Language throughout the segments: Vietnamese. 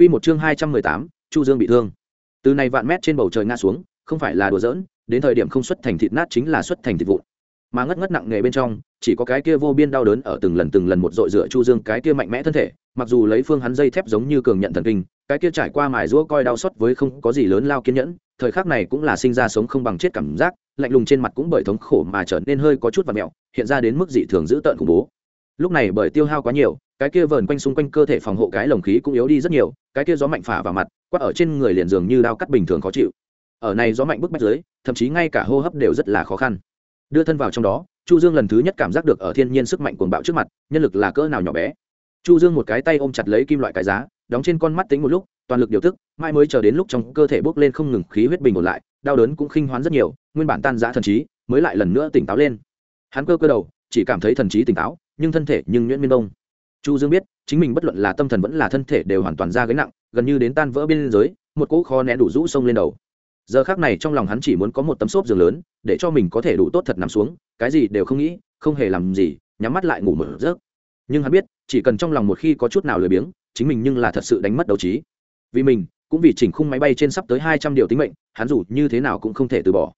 Quy một chương hai trăm mười tám, Chu Dương bị thương. Từ này vạn mét trên bầu trời ngã xuống, không phải là đùa giỡn, đến thời điểm không xuất thành thịt nát chính là xuất thành thịt vụn. Mà ngất ngất nặng nghề bên trong, chỉ có cái kia vô biên đau đớn ở từng lần từng lần một dội rửa Chu Dương cái kia mạnh mẽ thân thể, mặc dù lấy phương hắn dây thép giống như cường nhận thần kinh, cái kia trải qua mài giũa coi đau sót với không có gì lớn lao kiên nhẫn, thời khắc này cũng là sinh ra sống không bằng chết cảm giác, lạnh lùng trên mặt cũng bởi thống khổ mà trở nên hơi có chút vặn mèo, hiện ra đến mức dị thường dữ tợn khủng bố. Lúc này bởi tiêu hao quá nhiều, cái kia vờn quanh xung quanh cơ thể phòng hộ cái lồng khí cũng yếu đi rất nhiều cái kia gió mạnh phả vào mặt quát ở trên người liền dường như đao cắt bình thường khó chịu. Ở này gió mạnh bức bách dưới thậm chí ngay cả hô hấp đều rất là khó khăn. Đưa thân vào trong đó chu dương lần thứ nhất cảm giác được ở thiên nhiên sức mạnh cuồng bạo trước mặt nhân lực là cỡ nào nhỏ bé. Chu dương một cái tay ôm chặt lấy kim loại cái giá đóng trên con mắt tính một lúc toàn lực điều tức mãi mới chờ đến lúc trong cơ thể bốc lên không ngừng khí huyết bình ổn lại đau đớn cũng khinh hoán rất nhiều nguyên bản tan rã thần trí mới lại lần nữa tỉnh táo lên. Hắn cơ cơ đầu chỉ cảm thấy thần trí tỉnh táo nhưng thân thể nhưng nhuyễn miên đông chu dương biết, chính mình bất luận là tâm thần vẫn là thân thể đều hoàn toàn ra gánh nặng, gần như đến tan vỡ biên giới, một cỗ khó nén đủ rũ sông lên đầu. Giờ khác này trong lòng hắn chỉ muốn có một tấm xốp giường lớn, để cho mình có thể đủ tốt thật nằm xuống, cái gì đều không nghĩ, không hề làm gì, nhắm mắt lại ngủ mở giấc. Nhưng hắn biết, chỉ cần trong lòng một khi có chút nào lười biếng, chính mình nhưng là thật sự đánh mất đấu trí. Vì mình, cũng vì chỉnh khung máy bay trên sắp tới hai trăm điều tính mệnh, hắn dù như thế nào cũng không thể từ bỏ.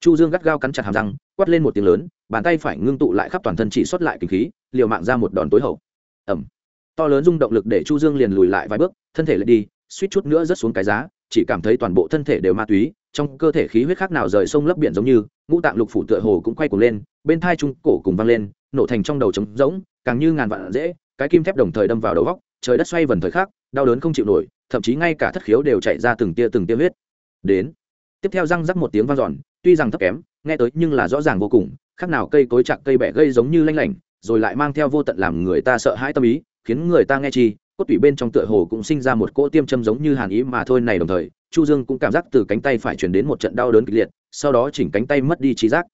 Chu dương gắt gao cắn chặt hàm răng, quát lên một tiếng lớn bàn tay phải ngưng tụ lại khắp toàn thân chỉ xuất lại kinh khí, liều mạng ra một đòn tối hậu. Ẩm to lớn rung động lực để chu dương liền lùi lại vài bước, thân thể lại đi, suýt chút nữa rớt xuống cái giá, chỉ cảm thấy toàn bộ thân thể đều ma túy, trong cơ thể khí huyết khác nào rời sông lấp biển giống như, ngũ tạng lục phủ tựa hồ cũng quay cuồng lên, bên thai trung cổ cùng văng lên, nổ thành trong đầu trống rỗng, càng như ngàn vạn dễ, cái kim thép đồng thời đâm vào đầu góc, trời đất xoay vần thời khắc, đau đớn không chịu nổi, thậm chí ngay cả thất khiếu đều chạy ra từng tia từng tia huyết. Đến. Tiếp theo răng rắc một tiếng vang dọn, tuy rằng thấp kém, nghe tới nhưng là rõ ràng vô cùng khác nào cây cối chặt cây bẻ gây giống như lanh lảnh, rồi lại mang theo vô tận làm người ta sợ hãi tâm ý, khiến người ta nghe chi, cốt tủy bên trong tựa hồ cũng sinh ra một cỗ tiêm châm giống như hàn ý mà thôi này đồng thời, chu dương cũng cảm giác từ cánh tay phải chuyển đến một trận đau đớn kịch liệt, sau đó chỉnh cánh tay mất đi trí giác.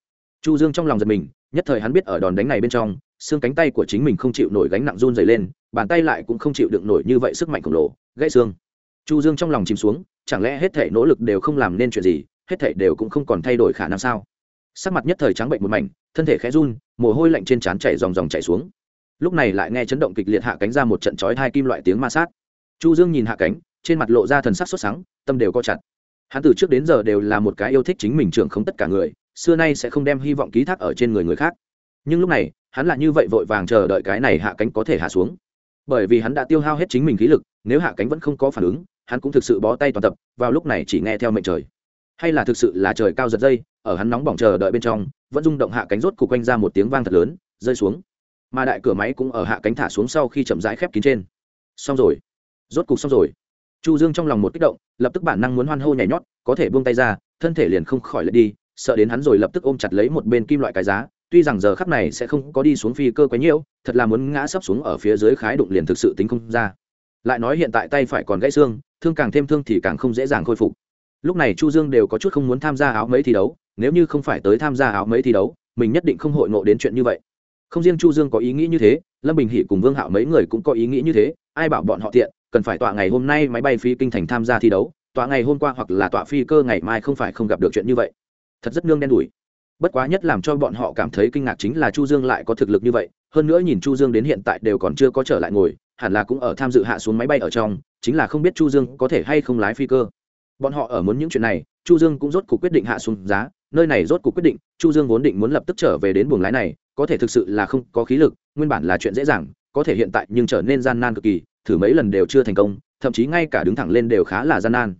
Chu dương trong lòng giật mình, nhất thời hắn biết ở đòn đánh này bên trong, xương cánh tay của chính mình không chịu nổi gánh nặng run dày lên, bàn tay lại cũng không chịu đựng nổi như vậy sức mạnh khổng lồ, gãy xương. Chu dương trong lòng chìm xuống, chẳng lẽ hết thể nỗ lực đều không làm nên chuyện gì, hết thể đều cũng không còn thay đổi khả năng sao? Sắc mặt nhất thời trắng bệnh một mảnh thân thể khẽ run mồ hôi lạnh trên trán chảy dòng dòng chảy xuống. Lúc này lại nghe chấn động kịch liệt hạ cánh ra một trận chói hai kim loại tiếng ma sát. Chu dương nhìn hạ cánh trên mặt lộ ra thần sắc sốt sáng, tâm đều co chặt. Hắn từ trước đến giờ đều là một cái yêu thích chính mình trưởng không tất cả người xưa nay sẽ không đem hy vọng ký thác ở trên người người khác. Nhưng lúc này hắn lại như vậy vội vàng chờ đợi cái này hạ cánh có thể hạ xuống. Bởi vì hắn đã tiêu hao hết chính mình khí lực nếu hạ cánh vẫn không có phản ứng hắn cũng thực sự bó tay toàn tập vào lúc này chỉ nghe theo mệnh trời. Hay là thực sự là trời cao giật dây ở hắn nóng bỏng chờ đợi bên trong, vẫn rung động hạ cánh rốt cục quanh ra một tiếng vang thật lớn, rơi xuống. Mà đại cửa máy cũng ở hạ cánh thả xuống sau khi chậm rãi khép kín trên. Xong rồi. Rốt cục xong rồi. Chu dương trong lòng một kích động, lập tức bản năng muốn hoan hô nhảy nhót, có thể buông tay ra, thân thể liền không khỏi lại đi, sợ đến hắn rồi lập tức ôm chặt lấy một bên kim loại cái giá, tuy rằng giờ khắc này sẽ không có đi xuống phi cơ quá nhiều, thật là muốn ngã sấp xuống ở phía dưới khái đụng liền thực sự tính không ra. Lại nói hiện tại tay phải còn gãy xương, thương càng thêm thương thì càng không dễ dàng khôi phục. Lúc này chu dương đều có chút không muốn tham gia áo mấy thi đấu nếu như không phải tới tham gia áo mấy thi đấu, mình nhất định không hội ngộ đến chuyện như vậy. Không riêng chu dương có ý nghĩ như thế, lâm bình hỷ cùng vương hạo mấy người cũng có ý nghĩ như thế, ai bảo bọn họ tiện, cần phải tọa ngày hôm nay máy bay phi kinh thành tham gia thi đấu, tọa ngày hôm qua hoặc là tọa phi cơ ngày mai không phải không gặp được chuyện như vậy. Thật rất nương đen đủi. Bất quá nhất làm cho bọn họ cảm thấy kinh ngạc chính là chu dương lại có thực lực như vậy, hơn nữa nhìn chu dương đến hiện tại đều còn chưa có trở lại ngồi, hẳn là cũng ở tham dự hạ xuống máy bay ở trong, chính là không biết chu dương có thể hay không lái phi cơ. Bọn họ ở muốn những chuyện này, chu dương cũng rốt cuộc quyết định hạ xuống giá nơi này rốt cuộc quyết định, chu dương vốn định muốn lập tức trở về đến buồng lái này, có thể thực sự là không có khí lực, nguyên bản là chuyện dễ dàng, có thể hiện tại nhưng trở nên gian nan cực kỳ, thử mấy lần đều chưa thành công, thậm chí ngay cả đứng thẳng lên đều khá là gian nan.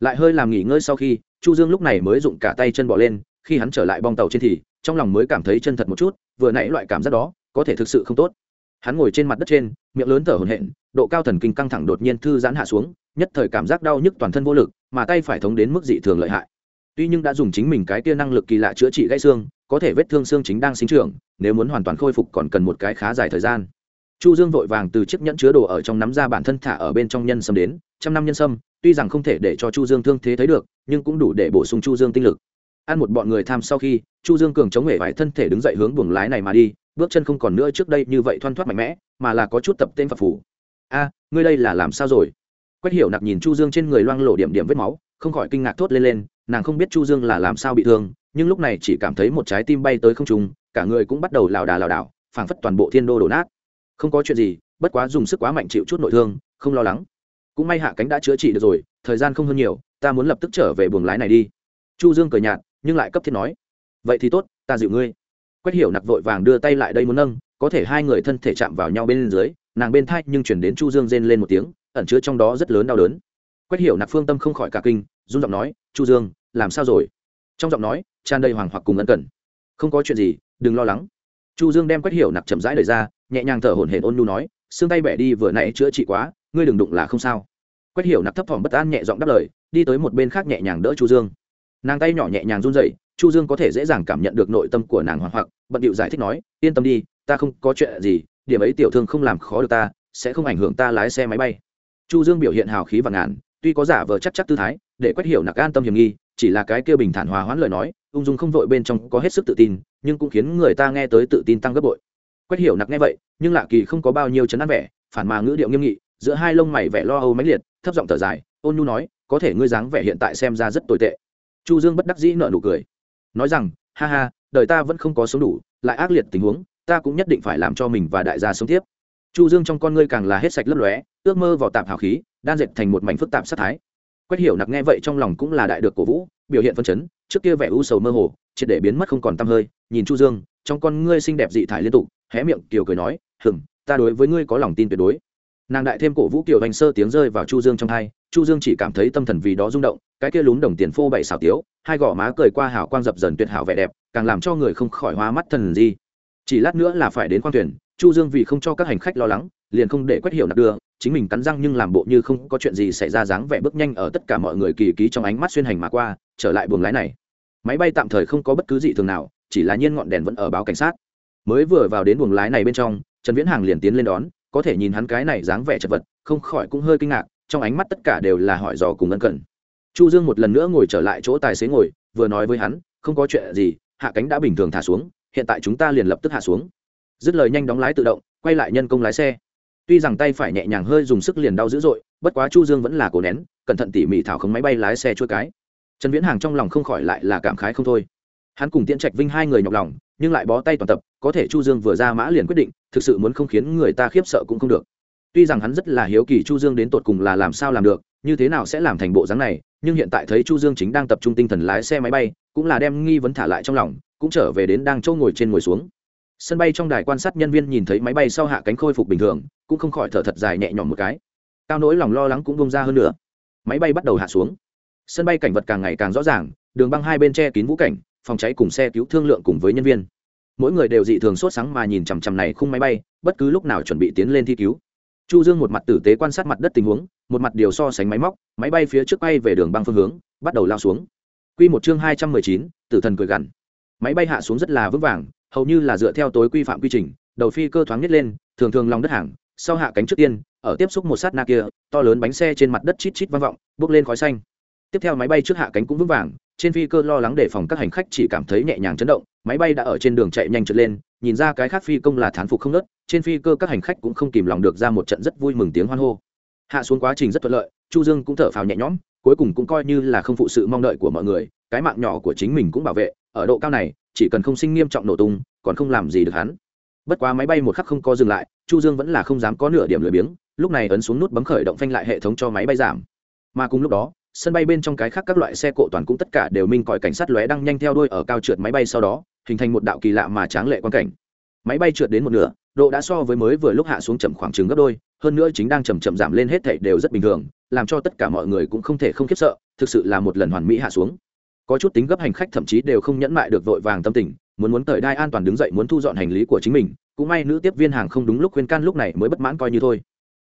Lại hơi làm nghỉ ngơi sau khi, chu dương lúc này mới dụng cả tay chân bỏ lên, khi hắn trở lại bong tàu trên thì, trong lòng mới cảm thấy chân thật một chút, vừa nãy loại cảm giác đó, có thể thực sự không tốt. Hắn ngồi trên mặt đất trên, miệng lớn thở hổn hển, độ cao thần kinh căng thẳng đột nhiên thư giãn hạ xuống, nhất thời cảm giác đau nhức toàn thân vô lực, mà tay phải thống đến mức dị thường lợi hại tuy nhưng đã dùng chính mình cái tia năng lực kỳ lạ chữa trị gãy xương, có thể vết thương xương chính đang sinh trưởng, nếu muốn hoàn toàn khôi phục còn cần một cái khá dài thời gian. Chu dương vội vàng từ chiếc nhẫn chứa đồ ở trong nắm ra bản thân thả ở bên trong nhân sâm đến, trăm năm nhân sâm, tuy rằng không thể để cho chu dương thương thế thấy được, nhưng cũng đủ để bổ sung chu dương tinh lực. Ăn một bọn người tham sau khi, chu dương cường chống hể vải thân thể đứng dậy hướng buồng lái này mà đi, bước chân không còn nữa trước đây như vậy thoăn thoắt mạnh mẽ, mà là có chút tập tên phật phủ. A, ngươi đây là làm sao rồi? Quách hiểu nặc nhìn chu dương trên người loang lổ điểm điểm vết máu, không khỏi kinh ngạc thốt lên lên nàng không biết chu dương là làm sao bị thương, nhưng lúc này chỉ cảm thấy một trái tim bay tới không trung, cả người cũng bắt đầu lảo đà lảo đảo, phảng phất toàn bộ thiên đô đổ nát. Không có chuyện gì, bất quá dùng sức quá mạnh chịu chút nội thương, không lo lắng. Cũng may hạ cánh đã chữa trị được rồi, thời gian không hơn nhiều, ta muốn lập tức trở về buồng lái này đi. Chu dương cười nhạt, nhưng lại cấp thiết nói, vậy thì tốt, ta dịu ngươi. Quách hiểu nặc vội vàng đưa tay lại đây muốn nâng, có thể hai người thân thể chạm vào nhau bên dưới, nàng bên thai nhưng chuyển đến chu dương rên lên một tiếng, ẩn chứa trong đó rất lớn đau đớn quách hiểu nạp phương tâm không khỏi cả kinh, run giọng nói, chu dương, làm sao rồi? Trong giọng nói, tràn đầy hoàng hoặc cùng ân cần. Không có chuyện gì, đừng lo lắng. Chu dương đem quách hiểu nặc chậm rãi đời ra, nhẹ nhàng thở hổn hển ôn nhu nói, xương tay bẻ đi vừa nãy chữa trị quá, ngươi đừng đụng là không sao. Quách hiểu nặc thấp thỏm bất an nhẹ giọng đáp lời, đi tới một bên khác nhẹ nhàng đỡ chu dương. Nàng tay nhỏ nhẹ nhàng run rẩy, chu dương có thể dễ dàng cảm nhận được nội tâm của nàng hoàng hoặc, bận điệu giải thích nói, yên tâm đi, ta không có chuyện gì, điểm ấy tiểu thương không làm khó được ta, sẽ không ảnh hưởng ta lái xe máy bay. Chu dương biểu hiện hào khí và ngàn tuy có giả vờ chắc chắc tư thái, để quét hiểu nặc an tâm hiểm nghi, chỉ là cái kia bình thản hòa hoãn lời nói, ung dung không vội bên trong có hết sức tự tin, nhưng cũng khiến người ta nghe tới tự tin tăng gấp bội. Quét hiểu nặc nghe vậy, nhưng lạ kỳ không có bao nhiêu chấn an vẻ, phản mà ngữ điệu nghiêm nghị, giữa hai lông mày vẻ lo âu mãnh liệt, thấp giọng thở dài, ôn nhu nói, có thể ngươi dáng vẻ hiện tại xem ra rất tồi tệ. Chu dương bất đắc dĩ nợ nụ cười, nói rằng, ha ha, đời ta vẫn không có sống đủ, lại ác liệt tình huống, ta cũng nhất định phải làm cho mình và đại gia sống tiếp. Chu dương trong con ngươi càng là hết sạch lấp lóe, ước mơ vào tạp hào khí đan dệt thành một mảnh phức tạp sát thái. Quét hiểu nặc nghe vậy trong lòng cũng là đại được cổ vũ, biểu hiện phân chấn, trước kia vẻ u sầu mơ hồ, triệt để biến mất không còn tăm hơi, nhìn chu dương, trong con ngươi xinh đẹp dị thải liên tục, hé miệng, kiều cười nói, hừm, ta đối với ngươi có lòng tin tuyệt đối. Nàng đại thêm cổ vũ kiều hành sơ tiếng rơi vào chu dương trong hai, chu dương chỉ cảm thấy tâm thần vì đó rung động, cái kia lún đồng tiền phô bảy xảo tiếu, hai gò má cười qua hào quang dập dần tuyệt hảo vẻ đẹp, càng làm cho người không khỏi hóa mắt thần gì chỉ lát nữa là phải đến khoang thuyền, chu dương vì không cho các hành khách lo lắng, liền không để quét hiểu nặc đưa chính mình cắn răng nhưng làm bộ như không có chuyện gì xảy ra dáng vẻ bước nhanh ở tất cả mọi người kỳ ký trong ánh mắt xuyên hành mà qua, trở lại buồng lái này. Máy bay tạm thời không có bất cứ gì thường nào, chỉ là nhiên ngọn đèn vẫn ở báo cảnh sát. Mới vừa vào đến buồng lái này bên trong, trần viễn hàng liền tiến lên đón, có thể nhìn hắn cái này dáng vẻ chật vật, không khỏi cũng hơi kinh ngạc, trong ánh mắt tất cả đều là hỏi dò cùng ân cần. Chu dương một lần nữa ngồi trở lại chỗ tài xế ngồi, vừa nói với hắn, không có chuyện gì, hạ cánh đã bình thường thả xuống, hiện tại chúng ta liền lập tức hạ xuống. Dứt lời nhanh đóng lái tự động, quay lại nhân công lái xe tuy rằng tay phải nhẹ nhàng hơi dùng sức liền đau dữ dội, bất quá chu dương vẫn là cố nén, cẩn thận tỉ mỉ thảo khống máy bay lái xe chua cái. Trần viễn hàng trong lòng không khỏi lại là cảm khái không thôi. Hắn cùng tiễn trạch vinh hai người nhọc lòng, nhưng lại bó tay toàn tập, có thể chu dương vừa ra mã liền quyết định, thực sự muốn không khiến người ta khiếp sợ cũng không được. Tuy rằng hắn rất là hiếu kỳ chu dương đến tột cùng là làm sao làm được, như thế nào sẽ làm thành bộ dáng này, nhưng hiện tại thấy chu dương chính đang tập trung tinh thần lái xe máy bay, cũng là đem nghi vấn thả lại trong lòng, cũng trở về đến đang châu ngồi trên ngồi xuống. Sân bay trong đài quan sát nhân viên nhìn thấy máy bay sau hạ cánh khôi phục bình thường cũng không khỏi thở thật dài nhẹ nhõm một cái. Cao nỗi lòng lo lắng cũng bông ra hơn nữa. Máy bay bắt đầu hạ xuống. Sân bay cảnh vật càng ngày càng rõ ràng đường băng hai bên che kín vũ cảnh phòng cháy cùng xe cứu thương lượng cùng với nhân viên. Mỗi người đều dị thường sốt sáng mà nhìn chằm chằm này khung máy bay bất cứ lúc nào chuẩn bị tiến lên thi cứu. Chu dương một mặt tử tế quan sát mặt đất tình huống một mặt điều so sánh máy móc máy bay phía trước bay về đường băng phương hướng bắt đầu lao xuống. Quy một chương hai trăm mười chín, tử thần cười gằn. Máy bay hạ xuống rất là vững vàng hầu như là dựa theo tối quy phạm quy trình đầu phi cơ thoáng nhất lên thường thường lòng đất hàng sau hạ cánh trước tiên, ở tiếp xúc một sát na kia, to lớn bánh xe trên mặt đất chít chít vang vọng bước lên khói xanh. Tiếp theo máy bay trước hạ cánh cũng vững vàng, trên phi cơ lo lắng đề phòng các hành khách chỉ cảm thấy nhẹ nhàng chấn động, máy bay đã ở trên đường chạy nhanh trượt lên, nhìn ra cái khác phi công là thán phục không nớt, trên phi cơ các hành khách cũng không kìm lòng được ra một trận rất vui mừng tiếng hoan hô. Hạ xuống quá trình rất thuận lợi, chu dương cũng thở phào nhẹ nhõm, cuối cùng cũng coi như là không phụ sự mong đợi của mọi người, cái mạng nhỏ của chính mình cũng bảo vệ, ở độ cao này, chỉ cần không sinh nghiêm trọng nổ tung, còn không làm gì được hắn. Bất quá máy bay một khắc không có dừng lại chu dương vẫn là không dám có nửa điểm lười biếng, lúc này ấn xuống nút bấm khởi động phanh lại hệ thống cho máy bay giảm. Mà cùng lúc đó, sân bay bên trong cái khác các loại xe cộ toàn cũng tất cả đều minh còi cảnh sát lóe đang nhanh theo đuôi ở cao trượt máy bay sau đó, hình thành một đạo kỳ lạ mà tráng lệ quan cảnh. Máy bay trượt đến một nửa, độ đã so với mới vừa lúc hạ xuống chậm khoảng chừng gấp đôi, hơn nữa chính đang chậm chậm giảm lên hết thảy đều rất bình thường, làm cho tất cả mọi người cũng không thể không khiếp sợ, thực sự là một lần hoàn mỹ hạ xuống. Có chút tính gấp hành khách thậm chí đều không nhẫn mại được vội vàng tâm tình, muốn muốn tời đai an toàn đứng dậy muốn thu dọn hành lý của chính mình cũng may nữ tiếp viên hàng không đúng lúc khuyên can lúc này mới bất mãn coi như thôi.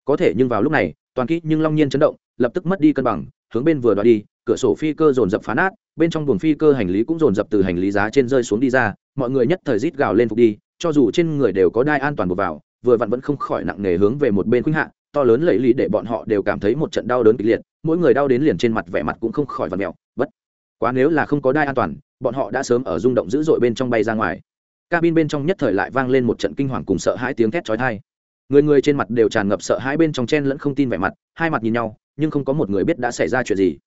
Có thể nhưng vào lúc này, toàn kỹ nhưng long nhiên chấn động, lập tức mất đi cân bằng, hướng bên vừa đoạt đi, cửa sổ phi cơ dồn dập phá nát, bên trong buồng phi cơ hành lý cũng dồn dập từ hành lý giá trên rơi xuống đi ra, mọi người nhất thời rít gào lên phục đi, cho dù trên người đều có đai an toàn buộc vào, vừa vặn vẫn không khỏi nặng nề hướng về một bên khuynh hạ, to lớn lẫy lý để bọn họ đều cảm thấy một trận đau đớn kịch liệt, mỗi người đau đến liền trên mặt vẻ mặt cũng không khỏi vặn mèo bất quá nếu là không có đai an toàn, bọn họ đã sớm ở rung động dữ dội bên trong bay ra ngoài cabin bên trong nhất thời lại vang lên một trận kinh hoàng cùng sợ hãi tiếng thét chói tai. Người người trên mặt đều tràn ngập sợ hãi bên trong chen lẫn không tin vẻ mặt, hai mặt nhìn nhau, nhưng không có một người biết đã xảy ra chuyện gì.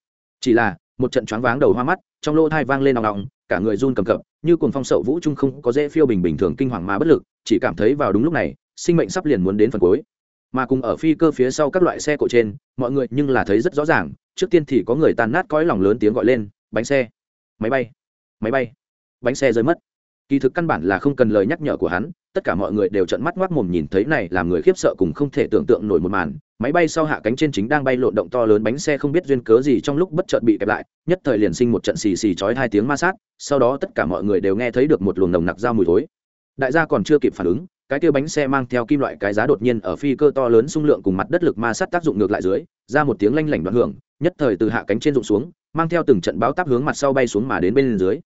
Chỉ là, một trận choáng váng đầu hoa mắt, trong lỗ thai vang lên nòng nòng cả người run cầm cập, như cuồng phong sậu vũ trung không có dễ phiêu bình bình thường kinh hoàng mà bất lực, chỉ cảm thấy vào đúng lúc này, sinh mệnh sắp liền muốn đến phần cuối. Mà cùng ở phi cơ phía sau các loại xe cộ trên, mọi người nhưng là thấy rất rõ ràng, trước tiên thì có người tàn nát cõi lòng lớn tiếng gọi lên, bánh xe. Máy bay. Máy bay. Bánh xe rơi mất kỳ thực căn bản là không cần lời nhắc nhở của hắn, tất cả mọi người đều trận mắt ngoác mồm nhìn thấy này làm người khiếp sợ cùng không thể tưởng tượng nổi một màn. Máy bay sau hạ cánh trên chính đang bay lộn động to lớn bánh xe không biết duyên cớ gì trong lúc bất chợt bị kẹp lại, nhất thời liền sinh một trận xì xì chói hai tiếng ma sát, sau đó tất cả mọi người đều nghe thấy được một luồng nồng nặc dao mùi thối. Đại gia còn chưa kịp phản ứng, cái kia bánh xe mang theo kim loại cái giá đột nhiên ở phi cơ to lớn xung lượng cùng mặt đất lực ma sát tác dụng ngược lại dưới, ra một tiếng lanh lảnh đoạn hưởng, nhất thời từ hạ cánh trên rụng xuống, mang theo từng trận báo táp hướng mặt sau bay xuống mà đến bên dưới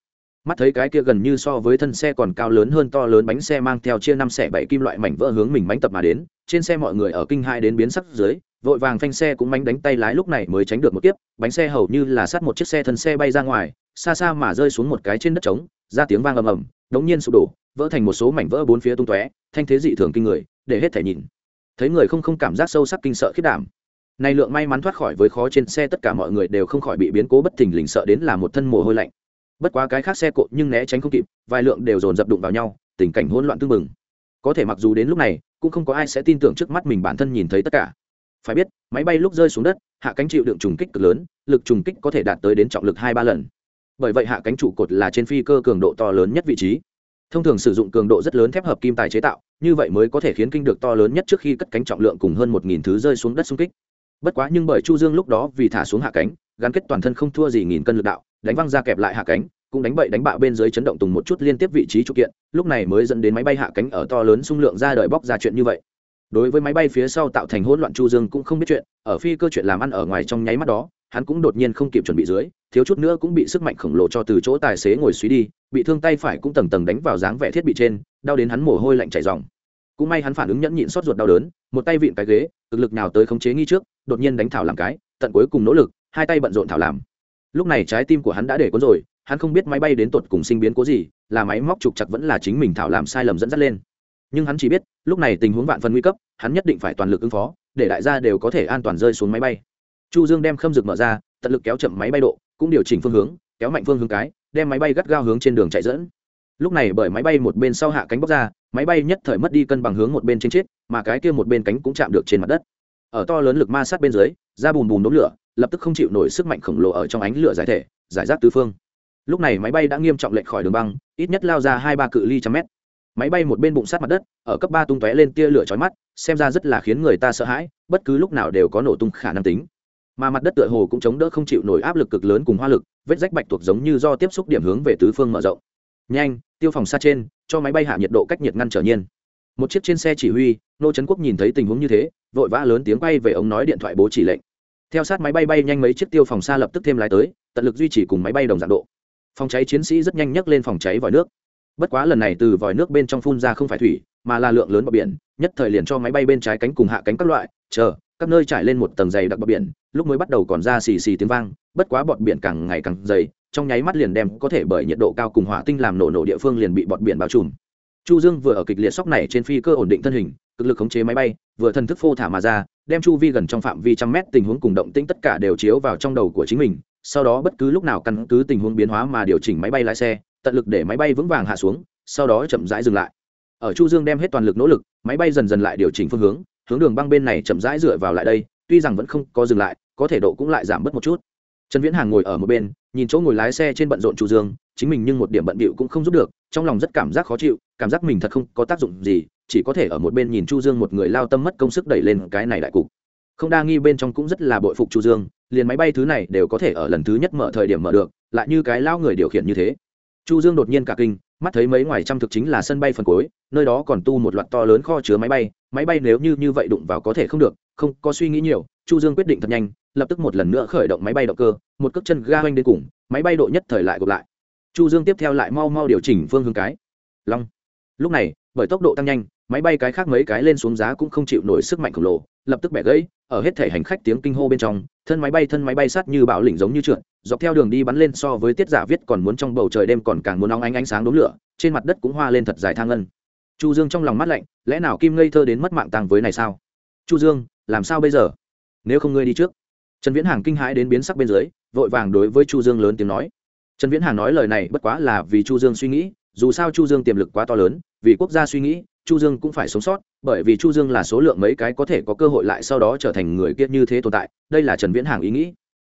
mắt thấy cái kia gần như so với thân xe còn cao lớn hơn to lớn bánh xe mang theo chia năm xẻ bảy kim loại mảnh vỡ hướng mình bánh tập mà đến, trên xe mọi người ở kinh hai đến biến sắc dưới, vội vàng phanh xe cũng mánh đánh tay lái lúc này mới tránh được một kiếp, bánh xe hầu như là sát một chiếc xe thân xe bay ra ngoài, xa xa mà rơi xuống một cái trên đất trống, ra tiếng vang ầm ầm, đống nhiên sụp đổ, vỡ thành một số mảnh vỡ bốn phía tung tóe, thanh thế dị thường kinh người, để hết thể nhìn. Thấy người không không cảm giác sâu sắc kinh sợ khiết đảm. Này lượng may mắn thoát khỏi với khó trên xe tất cả mọi người đều không khỏi bị biến cố bất thình lình sợ đến là một thân mồ hôi lạnh bất quá cái khác xe cộ nhưng né tránh không kịp, vài lượng đều dồn dập đụng vào nhau, tình cảnh hỗn loạn tương mừng có thể mặc dù đến lúc này, cũng không có ai sẽ tin tưởng trước mắt mình bản thân nhìn thấy tất cả. Phải biết, máy bay lúc rơi xuống đất, hạ cánh chịu đựng trùng kích cực lớn, lực trùng kích có thể đạt tới đến trọng lực hai ba lần. Bởi vậy hạ cánh trụ cột là trên phi cơ cường độ to lớn nhất vị trí. Thông thường sử dụng cường độ rất lớn thép hợp kim tài chế tạo, như vậy mới có thể khiến kinh được to lớn nhất trước khi cất cánh trọng lượng cùng hơn một nghìn thứ rơi xuống đất xung kích bất quá nhưng bởi chu dương lúc đó vì thả xuống hạ cánh, gắn kết toàn thân không thua gì nghìn cân lực đạo, đánh văng ra kẹp lại hạ cánh, cũng đánh bậy đánh bạo bên dưới chấn động tùng một chút liên tiếp vị trí trụ kiện, lúc này mới dẫn đến máy bay hạ cánh ở to lớn xung lượng ra đời bóc ra chuyện như vậy. Đối với máy bay phía sau tạo thành hỗn loạn chu dương cũng không biết chuyện, ở phi cơ chuyện làm ăn ở ngoài trong nháy mắt đó, hắn cũng đột nhiên không kịp chuẩn bị dưới, thiếu chút nữa cũng bị sức mạnh khổng lồ cho từ chỗ tài xế ngồi suy đi, bị thương tay phải cũng tầng tầng đánh vào dáng vẻ thiết bị trên, đau đến hắn mồ hôi lạnh chảy ròng. Cũng may hắn phản ứng nhẫn nhịn sót ruột đau đớn, một tay vịn cái ghế cực lực nào tới khống chế nghi trước đột nhiên đánh thảo làm cái, tận cuối cùng nỗ lực, hai tay bận rộn thảo làm. Lúc này trái tim của hắn đã để cuốn rồi, hắn không biết máy bay đến tột cùng sinh biến cố gì, là máy móc trục chặt vẫn là chính mình thảo làm sai lầm dẫn dắt lên. Nhưng hắn chỉ biết, lúc này tình huống vạn phần nguy cấp, hắn nhất định phải toàn lực ứng phó, để đại gia đều có thể an toàn rơi xuống máy bay. Chu dương đem khâm rực mở ra, tận lực kéo chậm máy bay độ, cũng điều chỉnh phương hướng, kéo mạnh phương hướng cái, đem máy bay gắt gao hướng trên đường chạy dẫn. Lúc này bởi máy bay một bên sau hạ cánh bóc ra, máy bay nhất thời mất đi cân bằng hướng một bên trên chết, mà cái kia một bên cánh cũng chạm được trên mặt đất ở to lớn lực ma sát bên dưới ra bùn bùn đốm lửa, lập tức không chịu nổi sức mạnh khổng lồ ở trong ánh lửa giải thể, giải rác tứ phương. Lúc này máy bay đã nghiêm trọng lệch khỏi đường băng, ít nhất lao ra hai ba cự ly trăm mét. Máy bay một bên bụng sát mặt đất, ở cấp ba tung tóe lên tia lửa chói mắt, xem ra rất là khiến người ta sợ hãi, bất cứ lúc nào đều có nổ tung khả năng tính. Mà mặt đất tựa hồ cũng chống đỡ không chịu nổi áp lực cực lớn cùng hoa lực, vết rách bạch thuộc giống như do tiếp xúc điểm hướng về tứ phương mở rộng. Nhanh, tiêu phòng xa trên, cho máy bay hạ nhiệt độ cách nhiệt ngăn trở nhiên một chiếc trên xe chỉ huy, nô trấn quốc nhìn thấy tình huống như thế, vội vã lớn tiếng bay về ống nói điện thoại bố chỉ lệnh. Theo sát máy bay bay nhanh mấy chiếc tiêu phòng xa lập tức thêm lái tới, tận lực duy trì cùng máy bay đồng dạng độ. Phòng cháy chiến sĩ rất nhanh nhấc lên phòng cháy vòi nước. Bất quá lần này từ vòi nước bên trong phun ra không phải thủy, mà là lượng lớn bờ biển, nhất thời liền cho máy bay bên trái cánh cùng hạ cánh các loại, chờ, các nơi trải lên một tầng dày đặc bờ biển, lúc mới bắt đầu còn ra xì xì tiếng vang, bất quá bọt biển càng ngày càng dày, trong nháy mắt liền đem có thể bởi nhiệt độ cao cùng hỏa tinh làm nổ nổ địa phương liền bị bọt biển bao trùm chu dương vừa ở kịch liệt sóc này trên phi cơ ổn định thân hình, cực lực khống chế máy bay, vừa thần thức phô thả mà ra, đem chu vi gần trong phạm vi trăm mét tình huống cùng động tĩnh tất cả đều chiếu vào trong đầu của chính mình, sau đó bất cứ lúc nào căn cứ tình huống biến hóa mà điều chỉnh máy bay lái xe, tận lực để máy bay vững vàng hạ xuống, sau đó chậm rãi dừng lại. Ở chu dương đem hết toàn lực nỗ lực, máy bay dần dần lại điều chỉnh phương hướng hướng đường băng bên này chậm rãi dựa vào lại đây, tuy rằng vẫn không có dừng lại, có thể độ cũng lại giảm bớt một chút. Trần viễn hàng ngồi ở một bên, nhìn chỗ ngồi lái xe trên bận rộn chu dương, chính mình nhưng một điểm bận bịu cũng không giúp được trong lòng rất cảm giác khó chịu, cảm giác mình thật không có tác dụng gì, chỉ có thể ở một bên nhìn chu dương một người lao tâm mất công sức đẩy lên cái này đại cục. Không đa nghi bên trong cũng rất là bội phục chu dương, liền máy bay thứ này đều có thể ở lần thứ nhất mở thời điểm mở được, lại như cái lao người điều khiển như thế. Chu dương đột nhiên cả kinh, mắt thấy mấy ngoài trăm thực chính là sân bay phần cuối, nơi đó còn tu một loạt to lớn kho chứa máy bay máy bay nếu như như vậy đụng vào có thể không được, không có suy nghĩ nhiều, chu dương quyết định thật nhanh, lập tức một lần nữa khởi động máy bay động cơ, một cước chân ga hoanh đến cùng, máy bay độ nhất thời lại gộp lại chu dương tiếp theo lại mau mau điều chỉnh phương hướng cái. Long. Lúc này, bởi tốc độ tăng nhanh, máy bay cái khác mấy cái lên xuống giá cũng không chịu nổi sức mạnh khổng lồ, lập tức bẻ gãy, ở hết thể hành khách tiếng kinh hô bên trong, thân máy bay thân máy bay sát như bão lỉnh giống như trượt, dọc theo đường đi bắn lên so với tiết giả viết còn muốn trong bầu trời đêm còn càng muốn nóng ánh ánh sáng đốm lửa, trên mặt đất cũng hoa lên thật dài thang ngân. Chu dương trong lòng mắt lạnh, lẽ nào kim ngây thơ đến mất mạng tàng với này sao? Chu dương, làm sao bây giờ? Nếu không ngươi đi trước. Trần viễn hàng kinh hãi đến biến sắc bên dưới, vội vàng đối với chu dương lớn tiếng nói trần viễn hàng nói lời này bất quá là vì chu dương suy nghĩ, dù sao chu dương tiềm lực quá to lớn, vì quốc gia suy nghĩ, chu dương cũng phải sống sót, bởi vì chu dương là số lượng mấy cái có thể có cơ hội lại sau đó trở thành người kiệt như thế tồn tại, đây là trần viễn hàng ý nghĩ.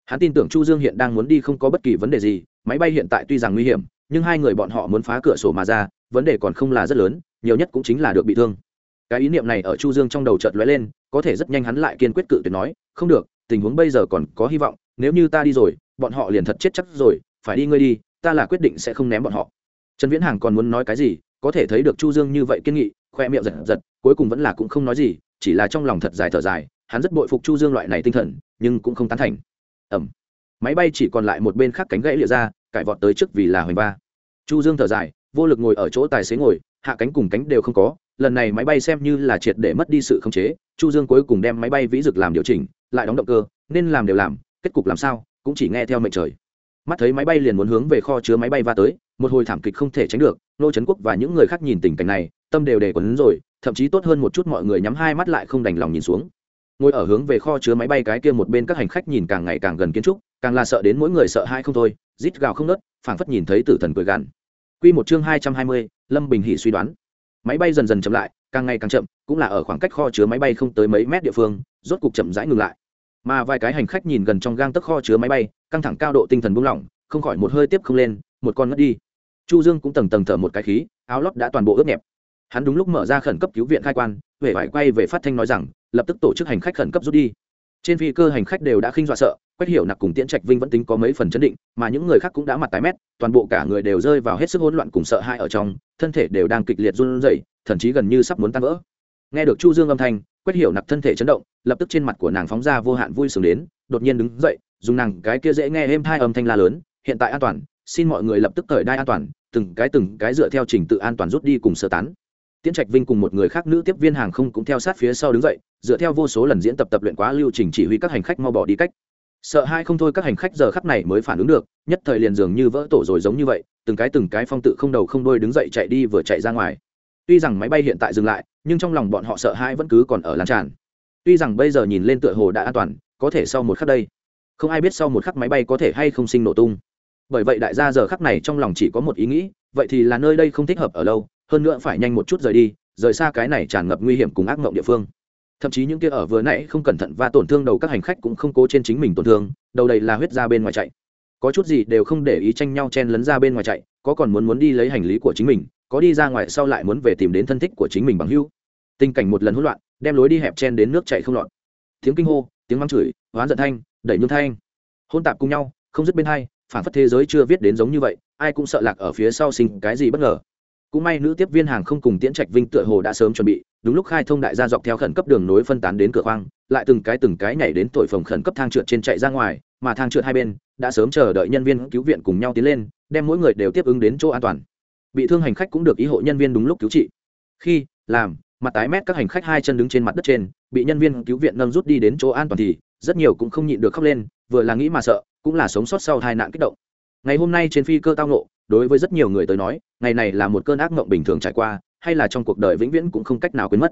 Hắn tin tưởng chu dương hiện đang muốn đi không có bất kỳ vấn đề gì, máy bay hiện tại tuy rằng nguy hiểm, nhưng hai người bọn họ muốn phá cửa sổ mà ra, vấn đề còn không là rất lớn, nhiều nhất cũng chính là được bị thương. Cái ý niệm này ở chu dương trong đầu chợt lóe lên, có thể rất nhanh hắn lại kiên quyết cự tuyệt nói, không được, tình huống bây giờ còn có hy vọng, nếu như ta đi rồi, bọn họ liền thật chết chắc rồi phải đi ngươi đi, ta là quyết định sẽ không ném bọn họ. Trần viễn hàng còn muốn nói cái gì, có thể thấy được chu dương như vậy kiên nghị, khoe miệng giật giật, cuối cùng vẫn là cũng không nói gì, chỉ là trong lòng thật dài thở dài, hắn rất bội phục chu dương loại này tinh thần, nhưng cũng không tán thành. Ẩm máy bay chỉ còn lại một bên khác cánh gãy lịa ra, cải vọt tới trước vì là hoành ba. Chu dương thở dài, vô lực ngồi ở chỗ tài xế ngồi, hạ cánh cùng cánh đều không có, lần này máy bay xem như là triệt để mất đi sự khống chế, chu dương cuối cùng đem máy bay vĩ dực làm điều chỉnh, lại đóng động cơ, nên làm đều làm, kết cục làm sao, cũng chỉ nghe theo mệnh trời mắt thấy máy bay liền muốn hướng về kho chứa máy bay va tới, một hồi thảm kịch không thể tránh được nô trấn quốc và những người khác nhìn tình cảnh này, tâm đều đề quấn rồi, thậm chí tốt hơn một chút mọi người nhắm hai mắt lại không đành lòng nhìn xuống. Ngồi ở hướng về kho chứa máy bay cái kia một bên các hành khách nhìn càng ngày càng gần kiến trúc, càng là sợ đến mỗi người sợ hai không thôi, rít gào không nớt phảng phất nhìn thấy tử thần cười gằn. Quy một chương hai trăm hai mươi, lâm bình hỉ suy đoán. Máy bay dần dần chậm lại, càng ngày càng chậm, cũng là ở khoảng cách kho chứa máy bay không tới mấy mét địa phương, rốt cục chậm rãi ngừng lại mà vài cái hành khách nhìn gần trong gang tấc kho chứa máy bay, căng thẳng cao độ tinh thần buông lỏng, không khỏi một hơi tiếp không lên, một con ngất đi. Chu dương cũng tầng tầng thở một cái khí, áo lót đã toàn bộ ướt nhẹp. Hắn đúng lúc mở ra khẩn cấp cứu viện khai quan huệ vải quay về phát thanh nói rằng, lập tức tổ chức hành khách khẩn cấp rút đi. Trên phi cơ hành khách đều đã khinh dọa sợ quét hiểu nặc cùng tiễn trạch vinh vẫn tính có mấy phần chấn định, mà những người khác cũng đã mặt tái mét, toàn bộ cả người đều rơi vào hết sức hỗn loạn cùng sợ hãi ở trong, thân thể đều đang kịch liệt run rẩy, thậm chí gần như sắp muốn tan vỡ. Nghe được chu dương âm thanh quét hiểu nặc thân thể chấn động, lập tức trên mặt của nàng phóng ra vô hạn vui sướng đến, đột nhiên đứng dậy, dùng nàng cái kia dễ nghe êm hai âm thanh la lớn, hiện tại an toàn, xin mọi người lập tức cởi đai an toàn, từng cái từng cái dựa theo trình tự an toàn rút đi cùng sơ tán. Tiễn trạch vinh cùng một người khác nữ tiếp viên hàng không cũng theo sát phía sau đứng dậy, dựa theo vô số lần diễn tập tập luyện quá lưu trình chỉ huy các hành khách mau bỏ đi cách. Sợ hai không thôi các hành khách giờ khắc này mới phản ứng được, nhất thời liền dường như vỡ tổ rồi giống như vậy, từng cái từng cái phong tự không đầu không đôi đứng dậy chạy đi vừa chạy ra ngoài. Tuy rằng máy bay hiện tại dừng lại nhưng trong lòng bọn họ sợ hãi vẫn cứ còn ở lan tràn. Tuy rằng bây giờ nhìn lên tựa hồ đã an toàn, có thể sau một khắc đây, không ai biết sau một khắc máy bay có thể hay không sinh nổ tung. Bởi vậy đại gia giờ khắc này trong lòng chỉ có một ý nghĩ, vậy thì là nơi đây không thích hợp ở lâu, hơn nữa phải nhanh một chút rời đi, rời xa cái này tràn ngập nguy hiểm cùng ác mộng địa phương. Thậm chí những kia ở vừa nãy không cẩn thận và tổn thương đầu các hành khách cũng không cố trên chính mình tổn thương, đầu đầy là huyết ra bên ngoài chạy. Có chút gì đều không để ý tranh nhau chen lấn ra bên ngoài chạy, có còn muốn muốn đi lấy hành lý của chính mình, có đi ra ngoài sau lại muốn về tìm đến thân thích của chính mình bằng hưu tình cảnh một lần hỗn loạn, đem lối đi hẹp chen đến nước chạy không lọt. Tiếng kinh hô, tiếng mắng chửi, hoán giận thanh, đẩy nhung thanh. Hôn tạp cùng nhau, không dứt bên hai, phản phất thế giới chưa viết đến giống như vậy, ai cũng sợ lạc ở phía sau sinh cái gì bất ngờ. Cũng may nữ tiếp viên hàng không cùng tiễn trạch vinh tựa hồ đã sớm chuẩn bị, đúng lúc khai thông đại gia dọc theo khẩn cấp đường nối phân tán đến cửa khoang, lại từng cái từng cái nhảy đến tội phòng khẩn cấp thang trượt trên chạy ra ngoài, mà thang trượt hai bên, đã sớm chờ đợi nhân viên cứu viện cùng nhau tiến lên, đem mỗi người đều tiếp ứng đến chỗ an toàn. Bị thương hành khách cũng được ý hộ nhân viên đúng lúc cứu trị. Khi, làm mặt tái mét các hành khách hai chân đứng trên mặt đất trên, bị nhân viên cứu viện nâng rút đi đến chỗ an toàn thì rất nhiều cũng không nhịn được khóc lên, vừa là nghĩ mà sợ, cũng là sống sót sau tai nạn kích động. Ngày hôm nay trên phi cơ tao nộ đối với rất nhiều người tới nói, ngày này là một cơn ác mộng bình thường trải qua, hay là trong cuộc đời vĩnh viễn cũng không cách nào quên mất.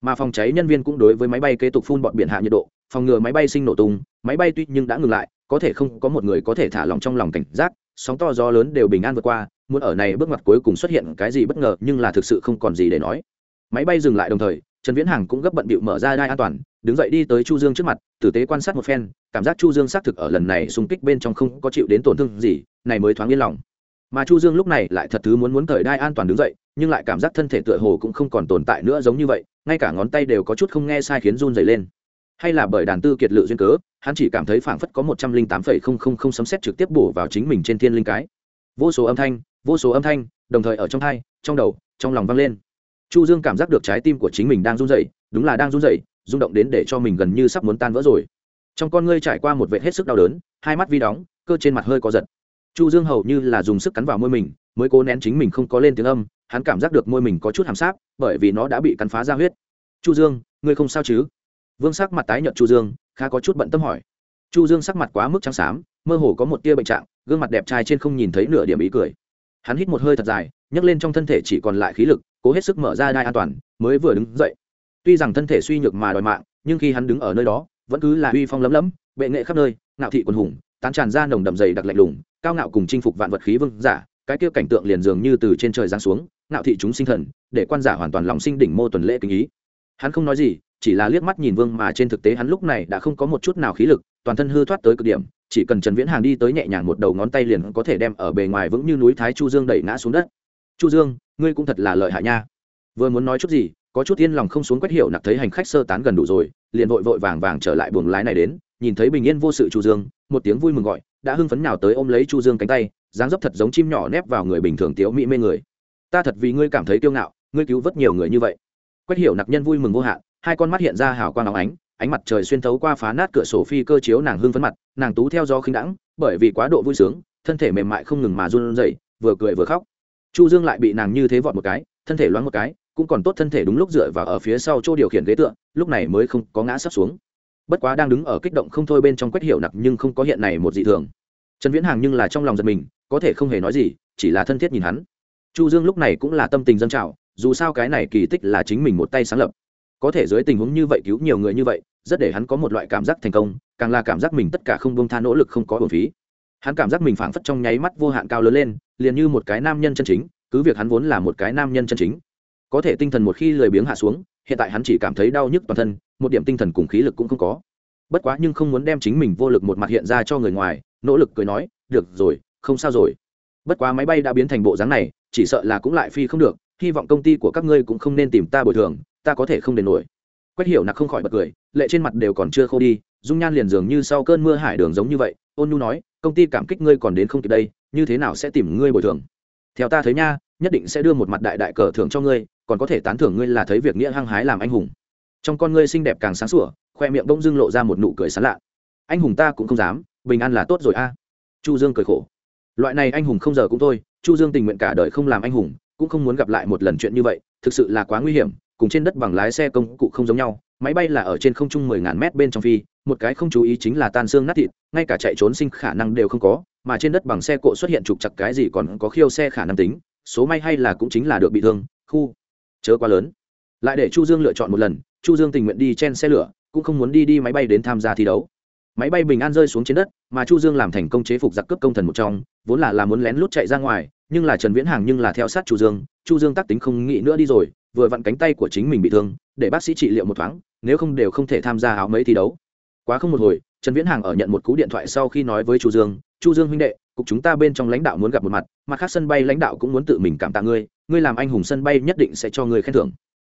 Mà phòng cháy nhân viên cũng đối với máy bay kế tục phun bọn biển hạ nhiệt độ, phòng ngừa máy bay sinh nổ tung, máy bay tuy nhưng đã ngừng lại, có thể không có một người có thể thả lòng trong lòng cảnh giác, sóng to gió lớn đều bình an vượt qua, muốn ở này bước ngoặt cuối cùng xuất hiện cái gì bất ngờ nhưng là thực sự không còn gì để nói máy bay dừng lại đồng thời, trần viễn hằng cũng gấp bận bịu mở ra đai an toàn, đứng dậy đi tới chu dương trước mặt, tử tế quan sát một phen, cảm giác chu dương xác thực ở lần này xung kích bên trong không có chịu đến tổn thương gì, này mới thoáng yên lòng. Mà chu dương lúc này lại thật thứ muốn muốn cởi đai an toàn đứng dậy, nhưng lại cảm giác thân thể tựa hồ cũng không còn tồn tại nữa giống như vậy, ngay cả ngón tay đều có chút không nghe sai khiến run dày lên. Hay là bởi đàn tư kiệt lự duyên cớ, hắn chỉ cảm thấy phảng phất có một trăm linh tám phẩy không không không sấm xét trực tiếp bổ vào chính mình trên thiên linh cái. Vô số âm thanh, vô số âm thanh, đồng thời ở trong thai, trong đầu, trong lòng vang lên chu dương cảm giác được trái tim của chính mình đang run rẩy, đúng là đang run rẩy, rung động đến để cho mình gần như sắp muốn tan vỡ rồi. Trong con ngươi trải qua một vệt hết sức đau đớn, hai mắt vi đóng, cơ trên mặt hơi có giật. Chu dương hầu như là dùng sức cắn vào môi mình, mới cố nén chính mình không có lên tiếng âm, hắn cảm giác được môi mình có chút hàm sát bởi vì nó đã bị cắn phá ra huyết. Chu dương, ngươi không sao chứ? Vương sắc mặt tái nhợt chu dương, khá có chút bận tâm hỏi. Chu dương sắc mặt quá mức trắng xám, mơ hồ có một tia bệnh trạng, gương mặt đẹp trai trên không nhìn thấy nửa điểm ý cười. Hắn hít một hơi thật dài nhấc lên trong thân thể chỉ còn lại khí lực, cố hết sức mở ra đai an toàn, mới vừa đứng dậy. Tuy rằng thân thể suy nhược mà đòi mạng, nhưng khi hắn đứng ở nơi đó, vẫn cứ là uy phong lấm lấm, bệ nghệ khắp nơi, ngạo thị quần hùng, tán tràn ra nồng đậm dày đặc lạnh lùng, cao ngạo cùng chinh phục vạn vật khí vương giả, cái kia cảnh tượng liền dường như từ trên trời giáng xuống, ngạo thị chúng sinh thần, để quan giả hoàn toàn lòng sinh đỉnh mô tuần lễ kinh ý. Hắn không nói gì, chỉ là liếc mắt nhìn vương mà trên thực tế hắn lúc này đã không có một chút nào khí lực, toàn thân hư thoát tới cực điểm, chỉ cần trần viễn hàng đi tới nhẹ nhàng một đầu ngón tay liền có thể đem ở bề ngoài vững như núi thái chu dương đẩy ngã xuống đất chu dương, ngươi cũng thật là lợi hại nha. Vừa muốn nói chút gì, có chút yên lòng không xuống quét hiểu nặc thấy hành khách sơ tán gần đủ rồi, liền vội vội vàng vàng trở lại buồng lái này đến, nhìn thấy bình yên vô sự chu dương, một tiếng vui mừng gọi, đã hưng phấn nào tới ôm lấy chu dương cánh tay, dáng dấp thật giống chim nhỏ nép vào người bình thường tiếu mỹ mê người. Ta thật vì ngươi cảm thấy kiêu ngạo, ngươi cứu vớt nhiều người như vậy. Quét hiểu nặc nhân vui mừng vô hạn, hai con mắt hiện ra hào quang óng ánh ánh mặt trời xuyên thấu qua phá nát cửa sổ phi cơ chiếu nàng hưng phấn mặt, nàng tú theo gió khinh đãng, bởi vì quá độ vui sướng, thân thể mềm mại không ngừng mà run rẩy, vừa cười vừa khóc chu dương lại bị nàng như thế vọt một cái, thân thể loáng một cái, cũng còn tốt thân thể đúng lúc dựa vào ở phía sau chỗ điều khiển ghế tựa, lúc này mới không có ngã sắp xuống. Bất quá đang đứng ở kích động không thôi bên trong quét hiểu nặc nhưng không có hiện này một dị thường. Trần viễn hàng nhưng là trong lòng giật mình, có thể không hề nói gì, chỉ là thân thiết nhìn hắn. Chu dương lúc này cũng là tâm tình dân trào, dù sao cái này kỳ tích là chính mình một tay sáng lập. Có thể dưới tình huống như vậy cứu nhiều người như vậy, rất để hắn có một loại cảm giác thành công, càng là cảm giác mình tất cả không bông tha nỗ lực không có bổn phí. Hắn cảm giác mình phảng phất trong nháy mắt vô hạn cao lớn lên liền như một cái nam nhân chân chính, cứ việc hắn vốn là một cái nam nhân chân chính, có thể tinh thần một khi lười biếng hạ xuống, hiện tại hắn chỉ cảm thấy đau nhức toàn thân, một điểm tinh thần cùng khí lực cũng không có. Bất quá nhưng không muốn đem chính mình vô lực một mặt hiện ra cho người ngoài, nỗ lực cười nói, được rồi, không sao rồi. Bất quá máy bay đã biến thành bộ dáng này, chỉ sợ là cũng lại phi không được, hy vọng công ty của các ngươi cũng không nên tìm ta bồi thường, ta có thể không đền nổi. Quách hiểu nặc không khỏi bật cười, lệ trên mặt đều còn chưa khô đi, dung nhan liền dường như sau cơn mưa hải đường giống như vậy, ôn nhu nói, công ty cảm kích ngươi còn đến không kịp đây như thế nào sẽ tìm ngươi bồi thường? Theo ta thấy nha, nhất định sẽ đưa một mặt đại đại cờ thưởng cho ngươi, còn có thể tán thưởng ngươi là thấy việc nghĩa hăng hái làm anh hùng. Trong con ngươi xinh đẹp càng sáng sủa, khoe miệng bỗng dưng lộ ra một nụ cười sán lạ. Anh hùng ta cũng không dám, bình an là tốt rồi a. Chu dương cười khổ. Loại này anh hùng không giờ cũng thôi, chu dương tình nguyện cả đời không làm anh hùng, cũng không muốn gặp lại một lần chuyện như vậy, thực sự là quá nguy hiểm, cùng trên đất bằng lái xe công cụ không giống nhau, máy bay là ở trên không trung mười ngàn mét bên trong phi, một cái không chú ý chính là tan xương nát thịt, ngay cả chạy trốn sinh khả năng đều không có mà trên đất bằng xe cộ xuất hiện trục chặt cái gì còn có khiêu xe khả năng tính, số may hay là cũng chính là được bị thương, khu. Chớ quá lớn. Lại để chu dương lựa chọn một lần, chu dương tình nguyện đi trên xe lửa, cũng không muốn đi đi máy bay đến tham gia thi đấu. Máy bay bình an rơi xuống trên đất, mà chu dương làm thành công chế phục giặc cướp công thần một trong, vốn là là muốn lén lút chạy ra ngoài, nhưng là trần viễn hàng nhưng là theo sát chu dương chu dương tác tính không nghĩ nữa đi rồi, vừa vặn cánh tay của chính mình bị thương, để bác sĩ trị liệu một thoáng, nếu không đều không thể tham gia áo mấy thi đấu. Quá không một hồi, trần viễn hàng ở nhận một cú điện thoại sau khi nói với chu dương chu dương huynh đệ, cục chúng ta bên trong lãnh đạo muốn gặp một mặt mặt khác sân bay lãnh đạo cũng muốn tự mình cảm tạ ngươi ngươi làm anh hùng sân bay nhất định sẽ cho ngươi khen thưởng.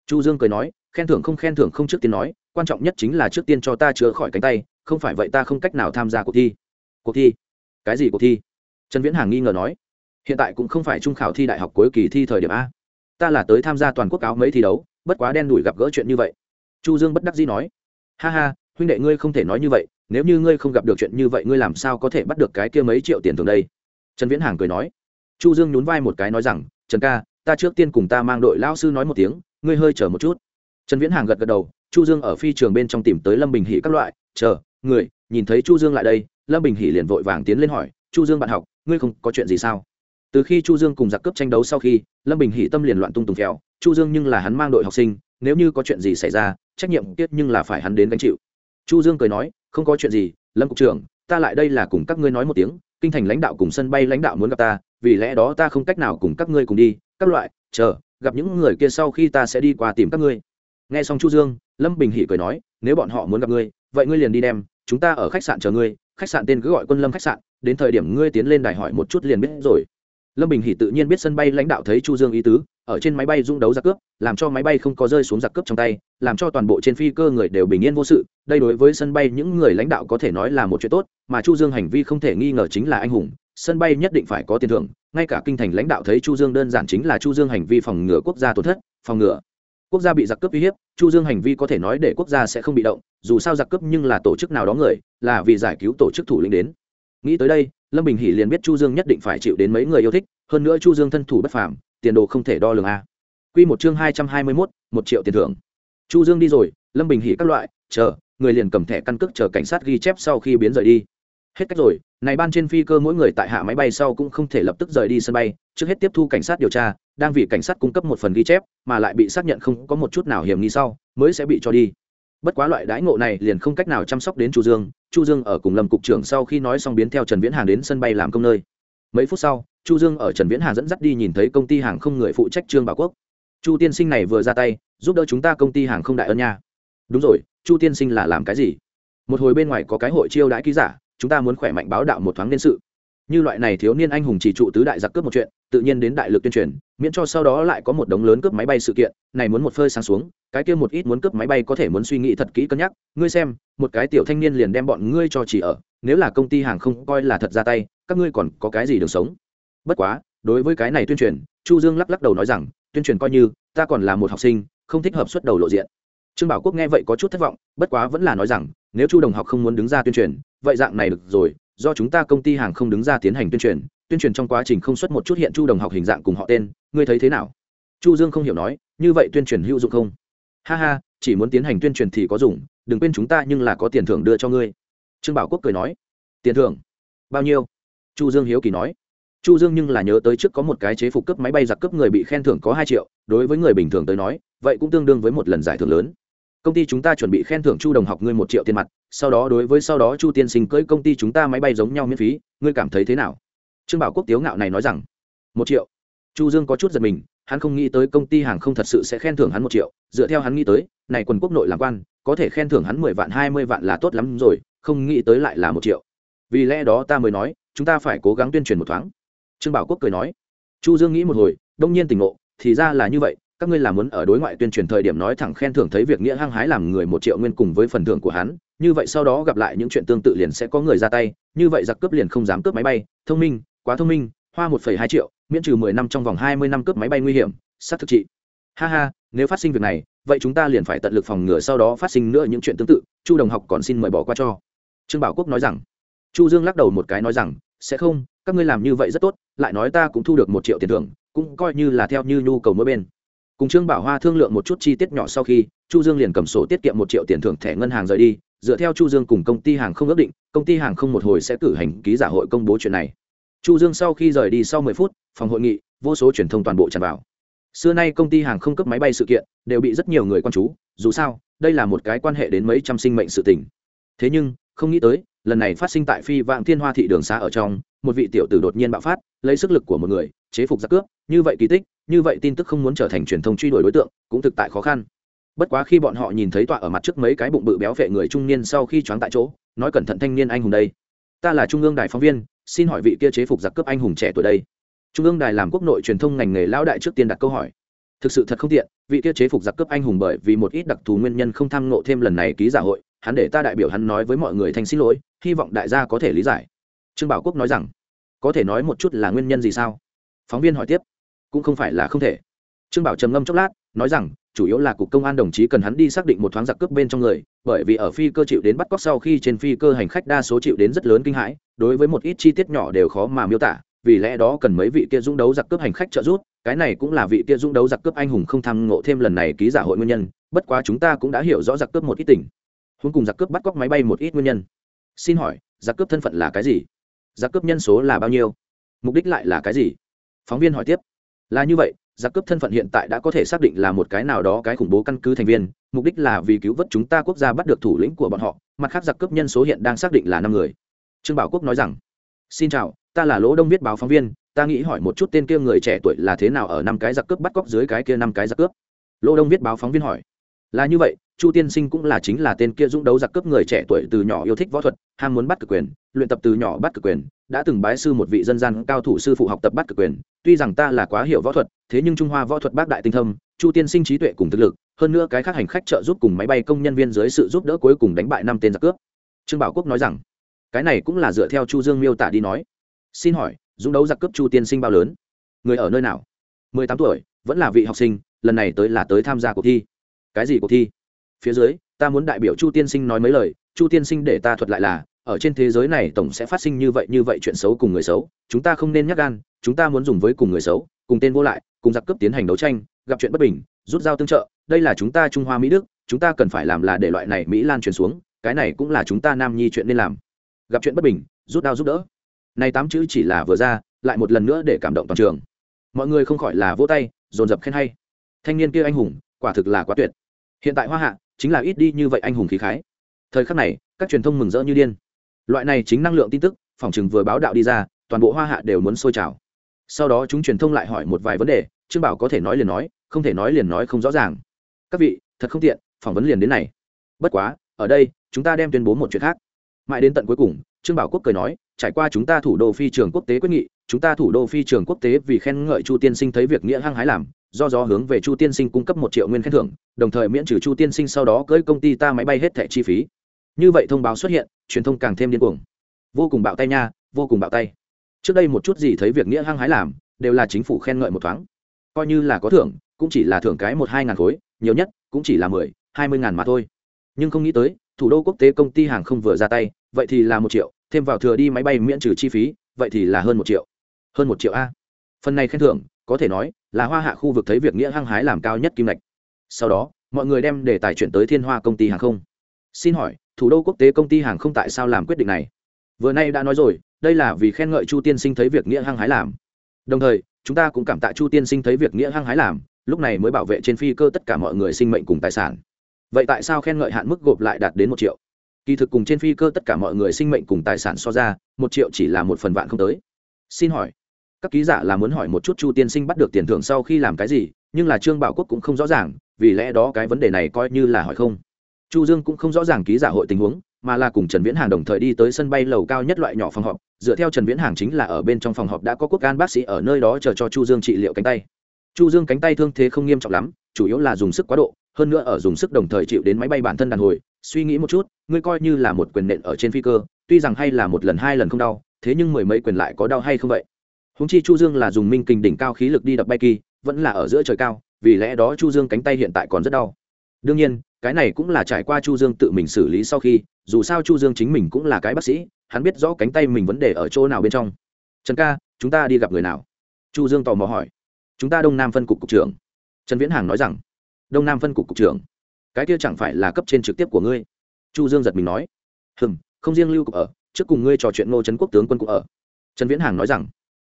Chu dương cười nói, khen thưởng không khen thưởng không trước tiên nói, quan trọng nhất chính là trước tiên cho ta chữa khỏi cánh tay, không phải vậy ta không cách nào tham gia cuộc thi. Cuộc thi? Cái gì cuộc thi? Trần viễn hàng nghi ngờ nói. Hiện tại cũng không phải trung khảo thi đại học cuối kỳ thi thời điểm a. Ta là tới tham gia toàn quốc áo mấy thi đấu, bất quá đen đủi gặp gỡ chuyện như vậy. Chu dương bất đắc dĩ nói. Ha ha, huynh đệ ngươi không thể nói như vậy nếu như ngươi không gặp được chuyện như vậy, ngươi làm sao có thể bắt được cái kia mấy triệu tiền thường đây? Trần viễn hàng cười nói. Chu dương nhún vai một cái nói rằng, trần ca, ta trước tiên cùng ta mang đội lao sư nói một tiếng, ngươi hơi chờ một chút. Trần viễn hàng gật gật đầu, chu dương ở phi trường bên trong tìm tới lâm bình hỷ các loại, chờ, người, nhìn thấy chu dương lại đây. Lâm bình hỷ liền vội vàng tiến lên hỏi, chu dương bạn học, ngươi không có chuyện gì sao? Từ khi chu dương cùng giặc cướp tranh đấu sau khi, lâm bình hỷ tâm liền loạn tung tùng phèo, chu dương nhưng là hắn mang đội học sinh, nếu như có chuyện gì xảy ra, trách nhiệm tiết nhưng là phải hắn đến gánh chịu. Chu dương cười nói không có chuyện gì, lâm cục trưởng, ta lại đây là cùng các ngươi nói một tiếng, kinh thành lãnh đạo cùng sân bay lãnh đạo muốn gặp ta, vì lẽ đó ta không cách nào cùng các ngươi cùng đi, các loại, chờ, gặp những người kia sau khi ta sẽ đi qua tìm các ngươi. Nghe xong chu dương, lâm bình hỉ cười nói, nếu bọn họ muốn gặp ngươi, vậy ngươi liền đi đem, chúng ta ở khách sạn chờ ngươi, khách sạn tên cứ gọi quân lâm khách sạn, đến thời điểm ngươi tiến lên đài hỏi một chút liền biết rồi. Lâm bình hỉ tự nhiên biết sân bay lãnh đạo thấy chu dương ý tứ ở trên máy bay rung đấu giặc cướp, làm cho máy bay không có rơi xuống giặc cướp trong tay, làm cho toàn bộ trên phi cơ người đều bình yên vô sự. Đây đối với sân bay những người lãnh đạo có thể nói là một chuyện tốt, mà chu dương hành vi không thể nghi ngờ chính là anh hùng. Sân bay nhất định phải có tiền thưởng, ngay cả kinh thành lãnh đạo thấy chu dương đơn giản chính là chu dương hành vi phòng ngừa quốc gia tổn thất, phòng ngừa. Quốc gia bị giặc cướp uy hiếp, chu dương hành vi có thể nói để quốc gia sẽ không bị động, dù sao giặc cướp nhưng là tổ chức nào đó người, là vì giải cứu tổ chức thủ lĩnh đến. Nghĩ tới đây, lâm bình hỷ liền biết chu dương nhất định phải chịu đến mấy người yêu thích, hơn nữa chu dương thân thủ bất phàm tiền đồ không thể đo lường a. Quy một chương hai trăm hai mươi 221, một triệu tiền thưởng. Chu dương đi rồi lâm bình hỉ các loại chờ người liền cầm thẻ căn cước chờ cảnh sát ghi chép sau khi biến rời đi. Hết cách rồi này ban trên phi cơ mỗi người tại hạ máy bay sau cũng không thể lập tức rời đi sân bay trước hết tiếp thu cảnh sát điều tra đang vì cảnh sát cung cấp một phần ghi chép mà lại bị xác nhận không có một chút nào hiểm nghi sau mới sẽ bị cho đi. Bất quá loại đãi ngộ này liền không cách nào chăm sóc đến chu dương chu dương ở cùng lâm cục trưởng sau khi nói xong biến theo trần viễn hàng đến sân bay làm công nơi. Mấy phút sau chu dương ở trần viễn hà dẫn dắt đi nhìn thấy công ty hàng không người phụ trách trương bảo quốc. Chu tiên sinh này vừa ra tay, giúp đỡ chúng ta công ty hàng không đại ân nha. Đúng rồi, chu tiên sinh là làm cái gì? Một hồi bên ngoài có cái hội chiêu đãi ký giả, chúng ta muốn khỏe mạnh báo đạo một thoáng nhân sự. Như loại này thiếu niên anh hùng chỉ trụ tứ đại giặc cướp một chuyện, tự nhiên đến đại lực tuyên truyền, miễn cho sau đó lại có một đống lớn cướp máy bay sự kiện, này muốn một phơi sáng xuống, cái kia một ít muốn cướp máy bay có thể muốn suy nghĩ thật kỹ cân nhắc. Ngươi xem, một cái tiểu thanh niên liền đem bọn ngươi cho chỉ ở, nếu là công ty hàng không coi là thật ra tay, các ngươi còn có cái gì được sống? Bất quá, đối với cái này tuyên truyền, chu dương lắc lắc đầu nói rằng, tuyên truyền coi như, ta còn là một học sinh, không thích hợp xuất đầu lộ diện. Trương bảo quốc nghe vậy có chút thất vọng, bất quá vẫn là nói rằng, nếu chu đồng học không muốn đứng ra tuyên truyền, vậy dạng này được rồi, do chúng ta công ty hàng không đứng ra tiến hành tuyên truyền tuyên truyền trong quá trình không xuất một chút hiện chu đồng học hình dạng cùng họ tên, ngươi thấy thế nào? Chu dương không hiểu nói, như vậy tuyên truyền hữu dụng không? Ha ha, chỉ muốn tiến hành tuyên truyền thì có dùng, đừng quên chúng ta nhưng là có tiền thưởng đưa cho ngươi. Trương bảo quốc cười nói, tiền thưởng? Bao nhiêu? Chu dương hiếu kỳ nói chu dương nhưng là nhớ tới trước có một cái chế phục cấp máy bay giặc cấp người bị khen thưởng có hai triệu, đối với người bình thường tới nói, vậy cũng tương đương với một lần giải thưởng lớn. Công ty chúng ta chuẩn bị khen thưởng chu đồng học ngươi một triệu tiền mặt, sau đó đối với sau đó chu tiên sinh cưỡi công ty chúng ta máy bay giống nhau miễn phí, ngươi cảm thấy thế nào? Trương bảo quốc tiếu ngạo này nói rằng, một triệu. Chu dương có chút giật mình, hắn không nghĩ tới công ty hàng không thật sự sẽ khen thưởng hắn một triệu, dựa theo hắn nghĩ tới, này quần quốc nội làm quan, có thể khen thưởng hắn mười vạn, hai mươi vạn là tốt lắm rồi, không nghĩ tới lại là một triệu. Vì lẽ đó ta mới nói, chúng ta phải cố gắng tuyên truyền một thoáng trương bảo quốc cười nói, chu dương nghĩ một hồi, đông nhiên tỉnh ngộ, thì ra là như vậy, các ngươi làm muốn ở đối ngoại tuyên truyền thời điểm nói thẳng khen thưởng thấy việc nghĩa hăng hái làm người một triệu nguyên cùng với phần thưởng của hắn, như vậy sau đó gặp lại những chuyện tương tự liền sẽ có người ra tay, như vậy giặc cướp liền không dám cướp máy bay, thông minh, quá thông minh, hoa một phẩy hai triệu, miễn trừ mười năm trong vòng hai mươi năm cướp máy bay nguy hiểm, sát thực trị. Ha ha, nếu phát sinh việc này, vậy chúng ta liền phải tận lực phòng ngừa sau đó phát sinh nữa những chuyện tương tự, chu đồng học còn xin mời bỏ qua cho. Trương bảo quốc nói rằng, chu dương lắc đầu một cái nói rằng, sẽ không các ngươi làm như vậy rất tốt, lại nói ta cũng thu được một triệu tiền thưởng, cũng coi như là theo như nhu cầu mỗi bên. Cùng trương bảo hoa thương lượng một chút chi tiết nhỏ sau khi, chu dương liền cầm sổ tiết kiệm một triệu tiền thưởng thẻ ngân hàng rời đi, dựa theo chu dương cùng công ty hàng không ước định, công ty hàng không một hồi sẽ cử hành ký giả hội công bố chuyện này. Chu dương sau khi rời đi sau 10 phút, phòng hội nghị, vô số truyền thông toàn bộ tràn vào. Xưa nay công ty hàng không cấp máy bay sự kiện, đều bị rất nhiều người quan chú, dù sao, đây là một cái quan hệ đến mấy trăm sinh mệnh sự tình. Thế nhưng, không nghĩ tới, lần này phát sinh tại phi vạn thiên hoa thị đường xa ở trong một vị tiểu tử đột nhiên bạo phát, lấy sức lực của một người, chế phục giặc cướp, như vậy kỳ tích, như vậy tin tức không muốn trở thành truyền thông truy đuổi đối tượng, cũng thực tại khó khăn. Bất quá khi bọn họ nhìn thấy tọa ở mặt trước mấy cái bụng bự béo vệ người trung niên sau khi choáng tại chỗ, nói cẩn thận thanh niên anh hùng đây. Ta là trung ương đài phóng viên, xin hỏi vị kia chế phục giặc cướp anh hùng trẻ tuổi đây. Trung ương đài làm quốc nội truyền thông ngành nghề lão đại trước tiên đặt câu hỏi. Thực sự thật không tiện, vị kia chế phục giặc cướp anh hùng bởi vì một ít đặc thù nguyên nhân không tham ngộ thêm lần này ký giả hội, hắn để ta đại biểu hắn nói với mọi người thanh xin lỗi, hy vọng đại gia có thể lý giải trương bảo quốc nói rằng, có thể nói một chút là nguyên nhân gì sao? Phóng viên hỏi tiếp, cũng không phải là không thể. Trương bảo trầm ngâm chốc lát, nói rằng, chủ yếu là cục công an đồng chí cần hắn đi xác định một thoáng giặc cướp bên trong người, bởi vì ở phi cơ chịu đến bắt cóc sau khi trên phi cơ hành khách đa số chịu đến rất lớn kinh hãi, đối với một ít chi tiết nhỏ đều khó mà miêu tả, vì lẽ đó cần mấy vị kia dũng đấu giặc cướp hành khách trợ giúp, cái này cũng là vị kia dũng đấu giặc cướp anh hùng không tham ngộ thêm lần này ký giả hội nguyên nhân, bất quá chúng ta cũng đã hiểu rõ giặc cướp một ít tỉnh huống cùng giặc cướp bắt cóc máy bay một ít nguyên nhân. Xin hỏi, giặc cướp thân phận là cái gì? Giặc cướp nhân số là bao nhiêu? Mục đích lại là cái gì? Phóng viên hỏi tiếp. Là như vậy, giặc cướp thân phận hiện tại đã có thể xác định là một cái nào đó cái khủng bố căn cứ thành viên, mục đích là vì cứu vớt chúng ta quốc gia bắt được thủ lĩnh của bọn họ, mặt khác giặc cướp nhân số hiện đang xác định là năm người. Trương bảo quốc nói rằng, xin chào, ta là lỗ đông viết báo phóng viên, ta nghĩ hỏi một chút tên kia người trẻ tuổi là thế nào ở năm cái giặc cướp bắt cóc dưới cái kia năm cái giặc cướp. Lỗ đông viết báo phóng viên hỏi, là như vậy chu tiên sinh cũng là chính là tên kia dũng đấu giặc cướp người trẻ tuổi từ nhỏ yêu thích võ thuật, ham muốn bắt cực quyền, luyện tập từ nhỏ bắt cực quyền, đã từng bái sư một vị dân gian cao thủ sư phụ học tập bắt cực quyền. Tuy rằng ta là quá hiểu võ thuật, thế nhưng trung hoa võ thuật bác đại tinh thâm chu tiên sinh trí tuệ cùng thực lực, hơn nữa cái khác hành khách trợ giúp cùng máy bay công nhân viên dưới sự giúp đỡ cuối cùng đánh bại năm tên giặc cướp. Trương bảo quốc nói rằng, cái này cũng là dựa theo chu dương miêu tả đi nói. Xin hỏi, dũng đấu giặc cướp chu tiên sinh bao lớn? Người ở nơi nào? Mười tám tuổi, vẫn là vị học sinh, lần này tới là tới tham gia cuộc thi. Cái gì cuộc thi? Phía dưới, ta muốn đại biểu chu tiên sinh nói mấy lời, chu tiên sinh để ta thuật lại là, ở trên thế giới này tổng sẽ phát sinh như vậy như vậy chuyện xấu cùng người xấu, chúng ta không nên nhắc gan, chúng ta muốn dùng với cùng người xấu, cùng tên vô lại, cùng giặc cướp tiến hành đấu tranh, gặp chuyện bất bình, rút dao tương trợ, đây là chúng ta trung hoa mỹ đức, chúng ta cần phải làm là để loại này mỹ lan truyền xuống, cái này cũng là chúng ta nam nhi chuyện nên làm. Gặp chuyện bất bình, rút đao giúp đỡ. Này tám chữ chỉ là vừa ra, lại một lần nữa để cảm động toàn trường. Mọi người không khỏi là vỗ tay, dồn dập khen hay. Thanh niên kia anh hùng, quả thực là quá tuyệt. Hiện tại hoa hạ chính là ít đi như vậy anh hùng khí khái. Thời khắc này, các truyền thông mừng rỡ như điên. Loại này chính năng lượng tin tức, phòng chừng vừa báo đạo đi ra, toàn bộ hoa hạ đều muốn sôi trào. Sau đó chúng truyền thông lại hỏi một vài vấn đề, trương bảo có thể nói liền nói, không thể nói liền nói không rõ ràng. Các vị, thật không tiện, phỏng vấn liền đến này. Bất quá, ở đây, chúng ta đem tuyên bố một chuyện khác. Mãi đến tận cuối cùng, trương bảo quốc cười nói, trải qua chúng ta thủ đô phi trường quốc tế quyết nghị, chúng ta thủ đô phi trường quốc tế vì khen ngợi chu tiên sinh thấy việc nghĩa hăng hái làm do do hướng về chu tiên sinh cung cấp một triệu nguyên khen thưởng, đồng thời miễn trừ chu tiên sinh sau đó cưỡi công ty ta máy bay hết thẻ chi phí. Như vậy thông báo xuất hiện, truyền thông càng thêm điên cuồng. Vô cùng bạo tay nha, vô cùng bạo tay. Trước đây một chút gì thấy việc nghĩa hăng hái làm, đều là chính phủ khen ngợi một thoáng. Coi như là có thưởng, cũng chỉ là thưởng cái một hai ngàn khối, nhiều nhất cũng chỉ là mười, hai mươi ngàn mà thôi. Nhưng không nghĩ tới, thủ đô quốc tế công ty hàng không vừa ra tay, vậy thì là một triệu, thêm vào thừa đi máy bay miễn trừ chi phí, vậy thì là hơn một triệu. Hơn một triệu a. Phần này khen thưởng có thể nói là hoa hạ khu vực thấy việc nghĩa hăng hái làm cao nhất kim ngạch. Sau đó, mọi người đem đề tài chuyển tới thiên hoa công ty hàng không. Xin hỏi, thủ đô quốc tế công ty hàng không tại sao làm quyết định này? Vừa nay đã nói rồi, đây là vì khen ngợi chu tiên sinh thấy việc nghĩa hăng hái làm. Đồng thời, chúng ta cũng cảm tạ chu tiên sinh thấy việc nghĩa hăng hái làm, lúc này mới bảo vệ trên phi cơ tất cả mọi người sinh mệnh cùng tài sản. Vậy tại sao khen ngợi hạn mức gộp lại đạt đến một triệu? Kỳ thực cùng trên phi cơ tất cả mọi người sinh mệnh cùng tài sản so ra, một triệu chỉ là một phần vạn không tới. Xin hỏi các ký giả là muốn hỏi một chút chu tiên sinh bắt được tiền thưởng sau khi làm cái gì, nhưng là trương bảo quốc cũng không rõ ràng, vì lẽ đó cái vấn đề này coi như là hỏi không. Chu dương cũng không rõ ràng ký giả hội tình huống, mà là cùng trần viễn hàng đồng thời đi tới sân bay lầu cao nhất loại nhỏ phòng họp, dựa theo trần viễn hàng chính là ở bên trong phòng họp đã có quốc an bác sĩ ở nơi đó chờ cho chu dương trị liệu cánh tay. Chu dương cánh tay thương thế không nghiêm trọng lắm, chủ yếu là dùng sức quá độ, hơn nữa ở dùng sức đồng thời chịu đến máy bay bản thân đàn hồi. Suy nghĩ một chút, ngươi coi như là một quyền nện ở trên phi cơ, tuy rằng hay là một lần hai lần không đau, thế nhưng mười mấy quyền lại có đau hay không vậy? Húng chi chu dương là dùng minh kình đỉnh cao khí lực đi đập bay kỳ, vẫn là ở giữa trời cao, vì lẽ đó chu dương cánh tay hiện tại còn rất đau. Đương nhiên, cái này cũng là trải qua chu dương tự mình xử lý sau khi, dù sao chu dương chính mình cũng là cái bác sĩ, hắn biết rõ cánh tay mình vấn đề ở chỗ nào bên trong. Trần ca, chúng ta đi gặp người nào? Chu dương tò mò hỏi. Chúng ta đông nam phân cục cục trưởng. Trần viễn hàng nói rằng. Đông nam phân cục cục trưởng? Cái kia chẳng phải là cấp trên trực tiếp của ngươi? Chu dương giật mình nói. Hừm, không riêng lưu cục ở, trước cùng ngươi trò chuyện ngô trấn quốc tướng quân cục ở. Trần viễn hàng nói rằng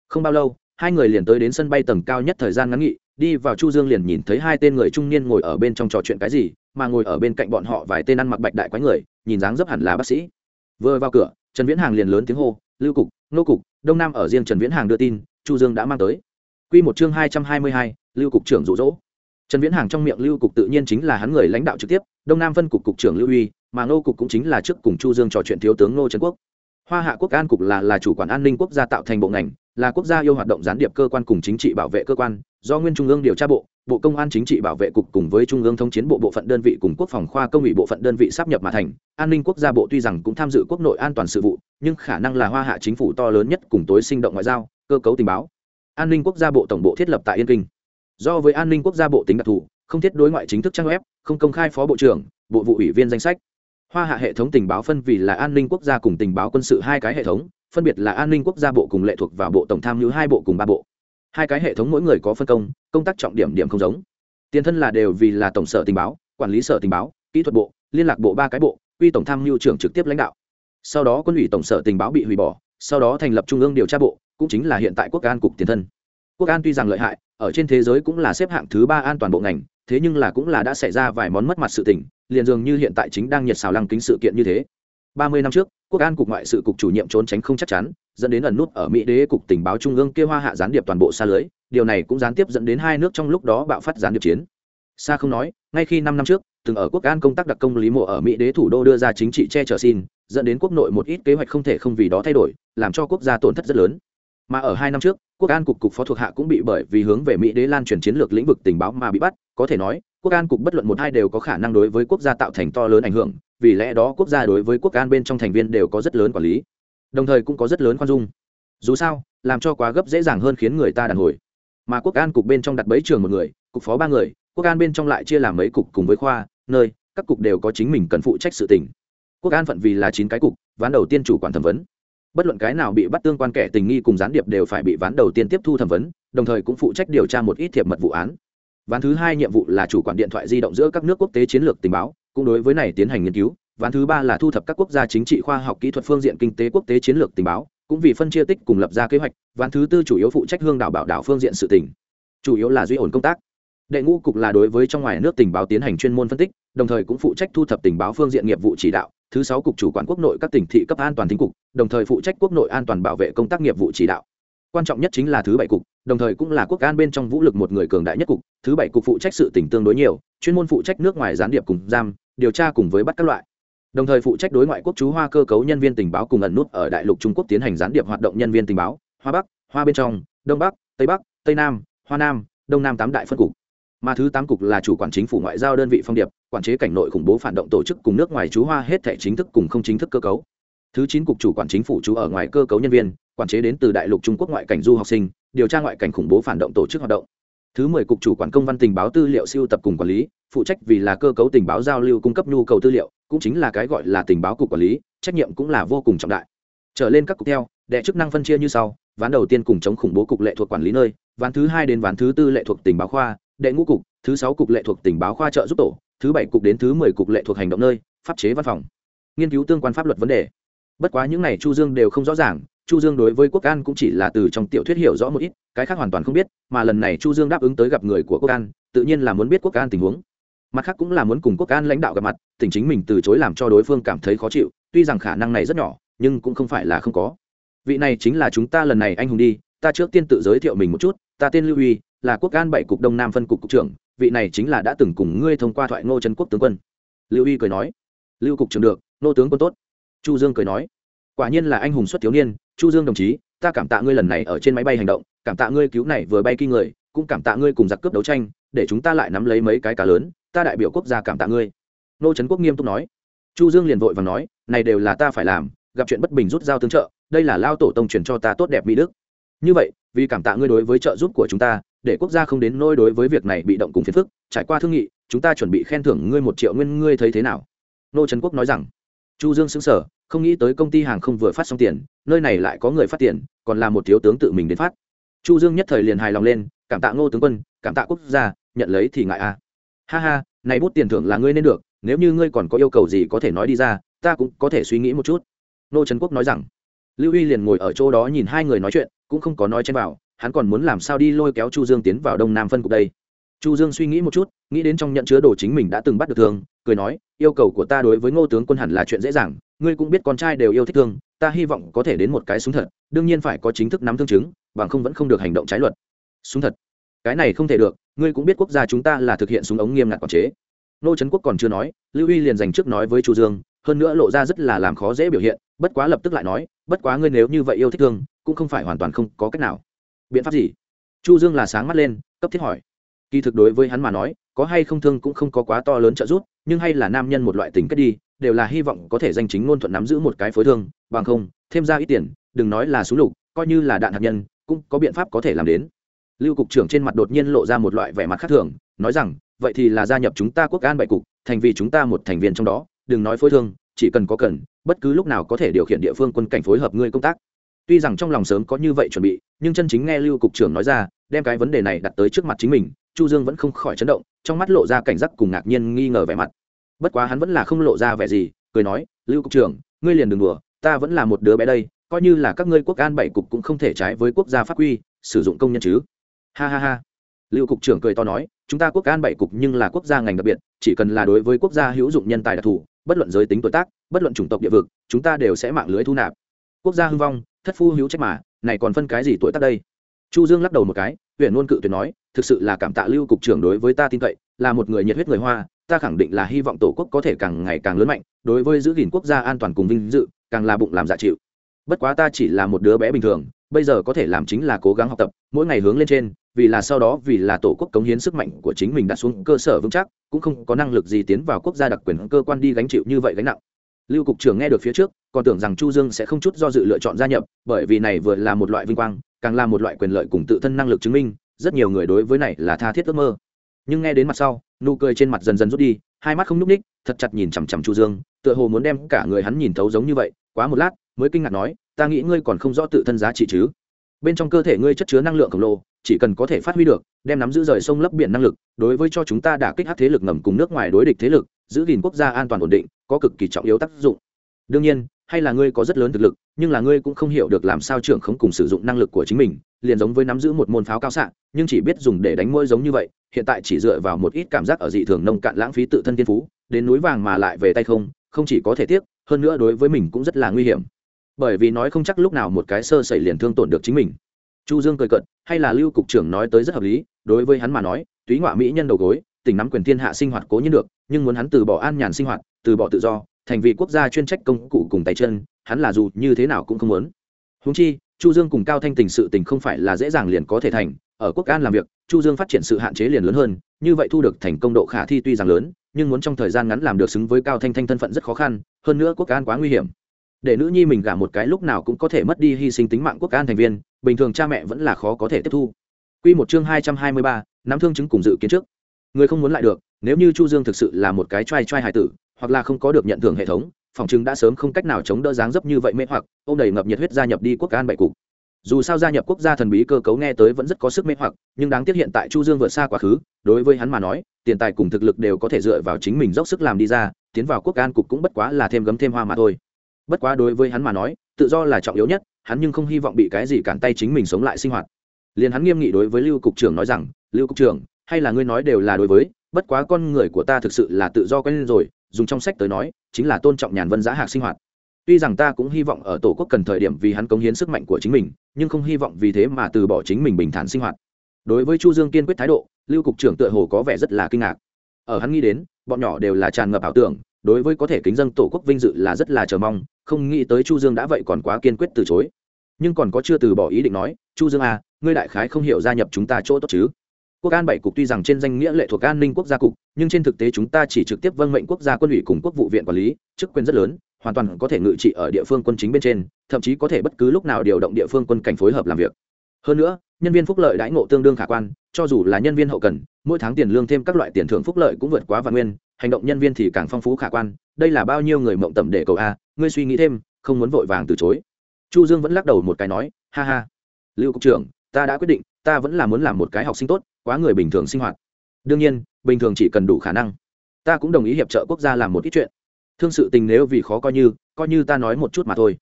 không bao lâu, hai người liền tới đến sân bay tầng cao nhất thời gian ngắn nghị đi vào chu dương liền nhìn thấy hai tên người trung niên ngồi ở bên trong trò chuyện cái gì, mà ngồi ở bên cạnh bọn họ vài tên ăn mặc bạch đại quái người, nhìn dáng dấp hẳn là bác sĩ. Vừa vào cửa, trần viễn hàng liền lớn tiếng hô, lưu cục, nô cục, đông nam ở riêng trần viễn hàng đưa tin, chu dương đã mang tới. Quy một chương hai trăm hai mươi hai, lưu cục trưởng rụ rỗ trần viễn hàng trong miệng lưu cục tự nhiên chính là hắn người lãnh đạo trực tiếp, đông nam phân cục cục trưởng lưu uy, mà nô cục cũng chính là trước cùng chu dương trò chuyện thiếu tướng nô trần quốc. Hoa hạ quốc an cục là là chủ quản an ninh quốc gia tạo thành bộ ngành là quốc gia yêu hoạt động gián điệp cơ quan cùng chính trị bảo vệ cơ quan, do nguyên trung ương điều tra bộ bộ công an chính trị bảo vệ cục cùng với trung ương thống chiến bộ bộ phận đơn vị cùng quốc phòng khoa công ủy bộ phận đơn vị sắp nhập mà thành. An ninh quốc gia bộ tuy rằng cũng tham dự quốc nội an toàn sự vụ, nhưng khả năng là hoa hạ chính phủ to lớn nhất cùng tối sinh động ngoại giao, cơ cấu tình báo. An ninh quốc gia bộ tổng bộ thiết lập tại yên kinh. Do với an ninh quốc gia bộ tính đặc thù, không thiết đối ngoại chính thức trang web, không công khai phó bộ trưởng, bộ vụ ủy viên danh sách. Hoa hạ hệ thống tình báo phân vì là an ninh quốc gia cùng tình báo quân sự hai cái hệ thống phân biệt là an ninh quốc gia bộ cùng lệ thuộc vào bộ tổng tham mưu hai bộ cùng ba bộ. Hai cái hệ thống mỗi người có phân công công tác trọng điểm điểm không giống. Tiền thân là đều vì là tổng sở tình báo, quản lý sở tình báo, kỹ thuật bộ, liên lạc bộ ba cái bộ, quy tổng tham mưu trưởng trực tiếp lãnh đạo. Sau đó quân ủy tổng sở tình báo bị hủy bỏ, sau đó thành lập trung ương điều tra bộ, cũng chính là hiện tại quốc an cục tiền thân. Quốc an tuy rằng lợi hại, ở trên thế giới cũng là xếp hạng thứ ba an toàn bộ ngành, thế nhưng là cũng là đã xảy ra vài món mất mặt sự tình, liền dường như hiện tại chính đang nhiệt xào lăng kính sự kiện như thế. Ba mươi năm trước quốc an cục ngoại sự cục chủ nhiệm trốn tránh không chắc chắn, dẫn đến ẩn nút ở mỹ đế cục tình báo trung ương kia hoa hạ gián điệp toàn bộ xa lưới, điều này cũng gián tiếp dẫn đến hai nước trong lúc đó bạo phát gián điệp chiến. Xa không nói, ngay khi năm năm trước, từng ở quốc an công tác đặc công lý mộ ở mỹ đế thủ đô đưa ra chính trị che chở xin, dẫn đến quốc nội một ít kế hoạch không thể không vì đó thay đổi, làm cho quốc gia tổn thất rất lớn. Mà ở hai năm trước, quốc an cục cục phó thuộc hạ cũng bị bởi vì hướng về mỹ đế lan truyền chiến lược lĩnh vực tình báo mà bị bắt, có thể nói quốc an cục bất luận một hai đều có khả năng đối với quốc gia tạo thành to lớn ảnh hưởng, vì lẽ đó quốc gia đối với quốc an bên trong thành viên đều có rất lớn quản lý. Đồng thời cũng có rất lớn khoan dung. Dù sao, làm cho quá gấp dễ dàng hơn khiến người ta đàn hồi. Mà quốc an cục bên trong đặt bẫy trường một người, cục phó ba người, quốc an bên trong lại chia làm mấy cục cùng với khoa, nơi, các cục đều có chính mình cần phụ trách sự tình. Quốc an phận vì là chín cái cục, ván đầu tiên chủ quản thẩm vấn. Bất luận cái nào bị bắt tương quan kẻ tình nghi cùng gián điệp đều phải bị ván đầu tiên tiếp thu thẩm vấn, đồng thời cũng phụ trách điều tra một ít thiệp mật vụ án ván thứ hai nhiệm vụ là chủ quản điện thoại di động giữa các nước quốc tế chiến lược tình báo, cũng đối với này tiến hành nghiên cứu. Ván thứ ba là thu thập các quốc gia chính trị, khoa học, kỹ thuật, phương diện kinh tế quốc tế chiến lược tình báo, cũng vì phân chia tích cùng lập ra kế hoạch. Ván thứ tư chủ yếu phụ trách hương đảo bảo đảo phương diện sự tỉnh chủ yếu là duy ổn công tác. Đệ ngũ cục là đối với trong ngoài nước tình báo tiến hành chuyên môn phân tích, đồng thời cũng phụ trách thu thập tình báo phương diện nghiệp vụ chỉ đạo. Thứ sáu cục chủ quản quốc nội các tỉnh thị cấp an toàn thính cục, đồng thời phụ trách quốc nội an toàn bảo vệ công tác nghiệp vụ chỉ đạo quan trọng nhất chính là thứ bảy cục, đồng thời cũng là quốc an bên trong vũ lực một người cường đại nhất cục. Thứ bảy cục phụ trách sự tỉnh tương đối nhiều, chuyên môn phụ trách nước ngoài gián điệp cùng giam, điều tra cùng với bắt các loại. Đồng thời phụ trách đối ngoại quốc chú hoa cơ cấu nhân viên tình báo cùng ẩn nút ở đại lục trung quốc tiến hành gián điệp hoạt động nhân viên tình báo. Hoa bắc, hoa bên trong, đông bắc, tây bắc, tây nam, hoa nam, đông nam tám đại phân cục. Mà thứ tám cục là chủ quản chính phủ ngoại giao đơn vị phong điệp, quản chế cảnh nội khủng bố phản động tổ chức cùng nước ngoài chú hoa hết thể chính thức cùng không chính thức cơ cấu. Thứ chín cục chủ quản chính phủ chú ở ngoài cơ cấu nhân viên quản chế đến từ đại lục trung quốc ngoại cảnh du học sinh, điều tra ngoại cảnh khủng bố phản động tổ chức hoạt động. Thứ mười cục chủ quản công văn tình báo tư liệu siêu tập cùng quản lý, phụ trách vì là cơ cấu tình báo giao lưu cung cấp nhu cầu tư liệu, cũng chính là cái gọi là tình báo cục quản lý, trách nhiệm cũng là vô cùng trọng đại. Trở lên các cục theo, đệ chức năng phân chia như sau, ván đầu tiên cùng chống khủng bố cục lệ thuộc quản lý nơi, ván thứ hai đến ván thứ tư lệ thuộc tình báo khoa, đệ ngũ cục, thứ sáu cục lệ thuộc tình báo khoa trợ giúp tổ, thứ bảy cục đến thứ mười cục lệ thuộc hành động nơi, pháp chế văn phòng. Nghiên cứu tương quan pháp luật vấn đề. Bất quá những này chu dương đều không rõ ràng chu dương đối với quốc an cũng chỉ là từ trong tiểu thuyết hiểu rõ một ít, cái khác hoàn toàn không biết, mà lần này chu dương đáp ứng tới gặp người của quốc an, tự nhiên là muốn biết quốc an tình huống. Mặt khác cũng là muốn cùng quốc an lãnh đạo gặp mặt tình chính mình từ chối làm cho đối phương cảm thấy khó chịu, tuy rằng khả năng này rất nhỏ, nhưng cũng không phải là không có. Vị này chính là chúng ta lần này anh hùng đi, ta trước tiên tự giới thiệu mình một chút, ta tên lưu huy là quốc an bảy cục đông nam phân cục cục trưởng, vị này chính là đã từng cùng ngươi thông qua thoại ngô trấn quốc tướng quân. Lưu huy cười nói. Lưu cục trưởng được nô tướng quân tốt. Chu dương cười nói quả nhiên là anh hùng xuất thiếu niên, chu dương đồng chí, ta cảm tạ ngươi lần này ở trên máy bay hành động, cảm tạ ngươi cứu này vừa bay kinh người, cũng cảm tạ ngươi cùng giặc cướp đấu tranh, để chúng ta lại nắm lấy mấy cái cá lớn, ta đại biểu quốc gia cảm tạ ngươi. Nô trấn quốc nghiêm túc nói. Chu dương liền vội và nói, này đều là ta phải làm, gặp chuyện bất bình rút dao tương trợ, đây là lao tổ tông truyền cho ta tốt đẹp mỹ đức. Như vậy, vì cảm tạ ngươi đối với trợ giúp của chúng ta, để quốc gia không đến nôi đối với việc này bị động cùng phiền phức, trải qua thương nghị, chúng ta chuẩn bị khen thưởng ngươi một triệu nguyên, ngươi thấy thế nào? Nô trấn quốc nói rằng chu dương xứng sở không nghĩ tới công ty hàng không vừa phát xong tiền, nơi này lại có người phát tiền, còn là một thiếu tướng tự mình đến phát. Chu dương nhất thời liền hài lòng lên, cảm tạ ngô tướng quân, cảm tạ quốc gia, nhận lấy thì ngại a à. ha ha, này bút tiền thưởng là ngươi nên được, nếu như ngươi còn có yêu cầu gì có thể nói đi ra, ta cũng có thể suy nghĩ một chút. Nô trấn quốc nói rằng, lưu huy liền ngồi ở chỗ đó nhìn hai người nói chuyện, cũng không có nói chen vào, hắn còn muốn làm sao đi lôi kéo chu dương tiến vào đông nam phân cục đây. Chu dương suy nghĩ một chút, nghĩ đến trong nhận chứa đồ chính mình đã từng bắt được thường, cười nói yêu cầu của ta đối với ngô tướng quân hẳn là chuyện dễ dàng, ngươi cũng biết con trai đều yêu thích thương, ta hy vọng có thể đến một cái súng thật, đương nhiên phải có chính thức nắm thương chứng, bằng không vẫn không được hành động trái luật. Súng thật? Cái này không thể được, ngươi cũng biết quốc gia chúng ta là thực hiện súng ống nghiêm ngặt quản chế. Nô trấn quốc còn chưa nói, lưu huy liền dành trước nói với chu dương, hơn nữa lộ ra rất là làm khó dễ biểu hiện, bất quá lập tức lại nói, bất quá ngươi nếu như vậy yêu thích thương, cũng không phải hoàn toàn không có cách nào. Biện pháp gì? Chu dương là sáng mắt lên, cấp thiết hỏi kỳ thực đối với hắn mà nói, có hay không thương cũng không có quá to lớn trợ giúp, nhưng hay là nam nhân một loại tình kết đi, đều là hy vọng có thể danh chính ngôn thuận nắm giữ một cái phối thương, bằng không, thêm ra ít tiền, đừng nói là súng lục, coi như là đạn hạt nhân, cũng có biện pháp có thể làm đến. Lưu cục trưởng trên mặt đột nhiên lộ ra một loại vẻ mặt khác thường, nói rằng, vậy thì là gia nhập chúng ta quốc an bại cục, thành vì chúng ta một thành viên trong đó, đừng nói phối thương, chỉ cần có cần, bất cứ lúc nào có thể điều khiển địa phương quân cảnh phối hợp ngươi công tác. Tuy rằng trong lòng sớm có như vậy chuẩn bị, nhưng chân chính nghe lưu cục trưởng nói ra, đem cái vấn đề này đặt tới trước mặt chính mình chu dương vẫn không khỏi chấn động, trong mắt lộ ra cảnh giác cùng ngạc nhiên nghi ngờ vẻ mặt. Bất quá hắn vẫn là không lộ ra vẻ gì, cười nói, lưu cục trưởng, ngươi liền đừng đùa, ta vẫn là một đứa bé đây, coi như là các ngươi quốc an bảy cục cũng không thể trái với quốc gia pháp quy, sử dụng công nhân chứ. Ha ha ha. Lưu cục trưởng cười to nói, chúng ta quốc an bảy cục nhưng là quốc gia ngành đặc biệt, chỉ cần là đối với quốc gia hữu dụng nhân tài đặc thù, bất luận giới tính tuổi tác, bất luận chủng tộc địa vực, chúng ta đều sẽ mạng lưới thu nạp. Quốc gia hưng vong, thất phu hữu trách mà, này còn phân cái gì tuổi tác đây? Chu dương lắc đầu một cái huyện luôn cự tuyệt nói thực sự là cảm tạ lưu cục trưởng đối với ta tin cậy, là một người nhiệt huyết người hoa, ta khẳng định là hy vọng tổ quốc có thể càng ngày càng lớn mạnh, đối với giữ gìn quốc gia an toàn cùng vinh dự, càng là bụng làm dạ chịu. Bất quá ta chỉ là một đứa bé bình thường, bây giờ có thể làm chính là cố gắng học tập, mỗi ngày hướng lên trên, vì là sau đó vì là tổ quốc cống hiến sức mạnh của chính mình đặt xuống cơ sở vững chắc, cũng không có năng lực gì tiến vào quốc gia đặc quyền cơ quan đi gánh chịu như vậy gánh nặng. Lưu cục trưởng nghe được phía trước, còn tưởng rằng chu dương sẽ không chút do dự lựa chọn gia nhập, bởi vì này vừa là một loại vinh quang, càng là một loại quyền lợi cùng tự thân năng lực chứng minh rất nhiều người đối với này là tha thiết ước mơ. Nhưng nghe đến mặt sau, nụ cười trên mặt dần dần rút đi, hai mắt không nhúc ních thật chặt nhìn chằm chằm chu dương, tựa hồ muốn đem cả người hắn nhìn thấu giống như vậy, quá một lát, mới kinh ngạc nói, ta nghĩ ngươi còn không rõ tự thân giá trị chứ? Bên trong cơ thể ngươi chất chứa năng lượng khổng lồ, chỉ cần có thể phát huy được, đem nắm giữ rời sông lấp biển năng lực, đối với cho chúng ta đả kích hát thế lực ngầm cùng nước ngoài đối địch thế lực, giữ gìn quốc gia an toàn ổn định, có cực kỳ trọng yếu tác dụng. Đương nhiên, hay là ngươi có rất lớn thực lực, nhưng là ngươi cũng không hiểu được làm sao trưởng không cùng sử dụng năng lực của chính mình liền giống với nắm giữ một môn pháo cao xạ, nhưng chỉ biết dùng để đánh môi giống như vậy, hiện tại chỉ dựa vào một ít cảm giác ở dị thường nông cạn lãng phí tự thân thiên phú, đến núi vàng mà lại về tay không không chỉ có thể tiếc, hơn nữa đối với mình cũng rất là nguy hiểm. Bởi vì nói không chắc lúc nào một cái sơ sẩy liền thương tổn được chính mình. Chu dương cười cận hay là lưu cục trưởng nói tới rất hợp lý, đối với hắn mà nói, túy ngoại mỹ nhân đầu gối tỉnh nắm quyền thiên hạ sinh hoạt cố nhiên được, nhưng muốn hắn từ bỏ an nhàn sinh hoạt, từ bỏ tự do, thành vị quốc gia chuyên trách công cụ cùng tay chân, hắn là dù như thế nào cũng không muốn. Huống chi chu dương cùng cao thanh tình sự tình không phải là dễ dàng liền có thể thành ở quốc an làm việc chu dương phát triển sự hạn chế liền lớn hơn như vậy thu được thành công độ khả thi tuy rằng lớn nhưng muốn trong thời gian ngắn làm được xứng với cao thanh thanh thân phận rất khó khăn hơn nữa quốc an quá nguy hiểm để nữ nhi mình gả một cái lúc nào cũng có thể mất đi hy sinh tính mạng quốc an thành viên bình thường cha mẹ vẫn là khó có thể tiếp thu Quy một chương hai hai mươi ba, nắm thương chứng cùng dự kiến trước. Người không muốn lại được, nếu như Chu Dương thực sự là một cái trai trai hải tử, hoặc là không có được nhận thưởng hệ thống, phòng chứng đã sớm không cách nào chống đỡ dáng dấp như vậy mê hoặc, ôm đầy ngập nhiệt huyết gia nhập đi quốc an bảy cục. Dù sao gia nhập quốc gia thần bí cơ cấu nghe tới vẫn rất có sức mê hoặc nhưng đáng tiếc hiện tại chu dương vượt xa quá khứ đối với hắn mà nói tiền tài cùng thực lực đều có thể dựa vào chính mình dốc sức làm đi ra tiến vào quốc an cục cũng bất quá là thêm gấm thêm hoa mà thôi. Bất quá đối với hắn mà nói tự do là trọng yếu nhất hắn nhưng không hy vọng bị cái gì cản tay chính mình sống lại sinh hoạt. Liền hắn nghiêm nghị đối với lưu cục trưởng nói rằng lưu cục trưởng hay là ngươi nói đều là đối với bất quá con người của ta thực sự là tự do quen rồi dùng trong sách tới nói, chính là tôn trọng nhàn vân giá hạc sinh hoạt. Tuy rằng ta cũng hy vọng ở tổ quốc cần thời điểm vì hắn cống hiến sức mạnh của chính mình, nhưng không hy vọng vì thế mà từ bỏ chính mình bình thản sinh hoạt. Đối với chu dương kiên quyết thái độ, lưu cục trưởng tựa hồ có vẻ rất là kinh ngạc. Ở hắn nghĩ đến, bọn nhỏ đều là tràn ngập ảo tưởng, đối với có thể kính dân tổ quốc vinh dự là rất là chờ mong, không nghĩ tới chu dương đã vậy còn quá kiên quyết từ chối. Nhưng còn có chưa từ bỏ ý định nói, chu dương à ngươi đại khái không hiểu gia nhập chúng ta chỗ tốt chứ? Quốc an bảy cục tuy rằng trên danh nghĩa lệ thuộc an ninh quốc gia cục, nhưng trên thực tế chúng ta chỉ trực tiếp vâng mệnh quốc gia quân ủy cùng quốc vụ viện quản lý, chức quyền rất lớn, hoàn toàn có thể ngự trị ở địa phương quân chính bên trên, thậm chí có thể bất cứ lúc nào điều động địa phương quân cảnh phối hợp làm việc. Hơn nữa, nhân viên phúc lợi đãi ngộ tương đương khả quan, cho dù là nhân viên hậu cần, mỗi tháng tiền lương thêm các loại tiền thưởng phúc lợi cũng vượt quá và nguyên, hành động nhân viên thì càng phong phú khả quan, đây là bao nhiêu người mộng tầm để cầu a, ngươi suy nghĩ thêm, không muốn vội vàng từ chối. Chu dương vẫn lắc đầu một cái nói, ha ha, lưu cục trưởng ta đã quyết định, ta vẫn là muốn làm một cái học sinh tốt, quá người bình thường sinh hoạt. Đương nhiên, bình thường chỉ cần đủ khả năng. Ta cũng đồng ý hiệp trợ quốc gia làm một ít chuyện. Thương sự tình nếu vì khó coi như coi như ta nói một chút mà thôi.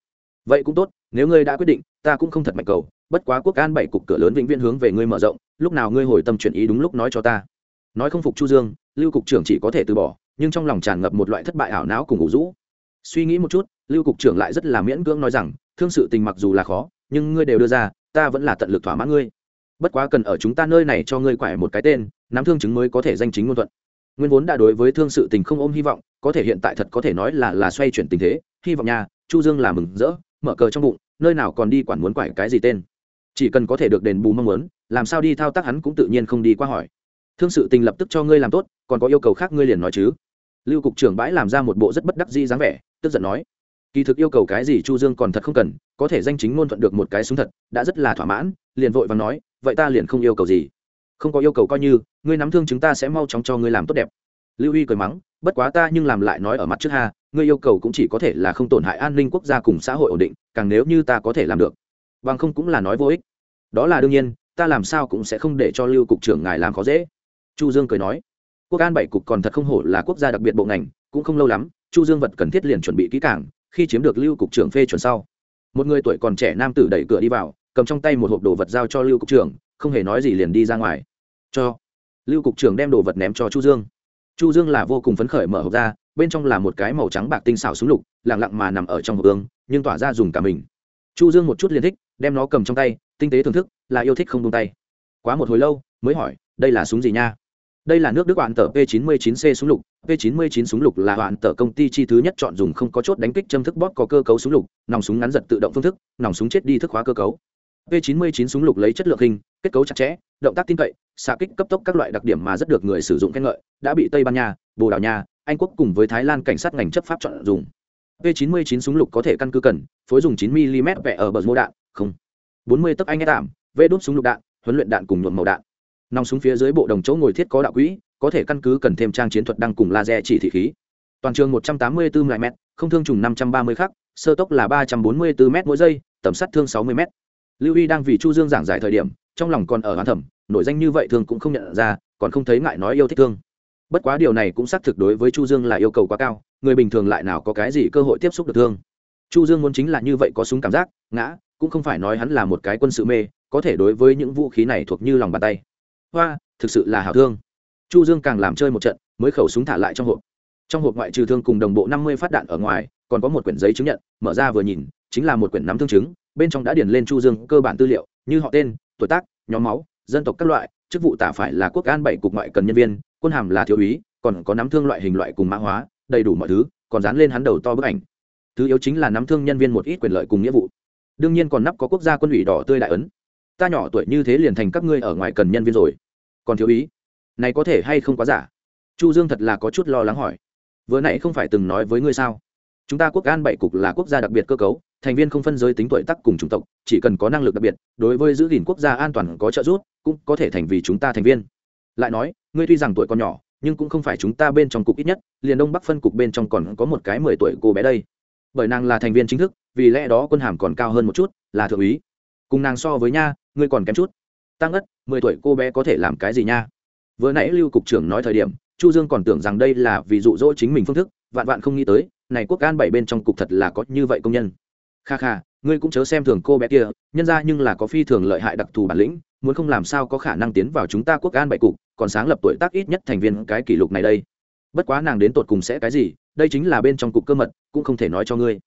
Vậy cũng tốt, nếu ngươi đã quyết định, ta cũng không thật mạnh cầu. Bất quá quốc an bảy cục cửa lớn vĩnh viễn hướng về ngươi mở rộng, lúc nào ngươi hồi tâm chuyển ý đúng lúc nói cho ta. Nói không phục chu dương, lưu cục trưởng chỉ có thể từ bỏ, nhưng trong lòng tràn ngập một loại thất bại ảo não cùng ngủ rũ. Suy nghĩ một chút, lưu cục trưởng lại rất là miễn cưỡng nói rằng, thương sự tình mặc dù là khó, nhưng ngươi đều đưa ra ta vẫn là tận lực thỏa mãn ngươi. Bất quá cần ở chúng ta nơi này cho ngươi quải một cái tên, nắm thương chứng mới có thể danh chính ngôn thuận. Nguyên vốn đã đối với thương sự tình không ôm hy vọng, có thể hiện tại thật có thể nói là là xoay chuyển tình thế. Hy vọng nhà chu dương là mừng rỡ, mở cờ trong bụng, nơi nào còn đi quản muốn quải cái gì tên. Chỉ cần có thể được đền bù mong muốn, làm sao đi thao tác hắn cũng tự nhiên không đi qua hỏi. Thương sự tình lập tức cho ngươi làm tốt, còn có yêu cầu khác ngươi liền nói chứ. Lưu cục trưởng bãi làm ra một bộ rất bất đắc dĩ dáng vẻ, tức giận nói kỳ thực yêu cầu cái gì chu dương còn thật không cần, có thể danh chính ngôn thuận được một cái súng thật, đã rất là thỏa mãn, liền vội và nói, vậy ta liền không yêu cầu gì. Không có yêu cầu coi như, ngươi nắm thương chúng ta sẽ mau chóng cho ngươi làm tốt đẹp. Lưu y cười mắng, bất quá ta nhưng làm lại nói ở mặt trước ha, ngươi yêu cầu cũng chỉ có thể là không tổn hại an ninh quốc gia cùng xã hội ổn định, càng nếu như ta có thể làm được. Bằng không cũng là nói vô ích. Đó là đương nhiên, ta làm sao cũng sẽ không để cho lưu cục trưởng ngài làm khó dễ. Chu dương cười nói, quốc an bảy cục còn thật không hổ là quốc gia đặc biệt bộ ngành, cũng không lâu lắm, chu dương vật cần thiết liền chuẩn bị kỹ càng khi chiếm được lưu cục trưởng phê chuẩn sau. Một người tuổi còn trẻ nam tử đẩy cửa đi vào, cầm trong tay một hộp đồ vật giao cho lưu cục trưởng, không hề nói gì liền đi ra ngoài. Cho. Lưu cục trưởng đem đồ vật ném cho chu dương. Chu dương là vô cùng phấn khởi mở hộp ra, bên trong là một cái màu trắng bạc tinh xảo súng lục, lặng lặng mà nằm ở trong hộp ương, nhưng tỏa ra dùng cả mình. Chu dương một chút liền thích, đem nó cầm trong tay, tinh tế thưởng thức, là yêu thích không buông tay. Quá một hồi lâu, mới hỏi, đây là súng gì nha? Đây là nước đức bạn tờ p 99 c súng lục. P 99 súng lục là bạn tờ công ty chi thứ nhất chọn dùng không có chốt đánh kích châm thức bóp có cơ cấu súng lục, nòng súng ngắn giật tự động phương thức, nòng súng chết đi thức khóa cơ cấu. P 99 súng lục lấy chất lượng hình, kết cấu chặt chẽ, động tác tin cậy, xạ kích cấp tốc các loại đặc điểm mà rất được người sử dụng khen ngợi, đã bị tây ban nha, bồ đào nha, anh quốc cùng với thái lan cảnh sát ngành chấp pháp chọn dùng. P 99 súng lục có thể căn cứ cần, phối dùng 9 mm vẽ ở bờ mô đạn, không. 40 tấc anh nghe tạm vê đốt súng lục đạn, huấn luyện đạn cùng nhuộm màu đạn nòng súng phía dưới bộ đồng chỗ ngồi thiết có đạo quỹ, có thể căn cứ cần thêm trang chiến thuật đăng cùng laser chỉ thị khí. Toàn trường 184 mm không thương trùng 530 khắc, sơ tốc là 344 m mỗi giây, tầm sát thương 60 m lưu y đang vì chu dương giảng giải thời điểm, trong lòng còn ở hoán thẩm, nổi danh như vậy thường cũng không nhận ra, còn không thấy ngại nói yêu thích thương. Bất quá điều này cũng xác thực đối với chu dương là yêu cầu quá cao, người bình thường lại nào có cái gì cơ hội tiếp xúc được thương. Chu dương muốn chính là như vậy có súng cảm giác, ngã, cũng không phải nói hắn là một cái quân sự mê, có thể đối với những vũ khí này thuộc như lòng bàn tay hoa, thực sự là hảo thương. Chu dương càng làm chơi một trận, mới khẩu súng thả lại trong hộp. Trong hộp ngoại trừ thương cùng đồng bộ 50 phát đạn ở ngoài, còn có một quyển giấy chứng nhận, mở ra vừa nhìn, chính là một quyển nắm thương chứng, bên trong đã điền lên chu dương cơ bản tư liệu, như họ tên, tuổi tác, nhóm máu, dân tộc các loại, chức vụ tả phải là quốc an bảy cục ngoại cần nhân viên, quân hàm là thiếu úy, còn có nắm thương loại hình loại cùng mã hóa, đầy đủ mọi thứ, còn dán lên hắn đầu to bức ảnh. Thứ yếu chính là nắm thương nhân viên một ít quyền lợi cùng nghĩa vụ. Đương nhiên còn nắp có quốc gia quân ủy đỏ tươi đại ấn. Ta nhỏ tuổi như thế liền thành các ngươi ở ngoài cần nhân viên rồi còn thiếu ý. Này có thể hay không quá giả? Chu dương thật là có chút lo lắng hỏi. Vừa nãy không phải từng nói với ngươi sao? Chúng ta quốc an bảy cục là quốc gia đặc biệt cơ cấu, thành viên không phân giới tính tuổi tác cùng chủng tộc, chỉ cần có năng lực đặc biệt, đối với giữ gìn quốc gia an toàn có trợ giúp, cũng có thể thành vì chúng ta thành viên. Lại nói, ngươi tuy rằng tuổi còn nhỏ, nhưng cũng không phải chúng ta bên trong cục ít nhất, liền đông bắc phân cục bên trong còn có một cái mười tuổi cô bé đây. Bởi nàng là thành viên chính thức, vì lẽ đó quân hàm còn cao hơn một chút, là thượng úy. Cùng nàng so với nha, ngươi còn kém chút tăng ất mười tuổi cô bé có thể làm cái gì nha? Vừa nãy lưu cục trưởng nói thời điểm, chu dương còn tưởng rằng đây là vì dụ dỗ chính mình phương thức, vạn vạn không nghĩ tới, này quốc an bảy bên trong cục thật là có như vậy công nhân. Kha kha, ngươi cũng chớ xem thường cô bé kia, nhân ra nhưng là có phi thường lợi hại đặc thù bản lĩnh, muốn không làm sao có khả năng tiến vào chúng ta quốc an bảy cục, còn sáng lập tuổi tác ít nhất thành viên cái kỷ lục này đây. Bất quá nàng đến tột cùng sẽ cái gì, đây chính là bên trong cục cơ mật, cũng không thể nói cho ngươi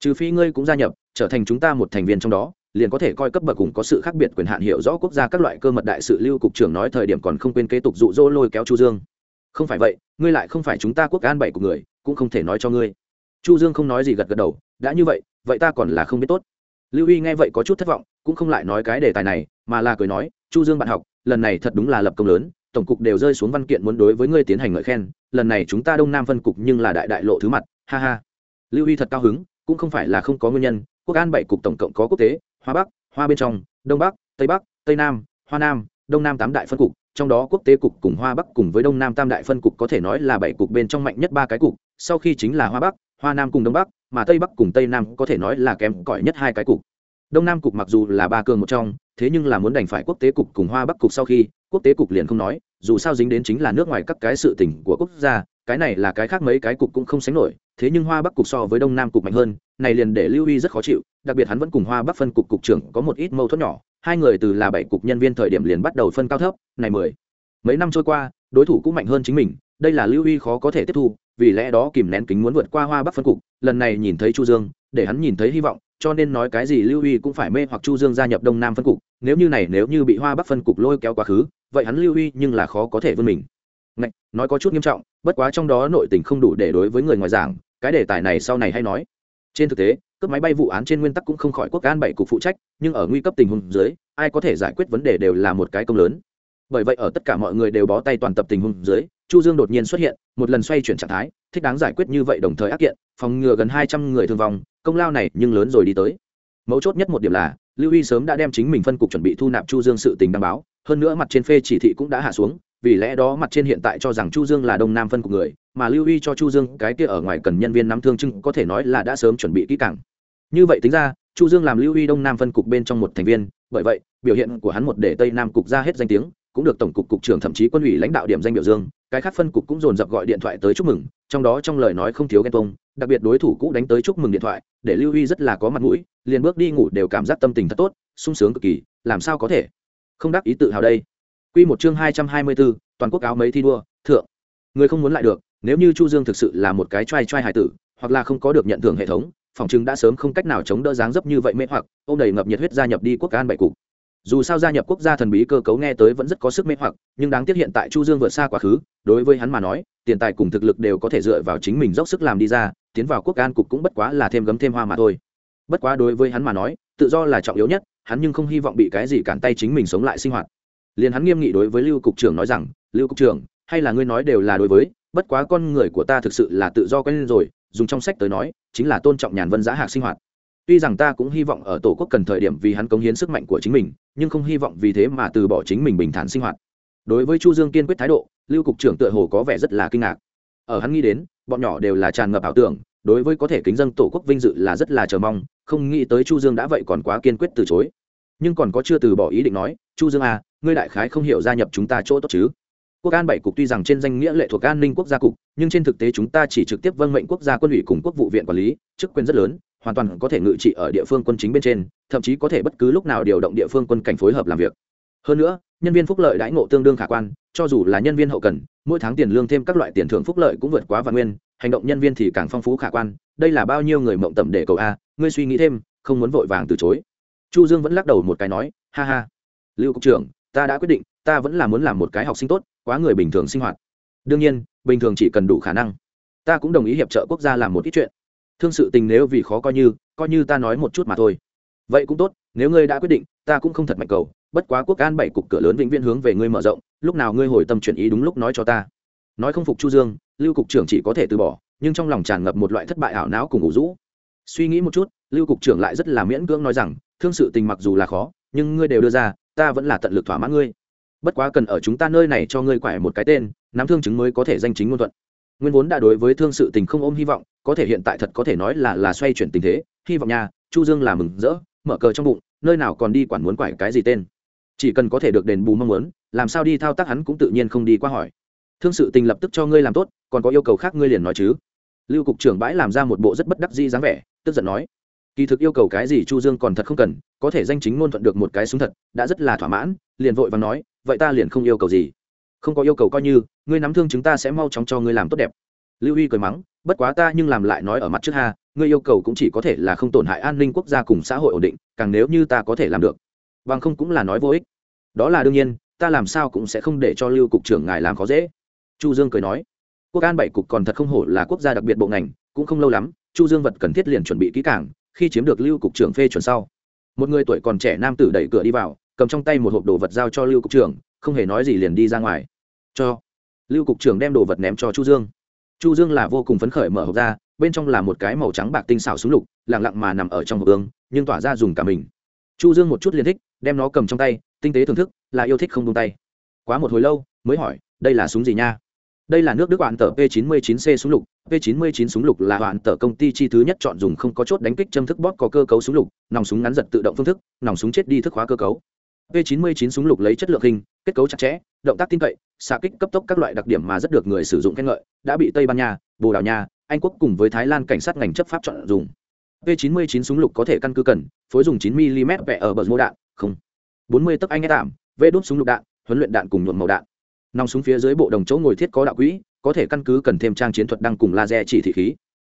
trừ phi ngươi cũng gia nhập, trở thành chúng ta một thành viên trong đó, liền có thể coi cấp bậc cùng có sự khác biệt quyền hạn hiệu rõ quốc gia các loại cơ mật đại sự, lưu cục trưởng nói thời điểm còn không quên kế tục dụ dỗ lôi kéo chu dương. Không phải vậy, ngươi lại không phải chúng ta quốc an bảy của người, cũng không thể nói cho ngươi. Chu dương không nói gì gật gật đầu, đã như vậy vậy ta còn là không biết tốt. Lưu huy nghe vậy có chút thất vọng, cũng không lại nói cái đề tài này, mà là cười nói, chu dương bạn học, lần này thật đúng là lập công lớn, tổng cục đều rơi xuống văn kiện muốn đối với ngươi tiến hành ngợi khen, lần này chúng ta đông nam phân cục nhưng là đại đại lộ thứ mặt, ha ha. Lưu huy thật cao hứng cũng không phải là không có nguyên nhân, quốc an bảy cục tổng cộng có quốc tế, hoa bắc, hoa bên trong, đông bắc, tây bắc, tây nam, hoa nam, đông nam tám đại phân cục, trong đó quốc tế cục cùng hoa bắc cùng với đông nam tam đại phân cục có thể nói là bảy cục bên trong mạnh nhất ba cái cục, sau khi chính là hoa bắc, hoa nam cùng đông bắc, mà tây bắc cùng tây nam có thể nói là kém cỏi nhất hai cái cục. Đông nam cục mặc dù là ba cường một trong, thế nhưng là muốn đành phải quốc tế cục cùng hoa bắc cục sau khi, quốc tế cục liền không nói, dù sao dính đến chính là nước ngoài các cái sự tỉnh của quốc gia cái này là cái khác mấy cái cục cũng không sánh nổi, thế nhưng hoa bắc cục so với đông nam cục mạnh hơn, này liền để lưu huy rất khó chịu, đặc biệt hắn vẫn cùng hoa bắc phân cục cục trưởng có một ít mâu thuẫn nhỏ, hai người từ là bảy cục nhân viên thời điểm liền bắt đầu phân cao thấp, này mười, mấy năm trôi qua, đối thủ cũng mạnh hơn chính mình, đây là lưu huy khó có thể tiếp thu, vì lẽ đó kìm nén kính muốn vượt qua hoa bắc phân cục, lần này nhìn thấy chu dương, để hắn nhìn thấy hy vọng, cho nên nói cái gì lưu huy cũng phải mê hoặc chu dương gia nhập đông nam phân cục, nếu như này nếu như bị hoa bắc phân cục lôi kéo quá khứ, vậy hắn lưu huy nhưng là khó có thể vươn mình. Ngạch, nói có chút nghiêm trọng bất quá trong đó nội tình không đủ để đối với người ngoài giảng cái đề tài này sau này hay nói. Trên thực tế cướp máy bay vụ án trên nguyên tắc cũng không khỏi quốc an bảy cục phụ trách nhưng ở nguy cấp tình huống dưới ai có thể giải quyết vấn đề đều là một cái công lớn. Bởi vậy ở tất cả mọi người đều bó tay toàn tập tình huống dưới chu dương đột nhiên xuất hiện một lần xoay chuyển trạng thái thích đáng giải quyết như vậy đồng thời ác kiện phòng ngừa gần hai trăm người thương vong công lao này nhưng lớn rồi đi tới. Mấu chốt nhất một điểm là lưu huy sớm đã đem chính mình phân cục chuẩn bị thu nạp chu dương sự tình đăng báo hơn nữa mặt trên phê chỉ thị cũng đã hạ xuống vì lẽ đó mặt trên hiện tại cho rằng chu dương là đông nam phân cục người, mà lưu huy cho chu dương cái kia ở ngoài cần nhân viên nắm thương trưng có thể nói là đã sớm chuẩn bị kỹ càng. Như vậy tính ra, chu dương làm lưu huy đông nam phân cục bên trong một thành viên, bởi vậy, biểu hiện của hắn một để tây nam cục ra hết danh tiếng, cũng được tổng cục cục trưởng thậm chí quân ủy lãnh đạo điểm danh biểu dương, cái khác phân cục cũng dồn dập gọi điện thoại tới chúc mừng, trong đó trong lời nói không thiếu ghen tuông, đặc biệt đối thủ cũ đánh tới chúc mừng điện thoại, để lưu huy rất là có mặt mũi, liền bước đi ngủ đều cảm giác tâm tình thật tốt, sung sướng cực kỳ, làm sao có thể? Không đắc ý tự hào đây quy một chương hai trăm hai mươi 224, toàn quốc áo mấy thi đua thượng. Người không muốn lại được nếu như chu dương thực sự là một cái trai trai hải tử hoặc là không có được nhận thưởng hệ thống phòng chứng đã sớm không cách nào chống đỡ dáng dấp như vậy mê hoặc ôm đầy ngập nhiệt huyết gia nhập đi quốc an bảy cục. Dù sao gia nhập quốc gia thần bí cơ cấu nghe tới vẫn rất có sức mê hoặc nhưng đáng tiếc hiện tại chu dương vượt xa quá khứ đối với hắn mà nói tiền tài cùng thực lực đều có thể dựa vào chính mình dốc sức làm đi ra tiến vào quốc an cục cũng bất quá là thêm gấm thêm hoa mà thôi. Bất quá đối với hắn mà nói tự do là trọng yếu nhất hắn nhưng không hy vọng bị cái gì cản tay chính mình sống lại sinh hoạt liền hắn nghiêm nghị đối với lưu cục trưởng nói rằng, lưu cục trưởng, hay là ngươi nói đều là đối với, bất quá con người của ta thực sự là tự do quen rồi, dùng trong sách tới nói, chính là tôn trọng nhàn vân giá hạc sinh hoạt. Tuy rằng ta cũng hy vọng ở tổ quốc cần thời điểm vì hắn cống hiến sức mạnh của chính mình, nhưng không hy vọng vì thế mà từ bỏ chính mình bình thản sinh hoạt. Đối với chu dương kiên quyết thái độ, lưu cục trưởng tựa hồ có vẻ rất là kinh ngạc. Ở hắn nghĩ đến, bọn nhỏ đều là tràn ngập ảo tưởng, đối với có thể kính dân tổ quốc vinh dự là rất là chờ mong, không nghĩ tới chu dương đã vậy còn quá kiên quyết từ chối nhưng còn có chưa từ bỏ ý định nói, chu dương à ngươi đại khái không hiểu gia nhập chúng ta chỗ tốt chứ? Quốc an bảy cục tuy rằng trên danh nghĩa lệ thuộc an ninh quốc gia cục, nhưng trên thực tế chúng ta chỉ trực tiếp vâng mệnh quốc gia quân ủy cùng quốc vụ viện quản lý, chức quyền rất lớn, hoàn toàn có thể ngự trị ở địa phương quân chính bên trên, thậm chí có thể bất cứ lúc nào điều động địa phương quân cảnh phối hợp làm việc. Hơn nữa, nhân viên phúc lợi đãi ngộ tương đương khả quan, cho dù là nhân viên hậu cần, mỗi tháng tiền lương thêm các loại tiền thưởng phúc lợi cũng vượt quá và nguyên, hành động nhân viên thì càng phong phú khả quan, đây là bao nhiêu người mộng tầm để cầu a, ngươi suy nghĩ thêm, không muốn vội vàng từ chối chu dương vẫn lắc đầu một cái nói, ha ha, lưu cục trưởng, ta đã quyết định, ta vẫn là muốn làm một cái học sinh tốt, quá người bình thường sinh hoạt. Đương nhiên, bình thường chỉ cần đủ khả năng. Ta cũng đồng ý hiệp trợ quốc gia làm một ít chuyện. Thương sự tình nếu vì khó coi như coi như ta nói một chút mà thôi. Vậy cũng tốt, nếu ngươi đã quyết định, ta cũng không thật mạnh cầu. Bất quá quốc an bảy cục cửa lớn vĩnh viễn hướng về ngươi mở rộng, lúc nào ngươi hồi tâm chuyển ý đúng lúc nói cho ta. Nói không phục chu dương, lưu cục trưởng chỉ có thể từ bỏ, nhưng trong lòng tràn ngập một loại thất bại ảo não cùng ngủ rũ. Suy nghĩ một chút, lưu cục trưởng lại rất là miễn cưỡng nói rằng thương sự tình mặc dù là khó, nhưng ngươi đều đưa ra, ta vẫn là tận lực thỏa mãn ngươi. Bất quá cần ở chúng ta nơi này cho ngươi quải một cái tên, nắm thương chứng mới có thể danh chính ngôn thuận. Nguyên vốn đã đối với thương sự tình không ôm hy vọng, có thể hiện tại thật có thể nói là là xoay chuyển tình thế. Hy vọng nhà chu dương là mừng rỡ, mở cờ trong bụng, nơi nào còn đi quản muốn quải cái gì tên. Chỉ cần có thể được đền bù mong muốn, làm sao đi thao tác hắn cũng tự nhiên không đi qua hỏi. Thương sự tình lập tức cho ngươi làm tốt, còn có yêu cầu khác ngươi liền nói chứ. Lưu cục trưởng bãi làm ra một bộ rất bất đắc di dáng vẻ, tức giận nói kỳ thực yêu cầu cái gì chu dương còn thật không cần, có thể danh chính ngôn thuận được một cái súng thật, đã rất là thỏa mãn, liền vội và nói, vậy ta liền không yêu cầu gì. Không có yêu cầu coi như, ngươi nắm thương chúng ta sẽ mau chóng cho ngươi làm tốt đẹp. Lưu huy cười mắng, bất quá ta nhưng làm lại nói ở mặt trước ha, ngươi yêu cầu cũng chỉ có thể là không tổn hại an ninh quốc gia cùng xã hội ổn định, càng nếu như ta có thể làm được. Bằng không cũng là nói vô ích. Đó là đương nhiên, ta làm sao cũng sẽ không để cho lưu cục trưởng ngài làm khó dễ. Chu dương cười nói, quốc an bảy cục còn thật không hổ là quốc gia đặc biệt bộ ngành, cũng không lâu lắm, chu dương vật cần thiết liền chuẩn bị kỹ càng khi chiếm được lưu cục trưởng phê chuẩn sau. Một người tuổi còn trẻ nam tử đẩy cửa đi vào, cầm trong tay một hộp đồ vật giao cho lưu cục trưởng, không hề nói gì liền đi ra ngoài. Cho. Lưu cục trưởng đem đồ vật ném cho chu dương. Chu dương là vô cùng phấn khởi mở hộp ra, bên trong là một cái màu trắng bạc tinh xảo súng lục, lặng lặng mà nằm ở trong hộp ương nhưng tỏa ra dùng cả mình. Chu dương một chút liền thích, đem nó cầm trong tay, tinh tế thưởng thức, là yêu thích không buông tay. Quá một hồi lâu, mới hỏi, đây là súng gì nha? Đây là nước đức hoàn tờ p 99 c súng lục. P 99 súng lục là hoàn tờ công ty chi thứ nhất chọn dùng không có chốt đánh kích châm thức bóp có cơ cấu súng lục, nòng súng ngắn giật tự động phương thức, nòng súng chết đi thức hóa cơ cấu. P 99 súng lục lấy chất lượng hình, kết cấu chặt chẽ, động tác tin cậy, xạ kích cấp tốc các loại đặc điểm mà rất được người sử dụng khen ngợi, đã bị tây ban nha, bồ đào nha, anh quốc cùng với thái lan cảnh sát ngành chấp pháp chọn dùng. P 99 súng lục có thể căn cứ cần, phối dùng 9 mm vẽ ở bờ mô đạn, không. 40 tấc anh nghe tạm, vê đốt súng lục đạn, huấn luyện đạn cùng nhuộm màu đạn nòng súng phía dưới bộ đồng chỗ ngồi thiết có đạo quỹ, có thể căn cứ cần thêm trang chiến thuật đăng cùng laser chỉ thị khí.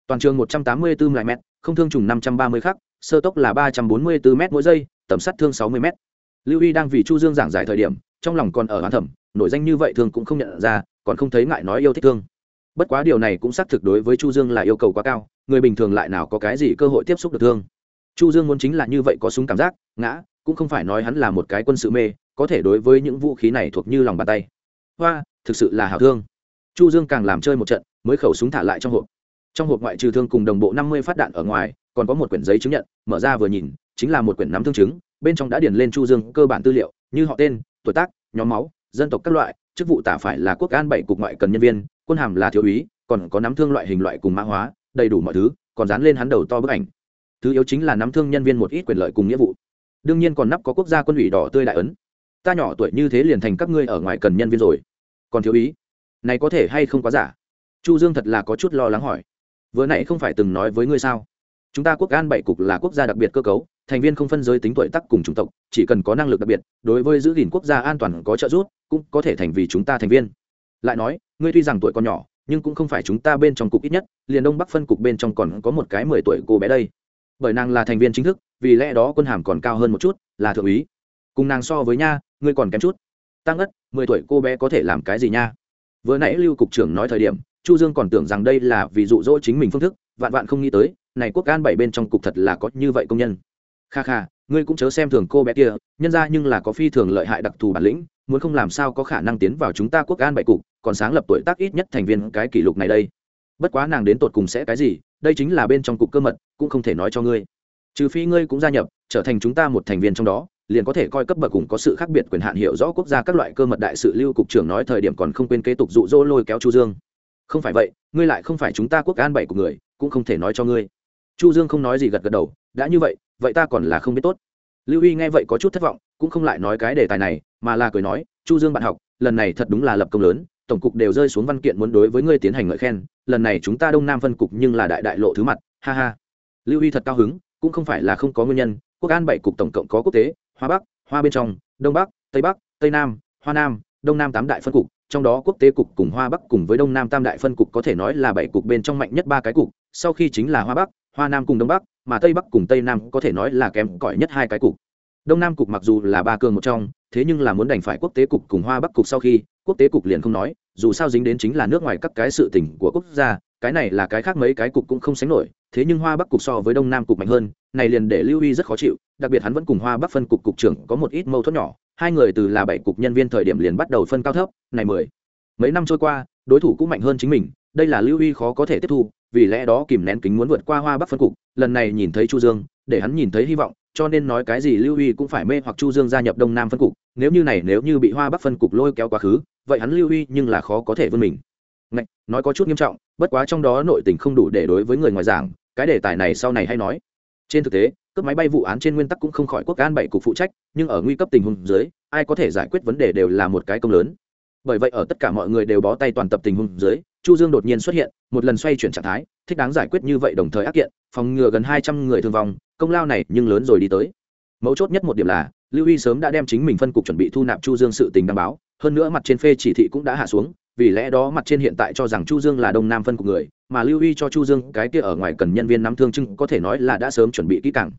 Toàn trường 184 mm không thương trùng 530 khắc, sơ tốc là 344 m mỗi giây, tầm sát thương 60 m lưu y đang vì chu dương giảng giải thời điểm, trong lòng còn ở hoán thẩm, nổi danh như vậy thường cũng không nhận ra, còn không thấy ngại nói yêu thích thương. Bất quá điều này cũng xác thực đối với chu dương là yêu cầu quá cao, người bình thường lại nào có cái gì cơ hội tiếp xúc được thương. Chu dương muốn chính là như vậy có súng cảm giác, ngã, cũng không phải nói hắn là một cái quân sự mê, có thể đối với những vũ khí này thuộc như lòng bàn tay hoa, thực sự là hảo thương. Chu dương càng làm chơi một trận, mới khẩu súng thả lại trong hộp. Trong hộp ngoại trừ thương cùng đồng bộ năm mươi phát đạn ở ngoài, còn có một quyển giấy chứng nhận, mở ra vừa nhìn, chính là một quyển nắm thương chứng, bên trong đã điền lên chu dương cơ bản tư liệu, như họ tên, tuổi tác, nhóm máu, dân tộc các loại, chức vụ tả phải là quốc an bảy cục ngoại cần nhân viên, quân hàm là thiếu úy, còn có nắm thương loại hình loại cùng mã hóa, đầy đủ mọi thứ, còn dán lên hắn đầu to bức ảnh. Thứ yếu chính là nắm thương nhân viên một ít quyền lợi cùng nghĩa vụ. Đương nhiên còn nắp có quốc gia quân ủy đỏ tươi đại ấn ta nhỏ tuổi như thế liền thành các ngươi ở ngoài cần nhân viên rồi. Còn thiếu ý. Này có thể hay không quá giả? Chu dương thật là có chút lo lắng hỏi. Vừa nãy không phải từng nói với ngươi sao? Chúng ta quốc an bảy cục là quốc gia đặc biệt cơ cấu, thành viên không phân giới tính tuổi tác cùng chủng tộc, chỉ cần có năng lực đặc biệt, đối với giữ gìn quốc gia an toàn có trợ giúp, cũng có thể thành vì chúng ta thành viên. Lại nói, ngươi tuy rằng tuổi còn nhỏ, nhưng cũng không phải chúng ta bên trong cục ít nhất, liền đông bắc phân cục bên trong còn có một cái mười tuổi cô bé đây. Bởi nàng là thành viên chính thức, vì lẽ đó quân hàm còn cao hơn một chút, là thượng úy. Cùng nàng so với nha ngươi còn kém chút. Tăng ất mười tuổi cô bé có thể làm cái gì nha? Vừa nãy lưu cục trưởng nói thời điểm, chu dương còn tưởng rằng đây là vì dụ dỗ chính mình phương thức, vạn vạn không nghĩ tới, này quốc an bảy bên trong cục thật là có như vậy công nhân. Kha kha, ngươi cũng chớ xem thường cô bé kia, nhân ra nhưng là có phi thường lợi hại đặc thù bản lĩnh, muốn không làm sao có khả năng tiến vào chúng ta quốc an bảy cục, còn sáng lập tuổi tác ít nhất thành viên cái kỷ lục này đây. Bất quá nàng đến tột cùng sẽ cái gì, đây chính là bên trong cục cơ mật, cũng không thể nói cho ngươi. Trừ phi ngươi cũng gia nhập, trở thành chúng ta một thành viên trong đó liền có thể coi cấp bậc cùng có sự khác biệt quyền hạn hiểu rõ quốc gia các loại cơ mật đại sự, lưu cục trưởng nói thời điểm còn không quên kế tục dụ dỗ lôi kéo chu dương. Không phải vậy, ngươi lại không phải chúng ta quốc an bảy của người, cũng không thể nói cho ngươi. Chu dương không nói gì gật gật đầu, đã như vậy vậy ta còn là không biết tốt. Lưu huy nghe vậy có chút thất vọng, cũng không lại nói cái đề tài này, mà là cười nói, chu dương bạn học, lần này thật đúng là lập công lớn, tổng cục đều rơi xuống văn kiện muốn đối với ngươi tiến hành ngợi khen, lần này chúng ta đông nam phân cục nhưng là đại đại lộ thứ mặt, ha ha. Lưu huy thật cao hứng, cũng không phải là không có nguyên nhân, quốc an bảy cục tổng cộng có quốc tế hoa bắc, hoa bên trong, đông bắc, tây bắc, tây nam, hoa nam, đông nam tám đại phân cục, trong đó quốc tế cục cùng hoa bắc cùng với đông nam tam đại phân cục có thể nói là bảy cục bên trong mạnh nhất ba cái cục, sau khi chính là hoa bắc, hoa nam cùng đông bắc, mà tây bắc cùng tây nam có thể nói là kém cỏi nhất hai cái cục. Đông nam cục mặc dù là ba cường một trong, thế nhưng là muốn đành phải quốc tế cục cùng hoa bắc cục sau khi, quốc tế cục liền không nói, dù sao dính đến chính là nước ngoài các cái sự tỉnh của quốc gia cái này là cái khác mấy cái cục cũng không sánh nổi thế nhưng hoa bắc cục so với đông nam cục mạnh hơn này liền để lưu huy rất khó chịu đặc biệt hắn vẫn cùng hoa bắc phân cục cục trưởng có một ít mâu thuẫn nhỏ hai người từ là bảy cục nhân viên thời điểm liền bắt đầu phân cao thấp này mười mấy năm trôi qua đối thủ cũng mạnh hơn chính mình đây là lưu huy khó có thể tiếp thu vì lẽ đó kìm nén kính muốn vượt qua hoa bắc phân cục lần này nhìn thấy chu dương để hắn nhìn thấy hy vọng cho nên nói cái gì lưu huy cũng phải mê hoặc chu dương gia nhập đông nam phân cục nếu như này nếu như bị hoa bắc phân cục lôi kéo quá khứ vậy hắn lưu huy nhưng là khó có thể vươn mình. Ngạch, nói có chút nghiêm trọng bất quá trong đó nội tình không đủ để đối với người ngoài giảng, cái đề tài này sau này hay nói. Trên thực tế, cướp máy bay vụ án trên nguyên tắc cũng không khỏi quốc an bảy cục phụ trách, nhưng ở nguy cấp tình huống dưới, ai có thể giải quyết vấn đề đều là một cái công lớn. Bởi vậy ở tất cả mọi người đều bó tay toàn tập tình huống dưới, chu dương đột nhiên xuất hiện, một lần xoay chuyển trạng thái, thích đáng giải quyết như vậy đồng thời ác kiện, phòng ngừa gần hai trăm người thương vong, công lao này nhưng lớn rồi đi tới. Mấu chốt nhất một điểm là, lưu y sớm đã đem chính mình phân cục chuẩn bị thu nạp chu dương sự tình đảm báo, hơn nữa mặt trên phê chỉ thị cũng đã hạ xuống vì lẽ đó mặt trên hiện tại cho rằng chu dương là đông nam phân cục người, mà lưu y cho chu dương cái kia ở ngoài cần nhân viên nắm thương trưng có thể nói là đã sớm chuẩn bị kỹ càng.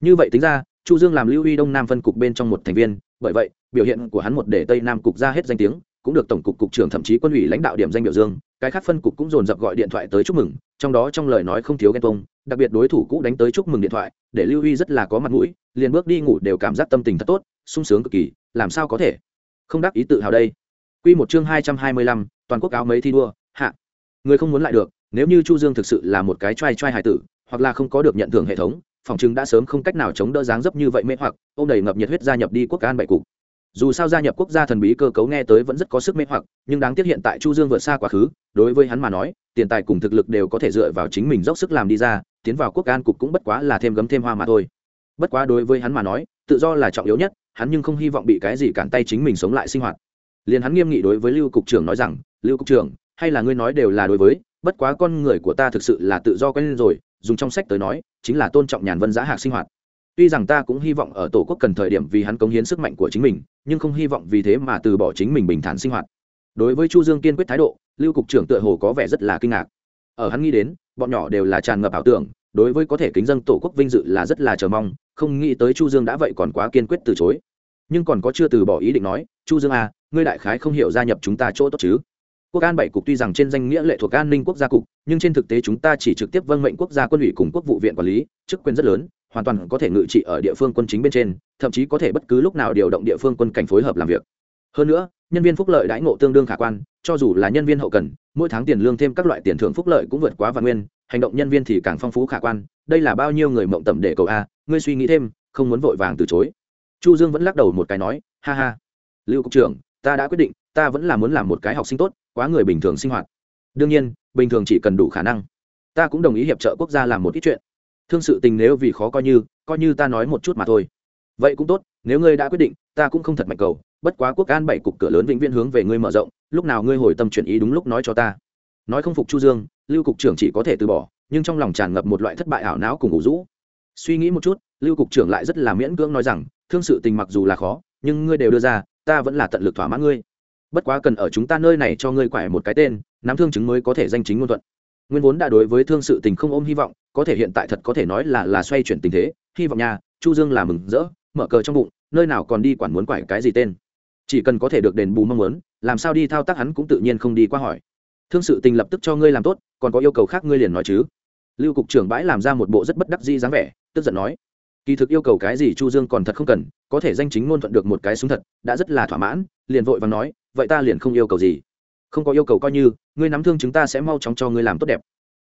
Như vậy tính ra, chu dương làm lưu y đông nam phân cục bên trong một thành viên, bởi vậy, biểu hiện của hắn một để tây nam cục ra hết danh tiếng, cũng được tổng cục cục trưởng thậm chí quân ủy lãnh đạo điểm danh biểu dương, cái khác phân cục cũng dồn dập gọi điện thoại tới chúc mừng, trong đó trong lời nói không thiếu ghen tuông, đặc biệt đối thủ cũ đánh tới chúc mừng điện thoại, để lưu huy rất là có mặt mũi, liền bước đi ngủ đều cảm giác tâm tình thật tốt, sung sướng cực kỳ, làm sao có thể? Không đáp ý tự hào đây. Quy một chương hai trăm hai mươi lăm, toàn quốc áo mấy thi đua, hạ. Người không muốn lại được, nếu như Chu Dương thực sự là một cái trai trai hài tử, hoặc là không có được nhận thưởng hệ thống, phòng chứng đã sớm không cách nào chống đỡ dáng dấp như vậy mê hoặc, ôm đầy ngập nhiệt huyết gia nhập đi quốc an bảy cục. Dù sao gia nhập quốc gia thần bí cơ cấu nghe tới vẫn rất có sức mê hoặc nhưng đáng tiếc hiện tại chu dương vượt xa quá khứ đối với hắn mà nói tiền tài cùng thực lực đều có thể dựa vào chính mình dốc sức làm đi ra tiến vào quốc an cục cũng bất quá là thêm gấm thêm hoa mà thôi. Bất quá đối với hắn mà nói tự do là trọng yếu nhất hắn nhưng không hy vọng bị cái gì cản tay chính mình sống lại sinh hoạt liền hắn nghiêm nghị đối với lưu cục trưởng nói rằng, lưu cục trưởng, hay là ngươi nói đều là đối với, bất quá con người của ta thực sự là tự do quen rồi, dùng trong sách tới nói, chính là tôn trọng nhàn vân giá hạc sinh hoạt. Tuy rằng ta cũng hy vọng ở tổ quốc cần thời điểm vì hắn cống hiến sức mạnh của chính mình, nhưng không hy vọng vì thế mà từ bỏ chính mình bình thản sinh hoạt. Đối với chu dương kiên quyết thái độ, lưu cục trưởng tựa hồ có vẻ rất là kinh ngạc. Ở hắn nghĩ đến, bọn nhỏ đều là tràn ngập ảo tưởng, đối với có thể kính dân tổ quốc vinh dự là rất là chờ mong, không nghĩ tới chu dương đã vậy còn quá kiên quyết từ chối nhưng còn có chưa từ bỏ ý định nói, chu dương à ngươi đại khái không hiểu gia nhập chúng ta chỗ tốt chứ? Quốc an bảy cục tuy rằng trên danh nghĩa lệ thuộc an ninh quốc gia cục, nhưng trên thực tế chúng ta chỉ trực tiếp vâng mệnh quốc gia quân ủy cùng quốc vụ viện quản lý, chức quyền rất lớn, hoàn toàn có thể ngự trị ở địa phương quân chính bên trên, thậm chí có thể bất cứ lúc nào điều động địa phương quân cảnh phối hợp làm việc. Hơn nữa, nhân viên phúc lợi đãi ngộ tương đương khả quan, cho dù là nhân viên hậu cần, mỗi tháng tiền lương thêm các loại tiền thưởng phúc lợi cũng vượt quá và nguyên, hành động nhân viên thì càng phong phú khả quan, đây là bao nhiêu người mộng tầm để cầu a, ngươi suy nghĩ thêm, không muốn vội vàng từ chối chu dương vẫn lắc đầu một cái nói, ha ha, lưu cục trưởng, ta đã quyết định, ta vẫn là muốn làm một cái học sinh tốt, quá người bình thường sinh hoạt. Đương nhiên, bình thường chỉ cần đủ khả năng. Ta cũng đồng ý hiệp trợ quốc gia làm một ít chuyện. Thương sự tình nếu vì khó coi như coi như ta nói một chút mà thôi. Vậy cũng tốt, nếu ngươi đã quyết định, ta cũng không thật mạnh cầu, bất quá quốc an bảy cục cửa lớn vĩnh viễn hướng về ngươi mở rộng, lúc nào ngươi hồi tâm chuyển ý đúng lúc nói cho ta. Nói không phục chu dương, lưu cục trưởng chỉ có thể từ bỏ, nhưng trong lòng tràn ngập một loại thất bại ảo não cùng ngủ rũ suy nghĩ một chút, lưu cục trưởng lại rất là miễn cưỡng nói rằng, thương sự tình mặc dù là khó, nhưng ngươi đều đưa ra, ta vẫn là tận lực thỏa mãn ngươi. Bất quá cần ở chúng ta nơi này cho ngươi quải một cái tên, nắm thương chứng mới có thể danh chính ngôn thuận. Nguyên vốn đã đối với thương sự tình không ôm hy vọng, có thể hiện tại thật có thể nói là là xoay chuyển tình thế. Hy vọng nhà chu dương là mừng rỡ, mở cờ trong bụng, nơi nào còn đi quản muốn quải cái gì tên. Chỉ cần có thể được đền bù mong muốn, làm sao đi thao tác hắn cũng tự nhiên không đi qua hỏi. Thương sự tình lập tức cho ngươi làm tốt, còn có yêu cầu khác ngươi liền nói chứ. Lưu cục trưởng bãi làm ra một bộ rất bất đắc di dáng vẻ tức giận nói, kỳ thực yêu cầu cái gì chu dương còn thật không cần, có thể danh chính ngôn thuận được một cái súng thật, đã rất là thỏa mãn, liền vội và nói, vậy ta liền không yêu cầu gì. Không có yêu cầu coi như, ngươi nắm thương chúng ta sẽ mau chóng cho ngươi làm tốt đẹp.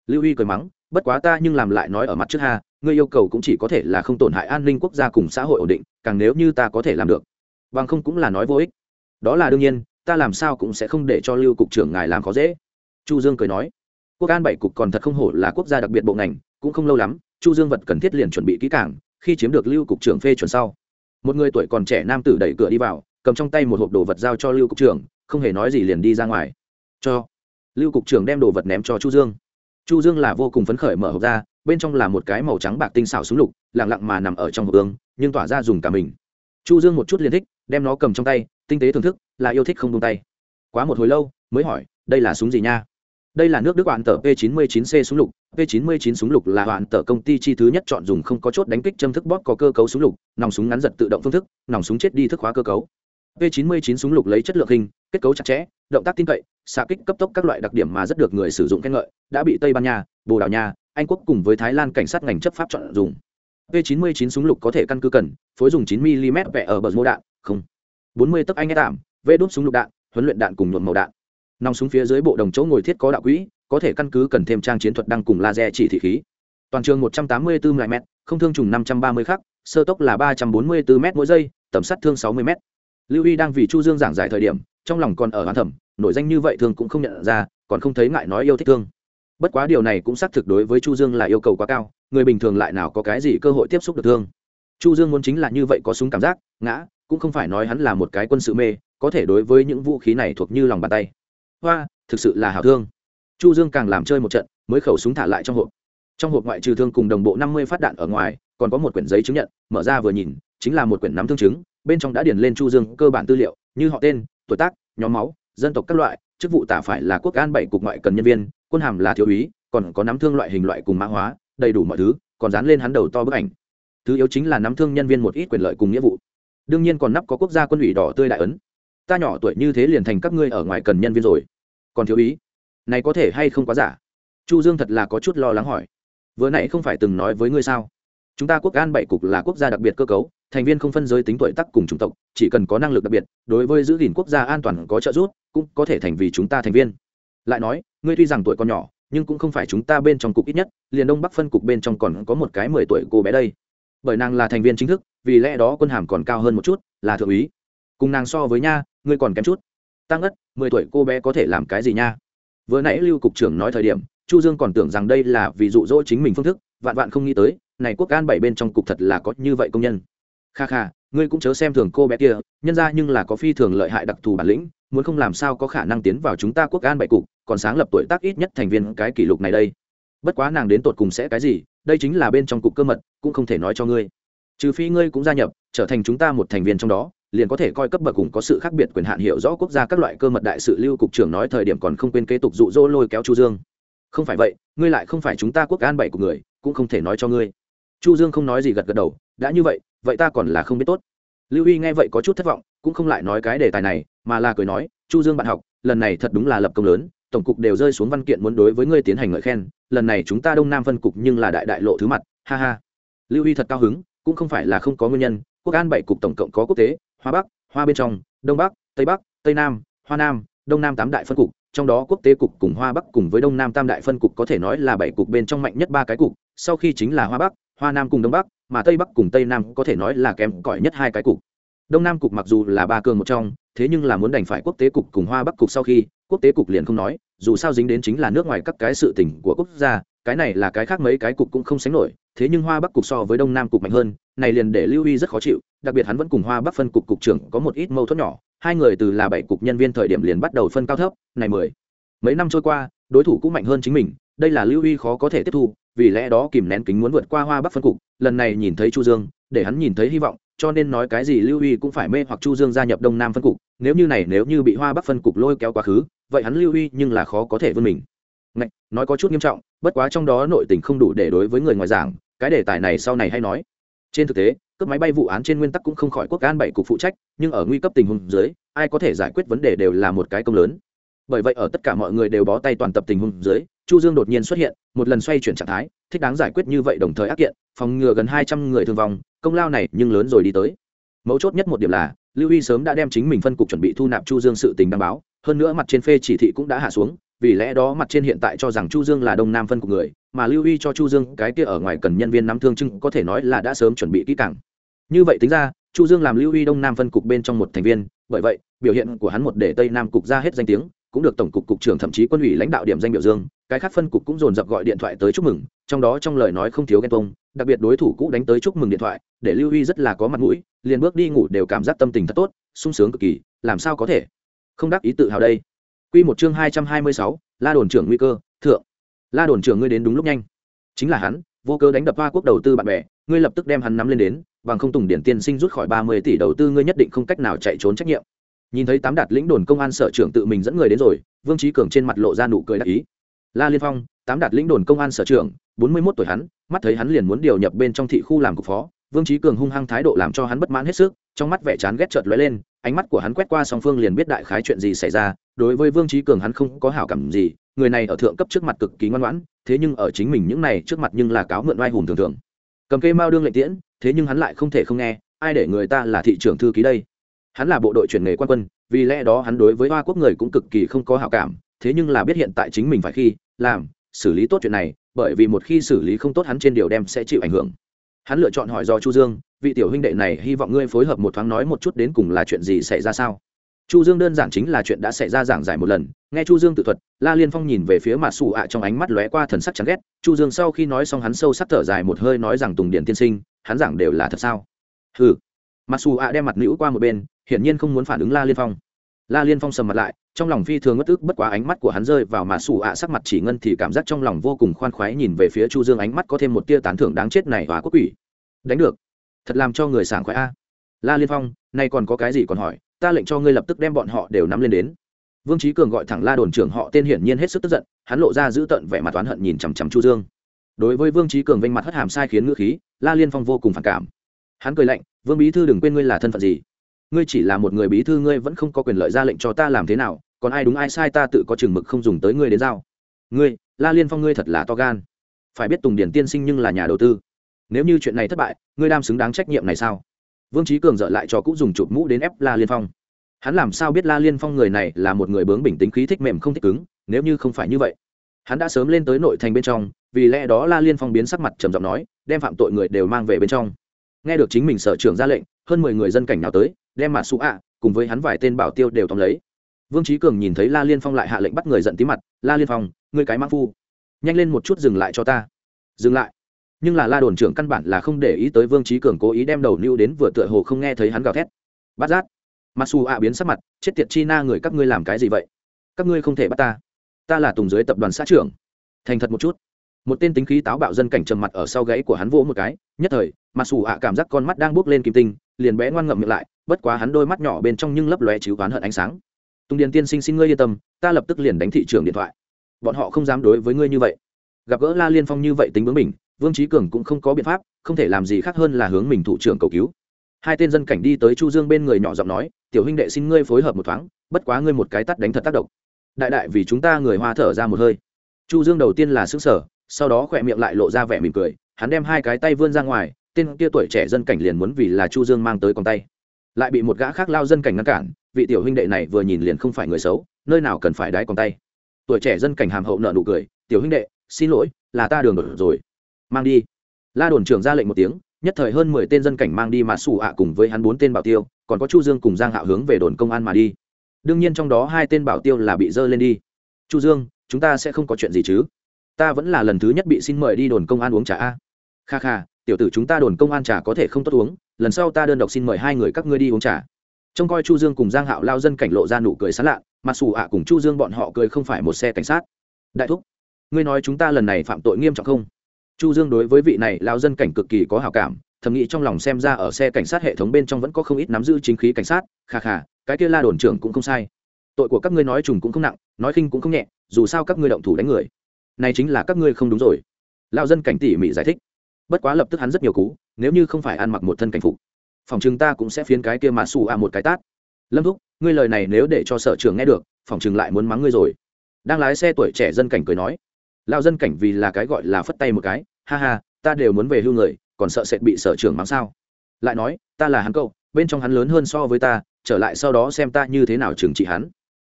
Lưu huy cười mắng, bất quá ta nhưng làm lại nói ở mặt trước ha, ngươi yêu cầu cũng chỉ có thể là không tổn hại an ninh quốc gia cùng xã hội ổn định, càng nếu như ta có thể làm được. Bằng không cũng là nói vô ích. Đó là đương nhiên, ta làm sao cũng sẽ không để cho lưu cục trưởng ngài làm khó dễ. Chu dương cười nói, quốc an bảy cục còn thật không hổ là quốc gia đặc biệt bộ ngành, cũng không lâu lắm chu dương vật cần thiết liền chuẩn bị kỹ càng, khi chiếm được lưu cục trưởng phê chuẩn sau. Một người tuổi còn trẻ nam tử đẩy cửa đi vào, cầm trong tay một hộp đồ vật giao cho lưu cục trưởng, không hề nói gì liền đi ra ngoài. Cho. Lưu cục trưởng đem đồ vật ném cho chu dương. Chu dương là vô cùng phấn khởi mở hộp ra, bên trong là một cái màu trắng bạc tinh xảo súng lục, lặng lặng mà nằm ở trong hộp ương nhưng tỏa ra dùng cả mình. Chu dương một chút liền thích, đem nó cầm trong tay, tinh tế thưởng thức, là yêu thích không buông tay. Quá một hồi lâu, mới hỏi, đây là súng gì nha? Đây là nước đức hoàn tờ p 99 c súng lục. P 99 súng lục là hoàn tờ công ty chi thứ nhất chọn dùng không có chốt đánh kích châm thức bóp có cơ cấu súng lục, nòng súng ngắn giật tự động phương thức, nòng súng chết đi thức hóa cơ cấu. P 99 súng lục lấy chất lượng hình, kết cấu chặt chẽ, động tác tin cậy, xạ kích cấp tốc các loại đặc điểm mà rất được người sử dụng khen ngợi, đã bị tây ban nha, bồ đào nha, anh quốc cùng với thái lan cảnh sát ngành chấp pháp chọn dùng. P 99 súng lục có thể căn cứ cần, phối dùng 9 mm vẽ ở bờ mô đạn, không. 40 tấc anh e tạm, vê đốt súng lục đạn, huấn luyện đạn cùng nhuộm màu đạn nòng súng phía dưới bộ đồng chỗ ngồi thiết có đạo quỹ, có thể căn cứ cần thêm trang chiến thuật đăng cùng laser chỉ thị khí. Toàn trường 184 mm không thương trùng 530 khắc, sơ tốc là 344 m mỗi giây, tầm sát thương 60 m lưu y đang vì chu dương giảng giải thời điểm, trong lòng còn ở hoán thẩm nổi danh như vậy thường cũng không nhận ra, còn không thấy ngại nói yêu thích thương. Bất quá điều này cũng xác thực đối với chu dương là yêu cầu quá cao, người bình thường lại nào có cái gì cơ hội tiếp xúc được thương. Chu dương muốn chính là như vậy có súng cảm giác, ngã, cũng không phải nói hắn là một cái quân sự mê, có thể đối với những vũ khí này thuộc như lòng bàn tay hoa, thực sự là hảo thương. Chu dương càng làm chơi một trận, mới khẩu súng thả lại trong hộp. Trong hộp ngoại trừ thương cùng đồng bộ năm mươi phát đạn ở ngoài, còn có một quyển giấy chứng nhận, mở ra vừa nhìn, chính là một quyển nắm thương chứng, bên trong đã điền lên chu dương cơ bản tư liệu, như họ tên, tuổi tác, nhóm máu, dân tộc các loại, chức vụ tả phải là quốc an bảy cục ngoại cần nhân viên, quân hàm là thiếu úy, còn có nắm thương loại hình loại cùng mã hóa, đầy đủ mọi thứ, còn dán lên hắn đầu to bức ảnh. Thứ yếu chính là nắm thương nhân viên một ít quyền lợi cùng nghĩa vụ. Đương nhiên còn nắp có quốc gia quân ủy đỏ tươi đại ấn ta nhỏ tuổi như thế liền thành các ngươi ở ngoài cần nhân viên rồi. Còn thiếu ý. Này có thể hay không quá giả? Chu dương thật là có chút lo lắng hỏi. Vừa nãy không phải từng nói với ngươi sao? Chúng ta quốc an bảy cục là quốc gia đặc biệt cơ cấu, thành viên không phân giới tính tuổi tác cùng chủng tộc, chỉ cần có năng lực đặc biệt, đối với giữ gìn quốc gia an toàn có trợ giúp, cũng có thể thành vì chúng ta thành viên. Lại nói, ngươi tuy rằng tuổi còn nhỏ, nhưng cũng không phải chúng ta bên trong cục ít nhất, liền đông bắc phân cục bên trong còn có một cái mười tuổi cô bé đây. Bởi nàng là thành viên chính thức, vì lẽ đó quân hàm còn cao hơn một chút, là thượng úy. Cùng nàng so với nha ngươi còn kém chút. Tăng ất mười tuổi cô bé có thể làm cái gì nha? Vừa nãy lưu cục trưởng nói thời điểm, chu dương còn tưởng rằng đây là vì dụ dỗ chính mình phương thức, vạn vạn không nghĩ tới, này quốc an bảy bên trong cục thật là có như vậy công nhân. Kha kha, ngươi cũng chớ xem thường cô bé kia, nhân ra nhưng là có phi thường lợi hại đặc thù bản lĩnh, muốn không làm sao có khả năng tiến vào chúng ta quốc an bảy cục, còn sáng lập tuổi tác ít nhất thành viên cái kỷ lục này đây. Bất quá nàng đến tột cùng sẽ cái gì, đây chính là bên trong cục cơ mật, cũng không thể nói cho ngươi. Trừ phi ngươi cũng gia nhập, trở thành chúng ta một thành viên trong đó liền có thể coi cấp bậc cùng có sự khác biệt quyền hạn hiểu rõ quốc gia các loại cơ mật đại sự, lưu cục trưởng nói thời điểm còn không quên kế tục dụ dỗ lôi kéo chu dương. Không phải vậy, ngươi lại không phải chúng ta quốc an bảy của người, cũng không thể nói cho ngươi. Chu dương không nói gì gật gật đầu, đã như vậy vậy ta còn là không biết tốt. Lưu huy nghe vậy có chút thất vọng, cũng không lại nói cái đề tài này, mà là cười nói, chu dương bạn học, lần này thật đúng là lập công lớn, tổng cục đều rơi xuống văn kiện muốn đối với ngươi tiến hành ngợi khen, lần này chúng ta đông nam phân cục nhưng là đại đại lộ thứ mặt, ha ha. Lưu huy thật cao hứng, cũng không phải là không có nguyên nhân, quốc an bảy cục tổng cộng có quốc tế hoa bắc, hoa bên trong, đông bắc, tây bắc, tây nam, hoa nam, đông nam tám đại phân cục, trong đó quốc tế cục cùng hoa bắc cùng với đông nam tam đại phân cục có thể nói là bảy cục bên trong mạnh nhất ba cái cục, sau khi chính là hoa bắc, hoa nam cùng đông bắc, mà tây bắc cùng tây nam có thể nói là kém cỏi nhất hai cái cục. Đông nam cục mặc dù là ba cường một trong, thế nhưng là muốn đành phải quốc tế cục cùng hoa bắc cục sau khi, quốc tế cục liền không nói, dù sao dính đến chính là nước ngoài các cái sự tỉnh của quốc gia cái này là cái khác mấy cái cục cũng không sánh nổi thế nhưng hoa bắc cục so với đông nam cục mạnh hơn này liền để lưu huy rất khó chịu đặc biệt hắn vẫn cùng hoa bắc phân cục cục trưởng có một ít mâu thuẫn nhỏ hai người từ là bảy cục nhân viên thời điểm liền bắt đầu phân cao thấp này mười mấy năm trôi qua đối thủ cũng mạnh hơn chính mình đây là lưu huy khó có thể tiếp thu vì lẽ đó kìm nén kính muốn vượt qua hoa bắc phân cục lần này nhìn thấy chu dương để hắn nhìn thấy hy vọng cho nên nói cái gì lưu huy cũng phải mê hoặc chu dương gia nhập đông nam phân cục nếu như này nếu như bị hoa bắc phân cục lôi kéo quá khứ vậy hắn lưu huy nhưng là khó có thể vươn mình. Ngạch, nói có chút nghiêm trọng bất quá trong đó nội tình không đủ để đối với người ngoài giảng, cái đề tài này sau này hay nói. Trên thực tế, cướp máy bay vụ án trên nguyên tắc cũng không khỏi quốc an bảy cục phụ trách, nhưng ở nguy cấp tình huống dưới, ai có thể giải quyết vấn đề đều là một cái công lớn. Bởi vậy ở tất cả mọi người đều bó tay toàn tập tình huống dưới, chu dương đột nhiên xuất hiện, một lần xoay chuyển trạng thái, thích đáng giải quyết như vậy đồng thời ác kiện, phòng ngừa gần hai trăm người thương vong, công lao này nhưng lớn rồi đi tới. Mấu chốt nhất một điểm là, lưu y sớm đã đem chính mình phân cục chuẩn bị thu nạp chu dương sự tình đăng báo, hơn nữa mặt trên phê chỉ thị cũng đã hạ xuống vì lẽ đó mặt trên hiện tại cho rằng chu dương là đông nam phân của người, mà lưu y cho chu dương cái kia ở ngoài cần nhân viên nắm thương trưng có thể nói là đã sớm chuẩn bị kỹ càng. Như vậy tính ra, chu dương làm lưu y đông nam phân cục bên trong một thành viên, bởi vậy, biểu hiện của hắn một để tây nam cục ra hết danh tiếng, cũng được tổng cục cục trưởng thậm chí quân ủy lãnh đạo điểm danh biểu dương, cái khác phân cục cũng dồn dập gọi điện thoại tới chúc mừng, trong đó trong lời nói không thiếu ghen tông đặc biệt đối thủ cũ đánh tới chúc mừng điện thoại, để lưu huy rất là có mặt mũi, liền bước đi ngủ đều cảm giác tâm tình thật tốt, sung sướng cực kỳ, làm sao có thể? Không đáp ý tự hào đây. Quy một chương hai trăm hai mươi sáu, la đồn trưởng nguy cơ, thượng. La đồn trưởng ngươi đến đúng lúc nhanh. Chính là hắn, vô cơ đánh đập hoa quốc đầu tư bạn bè, ngươi lập tức đem hắn nắm lên đến, bằng không tùng điển tiên sinh rút khỏi ba mươi tỷ đầu tư ngươi nhất định không cách nào chạy trốn trách nhiệm. Nhìn thấy tám đạt lĩnh đồn công an sở trưởng tự mình dẫn người đến rồi, vương Chí cường trên mặt lộ ra nụ cười đắc ý. La liên phong, tám đạt lĩnh đồn công an sở trưởng, bốn mươi mốt tuổi hắn, mắt thấy hắn liền muốn điều nhập bên trong thị khu làm cục phó, vương Chí cường hung hăng thái độ làm cho hắn bất mãn hết sức, trong mắt vẻ chán ghét chợt lóe lên ánh mắt của hắn quét qua song phương liền biết đại khái chuyện gì xảy ra, đối với vương trí cường hắn không có hảo cảm gì, người này ở thượng cấp trước mặt cực kỳ ngoan ngoãn, thế nhưng ở chính mình những này trước mặt nhưng là cáo mượn oai hùng thường thường. Cầm cây mao đương lệnh tiễn, thế nhưng hắn lại không thể không nghe, ai để người ta là thị trưởng thư ký đây? Hắn là bộ đội chuyển nghề quan quân, vì lẽ đó hắn đối với hoa quốc người cũng cực kỳ không có hảo cảm, thế nhưng là biết hiện tại chính mình phải khi làm, xử lý tốt chuyện này, bởi vì một khi xử lý không tốt hắn trên điều đem sẽ chịu ảnh hưởng. Hắn lựa chọn hỏi do chu dương vị tiểu huynh đệ này hy vọng ngươi phối hợp một thoáng nói một chút đến cùng là chuyện gì xảy ra sao? Chu dương đơn giản chính là chuyện đã xảy ra giảng giải một lần, nghe chu dương tự thuật, la liên phong nhìn về phía mặt xù ạ trong ánh mắt lóe qua thần sắc chán ghét, chu dương sau khi nói xong hắn sâu sắc thở dài một hơi nói rằng tùng điện tiên sinh, hắn giảng đều là thật sao? Ừ mặt xù ạ đem mặt nữ qua một bên, hiển nhiên không muốn phản ứng la liên phong. La liên phong sầm mặt lại, trong lòng phi thường ngất ức, bất quá ánh mắt của hắn rơi vào mà xù ạ sắc mặt chỉ ngân thì cảm giác trong lòng vô cùng khoan khoái nhìn về phía chu dương ánh mắt có thêm một tia tán thưởng đáng chết này và quốc quỷ. Đánh được thật làm cho người sảng khoái a. La liên phong, nay còn có cái gì còn hỏi, ta lệnh cho ngươi lập tức đem bọn họ đều nắm lên đến. Vương trí cường gọi thẳng la đồn trưởng họ, tên hiển nhiên hết sức tức giận, hắn lộ ra giữ tận vẻ mặt oán hận nhìn chằm chằm chu dương. Đối với vương trí cường vênh mặt hất hàm sai khiến ngữ khí, la liên phong vô cùng phản cảm. Hắn cười lạnh, vương bí thư đừng quên ngươi là thân phận gì. Ngươi chỉ là một người bí thư, ngươi vẫn không có quyền lợi ra lệnh cho ta làm thế nào, còn ai đúng ai sai ta tự có chừng mực không dùng tới ngươi đến giao. Ngươi, la liên phong ngươi thật là to gan. Phải biết tùng điển tiên sinh nhưng là nhà đầu tư nếu như chuyện này thất bại, ngươi đam xứng đáng trách nhiệm này sao? Vương trí cường dợ lại cho cũng dùng chụp mũ đến ép la liên phong. Hắn làm sao biết la liên phong người này là một người bướng bình tính khí thích mềm không thích cứng, nếu như không phải như vậy? Hắn đã sớm lên tới nội thành bên trong, vì lẽ đó la liên phong biến sắc mặt trầm giọng nói, đem phạm tội người đều mang về bên trong. Nghe được chính mình sở trưởng ra lệnh, hơn mười người dân cảnh nào tới, đem mặt xú ạ, cùng với hắn vài tên bảo tiêu đều tóm lấy. Vương trí cường nhìn thấy la liên phong lại hạ lệnh bắt người giận tí mặt, la liên phong, ngươi cái mã phu, nhanh lên một chút dừng lại cho ta. Dừng lại? Nhưng là la đồn trưởng căn bản là không để ý tới vương trí cường cố ý đem đầu lưu đến vừa tựa hồ không nghe thấy hắn gào thét. Bắt giác. Mặc dù ạ biến sắc mặt, chết tiệt chi na người các ngươi làm cái gì vậy? Các ngươi không thể bắt ta. Ta là tùng dưới tập đoàn xã trưởng. Thành thật một chút. Một tên tính khí táo bạo dân cảnh trầm mặt ở sau gáy của hắn vỗ một cái, nhất thời, mặc dù ạ cảm giác con mắt đang buốc lên kim tinh, liền bé ngoan ngậm miệng lại, bất quá hắn đôi mắt nhỏ bên trong nhưng lấp lóe chứ oán hận ánh sáng. Tùng điền tiên sinh xin ngươi yên tâm, ta lập tức liền đánh thị trường điện thoại. Bọn họ không dám đối với ngươi như vậy. Gặp gỡ la liên phong như vậy tính bướng mình vương trí cường cũng không có biện pháp, không thể làm gì khác hơn là hướng mình thủ trưởng cầu cứu. Hai tên dân cảnh đi tới chu dương bên người nhỏ giọng nói, tiểu huynh đệ xin ngươi phối hợp một thoáng, bất quá ngươi một cái tắt đánh thật tác động. Đại đại vì chúng ta người hoa thở ra một hơi. Chu dương đầu tiên là xứng sở sau đó khỏe miệng lại lộ ra vẻ mỉm cười, hắn đem hai cái tay vươn ra ngoài, tên kia tuổi trẻ dân cảnh liền muốn vì là chu dương mang tới con tay. Lại bị một gã khác lao dân cảnh ngăn cản, vị tiểu huynh đệ này vừa nhìn liền không phải người xấu, nơi nào cần phải đái con tay. Tuổi trẻ dân cảnh hàm hậu nợ nụ cười, tiểu huynh đệ, xin lỗi, là ta đường đột rồi mang đi. La đồn trưởng ra lệnh một tiếng, nhất thời hơn mười tên dân cảnh mang đi mà xù ạ cùng với hắn bốn tên bảo tiêu, còn có chu dương cùng giang hạo hướng về đồn công an mà đi. Đương nhiên trong đó hai tên bảo tiêu là bị dơ lên đi. Chu dương, chúng ta sẽ không có chuyện gì chứ? Ta vẫn là lần thứ nhất bị xin mời đi đồn công an uống trà a. Kha kha, tiểu tử chúng ta đồn công an trà có thể không tốt uống, lần sau ta đơn độc xin mời hai người các ngươi đi uống trà. Trông coi chu dương cùng giang hạo lao dân cảnh lộ ra nụ cười sán lạ mặc dù ạ cùng chu dương bọn họ cười không phải một xe cảnh sát. Đại thúc, ngươi nói chúng ta lần này phạm tội nghiêm trọng không? Chu dương đối với vị này lao dân cảnh cực kỳ có hảo cảm, thầm nghĩ trong lòng xem ra ở xe cảnh sát hệ thống bên trong vẫn có không ít nắm giữ chính khí cảnh sát, kha kha, cái kia la đồn trưởng cũng không sai. Tội của các ngươi nói trùng cũng không nặng, nói khinh cũng không nhẹ, dù sao các ngươi động thủ đánh người. Này chính là các ngươi không đúng rồi. Lao dân cảnh tỉ mỉ giải thích. Bất quá lập tức hắn rất nhiều cú, nếu như không phải ăn mặc một thân cảnh phục, phòng chừng ta cũng sẽ phiến cái kia mà xù à một cái tát. Lâm thúc, ngươi lời này nếu để cho sở trường nghe được, phòng chừng lại muốn mắng ngươi rồi. Đang lái xe tuổi trẻ dân cảnh cười nói. Lao dân cảnh vì là cái gọi là phất tay một cái ha ha, ta đều muốn về hưu người, còn sợ sệt bị sở trường mắng sao? Lại nói, ta là hắn cậu, bên trong hắn lớn hơn so với ta, trở lại sau đó xem ta như thế nào trừng trị hắn.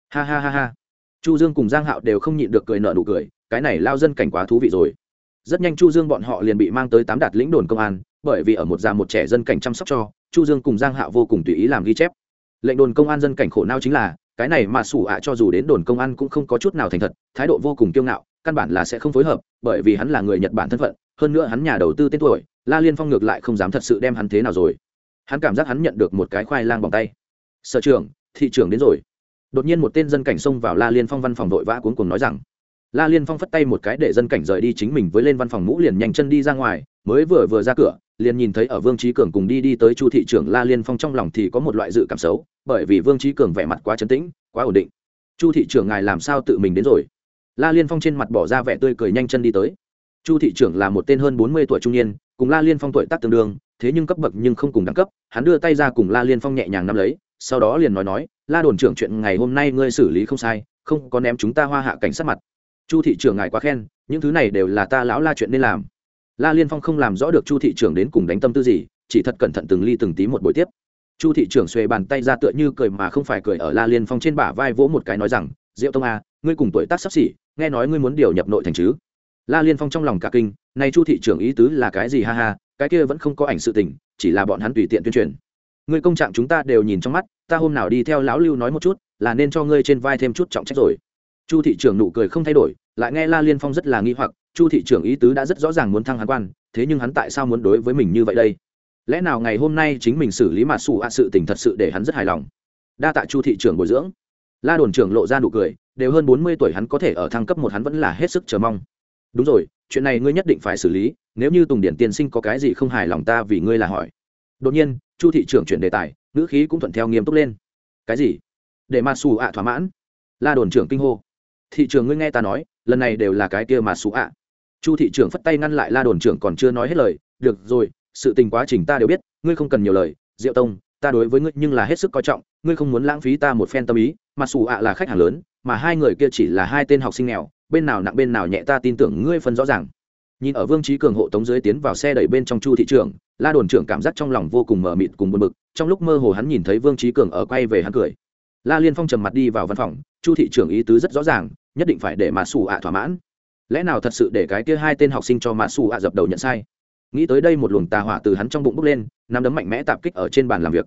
Ha ha ha ha. Chu dương cùng giang hạo đều không nhịn được cười nở nụ cười, cái này lao dân cảnh quá thú vị rồi. Rất nhanh chu dương bọn họ liền bị mang tới tám đạt lĩnh đồn công an, bởi vì ở một già một trẻ dân cảnh chăm sóc cho, chu dương cùng giang hạo vô cùng tùy ý làm ghi chép. Lệnh đồn công an dân cảnh khổ não chính là, cái này mà sủ ạ cho dù đến đồn công an cũng không có chút nào thành thật, thái độ vô cùng kiêu ngạo căn bản là sẽ không phối hợp, bởi vì hắn là người nhật bản thân phận, hơn nữa hắn nhà đầu tư tên tuổi, la liên phong ngược lại không dám thật sự đem hắn thế nào rồi. Hắn cảm giác hắn nhận được một cái khoai lang bằng tay. Sở trưởng, thị trưởng đến rồi. Đột nhiên một tên dân cảnh xông vào la liên phong văn phòng vội vã cuốn cùng nói rằng. La liên phong phất tay một cái để dân cảnh rời đi chính mình với lên văn phòng mũ liền nhanh chân đi ra ngoài, mới vừa vừa ra cửa, liền nhìn thấy ở vương trí cường cùng đi đi tới chu thị trưởng la liên phong trong lòng thì có một loại dự cảm xấu, bởi vì vương trí cường vẻ mặt quá chấn tĩnh, quá ổn định. Chu thị trưởng ngài làm sao tự mình đến rồi? La liên phong trên mặt bỏ ra vẻ tươi cười nhanh chân đi tới. Chu thị trưởng là một tên hơn bốn mươi tuổi trung niên cùng la liên phong tuổi tác tương đương thế nhưng cấp bậc nhưng không cùng đẳng cấp hắn đưa tay ra cùng la liên phong nhẹ nhàng nắm lấy sau đó liền nói nói la đồn trưởng chuyện ngày hôm nay ngươi xử lý không sai không có ném chúng ta hoa hạ cảnh sát mặt. Chu thị trưởng ngài quá khen những thứ này đều là ta lão la chuyện nên làm. La liên phong không làm rõ được chu thị trưởng đến cùng đánh tâm tư gì chỉ thật cẩn thận từng ly từng tí một buổi tiếp. Chu thị trưởng xuề bàn tay ra tựa như cười mà không phải cười ở la liên phong trên bả vai vỗ một cái nói rằng diệu tông a à, ngươi cùng tuổi tác sắp xỉ, nghe nói ngươi muốn điều nhập nội thành chứ? La liên phong trong lòng cả kinh này chu thị trưởng ý tứ là cái gì ha ha, cái kia vẫn không có ảnh sự tình, chỉ là bọn hắn tùy tiện tuyên truyền. Ngươi công trạng chúng ta đều nhìn trong mắt, ta hôm nào đi theo lão lưu nói một chút, là nên cho ngươi trên vai thêm chút trọng trách rồi. Chu thị trưởng nụ cười không thay đổi, lại nghe la liên phong rất là nghi hoặc, chu thị trưởng ý tứ đã rất rõ ràng muốn thăng hắn quan, thế nhưng hắn tại sao muốn đối với mình như vậy đây? Lẽ nào ngày hôm nay chính mình xử lý mà xù ạ sự tình thật sự để hắn rất hài lòng? Đa tạ chu thị trưởng bồi dưỡng. La đồn trưởng lộ ra nụ cười đều hơn bốn mươi tuổi hắn có thể ở thăng cấp một hắn vẫn là hết sức chờ mong. Đúng rồi, chuyện này ngươi nhất định phải xử lý, nếu như tùng điển tiên sinh có cái gì không hài lòng ta vì ngươi là hỏi. Đột nhiên, chu thị trưởng chuyển đề tài, ngữ khí cũng thuận theo nghiêm túc lên. Cái gì? Để mà xù ạ thỏa mãn. La đồn trưởng kinh hô. Thị trường ngươi nghe ta nói, lần này đều là cái kia mà xù ạ. Chu thị trưởng phất tay ngăn lại la đồn trưởng còn chưa nói hết lời. Được rồi, sự tình quá trình ta đều biết, ngươi không cần nhiều lời. Diệu tông ta đối với ngươi nhưng là hết sức coi trọng, ngươi không muốn lãng phí ta một phen tâm ý, mà xù ạ là khách hàng lớn, mà hai người kia chỉ là hai tên học sinh nghèo, bên nào nặng bên nào nhẹ ta tin tưởng ngươi phân rõ ràng. Nhìn ở vương trí cường hộ tống dưới tiến vào xe đẩy bên trong chu thị trường la đồn trưởng cảm giác trong lòng vô cùng mờ mịt cùng buồn bực, trong lúc mơ hồ hắn nhìn thấy vương trí cường ở quay về hắn cười. La liên phong trầm mặt đi vào văn phòng, chu thị Trường ý tứ rất rõ ràng, nhất định phải để mà xù ạ thỏa mãn. Lẽ nào thật sự để cái kia hai tên học sinh cho mà xù ạ dập đầu nhận sai? Nghĩ tới đây một luồng tà hỏa từ hắn trong bụng bốc lên, nắm đấm mạnh mẽ tạp kích ở trên bàn làm việc.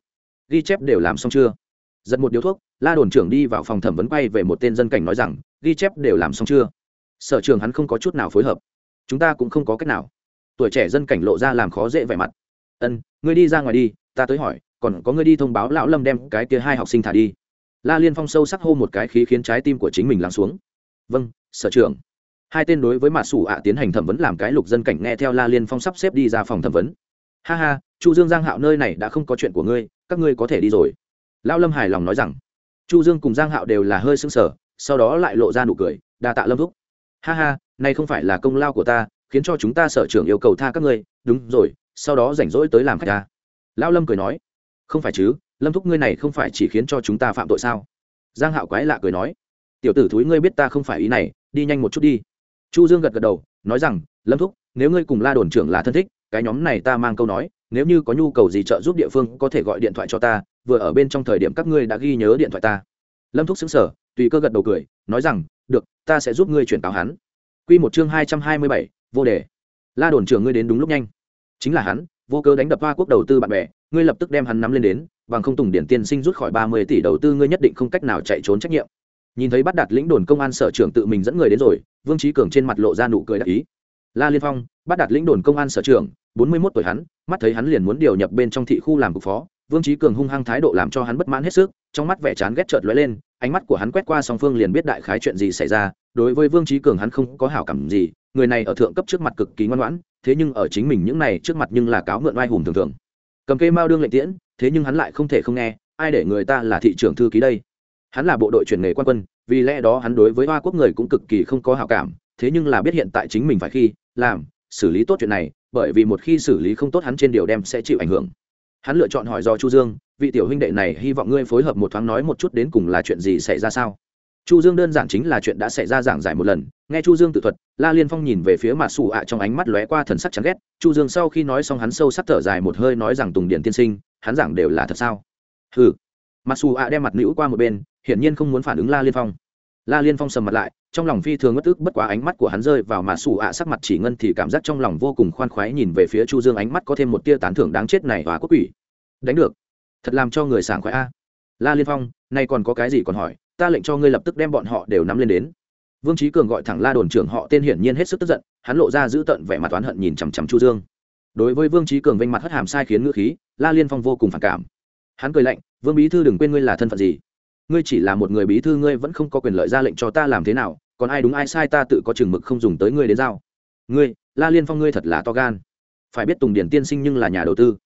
Ghi chép đều làm xong chưa? Giật một điếu thuốc, la đồn trưởng đi vào phòng thẩm vấn quay về một tên dân cảnh nói rằng, ghi chép đều làm xong chưa? Sở trường hắn không có chút nào phối hợp. Chúng ta cũng không có cách nào. Tuổi trẻ dân cảnh lộ ra làm khó dễ vẻ mặt. Ân, ngươi đi ra ngoài đi, ta tới hỏi, còn có ngươi đi thông báo lão lâm đem cái kia hai học sinh thả đi. La liên phong sâu sắc hô một cái khí khiến trái tim của chính mình lắng xuống. Vâng sở trường hai tên đối với mạ sủ ạ tiến hành thẩm vấn làm cái lục dân cảnh nghe theo la liên phong sắp xếp đi ra phòng thẩm vấn. Ha ha, chu dương giang hạo nơi này đã không có chuyện của ngươi, các ngươi có thể đi rồi. Lão lâm hài lòng nói rằng. Chu dương cùng giang hạo đều là hơi sững sờ, sau đó lại lộ ra nụ cười, đa tạ lâm thúc. Ha ha nay không phải là công lao của ta, khiến cho chúng ta sở trưởng yêu cầu tha các ngươi. Đúng rồi, sau đó rảnh rỗi tới làm khách ta. Lão lâm cười nói. Không phải chứ, lâm thúc ngươi này không phải chỉ khiến cho chúng ta phạm tội sao? Giang hạo quái lạ cười nói. Tiểu tử thúi ngươi biết ta không phải ý này, đi nhanh một chút đi chu dương gật gật đầu, nói rằng, lâm thúc, nếu ngươi cùng la đồn trưởng là thân thích, cái nhóm này ta mang câu nói, nếu như có nhu cầu gì trợ giúp địa phương có thể gọi điện thoại cho ta, vừa ở bên trong thời điểm các ngươi đã ghi nhớ điện thoại ta. Lâm thúc xứng sở tùy cơ gật đầu cười, nói rằng, được, ta sẽ giúp ngươi chuyển cáo hắn. Quy một chương hai trăm hai mươi bảy, vô đề. La đồn trưởng ngươi đến đúng lúc nhanh. Chính là hắn, vô cớ đánh đập hoa quốc đầu tư bạn bè, ngươi lập tức đem hắn nắm lên đến, bằng không tùng điển tiên sinh rút khỏi ba mươi tỷ đầu tư ngươi nhất định không cách nào chạy trốn trách nhiệm nhìn thấy bắt đạt lĩnh đồn công an sở trưởng tự mình dẫn người đến rồi, vương trí cường trên mặt lộ ra nụ cười đại ý. La liên phong, bắt đạt lĩnh đồn công an sở trưởng, bốn mươi mốt tuổi hắn, mắt thấy hắn liền muốn điều nhập bên trong thị khu làm cục phó, vương trí cường hung hăng thái độ làm cho hắn bất mãn hết sức, trong mắt vẻ chán ghét chợt lóe lên, ánh mắt của hắn quét qua song phương liền biết đại khái chuyện gì xảy ra, đối với vương trí cường hắn không có hảo cảm gì, người này ở thượng cấp trước mặt cực kỳ ngoan ngoãn, thế nhưng ở chính mình những này trước mặt nhưng là cáo mượn oai hùng thường thường. Cầm cây mao đương lệnh tiễn, thế nhưng hắn lại không thể không nghe, ai để người ta là thị trưởng thư ký đây? Hắn là bộ đội chuyển nghề quan quân, vì lẽ đó hắn đối với hoa quốc người cũng cực kỳ không có hào cảm, thế nhưng là biết hiện tại chính mình phải khi làm, xử lý tốt chuyện này, bởi vì một khi xử lý không tốt hắn trên điều đem sẽ chịu ảnh hưởng. Hắn lựa chọn hỏi do chu dương, vị tiểu huynh đệ này, hy vọng ngươi phối hợp một thoáng nói một chút đến cùng là chuyện gì xảy ra sao? Chu dương đơn giản chính là chuyện đã xảy ra giảng giải một lần, nghe chu dương tự thuật, la liên phong nhìn về phía mặt xù ạ trong ánh mắt lóe qua thần sắc chán ghét, chu dương sau khi nói xong hắn sâu sắc thở dài một hơi nói rằng tùng điện tiên sinh, hắn giảng đều là thật sao? Hừ. Mặt xù ạ đem mặt nữ qua một bên hiển nhiên không muốn phản ứng la liên phong. La liên phong sầm mặt lại, trong lòng phi thường ngất ức, bất quá ánh mắt của hắn rơi vào mà sủ ạ sắc mặt chỉ ngân thì cảm giác trong lòng vô cùng khoan khoái nhìn về phía chu dương, ánh mắt có thêm một tia tán thưởng đáng chết này và quốc quỷ. Đánh được. Thật làm cho người sảng khoái a. La liên phong, nay còn có cái gì còn hỏi, ta lệnh cho ngươi lập tức đem bọn họ đều nắm lên đến. Vương trí cường gọi thẳng la đồn trưởng họ, tên hiển nhiên hết sức tức giận, hắn lộ ra giữ tận vẻ mặt oán hận nhìn chằm chằm chu dương. Đối với vương trí cường vênh mặt hất hàm sai khiến ngữ khí, la liên phong vô cùng phản cảm. Hắn cười lạnh, vương bí thư đừng quên ngươi là thân phận gì? Ngươi chỉ là một người bí thư, ngươi vẫn không có quyền lợi ra lệnh cho ta làm thế nào, còn ai đúng ai sai ta tự có chừng mực không dùng tới ngươi đến giao. Ngươi, la liên phong ngươi thật là to gan. Phải biết tùng điển tiên sinh nhưng là nhà đầu tư.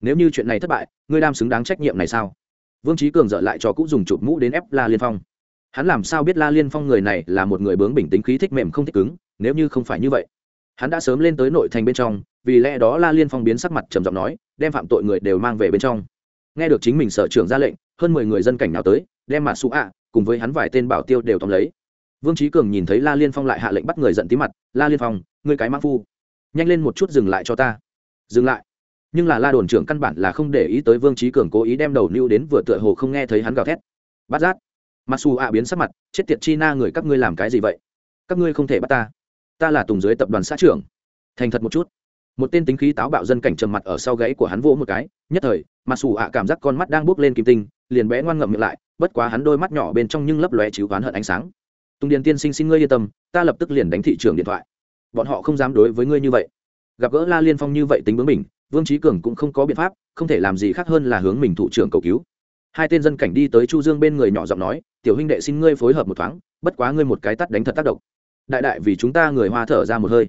Nếu như chuyện này thất bại, ngươi đam xứng đáng trách nhiệm này sao? Vương trí cường dợ lại cho cũng dùng chụp mũ đến ép la liên phong. Hắn làm sao biết la liên phong người này là một người bướng bình tính khí thích mềm không thích cứng, nếu như không phải như vậy. Hắn đã sớm lên tới nội thành bên trong, vì lẽ đó la liên phong biến sắc mặt trầm giọng nói, đem phạm tội người đều mang về bên trong. Nghe được chính mình sở trưởng ra lệnh, hơn mười người dân cảnh nào tới đem mặt xú ạ, cùng với hắn vài tên bảo tiêu đều tóm lấy. Vương trí cường nhìn thấy la liên phong lại hạ lệnh bắt người giận tí mặt, la liên phong, ngươi cái mã phu, nhanh lên một chút dừng lại cho ta. Dừng lại? Nhưng là la đồn trưởng căn bản là không để ý tới vương trí cường cố ý đem đầu lưu đến vừa tựa hồ không nghe thấy hắn gào thét. Bắt rát mặc dù ạ biến sắc mặt, chết tiệt chi na người, các ngươi làm cái gì vậy? Các ngươi không thể bắt ta. Ta là tùng dưới tập đoàn xã trưởng. Thành thật một chút. Một tên tính khí táo bạo dân cảnh trầm mặt ở sau gáy của hắn vỗ một cái, nhất thời mặc dù ạ cảm giác con mắt đang bước lên kim tinh, liền bé ngoan ngậm miệng lại bất quá hắn đôi mắt nhỏ bên trong nhưng lấp lóe chịu oán hận ánh sáng. Tùng điền tiên sinh xin ngươi yên tâm, ta lập tức liền đánh thị trường điện thoại. Bọn họ không dám đối với ngươi như vậy. Gặp gỡ la liên phong như vậy tính bướng mình vương trí cường cũng không có biện pháp, không thể làm gì khác hơn là hướng mình thủ trưởng cầu cứu. Hai tên dân cảnh đi tới chu dương bên người nhỏ giọng nói, tiểu huynh đệ xin ngươi phối hợp một thoáng, bất quá ngươi một cái tắt đánh thật tác động. Đại đại vì chúng ta người hoa thở ra một hơi.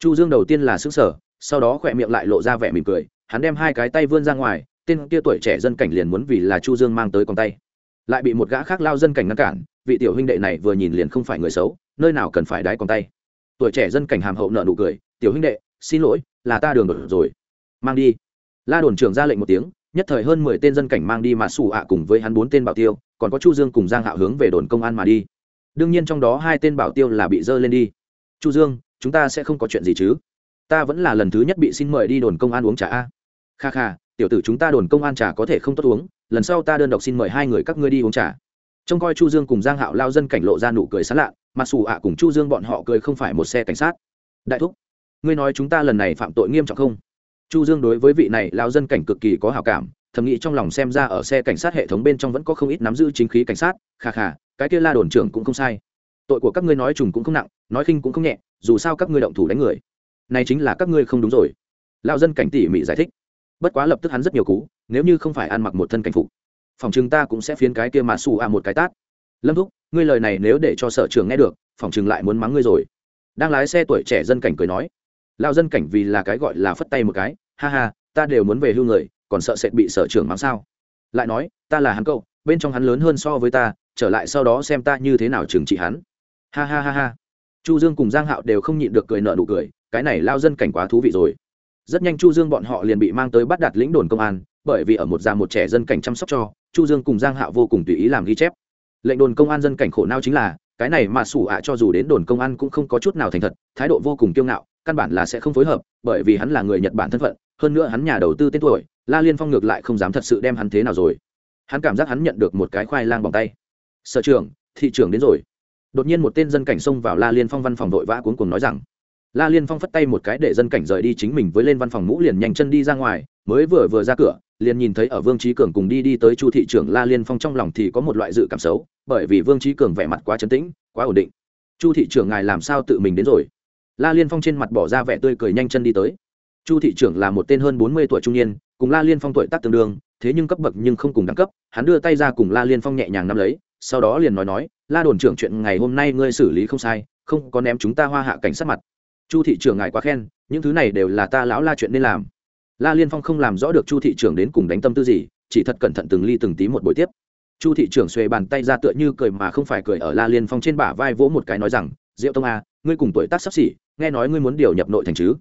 Chu dương đầu tiên là xứng sở sau đó khỏe miệng lại lộ ra vẻ mỉm cười, hắn đem hai cái tay vươn ra ngoài, tên kia tuổi trẻ dân cảnh liền muốn vì là chu dương mang tới con tay lại bị một gã khác lao dân cảnh ngăn cản, vị tiểu huynh đệ này vừa nhìn liền không phải người xấu, nơi nào cần phải đái con tay. Tuổi trẻ dân cảnh hàm hậu nợ nụ cười, tiểu huynh đệ, xin lỗi, là ta đường đột rồi. Mang đi. La đồn trưởng ra lệnh một tiếng, nhất thời hơn mười tên dân cảnh mang đi mà xù ạ cùng với hắn bốn tên bảo tiêu, còn có chu dương cùng giang hạo hướng về đồn công an mà đi. Đương nhiên trong đó hai tên bảo tiêu là bị dơ lên đi. Chu dương, chúng ta sẽ không có chuyện gì chứ? Ta vẫn là lần thứ nhất bị xin mời đi đồn công an uống trà a. Kha kha, tiểu tử chúng ta đồn công an trà có thể không tốt uống lần sau ta đơn độc xin mời hai người các ngươi đi uống trà. Trông coi chu dương cùng giang hạo lao dân cảnh lộ ra nụ cười sán lạ, mà dù ạ cùng chu dương bọn họ cười không phải một xe cảnh sát. Đại thúc, ngươi nói chúng ta lần này phạm tội nghiêm trọng không? Chu dương đối với vị này lao dân cảnh cực kỳ có hảo cảm, thầm nghĩ trong lòng xem ra ở xe cảnh sát hệ thống bên trong vẫn có không ít nắm giữ chính khí cảnh sát, kha kha, cái kia la đồn trưởng cũng không sai. Tội của các ngươi nói trùng cũng không nặng, nói khinh cũng không nhẹ, dù sao các ngươi động thủ đánh người. Này chính là các ngươi không đúng rồi. Lao dân cảnh tỉ mỉ giải thích. Bất quá lập tức hắn rất nhiều cú nếu như không phải ăn mặc một thân cảnh phục, phòng chừng ta cũng sẽ phiến cái kia mà xù à một cái tát. Lâm thúc, ngươi lời này nếu để cho sở trường nghe được, phòng chừng lại muốn mắng ngươi rồi. Đang lái xe tuổi trẻ dân cảnh cười nói lao dân cảnh vì là cái gọi là phất tay một cái, ha ha, ta đều muốn về hưu người, còn sợ sệt bị sở trường mắng sao? Lại nói, ta là hắn cậu, bên trong hắn lớn hơn so với ta, trở lại sau đó xem ta như thế nào trừng trị hắn. Ha ha ha ha. Chu dương cùng giang hạo đều không nhịn được cười nợ nụ cười, cái này lao dân cảnh quá thú vị rồi. Rất nhanh chu dương bọn họ liền bị mang tới bắt đặt lĩnh đồn công an bởi vì ở một già một trẻ dân cảnh chăm sóc cho, chu dương cùng giang hạo vô cùng tùy ý làm ghi chép. Lệnh đồn công an dân cảnh khổ não chính là, cái này mà sủ ạ cho dù đến đồn công an cũng không có chút nào thành thật, thái độ vô cùng kiêu ngạo, căn bản là sẽ không phối hợp, bởi vì hắn là người nhật bản thân phận, hơn nữa hắn nhà đầu tư tên tuổi, la liên phong ngược lại không dám thật sự đem hắn thế nào rồi. Hắn cảm giác hắn nhận được một cái khoai lang bằng tay. Sở trưởng, thị trưởng đến rồi. Đột nhiên một tên dân cảnh xông vào la liên phong văn phòng vội vã cuốn cùng nói rằng la liên phong phất tay một cái để dân cảnh rời đi chính mình với lên văn phòng mũ liền nhanh chân đi ra ngoài, mới vừa vừa ra cửa, liền nhìn thấy ở vương trí cường cùng đi đi tới chu thị trưởng la liên phong trong lòng thì có một loại dự cảm xấu, bởi vì vương trí cường vẻ mặt quá chấn tĩnh, quá ổn định. Chu thị trưởng ngài làm sao tự mình đến rồi? La liên phong trên mặt bỏ ra vẻ tươi cười nhanh chân đi tới. Chu thị trưởng là một tên hơn bốn mươi tuổi trung niên, cùng la liên phong tuổi tác tương đương, thế nhưng cấp bậc nhưng không cùng đẳng cấp, hắn đưa tay ra cùng la liên phong nhẹ nhàng nắm lấy, sau đó liền nói nói, la đồn trưởng chuyện ngày hôm nay ngươi xử lý không sai, không có ném chúng ta hoa hạ cảnh sát mặt chu thị trưởng ngài quá khen những thứ này đều là ta lão la chuyện nên làm. La liên phong không làm rõ được chu thị trưởng đến cùng đánh tâm tư gì chỉ thật cẩn thận từng ly từng tí một buổi tiếp. Chu thị trưởng xuề bàn tay ra tựa như cười mà không phải cười ở la liên phong trên bả vai vỗ một cái nói rằng diệu tông a à, ngươi cùng tuổi tác sắp xỉ nghe nói ngươi muốn điều nhập nội thành chứ?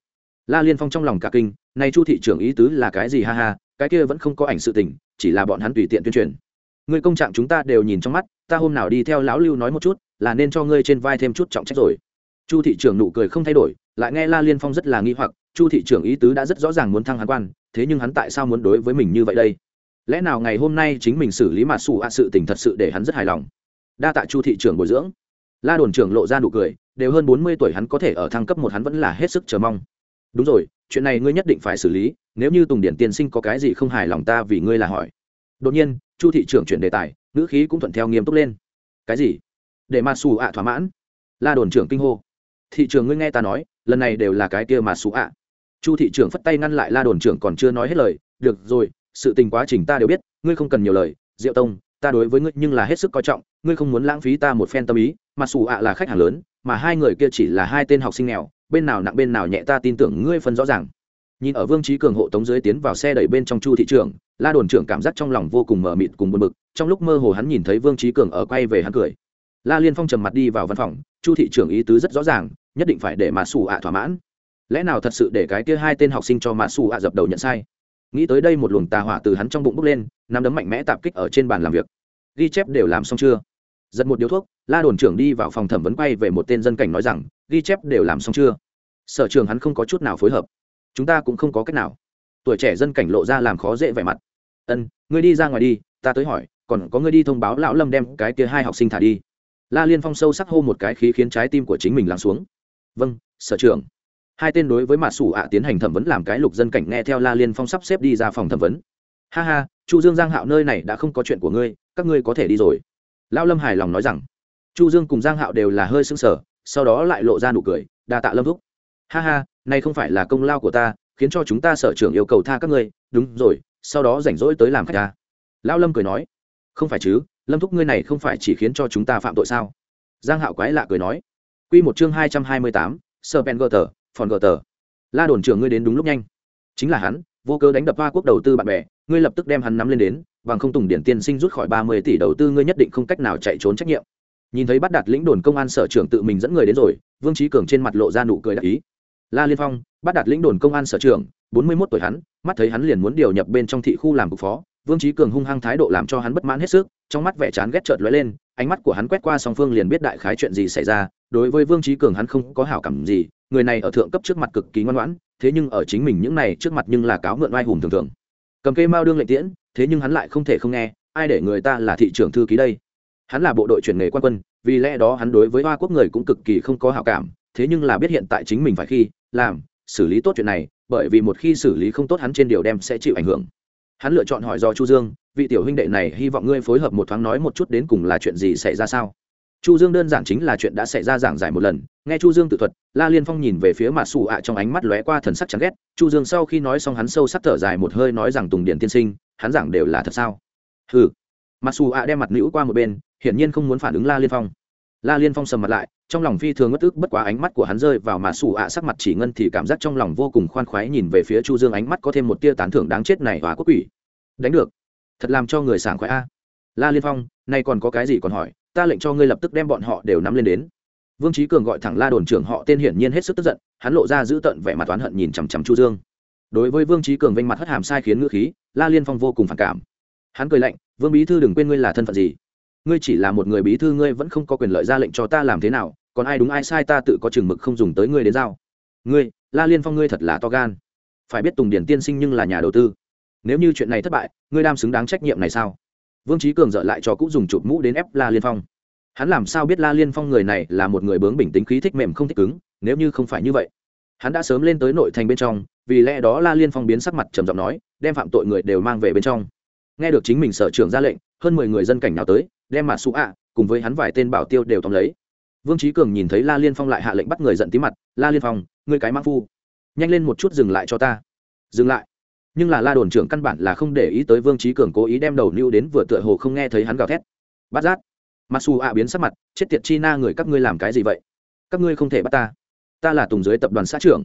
La liên phong trong lòng cả kinh nay chu thị trưởng ý tứ là cái gì ha ha cái kia vẫn không có ảnh sự tình chỉ là bọn hắn tùy tiện tuyên truyền. Ngươi công trạng chúng ta đều nhìn trong mắt ta hôm nào đi theo lão lưu nói một chút là nên cho ngươi trên vai thêm chút trọng trách rồi chu thị trưởng nụ cười không thay đổi, lại nghe la liên phong rất là nghi hoặc, chu thị trưởng ý tứ đã rất rõ ràng muốn thăng hắn quan, thế nhưng hắn tại sao muốn đối với mình như vậy đây? Lẽ nào ngày hôm nay chính mình xử lý mà xù ạ sự tình thật sự để hắn rất hài lòng? Đa tạ chu thị trưởng bồi dưỡng. La đồn trưởng lộ ra nụ cười, đều hơn bốn mươi tuổi hắn có thể ở thăng cấp một hắn vẫn là hết sức chờ mong. Đúng rồi, chuyện này ngươi nhất định phải xử lý, nếu như tùng điển tiên sinh có cái gì không hài lòng ta vì ngươi là hỏi. Đột nhiên, chu thị trưởng chuyển đề tài, ngữ khí cũng thuận theo nghiêm túc lên. Cái gì? Để mà xù ạ thỏa mãn. La đồn trưởng kinh hô thị trường ngươi nghe ta nói, lần này đều là cái kia mà xú ạ. Chu thị trưởng phất tay ngăn lại la đồn trưởng còn chưa nói hết lời, được rồi, sự tình quá trình ta đều biết, ngươi không cần nhiều lời, diệu tông, ta đối với ngươi nhưng là hết sức coi trọng, ngươi không muốn lãng phí ta một phen tâm ý, mà xù ạ là khách hàng lớn, mà hai người kia chỉ là hai tên học sinh nghèo, bên nào nặng bên nào nhẹ ta tin tưởng ngươi phân rõ ràng. Nhìn ở vương trí cường hộ tống dưới tiến vào xe đẩy bên trong chu thị trường la đồn trưởng cảm giác trong lòng vô cùng mờ mịt cùng buồn bực, trong lúc mơ hồ hắn nhìn thấy vương trí cường ở quay về hắn cười la liên phong trầm mặt đi vào văn phòng, chu thị trưởng ý tứ rất rõ ràng, nhất định phải để mà xù ạ thỏa mãn. Lẽ nào thật sự để cái kia hai tên học sinh cho mà xù ạ dập đầu nhận sai? Nghĩ tới đây một luồng tà hỏa từ hắn trong bụng bốc lên, nắm đấm mạnh mẽ tạp kích ở trên bàn làm việc. Ghi chép đều làm xong chưa? Giật một điếu thuốc, la đồn trưởng đi vào phòng thẩm vấn quay về một tên dân cảnh nói rằng, ghi chép đều làm xong chưa? Sở trường hắn không có chút nào phối hợp. Chúng ta cũng không có cách nào. Tuổi trẻ dân cảnh lộ ra làm khó dễ vẻ mặt. Ân, ngươi đi ra ngoài đi, ta tới hỏi, còn có ngươi đi thông báo lão lâm đem cái kia hai học sinh thả đi la liên phong sâu sắc hô một cái khí khiến trái tim của chính mình lắng xuống. Vâng sở trưởng. Hai tên đối với mạ sủ ạ tiến hành thẩm vấn làm cái lục dân cảnh nghe theo la liên phong sắp xếp đi ra phòng thẩm vấn. Ha ha, chu dương giang hạo nơi này đã không có chuyện của ngươi, các ngươi có thể đi rồi. Lão lâm hài lòng nói rằng. Chu dương cùng giang hạo đều là hơi sưng sở sau đó lại lộ ra nụ cười, đa tạ lâm thúc. Ha ha, này không phải là công lao của ta, khiến cho chúng ta sở trưởng yêu cầu tha các ngươi. Đúng rồi, sau đó rảnh rỗi tới làm khách ta. Lão lâm cười nói không phải chứ, lâm thúc ngươi này không phải chỉ khiến cho chúng ta phạm tội sao? Giang hạo quái lạ cười nói. Quy một chương hai trăm hai mươi tám sơ pen gờ tờ phòn gờ tờ la đồn trưởng ngươi đến đúng lúc nhanh. Chính là hắn, vô cớ đánh đập hoa quốc đầu tư bạn bè, ngươi lập tức đem hắn nắm lên đến, bằng không tùng điển tiên sinh rút khỏi ba mươi tỷ đầu tư ngươi nhất định không cách nào chạy trốn trách nhiệm. Nhìn thấy bắt đạt lĩnh đồn công an sở trưởng tự mình dẫn người đến rồi, vương trí cường trên mặt lộ ra nụ cười đại ý. La liên phong, bắt đạt lĩnh đồn công an sở trưởng, bốn mươi mốt tuổi hắn, mắt thấy hắn liền muốn điều nhập bên trong thị khu làm cục phó vương trí cường hung hăng thái độ làm cho hắn bất mãn hết sức, trong mắt vẻ chán ghét trợt lóe lên, ánh mắt của hắn quét qua song phương liền biết đại khái chuyện gì xảy ra, đối với vương trí cường hắn không có hảo cảm gì, người này ở thượng cấp trước mặt cực kỳ ngoan ngoãn, thế nhưng ở chính mình những này trước mặt nhưng là cáo mượn oai hùng thường thường. Cầm cây mao đương lệnh tiễn, thế nhưng hắn lại không thể không nghe, ai để người ta là thị trưởng thư ký đây? Hắn là bộ đội chuyển nghề quan quân, vì lẽ đó hắn đối với hoa quốc người cũng cực kỳ không có hảo cảm, thế nhưng là biết hiện tại chính mình phải khi làm, xử lý tốt chuyện này, bởi vì một khi xử lý không tốt hắn trên điều đem sẽ chịu ảnh hưởng hắn lựa chọn hỏi do chu dương, vị tiểu huynh đệ này hy vọng ngươi phối hợp một thoáng nói một chút đến cùng là chuyện gì xảy ra sao? Chu dương đơn giản chính là chuyện đã xảy ra giảng giải một lần, nghe chu dương tự thuật, la liên phong nhìn về phía mặt xù ạ trong ánh mắt lóe qua thần sắc chán ghét, chu dương sau khi nói xong hắn sâu sắc thở dài một hơi nói rằng tùng điện tiên sinh, hắn giảng đều là thật sao? Hừ. Mặt xù ạ đem mặt nữ qua một bên, hiển nhiên không muốn phản ứng la liên phong la liên phong sầm mặt lại, trong lòng phi thường ngất ức, bất quá ánh mắt của hắn rơi vào mà sủ ạ sắc mặt chỉ ngân thì cảm giác trong lòng vô cùng khoan khoái nhìn về phía chu dương, ánh mắt có thêm một tia tán thưởng đáng chết này hóa quốc quỷ. Đánh được. Thật làm cho người sảng khoái a. La liên phong, nay còn có cái gì còn hỏi, ta lệnh cho ngươi lập tức đem bọn họ đều nắm lên đến. Vương trí cường gọi thẳng la đồn trưởng họ, tên hiển nhiên hết sức tức giận, hắn lộ ra giữ tận vẻ mặt oán hận nhìn chằm chằm chu dương. Đối với vương trí cường vênh mặt hất hàm sai khiến ngữ khí, la liên phong vô cùng phản cảm. Hắn cười lạnh, vương bí thư đừng quên ngươi là thân phận gì? Ngươi chỉ là một người bí thư, ngươi vẫn không có quyền lợi ra lệnh cho ta làm thế nào, còn ai đúng ai sai ta tự có chừng mực không dùng tới ngươi đến giao. Ngươi, la liên phong ngươi thật là to gan. Phải biết tùng điển tiên sinh nhưng là nhà đầu tư. Nếu như chuyện này thất bại, ngươi đam xứng đáng trách nhiệm này sao? Vương trí cường dợ lại cho cũng dùng chụp mũ đến ép la liên phong. Hắn làm sao biết la liên phong người này là một người bướng bình tính khí thích mềm không thích cứng, nếu như không phải như vậy. Hắn đã sớm lên tới nội thành bên trong, vì lẽ đó la liên phong biến sắc mặt trầm giọng nói, đem phạm tội người đều mang về bên trong. Nghe được chính mình sở trưởng ra lệnh, hơn mười người dân cảnh nào tới đem mặt xù ạ cùng với hắn vài tên bảo tiêu đều tóm lấy. Vương trí cường nhìn thấy la liên phong lại hạ lệnh bắt người giận tí mặt, la liên phong, ngươi cái mã phu, nhanh lên một chút dừng lại cho ta. Dừng lại? Nhưng là la đồn trưởng căn bản là không để ý tới vương trí cường cố ý đem đầu lưu đến vừa tựa hồ không nghe thấy hắn gào thét. Bắt giác mặc dù ạ biến sắc mặt, chết tiệt chi na người, các ngươi làm cái gì vậy? Các ngươi không thể bắt ta. Ta là tùng dưới tập đoàn xã trưởng.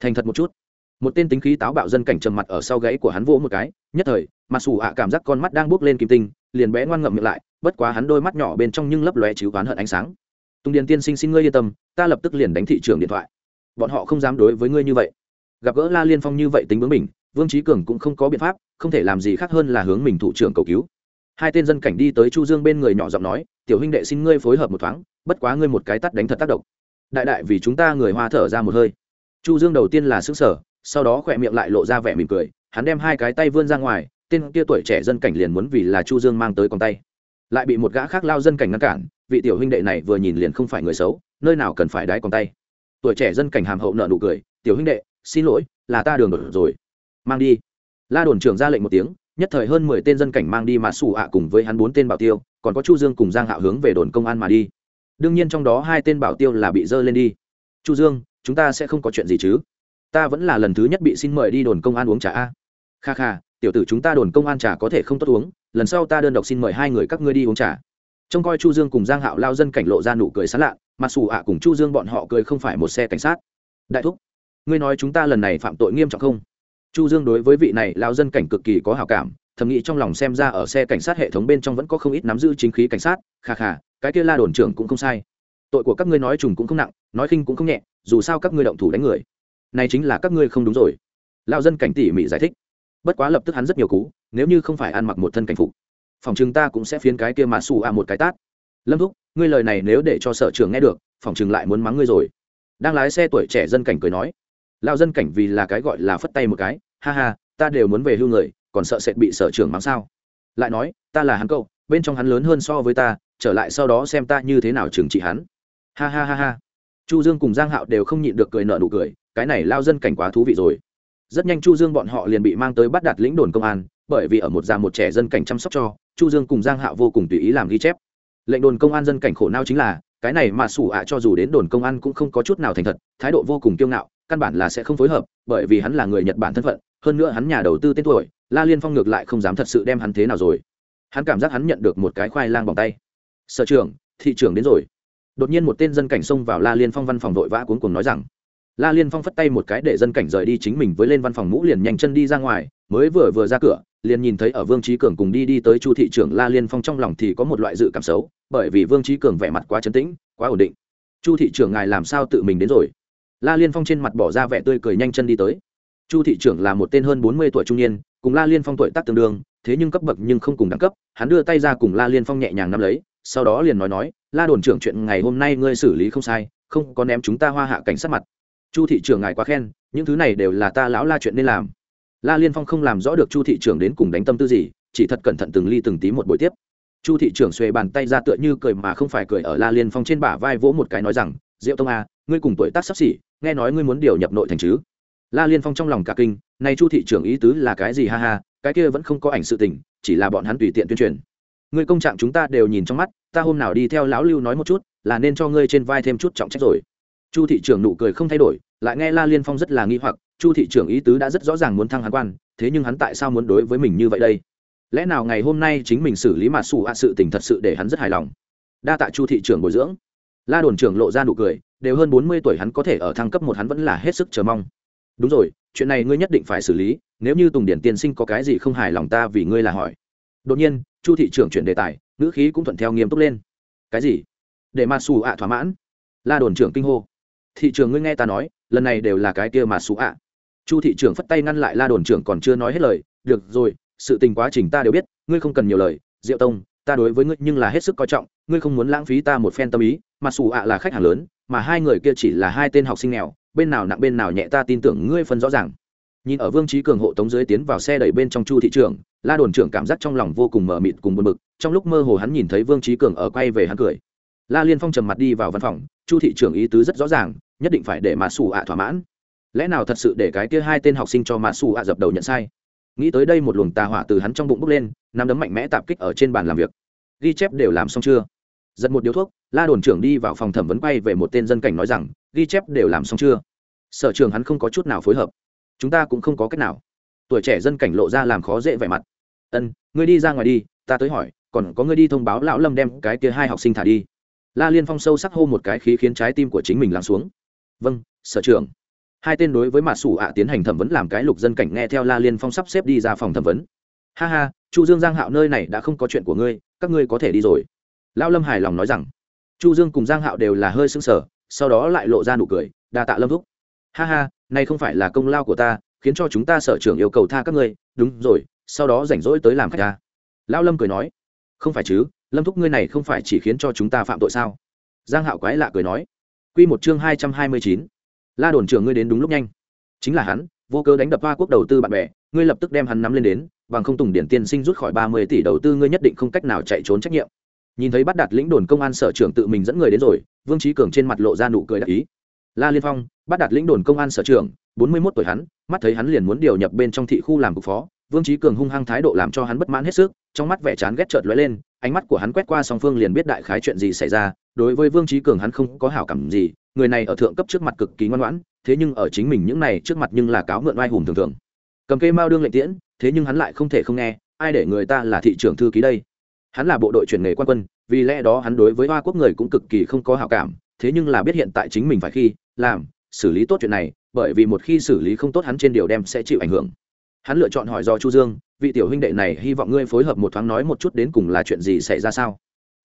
Thành thật một chút. Một tên tính khí táo bạo dân cảnh trầm mặt ở sau gáy của hắn vỗ một cái, nhất thời mặc dù ạ cảm giác con mắt đang buốc lên kim tinh, liền bé ngoan ngậm miệng lại bất quá hắn đôi mắt nhỏ bên trong nhưng lấp lóe chứ oán hận ánh sáng. Tùng điền tiên sinh xin ngươi yên tâm, ta lập tức liền đánh thị trường điện thoại. Bọn họ không dám đối với ngươi như vậy. Gặp gỡ la liên phong như vậy tính bướng mình vương trí cường cũng không có biện pháp, không thể làm gì khác hơn là hướng mình thủ trưởng cầu cứu. Hai tên dân cảnh đi tới chu dương bên người nhỏ giọng nói, tiểu huynh đệ xin ngươi phối hợp một thoáng, bất quá ngươi một cái tắt đánh thật tác động. Đại đại, vì chúng ta người hoa thở ra một hơi. Chu dương đầu tiên là xứng sở sau đó khỏe miệng lại lộ ra vẻ mỉm cười, hắn đem hai cái tay vươn ra ngoài, tên kia tuổi trẻ dân cảnh liền muốn vì là chu dương mang tới con tay lại bị một gã khác lao dân cảnh ngăn cản, vị tiểu huynh đệ này vừa nhìn liền không phải người xấu, nơi nào cần phải đái còn tay. Tuổi trẻ dân cảnh hàm hậu nợ nụ cười, tiểu huynh đệ, xin lỗi, là ta đường đổi rồi. Mang đi. La đồn trưởng ra lệnh một tiếng, nhất thời hơn mười tên dân cảnh mang đi mà xù ạ cùng với hắn bốn tên bảo tiêu, còn có chu dương cùng giang hạo hướng về đồn công an mà đi. Đương nhiên trong đó hai tên bảo tiêu là bị dơ lên đi. Chu dương, chúng ta sẽ không có chuyện gì chứ? Ta vẫn là lần thứ nhất bị xin mời đi đồn công an uống trà a. Kha kha, tiểu tử chúng ta đồn công an trà có thể không tốt uống lần sau ta đơn độc xin mời hai người các ngươi đi uống trà. Trông coi chu dương cùng giang hạo lao dân cảnh lộ ra nụ cười sán lạ mặc dù ạ cùng chu dương bọn họ cười không phải một xe cảnh sát. Đại thúc, ngươi nói chúng ta lần này phạm tội nghiêm trọng không? Chu dương đối với vị này lao dân cảnh cực kỳ có hảo cảm, thầm nghĩ trong lòng xem ra ở xe cảnh sát hệ thống bên trong vẫn có không ít nắm giữ chính khí cảnh sát, kha kha, cái kia la đồn trưởng cũng không sai. Tội của các ngươi nói trùng cũng không nặng, nói khinh cũng không nhẹ, dù sao các ngươi động thủ đánh người. Này chính là các ngươi không đúng rồi. Lao dân cảnh tỉ mỉ giải thích. Bất quá lập tức hắn rất nhiều cú nếu như không phải ăn mặc một thân cảnh phục, phòng chừng ta cũng sẽ phiến cái kia mà xù à một cái tát. Lâm thúc, ngươi lời này nếu để cho sở trường nghe được, phòng chừng lại muốn mắng ngươi rồi. Đang lái xe tuổi trẻ dân cảnh cười nói lao dân cảnh vì là cái gọi là phất tay một cái, ha ha, ta đều muốn về hưu người, còn sợ sệt bị sở trường mắng sao? Lại nói, ta là hắn cậu, bên trong hắn lớn hơn so với ta, trở lại sau đó xem ta như thế nào trừng trị hắn. Ha ha ha ha. Chu dương cùng giang hạo đều không nhịn được cười nợ nụ cười, cái này lao dân cảnh quá thú vị rồi. Rất nhanh chu dương bọn họ liền bị mang tới bắt đạt lĩnh đồn công an bởi vì ở một già một trẻ dân cảnh chăm sóc cho, chu dương cùng giang hạo vô cùng tùy ý làm ghi chép. Lệnh đồn công an dân cảnh khổ não chính là, cái này mà sủ ạ cho dù đến đồn công an cũng không có chút nào thành thật, thái độ vô cùng kiêu ngạo, căn bản là sẽ không phối hợp, bởi vì hắn là người nhật bản thân phận, hơn nữa hắn nhà đầu tư tên tuổi, la liên phong ngược lại không dám thật sự đem hắn thế nào rồi. Hắn cảm giác hắn nhận được một cái khoai lang bằng tay. Sở trưởng, thị trưởng đến rồi. Đột nhiên một tên dân cảnh xông vào la liên phong văn phòng vội vã cuốn cùng nói rằng. La liên phong phất tay một cái để dân cảnh rời đi chính mình với lên văn phòng mũ liền nhanh chân đi ra ngoài, mới vừa vừa ra cửa liền nhìn thấy ở vương trí cường cùng đi đi tới chu thị trưởng la liên phong trong lòng thì có một loại dự cảm xấu, bởi vì vương trí cường vẻ mặt quá chấn tĩnh, quá ổn định. Chu thị trưởng ngài làm sao tự mình đến rồi? La liên phong trên mặt bỏ ra vẻ tươi cười nhanh chân đi tới. Chu thị trưởng là một tên hơn bốn mươi tuổi trung niên, cùng la liên phong tuổi tác tương đương, thế nhưng cấp bậc nhưng không cùng đẳng cấp, hắn đưa tay ra cùng la liên phong nhẹ nhàng nắm lấy, sau đó liền nói nói, la đồn trưởng chuyện ngày hôm nay ngươi xử lý không sai, không có ném chúng ta hoa hạ cảnh sát mặt. Chu thị trưởng ngài quá khen, những thứ này đều là ta lão la chuyện nên làm la liên phong không làm rõ được chu thị trưởng đến cùng đánh tâm tư gì chỉ thật cẩn thận từng ly từng tí một buổi tiếp. Chu thị trưởng xuề bàn tay ra tựa như cười mà không phải cười ở la liên phong trên bả vai vỗ một cái nói rằng diệu tông a à, ngươi cùng tuổi tác sắp xỉ nghe nói ngươi muốn điều nhập nội thành chứ? La liên phong trong lòng cả kinh này chu thị trưởng ý tứ là cái gì ha ha cái kia vẫn không có ảnh sự tình chỉ là bọn hắn tùy tiện tuyên truyền. Ngươi công trạng chúng ta đều nhìn trong mắt ta hôm nào đi theo lão lưu nói một chút là nên cho ngươi trên vai thêm chút trọng trách rồi. Chu thị trưởng nụ cười không thay đổi lại nghe la liên phong rất là nghi hoặc, chu thị trưởng ý tứ đã rất rõ ràng muốn thăng hắn quan, thế nhưng hắn tại sao muốn đối với mình như vậy đây? Lẽ nào ngày hôm nay chính mình xử lý mà xù ạ sự tình thật sự để hắn rất hài lòng? Đa tạ chu thị trưởng bồi dưỡng. La đồn trưởng lộ ra nụ cười, đều hơn bốn mươi tuổi hắn có thể ở thăng cấp một hắn vẫn là hết sức chờ mong. Đúng rồi, chuyện này ngươi nhất định phải xử lý, nếu như tùng điển tiên sinh có cái gì không hài lòng ta vì ngươi là hỏi. Đột nhiên, chu thị trưởng chuyển đề tài, ngữ khí cũng thuận theo nghiêm túc lên. Cái gì? Để mà xù ạ thỏa mãn. La đồn trưởng kinh hô thị trường ngươi nghe ta nói, lần này đều là cái kia mà xú ạ. Chu thị trưởng phất tay ngăn lại la đồn trưởng còn chưa nói hết lời, được rồi, sự tình quá trình ta đều biết, ngươi không cần nhiều lời, diệu tông, ta đối với ngươi nhưng là hết sức coi trọng, ngươi không muốn lãng phí ta một phen tâm ý, mà xù ạ là khách hàng lớn, mà hai người kia chỉ là hai tên học sinh nghèo, bên nào nặng bên nào nhẹ ta tin tưởng ngươi phân rõ ràng. Nhìn ở vương trí cường hộ tống dưới tiến vào xe đẩy bên trong chu thị trường la đồn trưởng cảm giác trong lòng vô cùng mờ mịt cùng buồn bực, trong lúc mơ hồ hắn nhìn thấy vương trí cường ở quay về hắn cười. La liên phong trầm mặt đi vào văn phòng, chu thị trưởng ý tứ rất rõ ràng nhất định phải để mà xù ạ thỏa mãn. Lẽ nào thật sự để cái kia hai tên học sinh cho mà xù ạ dập đầu nhận sai? Nghĩ tới đây một luồng tà hỏa từ hắn trong bụng bốc lên, nắm đấm mạnh mẽ tạp kích ở trên bàn làm việc. Ghi chép đều làm xong chưa? Giật một điếu thuốc, la đồn trưởng đi vào phòng thẩm vấn quay về một tên dân cảnh nói rằng, ghi chép đều làm xong chưa? Sở trường hắn không có chút nào phối hợp. Chúng ta cũng không có cách nào. Tuổi trẻ dân cảnh lộ ra làm khó dễ vẻ mặt. Ân, ngươi đi ra ngoài đi, ta tới hỏi, còn có ngươi đi thông báo lão lâm đem cái kia hai học sinh thả đi. La liên phong sâu sắc hô một cái khí khiến trái tim của chính mình lắng xuống vâng sở trưởng. Hai tên đối với mặt sủ ạ tiến hành thẩm vấn làm cái lục dân cảnh nghe theo la liên phong sắp xếp đi ra phòng thẩm vấn. Ha ha, chu dương giang hạo nơi này đã không có chuyện của ngươi, các ngươi có thể đi rồi. Lão lâm hài lòng nói rằng. Chu dương cùng giang hạo đều là hơi sưng sở sau đó lại lộ ra nụ cười, đa tạ lâm thúc. Ha ha, này không phải là công lao của ta, khiến cho chúng ta sở trưởng yêu cầu tha các ngươi. Đúng rồi, sau đó rảnh rỗi tới làm khách ta. Lão lâm cười nói. Không phải chứ, lâm thúc ngươi này không phải chỉ khiến cho chúng ta phạm tội sao? Giang hạo quái lạ cười nói quy một chương hai trăm hai mươi chín. La đồn trưởng ngươi đến đúng lúc nhanh. Chính là hắn, vô cớ đánh đập hoa quốc đầu tư bạn bè, ngươi lập tức đem hắn nắm lên đến, bằng không tùng điển tiên sinh rút khỏi ba mươi tỷ đầu tư ngươi nhất định không cách nào chạy trốn trách nhiệm. Nhìn thấy bắt đạt lĩnh đồn công an sở trưởng tự mình dẫn người đến rồi, vương Chí cường trên mặt lộ ra nụ cười đắc ý. La liên phong, bắt đạt lĩnh đồn công an sở trưởng, bốn mươi mốt tuổi hắn, mắt thấy hắn liền muốn điều nhập bên trong thị khu làm cục phó. Vương Chí cường hung hăng thái độ làm cho hắn bất mãn hết sức, trong mắt vẻ chán ghét chợt lóe lên ánh mắt của hắn quét qua song phương liền biết đại khái chuyện gì xảy ra, đối với vương trí cường hắn không có hảo cảm gì, người này ở thượng cấp trước mặt cực kỳ ngoan ngoãn, thế nhưng ở chính mình những này trước mặt nhưng là cáo mượn oai hùng thường thường. Cầm cây mao đương lệnh tiễn, thế nhưng hắn lại không thể không nghe, ai để người ta là thị trưởng thư ký đây? Hắn là bộ đội chuyển nghề quan quân, vì lẽ đó hắn đối với hoa quốc người cũng cực kỳ không có hảo cảm, thế nhưng là biết hiện tại chính mình phải khi làm, xử lý tốt chuyện này, bởi vì một khi xử lý không tốt hắn trên điều đem sẽ chịu ảnh hưởng. Hắn lựa chọn hỏi do chu dương vị tiểu huynh đệ này hy vọng ngươi phối hợp một thoáng nói một chút đến cùng là chuyện gì xảy ra sao?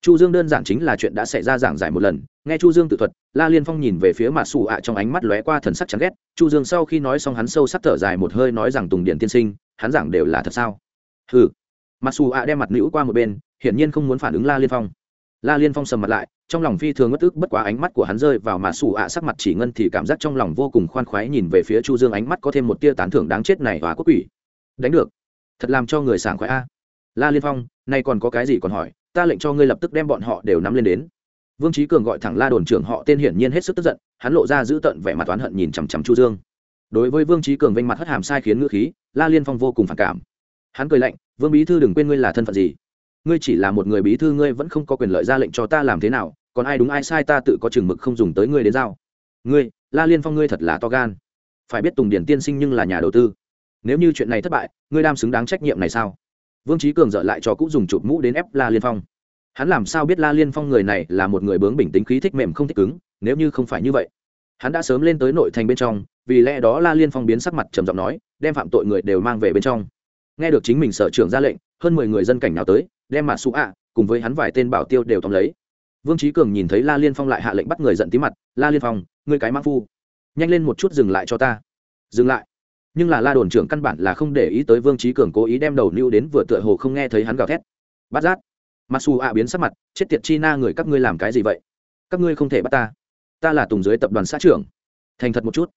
Chu dương đơn giản chính là chuyện đã xảy ra giảng giải một lần, nghe chu dương tự thuật, la liên phong nhìn về phía mặt xù ạ trong ánh mắt lóe qua thần sắc chán ghét. Chu dương sau khi nói xong hắn sâu sắc thở dài một hơi nói rằng tùng điện tiên sinh, hắn giảng đều là thật sao? Hừ. Mặt xù ạ đem mặt nữ qua một bên, hiển nhiên không muốn phản ứng la liên phong. La liên phong sầm mặt lại, trong lòng phi thường ngất ức, bất quá ánh mắt của hắn rơi vào mặt xù ạ sắc mặt chỉ ngân thì cảm giác trong lòng vô cùng khoan khoái nhìn về phía chu dương ánh mắt có thêm một tia tán thưởng đáng chết này và quốc quỷ. Đánh được thật làm cho người sảng khoái a. La liên phong, nay còn có cái gì còn hỏi, ta lệnh cho ngươi lập tức đem bọn họ đều nắm lên đến. Vương trí cường gọi thẳng la đồn trưởng họ, tên hiển nhiên hết sức tức giận, hắn lộ ra giữ tận vẻ mặt oán hận nhìn chằm chằm chu dương. Đối với vương trí cường vênh mặt hất hàm sai khiến ngữ khí, la liên phong vô cùng phản cảm. Hắn cười lạnh, vương bí thư đừng quên ngươi là thân phận gì? Ngươi chỉ là một người bí thư, ngươi vẫn không có quyền lợi ra lệnh cho ta làm thế nào, còn ai đúng ai sai ta tự có chừng mực không dùng tới ngươi đến giao. Ngươi, la liên phong ngươi thật là to gan. Phải biết tùng điển tiên sinh nhưng là nhà đầu tư nếu như chuyện này thất bại, ngươi đam xứng đáng trách nhiệm này sao? Vương trí cường dợ lại cho cũng dùng chụp mũ đến ép la liên phong. Hắn làm sao biết la liên phong người này là một người bướng bình tính khí thích mềm không thích cứng, nếu như không phải như vậy? Hắn đã sớm lên tới nội thành bên trong, vì lẽ đó la liên phong biến sắc mặt trầm giọng nói, đem phạm tội người đều mang về bên trong. Nghe được chính mình sở trưởng ra lệnh, hơn mười người dân cảnh nào tới, đem mặt xú ạ, cùng với hắn vài tên bảo tiêu đều tóm lấy. Vương trí cường nhìn thấy la liên phong lại hạ lệnh bắt người giận tí mặt, la liên phong, ngươi cái mã phu, nhanh lên một chút dừng lại cho ta. Dừng lại? Nhưng là la đồn trưởng căn bản là không để ý tới vương trí cường cố ý đem đầu lưu đến vừa tựa hồ không nghe thấy hắn gào thét. Bắt giác. Mặc dù ạ biến sắc mặt, chết tiệt chi na người các ngươi làm cái gì vậy? Các ngươi không thể bắt ta. Ta là tùng dưới tập đoàn xã trưởng. Thành thật một chút.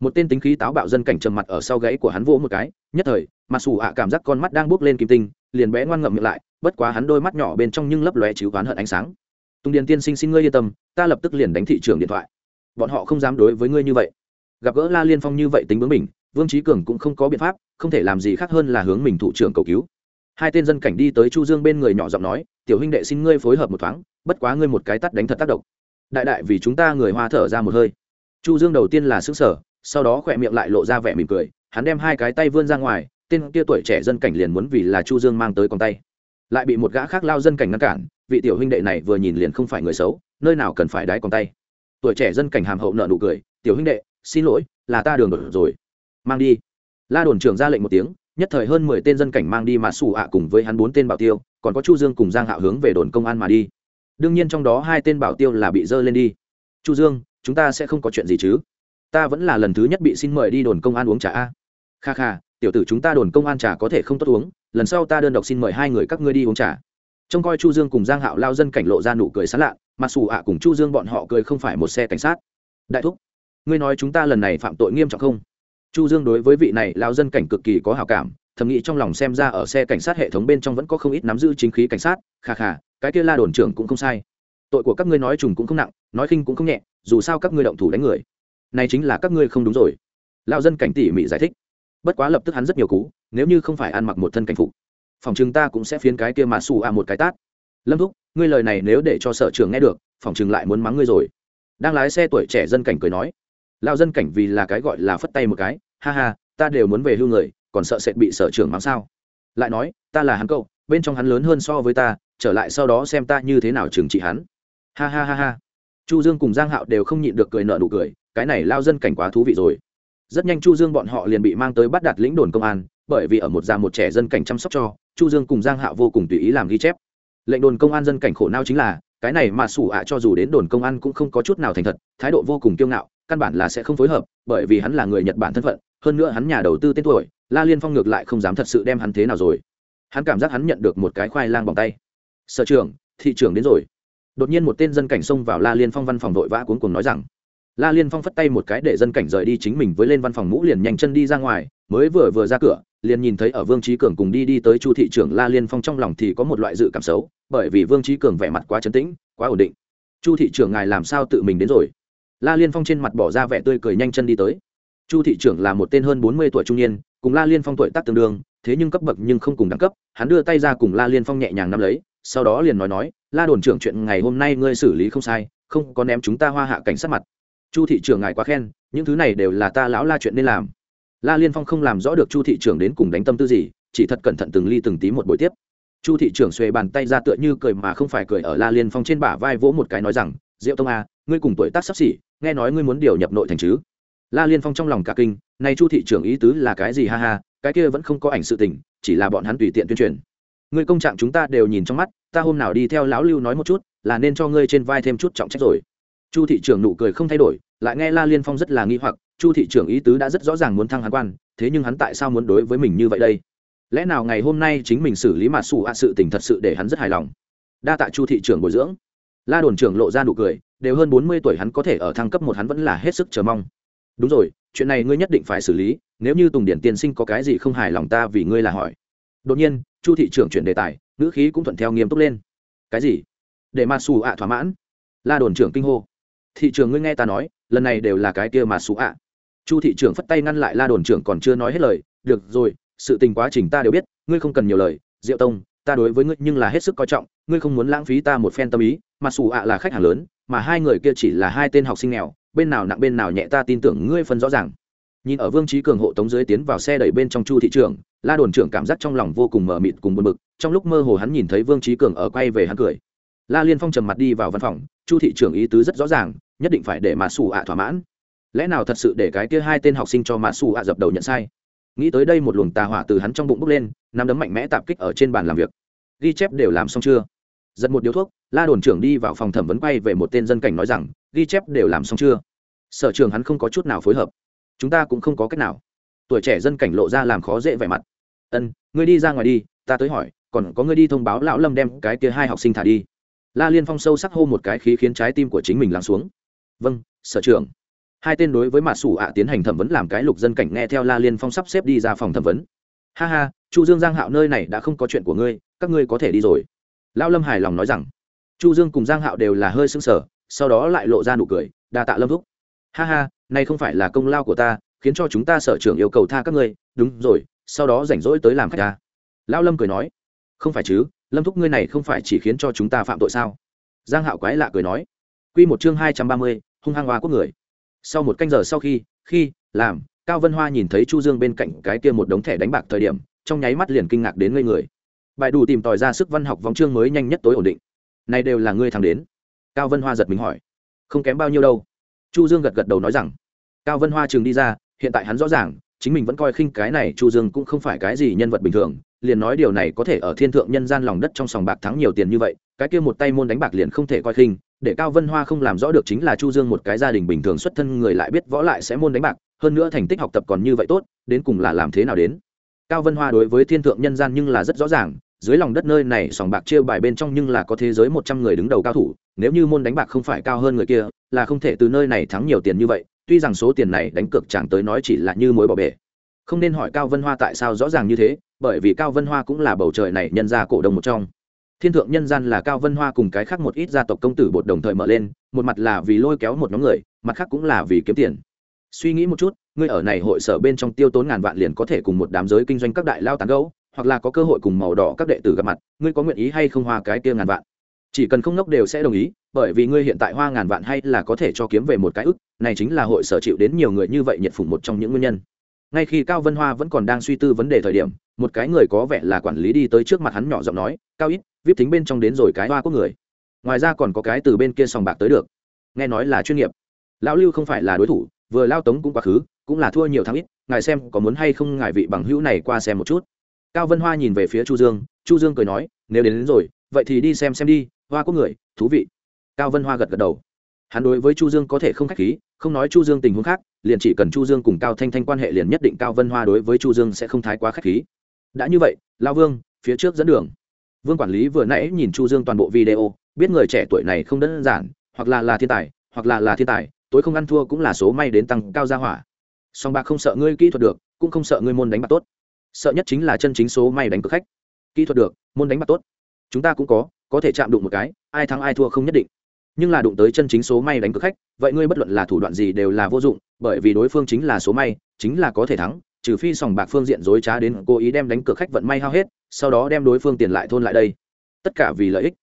Một tên tính khí táo bạo dân cảnh trầm mặt ở sau gãy của hắn vỗ một cái, nhất thời, mặc dù ạ cảm giác con mắt đang bốc lên kim tinh, liền bé ngoan ngậm miệng lại, bất quá hắn đôi mắt nhỏ bên trong nhưng lấp lóe chíu oán hận ánh sáng. Tùng điền tiên sinh xin ngươi yên tâm, ta lập tức liền đánh thị trường điện thoại. Bọn họ không dám đối với ngươi như vậy. Gặp gỡ la liên phong như vậy tính bướng mình vương trí cường cũng không có biện pháp, không thể làm gì khác hơn là hướng mình thủ trưởng cầu cứu. Hai tên dân cảnh đi tới chu dương bên người nhỏ giọng nói, tiểu huynh đệ xin ngươi phối hợp một thoáng, bất quá ngươi một cái tắt đánh thật tác động. Đại đại vì chúng ta người hoa thở ra một hơi. Chu dương đầu tiên là xứng sở sau đó khỏe miệng lại lộ ra vẻ mỉm cười, hắn đem hai cái tay vươn ra ngoài, tên kia tuổi trẻ dân cảnh liền muốn vì là chu dương mang tới con tay. Lại bị một gã khác lao dân cảnh ngăn cản, vị tiểu huynh đệ này vừa nhìn liền không phải người xấu, nơi nào cần phải đái con tay. Tuổi trẻ dân cảnh hàm hậu nợ nụ cười, tiểu huynh đệ, xin lỗi, là ta đường đổi rồi mang đi. La đồn trưởng ra lệnh một tiếng, nhất thời hơn mười tên dân cảnh mang đi mà xù ạ cùng với hắn bốn tên bảo tiêu, còn có chu dương cùng giang hạo hướng về đồn công an mà đi. Đương nhiên trong đó hai tên bảo tiêu là bị dơ lên đi. Chu dương, chúng ta sẽ không có chuyện gì chứ? Ta vẫn là lần thứ nhất bị xin mời đi đồn công an uống trà a. Kha kha, tiểu tử chúng ta đồn công an trà có thể không tốt uống, lần sau ta đơn độc xin mời hai người các ngươi đi uống trà. Trông coi chu dương cùng giang hạo lao dân cảnh lộ ra nụ cười sán lạ mặc dù ạ cùng chu dương bọn họ cười không phải một xe cảnh sát. Đại thúc, ngươi nói chúng ta lần này phạm tội nghiêm trọng không? Chu dương đối với vị này lao dân cảnh cực kỳ có hảo cảm, thầm nghĩ trong lòng xem ra ở xe cảnh sát hệ thống bên trong vẫn có không ít nắm giữ chính khí cảnh sát khà khà cái kia la đồn trưởng cũng không sai. Tội của các ngươi nói trùng cũng không nặng, nói khinh cũng không nhẹ, dù sao các ngươi động thủ đánh người. Này chính là các ngươi không đúng rồi. Lao dân cảnh tỉ mỉ giải thích. Bất quá lập tức hắn rất nhiều cú, nếu như không phải ăn mặc một thân cảnh phục, phòng chừng ta cũng sẽ phiến cái kia mà xù à một cái tát. Lâm thúc, ngươi lời này nếu để cho sở trường nghe được, phòng chừng lại muốn mắng ngươi rồi. Đang lái xe tuổi trẻ dân cảnh cười nói lao dân cảnh vì là cái gọi là phất tay một cái, ha ha, ta đều muốn về hưu người, còn sợ sệt bị sở trưởng mắng sao? Lại nói, ta là hắn cậu, bên trong hắn lớn hơn so với ta, trở lại sau đó xem ta như thế nào trừng trị hắn. Ha ha ha ha. Chu dương cùng giang hạo đều không nhịn được cười nợ nụ cười, cái này lao dân cảnh quá thú vị rồi. Rất nhanh chu dương bọn họ liền bị mang tới bắt đặt lĩnh đồn công an, bởi vì ở một già một trẻ dân cảnh chăm sóc cho, chu dương cùng giang hạo vô cùng tùy ý làm ghi chép. Lệnh đồn công an dân cảnh khổ não chính là, cái này mà sủ ạ cho dù đến đồn công an cũng không có chút nào thành thật, thái độ vô cùng kiêu ngạo căn bản là sẽ không phối hợp, bởi vì hắn là người nhật bản thân phận, hơn nữa hắn nhà đầu tư tên tuổi, la liên phong ngược lại không dám thật sự đem hắn thế nào rồi. Hắn cảm giác hắn nhận được một cái khoai lang bằng tay. Sở trưởng, thị trưởng đến rồi. Đột nhiên một tên dân cảnh xông vào la liên phong văn phòng vội vã cuốn cùng nói rằng. La liên phong phất tay một cái để dân cảnh rời đi chính mình với lên văn phòng mũ liền nhanh chân đi ra ngoài, mới vừa vừa ra cửa, liền nhìn thấy ở vương trí cường cùng đi đi tới chu thị trưởng la liên phong trong lòng thì có một loại dự cảm xấu, bởi vì vương trí cường vẻ mặt quá chấn tĩnh, quá ổn định. Chu thị trưởng ngài làm sao tự mình đến rồi? La liên phong trên mặt bỏ ra vẻ tươi cười nhanh chân đi tới. Chu thị trưởng là một tên hơn bốn mươi tuổi trung niên cùng la liên phong tuổi tác tương đương thế nhưng cấp bậc nhưng không cùng đẳng cấp hắn đưa tay ra cùng la liên phong nhẹ nhàng nắm lấy sau đó liền nói nói la đồn trưởng chuyện ngày hôm nay ngươi xử lý không sai không có ném chúng ta hoa hạ cảnh sát mặt. Chu thị trưởng ngài quá khen những thứ này đều là ta lão la chuyện nên làm. La liên phong không làm rõ được chu thị trưởng đến cùng đánh tâm tư gì chỉ thật cẩn thận từng ly từng tí một buổi tiếp. Chu thị trưởng xuề bàn tay ra tựa như cười mà không phải cười ở la liên phong trên bả vai vỗ một cái nói rằng diệu tông a à, ngươi cùng tuổi tác sắp xỉ nghe nói ngươi muốn điều nhập nội thành chứ? La liên phong trong lòng cả kinh, nay chu thị trưởng ý tứ là cái gì ha ha, cái kia vẫn không có ảnh sự tình, chỉ là bọn hắn tùy tiện tuyên truyền. Người công trạng chúng ta đều nhìn trong mắt, ta hôm nào đi theo lão lưu nói một chút, là nên cho ngươi trên vai thêm chút trọng trách rồi. Chu thị trưởng nụ cười không thay đổi, lại nghe la liên phong rất là nghi hoặc, chu thị trưởng ý tứ đã rất rõ ràng muốn thăng hắn quan, thế nhưng hắn tại sao muốn đối với mình như vậy đây? Lẽ nào ngày hôm nay chính mình xử lý mà xù ạ sự tình thật sự để hắn rất hài lòng? Đa tạ chu thị trưởng bồi dưỡng. La đồn trưởng lộ ra nụ cười đều hơn bốn mươi tuổi hắn có thể ở thăng cấp một hắn vẫn là hết sức chờ mong. Đúng rồi, chuyện này ngươi nhất định phải xử lý, nếu như tùng điển tiên sinh có cái gì không hài lòng ta vì ngươi là hỏi. Đột nhiên, chu thị trưởng chuyển đề tài, ngữ khí cũng thuận theo nghiêm túc lên. Cái gì? Để mà xù ạ thỏa mãn. La đồn trưởng kinh hô. Thị trường ngươi nghe ta nói, lần này đều là cái kia mà xù ạ. Chu thị trưởng phất tay ngăn lại la đồn trưởng còn chưa nói hết lời. Được rồi, sự tình quá trình ta đều biết, ngươi không cần nhiều lời. Diệu tông, ta đối với ngươi nhưng là hết sức coi trọng, ngươi không muốn lãng phí ta một phen tâm ý, mà xù ạ là khách hàng lớn mà hai người kia chỉ là hai tên học sinh nghèo, bên nào nặng bên nào nhẹ ta tin tưởng ngươi phân rõ ràng. Nhìn ở vương trí cường hộ tống dưới tiến vào xe đẩy bên trong chu thị trường la đồn trưởng cảm giác trong lòng vô cùng mờ mịt cùng buồn bực, trong lúc mơ hồ hắn nhìn thấy vương trí cường ở quay về hắn cười. La liên phong trầm mặt đi vào văn phòng, chu thị trưởng ý tứ rất rõ ràng, nhất định phải để mà xù ạ thỏa mãn. Lẽ nào thật sự để cái kia hai tên học sinh cho mà xù ạ dập đầu nhận sai? Nghĩ tới đây một luồng tà hỏa từ hắn trong bụng bốc lên, nắm đấm mạnh mẽ tạp kích ở trên bàn làm việc. Ghi chép đều làm xong chưa? Giật một điếu thuốc, la đồn trưởng đi vào phòng thẩm vấn quay về một tên dân cảnh nói rằng, ghi chép đều làm xong chưa? Sở trường hắn không có chút nào phối hợp. Chúng ta cũng không có cách nào. Tuổi trẻ dân cảnh lộ ra làm khó dễ vẻ mặt. Ân, ngươi đi ra ngoài đi, ta tới hỏi, còn có ngươi đi thông báo lão lâm đem cái kia hai học sinh thả đi. La liên phong sâu sắc hô một cái khí khiến trái tim của chính mình lắng xuống. Vâng sở trưởng hai tên đối với mạ sủ ạ tiến hành thẩm vấn làm cái lục dân cảnh nghe theo la liên phong sắp xếp đi ra phòng thẩm vấn. Ha ha, chu dương giang hạo nơi này đã không có chuyện của ngươi, các ngươi có thể đi rồi lão lâm hài lòng nói rằng chu dương cùng giang hạo đều là hơi sững sờ sau đó lại lộ ra nụ cười đa tạ lâm thúc. Ha ha này không phải là công lao của ta khiến cho chúng ta sở trưởng yêu cầu tha các ngươi. Đúng rồi sau đó rảnh rỗi tới làm khách ta. Lão lâm cười nói không phải chứ lâm thúc ngươi này không phải chỉ khiến cho chúng ta phạm tội sao? Giang hạo quái lạ cười nói quy một chương hai trăm ba mươi, hung hăng hoa quốc người. Sau một canh giờ sau khi khi làm cao vân hoa nhìn thấy chu dương bên cạnh cái kia một đống thẻ đánh bạc thời điểm trong nháy mắt liền kinh ngạc đến ngây người bài đủ tìm tòi ra sức văn học vòng chương mới nhanh nhất tối ổn định. Này đều là ngươi thắng đến. Cao vân hoa giật mình hỏi. Không kém bao nhiêu đâu. Chu dương gật gật đầu nói rằng, cao vân hoa trường đi ra, hiện tại hắn rõ ràng, chính mình vẫn coi khinh cái này chu dương cũng không phải cái gì nhân vật bình thường, liền nói điều này có thể ở thiên thượng nhân gian lòng đất trong sòng bạc thắng nhiều tiền như vậy, cái kia một tay môn đánh bạc liền không thể coi khinh, để cao vân hoa không làm rõ được chính là chu dương một cái gia đình bình thường xuất thân người lại biết võ lại sẽ môn đánh bạc, hơn nữa thành tích học tập còn như vậy tốt, đến cùng là làm thế nào đến. Cao vân hoa đối với thiên thượng nhân gian nhưng là rất rõ ràng dưới lòng đất nơi này sòng bạc chia bài bên trong nhưng là có thế giới một trăm người đứng đầu cao thủ, nếu như môn đánh bạc không phải cao hơn người kia, là không thể từ nơi này thắng nhiều tiền như vậy, tuy rằng số tiền này đánh cược chẳng tới nói chỉ là như mối bỏ bể. Không nên hỏi cao vân hoa tại sao rõ ràng như thế, bởi vì cao vân hoa cũng là bầu trời này nhân gia cổ đông một trong. Thiên thượng nhân gian là cao vân hoa cùng cái khác một ít gia tộc công tử bột đồng thời mở lên, một mặt là vì lôi kéo một nhóm người, mặt khác cũng là vì kiếm tiền. Suy nghĩ một chút, ngươi ở này hội sở bên trong tiêu tốn ngàn vạn liền có thể cùng một đám giới kinh doanh các đại lao tán gấu hoặc là có cơ hội cùng màu đỏ các đệ tử gặp mặt, ngươi có nguyện ý hay không hoa cái kia ngàn vạn? Chỉ cần không ngốc đều sẽ đồng ý, bởi vì ngươi hiện tại hoa ngàn vạn hay là có thể cho kiếm về một cái ức, này chính là hội sở chịu đến nhiều người như vậy nhiệt phủng một trong những nguyên nhân. Ngay khi cao vân hoa vẫn còn đang suy tư vấn đề thời điểm, một cái người có vẻ là quản lý đi tới trước mặt hắn nhỏ giọng nói, cao ít vip thính bên trong đến rồi cái hoa của người. Ngoài ra còn có cái từ bên kia sòng bạc tới được. Nghe nói là chuyên nghiệp. Lão lưu không phải là đối thủ, vừa lao tống cũng quá khứ, cũng là thua nhiều thắng ít, ngài xem có muốn hay không ngài vị bằng hữu này qua xem một chút cao vân hoa nhìn về phía chu dương chu dương cười nói nếu đến, đến rồi vậy thì đi xem xem đi hoa có người thú vị. Cao vân hoa gật gật đầu. Hắn đối với chu dương có thể không khách khí không nói chu dương tình huống khác liền chỉ cần chu dương cùng cao thanh thanh quan hệ liền nhất định cao vân hoa đối với chu dương sẽ không thái quá khách khí. Đã như vậy lao vương phía trước dẫn đường. Vương quản lý vừa nãy nhìn chu dương toàn bộ video biết người trẻ tuổi này không đơn giản hoặc là là thiên tài hoặc là là thiên tài tối không ăn thua cũng là số may đến tăng cao gia hỏa. Song bạc không sợ ngươi kỹ thuật được cũng không sợ ngươi môn đánh bạc tốt sợ nhất chính là chân chính số may đánh cực khách. Kỹ thuật được, môn đánh bạc tốt. Chúng ta cũng có có thể chạm đụng một cái, ai thắng ai thua không nhất định. Nhưng là đụng tới chân chính số may đánh cực khách, vậy ngươi bất luận là thủ đoạn gì đều là vô dụng, bởi vì đối phương chính là số may, chính là có thể thắng, trừ phi sòng bạc phương diện dối trá đến cố ý đem đánh cược khách vận may hao hết, sau đó đem đối phương tiền lại thôn lại đây. Tất cả vì lợi ích.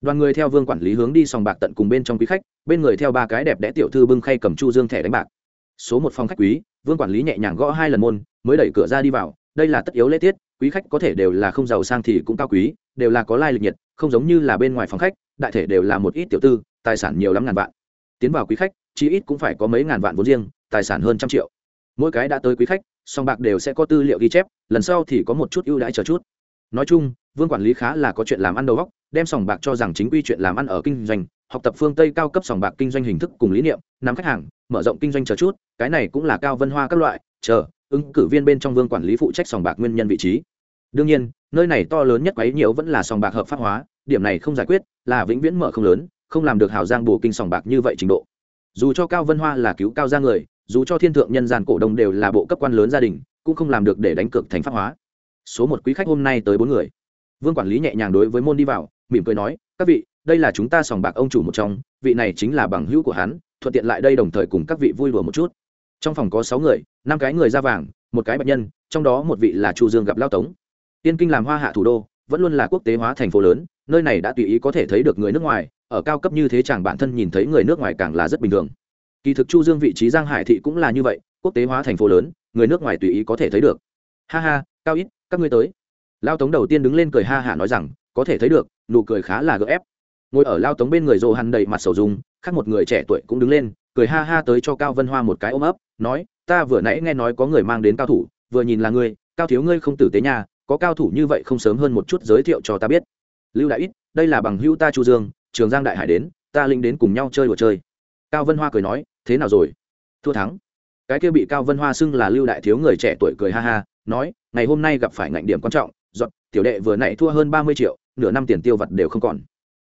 Đoàn người theo vương quản lý hướng đi sòng bạc tận cùng bên trong quý khách, bên người theo ba cái đẹp đẽ tiểu thư bưng khay cầm chu dương thẻ đánh bạc. Số một phòng khách quý, vương quản lý nhẹ nhàng gõ hai lần môn, mới đẩy cửa ra đi vào đây là tất yếu lễ tiết, quý khách có thể đều là không giàu sang thì cũng cao quý, đều là có lai lịch nhiệt, không giống như là bên ngoài phòng khách, đại thể đều là một ít tiểu tư, tài sản nhiều lắm ngàn vạn. Tiến vào quý khách chi ít cũng phải có mấy ngàn vạn vốn riêng, tài sản hơn trăm triệu. Mỗi cái đã tới quý khách, song bạc đều sẽ có tư liệu ghi chép, lần sau thì có một chút ưu đãi chờ chút. Nói chung, vương quản lý khá là có chuyện làm ăn đầu góc đem sòng bạc cho rằng chính quy chuyện làm ăn ở kinh doanh, học tập phương tây cao cấp sòng bạc kinh doanh hình thức cùng lý niệm, nắm khách hàng, mở rộng kinh doanh chờ chút, cái này cũng là cao vân hoa các loại, chờ ứng cử viên bên trong vương quản lý phụ trách sòng bạc nguyên nhân vị trí. Đương nhiên, nơi này to lớn nhất quấy nhiều vẫn là sòng bạc hợp pháp hóa, điểm này không giải quyết, là vĩnh viễn mở không lớn, không làm được hào giang bổ kinh sòng bạc như vậy trình độ. Dù cho cao vân hoa là cứu cao ra người, dù cho thiên thượng nhân gian cổ đông đều là bộ cấp quan lớn gia đình, cũng không làm được để đánh cược thành pháp hóa. Số một quý khách hôm nay tới bốn người. Vương quản lý nhẹ nhàng đối với môn đi vào, mỉm cười nói, các vị, đây là chúng ta sòng bạc ông chủ một trong, vị này chính là bằng hữu của hắn, thuận tiện lại đây đồng thời cùng các vị vui đùa một chút trong phòng có sáu người, năm cái người da vàng, một cái bệnh nhân, trong đó một vị là chu dương gặp lao tống. Tiên kinh làm hoa hạ thủ đô, vẫn luôn là quốc tế hóa thành phố lớn, nơi này đã tùy ý có thể thấy được người nước ngoài, ở cao cấp như thế chàng bản thân nhìn thấy người nước ngoài càng là rất bình thường. Kỳ thực chu dương vị trí giang hải thị cũng là như vậy, quốc tế hóa thành phố lớn, người nước ngoài tùy ý có thể thấy được. Ha ha, cao ít, các ngươi tới. Lao tống đầu tiên đứng lên cười ha hả nói rằng, có thể thấy được, nụ cười khá là gỡ ép. Ngồi ở lao tống bên người rồ hằn đầy mặt sầu dung, khác một người trẻ tuổi cũng đứng lên cười ha ha tới cho cao vân hoa một cái ôm ấp, nói, ta vừa nãy nghe nói có người mang đến cao thủ, vừa nhìn là ngươi, cao thiếu ngươi không tử tế nhà có cao thủ như vậy không sớm hơn một chút giới thiệu cho ta biết. Lưu đại ít, đây là bằng hữu ta chu dương, trường giang đại hải đến, ta linh đến cùng nhau chơi đùa chơi. Cao vân hoa cười nói, thế nào rồi? Thua thắng. Cái kia bị cao vân hoa xưng là lưu đại thiếu người trẻ tuổi cười ha ha, nói, ngày hôm nay gặp phải ngạnh điểm quan trọng dọn tiểu đệ vừa nãy thua hơn ba mươi triệu, nửa năm tiền tiêu vặt đều không còn.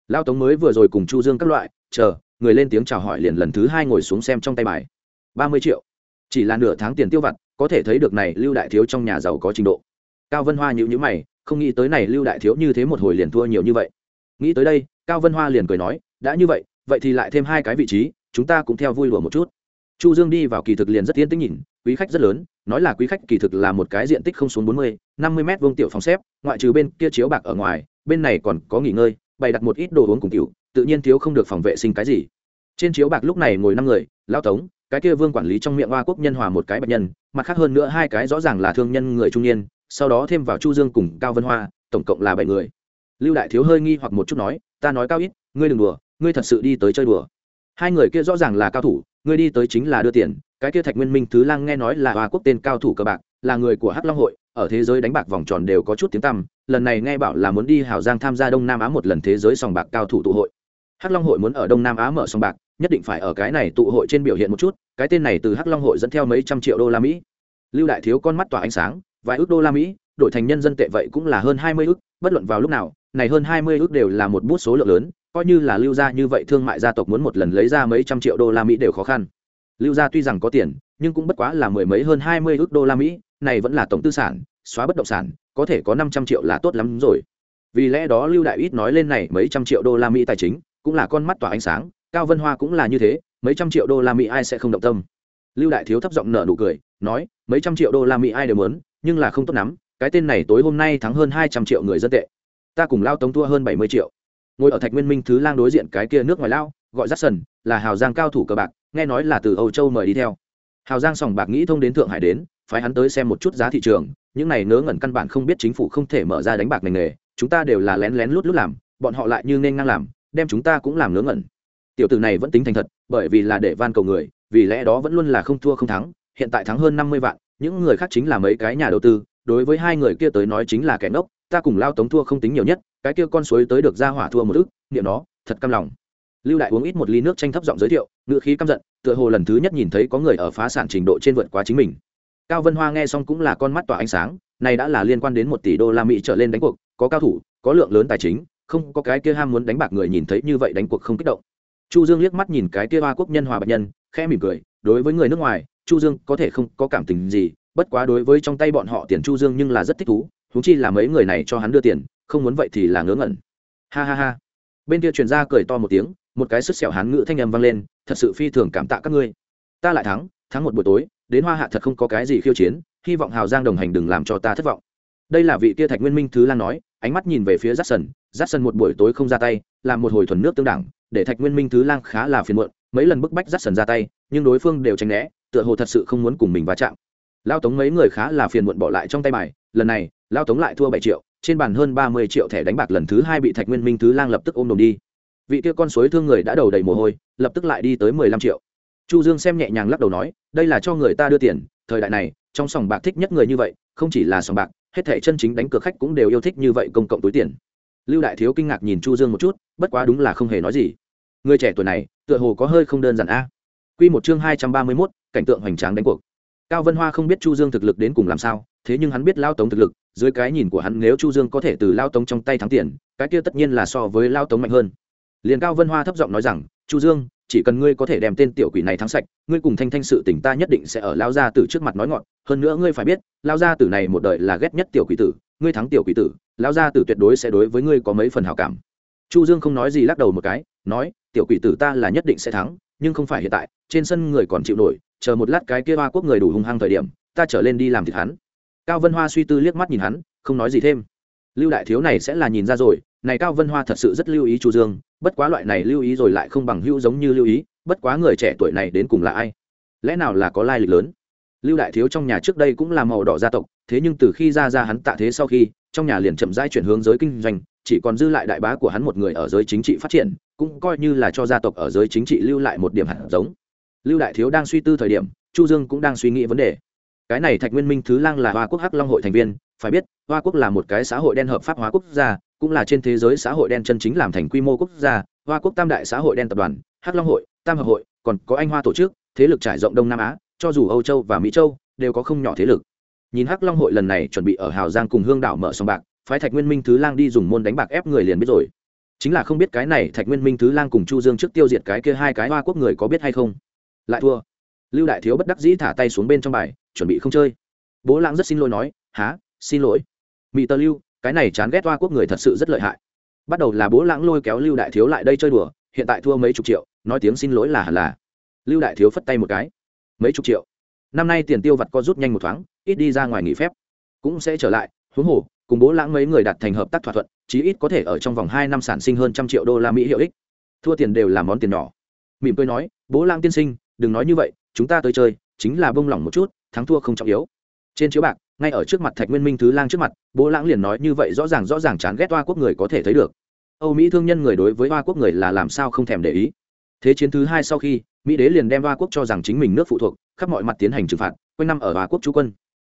Lao tống mới vừa rồi cùng chu dương các loại, chờ người lên tiếng chào hỏi liền lần thứ hai ngồi xuống xem trong tay bài. Ba mươi triệu. Chỉ là nửa tháng tiền tiêu vặt, có thể thấy được này lưu đại thiếu trong nhà giàu có trình độ. Cao vân hoa nhữ nhữ mày, không nghĩ tới này lưu đại thiếu như thế một hồi liền thua nhiều như vậy. Nghĩ tới đây, cao vân hoa liền cười nói, đã như vậy vậy thì lại thêm hai cái vị trí, chúng ta cũng theo vui lùa một chút. Chu dương đi vào kỳ thực liền rất yên tĩnh nhìn, quý khách rất lớn, nói là quý khách kỳ thực là một cái diện tích không xuống bốn mươi, năm mươi m vuông tiểu phòng xếp, ngoại trừ bên kia chiếu bạc ở ngoài, bên này còn có nghỉ ngơi, bày đặt một ít đồ uống cùng tiểu tự nhiên thiếu không được phòng vệ sinh cái gì. Trên chiếu bạc lúc này ngồi năm người lao tống, cái kia vương quản lý trong miệng hoa quốc nhân hòa một cái bệnh nhân, mặt khác hơn nữa hai cái rõ ràng là thương nhân người trung niên, sau đó thêm vào chu dương cùng cao vân hoa, tổng cộng là bảy người. Lưu đại thiếu hơi nghi hoặc một chút nói, ta nói cao ít, ngươi đừng đùa, ngươi thật sự đi tới chơi đùa. Hai người kia rõ ràng là cao thủ, ngươi đi tới chính là đưa tiền. Cái kia thạch nguyên minh, thứ lang nghe nói là hoa quốc tên cao thủ cờ bạc, là người của hắc long hội, ở thế giới đánh bạc vòng tròn đều có chút tiếng tăm, lần này nghe bảo là muốn đi hào giang tham gia đông nam á một lần thế giới sòng bạc cao thủ tụ hội hắc long hội muốn ở đông nam á mở sòng bạc, nhất định phải ở cái này tụ hội trên biểu hiện một chút, cái tên này từ hắc long hội dẫn theo mấy trăm triệu đô la mỹ. Lưu đại thiếu con mắt tỏa ánh sáng, vài ước đô la mỹ, đổi thành nhân dân tệ vậy cũng là hơn hai mươi ước, bất luận vào lúc nào, này hơn hai mươi ước đều là một bút số lượng lớn, coi như là lưu gia như vậy thương mại gia tộc muốn một lần lấy ra mấy trăm triệu đô la mỹ đều khó khăn. Lưu gia tuy rằng có tiền, nhưng cũng bất quá là mười mấy hơn hai mươi ước đô la mỹ, này vẫn là tổng tư sản, xóa bất động sản, có thể có năm trăm triệu là tốt lắm rồi. Vì lẽ đó lưu đại ít nói lên này mấy trăm triệu đô la mỹ tài chính cũng là con mắt tỏa ánh sáng, cao vân hoa cũng là như thế, mấy trăm triệu đô la mỹ ai sẽ không động tâm. Lưu đại thiếu thấp giọng nở nụ cười, nói, mấy trăm triệu đô la mỹ ai đều muốn, nhưng là không tốt lắm, cái tên này tối hôm nay thắng hơn hai trăm triệu người dân tệ. Ta cùng lao tống thua hơn bảy mươi triệu. Ngồi ở thạch nguyên minh thứ lang đối diện cái kia nước ngoài lao, gọi rắt sần, là hào giang cao thủ cờ bạc, nghe nói là từ âu châu mời đi theo. Hào giang sòng bạc nghĩ thông đến thượng hải đến, phái hắn tới xem một chút giá thị trường, những này nớ ngẩn căn bản không biết chính phủ không thể mở ra đánh bạc ngành nghề, chúng ta đều là lén lén lút lút làm, bọn họ lại như nên ngang làm đem chúng ta cũng làm ngớ ngẩn. Tiểu tử này vẫn tính thành thật, bởi vì là để van cầu người, vì lẽ đó vẫn luôn là không thua không thắng, hiện tại thắng hơn năm mươi vạn, những người khác chính là mấy cái nhà đầu tư, đối với hai người kia tới nói chính là kẻ ngốc, ta cùng lao tống thua không tính nhiều nhất, cái kia con suối tới được ra hỏa thua một ức, niệm nó, thật căm lòng. Lưu đại uống ít một ly nước tranh thấp giọng giới thiệu ngựa khí căm giận, tựa hồ lần thứ nhất nhìn thấy có người ở phá sản trình độ trên vượt quá chính mình. Cao vân hoa nghe xong cũng là con mắt tỏa ánh sáng, này đã là liên quan đến một tỷ đô la mỹ trở lên đánh cuộc, có cao thủ, có lượng lớn tài chính không có cái kia ham muốn đánh bạc người nhìn thấy như vậy đánh cuộc không kích động. Chu dương liếc mắt nhìn cái kia hoa quốc nhân hòa bạch nhân, khẽ mỉm cười, đối với người nước ngoài, chu dương có thể không có cảm tình gì, bất quá đối với trong tay bọn họ tiền chu dương nhưng là rất thích thú húng chi là mấy người này cho hắn đưa tiền, không muốn vậy thì là ngớ ngẩn. Ha ha ha. Bên kia truyền ra cười to một tiếng, một cái sức sẹo hán ngữ thanh âm vang lên, thật sự phi thường cảm tạ các ngươi. Ta lại thắng thắng một buổi tối, đến hoa hạ thật không có cái gì khiêu chiến, hy vọng hào giang đồng hành đừng làm cho ta thất vọng đây là vị kia thạch nguyên minh thứ lan nói, ánh mắt nhìn về phía rát sần rát sần một buổi tối không ra tay, làm một hồi thuần nước tương đẳng, để thạch nguyên minh thứ lang khá là phiền muộn, mấy lần bức bách rát sần ra tay, nhưng đối phương đều tránh né, tựa hồ thật sự không muốn cùng mình va chạm. Lao tống mấy người khá là phiền muộn bỏ lại trong tay bài, lần này, lao tống lại thua bảy triệu, trên bàn hơn ba mươi triệu thẻ đánh bạc lần thứ hai bị thạch nguyên minh thứ lang lập tức ôm đồm đi. Vị kia con suối thương người đã đầu đầy mồ hôi, lập tức lại đi tới mười lăm triệu. Chu dương xem nhẹ nhàng lắc đầu nói, đây là cho người ta đưa tiền, thời đại này, trong sòng bạc thích nhất người như vậy, không chỉ là sòng bạc hết thảy chân chính đánh cược khách cũng đều yêu thích như vậy công cộng túi tiền. Lưu đại thiếu kinh ngạc nhìn chu dương một chút bất quá đúng là không hề nói gì. Người trẻ tuổi này tựa hồ có hơi không đơn giản a. Quy một chương hai trăm ba mươi 231, cảnh tượng hoành tráng đánh cuộc. Cao vân hoa không biết chu dương thực lực đến cùng làm sao thế nhưng hắn biết lao tống thực lực dưới cái nhìn của hắn nếu chu dương có thể từ lao tống trong tay thắng tiền cái kia tất nhiên là so với lao tống mạnh hơn. Liền cao vân hoa thấp giọng nói rằng chu dương chỉ cần ngươi có thể đem tên tiểu quỷ này thắng sạch, ngươi cùng thanh thanh sự tình ta nhất định sẽ ở lao gia tử trước mặt nói ngọn. Hơn nữa ngươi phải biết lao gia tử này một đời là ghét nhất tiểu quỷ tử, ngươi thắng tiểu quỷ tử lao gia tử tuyệt đối sẽ đối với ngươi có mấy phần hảo cảm. Chu dương không nói gì lắc đầu một cái, nói, tiểu quỷ tử ta là nhất định sẽ thắng, nhưng không phải hiện tại, trên sân người còn chịu nổi, chờ một lát cái kia hoa quốc người đủ hung hăng thời điểm, ta trở lên đi làm thịt hắn. Cao vân hoa suy tư liếc mắt nhìn hắn, không nói gì thêm. Lưu đại thiếu này sẽ là nhìn ra rồi, này cao vân hoa thật sự rất lưu ý chu dương bất quá loại này lưu ý rồi lại không bằng hữu giống như lưu ý, bất quá người trẻ tuổi này đến cùng là ai? Lẽ nào là có lai lịch lớn? Lưu đại thiếu trong nhà trước đây cũng là màu đỏ gia tộc, thế nhưng từ khi ra ra hắn tạ thế sau khi, trong nhà liền chậm rãi chuyển hướng giới kinh doanh, chỉ còn dư lại đại bá của hắn một người ở giới chính trị phát triển, cũng coi như là cho gia tộc ở giới chính trị lưu lại một điểm hạt giống. Lưu đại thiếu đang suy tư thời điểm, chu dương cũng đang suy nghĩ vấn đề. Cái này thạch nguyên minh thứ lang là hoa quốc hắc long hội thành viên, phải biết, hoa quốc là một cái xã hội đen hợp pháp hóa quốc gia cũng là trên thế giới xã hội đen chân chính làm thành quy mô quốc gia, hoa quốc tam đại xã hội đen tập đoàn, hắc long hội, tam hợp hội, còn có anh hoa tổ chức, thế lực trải rộng đông nam á, cho dù âu châu và mỹ châu đều có không nhỏ thế lực. Nhìn hắc long hội lần này chuẩn bị ở hào giang cùng hương đảo mở sòng bạc, phái thạch nguyên minh thứ lang đi dùng môn đánh bạc ép người liền biết rồi. Chính là không biết cái này thạch nguyên minh thứ lang cùng chu dương trước tiêu diệt cái kia hai cái hoa quốc người có biết hay không? Lại thua. Lưu đại thiếu bất đắc dĩ thả tay xuống bên trong bài, chuẩn bị không chơi. Bố lãng rất xin lỗi nói há xin lỗi. Mỹ tờ lưu cái này chán ghét hoa quốc người thật sự rất lợi hại. Bắt đầu là bố lãng lôi kéo lưu đại thiếu lại đây chơi đùa, hiện tại thua mấy chục triệu, nói tiếng xin lỗi là hẳn là. Lưu đại thiếu phất tay một cái. Mấy chục triệu? Năm nay tiền tiêu vặt co rút nhanh một thoáng, ít đi ra ngoài nghỉ phép. Cũng sẽ trở lại, huống hồ, cùng bố lãng mấy người đạt thành hợp tác thỏa thuận, chí ít có thể ở trong vòng hai năm sản sinh hơn trăm triệu đô la mỹ hiệu ích. Thua tiền đều là món tiền nhỏ. Mỉm cười nói, bố lãng tiên sinh, đừng nói như vậy, chúng ta tới chơi, chính là bông lỏng một chút, thắng thua không trọng yếu trên chiếu bạc, ngay ở trước mặt thạch nguyên minh thứ lang trước mặt, bố lãng liền nói như vậy rõ ràng rõ ràng chán ghét hoa quốc người có thể thấy được. Âu mỹ thương nhân người đối với hoa quốc người là làm sao không thèm để ý. Thế chiến thứ hai sau khi, mỹ đế liền đem hoa quốc cho rằng chính mình nước phụ thuộc, khắp mọi mặt tiến hành trừng phạt, quanh năm ở hoa quốc chú quân.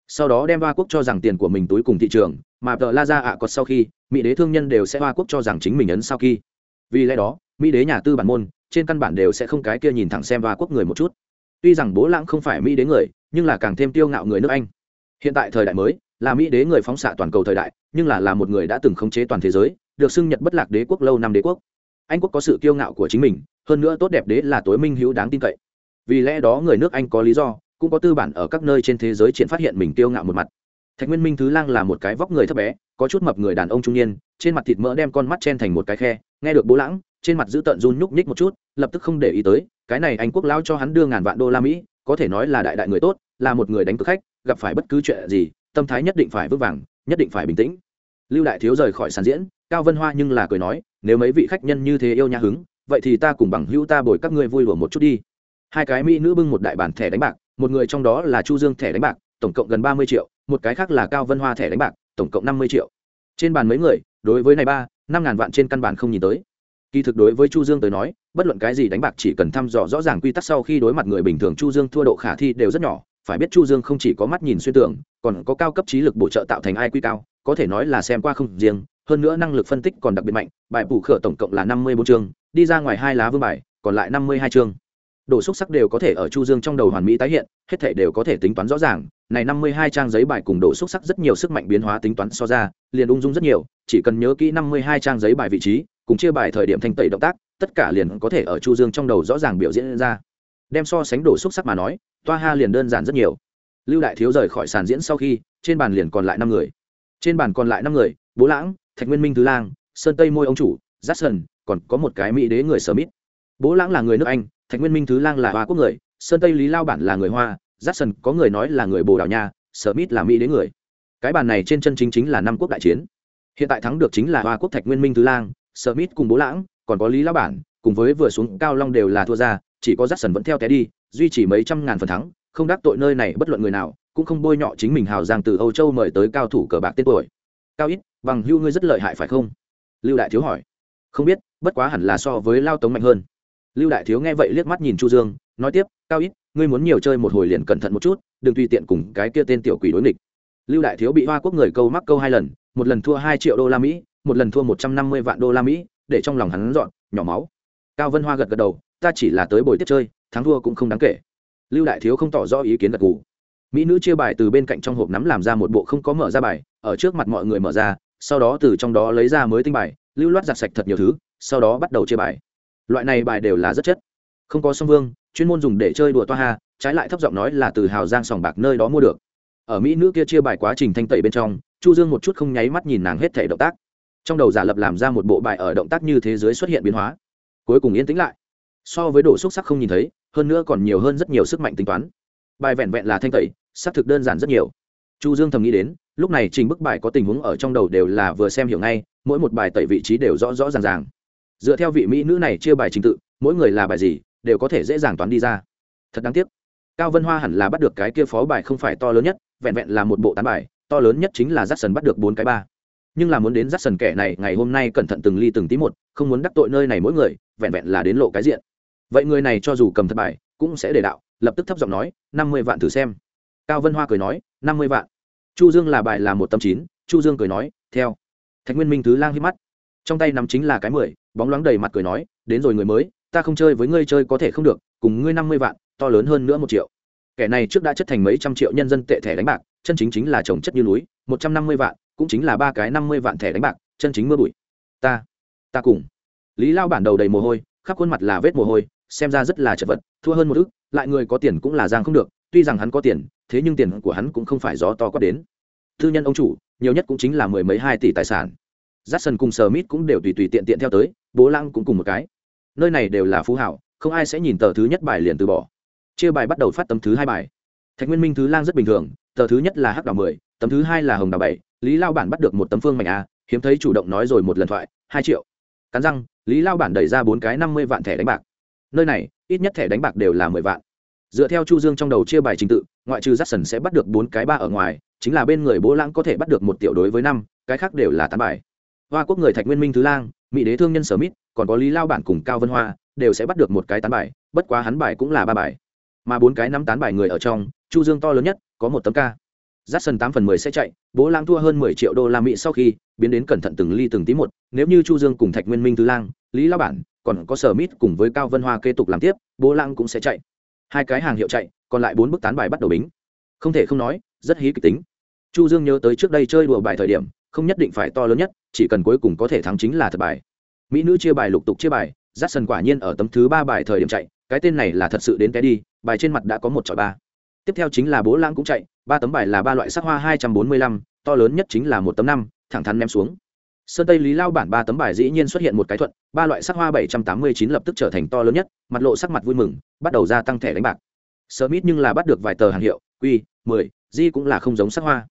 Sau đó đem hoa quốc cho rằng tiền của mình túi cùng thị trường, mà tờ la ra ạ cọt sau khi, mỹ đế thương nhân đều sẽ hoa quốc cho rằng chính mình ấn sau khi. Vì lẽ đó, mỹ đế nhà tư bản môn, trên căn bản đều sẽ không cái kia nhìn thẳng xem hoa quốc người một chút. Tuy rằng bố lãng không phải mỹ đế người, nhưng là càng thêm tiêu ngạo người nước anh hiện tại thời đại mới, là mỹ đế người phóng xạ toàn cầu thời đại, nhưng là là một người đã từng khống chế toàn thế giới, được xưng nhật bất lạc đế quốc lâu năm đế quốc. Anh quốc có sự kiêu ngạo của chính mình, hơn nữa tốt đẹp đế là tối minh hữu đáng tin cậy. Vì lẽ đó người nước anh có lý do, cũng có tư bản ở các nơi trên thế giới triển phát hiện mình kiêu ngạo một mặt. Thạch nguyên minh thứ lang là một cái vóc người thấp bé, có chút mập người đàn ông trung niên, trên mặt thịt mỡ đem con mắt chen thành một cái khe, nghe được bố lãng, trên mặt giữ tợn run nhúc nhích một chút, lập tức không để ý tới, cái này anh quốc lao cho hắn đưa ngàn vạn đô la mỹ, có thể nói là đại đại người tốt, là một người đánh cực khách gặp phải bất cứ chuyện gì, tâm thái nhất định phải vững vàng, nhất định phải bình tĩnh. Lưu đại thiếu rời khỏi sàn diễn, cao vân hoa nhưng là cười nói, nếu mấy vị khách nhân như thế yêu nhã hứng, vậy thì ta cùng bằng hữu ta bồi các ngươi vui lùa một chút đi. Hai cái mỹ nữ bưng một đại bản thẻ đánh bạc, một người trong đó là chu dương thẻ đánh bạc, tổng cộng gần ba mươi triệu, một cái khác là cao vân hoa thẻ đánh bạc, tổng cộng năm mươi triệu. Trên bàn mấy người, đối với này ba, năm ngàn vạn trên căn bản không nhìn tới. Kỳ thực đối với chu dương tới nói, bất luận cái gì đánh bạc chỉ cần thăm dò rõ ràng quy tắc sau khi đối mặt người bình thường, chu dương thua độ khả thi đều rất nhỏ phải biết chu dương không chỉ có mắt nhìn xuyên tưởng còn có cao cấp trí lực bổ trợ tạo thành ai quy cao, có thể nói là xem qua không riêng, hơn nữa năng lực phân tích còn đặc biệt mạnh, bài bù khở tổng cộng là năm mươi bốn chương, đi ra ngoài hai lá vương bài, còn lại năm mươi hai chương. Đồ xúc sắc đều có thể ở chu dương trong đầu hoàn mỹ tái hiện, hết thể đều có thể tính toán rõ ràng, này năm mươi hai trang giấy bài cùng đồ xúc sắc rất nhiều sức mạnh biến hóa tính toán so ra, liền ung dung rất nhiều, chỉ cần nhớ kỹ năm mươi hai trang giấy bài vị trí, cùng chia bài thời điểm thanh tẩy động tác, tất cả liền có thể ở chu dương trong đầu rõ ràng biểu diễn ra. Đem so sánh đồ xúc sắc mà nói toa ha liền đơn giản rất nhiều. Lưu đại thiếu rời khỏi sàn diễn sau khi, trên bàn liền còn lại năm người. Trên bàn còn lại năm người, bố lãng, thạch nguyên minh thứ lang, sơn tây môi ông chủ, jackson, còn có một cái mỹ đế người sở mít bố lãng là người nước anh, thạch nguyên minh thứ lang là hoa quốc người, sơn tây lý lao bản là người hoa, jackson có người nói là người bồ đào nha sở mít là mỹ đế người. Cái bàn này trên chân chính chính là năm quốc đại chiến. Hiện tại thắng được chính là hoa quốc thạch nguyên minh thứ lang sở mít cùng bố lãng, còn có lý lao bản, cùng với vừa xuống cao long đều là thua ra chỉ có jackson vẫn theo té đi, duy trì mấy trăm ngàn phần thắng, không đắc tội nơi này bất luận người nào, cũng không bôi nhọ chính mình hào giang từ âu châu mời tới cao thủ cờ bạc tên tuổi. Cao ít, bằng hưu ngươi rất lợi hại phải không? Lưu đại thiếu hỏi. Không biết, bất quá hẳn là so với lao tống mạnh hơn. Lưu đại thiếu nghe vậy liếc mắt nhìn chu dương, nói tiếp, cao ít, ngươi muốn nhiều chơi một hồi liền cẩn thận một chút, đừng tùy tiện cùng cái kia tên tiểu quỷ đối nghịch. Lưu đại thiếu bị hoa quốc người câu mắc câu hai lần, một lần thua hai triệu đô la mỹ, một lần thua một trăm năm mươi vạn đô la mỹ, để trong lòng hắn dọn nhỏ máu. Cao vân hoa gật gật đầu ta chỉ là tới buổi tiếp chơi, thắng thua cũng không đáng kể. Lưu đại thiếu không tỏ rõ ý kiến gật gù. Mỹ nữ chia bài từ bên cạnh trong hộp nắm làm ra một bộ không có mở ra bài, ở trước mặt mọi người mở ra, sau đó từ trong đó lấy ra mới tinh bài, lưu loát giặt sạch thật nhiều thứ, sau đó bắt đầu chia bài. Loại này bài đều là rất chất. Không có song vương, chuyên môn dùng để chơi đùa toa ha, trái lại thấp giọng nói là từ hào giang sòng bạc nơi đó mua được. Ở mỹ nữ kia chia bài quá trình thanh tẩy bên trong, chu dương một chút không nháy mắt nhìn nàng hết thể động tác. Trong đầu giả lập làm ra một bộ bài ở động tác như thế giới xuất hiện biến hóa. Cuối cùng yên tĩnh lại so với đồ xúc sắc không nhìn thấy, hơn nữa còn nhiều hơn rất nhiều sức mạnh tính toán. Bài vẹn vẹn là thanh tẩy, xác thực đơn giản rất nhiều. Chu dương thầm nghĩ đến, lúc này trình bức bài có tình huống ở trong đầu đều là vừa xem hiểu ngay, mỗi một bài tẩy vị trí đều rõ rõ ràng ràng. Dựa theo vị mỹ nữ này chia bài trình tự, mỗi người là bài gì, đều có thể dễ dàng toán đi ra. Thật đáng tiếc. Cao vân hoa hẳn là bắt được cái kia phó bài không phải to lớn nhất, vẹn vẹn là một bộ tán bài, to lớn nhất chính là j a c k s o n bắt được bốn cái ba. Nhưng là muốn đến j a c k s o n kẻ này, ngày hôm nay cẩn thận từng ly từng tí một, không muốn đắc tội nơi này mỗi người, vẹn vẹn là đến lộ cái diện vậy người này cho dù cầm thất bài, cũng sẽ để đạo, lập tức thấp giọng nói, năm mươi vạn thử xem. Cao vân hoa cười nói, năm mươi vạn. Chu dương là bài là một tâm chín, chu dương cười nói, theo. Thạch nguyên minh thứ lang hít mắt. Trong tay nắm chính là cái mười, bóng loáng đầy mặt cười nói, đến rồi người mới, ta không chơi với ngươi chơi có thể không được, cùng ngươi năm mươi vạn, to lớn hơn nữa một triệu. Kẻ này trước đã chất thành mấy trăm triệu nhân dân tệ thẻ đánh bạc, chân chính chính là trồng chất như núi, một trăm năm mươi vạn, cũng chính là ba cái năm mươi vạn thẻ đánh bạc, chân chính mưa bụi. Ta ta cùng. Lý lao bản đầu đầy mồ hôi, khắp khuôn mặt là vết mồ hôi xem ra rất là chật vật, thua hơn một ước lại người có tiền cũng là giang không được, tuy rằng hắn có tiền, thế nhưng tiền của hắn cũng không phải gió to có đến. Thư nhân ông chủ, nhiều nhất cũng chính là mười mấy hai tỷ tài sản. J a c k s o n cùng sờ mít cũng đều tùy tùy tiện tiện theo tới, bố lăng cũng cùng một cái. Nơi này đều là phú hảo, không ai sẽ nhìn tờ thứ nhất bài liền từ bỏ. Chia bài bắt đầu phát tấm thứ hai bài. Thạch nguyên minh thứ lang rất bình thường, tờ thứ nhất là hắc đào mười, tấm thứ hai là hồng đào bảy, lý lao bản bắt được một tấm phương mạnh a, hiếm thấy chủ động nói rồi một lần thoại, hai triệu. Cắn răng, lý lao bản đẩy ra bốn cái năm mươi vạn thẻ đánh bạc nơi này, ít nhất thẻ đánh bạc đều là mười vạn. Dựa theo chu dương trong đầu chia bài trình tự, ngoại trừ j a sẽ bắt được bốn cái ba ở ngoài, chính là bên người bố lãng có thể bắt được một tiểu đối với năm, cái khác đều là tán bài. Hoa quốc người thạch nguyên minh thứ lang, mỹ đế thương nhân sở mít còn có lý lao bản cùng cao vân hoa, đều sẽ bắt được một cái tán bài, bất quá hắn bài cũng là ba bài. Mà bốn cái năm tán bài người ở trong, chu dương to lớn nhất, có một tấm ca. Giắt sân tám phần mười sẽ chạy, bố lang thua hơn mười triệu đô la mỹ sau khi, biến đến cẩn thận từng ly từng tí một, nếu như chu dương cùng thạch nguyên minh thứ lang, lý lao bản còn có sở mít cùng với cao vân hoa kế tục làm tiếp, bố lang cũng sẽ chạy. Hai cái hàng hiệu chạy, còn lại bốn bức tán bài bắt đầu bính. Không thể không nói, rất hí kịch tính. Chu dương nhớ tới trước đây chơi đùa bài thời điểm, không nhất định phải to lớn nhất, chỉ cần cuối cùng có thể thắng chính là thật bài. Mỹ nữ chia bài lục tục chia bài j sần quả nhiên ở tấm thứ ba bài thời điểm chạy, cái tên này là thật sự đến cái đi, bài trên mặt đã có một chọi ba. Tiếp theo chính là bố lãng cũng chạy, ba tấm bài là ba loại sắc hoa hai trăm bốn mươi lăm, to lớn nhất chính là một tấm năm, thẳng thắn ném xuống sơn tây lý lao bản ba tấm bài dĩ nhiên xuất hiện một cái thuận ba loại sắc hoa bảy trăm tám mươi chín lập tức trở thành to lớn nhất mặt lộ sắc mặt vui mừng bắt đầu gia tăng thẻ đánh bạc. Smith nhưng là bắt được vài tờ hàng hiệu q mười di cũng là không giống sắc hoa.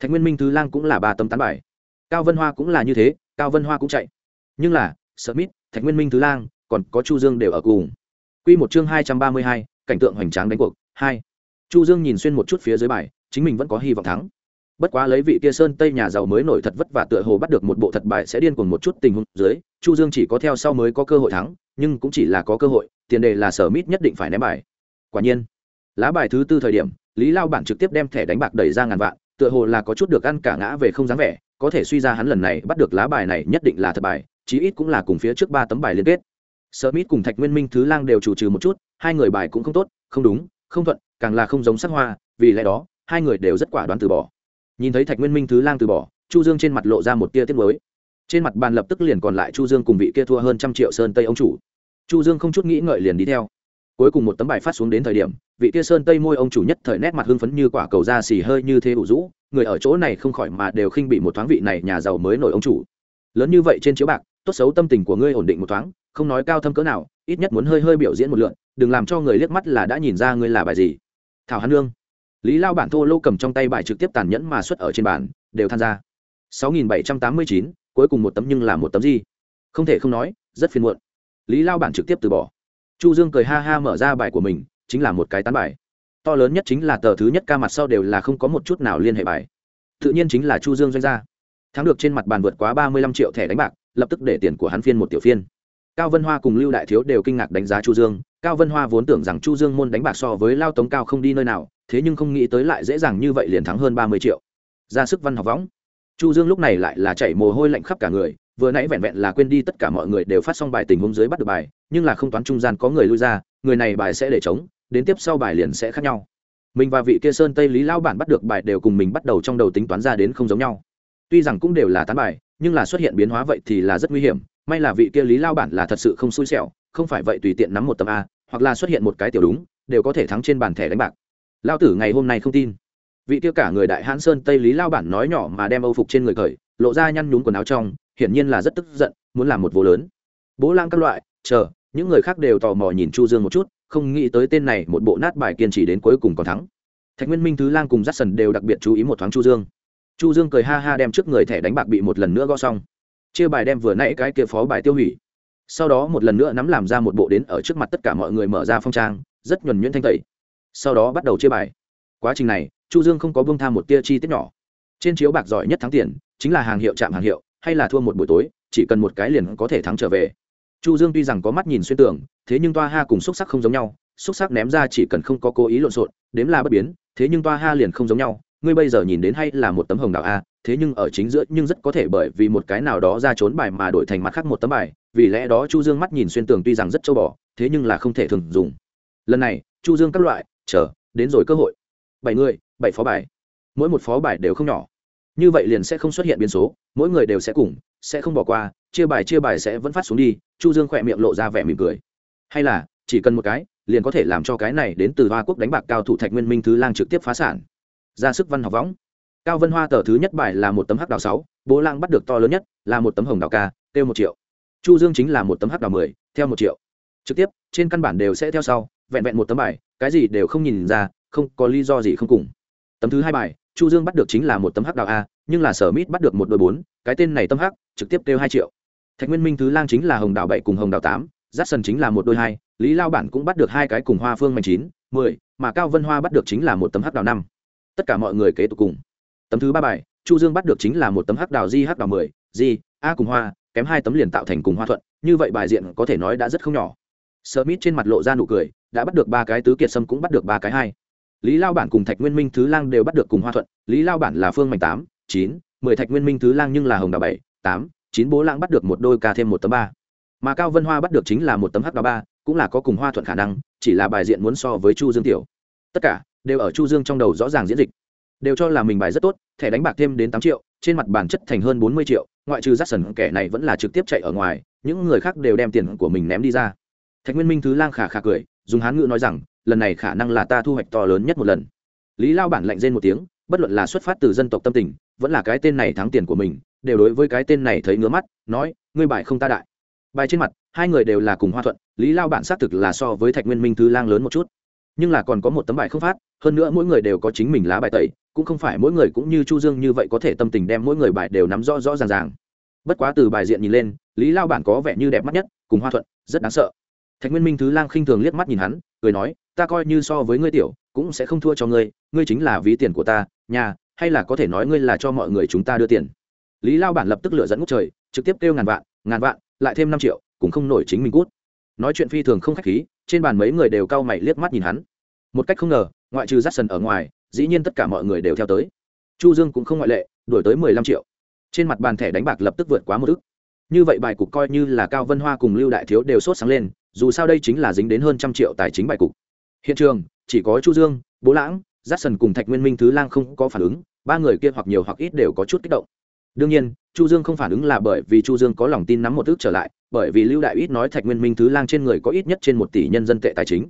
Thạch nguyên minh thứ lang cũng là ba tấm tán bài. Cao vân hoa cũng là như thế cao vân hoa cũng chạy. Nhưng là smith thạch nguyên minh thứ lang còn có chu dương đều ở cùng. Quy một chương hai trăm ba mươi hai, cảnh tượng hoành tráng đánh cuộc hai. Chu dương nhìn xuyên một chút phía dưới bài chính mình vẫn có hy vọng thắng bất quá lấy vị kia sơn tây nhà giàu mới nổi thật vất vả tựa hồ bắt được một bộ thật bài sẽ điên cuồng một chút tình huống dưới chu dương chỉ có theo sau mới có cơ hội thắng nhưng cũng chỉ là có cơ hội tiền đề là sở mít nhất định phải ném bài quả nhiên lá bài thứ tư thời điểm lý lao bản trực tiếp đem thẻ đánh bạc đẩy ra ngàn vạn tựa hồ là có chút được ăn cả ngã về không dáng vẻ có thể suy ra hắn lần này bắt được lá bài này nhất định là thật bài chí ít cũng là cùng phía trước ba tấm bài liên kết Sở Mít cùng Thạch Nguyên Minh thứ lang đều chủ trừ một chút, hai người bài cũng không tốt, không đúng, không thuận, càng là không giống sắc hoa, vì lẽ đó, hai người đều rất quả đoán từ bỏ. Nhìn thấy Thạch Nguyên Minh thứ lang từ bỏ, Chu Dương trên mặt lộ ra một tia tiếc nuối. Trên mặt bàn lập tức liền còn lại Chu Dương cùng vị kia thua hơn trăm triệu sơn tây ông chủ. Chu Dương không chút nghĩ ngợi liền đi theo. Cuối cùng một tấm bài phát xuống đến thời điểm, vị kia sơn tây môi ông chủ nhất thời nét mặt hưng phấn như quả cầu da xì hơi như thế ủ rũ, người ở chỗ này không khỏi mà đều khinh bị một thoáng vị này nhà giàu mới nổi ông chủ. Lớn như vậy trên chiếu bạc, tốt xấu tâm tình của ngươi ổn định một thoáng, không nói cao thâm cỡ nào ít nhất muốn hơi hơi biểu diễn một lượn đừng làm cho người liếc mắt là đã nhìn ra ngươi là bài gì thảo hán lương lý lao bản thô lô cầm trong tay bài trực tiếp tàn nhẫn mà xuất ở trên bàn đều tham gia 6.789, cuối cùng một tấm nhưng là một tấm gì? Không thể không nói rất phiền muộn. Lý lao bản trực tiếp từ bỏ. Chu dương cười ha ha mở ra bài của mình chính là một cái tán bài. To lớn nhất chính là tờ thứ nhất ca mặt sau đều là không có một chút nào liên hệ bài. Tự nhiên chính là chu dương doanh gia. Thắng được trên mặt bàn vượt quá ba mươi lăm triệu thẻ đánh bạc lập tức để tiền của hắn phiên một tiểu phiên. Cao vân hoa cùng lưu đại thiếu đều kinh ngạc đánh giá chu dương. Cao vân hoa vốn tưởng rằng chu dương môn đánh bạc so với lao tống cao không đi nơi nào thế nhưng không nghĩ tới lại dễ dàng như vậy liền thắng hơn ba mươi triệu. Ra sức văn học võng. Chu dương lúc này lại là chảy mồ hôi lạnh khắp cả người, vừa nãy vẹn vẹn là quên đi tất cả mọi người đều phát xong bài tình huống dưới bắt được bài, nhưng là không toán trung gian có người lui ra, người này bài sẽ để chống đến tiếp sau bài liền sẽ khác nhau. Mình và vị kia sơn tây lý lao bản bắt được bài đều cùng mình bắt đầu trong đầu tính toán ra đến không giống nhau. Tuy rằng cũng đều là tán bài, nhưng là xuất hiện biến hóa vậy thì là rất nguy hiểm, may là vị kia lý lao bản là thật sự không xui xẻo, không phải vậy tùy tiện nắm một tấm a, hoặc là xuất hiện một cái tiểu đúng, đều có thể thắng trên bàn thẻ đánh bạc lao tử ngày hôm nay không tin. Vị tiêu cả người đại hãn sơn tây lý lao bản nói nhỏ mà đem âu phục trên người khởi lộ ra nhăn nhúng quần áo trong, hiển nhiên là rất tức giận, muốn làm một vô lớn. Bố lang các loại, chờ, những người khác đều tò mò nhìn chu dương một chút, không nghĩ tới tên này một bộ nát bài kiên trì đến cuối cùng còn thắng. Thạch nguyên minh, thứ lang cùng dắt sần đều đặc biệt chú ý một thoáng chu dương. Chu dương cười ha ha đem trước người thẻ đánh bạc bị một lần nữa gõ xong. Chia bài đem vừa nãy cái kia phó bài tiêu hủy. Sau đó một lần nữa nắm làm ra một bộ đến ở trước mặt tất cả mọi người mở ra phong trang, rất nhuần nhuyễn thanh tẩy sau đó bắt đầu chia bài. Quá trình này, chu dương không có bông tham một tia chi tiết nhỏ. Trên chiếu bạc giỏi nhất thắng tiền, chính là hàng hiệu chạm hàng hiệu, hay là thua một buổi tối, chỉ cần một cái liền có thể thắng trở về. Chu dương tuy rằng có mắt nhìn xuyên tưởng thế nhưng toa ha cùng xúc sắc không giống nhau, xúc sắc ném ra chỉ cần không có cố ý lộn xộn, đếm là bất biến, thế nhưng toa ha liền không giống nhau. Ngươi bây giờ nhìn đến hay là một tấm hồng đạo a, thế nhưng ở chính giữa nhưng rất có thể bởi vì một cái nào đó ra trốn bài mà đổi thành mặt khác một tấm bài, vì lẽ đó chu dương mắt nhìn xuyên tường tuy rằng rất châu bò, thế nhưng là không thể thường dùng. Lần này, chu dương các loại chờ, đến rồi cơ hội. Bảy người, bảy phó bài. Mỗi một phó bài đều không nhỏ. Như vậy liền sẽ không xuất hiện biến số, mỗi người đều sẽ cùng, sẽ không bỏ qua, chia bài chia bài sẽ vẫn phát xuống đi, chu dương khỏe miệng lộ ra vẻ mỉm cười. Hay là, chỉ cần một cái, liền có thể làm cho cái này đến từ hoa quốc đánh bạc cao thủ thạch nguyên minh thứ lang trực tiếp phá sản. Ra sức văn học võng. Cao vân hoa tờ thứ nhất bài là một tấm hắc đào sáu, bố lang bắt được to lớn nhất, là một tấm hồng đào ca tiêu một triệu. Chu dương chính là một tấm hắc đào mười, theo một triệu. Trực tiếp, trên căn bản đều sẽ theo sau vẹn vẹn một tấm bài cái gì đều không nhìn ra không có lý do gì không cùng. Tấm thứ hai bài chu dương bắt được chính là một tấm hắc đào a nhưng là sở mít bắt được một đôi bốn cái tên này tâm hắc trực tiếp kêu hai triệu. Thạch nguyên minh thứ lang chính là hồng đào bảy cùng hồng đào tám giáp sân chính là một đôi hai lý lao bản cũng bắt được hai cái cùng hoa phương mạnh chín mười mà cao vân hoa bắt được chính là một tấm hắc đào năm. Tất cả mọi người kế tục cùng. Tấm thứ ba bài chu dương bắt được chính là một tấm hắc đào di hắc đào mười di a cùng hoa kém hai tấm liền tạo thành cùng hoa thuận như vậy bài diện có thể nói đã rất không nhỏ. Smith trên mặt lộ ra nụ cười, đã bắt được ba cái tứ kiệt sâm cũng bắt được ba cái hai. Lý Lao bản cùng Thạch Nguyên Minh thứ lang đều bắt được cùng Hoa Thuận, Lý Lao bản là Phương Mạnh tám, chín, mười Thạch Nguyên Minh thứ lang nhưng là Hồng Đào bảy, tám, chín Bố Lãng bắt được một đôi ca thêm một tấm ba. Mà Cao Vân Hoa bắt được chính là một tấm h đào ba, cũng là có cùng Hoa Thuận khả năng, chỉ là bài diện muốn so với Chu Dương tiểu. Tất cả đều ở Chu Dương trong đầu rõ ràng diễn dịch đều cho là mình bài rất tốt thẻ đánh bạc thêm đến tám triệu trên mặt bản chất thành hơn bốn mươi triệu ngoại trừ rắt sần kẻ này vẫn là trực tiếp chạy ở ngoài những người khác đều đem tiền của mình ném đi ra thạch nguyên minh thứ lang khả khả cười, dùng hán ngữ nói rằng, lần này khả năng là ta thu hoạch to lớn nhất một lần. Lý lao bản lạnh rên một tiếng, bất luận là xuất phát từ dân tộc tâm tình, vẫn là cái tên này thắng tiền của mình, đều đối với cái tên này thấy ngứa mắt, nói, ngươi bài không ta đại. Bài trên mặt, hai người đều là cùng hoa thuận, lý lao bản xác thực là so với thạch nguyên minh thứ lang lớn một chút. Nhưng là còn có một tấm bài không phát, hơn nữa mỗi người đều có chính mình lá bài tẩy, cũng không phải mỗi người cũng như chu dương như vậy có thể tâm tình đem mỗi người bài đều nắm rõ rõ ràng ràng. Bất quá từ bài diện nhìn lên, lý lao bản có vẻ như đẹp mắt nhất, cùng hoa thuận, rất đáng sợ thạch nguyên minh thứ lang khinh thường liếc mắt nhìn hắn, cười nói, ta coi như so với ngươi tiểu, cũng sẽ không thua cho ngươi ngươi chính là ví tiền của ta, nhà, hay là có thể nói ngươi là cho mọi người chúng ta đưa tiền? Lý lao bản lập tức lựa dẫn ngút trời, trực tiếp kêu ngàn vạn ngàn vạn, lại thêm năm triệu, cũng không nổi chính mình cút. Nói chuyện phi thường không khách khí, trên bàn mấy người đều cau mày liếc mắt nhìn hắn. Một cách không ngờ, ngoại trừ rát sần ở ngoài, dĩ nhiên tất cả mọi người đều theo tới. Chu dương cũng không ngoại lệ đổi tới mười lăm triệu. Trên mặt bàn thẻ đánh bạc lập tức vượt quá một ức. Như vậy bài cục coi như là cao vân hoa cùng lưu đại thiếu đều sốt sáng lên dù sao đây chính là dính đến hơn trăm triệu tài chính bài cục. Hiện trường, chỉ có chu dương, bố lãng giắt sần cùng thạch nguyên minh thứ lang không có phản ứng, ba người kia hoặc nhiều hoặc ít đều có chút kích động. Đương nhiên, chu dương không phản ứng là bởi vì chu dương có lòng tin nắm một ước trở lại, bởi vì lưu đại ít nói thạch nguyên minh thứ lang trên người có ít nhất trên một tỷ nhân dân tệ tài chính.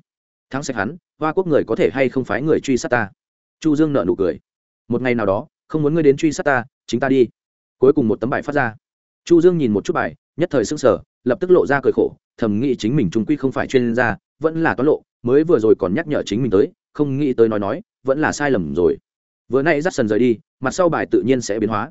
Thắng sạch hắn, hoa quốc người có thể hay không phái người truy sát ta? Chu dương nợ nụ cười. Một ngày nào đó, không muốn ngươi đến truy sát ta, chính ta đi. Cuối cùng một tấm bài phát ra. Chu dương nhìn một chút bài, nhất thời sững sờ, lập tức lộ ra cười khổ thầm nghĩ chính mình trung quy không phải chuyên gia, vẫn là toán lộ, mới vừa rồi còn nhắc nhở chính mình tới, không nghĩ tới nói nói, vẫn là sai lầm rồi. Vừa nay dắt sần rời đi, mặt sau bài tự nhiên sẽ biến hóa.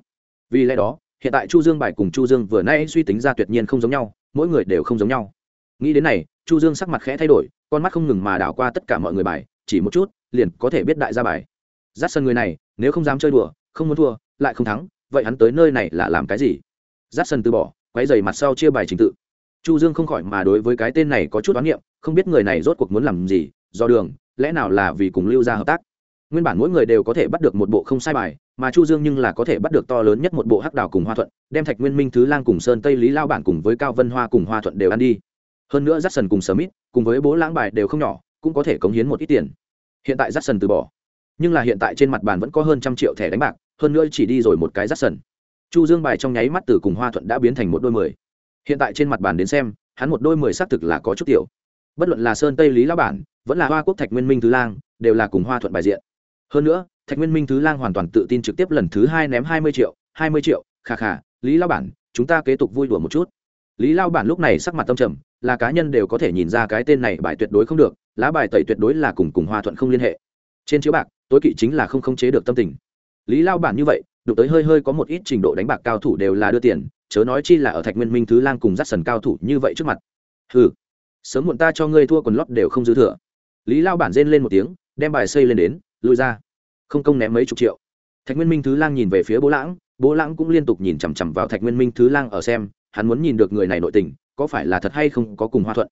Vì lẽ đó, hiện tại chu dương bài cùng chu dương vừa nay suy tính ra tuyệt nhiên không giống nhau, mỗi người đều không giống nhau. Nghĩ đến này, chu dương sắc mặt khẽ thay đổi, con mắt không ngừng mà đảo qua tất cả mọi người bài, chỉ một chút, liền có thể biết đại gia bài. Dắt sân người này, nếu không dám chơi đùa, không muốn thua, lại không thắng, vậy hắn tới nơi này là làm cái gì? Dắt sân từ bỏ quay giày mặt sau chia bài trình tự chu dương không khỏi mà đối với cái tên này có chút đoán niệm, không biết người này rốt cuộc muốn làm gì, do đường, lẽ nào là vì cùng lưu ra hợp tác? Nguyên bản mỗi người đều có thể bắt được một bộ không sai bài, mà chu dương nhưng là có thể bắt được to lớn nhất một bộ hắc đào cùng hoa thuận, đem thạch nguyên minh, thứ lang cùng sơn tây lý lao bản cùng với cao vân hoa cùng hoa thuận đều ăn đi. Hơn nữa j sần cùng smith cùng với bố lãng bài đều không nhỏ, cũng có thể cống hiến một ít tiền. Hiện tại j sần từ bỏ. Nhưng là hiện tại trên mặt bàn vẫn có hơn trăm triệu thẻ đánh bạc, hơn nữa chỉ đi rồi một cái j sần. Chu dương bài trong nháy mắt từ cùng hoa thuận đã biến thành một đôi mười hiện tại trên mặt bàn đến xem, hắn một đôi mười xác thực là có chút tiểu. Bất luận là sơn tây lý lão bản, vẫn là hoa quốc thạch nguyên minh thứ lang, đều là cùng hoa thuận bài diện. Hơn nữa, thạch nguyên minh thứ lang hoàn toàn tự tin trực tiếp lần thứ hai ném hai mươi triệu, hai mươi triệu khà khà lý lao bản, chúng ta kế tục vui đùa một chút. Lý lao bản lúc này sắc mặt tâm trầm, là cá nhân đều có thể nhìn ra cái tên này bài tuyệt đối không được, lá bài tẩy tuyệt đối là cùng cùng hoa thuận không liên hệ. Trên chiếu bạc, tối kỵ chính là không khống chế được tâm tình. Lý lao bản như vậy đụng tới hơi hơi có một ít trình độ đánh bạc cao thủ đều là đưa tiền, chớ nói chi là ở thạch nguyên minh thứ lang cùng dắt sần cao thủ như vậy trước mặt. Ừ sớm muộn ta cho ngươi thua quần lót đều không dư thừa. Lý lao bản rên lên một tiếng, đem bài xây lên đến lùi ra. Không công ném mấy chục triệu. Thạch nguyên minh thứ lang nhìn về phía bố lãng bố lãng cũng liên tục nhìn chằm chằm vào thạch nguyên minh thứ lang ở xem, hắn muốn nhìn được người này nội tình, có phải là thật hay không có cùng hoa thuận.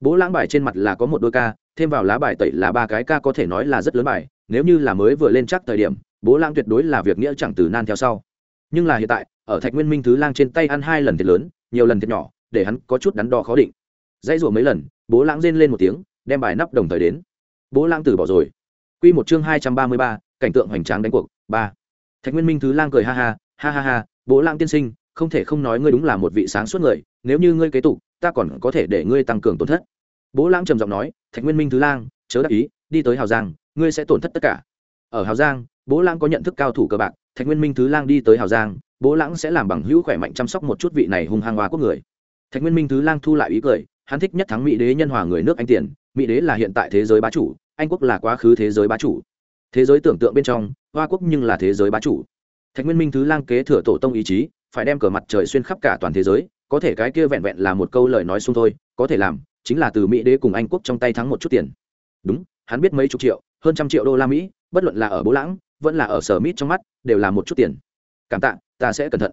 Bố lãng bài trên mặt là có một đôi ca, thêm vào lá bài tẩy là ba cái ca có thể nói là rất lớn bài, nếu như là mới vừa lên chắc thời điểm bố Lang tuyệt đối là việc nghĩa chẳng từ nan theo sau. Nhưng là hiện tại, ở thạch nguyên minh thứ lang trên tay ăn hai lần thiệt lớn, nhiều lần thiệt nhỏ, để hắn có chút đắn đo khó định. Dãy rủa mấy lần, bố lãng rên lên một tiếng, đem bài nắp đồng thời đến. Bố lãng từ bỏ rồi. Q một chương hai trăm ba mươi ba, cảnh tượng hoành tráng đánh cuộc, ba. Thạch nguyên minh thứ lang cười ha ha ha ha ha, bố lãng tiên sinh, không thể không nói ngươi đúng là một vị sáng suốt người, nếu như ngươi kế tục, ta còn có thể để ngươi tăng cường tổn thất. Bố lãng trầm giọng nói, thạch nguyên minh thứ lang, chớ đắc ý, đi tới hào giang, ngươi sẽ tổn thất tất cả. Ở hào giang bố lãng có nhận thức cao thủ cơ bạc, thạch nguyên minh thứ lang đi tới hào giang, bố lãng sẽ làm bằng hữu khỏe mạnh chăm sóc một chút vị này hung hăng hoa quốc người. Thạch nguyên minh thứ lang thu lại ý cười, hắn thích nhất thắng mỹ đế nhân hòa người nước anh tiền, mỹ đế là hiện tại thế giới bá chủ, anh quốc là quá khứ thế giới bá chủ. Thế giới tưởng tượng bên trong, hoa quốc nhưng là thế giới bá chủ. Thạch nguyên minh thứ lang kế thừa tổ tông ý chí, phải đem cờ mặt trời xuyên khắp cả toàn thế giới, có thể cái kia vẹn vẹn là một câu lời nói xung thôi, có thể làm, chính là từ mỹ đế cùng anh quốc trong tay thắng một chút tiền. Đúng, hắn biết mấy chục triệu, hơn trăm triệu đô la mỹ, bất luận là ở bố lãng vẫn là ở sở mít trong mắt, đều là một chút tiền. Cảm tạ, ta sẽ cẩn thận.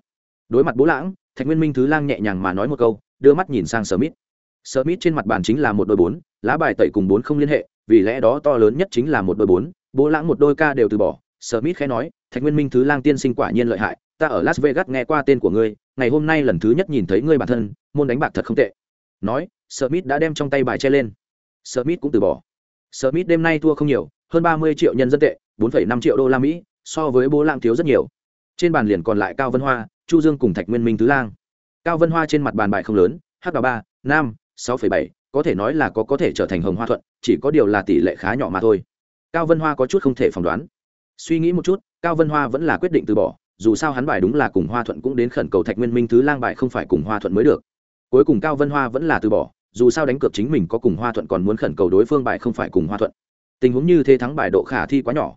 Đối mặt bố lãng, thạch nguyên minh thứ lang nhẹ nhàng mà nói một câu, đưa mắt nhìn sang sở mít. Sở mít trên mặt bàn chính là một đôi bốn, lá bài tẩy cùng bốn không liên hệ, vì lẽ đó to lớn nhất chính là một đôi bốn, bố lãng một đôi ca đều từ bỏ. Sở smith khẽ nói, thạch nguyên minh thứ lang tiên sinh quả nhiên lợi hại, ta ở las vegas nghe qua tên của ngươi, ngày hôm nay lần thứ nhất nhìn thấy ngươi bản thân, môn đánh bạc thật không tệ. Nói sở smith đã đem trong tay bài che lên. Sở smith cũng từ bỏ. Sở smith đêm nay thua không nhiều hơn ba mươi triệu nhân dân tệ, bốn năm triệu đô la mỹ, so với bố lang thiếu rất nhiều. Trên bàn liền còn lại cao vân hoa, chu dương cùng thạch nguyên minh thứ lang. Cao vân hoa trên mặt bàn bài không lớn h ba, nam, sáu bảy, có thể nói là có có thể trở thành hồng hoa thuận, chỉ có điều là tỷ lệ khá nhỏ mà thôi. Cao vân hoa có chút không thể phỏng đoán. Suy nghĩ một chút, cao vân hoa vẫn là quyết định từ bỏ, dù sao hắn bài đúng là cùng hoa thuận cũng đến khẩn cầu thạch nguyên minh thứ lang bài không phải cùng hoa thuận mới được. Cuối cùng cao vân hoa vẫn là từ bỏ, dù sao đánh cược chính mình có cùng hoa thuận còn muốn khẩn cầu đối phương bài không phải cùng hoa thuận tình huống như thế thắng bài độ khả thi quá nhỏ.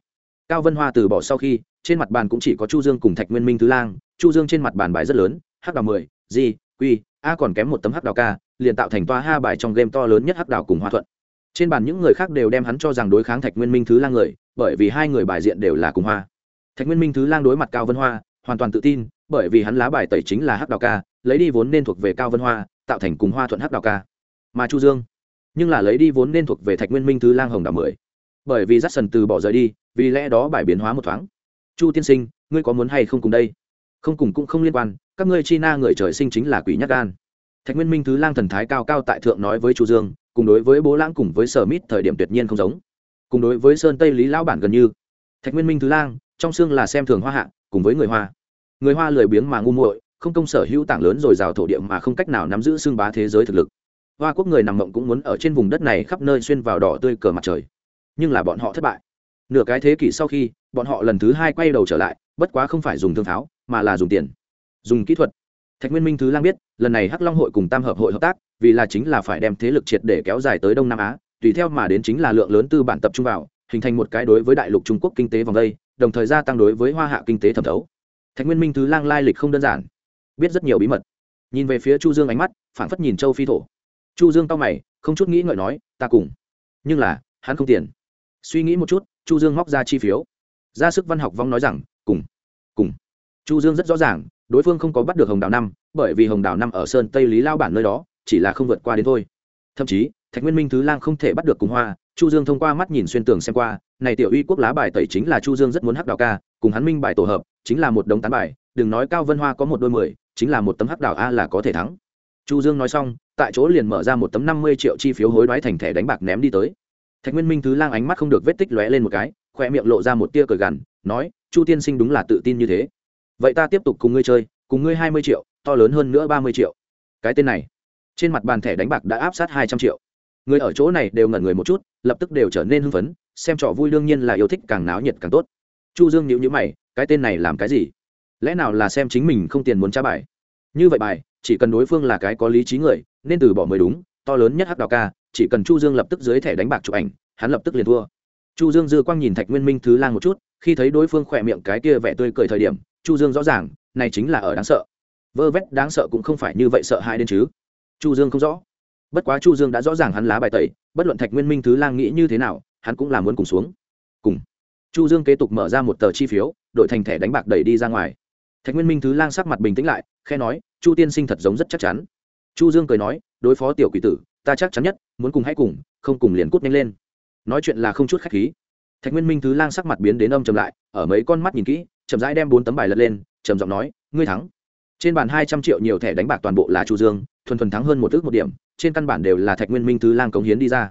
Cao vân hoa từ bỏ sau khi, trên mặt bàn cũng chỉ có chu dương cùng thạch nguyên minh thứ lang, chu dương trên mặt bàn bài rất lớn, hắc đào mười di quy a còn kém một tấm hắc đào ca, liền tạo thành toa ha bài trong game to lớn nhất hắc đào cùng hoa thuận. Trên bàn những người khác đều đem hắn cho rằng đối kháng thạch nguyên minh thứ lang người, bởi vì hai người bài diện đều là cùng hoa. Thạch nguyên minh thứ lang đối mặt cao vân hoa, hoàn toàn tự tin, bởi vì hắn lá bài tẩy chính là hắc đào ca, lấy đi vốn nên thuộc về cao vân hoa, tạo thành cùng hoa thuận hắc đào ca. Mà chu dương, nhưng là lấy đi vốn nên thuộc về thạch nguyên minh thứ lang hồng đào mười bởi vì dắt sần từ bỏ rời đi, vì lẽ đó bài biến hóa một thoáng. Chu tiên sinh, ngươi có muốn hay không cùng đây? Không cùng cũng không liên quan, các ngươi chi na người trời sinh chính là quỷ nhắc gan. Thạch nguyên minh thứ lang thần thái cao cao tại thượng nói với chu dương, cùng đối với bố lãng cùng với sở mít thời điểm tuyệt nhiên không giống. Cùng đối với sơn tây lý lão bản gần như. Thạch nguyên minh thứ lang, trong xương là xem thường hoa hạ, cùng với người hoa. Người hoa lười biếng mà ngu muội, không công sở hữu tảng lớn rồi rào thổ địa mà không cách nào nắm giữ xương bá thế giới thực lực. Hoa quốc người nằm mộng cũng muốn ở trên vùng đất này khắp nơi xuyên vào đỏ tươi cờ mặt trời nhưng là bọn họ thất bại. Nửa cái thế kỷ sau khi, bọn họ lần thứ hai quay đầu trở lại, bất quá không phải dùng thương pháo mà là dùng tiền, dùng kỹ thuật. Thạch nguyên minh thứ lang biết, lần này hắc long hội cùng tam hợp hội hợp tác, vì là chính là phải đem thế lực triệt để kéo dài tới đông nam á, tùy theo mà đến chính là lượng lớn tư bản tập trung vào, hình thành một cái đối với đại lục trung quốc kinh tế vòng đây, đồng thời gia tăng đối với hoa hạ kinh tế thẩm thấu. Thạch nguyên minh thứ lang lai lịch không đơn giản, biết rất nhiều bí mật. Nhìn về phía chu dương ánh mắt, phảng phất nhìn châu phi thổ. Chu dương tao mày, không chút nghĩ ngợi nói, ta cùng, nhưng là, hắn không tiền suy nghĩ một chút, chu dương móc ra chi phiếu. Ra sức văn học vong nói rằng, cùng cùng. Chu dương rất rõ ràng, đối phương không có bắt được hồng đào năm, bởi vì hồng đào năm ở sơn tây lý lao bản nơi đó, chỉ là không vượt qua đến thôi. Thậm chí, thạch nguyên minh thứ lang không thể bắt được cùng hoa, chu dương thông qua mắt nhìn xuyên tường xem qua, này tiểu uy quốc lá bài tẩy chính là chu dương rất muốn hắc đào ca, cùng hắn minh bài tổ hợp, chính là một đống tán bài, đừng nói cao vân hoa có một đôi mười, chính là một tấm hắc đảo a là có thể thắng. Chu dương nói xong, tại chỗ liền mở ra một tấm năm mươi triệu chi phiếu hối đoái thành thẻ đánh bạc ném đi tới thạch nguyên minh thứ lang ánh mắt không được vết tích lóe lên một cái khoe miệng lộ ra một tia cười gằn, nói, chu tiên sinh đúng là tự tin như thế. Vậy ta tiếp tục cùng ngươi chơi, cùng ngươi hai mươi triệu, to lớn hơn nữa ba mươi triệu. Cái tên này, trên mặt bàn thẻ đánh bạc đã áp sát hai trăm triệu. Người ở chỗ này đều ngẩn người một chút, lập tức đều trở nên hưng phấn, xem trò vui đương nhiên là yêu thích càng náo nhiệt càng tốt. Chu dương nhịu nhữ mày, cái tên này làm cái gì? Lẽ nào là xem chính mình không tiền muốn tra bài? Như vậy bài, chỉ cần đối phương là cái có lý trí người, nên từ bỏ mới đúng, to lớn nhất hắc đào ca chỉ cần chu dương lập tức dưới thẻ đánh bạc chụp ảnh, hắn lập tức liền thua. Chu dương dư quang nhìn thạch nguyên minh thứ lang một chút, khi thấy đối phương khỏe miệng cái kia vẻ tươi cười thời điểm, chu dương rõ ràng, này chính là ở đáng sợ. Vơ vét đáng sợ cũng không phải như vậy sợ hãi đến chứ. Chu dương không rõ. Bất quá chu dương đã rõ ràng hắn lá bài tẩy, bất luận thạch nguyên minh thứ lang nghĩ như thế nào, hắn cũng là muốn cùng xuống. Cùng. Chu dương kế tục mở ra một tờ chi phiếu đội thành thẻ đánh bạc đẩy đi ra ngoài. Thạch nguyên minh thứ lang sắc mặt bình tĩnh lại khe nói, chu tiên sinh thật giống rất chắc chắn. Chu dương cười nói, đối phó tiểu quỷ tử ta chắc chắn nhất, muốn cùng hãy cùng, không cùng liền cút nhanh lên. Nói chuyện là không chút khách khí. Thạch nguyên minh thứ lang sắc mặt biến đến âm trầm lại, ở mấy con mắt nhìn kỹ, chậm rãi đem bốn tấm bài lật lên, trầm giọng nói, ngươi thắng. Trên bàn hai trăm triệu nhiều thẻ đánh bạc toàn bộ là chu dương, thuần thuần thắng hơn một ước một điểm, trên căn bản đều là thạch nguyên minh thứ lang cống hiến đi ra.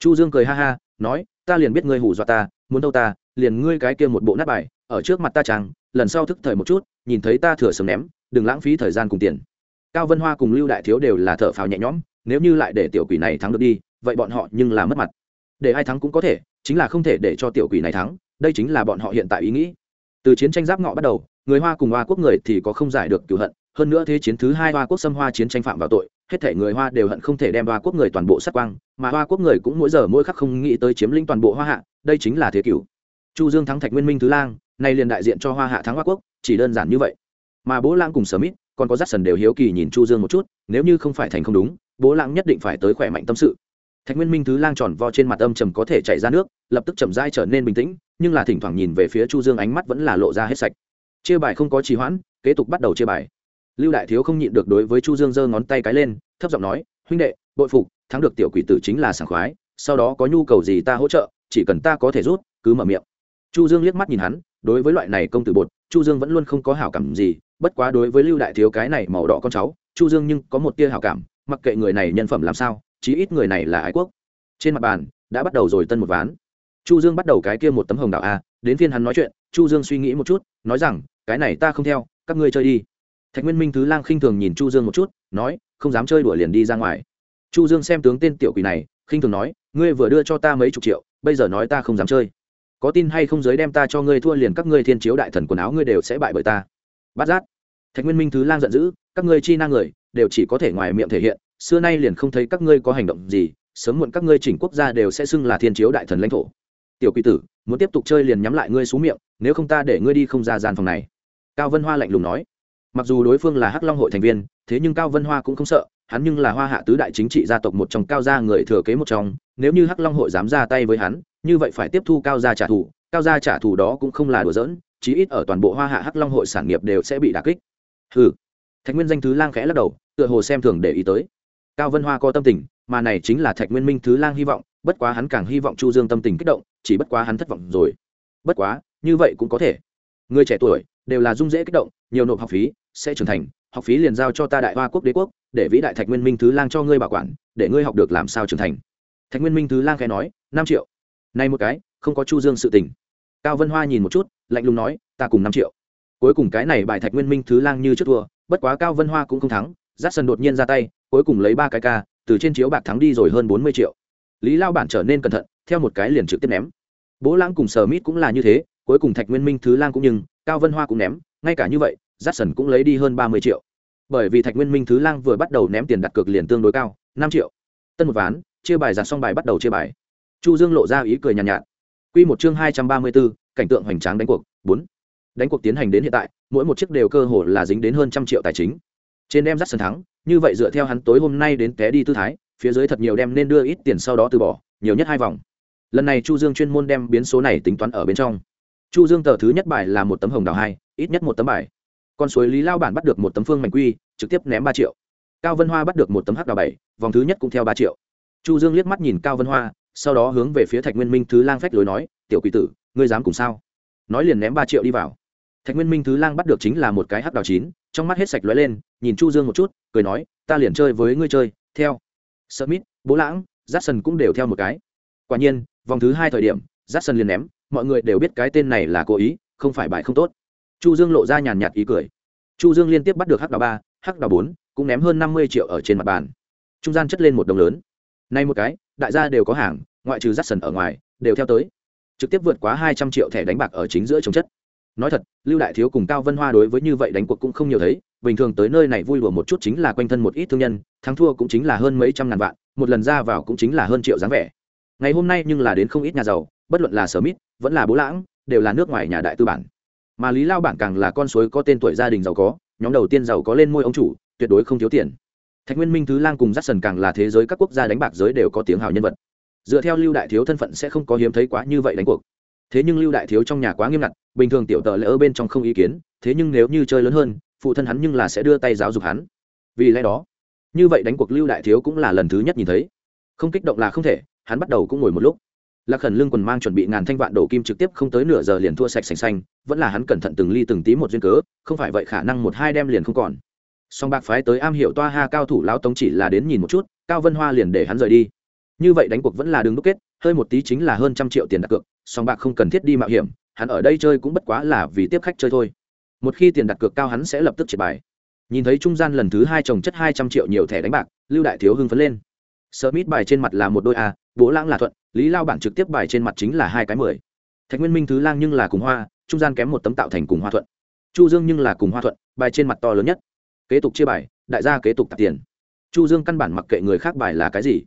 Chu dương cười ha ha, nói, ta liền biết ngươi hù dọa ta, muốn đâu ta, liền ngươi cái kia một bộ nát bài, ở trước mặt ta chàng, lần sau thức thời một chút, nhìn thấy ta thừa sớm ném, đừng lãng phí thời gian cùng tiền. Cao vân hoa cùng lưu đại thiếu đều là thợ phào nhẹ nhõm nếu như lại để tiểu quỷ này thắng được đi, vậy bọn họ nhưng là mất mặt. Để ai thắng cũng có thể, chính là không thể để cho tiểu quỷ này thắng, đây chính là bọn họ hiện tại ý nghĩ. Từ chiến tranh giáp ngọ bắt đầu, người hoa cùng hoa quốc người thì có không giải được cựu hận, hơn nữa thế chiến thứ hai hoa quốc xâm hoa chiến tranh phạm vào tội, hết thể người hoa đều hận không thể đem hoa quốc người toàn bộ sát quang, mà hoa quốc người cũng mỗi giờ mỗi khắc không nghĩ tới chiếm lĩnh toàn bộ hoa hạ, đây chính là thế cửu. Chu dương thắng thạch nguyên minh thứ lang, nay liền đại diện cho hoa hạ thắng hoa quốc, chỉ đơn giản như vậy. Mà bố lang cùng sở mít còn có rắt sần đều hiếu kỳ nhìn chu dương một chút, nếu như không phải thành không đúng, bố lang nhất định phải tới khỏe mạnh tâm sự. Thạch nguyên minh thứ lang tròn vo trên mặt âm trầm có thể chảy ra nước, lập tức chậm dai trở nên bình tĩnh, nhưng là thỉnh thoảng nhìn về phía chu dương ánh mắt vẫn là lộ ra hết sạch. Chia bài không có trì hoãn, kế tục bắt đầu chia bài. Lưu đại thiếu không nhịn được đối với chu dương giơ ngón tay cái lên, thấp giọng nói, huynh đệ, bội phục, thắng được tiểu quỷ tử chính là sảng khoái, sau đó có nhu cầu gì ta hỗ trợ, chỉ cần ta có thể rút, cứ mở miệng. Chu dương liếc mắt nhìn hắn, đối với loại này công tử bột, chu dương vẫn luôn không có hảo cảm gì bất quá đối với lưu đại thiếu cái này màu đỏ con cháu, chu dương nhưng có một tia hảo cảm, mặc kệ người này nhân phẩm làm sao, chí ít người này là ái quốc. Trên mặt bàn, đã bắt đầu rồi tân một ván. Chu dương bắt đầu cái kia một tấm hồng đạo a, đến phiên hắn nói chuyện, chu dương suy nghĩ một chút, nói rằng, cái này ta không theo, các ngươi chơi đi. Thạch nguyên minh thứ lang khinh thường nhìn chu dương một chút, nói, không dám chơi đùa liền đi ra ngoài. Chu dương xem tướng tên tiểu quỷ này, khinh thường nói, ngươi vừa đưa cho ta mấy chục triệu, bây giờ nói ta không dám chơi. Có tin hay không giới đem ta cho ngươi thua liền các ngươi thiên chiếu đại thần quần áo ngươi đều sẽ bại bởi ta bát giác. Thạch nguyên minh thứ lang giận dữ, các ngươi chi năng người, đều chỉ có thể ngoài miệng thể hiện, xưa nay liền không thấy các ngươi có hành động gì, sớm muộn các ngươi chỉnh quốc gia đều sẽ xưng là thiên chiếu đại thần lãnh thổ. Tiểu quỷ tử, muốn tiếp tục chơi liền nhắm lại ngươi xuống miệng, nếu không ta để ngươi đi không ra gian phòng này. Cao vân hoa lạnh lùng nói. Mặc dù đối phương là hắc long hội thành viên, thế nhưng cao vân hoa cũng không sợ, hắn nhưng là hoa hạ tứ đại chính trị gia tộc một trong cao gia người thừa kế một trong, nếu như hắc long hội dám ra tay với hắn, như vậy phải tiếp thu cao gia trả thù, cao gia trả thù đó cũng không là đùa giỡn chí ít ở toàn bộ hoa hạ hắc long hội sản nghiệp đều sẽ bị đà kích. Ừ thạch nguyên danh thứ lang khẽ lắc đầu, tựa hồ xem thường để ý tới. Cao vân hoa có tâm tình, mà này chính là thạch nguyên minh thứ lang hy vọng, bất quá hắn càng hy vọng chu dương tâm tình kích động, chỉ bất quá hắn thất vọng rồi. Bất quá, như vậy cũng có thể. Người trẻ tuổi đều là dung dễ kích động, nhiều nộp học phí, sẽ trưởng thành, học phí liền giao cho ta đại hoa quốc đế quốc, để vĩ đại thạch nguyên minh thứ lang cho ngươi bảo quản, để ngươi học được làm sao trưởng thành. Thạch nguyên minh thứ lang khẽ nói, năm triệu. Nay một cái, không có chu dương sự tình cao vân hoa nhìn một chút lạnh lùng nói ta cùng năm triệu. Cuối cùng cái này bài thạch nguyên minh thứ lang như trước thua bất quá cao vân hoa cũng không thắng giáp sân đột nhiên ra tay cuối cùng lấy ba cái ca từ trên chiếu bạc thắng đi rồi hơn bốn mươi triệu. Lý lao bản trở nên cẩn thận theo một cái liền trực tiếp ném. Bố lãng cùng sờ mít cũng là như thế cuối cùng thạch nguyên minh thứ lang cũng nhưng cao vân hoa cũng ném ngay cả như vậy giáp sân cũng lấy đi hơn ba mươi triệu. Bởi vì thạch nguyên minh thứ lang vừa bắt đầu ném tiền đặt cược liền tương đối cao năm triệu. Tân một ván chia bài giặt xong bài bắt đầu chia bài. Chu dương lộ ra ý cười nhàn nhạt, nhạt quy một chương hai trăm ba mươi 234, cảnh tượng hoành tráng đánh cuộc. Bốn. Đánh cuộc tiến hành đến hiện tại mỗi một chiếc đều cơ hồ là dính đến hơn trăm triệu tài chính. Trên đem dắt sân thắng như vậy dựa theo hắn tối hôm nay đến té đi tư thái phía dưới thật nhiều đem nên đưa ít tiền sau đó từ bỏ nhiều nhất hai vòng. Lần này chu dương chuyên môn đem biến số này tính toán ở bên trong. Chu dương tờ thứ nhất bài là một tấm hồng đào hai ít nhất một tấm bài. Con suối lý lao bản bắt được một tấm phương mảnh quy trực tiếp ném ba triệu. Cao vân hoa bắt được một tấm hắc đào bảy vòng thứ nhất cũng theo ba triệu. Chu dương liếc mắt nhìn cao vân hoa sau đó hướng về phía thạch nguyên minh thứ lang phách lối nói, tiểu quỷ tử, ngươi dám cùng sao? Nói liền ném ba triệu đi vào. Thạch nguyên minh thứ lang bắt được chính là một cái hắc đào chín, trong mắt hết sạch lóe lên, nhìn chu dương một chút, cười nói, ta liền chơi với ngươi chơi, theo. Smith bố lãng, jackson cũng đều theo một cái. Quả nhiên, vòng thứ hai thời điểm, jackson liền ném, mọi người đều biết cái tên này là cố ý, không phải bài không tốt. Chu dương lộ ra nhàn nhạt ý cười. Chu dương liên tiếp bắt được hắc đào ba, hắc đào bốn, cũng ném hơn năm mươi triệu ở trên mặt bàn. Trung gian chất lên một đồng lớn nay một cái, đại gia đều có hàng, ngoại trừ Jackson ở ngoài, đều theo tới. Trực tiếp vượt quá hai trăm triệu thẻ đánh bạc ở chính giữa trồng chất. Nói thật, lưu đại thiếu cùng cao vân hoa đối với như vậy đánh cuộc cũng không nhiều thấy, bình thường tới nơi này vui lùa một chút chính là quanh thân một ít thương nhân, thắng thua cũng chính là hơn mấy trăm ngàn vạn, một lần ra vào cũng chính là hơn triệu dáng vẻ. Ngày hôm nay nhưng là đến không ít nhà giàu, bất luận là sở mít, vẫn là bố lãng, đều là nước ngoài nhà đại tư bản. Mà lý lao bản càng là con suối có tên tuổi gia đình giàu có, nhóm đầu tiên giàu có lên môi ông chủ, tuyệt đối không thiếu tiền thạch nguyên minh thứ lang cùng j a càng là thế giới các quốc gia đánh bạc giới đều có tiếng hào nhân vật. Dựa theo lưu đại thiếu thân phận sẽ không có hiếm thấy quá như vậy đánh cuộc. Thế nhưng lưu đại thiếu trong nhà quá nghiêm ngặt, bình thường tiểu tờ lỡ bên trong không ý kiến, thế nhưng nếu như chơi lớn hơn, phụ thân hắn nhưng là sẽ đưa tay giáo dục hắn. Vì lẽ đó, như vậy đánh cuộc lưu đại thiếu cũng là lần thứ nhất nhìn thấy. Không kích động là không thể, hắn bắt đầu cũng ngồi một lúc. Lạc khẩn lương quần mang chuẩn bị ngàn thanh vạn đổ kim trực tiếp không tới nửa giờ liền thua sạch sành xanh, vẫn là hắn cẩn thận từng ly từng tí một duyên cớ, không phải vậy khả năng một hai đem liền không còn song bạc phái tới am hiểu toa ha cao thủ lão tống chỉ là đến nhìn một chút, cao vân hoa liền để hắn rời đi. Như vậy đánh cuộc vẫn là đường đúc kết, hơi một tí chính là hơn trăm triệu tiền đặt cược, song bạc không cần thiết đi mạo hiểm, hắn ở đây chơi cũng bất quá là vì tiếp khách chơi thôi. Một khi tiền đặt cược cao hắn sẽ lập tức triệt bài. Nhìn thấy trung gian lần thứ hai trồng chất hai trăm triệu nhiều thẻ đánh bạc, lưu đại thiếu hưng phấn lên. Smith bài trên mặt là một đôi a, bố lãng là thuận, lý lao bản trực tiếp bài trên mặt chính là hai cái mười. Thạch nguyên minh thứ lang nhưng là cùng hoa, trung gian kém một tấm tạo thành cùng hoa thuận. Chu dương nhưng là cùng hoa thuận, bài trên mặt to lớn nhất kế tục chia bài, đại gia kế tục tạp tiền. Chu dương căn bản mặc kệ người khác bài là cái gì.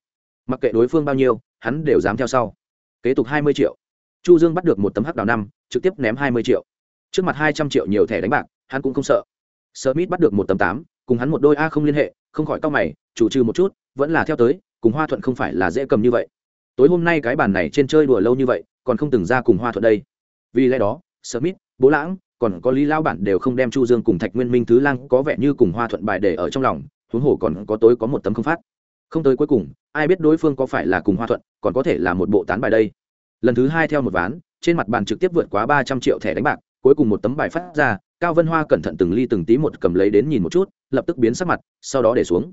Mặc kệ đối phương bao nhiêu, hắn đều dám theo sau. Kế tục hai mươi triệu. Chu dương bắt được một tấm hắc đào năm, trực tiếp ném hai mươi triệu. Trước mặt hai trăm triệu nhiều thẻ đánh bạc, hắn cũng không sợ. Smith bắt được một tấm tám, cùng hắn một đôi a không liên hệ, không khỏi cao mày, chủ trừ một chút, vẫn là theo tới, cùng hoa thuận không phải là dễ cầm như vậy. Tối hôm nay cái bàn này trên chơi đùa lâu như vậy, còn không từng ra cùng hoa thuận đây. Vì lẽ đó, smith, bố lãng còn có lý lao bản đều không đem chu dương cùng thạch nguyên minh thứ lang có vẻ như cùng hoa thuận bài để ở trong lòng, huống hồ còn có tối có một tấm không phát. Không tới cuối cùng, ai biết đối phương có phải là cùng hoa thuận, còn có thể là một bộ tán bài đây. Lần thứ hai theo một ván, trên mặt bàn trực tiếp vượt quá ba trăm triệu thẻ đánh bạc, cuối cùng một tấm bài phát ra, cao vân hoa cẩn thận từng ly từng tí một cầm lấy đến nhìn một chút, lập tức biến sắc mặt, sau đó để xuống.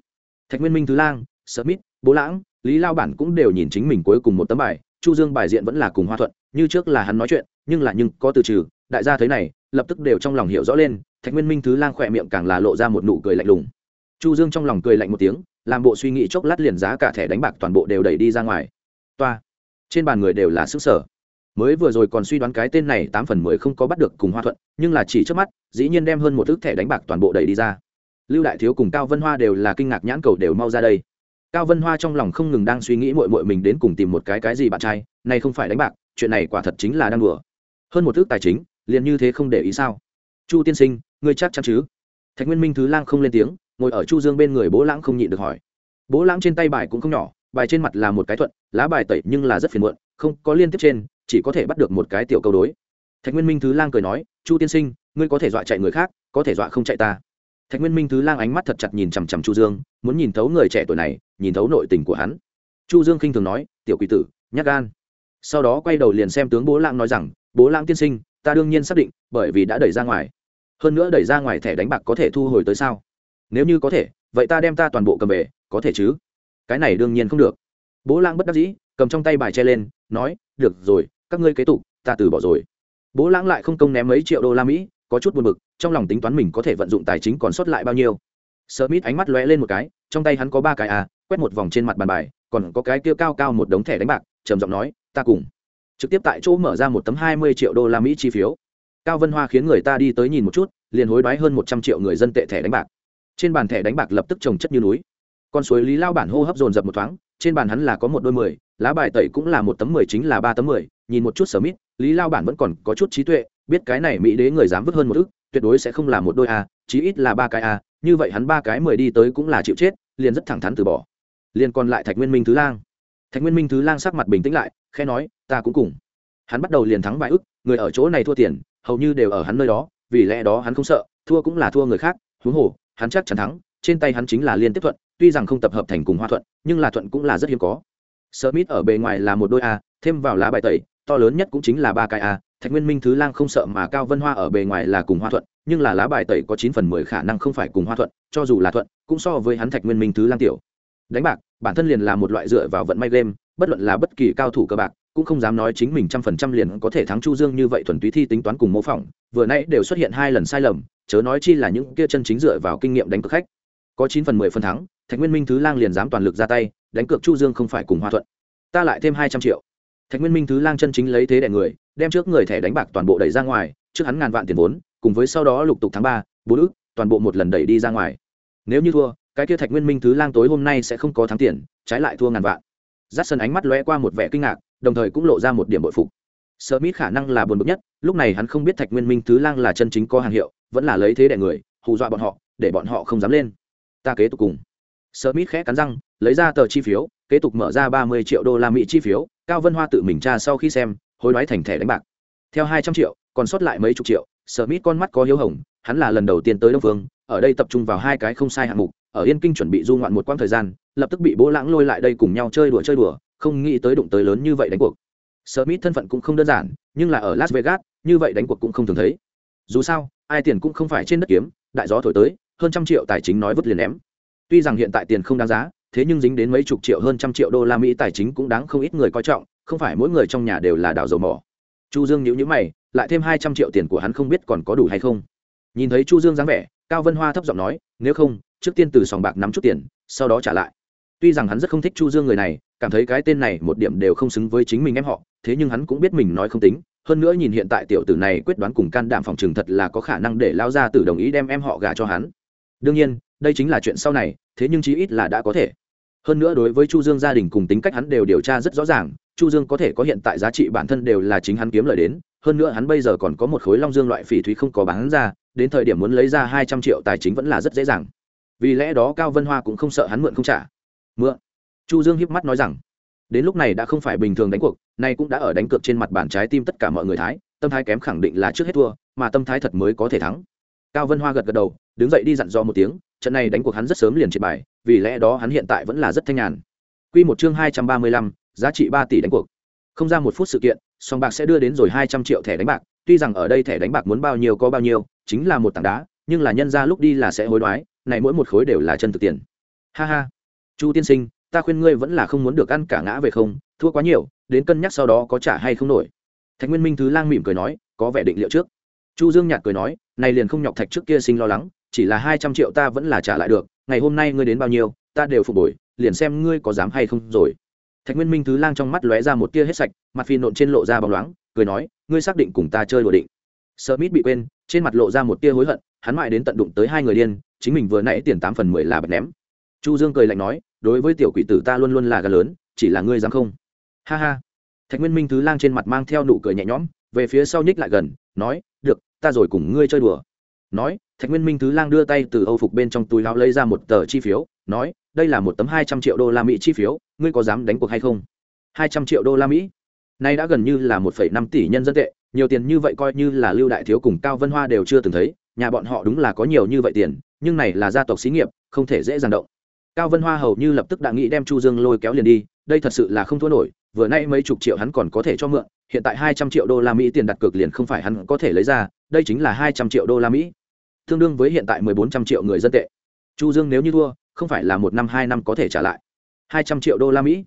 Thạch nguyên minh thứ lang smith bố lãng, lý lao bản cũng đều nhìn chính mình cuối cùng một tấm bài, chu dương bài diện vẫn là cùng hoa thuận, như trước là hắn nói chuyện, nhưng là nhưng có từ trừ, đại gia thấy này lập tức đều trong lòng hiểu rõ lên, thạch nguyên minh thứ lang khỏe miệng càng là lộ ra một nụ cười lạnh lùng. Chu dương trong lòng cười lạnh một tiếng, làm bộ suy nghĩ chốc lát liền giá cả thẻ đánh bạc toàn bộ đều đẩy đi ra ngoài. Toa. Trên bàn người đều là sức sở. Mới vừa rồi còn suy đoán cái tên này tám phần mười không có bắt được cùng hoa thuận, nhưng là chỉ trước mắt, dĩ nhiên đem hơn một thước thẻ đánh bạc toàn bộ đẩy đi ra. Lưu đại thiếu cùng cao vân hoa đều là kinh ngạc nhãn cầu đều mau ra đây. Cao vân hoa trong lòng không ngừng đang suy nghĩ mội mội mình đến cùng tìm một cái cái gì bạn trai, này không phải đánh bạc, chuyện này quả thật chính là đang đùa. Hơn một thước tài chính liền như thế không để ý sao? Chu tiên sinh, ngươi chắc chắn chứ? Thạch nguyên minh thứ lang không lên tiếng, ngồi ở chu dương bên người bố lãng không nhịn được hỏi. Bố lãng trên tay bài cũng không nhỏ, bài trên mặt là một cái thuận, lá bài tẩy nhưng là rất phiền muộn, không có liên tiếp trên, chỉ có thể bắt được một cái tiểu câu đối. Thạch nguyên minh thứ lang cười nói, chu tiên sinh, ngươi có thể dọa chạy người khác, có thể dọa không chạy ta. Thạch nguyên minh thứ lang ánh mắt thật chặt nhìn chằm chằm chu dương, muốn nhìn thấu người trẻ tuổi này, nhìn thấu nội tình của hắn. Chu dương khinh thường nói, tiểu quỷ tử, nhát gan. Sau đó quay đầu liền xem tướng bố lãng nói rằng, bố lãng tiên sinh ta đương nhiên xác định bởi vì đã đẩy ra ngoài. Hơn nữa đẩy ra ngoài thẻ đánh bạc có thể thu hồi tới sao? Nếu như có thể vậy ta đem ta toàn bộ cầm về có thể chứ? Cái này đương nhiên không được. Bố lãng bất đắc dĩ cầm trong tay bài che lên nói được rồi các ngươi kế tục ta từ bỏ rồi. Bố lãng lại không công ném mấy triệu đô la mỹ có chút buồn bực trong lòng tính toán mình có thể vận dụng tài chính còn sót lại bao nhiêu. Smith ánh mắt lóe lên một cái, trong tay hắn có ba cái à, quét một vòng trên mặt bàn bài, còn có cái kia cao cao một đống thẻ đánh bạc, trầm giọng nói, "Ta cùng." Trực tiếp tại chỗ mở ra một tấm hai mươi triệu đô la Mỹ chi phiếu. Cao Vân Hoa khiến người ta đi tới nhìn một chút, liền hối đoái hơn một trăm triệu người dân tệ thẻ đánh bạc. Trên bàn thẻ đánh bạc lập tức trồng chất như núi. Con suối Lý Lao bản hô hấp dồn dập một thoáng, trên bàn hắn là có một đôi mười, lá bài tẩy cũng là một tấm mười chính là ba tấm mười, nhìn một chút Smith, Lý Lao bản vẫn còn có chút trí tuệ, biết cái này mỹ đế người dám vứt hơn một ức, tuyệt đối sẽ không là một đôi a, chí ít là ba cái a, như vậy hắn ba cái mười đi tới cũng là chịu chết liền rất thẳng thắn từ bỏ liền còn lại thạch nguyên minh thứ lang thạch nguyên minh thứ lang sắc mặt bình tĩnh lại khe nói, ta cũng cùng. Hắn bắt đầu liền thắng vài ức, người ở chỗ này thua tiền, hầu như đều ở hắn nơi đó, vì lẽ đó hắn không sợ, thua cũng là thua người khác, huống hồ, hắn chắc chắn thắng, trên tay hắn chính là liên tiếp thuận, tuy rằng không tập hợp thành cùng hoa thuận, nhưng là thuận cũng là rất hiếm có. Smith ở bề ngoài là một đôi a, thêm vào lá bài tẩy, to lớn nhất cũng chính là ba cái a, thạch nguyên minh thứ lang không sợ mà cao vân hoa ở bề ngoài là cùng hoa thuận, nhưng là lá bài tẩy có chín phần mười khả năng không phải cùng hoa thuận, cho dù là thuận, cũng so với hắn thạch nguyên minh thứ lang tiểu. Đánh bạc bản thân liền là một loại dựa vào vận may game, bất luận là bất kỳ cao thủ cơ bạc, cũng không dám nói chính mình trăm phần trăm liền có thể thắng chu dương như vậy thuần túy thi tính toán cùng mô phỏng, vừa nãy đều xuất hiện hai lần sai lầm, chớ nói chi là những kia chân chính dựa vào kinh nghiệm đánh cược khách. Có chín phần mười phần thắng, thạch nguyên minh thứ lang liền dám toàn lực ra tay, đánh cược chu dương không phải cùng hoa thuận. Ta lại thêm hai trăm triệu. Thạch nguyên minh thứ lang chân chính lấy thế đẻ người, đem trước người thẻ đánh bạc toàn bộ đẩy ra ngoài, trước hắn ngàn vạn tiền vốn, cùng với sau đó lục tục tháng ba, bốn ước toàn bộ một lần đẩy đi ra ngoài. Nếu như thua cái kia thạch nguyên minh thứ lang tối hôm nay sẽ không có thắng tiền trái lại thua ngàn vạn giắt sân ánh mắt lóe qua một vẻ kinh ngạc đồng thời cũng lộ ra một điểm bội phục Smith khả năng là buồn bực nhất, lúc này hắn không biết Thạch Nguyên Minh thứ lang là chân chính có hàng hiệu, vẫn là lấy thế để người, hù dọa bọn họ, để bọn họ không dám lên. Ta kế tục cùng. Smith khẽ cắn răng, lấy ra tờ chi phiếu, kế tục mở ra ba mươi triệu đô la Mỹ chi phiếu, Cao Vân Hoa tự mình tra sau khi xem, hối đoái thành thẻ đánh bạc. Theo hai trăm triệu, còn sót lại mấy chục triệu, Smith con mắt có hiếu hồng, hắn là lần đầu tiên tới Đông Phương, ở đây tập trung vào hai cái không sai hạng mục, ở Yên Kinh chuẩn bị du ngoạn một quãng thời gian, lập tức bị Bố Lãng lôi lại đây cùng nhau chơi đùa chơi đùa, không nghĩ tới đụng tới lớn như vậy đánh cuộc. Smith thân phận cũng không đơn giản, nhưng là ở Las Vegas, như vậy đánh cuộc cũng không thường thấy. Dù sao, ai tiền cũng không phải trên đất kiếm, đại gió thổi tới, hơn trăm triệu tài chính nói vứt liền ném. Tuy rằng hiện tại tiền không đáng giá, thế nhưng dính đến mấy chục triệu hơn trăm triệu đô la Mỹ tài chính cũng đáng không ít người coi trọng, không phải mỗi người trong nhà đều là đào dầu mỏ. Chu Dương nhíu nhíu mày, lại thêm hai trăm triệu tiền của hắn không biết còn có đủ hay không. Nhìn thấy Chu Dương dáng vẻ, Cao Vân Hoa thấp giọng nói, nếu không, trước tiên từ sòng bạc nắm chút tiền, sau đó trả lại. Tuy rằng hắn rất không thích Chu Dương người này, cảm thấy cái tên này một điểm đều không xứng với chính mình em họ, thế nhưng hắn cũng biết mình nói không tính. Hơn nữa nhìn hiện tại tiểu tử này quyết đoán cùng can đảm phòng trường thật là có khả năng để lao ra tử đồng ý đem em họ gả cho hắn. Đương nhiên đây chính là chuyện sau này thế nhưng chí ít là đã có thể. Hơn nữa đối với chu dương gia đình cùng tính cách hắn đều điều tra rất rõ ràng chu dương có thể có hiện tại giá trị bản thân đều là chính hắn kiếm lời đến. Hơn nữa hắn bây giờ còn có một khối long dương loại phỉ thúy không có bán ra đến thời điểm muốn lấy ra hai trăm triệu tài chính vẫn là rất dễ dàng vì lẽ đó cao vân hoa cũng không sợ hắn mượn không trả. Mượn. Chu dương hiếp mắt nói rằng đến lúc này đã không phải bình thường đánh cuộc nay cũng đã ở đánh cược trên mặt bàn trái tim tất cả mọi người thái tâm thái kém khẳng định là trước hết thua mà tâm thái thật mới có thể thắng. Cao vân hoa gật gật đầu đứng dậy đi dặn dò một tiếng trận này đánh cuộc hắn rất sớm liền triệt bài vì lẽ đó hắn hiện tại vẫn là rất thanh nhàn. Quy một chương hai trăm ba mươi lăm, giá trị ba tỷ đánh cuộc. Không ra một phút sự kiện song bạc sẽ đưa đến rồi hai trăm triệu thẻ đánh bạc tuy rằng ở đây thẻ đánh bạc muốn bao nhiêu có bao nhiêu chính là một tảng đá nhưng là nhân ra lúc đi là sẽ hối đoái này mỗi một khối đều là chân thực tiền. Ha ha. Chu tiên sinh, ta khuyên ngươi vẫn là không muốn được ăn cả ngã về không, thua quá nhiều, đến cân nhắc sau đó có trả hay không nổi. Thạch nguyên minh thứ lang mỉm cười nói, có vẻ định liệu trước. Chu dương nhạt cười nói, này liền không nhọc thạch trước kia sinh lo lắng, chỉ là hai trăm triệu ta vẫn là trả lại được, ngày hôm nay ngươi đến bao nhiêu, ta đều phục bồi, liền xem ngươi có dám hay không rồi. Thạch nguyên minh thứ lang trong mắt lóe ra một tia hết sạch, mặt phi nộn trên lộ ra bóng loáng, cười nói, ngươi xác định cùng ta chơi đùa định. Sợ mít bị quên, trên mặt lộ ra một tia hối hận, hắn mãi đến tận đụng tới hai người điên chính mình vừa nãy tiền tám phần mười là bật ném. Chu dương cười lạnh nói, đối với tiểu quỷ tử ta luôn luôn là gà lớn, chỉ là ngươi dám không? Ha ha. Thạch nguyên minh thứ lang trên mặt mang theo nụ cười nhẹ nhõm, về phía sau nhích lại gần, nói, được, ta rồi cùng ngươi chơi đùa. Nói, thạch nguyên minh thứ lang đưa tay từ âu phục bên trong túi láo lấy ra một tờ chi phiếu, nói, đây là một tấm hai trăm triệu đô la mỹ chi phiếu, ngươi có dám đánh cuộc hay không? Hai trăm triệu đô la mỹ? Nay đã gần như là một phẩy năm tỷ nhân dân tệ, nhiều tiền như vậy coi như là lưu đại thiếu cùng cao vân hoa đều chưa từng thấy nhà bọn họ đúng là có nhiều như vậy tiền, nhưng này là gia tộc xí nghiệp, không thể dễ dàng động. Cao vân hoa hầu như lập tức đã nghĩ đem chu dương lôi kéo liền đi, đây thật sự là không thua nổi, vừa nay mấy chục triệu hắn còn có thể cho mượn, hiện tại hai trăm triệu đô la mỹ tiền đặt cược liền không phải hắn có thể lấy ra, đây chính là hai trăm triệu đô la mỹ. Tương đương với hiện tại mười bốn trăm triệu người dân tệ. Chu dương nếu như thua, không phải là một năm hai năm có thể trả lại. Hai trăm triệu đô la mỹ.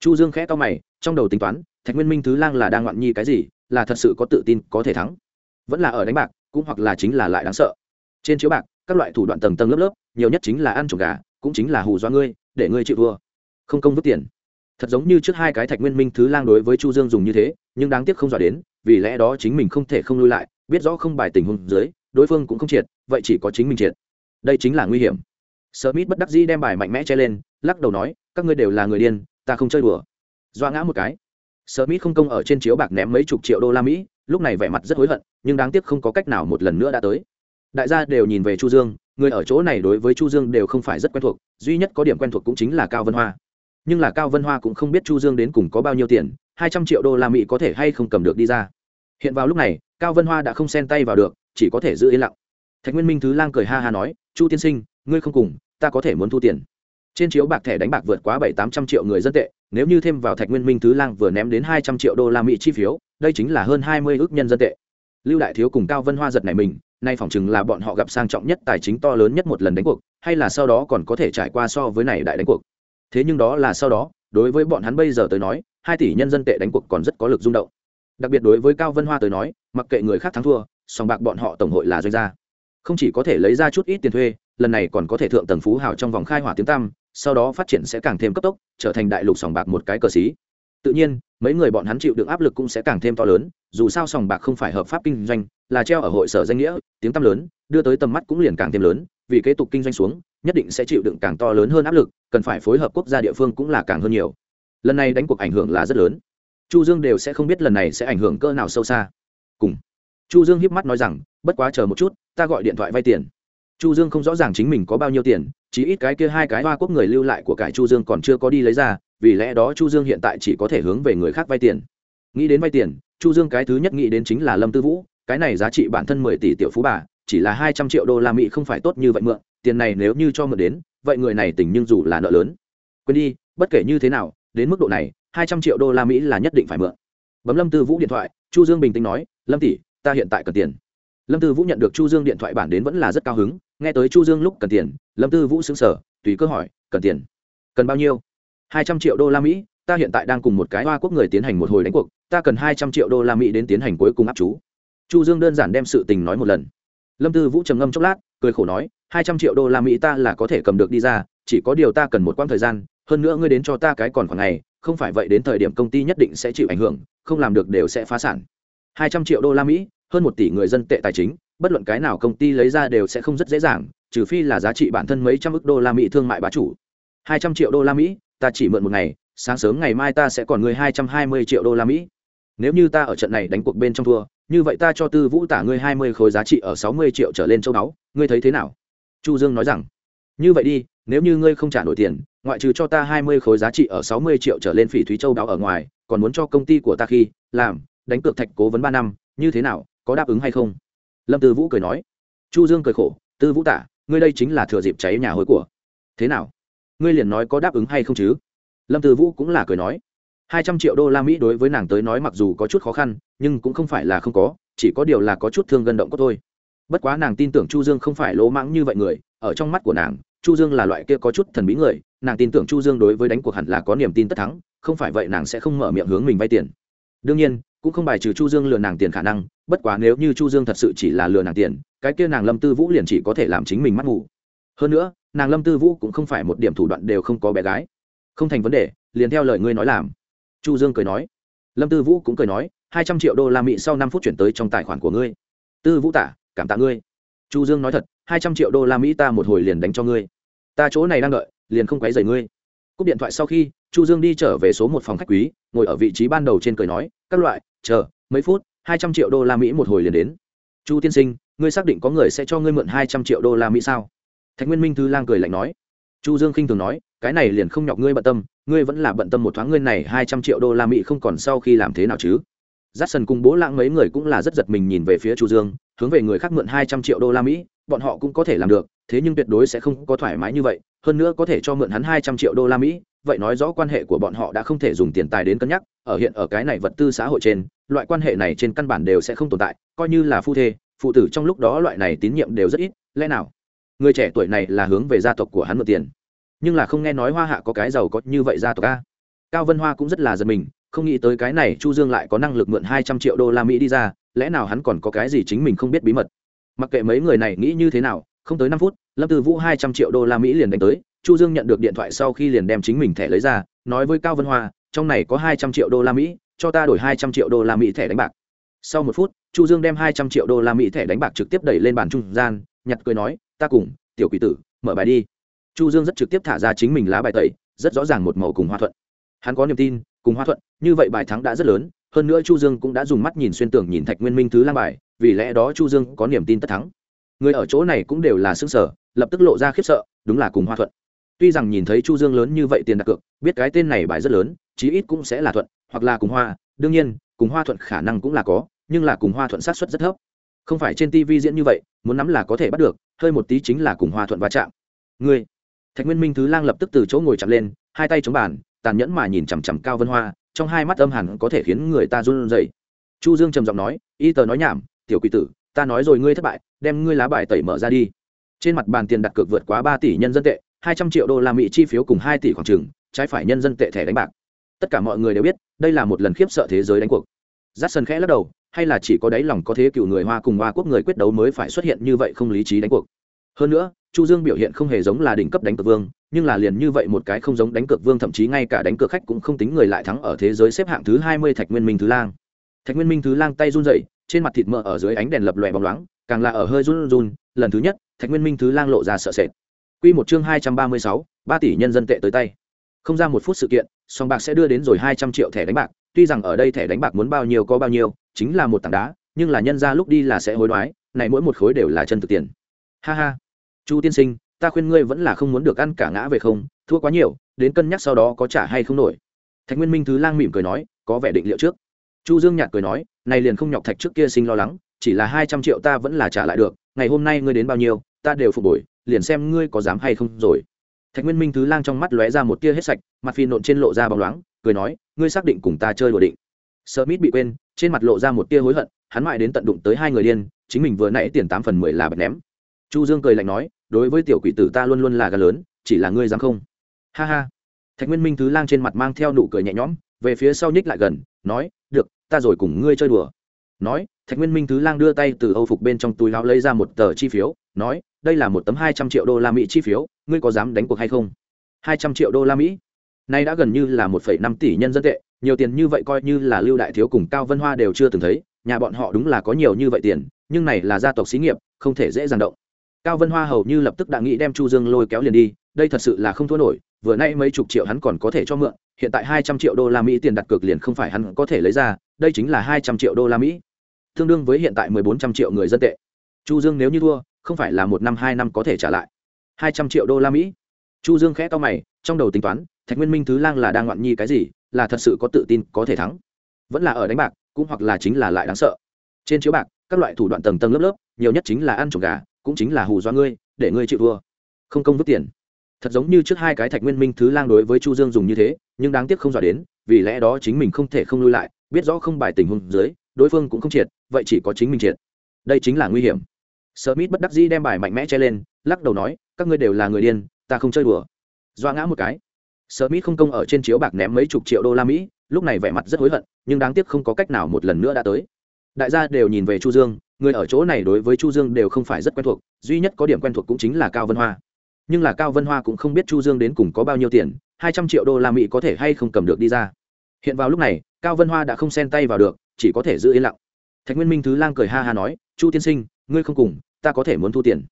Chu dương khẽ to mày, trong đầu tính toán, thạch nguyên minh thứ lang là đang ngoạn nhi cái gì, là thật sự có tự tin, có thể thắng. Vẫn là ở đánh bạc cũng hoặc là chính là lại đáng sợ. Trên chiếu bạc, các loại thủ đoạn tầng tầng lớp lớp, nhiều nhất chính là ăn trộm gà, cũng chính là hù do ngươi, để ngươi chịu thua. Không công vứt tiền. Thật giống như trước hai cái thạch nguyên minh thứ lang đối với chu dương dùng như thế, nhưng đáng tiếc không dọa đến, vì lẽ đó chính mình không thể không lui lại, biết rõ không bài tình huống dưới, đối phương cũng không triệt, vậy chỉ có chính mình triệt. Đây chính là nguy hiểm. Smith bất đắc dĩ đem bài mạnh mẽ che lên, lắc đầu nói, các ngươi đều là người điên, ta không chơi đùa. Doa ngã một cái. Smith không công ở trên chiếu bạc ném mấy chục triệu đô la mỹ lúc này vẻ mặt rất hối hận, nhưng đáng tiếc không có cách nào một lần nữa đã tới. Đại gia đều nhìn về chu dương, người ở chỗ này đối với chu dương đều không phải rất quen thuộc, duy nhất có điểm quen thuộc cũng chính là cao vân hoa. Nhưng là cao vân hoa cũng không biết chu dương đến cùng có bao nhiêu tiền, hai trăm triệu đô la mỹ có thể hay không cầm được đi ra. Hiện vào lúc này, cao vân hoa đã không xen tay vào được, chỉ có thể giữ yên lặng. Thạch nguyên minh thứ lang cười ha ha nói, chu tiên sinh, ngươi không cùng, ta có thể muốn thu tiền. Trên chiếu bạc thẻ đánh bạc vượt quá bảy tám trăm triệu người dân tệ, nếu như thêm vào thạch nguyên minh thứ lang vừa ném đến hai trăm triệu đô la mỹ chi phiếu đây chính là hơn hai mươi ước nhân dân tệ. Lưu đại thiếu cùng cao vân hoa giật này mình, nay phỏng chừng là bọn họ gặp sang trọng nhất tài chính to lớn nhất một lần đánh cuộc, hay là sau đó còn có thể trải qua so với này đại đánh cuộc? Thế nhưng đó là sau đó, đối với bọn hắn bây giờ tới nói, hai tỷ nhân dân tệ đánh cuộc còn rất có lực rung động. Đặc biệt đối với cao vân hoa tới nói, mặc kệ người khác thắng thua, song bạc bọn họ tổng hội là doanh gia. Không chỉ có thể lấy ra chút ít tiền thuê, lần này còn có thể thượng tầng phú hào trong vòng khai hỏa tiếng tăm, sau đó phát triển sẽ càng thêm cấp tốc, trở thành đại lục sòng bạc một cái cờ xí tự nhiên, mấy người bọn hắn chịu được áp lực cũng sẽ càng thêm to lớn, dù sao sòng bạc không phải hợp pháp kinh doanh, là treo ở hội sở danh nghĩa, tiếng tăm lớn, đưa tới tầm mắt cũng liền càng thêm lớn, vì kế tục kinh doanh xuống, nhất định sẽ chịu đựng càng to lớn hơn áp lực, cần phải phối hợp quốc gia địa phương cũng là càng hơn nhiều. Lần này đánh cuộc ảnh hưởng là rất lớn. Chu dương đều sẽ không biết lần này sẽ ảnh hưởng cỡ nào sâu xa. Cùng. Chu dương hiếp mắt nói rằng, bất quá chờ một chút, ta gọi điện thoại vay tiền. Chu dương không rõ ràng chính mình có bao nhiêu tiền, chỉ ít cái kia hai cái hoa quốc người lưu lại của cải chu dương còn chưa có đi lấy ra vì lẽ đó chu dương hiện tại chỉ có thể hướng về người khác vay tiền. Nghĩ đến vay tiền, chu dương cái thứ nhất nghĩ đến chính là lâm tư vũ, cái này giá trị bản thân mười tỷ tiểu phú bà, chỉ là hai trăm triệu đô la mỹ không phải tốt như vậy mượn, tiền này nếu như cho mượn đến, vậy người này tình nhưng dù là nợ lớn. Quên đi, bất kể như thế nào, đến mức độ này, hai trăm triệu đô la mỹ là nhất định phải mượn. Bấm lâm tư vũ điện thoại, chu dương bình tĩnh nói, lâm tỷ, ta hiện tại cần tiền. Lâm tư vũ nhận được chu dương điện thoại bản đến vẫn là rất cao hứng, nghe tới chu dương lúc cần tiền, lâm tư vũ xứng sở tùy cơ hỏi, cần tiền? Cần bao nhiêu? Hai trăm triệu đô la mỹ, ta hiện tại đang cùng một cái hoa quốc người tiến hành một hồi đánh cuộc, ta cần hai trăm triệu đô la mỹ đến tiến hành cuối cùng áp chú. Chu dương đơn giản đem sự tình nói một lần. Lâm tư vũ trầm ngâm chốc lát, cười khổ nói, hai trăm triệu đô la mỹ ta là có thể cầm được đi ra, chỉ có điều ta cần một quãng thời gian, hơn nữa ngươi đến cho ta cái còn khoảng ngày không phải vậy đến thời điểm công ty nhất định sẽ chịu ảnh hưởng, không làm được đều sẽ phá sản. hai trăm triệu đô la mỹ, hơn một tỷ người dân tệ tài chính, bất luận cái nào công ty lấy ra đều sẽ không rất dễ dàng, trừ phi là giá trị bản thân mấy trăm ức đô la mỹ thương mại bá chủ. hai trăm triệu đô la mỹ ta chỉ mượn một ngày, sáng sớm ngày mai ta sẽ còn người hai trăm hai mươi triệu đô la mỹ. Nếu như ta ở trận này đánh cuộc bên trong thua, như vậy ta cho tư vũ tả ngươi hai mươi khối giá trị ở sáu mươi triệu trở lên châu báu, ngươi thấy thế nào? Chu dương nói rằng, như vậy đi, nếu như ngươi không trả nổi tiền, ngoại trừ cho ta hai mươi khối giá trị ở sáu mươi triệu trở lên phỉ thúy châu báu ở ngoài, còn muốn cho công ty của ta khi, làm, đánh cược thạch cố vấn ba năm, như thế nào, có đáp ứng hay không? Lâm tư vũ cười nói. Chu dương cười khổ, tư vũ tả, ngươi đây chính là thừa dịp cháy nhà hối của. Thế nào? Ngươi liền nói có đáp ứng hay không chứ? Lâm tư vũ cũng là cười nói. Hai trăm triệu đô la mỹ đối với nàng tới nói mặc dù có chút khó khăn, nhưng cũng không phải là không có, chỉ có điều là có chút thương gần động có thôi. Bất quá nàng tin tưởng chu dương không phải lỗ mãng như vậy người, ở trong mắt của nàng, chu dương là loại kia có chút thần bí người, nàng tin tưởng chu dương đối với đánh cuộc hẳn là có niềm tin tất thắng, không phải vậy nàng sẽ không mở miệng hướng mình vay tiền. Đương nhiên, cũng không bài trừ chu dương lừa nàng tiền khả năng, bất quá nếu như chu dương thật sự chỉ là lừa nàng tiền, cái kia nàng lâm tư vũ liền chỉ có thể làm chính mình mắt ngủ hơn nữa nàng lâm tư vũ cũng không phải một điểm thủ đoạn đều không có bé gái. Không thành vấn đề, liền theo lời ngươi nói làm. Chu dương cười nói. Lâm tư vũ cũng cười nói, hai trăm triệu đô la mỹ sau năm phút chuyển tới trong tài khoản của ngươi. Tư vũ tả, cảm tạ ngươi. Chu dương nói thật, hai trăm triệu đô la mỹ ta một hồi liền đánh cho ngươi. Ta chỗ này đang đợi, liền không quấy rầy ngươi. Cúp điện thoại sau khi, chu dương đi trở về số một phòng khách quý, ngồi ở vị trí ban đầu trên cười nói, các loại, chờ, mấy phút, hai trăm triệu đô la mỹ một hồi liền đến. Chu tiên sinh, ngươi xác định có người sẽ cho ngươi mượn hai trăm triệu đô la mỹ sao? Thạch nguyên minh thư lang cười lạnh nói, chu dương khinh thường nói, cái này liền không nhọc ngươi bận tâm, ngươi vẫn là bận tâm một thoáng ngươi này hai trăm triệu đô la mỹ không còn sau khi làm thế nào chứ? Dát sần cùng bố lãng mấy người cũng là rất giật mình nhìn về phía chu dương, hướng về người khác mượn hai trăm triệu đô la mỹ, bọn họ cũng có thể làm được, thế nhưng tuyệt đối sẽ không có thoải mái như vậy, hơn nữa có thể cho mượn hắn hai trăm triệu đô la mỹ, vậy nói rõ quan hệ của bọn họ đã không thể dùng tiền tài đến cân nhắc, ở hiện ở cái này vật tư xã hội trên, loại quan hệ này trên căn bản đều sẽ không tồn tại, coi như là phu thê, phụ tử trong lúc đó loại này tín nhiệm đều rất ít, lẽ nào? Người trẻ tuổi này là hướng về gia tộc của hắn mượn tiền. Nhưng là không nghe nói hoa hạ có cái giàu có như vậy gia tộc a. Cao vân hoa cũng rất là giật mình, không nghĩ tới cái này chu dương lại có năng lực mượn hai trăm triệu đô la mỹ đi ra, lẽ nào hắn còn có cái gì chính mình không biết bí mật? Mặc kệ mấy người này nghĩ như thế nào, không tới năm phút, lâm tư vũ hai trăm triệu đô la mỹ liền đánh tới, chu dương nhận được điện thoại sau khi liền đem chính mình thẻ lấy ra, nói với cao vân hoa, trong này có hai trăm triệu đô la mỹ, cho ta đổi hai trăm triệu đô la mỹ thẻ đánh bạc. Sau một phút, chu dương đem hai trăm triệu đô la mỹ thẻ đánh bạc trực tiếp đẩy lên bàn trung gian, nhặt cười nói ta cùng, tiểu quỷ tử, mở bài đi. Chu dương rất trực tiếp thả ra chính mình lá bài tẩy, rất rõ ràng một màu cùng hoa thuận. Hắn có niềm tin, cùng hoa thuận, như vậy bài thắng đã rất lớn, hơn nữa chu dương cũng đã dùng mắt nhìn xuyên tưởng nhìn thạch nguyên minh thứ lang bài, vì lẽ đó chu dương có niềm tin tất thắng. Người ở chỗ này cũng đều là xương sở lập tức lộ ra khiếp sợ, đúng là cùng hoa thuận. Tuy rằng nhìn thấy chu dương lớn như vậy tiền đặt cược, biết cái tên này bài rất lớn, chí ít cũng sẽ là thuận, hoặc là cùng hoa, đương nhiên, cùng hoa thuận khả năng cũng là có, nhưng là cùng hoa thuận sát xuất rất thấp không phải trên tv diễn như vậy, muốn nắm là có thể bắt được, hơi một tí chính là cùng hoa thuận va chạm. Ngươi, thạch nguyên minh thứ lang lập tức từ chỗ ngồi chặt lên, hai tay chống bàn, tàn nhẫn mà nhìn chằm chằm cao vân hoa, trong hai mắt âm hẳn có thể khiến người ta run rẩy. Chu dương trầm giọng nói, y tờ nói nhảm, tiểu quỷ tử, ta nói rồi ngươi thất bại, đem ngươi lá bài tẩy mở ra đi. Trên mặt bàn tiền đặt cược vượt quá ba tỷ nhân dân tệ, hai trăm triệu đô la mỹ chi phiếu cùng hai tỷ khoảng trừng trái phải nhân dân tệ thẻ đánh bạc. Tất cả mọi người đều biết, đây là một lần khiếp sợ thế giới đánh cuộc. Giắt sân khẽ lắc đầu hay là chỉ có đáy lòng có thế cựu người hoa cùng hoa quốc người quyết đấu mới phải xuất hiện như vậy không lý trí đánh cuộc. Hơn nữa, chu dương biểu hiện không hề giống là đỉnh cấp đánh cược vương, nhưng là liền như vậy một cái không giống đánh cược vương, thậm chí ngay cả đánh cược khách cũng không tính người lại thắng ở thế giới xếp hạng thứ hai mươi thạch nguyên minh thứ lang. Thạch nguyên minh thứ lang tay run rẩy, trên mặt thịt mỡ ở dưới ánh đèn lập lòe bóng loáng, càng là ở hơi run run, lần thứ nhất, thạch nguyên minh thứ lang lộ ra sợ sệt. Quy một chương hai trăm ba mươi sáu, ba tỷ nhân dân tệ tới tay. Không ra một phút sự kiện, song bạc sẽ đưa đến rồi hai trăm triệu thẻ đánh bạc, tuy rằng ở đây thẻ đánh bạc muốn bao nhiêu có bao nhiêu chính là một tảng đá, nhưng là nhân ra lúc đi là sẽ hối đoái, này mỗi một khối đều là chân thực tiền. Ha ha. Chu tiên sinh, ta khuyên ngươi vẫn là không muốn được ăn cả ngã về không, thua quá nhiều, đến cân nhắc sau đó có trả hay không nổi. Thạch nguyên minh thứ lang mỉm cười nói, có vẻ định liệu trước. Chu dương nhạt cười nói, này liền không nhọc thạch trước kia sinh lo lắng, chỉ là hai trăm triệu ta vẫn là trả lại được, ngày hôm nay ngươi đến bao nhiêu, ta đều phục bồi liền xem ngươi có dám hay không rồi. Thạch nguyên minh thứ lang trong mắt lóe ra một tia hết sạch, mặt phi nộn trên lộ ra bóng loáng, cười nói, ngươi xác định cùng ta chơi đùa định sợ mít bị quên, trên mặt lộ ra một tia hối hận, hắn mãi đến tận đụng tới hai người điên, chính mình vừa nãy tiền tám phần mười là bật ném. Chu dương cười lạnh nói, đối với tiểu quỷ tử ta luôn luôn là gà lớn, chỉ là ngươi dám không? Ha ha. Thạch nguyên minh thứ lang trên mặt mang theo nụ cười nhẹ nhõm, về phía sau nhích lại gần, nói, được, ta rồi cùng ngươi chơi đùa. Nói, thạch nguyên minh thứ lang đưa tay từ âu phục bên trong túi láo lấy ra một tờ chi phiếu, nói, đây là một tấm hai trăm triệu đô la mỹ chi phiếu, ngươi có dám đánh cuộc hay không? Hai trăm triệu đô la mỹ? Nay đã gần như là một phẩy năm tỷ nhân dân tệ nhiều tiền như vậy coi như là lưu đại thiếu cùng cao vân hoa đều chưa từng thấy, nhà bọn họ đúng là có nhiều như vậy tiền, nhưng này là gia tộc xí nghiệp, không thể dễ dàng động. Cao vân hoa hầu như lập tức đã nghĩ đem chu dương lôi kéo liền đi, đây thật sự là không thua nổi, vừa nay mấy chục triệu hắn còn có thể cho mượn, hiện tại hai trăm triệu đô la mỹ tiền đặt cược liền không phải hắn có thể lấy ra, đây chính là hai trăm triệu đô la mỹ. Tương đương với hiện tại mười bốn trăm triệu người dân tệ. Chu dương nếu như thua, không phải là một năm hai năm có thể trả lại. Hai trăm triệu đô la mỹ. Chu dương khẽ to mày, trong đầu tính toán, thạch nguyên minh thứ lang là đang ngoạn nhi cái gì là thật sự có tự tin, có thể thắng. Vẫn là ở đánh bạc, cũng hoặc là chính là lại đáng sợ. Trên chiếu bạc, các loại thủ đoạn tầng tầng lớp lớp, nhiều nhất chính là ăn trộm gà, cũng chính là hù do ngươi, để ngươi chịu thua. Không công vứt tiền. Thật giống như trước hai cái thạch nguyên minh thứ lang đối với chu dương dùng như thế, nhưng đáng tiếc không dọa đến, vì lẽ đó chính mình không thể không lui lại, biết rõ không bài tình huống dưới, đối phương cũng không triệt, vậy chỉ có chính mình triệt. Đây chính là nguy hiểm. Smith bất đắc dĩ đem bài mạnh mẽ che lên, lắc đầu nói, các ngươi đều là người điên, ta không chơi đùa. Doa ngã một cái Smith không công ở trên chiếu bạc ném mấy chục triệu đô la mỹ, lúc này vẻ mặt rất hối hận, nhưng đáng tiếc không có cách nào một lần nữa đã tới. Đại gia đều nhìn về chu dương, người ở chỗ này đối với chu dương đều không phải rất quen thuộc, duy nhất có điểm quen thuộc cũng chính là cao vân hoa. Nhưng là cao vân hoa cũng không biết chu dương đến cùng có bao nhiêu tiền, hai trăm triệu đô la mỹ có thể hay không cầm được đi ra. Hiện vào lúc này, cao vân hoa đã không xen tay vào được, chỉ có thể giữ yên lặng. Thạch nguyên minh thứ lang cười ha ha nói, chu tiên sinh, ngươi không cùng, ta có thể muốn thu tiền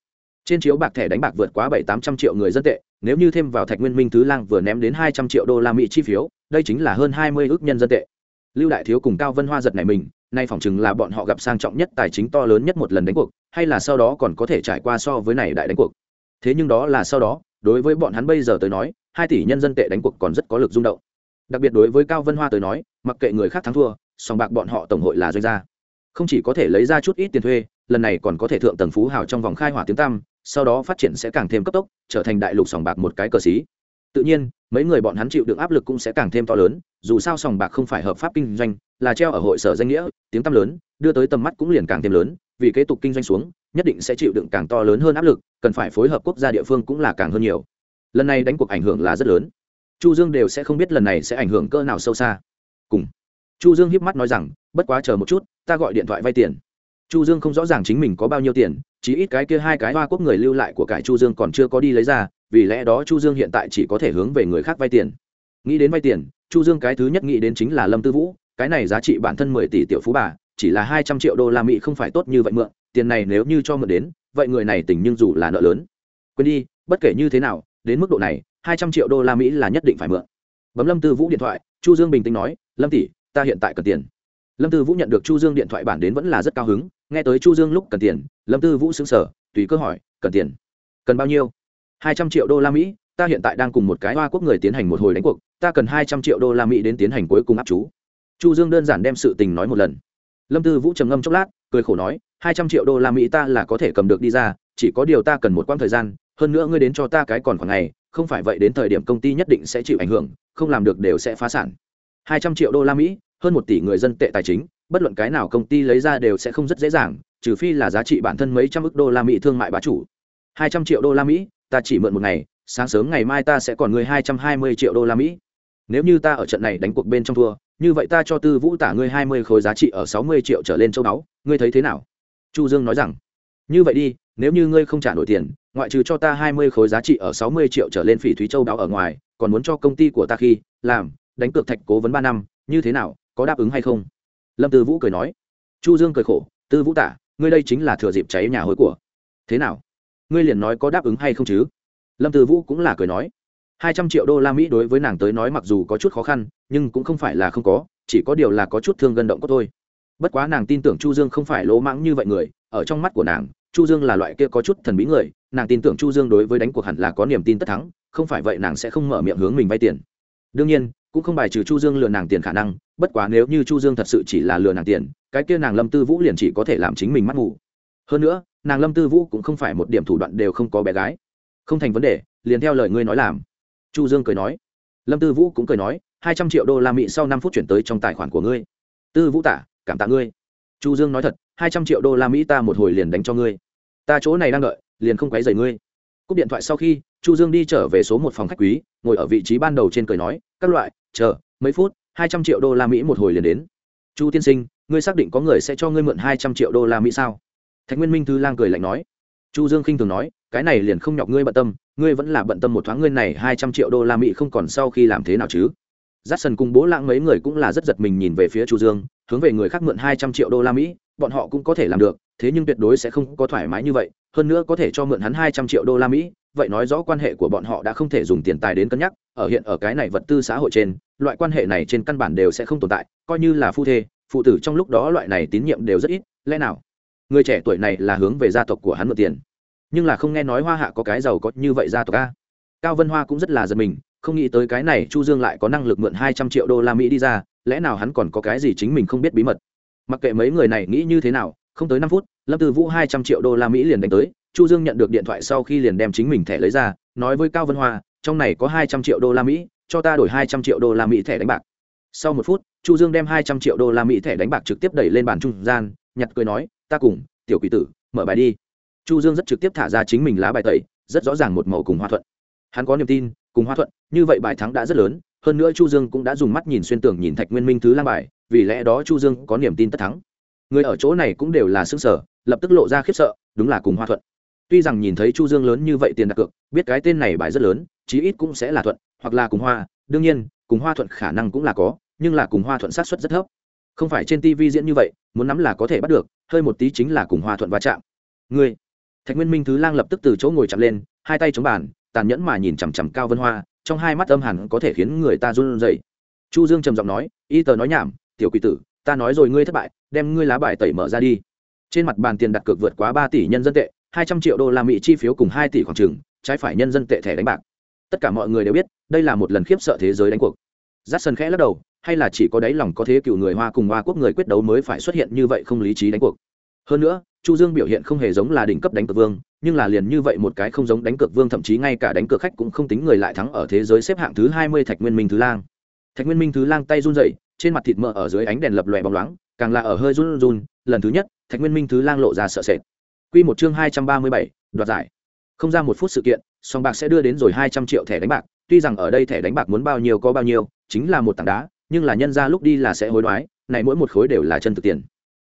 trên chiếu bạc thẻ đánh bạc vượt quá bảy tám trăm triệu người dân tệ, nếu như thêm vào thạch nguyên minh thứ lang vừa ném đến hai trăm triệu đô la mỹ chi phiếu, đây chính là hơn hai mươi ước nhân dân tệ. Lưu đại thiếu cùng cao vân hoa giật này mình, nay phỏng chừng là bọn họ gặp sang trọng nhất tài chính to lớn nhất một lần đánh cuộc, hay là sau đó còn có thể trải qua so với này đại đánh cuộc? Thế nhưng đó là sau đó, đối với bọn hắn bây giờ tới nói, hai tỷ nhân dân tệ đánh cuộc còn rất có lực rung động. Đặc biệt đối với cao vân hoa tới nói, mặc kệ người khác thắng thua song bạc bọn họ tổng hội là doanh gia. Không chỉ có thể lấy ra chút ít tiền thuê, lần này còn có thể thượng tầng phú hào trong vòng khai hỏa tiếng tăm sau đó phát triển sẽ càng thêm cấp tốc, trở thành đại lục sòng bạc một cái cờ xí. Tự nhiên, mấy người bọn hắn chịu được áp lực cũng sẽ càng thêm to lớn, dù sao sòng bạc không phải hợp pháp kinh doanh, là treo ở hội sở danh nghĩa, tiếng tăm lớn, đưa tới tầm mắt cũng liền càng thêm lớn, vì kế tục kinh doanh xuống, nhất định sẽ chịu đựng càng to lớn hơn áp lực, cần phải phối hợp quốc gia địa phương cũng là càng hơn nhiều. Lần này đánh cuộc ảnh hưởng là rất lớn. Chu dương đều sẽ không biết lần này sẽ ảnh hưởng cỡ nào sâu xa. Cùng. Chu dương hiếp mắt nói rằng, bất quá chờ một chút, ta gọi điện thoại vay tiền. Chu dương không rõ ràng chính mình có bao nhiêu tiền chỉ ít cái kia hai cái hoa quốc người lưu lại của cải chu dương còn chưa có đi lấy ra, vì lẽ đó chu dương hiện tại chỉ có thể hướng về người khác vay tiền. Nghĩ đến vay tiền, chu dương cái thứ nhất nghĩ đến chính là lâm tư vũ, cái này giá trị bản thân mười tỷ tiểu phú bà, chỉ là hai trăm triệu đô la mỹ không phải tốt như vậy mượn, tiền này nếu như cho mượn đến, vậy người này tỉnh nhưng dù là nợ lớn. Quên đi, bất kể như thế nào, đến mức độ này, hai trăm triệu đô la mỹ là nhất định phải mượn. Bấm lâm tư vũ điện thoại, chu dương bình tĩnh nói, lâm tỷ, ta hiện tại cần tiền lâm tư vũ nhận được chu dương điện thoại bản đến vẫn là rất cao hứng, nghe tới chu dương lúc cần tiền, lâm tư vũ xứng sở tùy cơ hỏi, cần tiền? Cần bao nhiêu? Hai trăm triệu đô la mỹ, ta hiện tại đang cùng một cái hoa quốc người tiến hành một hồi đánh cuộc, ta cần hai trăm triệu đô la mỹ đến tiến hành cuối cùng áp chú. Chu dương đơn giản đem sự tình nói một lần. Lâm tư vũ trầm ngâm chốc lát, cười khổ nói, hai trăm triệu đô la mỹ ta là có thể cầm được đi ra, chỉ có điều ta cần một quãng thời gian, hơn nữa ngươi đến cho ta cái còn khoảng ngày, không phải vậy đến thời điểm công ty nhất định sẽ chịu ảnh hưởng, không làm được đều sẽ phá sản. Hai trăm triệu đô la mỹ hơn một tỷ người dân tệ tài chính, bất luận cái nào công ty lấy ra đều sẽ không rất dễ dàng, trừ phi là giá trị bản thân mấy trăm ước đô la mỹ thương mại bá chủ. Hai trăm triệu đô la mỹ, ta chỉ mượn một ngày, sáng sớm ngày mai ta sẽ còn ngươi hai trăm hai mươi triệu đô la mỹ. Nếu như ta ở trận này đánh cuộc bên trong thua, như vậy ta cho tư vũ tả ngươi hai mươi khối giá trị ở sáu mươi triệu trở lên châu báu, ngươi thấy thế nào? Chu dương nói rằng, như vậy đi, nếu như ngươi không trả nổi tiền, ngoại trừ cho ta hai mươi khối giá trị ở sáu mươi triệu trở lên phỉ thúy châu báu ở ngoài, còn muốn cho công ty của ta khi làm, đánh cược thạch cố vấn ba năm, như thế nào? Có đáp ứng hay không? Lâm tư vũ cười nói. Chu dương cười khổ, tư vũ tả, ngươi đây chính là thừa dịp cháy nhà hối của. Thế nào? Ngươi liền nói có đáp ứng hay không chứ? Lâm tư vũ cũng là cười nói. Hai trăm triệu đô la mỹ đối với nàng tới nói mặc dù có chút khó khăn, nhưng cũng không phải là không có, chỉ có điều là có chút thương gân động có thôi. Bất quá nàng tin tưởng chu dương không phải lỗ mãng như vậy người, ở trong mắt của nàng, chu dương là loại kia có chút thần bí người, nàng tin tưởng chu dương đối với đánh cuộc hẳn là có niềm tin tất thắng, không phải vậy nàng sẽ không mở miệng hướng mình vay tiền. Đương nhiên, cũng không bài trừ chu dương lừa nàng tiền khả năng bất quá nếu như chu dương thật sự chỉ là lừa nàng tiền, cái kia nàng lâm tư vũ liền chỉ có thể làm chính mình mắt ngủ. Hơn nữa, nàng lâm tư vũ cũng không phải một điểm thủ đoạn đều không có bé gái. Không thành vấn đề, liền theo lời ngươi nói làm. Chu dương cười nói. Lâm tư vũ cũng cười nói, hai trăm triệu đô la mỹ sau năm phút chuyển tới trong tài khoản của ngươi. Tư vũ tả, cảm tạ ngươi. Chu dương nói thật, hai trăm triệu đô la mỹ ta một hồi liền đánh cho ngươi. Ta chỗ này đang đợi, liền không quấy rầy ngươi. Cúp điện thoại sau khi, chu dương đi trở về số một phòng khách quý, ngồi ở vị trí ban đầu trên cười nói, các loại, chờ, mấy phút hai trăm triệu đô la mỹ một hồi liền đến. Chu tiên sinh, ngươi xác định có người sẽ cho ngươi mượn hai trăm triệu đô la mỹ sao? Thạch nguyên minh thư lang cười lạnh nói. Chu dương khinh thường nói, cái này liền không nhọc ngươi bận tâm, ngươi vẫn là bận tâm một thoáng ngươi này hai trăm triệu đô la mỹ không còn sau khi làm thế nào chứ? J a cùng bố lãng mấy người cũng là rất giật mình nhìn về phía chu dương, hướng về người khác mượn hai trăm triệu đô la mỹ, bọn họ cũng có thể làm được, thế nhưng tuyệt đối sẽ không có thoải mái như vậy, hơn nữa có thể cho mượn hắn hai trăm triệu đô la mỹ, vậy nói rõ quan hệ của bọn họ đã không thể dùng tiền tài đến cân nhắc, ở hiện ở cái này vật tư xã hội trên loại quan hệ này trên căn bản đều sẽ không tồn tại, coi như là phu thê, phụ tử trong lúc đó loại này tín nhiệm đều rất ít, lẽ nào? Người trẻ tuổi này là hướng về gia tộc của hắn mượn tiền. Nhưng là không nghe nói hoa hạ có cái giàu có như vậy gia tộc a. Cao vân hoa cũng rất là giật mình, không nghĩ tới cái này chu dương lại có năng lực mượn hai trăm triệu đô la mỹ đi ra, lẽ nào hắn còn có cái gì chính mình không biết bí mật? Mặc kệ mấy người này nghĩ như thế nào, không tới năm phút, lâm tư vũ hai trăm triệu đô la mỹ liền đánh tới, chu dương nhận được điện thoại sau khi liền đem chính mình thẻ lấy ra, nói với cao vân hoa, trong này có hai trăm triệu đô la mỹ cho ta đổi hai trăm triệu đô la mỹ thẻ đánh bạc. Sau một phút, chu dương đem hai trăm triệu đô la mỹ thẻ đánh bạc trực tiếp đẩy lên bàn trung gian, nhặt cười nói, ta cùng, tiểu quỷ tử, mở bài đi. Chu dương rất trực tiếp thả ra chính mình lá bài tẩy, rất rõ ràng một màu cùng hoa thuận. Hắn có niềm tin, cùng hoa thuận, như vậy bài thắng đã rất lớn, hơn nữa chu dương cũng đã dùng mắt nhìn xuyên tưởng nhìn thạch nguyên minh thứ lang bài, vì lẽ đó chu dương có niềm tin tất thắng. Người ở chỗ này cũng đều là xương sở lập tức lộ ra khiếp sợ, đúng là cùng hoa thuận. Tuy rằng nhìn thấy chu dương lớn như vậy tiền đặt cược, biết cái tên này bài rất lớn, chí ít cũng sẽ là thuận hoặc là cùng hoa, đương nhiên, cùng hoa thuận khả năng cũng là có, nhưng là cùng hoa thuận sát suất rất thấp. Không phải trên tv diễn như vậy, muốn nắm là có thể bắt được, hơi một tí chính là cùng hoa thuận va chạm. Ngươi, thạch nguyên minh thứ lang lập tức từ chỗ ngồi chạm lên, hai tay chống bàn, tàn nhẫn mà nhìn chằm chằm cao vân hoa, trong hai mắt âm hẳn có thể khiến người ta run rẩy. Chu dương trầm giọng nói, y tờ nói nhảm, tiểu quỷ tử, ta nói rồi ngươi thất bại, đem ngươi lá bài tẩy mở ra đi. Trên mặt bàn tiền đặt cược vượt quá ba tỷ nhân dân tệ, hai trăm triệu đô la mỹ chi phiếu cùng hai tỷ khoảng trừng trái phải nhân dân tệ thẻ đánh bạc. Tất cả mọi người đều biết đây là một lần khiếp sợ thế giới đánh cuộc. Giắt sân khẽ lắc đầu, hay là chỉ có đáy lòng có thế cựu người hoa cùng hoa quốc người quyết đấu mới phải xuất hiện như vậy không lý trí đánh cuộc. Hơn nữa, chu dương biểu hiện không hề giống là đỉnh cấp đánh cược vương, nhưng là liền như vậy một cái không giống đánh cược vương, thậm chí ngay cả đánh cược khách cũng không tính người lại thắng ở thế giới xếp hạng thứ hai mươi thạch nguyên minh thứ lang. Thạch nguyên minh thứ lang tay run rẩy, trên mặt thịt mỡ ở dưới ánh đèn lập lòe bóng loáng, càng là ở hơi run run, lần thứ nhất, thạch nguyên minh thứ lang lộ ra sợ sệt. Quy một chương hai trăm ba mươi bảy, đoạt giải. Không ra một phút sự kiện, song bạc sẽ đưa đến rồi hai trăm triệu thẻ đánh bạc tuy rằng ở đây thẻ đánh bạc muốn bao nhiêu có bao nhiêu, chính là một tảng đá, nhưng là nhân ra lúc đi là sẽ hối đoái, này mỗi một khối đều là chân thực tiền.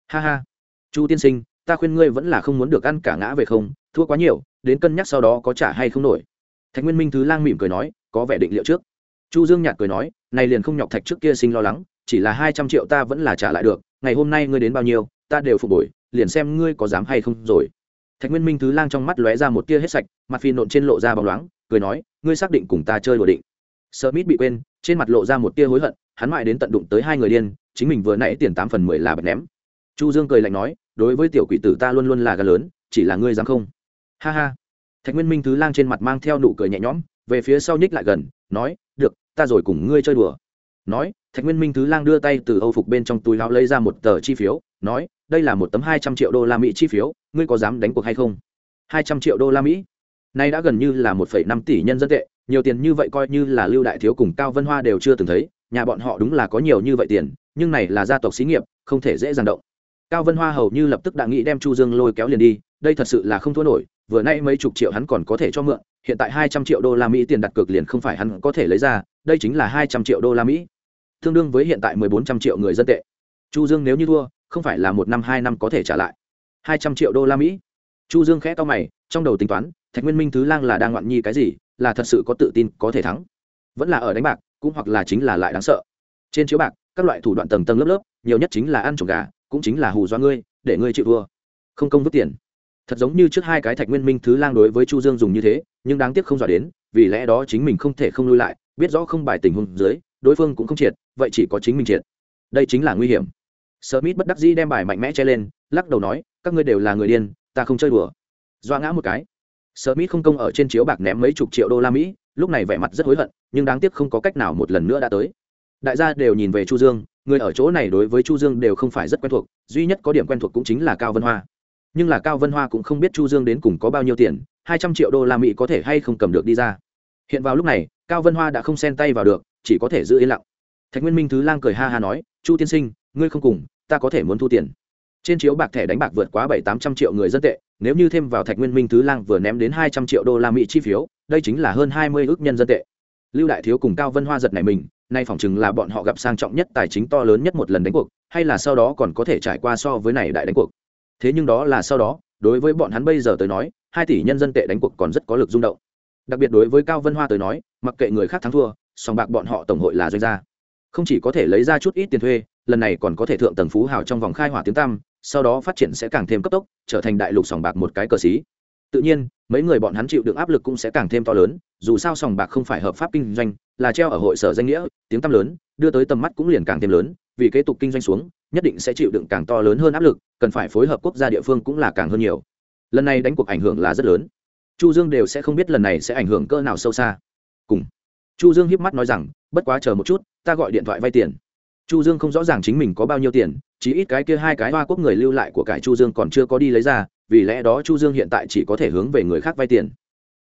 Ha ha. Chu tiên sinh, ta khuyên ngươi vẫn là không muốn được ăn cả ngã về không, thua quá nhiều, đến cân nhắc sau đó có trả hay không nổi. Thạch nguyên minh thứ lang mỉm cười nói, có vẻ định liệu trước. Chu dương nhạt cười nói, này liền không nhọc thạch trước kia sinh lo lắng, chỉ là hai trăm triệu ta vẫn là trả lại được, ngày hôm nay ngươi đến bao nhiêu, ta đều phục bồi, liền xem ngươi có dám hay không rồi. Thạch nguyên minh thứ lang trong mắt lóe ra một tia hết sạch, mặt phi nộn trên lộ ra bóng loáng, cười nói ngươi xác định cùng ta chơi đồ định. Smith mít bị quên, trên mặt lộ ra một tia hối hận, hắn mãi đến tận đụng tới hai người điên, chính mình vừa nãy tiền tám phần mười là bật ném. Chu dương cười lạnh nói, đối với tiểu quỷ tử ta luôn luôn là gà lớn, chỉ là ngươi dám không? Ha ha. Thạch nguyên minh thứ lang trên mặt mang theo nụ cười nhẹ nhõm, về phía sau nhích lại gần, nói, được, ta rồi cùng ngươi chơi đùa. Nói, thạch nguyên minh thứ lang đưa tay từ âu phục bên trong túi áo lấy ra một tờ chi phiếu, nói, đây là một tấm hai trăm triệu đô la mỹ chi phiếu, ngươi có dám đánh cuộc hay không? Hai trăm triệu đô la mỹ? Nay đã gần như là một phẩy năm tỷ nhân dân tệ, nhiều tiền như vậy coi như là lưu đại thiếu cùng cao vân hoa đều chưa từng thấy, nhà bọn họ đúng là có nhiều như vậy tiền, nhưng này là gia tộc xí nghiệp, không thể dễ dàng động. Cao vân hoa hầu như lập tức đã nghĩ đem chu dương lôi kéo liền đi, đây thật sự là không thua nổi, vừa nay mấy chục triệu hắn còn có thể cho mượn, hiện tại hai trăm triệu đô la mỹ tiền đặt cược liền không phải hắn có thể lấy ra, đây chính là hai trăm triệu đô la mỹ. Tương đương với hiện tại mười bốn trăm triệu người dân tệ. Chu dương nếu như thua, không phải là một năm hai năm có thể trả lại. Hai trăm triệu đô la mỹ. Chu dương khẽ to mày, trong đầu tính toán thạch nguyên minh thứ lang là đang ngoạn nhi cái gì, là thật sự có tự tin, có thể thắng. Vẫn là ở đánh bạc, cũng hoặc là chính là lại đáng sợ. Trên chiếu bạc, các loại thủ đoạn tầng tầng lớp lớp, nhiều nhất chính là ăn trộm gà, cũng chính là hù do ngươi, để ngươi chịu thua. Không công vứt tiền. Thật giống như trước hai cái thạch nguyên minh thứ lang đối với chu dương dùng như thế, nhưng đáng tiếc không dọa đến, vì lẽ đó chính mình không thể không lui lại, biết rõ không bài tình huống dưới, đối phương cũng không triệt, vậy chỉ có chính mình triệt. Đây chính là nguy hiểm. Smith bất đắc dĩ đem bài mạnh mẽ che lên, lắc đầu nói, các ngươi đều là người điên, ta không chơi đùa. Doa ngã một cái Smith không công ở trên chiếu bạc ném mấy chục triệu đô la mỹ, lúc này vẻ mặt rất hối hận, nhưng đáng tiếc không có cách nào một lần nữa đã tới. Đại gia đều nhìn về chu dương, người ở chỗ này đối với chu dương đều không phải rất quen thuộc, duy nhất có điểm quen thuộc cũng chính là cao vân hoa. Nhưng là cao vân hoa cũng không biết chu dương đến cùng có bao nhiêu tiền, hai trăm triệu đô la mỹ có thể hay không cầm được đi ra. Hiện vào lúc này, cao vân hoa đã không xen tay vào được, chỉ có thể giữ yên lặng. Thạch nguyên minh thứ lang cười ha ha nói, chu tiên sinh, ngươi không cùng, ta có thể muốn thu tiền. Trên chiếu bạc thẻ đánh bạc vượt quá bảy tám trăm triệu người dân tệ nếu như thêm vào thạch nguyên minh thứ lang vừa ném đến hai trăm triệu đô la mỹ chi phiếu, đây chính là hơn hai mươi ước nhân dân tệ. Lưu đại thiếu cùng cao vân hoa giật này mình, nay phỏng chừng là bọn họ gặp sang trọng nhất tài chính to lớn nhất một lần đánh cuộc, hay là sau đó còn có thể trải qua so với này đại đánh cuộc? Thế nhưng đó là sau đó, đối với bọn hắn bây giờ tới nói, hai tỷ nhân dân tệ đánh cuộc còn rất có lực rung động. Đặc biệt đối với cao vân hoa tới nói, mặc kệ người khác thắng thua song bạc bọn họ tổng hội là doanh gia. Không chỉ có thể lấy ra chút ít tiền thuê lần này còn có thể thượng tầng phú hào trong vòng khai hỏa tiếng tăm, sau đó phát triển sẽ càng thêm cấp tốc, trở thành đại lục sòng bạc một cái cờ xí. Tự nhiên, mấy người bọn hắn chịu được áp lực cũng sẽ càng thêm to lớn, dù sao sòng bạc không phải hợp pháp kinh doanh, là treo ở hội sở danh nghĩa, tiếng tăm lớn, đưa tới tầm mắt cũng liền càng thêm lớn, vì kế tục kinh doanh xuống, nhất định sẽ chịu đựng càng to lớn hơn áp lực, cần phải phối hợp quốc gia địa phương cũng là càng hơn nhiều. Lần này đánh cuộc ảnh hưởng là rất lớn. Chu dương đều sẽ không biết lần này sẽ ảnh hưởng cơ nào sâu xa. Cùng. Chu dương híp mắt nói rằng, bất quá chờ một chút, ta gọi điện thoại vay tiền chu dương không rõ ràng chính mình có bao nhiêu tiền chỉ ít cái kia hai cái hoa quốc người lưu lại của cải chu dương còn chưa có đi lấy ra, vì lẽ đó chu dương hiện tại chỉ có thể hướng về người khác vay tiền.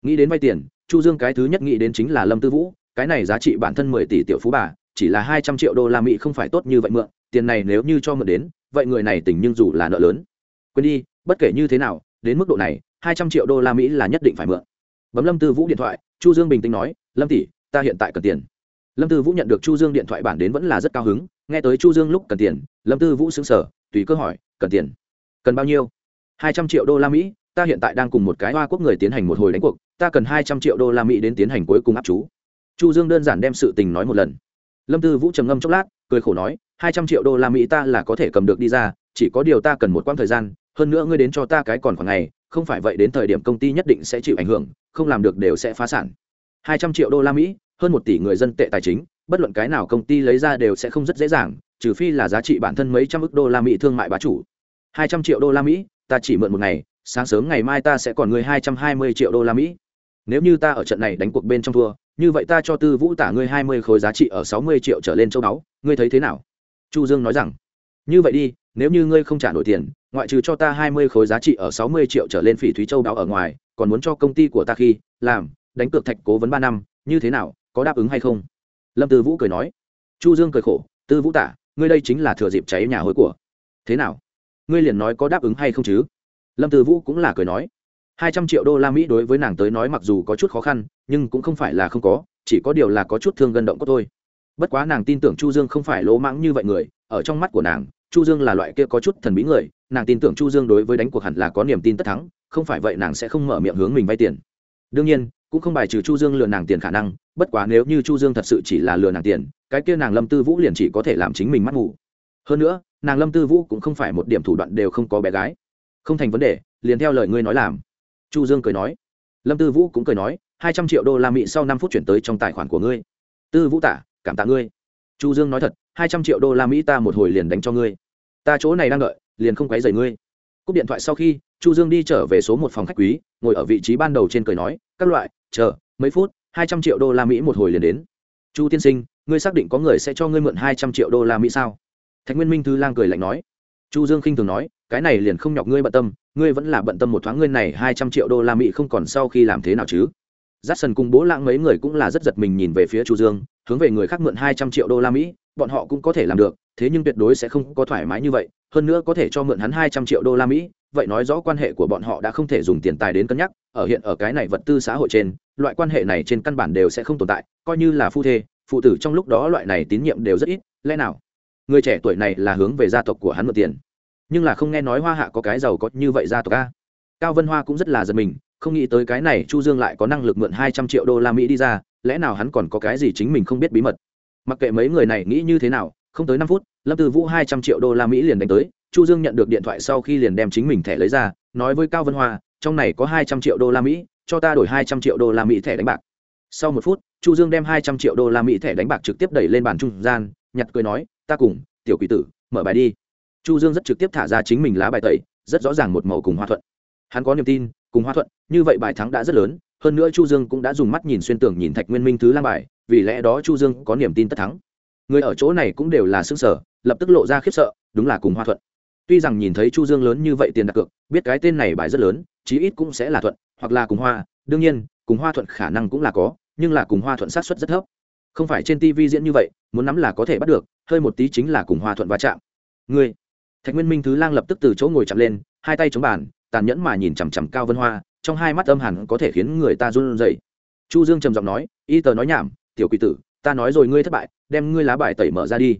Nghĩ đến vay tiền, chu dương cái thứ nhất nghĩ đến chính là lâm tư vũ, cái này giá trị bản thân mười tỷ tiểu phú bà, chỉ là hai trăm triệu đô la mỹ không phải tốt như vậy mượn, tiền này nếu như cho mượn đến, vậy người này tình nhưng dù là nợ lớn. Quên đi, bất kể như thế nào, đến mức độ này, hai trăm triệu đô la mỹ là nhất định phải mượn. Bấm lâm tư vũ điện thoại, chu dương bình tĩnh nói, lâm tỷ, ta hiện tại cần tiền. Lâm tư vũ nhận được chu dương điện thoại bản đến vẫn là rất cao hứng nghe tới chu dương lúc cần tiền, lâm tư vũ xứng sở tùy cơ hỏi, cần tiền? Cần bao nhiêu? Hai trăm triệu đô la mỹ, ta hiện tại đang cùng một cái hoa quốc người tiến hành một hồi đánh cuộc, ta cần hai trăm triệu đô la mỹ đến tiến hành cuối cùng áp chú. Chu dương đơn giản đem sự tình nói một lần. Lâm tư vũ trầm ngâm chốc lát, cười khổ nói, hai trăm triệu đô la mỹ ta là có thể cầm được đi ra, chỉ có điều ta cần một quãng thời gian, hơn nữa ngươi đến cho ta cái còn khoảng ngày, không phải vậy đến thời điểm công ty nhất định sẽ chịu ảnh hưởng, không làm được đều sẽ phá sản. Hai trăm triệu đô la mỹ, hơn một tỷ người dân tệ tài chính bất luận cái nào công ty lấy ra đều sẽ không rất dễ dàng, trừ phi là giá trị bản thân mấy trăm ức đô la mỹ thương mại bá chủ. Hai trăm triệu đô la mỹ, ta chỉ mượn một ngày, sáng sớm ngày mai ta sẽ còn người hai trăm hai mươi triệu đô la mỹ. Nếu như ta ở trận này đánh cuộc bên trong thua, như vậy ta cho tư vũ tả ngươi hai mươi khối giá trị ở sáu mươi triệu trở lên châu báu, ngươi thấy thế nào? Chu dương nói rằng, như vậy đi, nếu như ngươi không trả nổi tiền, ngoại trừ cho ta hai mươi khối giá trị ở sáu mươi triệu trở lên phỉ thúy châu báu ở ngoài, còn muốn cho công ty của ta khi làm, đánh cược thạch cố vấn ba năm, như thế nào, có đáp ứng hay không? Lâm tư vũ cười nói, chu dương cười khổ, tư vũ tả, ngươi đây chính là thừa dịp cháy nhà hối của. Thế nào? Ngươi liền nói có đáp ứng hay không chứ? Lâm tư vũ cũng là cười nói, hai trăm triệu đô la mỹ đối với nàng tới nói mặc dù có chút khó khăn, nhưng cũng không phải là không có, chỉ có điều là có chút thương gân động có thôi. Bất quá nàng tin tưởng chu dương không phải lỗ mãng như vậy người, ở trong mắt của nàng, chu dương là loại kia có chút thần bí người, nàng tin tưởng chu dương đối với đánh cuộc hẳn là có niềm tin tất thắng, không phải vậy nàng sẽ không mở miệng hướng mình vay tiền. Đương nhiên cũng không bài trừ chu dương lừa nàng tiền khả năng, bất quá nếu như chu dương thật sự chỉ là lừa nàng tiền, cái kia nàng lâm tư vũ liền chỉ có thể làm chính mình mắt ngủ hơn nữa, nàng lâm tư vũ cũng không phải một điểm thủ đoạn đều không có bé gái. Không thành vấn đề, liền theo lời ngươi nói làm. Chu dương cười nói. Lâm tư vũ cũng cười nói, hai trăm triệu đô la mỹ sau năm phút chuyển tới trong tài khoản của ngươi. Tư vũ tả, cảm tạ ngươi. Chu dương nói thật, hai trăm triệu đô la mỹ ta một hồi liền đánh cho ngươi. Ta chỗ này đang đợi, liền không quấy rầy ngươi. Cúp điện thoại sau khi, chu dương đi trở về số một phòng khách quý ngồi ở vị trí ban đầu trên cười nói, các loại, chờ, mấy phút, hai trăm triệu đô la mỹ một hồi liền đến. Chu tiên sinh, ngươi xác định có người sẽ cho ngươi mượn hai trăm triệu đô la mỹ sao? Thạch nguyên minh thư lang cười lạnh nói. Chu dương khinh thường nói, cái này liền không nhọc ngươi bận tâm, ngươi vẫn là bận tâm một thoáng ngươi này hai trăm triệu đô la mỹ không còn sau khi làm thế nào chứ? Dát sần cùng bố lãng mấy người cũng là rất giật mình nhìn về phía chu dương, hướng về người khác mượn hai trăm triệu đô la mỹ bọn họ cũng có thể làm được, thế nhưng tuyệt đối sẽ không có thoải mái như vậy, hơn nữa có thể cho mượn hắn hai trăm triệu đô la mỹ, vậy nói rõ quan hệ của bọn họ đã không thể dùng tiền tài đến cân nhắc, ở hiện ở cái này vật tư xã hội trên, loại quan hệ này trên căn bản đều sẽ không tồn tại, coi như là phu thê, phụ tử trong lúc đó loại này tín nhiệm đều rất ít, lẽ nào? Người trẻ tuổi này là hướng về gia tộc của hắn mượn tiền. Nhưng là không nghe nói hoa hạ có cái giàu có như vậy gia tộc a. Cao vân hoa cũng rất là giật mình, không nghĩ tới cái này chu dương lại có năng lực mượn hai trăm triệu đô la mỹ đi ra, lẽ nào hắn còn có cái gì chính mình không biết bí mật? Mặc kệ mấy người này nghĩ như thế nào, không tới năm phút, lâm tư vũ hai trăm triệu đô la mỹ liền đánh tới, chu dương nhận được điện thoại sau khi liền đem chính mình thẻ lấy ra, nói với cao vân hoa, trong này có hai trăm triệu đô la mỹ, cho ta đổi hai trăm triệu đô la mỹ thẻ đánh bạc. Sau một phút, chu dương đem hai trăm triệu đô la mỹ thẻ đánh bạc trực tiếp đẩy lên bàn trung gian, nhặt cười nói, ta cùng, tiểu quỷ tử, mở bài đi. Chu dương rất trực tiếp thả ra chính mình lá bài tẩy, rất rõ ràng một màu cùng hoa thuận. Hắn có niềm tin, cùng hoa thuận, như vậy bài thắng đã rất lớn, hơn nữa chu dương cũng đã dùng mắt nhìn xuyên tưởng nhìn thạch nguyên minh thứ lang bài vì lẽ đó chu dương có niềm tin tất thắng. Người ở chỗ này cũng đều là xương sở lập tức lộ ra khiếp sợ, đúng là cùng hoa thuận. Tuy rằng nhìn thấy chu dương lớn như vậy tiền đặt cược, biết cái tên này bài rất lớn, chí ít cũng sẽ là thuận, hoặc là cùng hoa. Đương nhiên, cùng hoa thuận khả năng cũng là có, nhưng là cùng hoa thuận sát suất rất thấp. Không phải trên tv diễn như vậy, muốn nắm là có thể bắt được, hơi một tí chính là cùng hoa thuận va chạm. Người, thạch nguyên minh thứ lang lập tức từ chỗ ngồi chạm lên, hai tay chống bàn, tàn nhẫn mà nhìn chằm chằm cao vân hoa, trong hai mắt âm hẳn có thể khiến người ta run rẩy. Chu dương trầm giọng nói, y tờ nói nhảm tiểu quỷ tử, ta nói rồi ngươi thất bại, đem ngươi lá bài tẩy mở ra đi.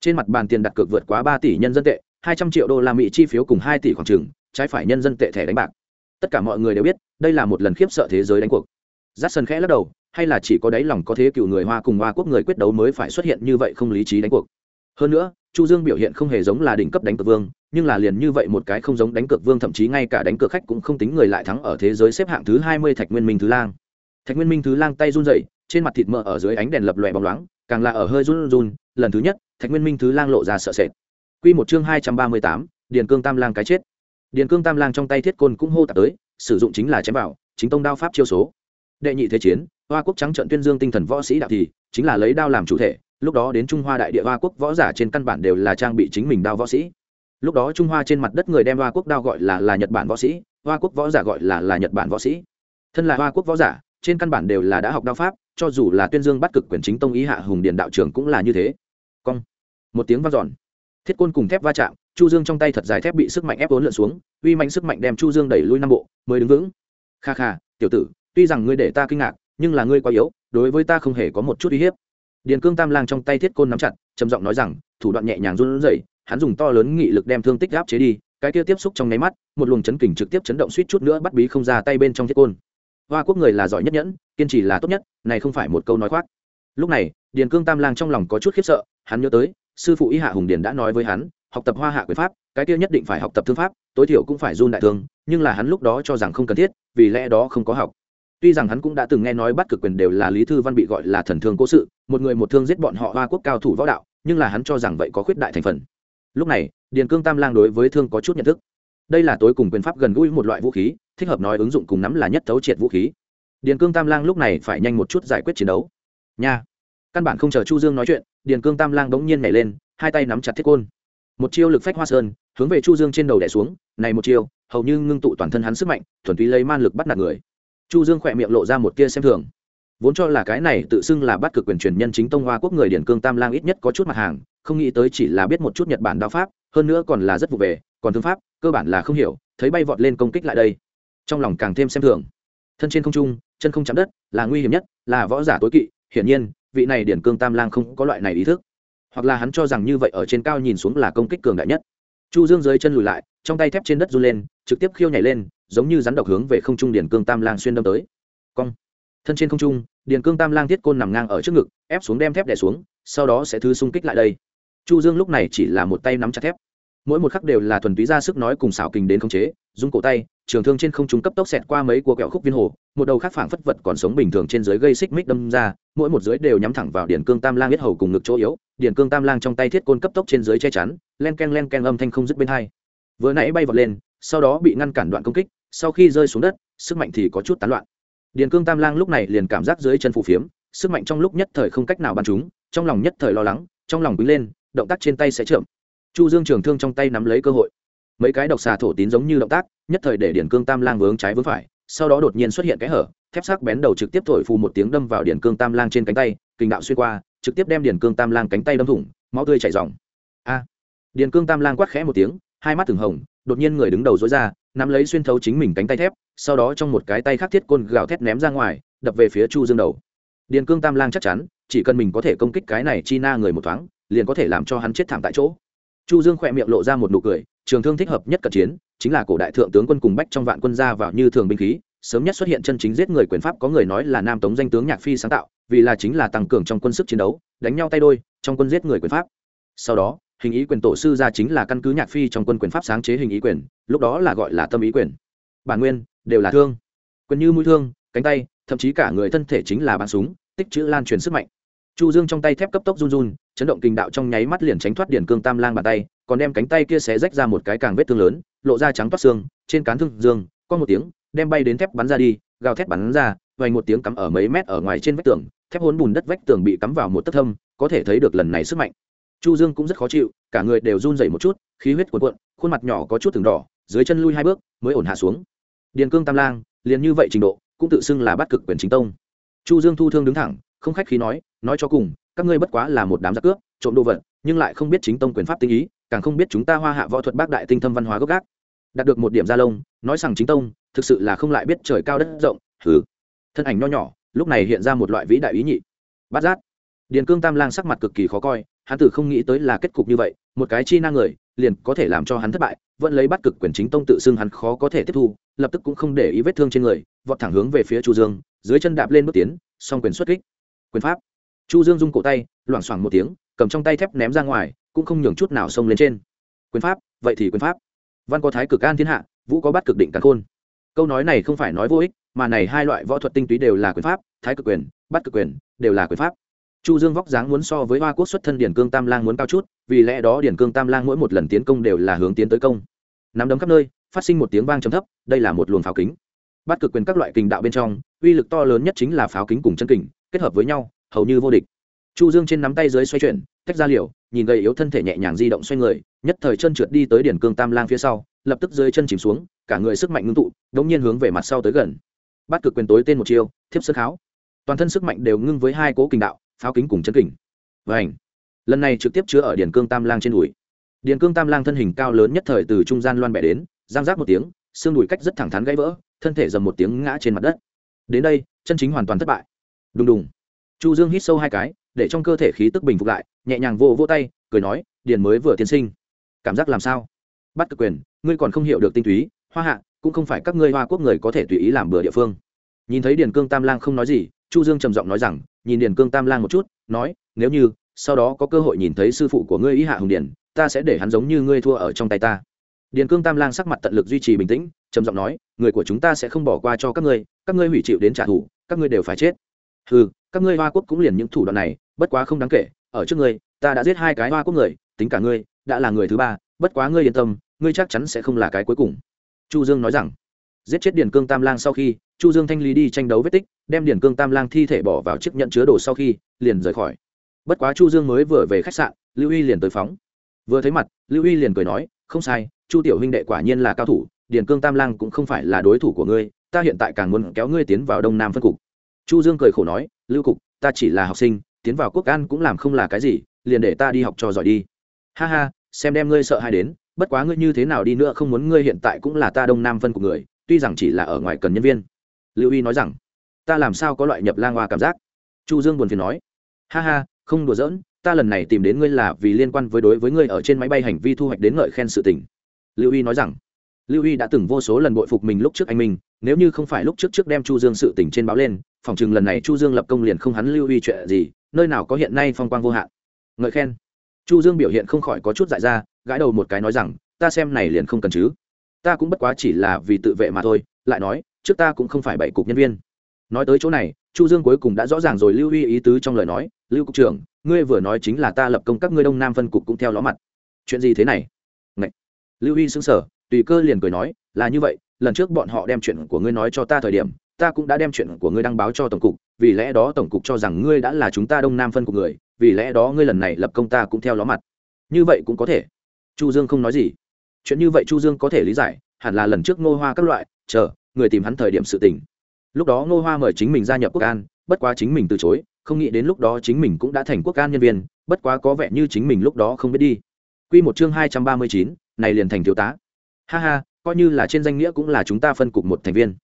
Trên mặt bàn tiền đặt cược vượt quá ba tỷ nhân dân tệ, hai trăm triệu đô la mỹ chi phiếu cùng hai tỷ khoảng trừng trái phải nhân dân tệ thẻ đánh bạc. Tất cả mọi người đều biết, đây là một lần khiếp sợ thế giới đánh cuộc. Giắt sân khẽ lắc đầu, hay là chỉ có đáy lòng có thế cựu người hoa cùng hoa quốc người quyết đấu mới phải xuất hiện như vậy không lý trí đánh cuộc. Hơn nữa, chu dương biểu hiện không hề giống là đỉnh cấp đánh cược vương, nhưng là liền như vậy một cái không giống đánh cược vương, thậm chí ngay cả đánh cược khách cũng không tính người lại thắng ở thế giới xếp hạng thứ hai mươi thạch nguyên minh thứ lang. Thạch nguyên minh thứ lang tay run rẩy trên mặt thịt mỡ ở dưới ánh đèn lập lòe bóng loáng, càng là ở hơi run run, lần thứ nhất, thạch nguyên minh thứ lang lộ ra sợ sệt. Quy một chương hai trăm ba mươi tám, điền cương tam lang cái chết. Điền cương tam lang trong tay thiết côn cũng hô tạp tới, sử dụng chính là chém vào, chính tông đao pháp chiêu số. Đệ nhị thế chiến, hoa quốc trắng trận tuyên dương tinh thần võ sĩ đạo thì, chính là lấy đao làm chủ thể, lúc đó đến trung hoa đại địa hoa quốc võ giả trên căn bản đều là trang bị chính mình đao võ sĩ. Lúc đó trung hoa trên mặt đất người đem hoa quốc đao gọi là là nhật bản võ sĩ, hoa quốc võ giả gọi là là nhật bản võ sĩ. Thân là hoa quốc võ giả trên căn bản đều là đã học đao pháp, cho dù là tuyên dương bắt cực quyền chính tông ý hạ hùng điện đạo trưởng cũng là như thế. Cong. Một tiếng vang dọn. Thiết côn cùng thép va chạm, chu dương trong tay thật dài thép bị sức mạnh ép vốn lượn xuống, uy mạnh sức mạnh đem chu dương đẩy lui năm bộ, mới đứng vững. Kha kha, tiểu tử, tuy rằng ngươi để ta kinh ngạc, nhưng là ngươi quá yếu, đối với ta không hề có một chút uy hiếp. Điền cương tam lang trong tay thiết côn nắm chặt, trầm giọng nói rằng, thủ đoạn nhẹ nhàng run rẩy, hắn dùng to lớn nghị lực đem thương tích áp chế đi, cái kia tiếp xúc trong nháy mắt, một luồng chấn kình trực tiếp chấn động suýt chút nữa bắt bí không ra tay bên trong thiết côn hoa quốc người là giỏi nhất nhẫn, kiên trì là tốt nhất, này không phải một câu nói khoác. Lúc này, điền cương tam lang trong lòng có chút khiếp sợ, hắn nhớ tới, sư phụ y hạ hùng điền đã nói với hắn, học tập hoa hạ quyền pháp, cái kia nhất định phải học tập thương pháp, tối thiểu cũng phải run đại thương nhưng là hắn lúc đó cho rằng không cần thiết, vì lẽ đó không có học. Tuy rằng hắn cũng đã từng nghe nói bắt cực quyền đều là lý thư văn bị gọi là thần thương cố sự, một người một thương giết bọn họ hoa quốc cao thủ võ đạo, nhưng là hắn cho rằng vậy có khuyết đại thành phần. Lúc này, điền cương tam lang đối với thương có chút nhận thức. Đây là tối cùng quyền pháp gần gũi một loại vũ khí thích hợp nói ứng dụng cùng nắm là nhất thấu triệt vũ khí. Điền cương tam lang lúc này phải nhanh một chút giải quyết chiến đấu. Nha. Căn bản không chờ chu dương nói chuyện, điền cương tam lang bỗng nhiên nhảy lên, hai tay nắm chặt thiết côn. Một chiêu lực phách hoa sơn, hướng về chu dương trên đầu đẻ xuống, này một chiêu, hầu như ngưng tụ toàn thân hắn sức mạnh, thuần túy lấy man lực bắt nạt người. Chu dương khỏe miệng lộ ra một tia xem thường. Vốn cho là cái này tự xưng là bắt cực quyền truyền nhân chính tông hoa quốc người điển cương tam lang ít nhất có chút mặt hàng, không nghĩ tới chỉ là biết một chút nhật bản đạo pháp, hơn nữa còn là rất vụ về, còn thương pháp, cơ bản là không hiểu, thấy bay vọt lên công kích lại đây trong lòng càng thêm xem thường. Thân trên không trung, chân không chạm đất, là nguy hiểm nhất, là võ giả tối kỵ, hiển nhiên, vị này điển cương tam lang không có loại này ý thức. Hoặc là hắn cho rằng như vậy ở trên cao nhìn xuống là công kích cường đại nhất. Chu dương dưới chân lùi lại, trong tay thép trên đất run lên, trực tiếp khiêu nhảy lên, giống như rắn độc hướng về không trung điển cương tam lang xuyên đâm tới. Cong. Thân trên không trung, điển cương tam lang thiết côn nằm ngang ở trước ngực, ép xuống đem thép đè xuống, sau đó sẽ thứ xung kích lại đây. Chu dương lúc này chỉ là một tay nắm chặt thép. Mỗi một khắc đều là thuần túy ra sức nói cùng xảo kình đến khống chế dùng cổ tay trường thương trên không trung cấp tốc xẹt qua mấy cua kẹo khúc viên hồ, một đầu khác phảng phất vật còn sống bình thường trên dưới gây xích mích đâm ra, mỗi một dưới đều nhắm thẳng vào điển cương tam lang biết hầu cùng ngực chỗ yếu, điển cương tam lang trong tay thiết côn cấp tốc trên dưới che chắn, len ken len ken âm thanh không dứt bên hai. Vừa nãy bay vọt lên, sau đó bị ngăn cản đoạn công kích, sau khi rơi xuống đất, sức mạnh thì có chút tán loạn. Điển cương tam lang lúc này liền cảm giác dưới chân phù phiếm, sức mạnh trong lúc nhất thời không cách nào bắn chúng trong lòng nhất thời lo lắng, trong lòng quý lên, động tác trên tay sẽ chậm. Chu dương trường thương trong tay nắm lấy cơ hội. Mấy cái độc xà thổ tín giống như động tác nhất thời để điển cương tam lang vướng trái vướng phải, sau đó đột nhiên xuất hiện cái hở, thép sắc bén đầu trực tiếp thổi phù một tiếng đâm vào điển cương tam lang trên cánh tay kình đạo xuyên qua, trực tiếp đem điển cương tam lang cánh tay đâm thủng, máu tươi chảy dòng a! Điển cương tam lang quát khẽ một tiếng, hai mắt từng hồng, đột nhiên người đứng đầu dối ra, nắm lấy xuyên thấu chính mình cánh tay thép, sau đó trong một cái tay khác thiết côn gào thét ném ra ngoài, đập về phía chu dương đầu. Điền cương tam lang chắc chắn, chỉ cần mình có thể công kích cái này chi na người một thoáng, liền có thể làm cho hắn chết thảm tại chỗ. Chu dương khỏe miệng lộ ra một nụ cười trường thương thích hợp nhất cận chiến, chính là cổ đại thượng tướng quân cùng bách trong vạn quân ra vào như thường binh khí, sớm nhất xuất hiện chân chính giết người quyền pháp, có người nói là nam tống danh tướng nhạc phi sáng tạo, vì là chính là tăng cường trong quân sức chiến đấu, đánh nhau tay đôi, trong quân giết người quyền pháp. Sau đó, hình ý quyền tổ sư ra chính là căn cứ nhạc phi trong quân quyền pháp sáng chế hình ý quyền, lúc đó là gọi là tâm ý quyền. Bản nguyên, đều là thương. Quyền như mũi thương, cánh tay, thậm chí cả người thân thể chính là bắn súng, tích chữ lan truyền sức mạnh chu dương trong tay thép cấp tốc run run, chấn động kinh đạo trong nháy mắt liền tránh thoát điển cương tam lang bàn tay, còn đem cánh tay kia xé rách ra một cái càng vết thương lớn, lộ ra trắng toát xương, trên cán thương dương có một tiếng, đem bay đến thép bắn ra đi, gào thép bắn ra, vài một tiếng cắm ở mấy mét ở ngoài trên vách tường, thép hốn bùn đất vách tường bị cắm vào một tấc thâm, có thể thấy được lần này sức mạnh. Chu dương cũng rất khó chịu, cả người đều run rẩy một chút, khí huyết cuộn cuộn, khuôn mặt nhỏ có chút từng đỏ, dưới chân lui hai bước, mới ổn hạ xuống. Điền cương tam lang, liền như vậy trình độ, cũng tự xưng là bắt cực quyền chính tông. Chu dương thu thương đứng thẳng không khách khí nói nói cho cùng, các ngươi bất quá là một đám giặc cướp, trộm đồ vật, nhưng lại không biết chính tông quyền pháp tinh ý, càng không biết chúng ta hoa hạ võ thuật bác đại tinh thâm văn hóa gốc gác. Đạt được một điểm gia lông, nói rằng chính tông, thực sự là không lại biết trời cao đất rộng, hừ. thân ảnh nho nhỏ, lúc này hiện ra một loại vĩ đại ý nhị. Bát giác. Điền cương tam lang sắc mặt cực kỳ khó coi, hắn tử không nghĩ tới là kết cục như vậy, một cái chi năng người, liền có thể làm cho hắn thất bại, vẫn lấy bắt cực quyền chính tông tự xưng hắn khó có thể tiếp thu, lập tức cũng không để ý vết thương trên người, vọt thẳng hướng về phía chu dương, dưới chân đạp lên bước tiến, song quyền xuất kích quyền pháp. Chu dương dung cổ tay, loảng xoảng một tiếng, cầm trong tay thép ném ra ngoài, cũng không nhường chút nào xông lên trên. Quyền pháp, vậy thì quyền pháp. Văn có thái cực an thiên hạ, vũ có bắt cực định cắn khôn. Câu nói này không phải nói vô ích, mà này hai loại võ thuật tinh túy đều là quyền pháp, thái cực quyền bắt cực quyền, đều là quyền pháp. Chu dương vóc dáng muốn so với hoa quốc xuất thân điển cương tam lang muốn cao chút, vì lẽ đó điển cương tam lang mỗi một lần tiến công đều là hướng tiến tới công. Nắm đấm khắp nơi, phát sinh một tiếng vang trầm thấp, đây là một luồng pháo kính. Bắt cực quyền các loại kình đạo bên trong, uy lực to lớn nhất chính là pháo kính cùng chân kình kết hợp với nhau hầu như vô địch. Chu dương trên nắm tay dưới xoay chuyển tách ra liều nhìn gầy yếu thân thể nhẹ nhàng di động xoay người nhất thời chân trượt đi tới điển cương tam lang phía sau lập tức dưới chân chìm xuống cả người sức mạnh ngưng tụ đống nhiên hướng về mặt sau tới gần. Bắt cực quyền tối tên một chiêu thiếp sức háo, toàn thân sức mạnh đều ngưng với hai cố kình đạo pháo kính cùng chân kình. Vảnh lần này trực tiếp chứa ở điển cương tam lang trên đùi. Điển cương tam lang thân hình cao lớn nhất thời từ trung gian loan bẻ đến giang giác một tiếng xương đùi cách rất thẳng thắn gãy vỡ thân thể dầm một tiếng ngã trên mặt đất. Đến đây chân chính hoàn toàn thất bại đùng đùng. Chu dương hít sâu hai cái, để trong cơ thể khí tức bình phục lại, nhẹ nhàng vô vô tay, cười nói, điền mới vừa tiên sinh, cảm giác làm sao? Bắt cực quyền, ngươi còn không hiểu được tinh túy, hoa hạ, cũng không phải các ngươi hoa quốc người có thể tùy ý làm bừa địa phương. Nhìn thấy điền cương tam lang không nói gì, chu dương trầm giọng nói rằng, nhìn điền cương tam lang một chút, nói, nếu như, sau đó có cơ hội nhìn thấy sư phụ của ngươi ý hạ hùng điền, ta sẽ để hắn giống như ngươi thua ở trong tay ta. Điền cương tam lang sắc mặt tận lực duy trì bình tĩnh, trầm giọng nói, người của chúng ta sẽ không bỏ qua cho các ngươi các ngươi hủy chịu đến trả thù, các ngươi đều phải chết ừ các ngươi hoa quốc cũng liền những thủ đoạn này, bất quá không đáng kể, ở trước ngươi, ta đã giết hai cái hoa quốc người, tính cả ngươi, đã là người thứ ba, bất quá ngươi yên tâm, ngươi chắc chắn sẽ không là cái cuối cùng. Chu dương nói rằng. Giết chết điền cương tam lang sau khi, chu dương thanh lý đi tranh đấu vết tích, đem điền cương tam lang thi thể bỏ vào chiếc nhận chứa đồ sau khi, liền rời khỏi. Bất quá chu dương mới vừa về khách sạn, lưu huy liền tới phóng. Vừa thấy mặt, lưu huy liền cười nói, không sai, chu tiểu huynh đệ quả nhiên là cao thủ, điền cương tam lang cũng không phải là đối thủ của ngươi, ta hiện tại càng muốn kéo ngươi tiến vào đông nam phân cục chu dương cười khổ nói, lưu cục, ta chỉ là học sinh, tiến vào quốc an cũng làm không là cái gì, liền để ta đi học cho giỏi đi. Ha ha, xem đem ngươi sợ hay đến, bất quá ngươi như thế nào đi nữa không muốn ngươi hiện tại cũng là ta đông nam phân của người, tuy rằng chỉ là ở ngoài cần nhân viên. Lưu y nói rằng, ta làm sao có loại nhập lang hoa cảm giác? Chu dương buồn phiền nói, ha ha, không đùa giỡn, ta lần này tìm đến ngươi là vì liên quan với đối với ngươi ở trên máy bay hành vi thu hoạch đến ngợi khen sự tình. Lưu y nói rằng lưu huy đã từng vô số lần bội phục mình lúc trước anh minh, nếu như không phải lúc trước trước đem chu dương sự tình trên báo lên, phòng chừng lần này chu dương lập công liền không hắn lưu huy chuyện gì, nơi nào có hiện nay phong quang vô hạn. Ngợi khen. Chu dương biểu hiện không khỏi có chút dại ra, gãi đầu một cái nói rằng, ta xem này liền không cần chứ. Ta cũng bất quá chỉ là vì tự vệ mà thôi, lại nói, trước ta cũng không phải bảy cục nhân viên. Nói tới chỗ này, chu dương cuối cùng đã rõ ràng rồi lưu huy ý tứ trong lời nói, lưu cục trưởng, ngươi vừa nói chính là ta lập công các ngươi đông nam phân cục cũng theo ló mặt. Chuyện gì thế này? Ngậy. lưu huy sững sờ tùy cơ liền cười nói, là như vậy, lần trước bọn họ đem chuyện của ngươi nói cho ta thời điểm, ta cũng đã đem chuyện của ngươi đăng báo cho tổng cục, vì lẽ đó tổng cục cho rằng ngươi đã là chúng ta đông nam phân của người, vì lẽ đó ngươi lần này lập công ta cũng theo ló mặt. Như vậy cũng có thể. Chu dương không nói gì. Chuyện như vậy chu dương có thể lý giải, hẳn là lần trước ngô hoa các loại, chờ, người tìm hắn thời điểm sự tình. Lúc đó ngô hoa mời chính mình gia nhập quốc an, bất quá chính mình từ chối, không nghĩ đến lúc đó chính mình cũng đã thành quốc an nhân viên, bất quá có vẻ như chính mình lúc đó không biết đi. Quy một chương hai trăm ba mươi chín, này liền thành thiếu tá ha ha, coi như là trên danh nghĩa cũng là chúng ta phân cục một thành viên.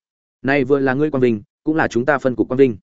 Này vừa là ngươi quang vinh, cũng là chúng ta phân cục quang vinh.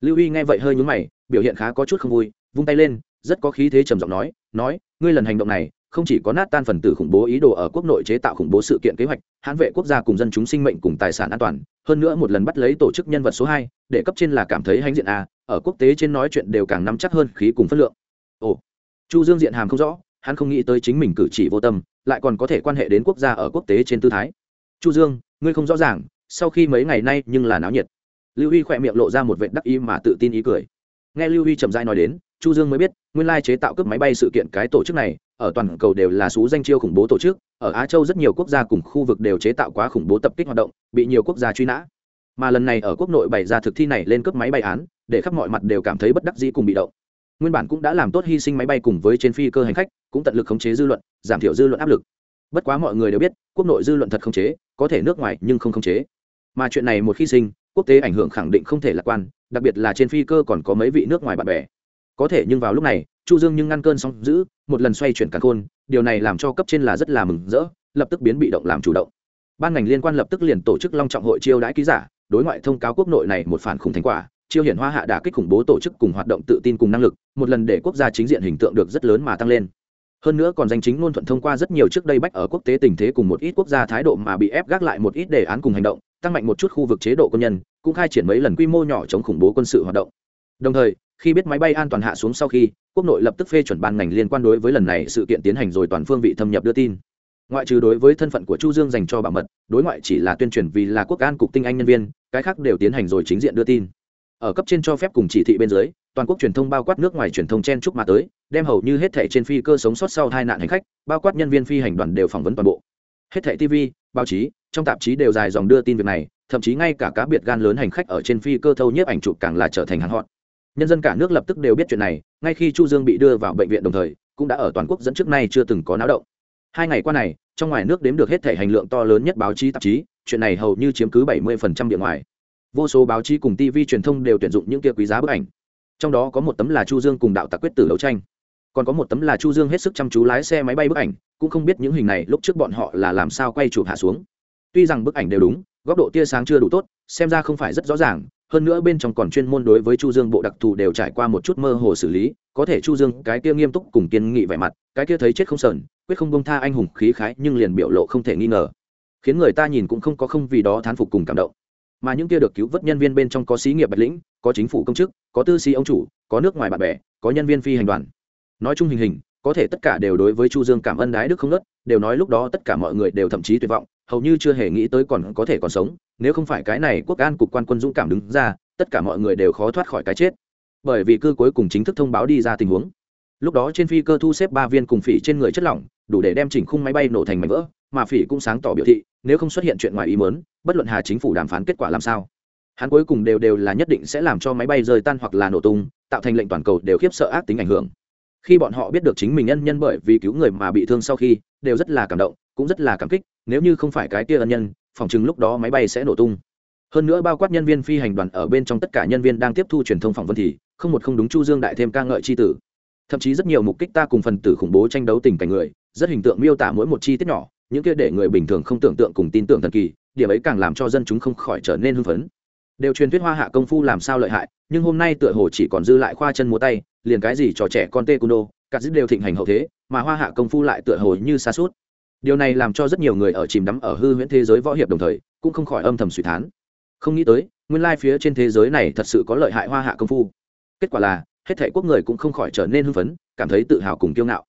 Lưu huy nghe vậy hơi nhướng mày, biểu hiện khá có chút không vui, vung tay lên, rất có khí thế trầm giọng nói nói, ngươi lần hành động này, không chỉ có nát tan phần tử khủng bố ý đồ ở quốc nội chế tạo khủng bố sự kiện kế hoạch, hãn vệ quốc gia cùng dân chúng sinh mệnh cùng tài sản an toàn, hơn nữa một lần bắt lấy tổ chức nhân vật số hai, để cấp trên là cảm thấy hãnh diện a, ở quốc tế trên nói chuyện đều càng nắm chắc hơn khí cùng phất lượng. Ồ, chu dương diện hàm không rõ hắn không nghĩ tới chính mình cử chỉ vô tâm, lại còn có thể quan hệ đến quốc gia ở quốc tế trên tư thái. Chu dương, ngươi không rõ ràng, sau khi mấy ngày nay nhưng là náo nhiệt. Lưu huy khỏe miệng lộ ra một vệ đắc ý mà tự tin ý cười. Nghe lưu huy chậm rãi nói đến, chu dương mới biết, nguyên lai chế tạo cướp máy bay sự kiện cái tổ chức này, ở toàn cầu đều là số danh chiêu khủng bố tổ chức, ở á châu rất nhiều quốc gia cùng khu vực đều chế tạo quá khủng bố tập kích hoạt động, bị nhiều quốc gia truy nã. Mà lần này ở quốc nội bày ra thực thi này lên cướp máy bay án, để khắp mọi mặt đều cảm thấy bất đắc dĩ cùng bị động nguyên bản cũng đã làm tốt hy sinh máy bay cùng với trên phi cơ hành khách, cũng tận lực khống chế dư luận, giảm thiểu dư luận áp lực. Bất quá mọi người đều biết, quốc nội dư luận thật khống chế, có thể nước ngoài nhưng không khống chế. Mà chuyện này một khi sinh, quốc tế ảnh hưởng khẳng định không thể lạc quan, đặc biệt là trên phi cơ còn có mấy vị nước ngoài bạn bè. Có thể nhưng vào lúc này, chu dương nhưng ngăn cơn sóng giữ một lần xoay chuyển cả khôn, điều này làm cho cấp trên là rất là mừng rỡ, lập tức biến bị động làm chủ động. Ban ngành liên quan lập tức liền tổ chức long trọng hội chiêu đãi ký giả, đối ngoại thông cáo quốc nội này một phản khủng thành quả chiêu hiển hoa hạ đả kích khủng bố tổ chức cùng hoạt động tự tin cùng năng lực, một lần để quốc gia chính diện hình tượng được rất lớn mà tăng lên. Hơn nữa còn danh chính ngôn thuận thông qua rất nhiều trước đây bách ở quốc tế tình thế cùng một ít quốc gia thái độ mà bị ép gác lại một ít đề án cùng hành động, tăng mạnh một chút khu vực chế độ quân nhân, cũng khai triển mấy lần quy mô nhỏ chống khủng bố quân sự hoạt động. Đồng thời, khi biết máy bay an toàn hạ xuống sau khi, quốc nội lập tức phê chuẩn ban ngành liên quan đối với lần này sự kiện tiến hành rồi toàn phương vị thâm nhập đưa tin. Ngoại trừ đối với thân phận của chu dương dành cho bảo mật, đối ngoại chỉ là tuyên truyền vì là quốc an cục tinh anh nhân viên, cái khác đều tiến hành rồi chính diện đưa tin ở cấp trên cho phép cùng chỉ thị bên dưới, toàn quốc truyền thông bao quát nước ngoài truyền thông chen chúc mà tới, đem hầu như hết thẻ trên phi cơ sống sót sau hai nạn hành khách, bao quát nhân viên phi hành đoàn đều phỏng vấn toàn bộ. Hết thẻ tv báo chí, trong tạp chí đều dài dòng đưa tin việc này, thậm chí ngay cả cá biệt gan lớn hành khách ở trên phi cơ thâu nhiếp ảnh chụp càng là trở thành hàng hot. Nhân dân cả nước lập tức đều biết chuyện này, ngay khi chu dương bị đưa vào bệnh viện đồng thời, cũng đã ở toàn quốc dẫn trước nay chưa từng có náo động. Hai ngày qua này, trong ngoài nước đếm được hết thể hành lượng to lớn nhất báo chí tạp chí, chuyện này hầu như chiếm cứ 70% địa ngoài vô số báo chí cùng tv truyền thông đều tuyển dụng những kia quý giá bức ảnh. Trong đó có một tấm là chu dương cùng đạo tặc quyết tử đấu tranh. Còn có một tấm là chu dương hết sức chăm chú lái xe máy bay bức ảnh, cũng không biết những hình này lúc trước bọn họ là làm sao quay chụp hạ xuống. Tuy rằng bức ảnh đều đúng, góc độ tia sáng chưa đủ tốt, xem ra không phải rất rõ ràng, hơn nữa bên trong còn chuyên môn đối với chu dương bộ đặc thù đều trải qua một chút mơ hồ xử lý, có thể chu dương cái kia nghiêm túc cùng kiên nghị vẻ mặt, cái kia thấy chết không sờn, quyết không bông tha anh hùng khí khái nhưng liền biểu lộ không thể nghi ngờ. Khiến người ta nhìn cũng không có không vì đó thán phục cùng cảm động mà những kia được cứu vớt nhân viên bên trong có xí nghiệp bạch lĩnh, có chính phủ công chức, có tư sĩ ông chủ, có nước ngoài bạn bè, có nhân viên phi hành đoàn. Nói chung hình hình, có thể tất cả đều đối với chu dương cảm ơn đái đức không nớt, đều nói lúc đó tất cả mọi người đều thậm chí tuyệt vọng, hầu như chưa hề nghĩ tới còn có thể còn sống, nếu không phải cái này quốc an cục quan quân dũng cảm đứng ra, tất cả mọi người đều khó thoát khỏi cái chết. Bởi vì cư cuối cùng chính thức thông báo đi ra tình huống. Lúc đó trên phi cơ thu xếp ba viên cùng phỉ trên người chất lỏng, đủ để đem chỉnh khung máy bay nổ thành mảnh vỡ mà phỉ cũng sáng tỏ biểu thị, nếu không xuất hiện chuyện ngoài ý mớn bất luận hà chính phủ đàm phán kết quả làm sao, hắn cuối cùng đều đều là nhất định sẽ làm cho máy bay rơi tan hoặc là nổ tung, tạo thành lệnh toàn cầu đều khiếp sợ ác tính ảnh hưởng. Khi bọn họ biết được chính mình nhân nhân bởi vì cứu người mà bị thương sau khi, đều rất là cảm động, cũng rất là cảm kích, nếu như không phải cái kia ân nhân, phòng chừng lúc đó máy bay sẽ nổ tung. Hơn nữa bao quát nhân viên phi hành đoàn ở bên trong tất cả nhân viên đang tiếp thu truyền thông phỏng vấn thì, không một không đúng chu dương đại thêm ca ngợi c h i tử. Thậm chí rất nhiều mục kích ta cùng phần tử khủng bố tranh đấu tình cảnh người, rất hình tượng miêu tả mỗi một chi tiết nhỏ những kia để người bình thường không tưởng tượng cùng tin tưởng thần kỳ, điểm ấy càng làm cho dân chúng không khỏi trở nên hưng phấn. Đều truyền thuyết hoa hạ công phu làm sao lợi hại, nhưng hôm nay tựa hồ chỉ còn dư lại khoa chân múa tay, liền cái gì trò trẻ con tê cung đô cả dứt đều thịnh hành hậu thế, mà hoa hạ công phu lại tựa hồ như xa suốt điều này làm cho rất nhiều người ở chìm đắm ở hư huyễn thế giới võ hiệp đồng thời, cũng không khỏi âm thầm suy thán. Không nghĩ tới, nguyên lai phía trên thế giới này thật sự có lợi hại hoa hạ công phu. Kết quả là, hết thảy quốc người cũng không khỏi trở nên hưng phấn, cảm thấy tự hào cùng kiêu ngạo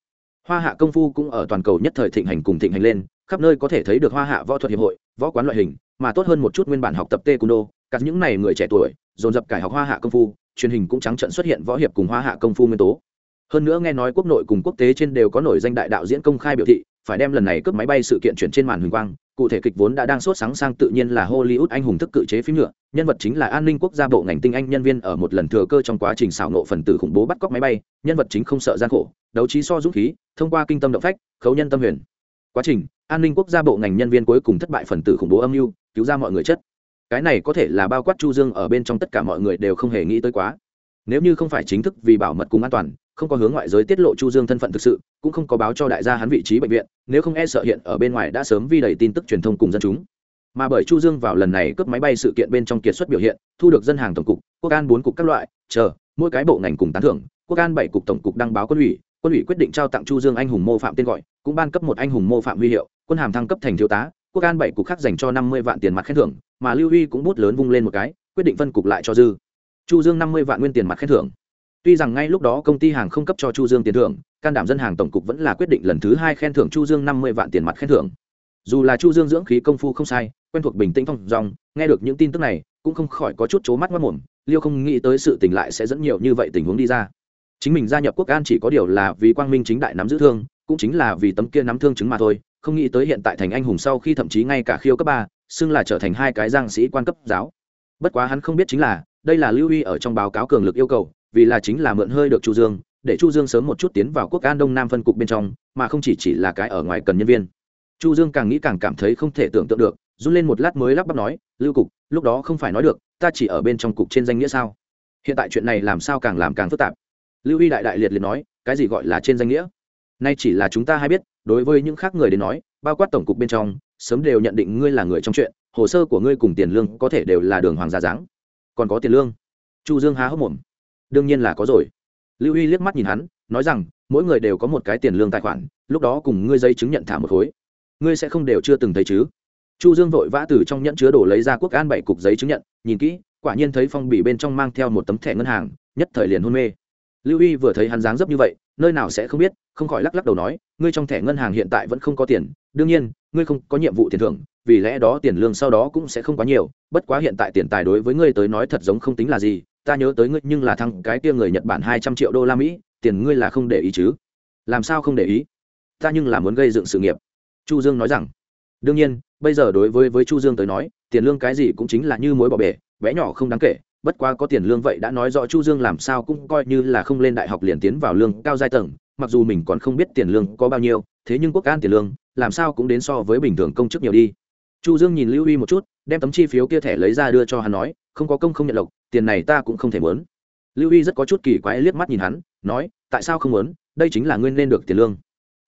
hoa hạ công phu cũng ở toàn cầu nhất thời thịnh hành cùng thịnh hành lên, khắp nơi có thể thấy được hoa hạ võ thuật hiệp hội, võ quán loại hình, mà tốt hơn một chút nguyên bản học tập tê cung đô cắt những này người trẻ tuổi, dồn dập cải học hoa hạ công phu, truyền hình cũng trắng trận xuất hiện võ hiệp cùng hoa hạ công phu nguyên tố. Hơn nữa nghe nói quốc nội cùng quốc tế trên đều có nổi danh đại đạo diễn công khai biểu thị phải đem lần này cướp máy bay sự kiện chuyển trên màn huỳnh quang, cụ thể kịch vốn đã đang sốt sáng sang tự nhiên là hollywood anh hùng thức cự chế phim nhựa, nhân vật chính là an ninh quốc gia bộ ngành tinh anh nhân viên ở một lần thừa cơ trong quá trình xảo nộ phần tử khủng bố bắt cóc máy bay, nhân vật chính không sợ gian khổ, đấu trí so dũng khí, thông qua kinh tâm động phách, khấu nhân tâm huyền. Quá trình, an ninh quốc gia bộ ngành nhân viên cuối cùng thất bại phần tử khủng bố âm mưu, cứu ra mọi người chất cái này có thể là bao quát chu dương ở bên trong tất cả mọi người đều không hề nghĩ tới quá. Nếu như không phải chính thức vì bảo mật cùng an toàn không có hướng ngoại giới tiết lộ chu dương thân phận thực sự, cũng không có báo cho đại gia hắn vị trí bệnh viện, nếu không e sợ hiện ở bên ngoài đã sớm vi đầy tin tức truyền thông cùng dân chúng. Mà bởi chu dương vào lần này cướp máy bay sự kiện bên trong kiệt xuất biểu hiện, thu được dân hàng tổng cục, quốc an bốn cục các loại, chờ, mỗi cái bộ ngành cùng tán thưởng, quốc an bảy cục tổng cục đăng báo quân ủy quân ủy quyết định trao tặng chu dương anh hùng mô phạm tên gọi, cũng ban cấp một anh hùng mô phạm huy hiệu, quân hàm thăng cấp thành thiếu tá, quốc an bảy cục khác dành cho năm mươi vạn tiền mặt khen thưởng, mà lưu huy cũng bút lớn vung lên một cái, quyết định phân cục lại cho dư. Chu dương năm mươi vạn nguyên tiền mặt khen thưởng tuy rằng ngay lúc đó công ty hàng không cấp cho chu dương tiền thưởng, can đảm dân hàng tổng cục vẫn là quyết định lần thứ hai khen thưởng chu dương năm mươi vạn tiền mặt khen thưởng. Dù là chu dương dưỡng khí công phu không sai, quen thuộc bình tĩnh phong dòng, nghe được những tin tức này, cũng không khỏi có chút chố mắt mất mồm, liêu không nghĩ tới sự tình lại sẽ dẫn nhiều như vậy tình huống đi ra. Chính mình gia nhập quốc an chỉ có điều là vì quang minh chính đại nắm giữ thương, cũng chính là vì tấm kia nắm thương chứng mà thôi, không nghĩ tới hiện tại thành anh hùng sau khi thậm chí ngay cả khiêu cấp ba, xưng là trở thành hai cái giang sĩ quan cấp giáo. Bất quá hắn không biết chính là, đây là lưu huy ở trong báo cáo cường lực yêu cầu vì là chính là mượn hơi được chu dương, để chu dương sớm một chút tiến vào quốc an đông nam phân cục bên trong, mà không chỉ chỉ là cái ở ngoài cần nhân viên. Chu dương càng nghĩ càng cảm thấy không thể tưởng tượng được, run lên một lát mới lắp bắp nói, lưu cục, lúc đó không phải nói được, ta chỉ ở bên trong cục trên danh nghĩa sao? Hiện tại chuyện này làm sao càng làm càng phức tạp? Lưu huy đại đại liệt liệt nói, cái gì gọi là trên danh nghĩa? Nay chỉ là chúng ta hay biết, đối với những khác người đến nói, bao quát tổng cục bên trong, sớm đều nhận định ngươi là người trong chuyện, hồ sơ của ngươi cùng tiền lương có thể đều là đường hoàng gia dáng. Còn có tiền lương. Chu dương há hốc mồm đương nhiên là có rồi. Lưu huy liếc mắt nhìn hắn, nói rằng, mỗi người đều có một cái tiền lương tài khoản, lúc đó cùng ngươi giấy chứng nhận thả một khối. Ngươi sẽ không đều chưa từng thấy chứ? Chu dương vội vã từ trong nhẫn chứa đồ lấy ra quốc an bảy cục giấy chứng nhận, nhìn kỹ, quả nhiên thấy phong bì bên trong mang theo một tấm thẻ ngân hàng, nhất thời liền hôn mê. Lưu huy vừa thấy hắn dáng dấp như vậy, nơi nào sẽ không biết, không khỏi lắc lắc đầu nói, ngươi trong thẻ ngân hàng hiện tại vẫn không có tiền, đương nhiên, ngươi không có nhiệm vụ tiền thưởng, vì lẽ đó tiền lương sau đó cũng sẽ không quá nhiều, bất quá hiện tại tiền tài đối với ngươi tới nói thật giống không tính là gì ta nhớ tới ngươi nhưng là thằng cái kia người nhật bản hai trăm triệu đô la mỹ, tiền ngươi là không để ý chứ? Làm sao không để ý? Ta nhưng là muốn gây dựng sự nghiệp. Chu dương nói rằng. Đương nhiên, bây giờ đối với với chu dương tới nói, tiền lương cái gì cũng chính là như mối bỏ bể, bé nhỏ không đáng kể. Bất quá có tiền lương vậy đã nói rõ chu dương làm sao cũng coi như là không lên đại học liền tiến vào lương cao giai tầng, mặc dù mình còn không biết tiền lương có bao nhiêu, thế nhưng quốc an tiền lương, làm sao cũng đến so với bình thường công chức nhiều đi. Chu dương nhìn lưu huy một chút, đem tấm chi phiếu kia thẻ lấy ra đưa cho hắn nói không có công không nhận lộc, tiền này ta cũng không thể muốn lưu huy rất có chút kỳ quái liếc mắt nhìn hắn, nói, tại sao không muốn đây chính là nguyên nên được tiền lương.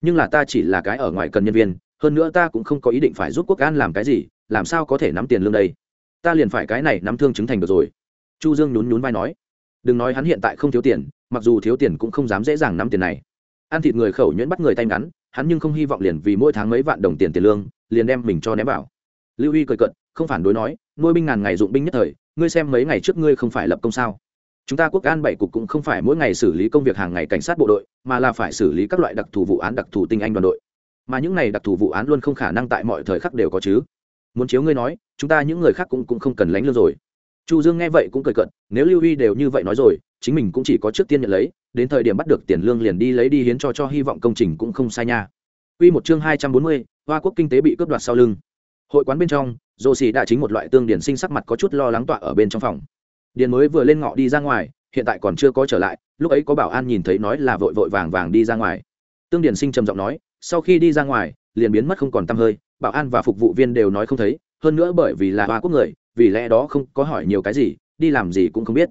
Nhưng là ta chỉ là cái ở ngoài cần nhân viên, hơn nữa ta cũng không có ý định phải giúp quốc an làm cái gì, làm sao có thể nắm tiền lương đây? Ta liền phải cái này nắm thương chứng thành được rồi. Chu dương nhún nhún vai nói, đừng nói hắn hiện tại không thiếu tiền, mặc dù thiếu tiền cũng không dám dễ dàng nắm tiền này. Ăn thịt người khẩu nhuyễn bắt người tay ngắn, hắn nhưng không hy vọng liền vì mỗi tháng mấy vạn đồng tiền tiền lương, liền đem mình cho ném vào. Lưu huy cười cận không phản đối nói, nuôi binh ngàn ngày dụng binh nhất thời ngươi xem mấy ngày trước ngươi không phải lập công sao? Chúng ta quốc an bảy cục cũng không phải mỗi ngày xử lý công việc hàng ngày cảnh sát bộ đội mà là phải xử lý các loại đặc thù vụ án đặc thù tinh anh đoàn đội. Mà những này đặc thù vụ án luôn không khả năng tại mọi thời khắc đều có chứ. Muốn chiếu ngươi nói chúng ta những người khác cũng, cũng không cần lánh lương rồi. Chu dương nghe vậy cũng cười cận nếu lưu huy đều như vậy nói rồi chính mình cũng chỉ có trước tiên nhận lấy đến thời điểm bắt được tiền lương liền đi lấy đi hiến cho cho hy vọng công trình cũng không sai nha. Quy một chương hai trăm bốn mươi, Hoa quốc kinh tế bị cướp đoạt sau lưng. Hội quán bên trong, Dô xì đã chính một loại tương điển sinh sắc mặt có chút lo lắng tọa ở bên trong phòng. Điền mới vừa lên ngọ đi ra ngoài, hiện tại còn chưa có trở lại, lúc ấy có bảo an nhìn thấy nói là vội vội vàng vàng đi ra ngoài. Tương Điển sinh trầm giọng nói, sau khi đi ra ngoài, liền biến mất không còn tăm hơi, bảo an và phục vụ viên đều nói không thấy, hơn nữa bởi vì là Hoa quốc người, vì lẽ đó không có hỏi nhiều cái gì đi làm gì cũng không biết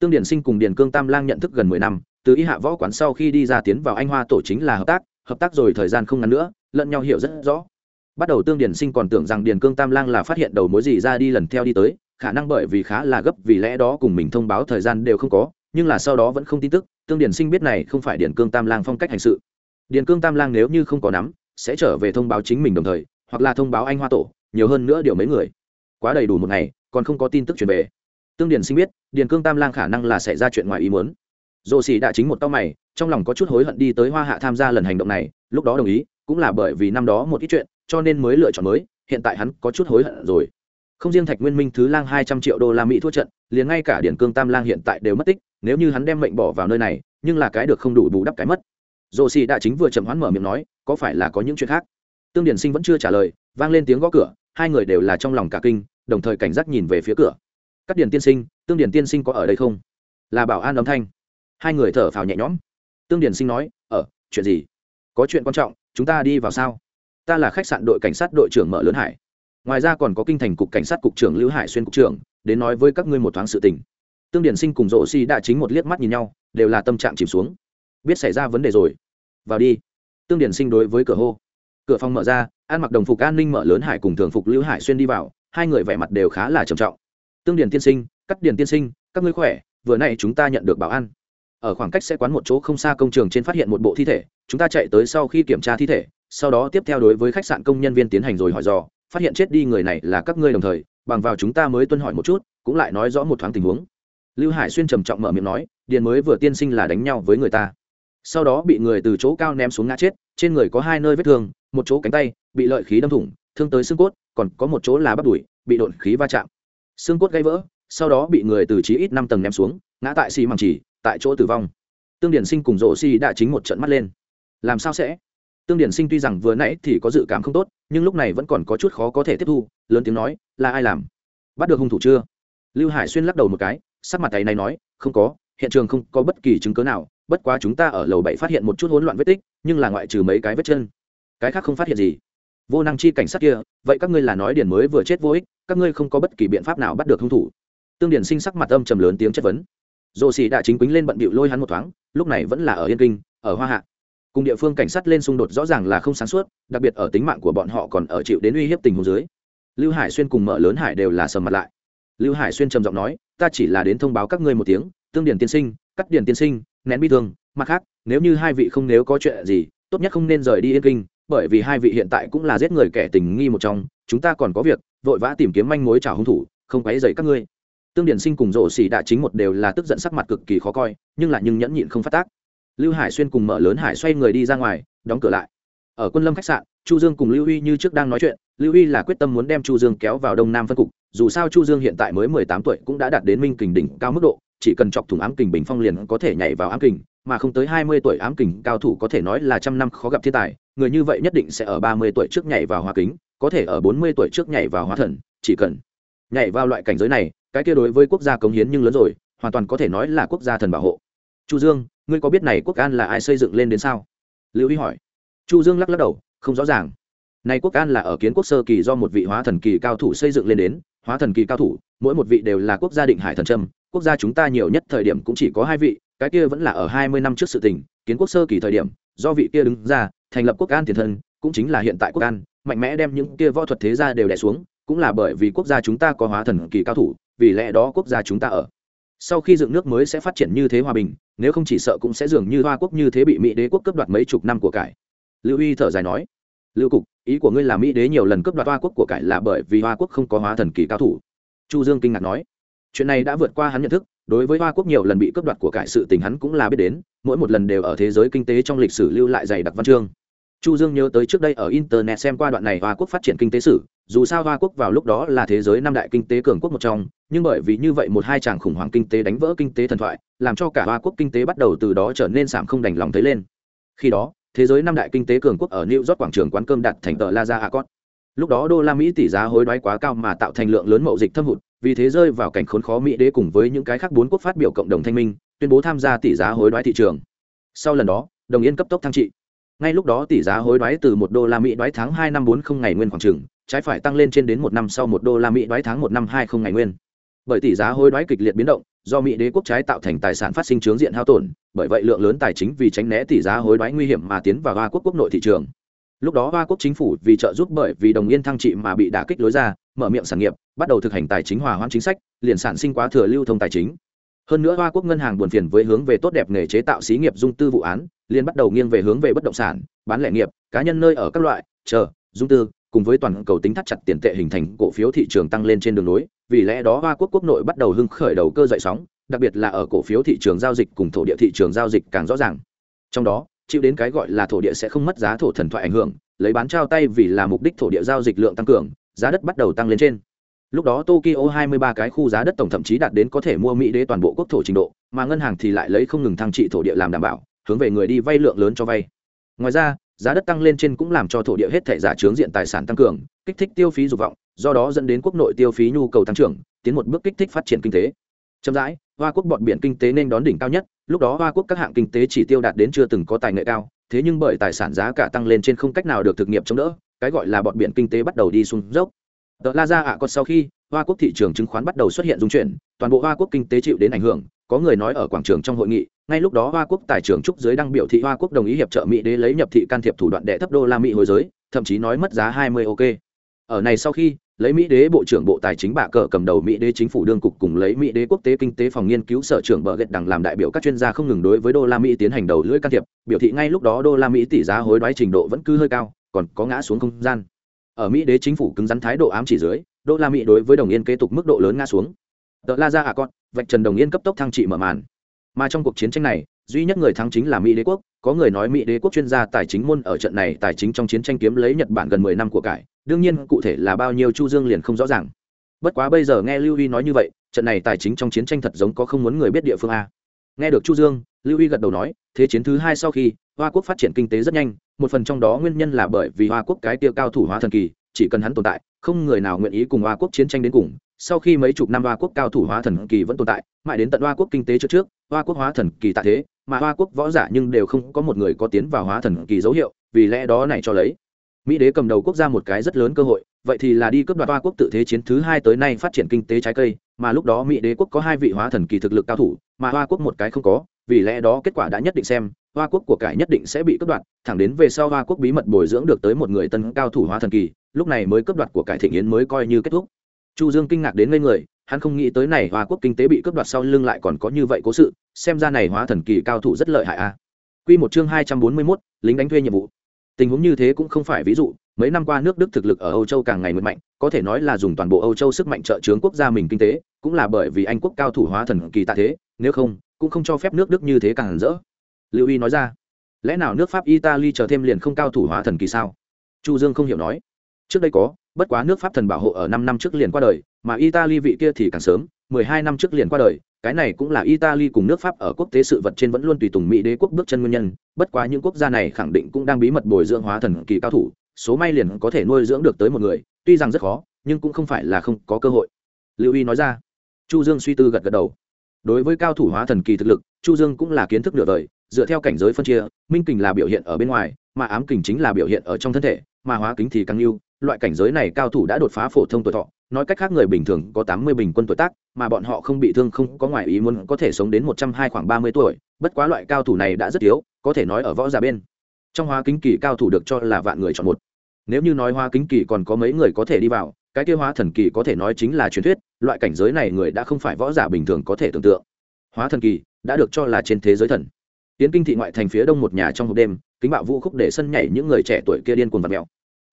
tương điển sinh cùng điền cương tam lang nhận thức gần mười năm từ y hạ võ quán sau khi đi ra tiến vào anh hoa tổ chính là hợp tác hợp tác rồi thời gian không ngắn nữa lẫn nhau hiểu rất rõ bắt đầu tương điển sinh còn tưởng rằng điền cương tam lang là phát hiện đầu mối gì ra đi lần theo đi tới, khả năng bởi vì khá là gấp, vì lẽ đó cùng mình thông báo thời gian đều không có, nhưng là sau đó vẫn không tin tức, tương điển sinh biết này không phải điền cương tam lang phong cách hành sự. Điền cương tam lang nếu như không có nắm, sẽ trở về thông báo chính mình đồng thời, hoặc là thông báo anh hoa tổ, nhiều hơn nữa điều mấy người. Quá đầy đủ một ngày, còn không có tin tức truyền về. Tương điền sinh biết, điền cương tam lang khả năng là xảy ra chuyện ngoài ý muốn. Dồ xì đã chính một tao mày, trong lòng có chút hối hận đi tới hoa hạ tham gia lần hành động này, lúc đó đồng ý, cũng là bởi vì năm đó một ít chuyện cho nên mới lựa chọn mới, hiện tại hắn có chút hối hận rồi. Không riêng thạch nguyên minh thứ lang hai trăm triệu đô la mỹ thua trận, liền ngay cả điển cương tam lang hiện tại đều mất tích, nếu như hắn đem mệnh bỏ vào nơi này, nhưng là cái được không đủ bù đắp cái mất. Dồ xì đã chính vừa chậm hoán mở miệng nói, có phải là có những chuyện khác? Tương điển sinh vẫn chưa trả lời, vang lên tiếng gõ cửa, hai người đều là trong lòng cả kinh, đồng thời cảnh giác nhìn về phía cửa. Các điền tiên sinh, tương điền tiên sinh có ở đây không? Là bảo an âm thanh. Hai người thở phào nhẹ nhõm. Tương điền sinh nói ở chuyện gì? Có chuyện quan trọng, chúng ta đi vào sao? Ta là khách sạn đội cảnh sát đội trưởng mở lớn hải. Ngoài ra còn có kinh thành cục cảnh sát cục trưởng lưu hải xuyên cục trưởng, đến nói với các ngươi một thoáng sự tình. Tương điển sinh cùng rộ si đã chính một liếc mắt nhìn nhau, đều là tâm trạng chìm xuống. Biết xảy ra vấn đề rồi. Vào đi. Tương điển sinh đối với cửa hô. Cửa phòng mở ra, an mặc đồng phục an ninh mở lớn hải cùng thường phục lưu hải xuyên đi vào, hai người vẻ mặt đều khá là trầm trọng. Tương điển tiên sinh, cắt điển tiên sinh, các ngươi khỏe, vừa nay chúng ta nhận được bảo an. Ở khoảng cách sẽ quán một chỗ không xa công trường trên phát hiện một bộ thi thể, chúng ta chạy tới sau khi kiểm tra thi thể sau đó tiếp theo đối với khách sạn công nhân viên tiến hành rồi hỏi dò, phát hiện chết đi người này là các ngươi đồng thời, bằng vào chúng ta mới tuân hỏi một chút, cũng lại nói rõ một thoáng tình huống. Lưu hải xuyên trầm trọng mở miệng nói, điền mới vừa tiên sinh là đánh nhau với người ta. Sau đó bị người từ chỗ cao ném xuống ngã chết, trên người có hai nơi vết thương, một chỗ cánh tay, bị lợi khí đâm thủng, thương tới xương cốt, còn có một chỗ là bắp đùi, bị đột khí va chạm. Xương cốt gãy vỡ, sau đó bị người từ chí ít năm tầng ném xuống, ngã tại xi măng chỉ, tại chỗ tử vong. Tương điển sinh cùng rộ xi đã chính một trận mắt lên. Làm sao sẽ? Tương điển sinh tuy rằng vừa nãy thì có dự cảm không tốt, nhưng lúc này vẫn còn có chút khó có thể tiếp thu, lớn tiếng nói, là ai làm? Bắt được hung thủ chưa? Lưu hải xuyên lắc đầu một cái, sắc mặt tay này nói, không có, hiện trường không có bất kỳ chứng cớ nào, bất quá chúng ta ở lầu bảy phát hiện một chút hỗn loạn vết tích, nhưng là ngoại trừ mấy cái vết chân. Cái khác không phát hiện gì. Vô năng chi cảnh sát kia, vậy các ngươi là nói điển mới vừa chết vô ích, các ngươi không có bất kỳ biện pháp nào bắt được hung thủ. Tương điển sinh sắc mặt âm trầm lớn tiếng chất vấn. Dồ xì đã chính quýnh lên bận bịu lôi hắn một thoáng, lúc này vẫn là ở yên kinh, ở hoa hạ cùng địa phương cảnh sát lên xung đột rõ ràng là không sáng suốt, đặc biệt ở tính mạng của bọn họ còn ở chịu đến uy hiếp tình huống dưới. Lưu hải xuyên cùng mở lớn hải đều là sầm mặt lại. Lưu hải xuyên trầm giọng nói, ta chỉ là đến thông báo các ngươi một tiếng, tương điển tiên sinh, cắt điển tiên sinh, nén bi thương, mặt khác, nếu như hai vị không nếu có chuyện gì, tốt nhất không nên rời đi yên kinh, bởi vì hai vị hiện tại cũng là giết người kẻ tình nghi một trong, chúng ta còn có việc, vội vã tìm kiếm manh mối trả hung thủ, không quấy dậy các ngươi. Tương điển sinh cùng rổ xỉ đạ chính một đều là tức giận sắc mặt cực kỳ khó coi, nhưng là nhưng nhẫn nhịn không phát tác lưu hải xuyên cùng mở lớn hải xoay người đi ra ngoài, đóng cửa lại. Ở quân lâm khách sạn, chu dương cùng lưu huy như trước đang nói chuyện. Lưu huy là quyết tâm muốn đem chu dương kéo vào đông nam phân cục, dù sao chu dương hiện tại mới mười tám tuổi cũng đã đạt đến minh kình đỉnh cao mức độ, chỉ cần chọc thủng ám kình bình phong liền có thể nhảy vào ám kình, mà không tới hai mươi tuổi ám kình cao thủ có thể nói là trăm năm khó gặp thiên tài, người như vậy nhất định sẽ ở ba mươi tuổi trước nhảy vào hóa kính, có thể ở bốn mươi tuổi trước nhảy vào hóa thần, chỉ cần nhảy vào loại cảnh giới này, cái kia đối với quốc gia cống hiến nhưng lớn rồi, hoàn toàn có thể nói là quốc gia thần bảo hộ. Chu dương ngươi có biết này quốc an là ai xây dựng lên đến sao? Lưu ý hỏi. Chu dương lắc lắc đầu, không rõ ràng. Này quốc an là ở kiến quốc sơ kỳ do một vị hóa thần kỳ cao thủ xây dựng lên đến. Hóa thần kỳ cao thủ, mỗi một vị đều là quốc gia định hải thần trâm quốc gia chúng ta nhiều nhất thời điểm cũng chỉ có hai vị, cái kia vẫn là ở hai mươi năm trước sự tình, kiến quốc sơ kỳ thời điểm, do vị kia đứng ra, thành lập quốc an tiền thân, cũng chính là hiện tại quốc an, mạnh mẽ đem những kia võ thuật thế gia đều đè xuống, cũng là bởi vì quốc gia chúng ta có hóa thần kỳ cao thủ, vì lẽ đó quốc gia chúng ta ở sau khi dựng nước mới sẽ phát triển như thế hòa bình, nếu không chỉ sợ cũng sẽ dường như hoa quốc như thế bị mỹ đế quốc cướp đoạt mấy chục năm của cải. Lưu y thở dài nói, lưu cục, ý của ngươi là mỹ đế nhiều lần cướp đoạt hoa quốc của cải là bởi vì hoa quốc không có hóa thần kỳ cao thủ. Chu dương kinh ngạc nói, chuyện này đã vượt qua hắn nhận thức, đối với hoa quốc nhiều lần bị cướp đoạt của cải sự tình hắn cũng là biết đến, mỗi một lần đều ở thế giới kinh tế trong lịch sử lưu lại dày đặc văn chương. Chu dương nhớ tới trước đây ở internet xem qua đoạn này hoa quốc phát triển kinh tế sử dù sao hoa quốc vào lúc đó là thế giới năm đại kinh tế cường quốc một trong, nhưng bởi vì như vậy một hai chàng khủng hoảng kinh tế đánh vỡ kinh tế thần thoại, làm cho cả hoa quốc kinh tế bắt đầu từ đó trở nên giảm không đành lòng thấy lên. Khi đó, thế giới năm đại kinh tế cường quốc ở new york quảng trường quán cơm đặt thành tờ la ra accord. Lúc đó đô la mỹ tỷ giá hối đoái quá cao mà tạo thành lượng lớn mậu dịch thâm hụt, vì thế rơi vào cảnh khốn khó mỹ đế cùng với những cái khác bốn quốc phát biểu cộng đồng thanh minh, tuyên bố tham gia tỷ giá hối đoái thị trường. Sau lần đó, đồng yên cấp tốc thăng trị. Ngay lúc đó tỷ giá hối đoái từ một đô la mỹ đoái tháng hai năm bốn không ngày nguyên khoảng trừng trái phải tăng lên trên đến một năm sau một đô la mỹ đoái tháng một năm hai không ngày nguyên. Bởi tỷ giá hối đoái kịch liệt biến động, do mỹ đế quốc trái tạo thành tài sản phát sinh chướng diện hao tổn, bởi vậy lượng lớn tài chính vì tránh né tỷ giá hối đoái nguy hiểm mà tiến vào hoa quốc quốc nội thị trường. Lúc đó hoa quốc chính phủ vì trợ giúp bởi vì đồng yên thăng trị mà bị đả kích lối ra, mở miệng sản nghiệp, bắt đầu thực hành tài chính hòa hoãn chính sách, liền sản sinh quá thừa lưu thông tài chính. Hơn nữa hoa quốc ngân hàng buồn phiền với hướng về tốt đẹp nghề chế tạo xí nghiệp dung tư vụ án, liền bắt đầu nghiêng về hướng về bất động sản, bán lẻ nghiệp, cá nhân nơi ở các loại, chờ, dung tư cùng với toàn cầu tính thắt chặt tiền tệ hình thành cổ phiếu thị trường tăng lên trên đường nối, vì lẽ đó hoa quốc quốc nội bắt đầu hưng khởi đầu cơ dậy sóng, đặc biệt là ở cổ phiếu thị trường giao dịch cùng thổ địa thị trường giao dịch càng rõ ràng. Trong đó, chịu đến cái gọi là thổ địa sẽ không mất giá thổ thần thoại ảnh hưởng, lấy bán trao tay vì là mục đích thổ địa giao dịch lượng tăng cường, giá đất bắt đầu tăng lên trên. Lúc đó tokyo 23 cái khu giá đất tổng thậm chí đạt đến có thể mua mỹ đế toàn bộ quốc thổ trình độ, mà ngân hàng thì lại lấy không ngừng thăng trị thổ địa làm đảm bảo, hướng về người đi vay lượng lớn cho vay. Ngoài ra giá đất tăng lên trên cũng làm cho thổ địa hết thể giả trướng diện tài sản tăng cường, kích thích tiêu phí dục vọng, do đó dẫn đến quốc nội tiêu phí nhu cầu tăng trưởng, tiến một bước kích thích phát triển kinh tế. Chậm rãi, hoa quốc bọn biển kinh tế nên đón đỉnh cao nhất, lúc đó hoa quốc các hạng kinh tế chỉ tiêu đạt đến chưa từng có tài nghệ cao, thế nhưng bởi tài sản giá cả tăng lên trên không cách nào được thực nghiệm chống đỡ, cái gọi là bọn biển kinh tế bắt đầu đi xuống dốc. Tờ la ra ạ còn sau khi, hoa quốc thị trường chứng khoán bắt đầu xuất hiện dung chuyển, toàn bộ hoa quốc kinh tế chịu đến ảnh hưởng, có người nói ở quảng trường trong hội nghị ngay lúc đó hoa quốc tài trưởng trúc giới đăng biểu thị hoa quốc đồng ý hiệp trợ mỹ đế lấy nhập thị can thiệp thủ đoạn đệ thấp đô la mỹ hồi giới, thậm chí nói mất giá 20 ok. Ở này sau khi, lấy mỹ đế bộ trưởng bộ tài chính bạ cờ cầm đầu mỹ đế chính phủ đương cục cùng lấy mỹ đế quốc tế kinh tế phòng nghiên cứu sở trưởng bờ gạch đằng làm đại biểu các chuyên gia không ngừng đối với đô la mỹ tiến hành đầu lưỡi can thiệp, biểu thị ngay lúc đó đô la mỹ tỷ giá hối đoái trình độ vẫn cứ hơi cao, còn có ngã xuống không gian. Ở mỹ đế chính phủ cứng rắn thái độ ám chỉ dưới, đô la mỹ đối với đồng yên kế tục mức độ lớn ngã xuống. Tờ la ra à con vạch trần đồng yên cấp tốc thăng trị mở màn mà trong cuộc chiến tranh này, duy nhất người thắng chính là mỹ đế quốc. Có người nói mỹ đế quốc chuyên gia tài chính môn ở trận này tài chính trong chiến tranh kiếm lấy nhật bản gần mười năm của cải. Đương nhiên, cụ thể là bao nhiêu chu dương liền không rõ ràng. Bất quá bây giờ nghe lưu huy nói như vậy, trận này tài chính trong chiến tranh thật giống có không muốn người biết địa phương a. Nghe được chu dương, lưu huy gật đầu nói, thế chiến thứ hai sau khi, hoa quốc phát triển kinh tế rất nhanh, một phần trong đó nguyên nhân là bởi vì hoa quốc cái tiêu cao thủ hóa thần kỳ, chỉ cần hắn tồn tại, không người nào nguyện ý cùng hoa quốc chiến tranh đến cùng sau khi mấy chục năm hoa quốc cao thủ hóa thần kỳ vẫn tồn tại, mãi đến tận hoa quốc kinh tế trước trước, hoa quốc hóa thần kỳ tại thế, mà hoa quốc võ giả nhưng đều không có một người có tiến vào hóa thần kỳ dấu hiệu, vì lẽ đó này cho lấy. Mỹ đế cầm đầu quốc gia một cái rất lớn cơ hội, vậy thì là đi cướp đoạt hoa quốc tự thế chiến thứ hai tới nay phát triển kinh tế trái cây, mà lúc đó mỹ đế quốc có hai vị hóa thần kỳ thực lực cao thủ, mà hoa quốc một cái không có, vì lẽ đó kết quả đã nhất định xem, hoa quốc của cải nhất định sẽ bị cướp đoạt, thẳng đến về sau hoa quốc bí mật bồi dưỡng được tới một người tân cao thủ hóa thần kỳ, lúc này mới cướp đoạt của cải thịnh yến mới coi như kết thúc chu dương kinh ngạc đến ngây người hắn không nghĩ tới này hoa quốc kinh tế bị cướp đoạt sau lưng lại còn có như vậy cố sự xem ra này hóa thần kỳ cao thủ rất lợi hại a. Quy một chương hai trăm bốn mươi 241, lính đánh thuê nhiệm vụ. Tình huống như thế cũng không phải ví dụ mấy năm qua nước đức thực lực ở âu châu càng ngày một mạnh có thể nói là dùng toàn bộ âu châu sức mạnh trợ chướng quốc gia mình kinh tế cũng là bởi vì anh quốc cao thủ hóa thần kỳ tạ thế nếu không cũng không cho phép nước đức như thế càng rỡ. Lưu y nói ra lẽ nào nước pháp italy chờ thêm liền không cao thủ hóa thần kỳ sao? Chu dương không hiểu nói trước đây có bất quá nước pháp thần bảo hộ ở năm năm trước liền qua đời, mà italy vị kia thì càng sớm, mười hai năm trước liền qua đời, cái này cũng là italy cùng nước pháp ở quốc tế sự vật trên vẫn luôn tùy tùng mỹ đế quốc bước chân nguyên nhân, bất quá những quốc gia này khẳng định cũng đang bí mật bồi dưỡng hóa thần kỳ cao thủ, số may liền có thể nuôi dưỡng được tới một người, tuy rằng rất khó, nhưng cũng không phải là không có cơ hội. Lưu y nói ra. Chu dương suy tư gật gật đầu. Đối với cao thủ hóa thần kỳ thực lực, chu dương cũng là kiến thức nửa đời, dựa theo cảnh giới phân chia, minh kình là biểu hiện ở bên ngoài, mà ám kình chính là biểu hiện ở trong thân thể, mà hóa kính thì càng yêu loại cảnh giới này cao thủ đã đột phá phổ thông tuổi thọ, nói cách khác người bình thường có tám mươi bình quân tuổi tác, mà bọn họ không bị thương, không có ngoại ý muốn có thể sống đến một trăm hai khoảng ba mươi tuổi, bất quá loại cao thủ này đã rất yếu, có thể nói ở võ giả bên. Trong hóa kính kỳ cao thủ được cho là vạn người chọn một. Nếu như nói hóa kính kỳ còn có mấy người có thể đi vào, cái kia hóa thần kỳ có thể nói chính là truyền thuyết, loại cảnh giới này người đã không phải võ giả bình thường có thể tưởng tượng. Hóa thần kỳ đã được cho là trên thế giới thần. Tiến kinh thị ngoại thành phía đông một nhà trong hộp đêm, kính bạo vũ khúc để sân nhảy những người trẻ tuổi kia điên cuồng vật mèo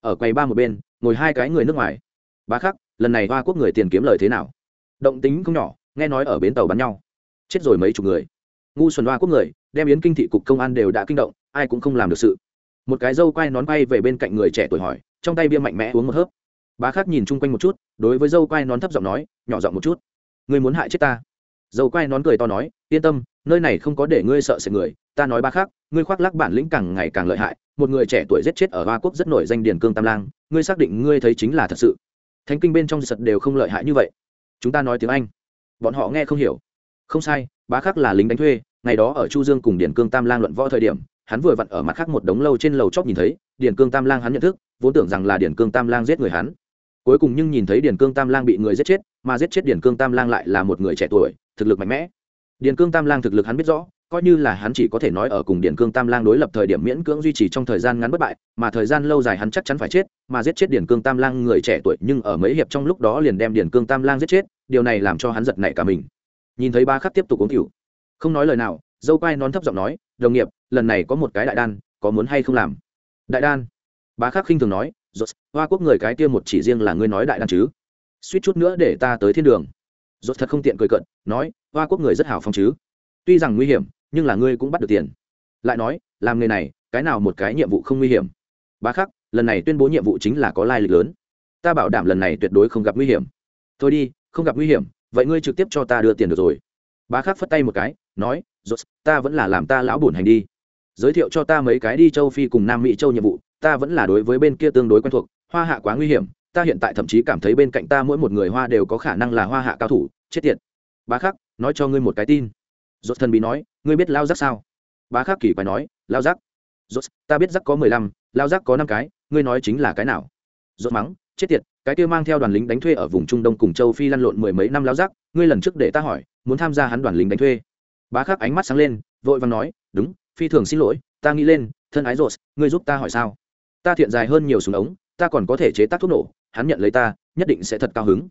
ở quầy ba một bên, ngồi hai cái người nước ngoài. Bá khắc, lần này hoa quốc người tiền kiếm lời thế nào? Động tính không nhỏ, nghe nói ở bến tàu bắn nhau. Chết rồi mấy chục người. Ngu xuẩn hoa quốc người, đem yến kinh thị cục công an đều đã kinh động, ai cũng không làm được sự. Một cái dâu quay nón quay về bên cạnh người trẻ tuổi hỏi, trong tay bia mạnh mẽ uống một hớp. Bá khắc nhìn chung quanh một chút, đối với dâu quay nón thấp giọng nói, nhỏ giọng một chút. Người muốn hại chết ta? Dâu quay nón cười to nói, yên tâm, nơi này không có để ngươi sợ sệt người, ta nói ba khác ngươi khoác lác bản lĩnh càng ngày càng lợi hại một người trẻ tuổi giết chết ở hoa quốc rất nổi danh điền cương tam lang, ngươi xác định ngươi thấy chính là thật sự. Thánh kinh bên trong sật đều không lợi hại như vậy. Chúng ta nói tiếng anh. Bọn họ nghe không hiểu. Không sai, bá khắc là lính đánh thuê, ngày đó ở chu dương cùng điền cương tam lang luận võ thời điểm, hắn vừa vặn ở mặt khác một đống lâu trên lầu chóp nhìn thấy, điền cương tam lang hắn nhận thức, vốn tưởng rằng là điền cương tam lang giết người hắn. Cuối cùng nhưng nhìn thấy điền cương tam lang bị người giết chết, mà giết chết điền cương tam lang lại là một người trẻ tuổi, thực lực mạnh mẽ. Điền cương tam lang thực lực hắn biết rõ coi như là hắn chỉ có thể nói ở cùng điển cương tam lang đối lập thời điểm miễn cưỡng duy trì trong thời gian ngắn bất bại, mà thời gian lâu dài hắn chắc chắn phải chết, mà giết chết điển cương tam lang người trẻ tuổi nhưng ở mấy hiệp trong lúc đó liền đem điển cương tam lang giết chết, điều này làm cho hắn giật nảy cả mình. Nhìn thấy ba khắc tiếp tục uống cựu không nói lời nào, dâu quai nón thấp giọng nói, đồng nghiệp, lần này có một cái đại đan, có muốn hay không làm? Đại đan? Bá khắc khinh thường nói, rốt, hoa quốc người cái kia một chỉ riêng là ngươi nói đại đan chứ? Suýt chút nữa để ta tới thiên đường. Rốt thật không tiện cười cận nói, hoa quốc người rất hào phong chứ? Tuy rằng nguy hiểm, nhưng là ngươi cũng bắt được tiền. Lại nói, làm nghề này, cái nào một cái nhiệm vụ không nguy hiểm? Bá khắc, lần này tuyên bố nhiệm vụ chính là có lai lịch lớn. Ta bảo đảm lần này tuyệt đối không gặp nguy hiểm. Thôi đi, không gặp nguy hiểm, vậy ngươi trực tiếp cho ta đưa tiền được rồi. Bá khắc phất tay một cái, nói, rốt, ta vẫn là làm ta lão bổn hành đi. Giới thiệu cho ta mấy cái đi châu phi cùng nam mỹ châu nhiệm vụ, ta vẫn là đối với bên kia tương đối quen thuộc, hoa hạ quá nguy hiểm, ta hiện tại thậm chí cảm thấy bên cạnh ta mỗi một người hoa đều có khả năng là hoa hạ cao thủ, chết tiệt. Bá khắc, nói cho ngươi một cái tin. Rốt thần bí nói, ngươi biết lao giác sao? Bá khắc kỳ quái nói, lao giác. Rốt, ta biết giác có mười lăm, lao giác có năm cái, ngươi nói chính là cái nào? Rốt mắng, chết tiệt, cái kia mang theo đoàn lính đánh thuê ở vùng trung đông cùng châu phi lăn lộn mười mấy năm lao giác, ngươi lần trước để ta hỏi, muốn tham gia hắn đoàn lính đánh thuê? Bá khắc ánh mắt sáng lên, vội vàng nói, đúng, phi thường xin lỗi, ta nghĩ lên, thân ái rột ngươi giúp ta hỏi sao? Ta thiện dài hơn nhiều súng ống, ta còn có thể chế tác thuốc nổ, hắn nhận lấy ta, nhất định sẽ thật cao hứng.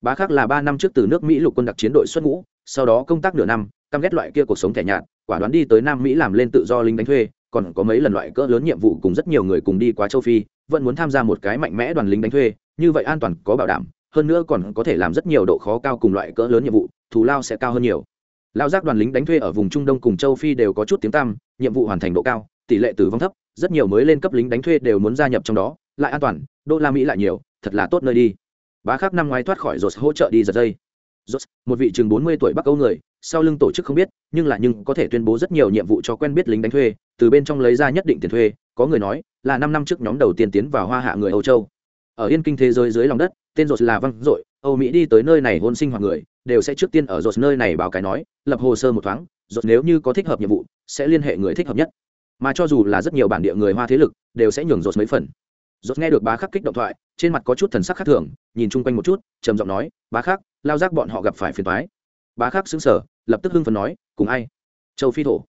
Bá khác là ba năm trước từ nước mỹ lục quân đặc chiến đội xuất ngũ, sau đó công tác nửa năm căm ghét loại kia cuộc sống thẻ nhạt, quả đoán đi tới nam mỹ làm lên tự do lính đánh thuê, còn có mấy lần loại cỡ lớn nhiệm vụ cùng rất nhiều người cùng đi qua châu phi, vẫn muốn tham gia một cái mạnh mẽ đoàn lính đánh thuê, như vậy an toàn, có bảo đảm, hơn nữa còn có thể làm rất nhiều độ khó cao cùng loại cỡ lớn nhiệm vụ, thù lao sẽ cao hơn nhiều. Lao giác đoàn lính đánh thuê ở vùng trung đông cùng châu phi đều có chút tiếng tăm, nhiệm vụ hoàn thành độ cao, tỷ lệ tử vong thấp, rất nhiều mới lên cấp lính đánh thuê đều muốn gia nhập trong đó, lại an toàn, đô la mỹ lại nhiều, thật là tốt nơi đi. Bá khắc năm ngoái thoát khỏi rột hỗ trợ đi giật dây. Rốt, một vị chừng bốn mươi tuổi bắc âu người sau lưng tổ chức không biết nhưng là nhưng có thể tuyên bố rất nhiều nhiệm vụ cho quen biết lính đánh thuê từ bên trong lấy ra nhất định tiền thuê có người nói là năm năm trước nhóm đầu tiên tiến vào hoa hạ người âu châu. Ở yên kinh thế giới dưới lòng đất tên Rốt là văng rồi âu mỹ đi tới nơi này hôn sinh hoạt người đều sẽ trước tiên ở Rốt nơi này báo cái nói lập hồ sơ một thoáng Rốt nếu như có thích hợp nhiệm vụ sẽ liên hệ người thích hợp nhất. Mà cho dù là rất nhiều bản địa người hoa thế lực đều sẽ nhường Rốt mấy phần. Rốt nghe được bá khắc kích động thoại trên mặt có chút thần sắc khác thường nhìn chung quanh một chút trầm giọng nói bá khắc lao giác bọn họ gặp phải phiền toái. Bá khắc xứng sở lập tức hưng phấn nói, cùng ai? Châu phi thổ.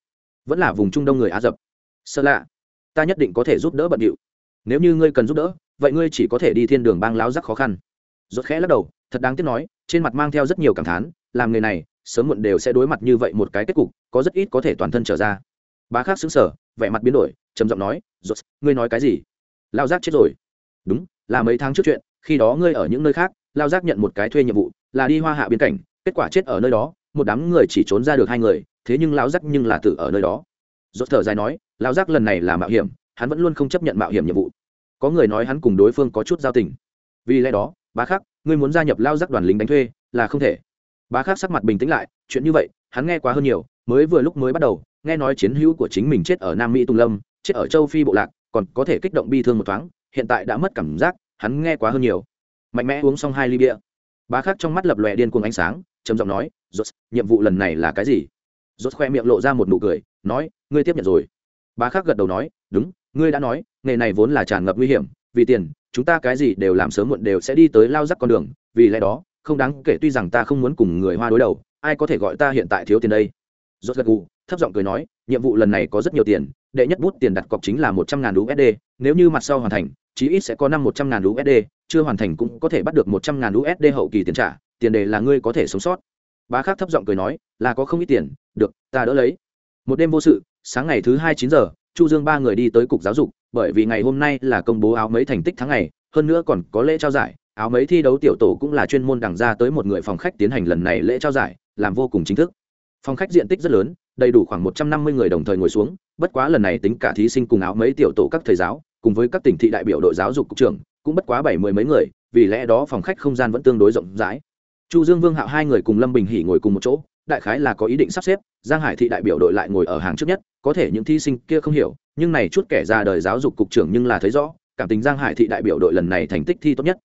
Vẫn là vùng trung đông người á dập. Sơ lạ. Ta nhất định có thể giúp đỡ bận điệu. Nếu như ngươi cần giúp đỡ, vậy ngươi chỉ có thể đi thiên đường bang láo rắc khó khăn. Rốt khẽ lắc đầu, thật đáng tiếc nói, trên mặt mang theo rất nhiều cảm thán, làm người này, sớm muộn đều sẽ đối mặt như vậy một cái kết cục, có rất ít có thể toàn thân trở ra. Bá khác xứng sở vẻ mặt biến đổi, trầm giọng nói, rốt, ngươi nói cái gì? Lao giác chết rồi. Đúng, là mấy tháng trước chuyện, khi đó ngươi ở những nơi khác, lao giác nhận một cái thuê nhiệm vụ là đi hoa hạ biên cảnh, kết quả chết ở nơi đó, một đám người chỉ trốn ra được hai người, thế nhưng lao giác nhưng là tử ở nơi đó. Rốt thở dài nói lao giác lần này là mạo hiểm, hắn vẫn luôn không chấp nhận mạo hiểm nhiệm vụ. Có người nói hắn cùng đối phương có chút giao tình. Vì lẽ đó, bá khắc, ngươi muốn gia nhập lao giác đoàn lính đánh thuê, là không thể. Bá khắc sắc mặt bình tĩnh lại, chuyện như vậy, hắn nghe quá hơn nhiều, mới vừa lúc mới bắt đầu, nghe nói chiến hữu của chính mình chết ở nam mỹ tùng lâm, chết ở châu phi bộ lạc, còn có thể kích động bi thương một thoáng, hiện tại đã mất cảm giác, hắn nghe quá hơn nhiều. Mạnh mẽ uống xong hai ly bia bá khắc trong mắt lập lòe điên cuồng ánh sáng, trầm giọng nói, rốt, nhiệm vụ lần này là cái gì? Rốt khoe miệng lộ ra một nụ cười, nói, ngươi tiếp nhận rồi. Bá khắc gật đầu nói, đúng, ngươi đã nói, nghề này vốn là tràn ngập nguy hiểm, vì tiền, chúng ta cái gì đều làm sớm muộn đều sẽ đi tới lao rắc con đường, vì lẽ đó, không đáng kể tuy rằng ta không muốn cùng người hoa đối đầu, ai có thể gọi ta hiện tại thiếu tiền đây? Rốt gật gù, thấp giọng cười nói, nhiệm vụ lần này có rất nhiều tiền, đệ nhất bút tiền đặt cọc chính là một trăm ngàn usd nếu như mặt sau hoàn thành, chí ít sẽ có năm một trăm ngàn usd chưa hoàn thành cũng có thể bắt được một trăm ngàn usd hậu kỳ tiền trả, tiền đề là ngươi có thể sống sót. Bá khác thấp giọng cười nói, là có không ít tiền, được, ta đỡ lấy. Một đêm vô sự, sáng ngày thứ hai chín giờ, chu dương ba người đi tới cục giáo dục, bởi vì ngày hôm nay là công bố áo mấy thành tích tháng ngày, hơn nữa còn có lễ trao giải, áo mấy thi đấu tiểu tổ cũng là chuyên môn đằng ra tới một người phòng khách tiến hành lần này lễ trao giải, làm vô cùng chính thức. Phòng khách diện tích rất lớn, đầy đủ khoảng một trăm năm mươi người đồng thời ngồi xuống, bất quá lần này tính cả thí sinh cùng áo mấy tiểu tổ các thầy giáo, cùng với các tỉnh thị đại biểu đội giáo dục cục trưởng cũng bất quá bảy mươi mấy người, vì lẽ đó phòng khách không gian vẫn tương đối rộng rãi. Chu dương vương hạo hai người cùng lâm bình hỉ ngồi cùng một chỗ, đại khái là có ý định sắp xếp, giang hải thị đại biểu đội lại ngồi ở hàng trước nhất, có thể những thí sinh kia không hiểu, nhưng này chút kẻ ra đời giáo dục cục trưởng nhưng là thấy rõ, cảm tình giang hải thị đại biểu đội lần này thành tích thi tốt nhất.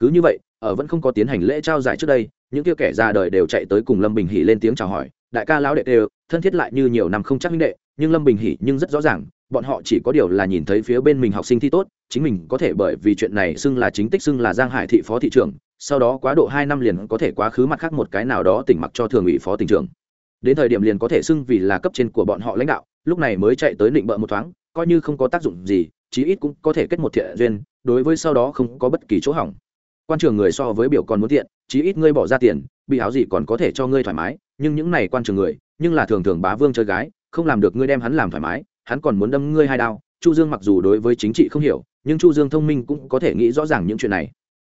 Cứ như vậy, ở vẫn không có tiến hành lễ trao giải trước đây, những kia kẻ ra đời đều chạy tới cùng lâm bình hỉ lên tiếng chào hỏi, đại ca lão đệ đều, thân thiết lại như nhiều năm không chắc minh đệ, nhưng lâm bình hỉ nhưng rất rõ ràng bọn họ chỉ có điều là nhìn thấy phía bên mình học sinh thi tốt, chính mình có thể bởi vì chuyện này xưng là chính tích xưng là giang hải thị phó thị trưởng, sau đó quá độ hai năm liền có thể quá khứ mặt khác một cái nào đó tỉnh mặc cho thường ủy phó tỉnh trưởng. Đến thời điểm liền có thể xưng vì là cấp trên của bọn họ lãnh đạo, lúc này mới chạy tới định bợ một thoáng, coi như không có tác dụng gì, chí ít cũng có thể kết một thiện duyên, đối với sau đó không có bất kỳ chỗ hỏng. Quan trường người so với biểu còn muốn tiện chí ít ngươi bỏ ra tiền, bị áo gì còn có thể cho ngươi thoải mái, nhưng những này quan trường người, nhưng là thường thường bá vương chơi gái, không làm được ngươi đem hắn làm thoải mái hắn còn muốn đâm ngươi hai đao chu dương mặc dù đối với chính trị không hiểu nhưng chu dương thông minh cũng có thể nghĩ rõ ràng những chuyện này.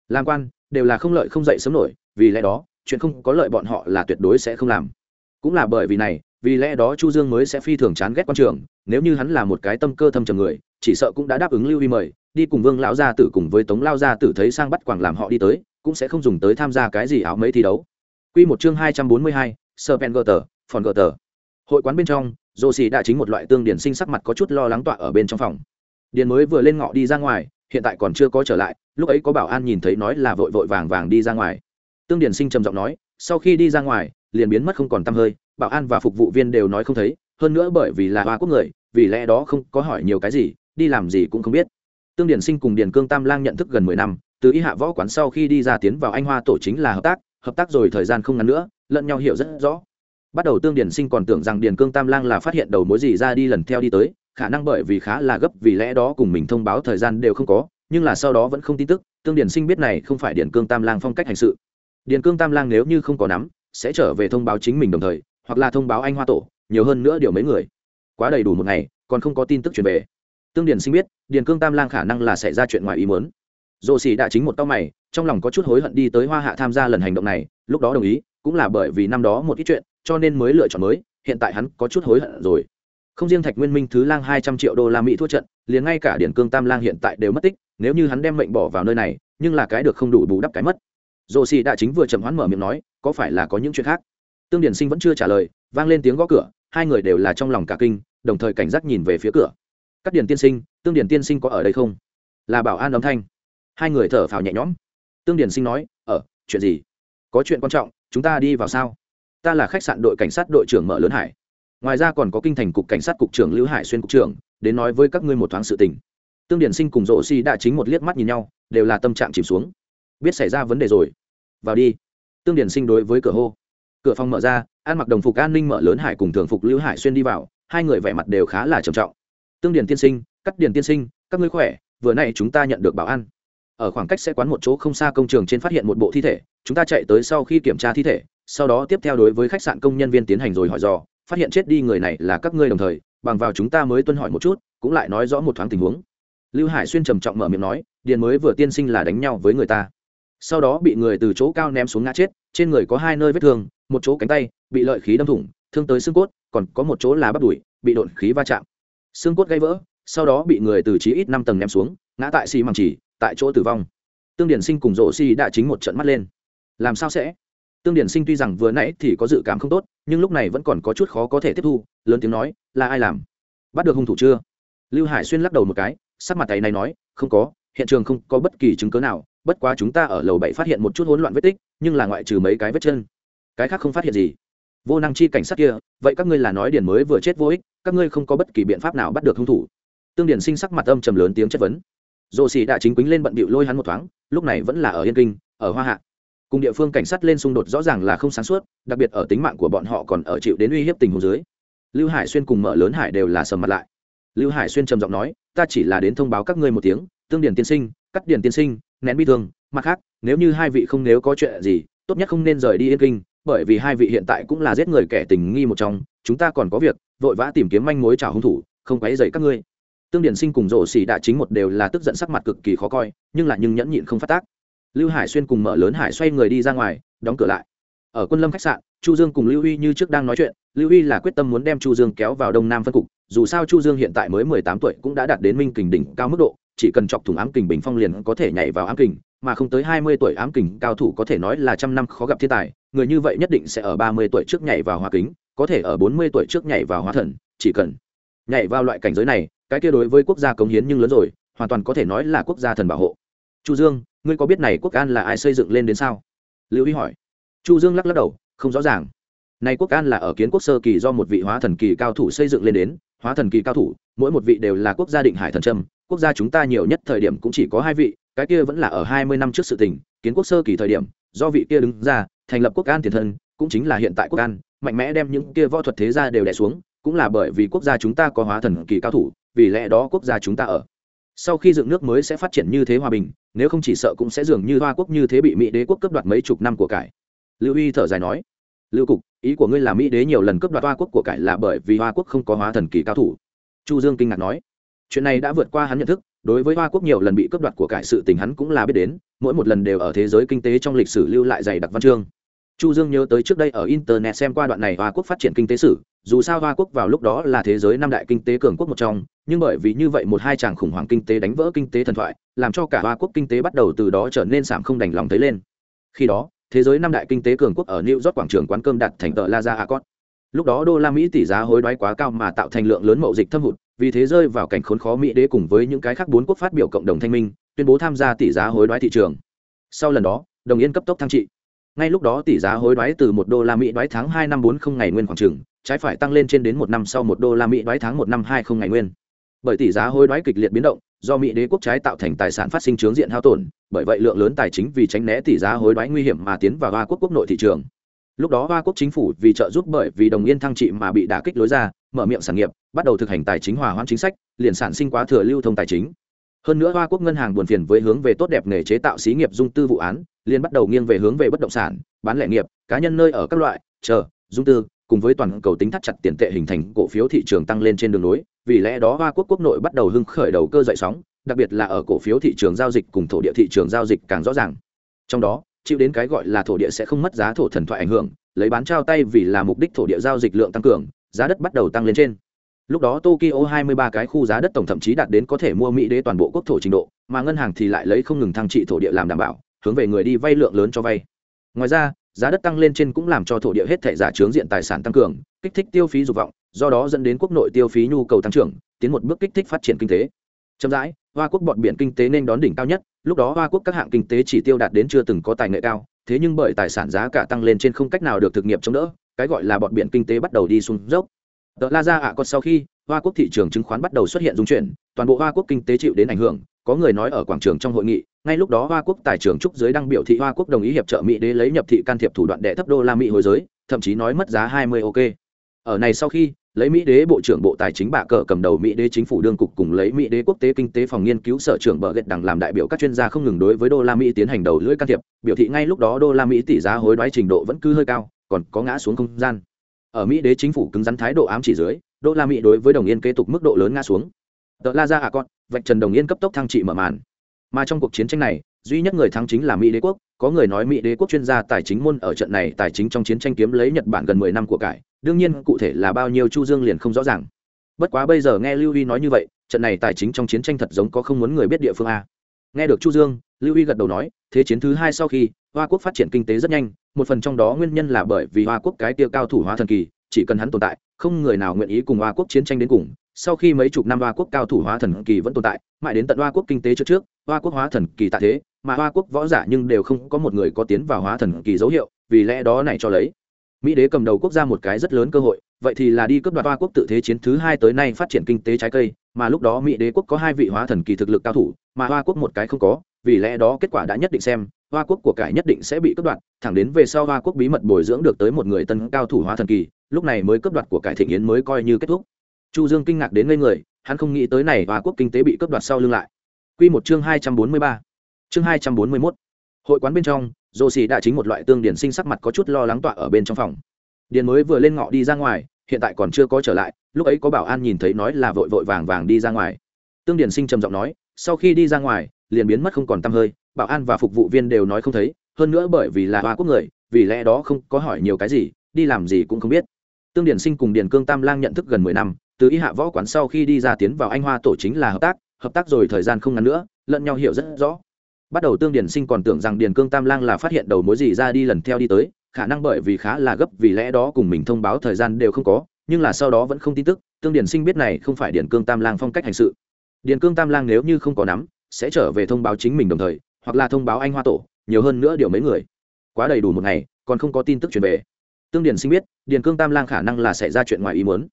Làm quan đều là không lợi không dậy sớm nổi vì lẽ đó chuyện không có lợi bọn họ là tuyệt đối sẽ không làm. Cũng là bởi vì này vì lẽ đó chu dương mới sẽ phi thường chán ghét quan trường nếu như hắn là một cái tâm cơ thâm trầm người chỉ sợ cũng đã đáp ứng lưu vi mời đi cùng vương lão gia tử cùng với tống lao gia tử thấy sang bắt quảng làm họ đi tới cũng sẽ không dùng tới tham gia cái gì áo mấy thi đấu. Quy một chương hai trăm bốn mươi hai, serpent gutter phòn gutter hội quán bên trong dô xì đã chính một loại tương điển sinh sắc mặt có chút lo lắng tọa ở bên trong phòng. Điền mới vừa lên ngọ đi ra ngoài, hiện tại còn chưa có trở lại, lúc ấy có bảo an nhìn thấy nói là vội vội vàng vàng đi ra ngoài. Tương điển sinh trầm giọng nói, sau khi đi ra ngoài, liền biến mất không còn t hơi, bảo an và phục vụ viên đều nói không thấy, hơn nữa bởi vì là hoa quốc người, vì lẽ đó không có hỏi nhiều cái gì, đi làm gì cũng không biết. Tương điển sinh cùng điền cương tam lang nhận thức gần mười năm, từ y hạ võ quán sau khi đi ra tiến vào anh hoa tổ chính là hợp tác hợp tác rồi thời gian không ngắn nữa, lẫn nhau hiểu rất rõ bắt đầu tương điển sinh còn tưởng rằng điền cương tam lang là phát hiện đầu mối gì ra đi lần theo đi tới, khả năng bởi vì khá là gấp vì lẽ đó cùng mình thông báo thời gian đều không có, nhưng là sau đó vẫn không tin tức, tương điển sinh biết này không phải điền cương tam lang phong cách hành sự. Điền cương tam lang nếu như không có nắm, sẽ trở về thông báo chính mình đồng thời, hoặc là thông báo anh hoa tổ, nhiều hơn nữa điều mấy người. Quá đầy đủ một ngày, còn không có tin tức truyền về. Tương điển sinh biết, điền cương tam lang khả năng là xảy ra chuyện ngoài ý muốn. Dồ xì đã chính một tao mày, trong lòng có chút hối hận đi tới hoa hạ tham gia lần hành động này, lúc đó đồng ý, cũng là bởi vì năm đó một ít chuyện cho nên mới lựa chọn mới, hiện tại hắn có chút hối hận rồi. Không riêng thạch nguyên minh thứ lang hai trăm triệu đô la mỹ thua trận, liền ngay cả điển cương tam lang hiện tại đều mất tích, nếu như hắn đem mệnh bỏ vào nơi này, nhưng là cái được không đủ bù đắp cái mất. Dồ xì đã chính vừa chậm hoán mở miệng nói, có phải là có những chuyện khác? Tương điển sinh vẫn chưa trả lời, vang lên tiếng gõ cửa, hai người đều là trong lòng cả kinh, đồng thời cảnh giác nhìn về phía cửa. Các điển tiên sinh, tương điển tiên sinh có ở đây không? Là bảo an âm thanh. Hai người thở phào nhẹ nhõm. Tương điển sinh nói ở chuyện gì? Có chuyện quan trọng, chúng ta đi vào sao? Ta là khách sạn đội cảnh sát đội trưởng mở lớn hải. Ngoài ra còn có kinh thành cục cảnh sát cục trưởng lưu hải xuyên cục trưởng, đến nói với các ngươi một thoáng sự tình. Tương điển sinh cùng rộ si đã chính một liếc mắt nhìn nhau, đều là tâm trạng chìm xuống. Biết xảy ra vấn đề rồi. Vào đi. Tương điển sinh đối với cửa hô. Cửa phòng mở ra, an mặc đồng phục an ninh mở lớn hải cùng thường phục lưu hải xuyên đi vào, hai người vẻ mặt đều khá là trầm trọng. Tương điển tiên sinh, cắt điển tiên sinh, các ngươi khỏe, vừa nay chúng ta nhận được bảo an. Ở khoảng cách sẽ quán một chỗ không xa công trường trên phát hiện một bộ thi thể, chúng ta chạy tới sau khi kiểm tra thi thể sau đó tiếp theo đối với khách sạn công nhân viên tiến hành rồi hỏi dò, phát hiện chết đi người này là các ngươi đồng thời, bằng vào chúng ta mới tuân hỏi một chút, cũng lại nói rõ một thoáng tình huống. Lưu hải xuyên trầm trọng mở miệng nói, điền mới vừa tiên sinh là đánh nhau với người ta. Sau đó bị người từ chỗ cao ném xuống ngã chết, trên người có hai nơi vết thương, một chỗ cánh tay, bị lợi khí đâm thủng, thương tới xương cốt, còn có một chỗ là bắp đùi, bị đột khí va chạm. Xương cốt gãy vỡ, sau đó bị người từ chí ít năm tầng ném xuống, ngã tại xì măng chỉ, tại chỗ tử vong. Tương điển sinh cùng rộ xi đã chính một trận mắt lên. Làm sao sẽ? Tương điển sinh tuy rằng vừa nãy thì có dự cảm không tốt, nhưng lúc này vẫn còn có chút khó có thể tiếp thu, lớn tiếng nói, là ai làm? Bắt được hung thủ chưa? Lưu hải xuyên lắc đầu một cái, sắc mặt tay này nói, không có, hiện trường không có bất kỳ chứng cớ nào, bất quá chúng ta ở lầu bảy phát hiện một chút hỗn loạn vết tích, nhưng là ngoại trừ mấy cái vết chân. Cái khác không phát hiện gì. Vô năng chi cảnh sát kia, vậy các ngươi là nói điển mới vừa chết vô ích, các ngươi không có bất kỳ biện pháp nào bắt được hung thủ. Tương điển sinh sắc mặt âm trầm lớn tiếng chất vấn. Dồ xì đã chính quýnh lên bận bịu lôi hắn một thoáng, lúc này vẫn là ở yên kinh, ở hoa hạ cùng địa phương cảnh sát lên xung đột rõ ràng là không sáng suốt, đặc biệt ở tính mạng của bọn họ còn ở chịu đến uy hiếp tình hồ dưới. Lưu hải xuyên cùng mở lớn hải đều là sầm mặt lại. Lưu hải xuyên trầm giọng nói, ta chỉ là đến thông báo các ngươi một tiếng, tương điển tiên sinh, cắt điển tiên sinh, nén bi thương, mặt khác, nếu như hai vị không nếu có chuyện gì, tốt nhất không nên rời đi yên kinh, bởi vì hai vị hiện tại cũng là giết người kẻ tình nghi một trong, chúng ta còn có việc, vội vã tìm kiếm manh mối trả hung thủ, không quấy dậy các ngươi. Tương điển sinh cùng rổ xỉ đã chính một đều là tức giận sắc mặt cực kỳ khó coi, nhưng lại nhưng nhẫn nhịn không phát tác lưu hải xuyên cùng mở lớn hải xoay người đi ra ngoài, đóng cửa lại. Ở quân lâm khách sạn, chu dương cùng lưu huy như trước đang nói chuyện, lưu huy là quyết tâm muốn đem chu dương kéo vào đông nam phân cục, dù sao chu dương hiện tại mới mười tám tuổi cũng đã đạt đến minh kình đỉnh cao mức độ, chỉ cần chọc thủng ám kình bình phong liền có thể nhảy vào ám kình, mà không tới hai mươi tuổi ám kình cao thủ có thể nói là trăm năm khó gặp thiên tài, người như vậy nhất định sẽ ở ba mươi tuổi trước nhảy vào hóa kính, có thể ở bốn mươi tuổi trước nhảy vào hóa thần, chỉ cần nhảy vào loại cảnh giới này, cái kia đối với quốc gia cống hiến nhưng lớn rồi, hoàn toàn có thể nói là quốc gia thần bảo hộ. Chu dương ngươi có biết này quốc an là ai xây dựng lên đến sao? Lưu huy hỏi. Chu dương lắc lắc đầu, không rõ ràng. Này quốc an là ở kiến quốc sơ kỳ do một vị hóa thần kỳ cao thủ xây dựng lên đến. Hóa thần kỳ cao thủ, mỗi một vị đều là quốc gia định hải thần trâm quốc gia chúng ta nhiều nhất thời điểm cũng chỉ có hai vị, cái kia vẫn là ở hai mươi năm trước sự tình, kiến quốc sơ kỳ thời điểm, do vị kia đứng ra, thành lập quốc an tiền thân cũng chính là hiện tại quốc an, mạnh mẽ đem những kia võ thuật thế gia đều đè xuống, cũng là bởi vì quốc gia chúng ta có hóa thần kỳ cao thủ, vì lẽ đó quốc gia chúng ta ở sau khi dựng nước mới sẽ phát triển như thế hòa bình, nếu không chỉ sợ cũng sẽ dường như hoa quốc như thế bị mỹ đế quốc cấp đoạt mấy chục năm của cải. Lưu uy thở dài nói. Lưu cục, ý của ngươi là mỹ đế nhiều lần cấp đoạt hoa quốc của cải là bởi vì hoa quốc không có hóa thần kỳ cao thủ. Chu dương kinh ngạc nói. Chuyện này đã vượt qua hắn nhận thức, đối với hoa quốc nhiều lần bị cấp đoạt của cải sự tình hắn cũng là biết đến, mỗi một lần đều ở thế giới kinh tế trong lịch sử lưu lại dày đặc văn chương. Chu dương nhớ tới trước đây ở internet xem qua đoạn này hoa quốc phát triển kinh tế sử dù sao hoa quốc vào lúc đó là thế giới năm đại kinh tế cường quốc một trong, nhưng bởi vì như vậy một hai chàng khủng hoảng kinh tế đánh vỡ kinh tế thần thoại, làm cho cả hoa quốc kinh tế bắt đầu từ đó trở nên giảm không đành lòng thấy lên. Khi đó, thế giới năm đại kinh tế cường quốc ở new york quảng trường quán cơm đặt thành tờ la ra accord. Lúc đó đô la mỹ tỷ giá hối đoái quá cao mà tạo thành lượng lớn mậu dịch thâm hụt, vì thế rơi vào cảnh khốn khó mỹ đế cùng với những cái khác bốn quốc phát biểu cộng đồng thanh minh, tuyên bố tham gia tỷ giá hối đoái thị trường. Sau lần đó, đồng yên cấp tốc thăng trị. Ngay lúc đó tỷ giá hối đoái từ một đô la mỹ đoái tháng hai năm bốn không ngày nguyên khoảng trường trái phải tăng lên trên đến một năm sau một đô la mỹ đoái tháng một năm hai không ngày nguyên. Bởi tỷ giá hối đoái kịch liệt biến động, do mỹ đế quốc trái tạo thành tài sản phát sinh trướng diện hao tổn, bởi vậy lượng lớn tài chính vì tránh né tỷ giá hối đoái nguy hiểm mà tiến vào hoa quốc quốc nội thị trường. Lúc đó hoa quốc chính phủ vì trợ giúp bởi vì đồng yên thăng trị mà bị đả kích lối ra, mở miệng sản nghiệp, bắt đầu thực hành tài chính hòa hoãn chính sách, liền sản sinh quá thừa lưu thông tài chính. Hơn nữa hoa quốc ngân hàng buồn phiền với hướng về tốt đẹp nghề chế tạo xí nghiệp dung tư vụ án, liền bắt đầu nghiêng về hướng về bất động sản, bán lẻ nghiệp, cá nhân nơi ở các loại, chờ, dung tư cùng với toàn cầu tính thắt chặt tiền tệ hình thành cổ phiếu thị trường tăng lên trên đường nối vì lẽ đó hoa quốc quốc nội bắt đầu hưng khởi đầu cơ dậy sóng, đặc biệt là ở cổ phiếu thị trường giao dịch cùng thổ địa thị trường giao dịch càng rõ ràng. Trong đó, chịu đến cái gọi là thổ địa sẽ không mất giá thổ thần thoại ảnh hưởng, lấy bán trao tay vì là mục đích thổ địa giao dịch lượng tăng cường, giá đất bắt đầu tăng lên trên. Lúc đó tokyo 23 cái khu giá đất tổng thậm chí đạt đến có thể mua mỹ đế toàn bộ quốc thổ trình độ, mà ngân hàng thì lại lấy không ngừng thăng trị thổ địa làm đảm bảo, hướng về người đi vay lượng lớn cho vay. Ngoài ra giá đất tăng lên trên cũng làm cho thổ địa hết thể giả trướng diện tài sản tăng cường, kích thích tiêu phí dục vọng, do đó dẫn đến quốc nội tiêu phí nhu cầu tăng trưởng, tiến một bước kích thích phát triển kinh tế. Chậm rãi, hoa quốc bọn biển kinh tế nên đón đỉnh cao nhất, lúc đó hoa quốc các hạng kinh tế chỉ tiêu đạt đến chưa từng có tài nghệ cao, thế nhưng bởi tài sản giá cả tăng lên trên không cách nào được thực nghiệm chống đỡ, cái gọi là bọn biển kinh tế bắt đầu đi xuống dốc. Tờ la ra ạ còn sau khi, hoa quốc thị trường chứng khoán bắt đầu xuất hiện dung chuyển, toàn bộ hoa quốc kinh tế chịu đến ảnh hưởng, có người nói ở quảng trường trong hội nghị ngay lúc đó hoa quốc tài trưởng trúc giới đăng biểu thị hoa quốc đồng ý hiệp trợ mỹ đế lấy nhập thị can thiệp thủ đoạn đệ thấp đô la mỹ hồi giới, thậm chí nói mất giá 20 ok. Ở này sau khi, lấy mỹ đế bộ trưởng bộ tài chính bạ cờ cầm đầu mỹ đế chính phủ đương cục cùng lấy mỹ đế quốc tế kinh tế phòng nghiên cứu sở trưởng bờ gạch đằng làm đại biểu các chuyên gia không ngừng đối với đô la mỹ tiến hành đầu lưỡi can thiệp, biểu thị ngay lúc đó đô la mỹ tỷ giá hối đoái trình độ vẫn cứ hơi cao, còn có ngã xuống không gian. Ở mỹ đế chính phủ cứng rắn thái độ ám chỉ dưới, đô la mỹ đối với đồng yên kế tục mức độ lớn ngã xuống. Tờ la ra à con vạch trần đồng yên cấp tốc thăng trị mở màn mà trong cuộc chiến tranh này, duy nhất người thắng chính là mỹ đế quốc. Có người nói mỹ đế quốc chuyên gia tài chính môn ở trận này tài chính trong chiến tranh kiếm lấy nhật bản gần mười năm của cải. Đương nhiên, cụ thể là bao nhiêu chu dương liền không rõ ràng. Bất quá bây giờ nghe lưu huy nói như vậy, trận này tài chính trong chiến tranh thật giống có không muốn người biết địa phương a. Nghe được chu dương, lưu huy gật đầu nói, thế chiến thứ hai sau khi, hoa quốc phát triển kinh tế rất nhanh, một phần trong đó nguyên nhân là bởi vì hoa quốc cái tiêu cao thủ hóa thần kỳ, chỉ cần hắn tồn tại, không người nào nguyện ý cùng hoa quốc chiến tranh đến cùng sau khi mấy chục năm hoa quốc cao thủ hóa thần kỳ vẫn tồn tại, mãi đến tận hoa quốc kinh tế trước trước, hoa quốc hóa thần kỳ tại thế, mà hoa quốc võ giả nhưng đều không có một người có tiến vào hóa thần kỳ dấu hiệu, vì lẽ đó này cho lấy. Mỹ đế cầm đầu quốc gia một cái rất lớn cơ hội, vậy thì là đi cướp đoạt hoa quốc tự thế chiến thứ hai tới nay phát triển kinh tế trái cây, mà lúc đó mỹ đế quốc có hai vị hóa thần kỳ thực lực cao thủ, mà hoa quốc một cái không có, vì lẽ đó kết quả đã nhất định xem, hoa quốc của cải nhất định sẽ bị cướp đoạt, thẳng đến về sau hoa quốc bí mật bồi dưỡng được tới một người tân cao thủ hóa thần kỳ, lúc này mới cướp đoạt của cải thịnh yến mới coi như kết thúc chu dương kinh ngạc đến ngây người, hắn không nghĩ tới này và quốc kinh tế bị cướp đoạt sau lưng lại. Quy một chương hai trăm bốn mươi ba. Chương hai trăm bốn mươi 241 hội quán bên trong, dô xì đã chính một loại tương điển sinh sắc mặt có chút lo lắng tọa ở bên trong phòng. Điền mới vừa lên ngọ đi ra ngoài, hiện tại còn chưa có trở lại, lúc ấy có bảo an nhìn thấy nói là vội vội vàng vàng đi ra ngoài. Tương điển sinh trầm giọng nói, sau khi đi ra ngoài, liền biến mất không còn tăm hơi, bảo an và phục vụ viên đều nói không thấy, hơn nữa bởi vì là hoa quốc người, vì lẽ đó không có hỏi nhiều cái gì, đi làm gì cũng không biết. Tương điển sinh cùng điền cương tam lang nhận thức gần mười năm từ y hạ võ quán sau khi đi ra tiến vào anh hoa tổ chính là hợp tác hợp tác rồi thời gian không ngắn nữa, lẫn nhau hiểu rất rõ. Bắt đầu tương điển sinh còn tưởng rằng điền cương tam lang là phát hiện đầu mối gì ra đi lần theo đi tới, khả năng bởi vì khá là gấp vì lẽ đó cùng mình thông báo thời gian đều không có, nhưng là sau đó vẫn không tin tức, tương điển sinh biết này không phải điền cương tam lang phong cách hành sự. Điền cương tam lang nếu như không có nắm, sẽ trở về thông báo chính mình đồng thời, hoặc là thông báo anh hoa tổ, nhiều hơn nữa điều mấy người. Quá đầy đủ một ngày, còn không có tin tức truyền về. Tương điển sinh biết, điền cương tam lang khả năng là xảy ra chuyện ngoài ý muốn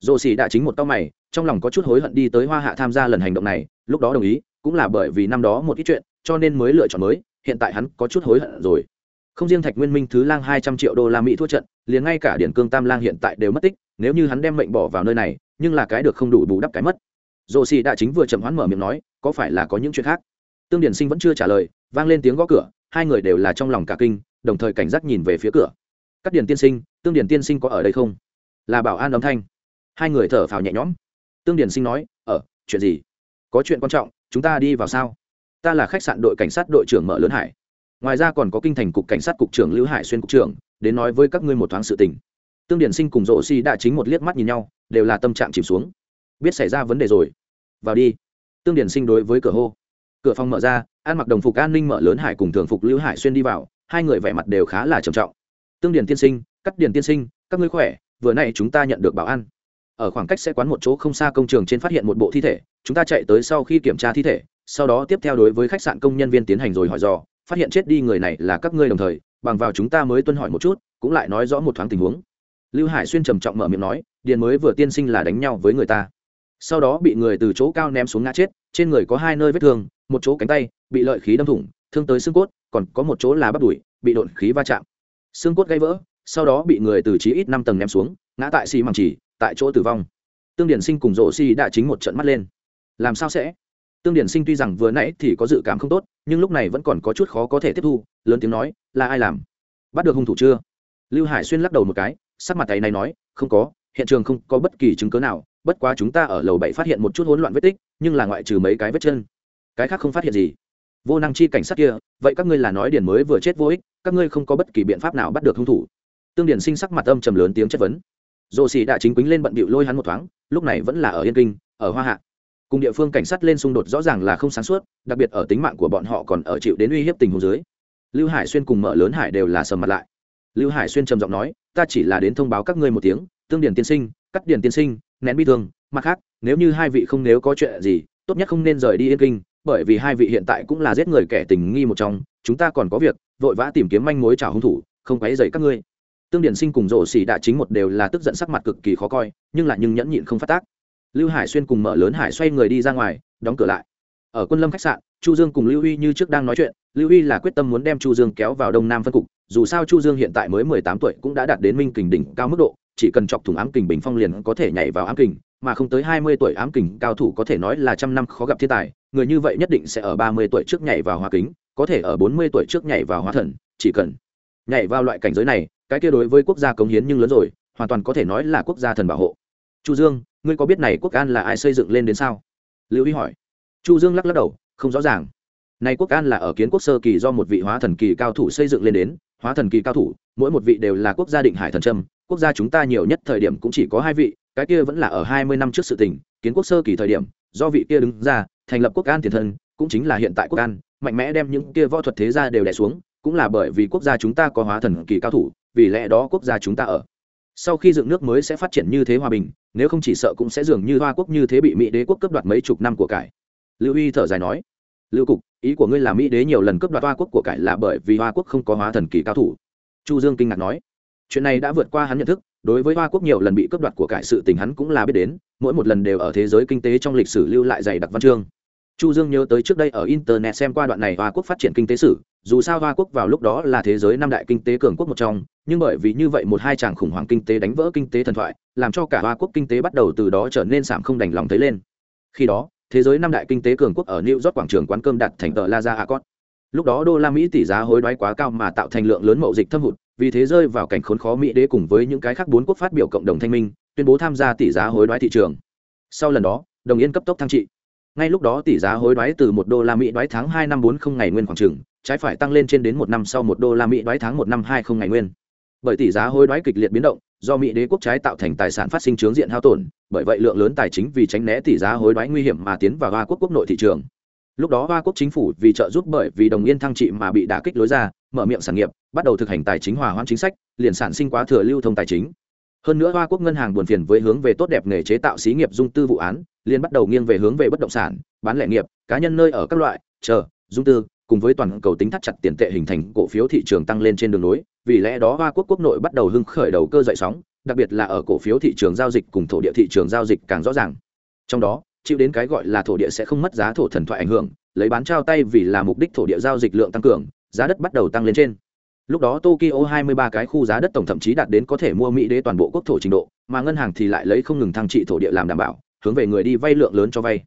dồ xì đã chính một tao mày, trong lòng có chút hối hận đi tới hoa hạ tham gia lần hành động này, lúc đó đồng ý, cũng là bởi vì năm đó một ít chuyện, cho nên mới lựa chọn mới, hiện tại hắn có chút hối hận rồi. Không riêng thạch nguyên minh thứ lang hai trăm triệu đô la mỹ thua trận, liền ngay cả điển cương tam lang hiện tại đều mất tích, nếu như hắn đem mệnh bỏ vào nơi này, nhưng là cái được không đủ bù đắp cái mất. Dồ xì đã chính vừa chậm hoán mở miệng nói, có phải là có những chuyện khác? Tương điển sinh vẫn chưa trả lời, vang lên tiếng gõ cửa, hai người đều là trong lòng cả kinh, đồng thời cảnh giác nhìn về phía cửa. Các điển tiên sinh, tương điển tiên sinh có ở đây không? Là bảo an âm thanh hai người thở phào nhẹ nhõm. Tương điển sinh nói ở chuyện gì? Có chuyện quan trọng, chúng ta đi vào sao? Ta là khách sạn đội cảnh sát đội trưởng mở lớn hải. Ngoài ra còn có kinh thành cục cảnh sát cục trưởng lưu hải xuyên cục trưởng, đến nói với các ngươi một thoáng sự tình. Tương điển sinh cùng rộ si đã chính một liếc mắt nhìn nhau, đều là tâm trạng chìm xuống. Biết xảy ra vấn đề rồi. Vào đi. Tương điển sinh đối với cửa hô. Cửa phòng mở ra, an mặc đồng phục an ninh mở lớn hải cùng thường phục lưu hải xuyên đi vào, hai người vẻ mặt đều khá là trầm trọng. Tương điển tiên sinh, cắt điển tiên sinh, các ngươi khỏe, vừa nay chúng ta nhận được bảo an ở khoảng cách sẽ quán một chỗ không xa công trường trên phát hiện một bộ thi thể, chúng ta chạy tới sau khi kiểm tra thi thể, sau đó tiếp theo đối với khách sạn công nhân viên tiến hành rồi hỏi dò, phát hiện chết đi người này là các ngươi đồng thời, bằng vào chúng ta mới tuân hỏi một chút, cũng lại nói rõ một thoáng tình huống. Lưu hải xuyên trầm trọng mở miệng nói, điền mới vừa tiên sinh là đánh nhau với người ta. Sau đó bị người từ chỗ cao ném xuống ngã chết, trên người có hai nơi vết thương, một chỗ cánh tay, bị lợi khí đâm thủng, thương tới xương cốt, còn có một chỗ là bắp đùi, bị đột khí va chạm. Xương cốt gãy vỡ, sau đó bị người từ chí ít năm tầng ném xuống, ngã tại xi măng chỉ tại chỗ tử vong. Tương điển sinh cùng rổ xi đã chính một trận mắt lên. Làm sao sẽ? Tương điển sinh tuy rằng vừa nãy thì có dự cảm không tốt, nhưng lúc này vẫn còn có chút khó có thể tiếp thu, lớn tiếng nói, là ai làm? Bắt được hung thủ chưa? Lưu hải xuyên lắc đầu một cái, sắc mặt tay này nói, không có, hiện trường không có bất kỳ chứng cớ nào, bất quá chúng ta ở lầu bảy phát hiện một chút hỗn loạn vết tích, nhưng là ngoại trừ mấy cái vết chân. Cái khác không phát hiện gì. Vô năng chi cảnh sát kia, vậy các ngươi là nói điển mới vừa chết vô ích, các ngươi không có bất kỳ biện pháp nào bắt được hung thủ. Tương điển sinh sắc mặt âm trầm lớn tiếng chất vấn dồ xì đã chính quýnh lên bận bịu lôi hắn một thoáng, lúc này vẫn là ở yên kinh, ở hoa hạ. Cùng địa phương cảnh sát lên xung đột rõ ràng là không sáng suốt, đặc biệt ở tính mạng của bọn họ còn ở chịu đến uy hiếp tình huống dưới. Lưu hải xuyên cùng mở lớn hải đều là sầm mặt lại. Lưu hải xuyên trầm giọng nói, ta chỉ là đến thông báo các ngươi một tiếng, tương điển tiên sinh, cắt điển tiên sinh, nén bi thương, mặt khác, nếu như hai vị không nếu có chuyện gì, tốt nhất không nên rời đi yên kinh, bởi vì hai vị hiện tại cũng là giết người kẻ tình nghi một trong, chúng ta còn có việc, vội vã tìm kiếm manh mối trả hung thủ, không quấy dậy các ngươi tương điển sinh cùng rổ xỉ đạ chính một đều là tức giận sắc mặt cực kỳ khó coi, nhưng lại nhưng nhẫn nhịn không phát tác. Lưu hải xuyên cùng mở lớn hải xoay người đi ra ngoài, đóng cửa lại. Ở quân lâm khách sạn, chu dương cùng lưu huy như trước đang nói chuyện, lưu huy là quyết tâm muốn đem chu dương kéo vào đông nam phân cục, dù sao chu dương hiện tại mới mười tám tuổi cũng đã đạt đến minh kình đỉnh cao mức độ, chỉ cần chọc thủng ám kình bình phong liền có thể nhảy vào ám kình, mà không tới hai mươi tuổi ám kình cao thủ có thể nói là trăm năm khó gặp thiên tài, người như vậy nhất định sẽ ở ba mươi tuổi trước nhảy vào hoa kính, có thể ở bốn mươi tuổi trước nhảy vào hóa thần, chỉ cần nhảy vào loại cảnh giới này, cái kia đối với quốc gia cống hiến nhưng lớn rồi, hoàn toàn có thể nói là quốc gia thần bảo hộ. Chu dương, ngươi có biết này quốc an là ai xây dựng lên đến sao? Lưu huy hỏi. Chu dương lắc lắc đầu, không rõ ràng. Này quốc an là ở kiến quốc sơ kỳ do một vị hóa thần kỳ cao thủ xây dựng lên đến, hóa thần kỳ cao thủ, mỗi một vị đều là quốc gia định hải thần trâm quốc gia chúng ta nhiều nhất thời điểm cũng chỉ có hai vị, cái kia vẫn là ở hai mươi năm trước sự tình, kiến quốc sơ kỳ thời điểm, do vị kia đứng ra, thành lập quốc an tiền thân, cũng chính là hiện tại quốc an, mạnh mẽ đem những kia võ thuật thế gia đều đè xuống cũng là bởi vì quốc gia chúng ta có hóa thần kỳ cao thủ, vì lẽ đó quốc gia chúng ta ở. Sau khi dựng nước mới sẽ phát triển như thế hòa bình, nếu không chỉ sợ cũng sẽ dường như hoa quốc như thế bị mỹ đế quốc cướp đoạt mấy chục năm của cải. Lưu y thở dài nói, lưu cục, ý của ngươi là mỹ đế nhiều lần cướp đoạt hoa quốc của cải là bởi vì hoa quốc không có hóa thần kỳ cao thủ. Chu dương kinh ngạc nói, chuyện này đã vượt qua hắn nhận thức, đối với hoa quốc nhiều lần bị cướp đoạt của cải sự tình hắn cũng là biết đến, mỗi một lần đều ở thế giới kinh tế trong lịch sử lưu lại dày đặc văn chương chu dương nhớ tới trước đây ở internet xem qua đoạn này hoa quốc phát triển kinh tế sử, dù sao hoa quốc vào lúc đó là thế giới năm đại kinh tế cường quốc một trong, nhưng bởi vì như vậy một hai chàng khủng hoảng kinh tế đánh vỡ kinh tế thần thoại, làm cho cả hoa quốc kinh tế bắt đầu từ đó trở nên giảm không đành lòng thấy lên. Khi đó, thế giới năm đại kinh tế cường quốc ở new york quảng trường quán cơm đặt thành tờ la ra accord. Lúc đó đô la mỹ tỷ giá hối đoái quá cao mà tạo thành lượng lớn mậu dịch thâm hụt, vì thế rơi vào cảnh khốn khó mỹ đế cùng với những cái khác bốn quốc phát biểu cộng đồng thanh minh, tuyên bố tham gia tỷ giá hối đoái thị trường. Sau lần đó, đồng yên cấp tốc thăng trị ngay lúc đó tỷ giá hối đoái từ một đô la mỹ đoái tháng hai năm bốn không ngày nguyên khoảng trừng, trái phải tăng lên trên đến một năm sau một đô la mỹ đoái tháng một năm hai không ngày nguyên. Bởi tỷ giá hối đoái kịch liệt biến động, do mỹ đế quốc trái tạo thành tài sản phát sinh chướng diện hao tổn, bởi vậy lượng lớn tài chính vì tránh né tỷ giá hối đoái nguy hiểm mà tiến vào hoa quốc quốc nội thị trường. Lúc đó hoa quốc chính phủ vì trợ giúp bởi vì đồng yên thăng trị mà bị đả kích lối ra, mở miệng sản nghiệp, bắt đầu thực hành tài chính hòa hoãn chính sách, liền sản sinh quá thừa lưu thông tài chính hơn nữa hoa quốc ngân hàng buồn phiền với hướng về tốt đẹp nghề chế tạo xí nghiệp dung tư vụ án, liền bắt đầu nghiêng về hướng về bất động sản, bán lẻ nghiệp, cá nhân nơi ở các loại, chờ, dung tư, cùng với toàn cầu tính thắt chặt tiền tệ hình thành cổ phiếu thị trường tăng lên trên đường nối vì lẽ đó hoa quốc quốc nội bắt đầu hưng khởi đầu cơ dậy sóng, đặc biệt là ở cổ phiếu thị trường giao dịch cùng thổ địa thị trường giao dịch càng rõ ràng. Trong đó, chịu đến cái gọi là thổ địa sẽ không mất giá thổ thần thoại ảnh hưởng, lấy bán trao tay vì là mục đích thổ địa giao dịch lượng tăng cường, giá đất bắt đầu tăng lên trên lúc đó tokyo 23 cái khu giá đất tổng thậm chí đạt đến có thể mua mỹ đế toàn bộ quốc thổ trình độ, mà ngân hàng thì lại lấy không ngừng thăng trị thổ địa làm đảm bảo, hướng về người đi vay lượng lớn cho vay.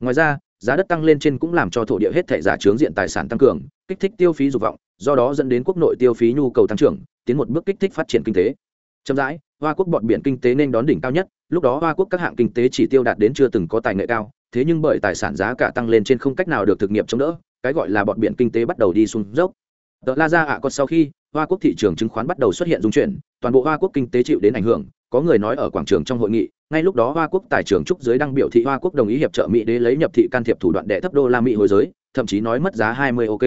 Ngoài ra, giá đất tăng lên trên cũng làm cho thổ địa hết thể giả trướng diện tài sản tăng cường, kích thích tiêu phí dục vọng, do đó dẫn đến quốc nội tiêu phí nhu cầu tăng trưởng, tiến một bước kích thích phát triển kinh tế. Chậm rãi, hoa quốc bọn biển kinh tế nên đón đỉnh cao nhất, lúc đó hoa quốc các hạng kinh tế chỉ tiêu đạt đến chưa từng có tài nghệ cao, thế nhưng bởi tài sản giá cả tăng lên trên không cách nào được thực nghiệm chống đỡ, cái gọi là bọn biển kinh tế bắt đầu đi xuống dốc tờ la Gia ạ còn sau khi, hoa quốc thị trường chứng khoán bắt đầu xuất hiện dung chuyển, toàn bộ hoa quốc kinh tế chịu đến ảnh hưởng, có người nói ở quảng trường trong hội nghị, ngay lúc đó hoa quốc tài trưởng trúc dưới đăng biểu thị hoa quốc đồng ý hiệp trợ mỹ đế lấy nhập thị can thiệp thủ đoạn đệ thấp đô la mỹ hồi giới, thậm chí nói mất giá 20 ok.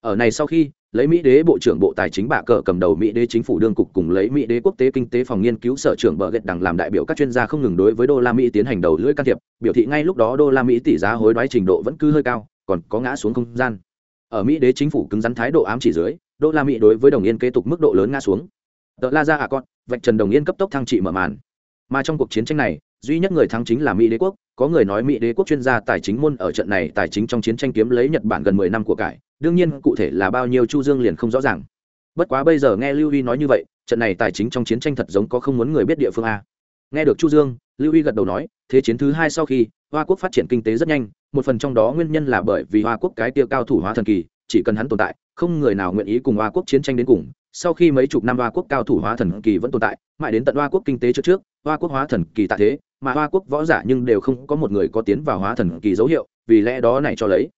Ở này sau khi, lấy mỹ đế bộ trưởng bộ tài chính bạ cờ cầm đầu mỹ đế chính phủ đương cục cùng lấy mỹ đế quốc tế kinh tế phòng nghiên cứu sở trưởng bờ gật đằng làm đại biểu các chuyên gia không ngừng đối với đô la mỹ tiến hành đầu lưỡi can thiệp, biểu thị ngay lúc đó đô la mỹ tỷ giá hối đoái trình độ vẫn cứ hơi cao, còn có ngã xuống không gian ở mỹ đế chính phủ cứng rắn thái độ ám chỉ dưới, đô la mỹ đối với đồng yên kế tục mức độ lớn nga xuống. Tờ la ra à con vạch trần đồng yên cấp tốc thăng trị mở màn. Mà trong cuộc chiến tranh này, duy nhất người thắng chính là mỹ đế quốc, có người nói mỹ đế quốc chuyên gia tài chính môn ở trận này tài chính trong chiến tranh kiếm lấy nhật bản gần mười năm của cải, đương nhiên cụ thể là bao nhiêu chu dương liền không rõ ràng. Bất quá bây giờ nghe lưu huy nói như vậy, trận này tài chính trong chiến tranh thật giống có không muốn người biết địa phương a. Nghe được chu dương lưu huy gật đầu nói, thế chiến thứ hai sau khi, hoa quốc phát triển kinh tế rất nhanh, một phần trong đó nguyên nhân là bởi vì hoa quốc cái tiêu cao thủ hóa thần kỳ, chỉ cần hắn tồn tại, không người nào nguyện ý cùng hoa quốc chiến tranh đến cùng. Sau khi mấy chục năm hoa quốc cao thủ hóa thần kỳ vẫn tồn tại, mãi đến tận hoa quốc kinh tế trước trước, hoa quốc hóa thần kỳ tại thế, mà hoa quốc võ giả nhưng đều không có một người có tiến vào hóa thần kỳ dấu hiệu, vì lẽ đó này cho lấy.